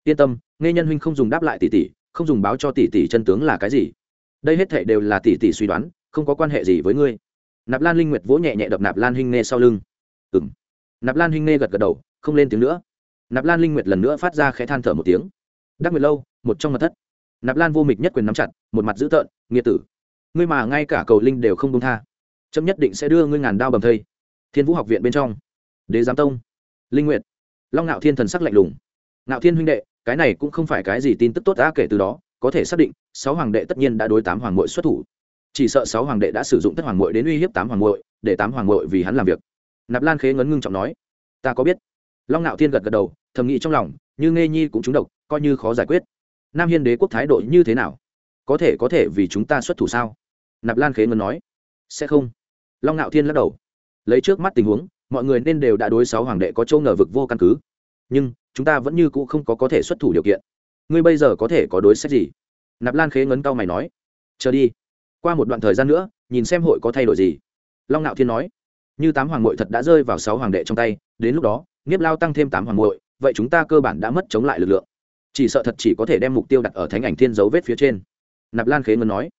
S1: Yên tâm, nghe nhân huynh không dùng đáp lại tỷ tỷ, không dùng báo cho tỷ tỷ chân tướng là cái gì. Đây hết thệ đều là tỷ tỷ suy đoán, không có quan hệ gì với ngươi nạp lan linh nguyệt vỗ nhẹ nhẹ đập nạp lan hinh nghe sau lưng. Ừng nạp lan hinh nghe gật gật đầu, không lên tiếng nữa. Nạp lan linh nguyệt lần nữa phát ra khẽ than thở một tiếng. Đắc nguyệt lâu, một trong mặt thất. Nạp lan vô mịch nhất quyền nắm chặt, một mặt dữ tợn nghĩa tử, ngươi mà ngay cả cầu linh đều không công tha, chấm nhất định sẽ đưa ngươi ngàn đao bầm thây. Thiên vũ học viện bên trong. Đế giám tông. Linh nguyệt. Long ngạo thiên thần sắc lạnh lùng. Ngạo thiên huynh đệ, cái này cũng không phải cái gì tin tức tốt đã kể từ đó, có thể xác định, sáu hoàng đệ tất nhiên đã đối tám hoàng mội xuất thủ chỉ sợ sáu hoàng đệ đã sử dụng tất hoàng muội đến uy hiếp tám hoàng muội, để tám hoàng muội vì hắn làm việc. Nạp lan khế ngấn ngưng trọng nói, ta có biết. Long ngạo thiên gật gật đầu, thầm nghĩ trong lòng, như nghe nhi cũng trúng độc, coi như khó giải quyết. Nam hiên đế quốc thái độ như thế nào? Có thể có thể vì chúng ta xuất thủ sao? Nạp lan khế ngân nói, sẽ không. Long ngạo thiên lắc đầu, lấy trước mắt tình huống, mọi người nên đều đã đối sáu hoàng đệ có châu ngờ vực vô căn cứ. Nhưng, chúng ta vẫn như cũ không có có thể xuất thủ điều kiện. Ngươi bây giờ có thể có đối sách gì? Nạp lan khế ngấn cao mày nói, chờ đi qua một đoạn thời gian nữa, nhìn xem hội có thay đổi gì. Long Nạo thiên nói, như tám hoàng mội thật đã rơi vào sáu hoàng đệ trong tay, đến lúc đó, nghiếp lao tăng thêm tám hoàng mội vậy chúng ta cơ bản đã mất chống lại lực lượng. Chỉ sợ thật chỉ có thể đem mục tiêu đặt ở thánh ảnh thiên dấu vết phía trên. Nạp lan khế ngân nói,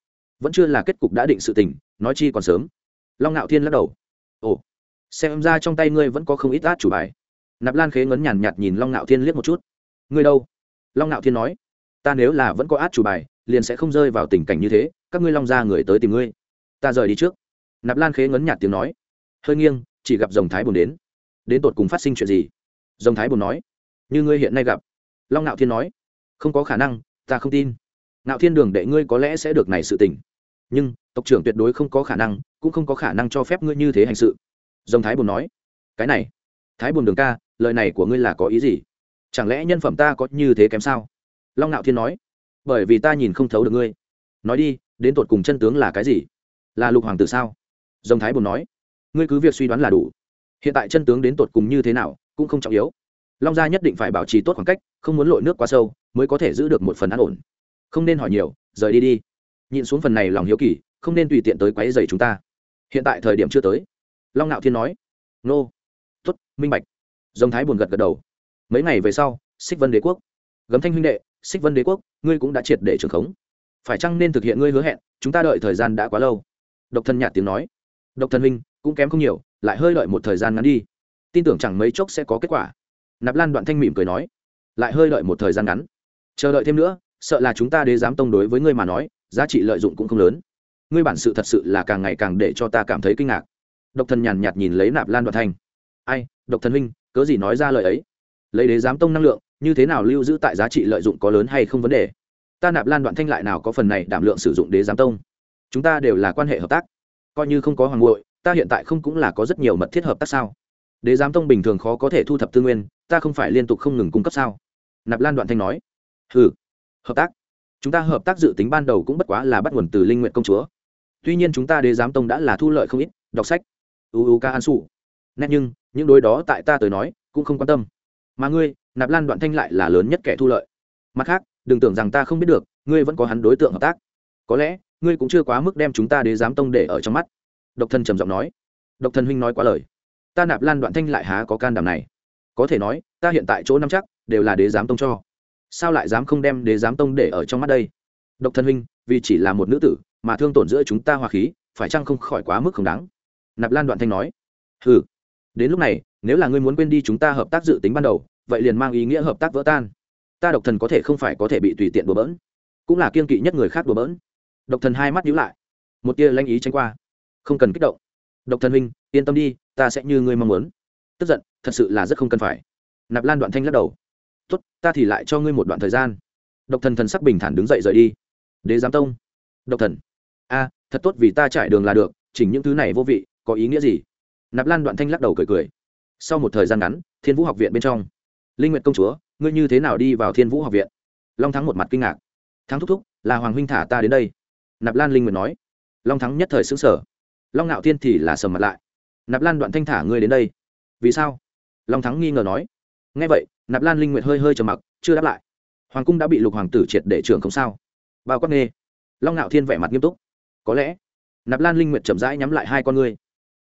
S1: vẫn chưa là kết cục đã định sự tình, nói chi còn sớm. Long Nạo thiên lắc đầu, ồ, xem ra trong tay ngươi vẫn có không ít át chủ bài. Nạp lan khế ngấn nhàn nhạt nhìn long Nạo thiên liếc một chút, ngươi đâu? Long Nạo thiên nói, ta nếu là vẫn có át chủ bài, liền sẽ không rơi vào tình cảnh như thế các ngươi long ra người tới tìm ngươi. Ta rời đi trước. Nạp lan khế ngấn nhạt tiếng nói. Hơi nghiêng, chỉ gặp dòng thái bồn đến. Đến tột cùng phát sinh chuyện gì? Dòng thái bồn nói. Như ngươi hiện nay gặp. Long ngạo thiên nói. Không có khả năng, ta không tin. Ngạo thiên đường đệ ngươi có lẽ sẽ được này sự tình. Nhưng, tộc trưởng tuyệt đối không có khả năng, cũng không có khả năng cho phép ngươi như thế hành sự. Dòng thái bồn nói. Cái này, thái bồn đường ca, lời này của ngươi là có ý gì? Chẳng lẽ nhân phẩm ta có như thế kém sao? Long ngạo thiên nói. Bởi vì ta nhìn không thấu được ngươi. Nói đi đến tột cùng chân tướng là cái gì? Là lục hoàng tử sao? Dòng thái bồn nói, ngươi cứ việc suy đoán là đủ. Hiện tại chân tướng đến tột cùng như thế nào cũng không trọng yếu. Long gia nhất định phải bảo trì tốt khoảng cách, không muốn lội nước quá sâu, mới có thể giữ được một phần an ổn. Không nên hỏi nhiều, rời đi đi. Nhìn xuống phần này lòng hiếu kỳ, không nên tùy tiện tới quáy dày chúng ta. Hiện tại thời điểm chưa tới. Long ngạo thiên nói, nô tuất minh bạch. Dòng thái buồn gật gật đầu. Mấy ngày về sau xích vân đế quốc. Gấm thanh huynh đệ xích vân đế quốc, ngươi cũng đã triệt để trưởng khống phải chăng nên thực hiện ngươi hứa hẹn, chúng ta đợi thời gian đã quá lâu? Độc thân nhạt tiếng nói. Độc thân huynh, cũng kém không nhiều, lại hơi đợi một thời gian ngắn đi. Tin tưởng chẳng mấy chốc sẽ có kết quả. Nạp lan đoạn thanh mỉm cười nói. Lại hơi đợi một thời gian ngắn. Chờ đợi thêm nữa, sợ là chúng ta đế giám tông đối với ngươi mà nói, giá trị lợi dụng cũng không lớn. Ngươi bản sự thật sự là càng ngày càng để cho ta cảm thấy kinh ngạc. Độc thần nhàn nhạt nhìn lấy nạp lan đoạn thanh. Ai, độc thần huynh, cớ gì nói ra lời ấy? Lấy đế giám tông năng lượng, như thế nào lưu giữ tại giá trị lợi dụng có lớn hay không vấn đề? Ta nạp lan đoạn thanh lại nào có phần này đảm lượng sử dụng đế giám tông? Chúng ta đều là quan hệ hợp tác. Coi như không có hoàng ngội ta hiện tại không cũng là có rất nhiều mật thiết hợp tác sao? Đế giám tông bình thường khó có thể thu thập tư nguyên, ta không phải liên tục không ngừng cung cấp sao? Nạp lan đoạn thanh nói. Ừ hợp tác. Chúng ta hợp tác dự tính ban đầu cũng bất quá là bắt nguồn từ linh nguyện công chúa. Tuy nhiên chúng ta đế giám tông đã là thu lợi không ít, đọc sách. Uu ca an sụ nét nhưng, những đối đó tại ta tới nói, cũng không quan tâm. Mà ngươi, nạp lan đoạn thanh lại là lớn nhất kẻ thu lợi. Mặt khác đừng tưởng rằng ta không biết được, ngươi vẫn có hắn đối tượng hợp tác. Có lẽ, ngươi cũng chưa quá mức đem chúng ta đế giám tông để ở trong mắt. Độc thân trầm giọng nói. Độc thân huynh nói quá lời. Ta nạp lan đoạn thanh lại há có can đảm này? Có thể nói, ta hiện tại chỗ năm chắc, đều là đế giám tông cho. Sao lại dám không đem đế giám tông để ở trong mắt đây? Độc thân huynh, vì chỉ là một nữ tử, mà thương tổn giữa chúng ta hòa khí, phải chăng không khỏi quá mức không đáng? Nạp lan đoạn thanh nói. Ừ đến lúc này, nếu là ngươi muốn quên đi chúng ta hợp tác dự tính ban đầu, vậy liền mang ý nghĩa hợp tác vỡ tan ta độc thần có thể không phải có thể bị tùy tiện đùa bỡn, cũng là kiên kỵ nhất người khác đùa bỡn. Độc thần hai mắt nhíu lại, một tia lanh ý tranh qua. Không cần kích động. Độc thần huynh, yên tâm đi, ta sẽ như ngươi mong muốn. Tức giận, thật sự là rất không cần phải. Nạp lan đoạn thanh lắc đầu. Tốt, ta thì lại cho ngươi một đoạn thời gian. Độc thần thần sắc bình thản đứng dậy rời đi. Đế giám tông. Độc thần. A, thật tốt vì ta trải đường là được, chỉnh những thứ này vô vị, có ý nghĩa gì? Nạp lan đoạn thanh lắc đầu cười cười. Sau một thời gian ngắn, thiên vũ học viện bên trong, linh nguyệt công chúa ngươi như thế nào đi vào thiên vũ học viện long thắng một mặt kinh ngạc thắng thúc thúc là hoàng huynh thả ta đến đây nạp lan linh nguyệt nói long thắng nhất thời xứng sở long ngạo thiên thì là sầm mặt lại nạp lan đoạn thanh thả ngươi đến đây vì sao long thắng nghi ngờ nói ngay vậy nạp lan linh nguyệt hơi hơi trầm mặc chưa đáp lại hoàng cung đã bị lục hoàng tử triệt để trưởng không sao bao quát nghê long ngạo thiên vẻ mặt nghiêm túc có lẽ nạp lan linh nguyệt chậm rãi nhắm lại hai con ngươi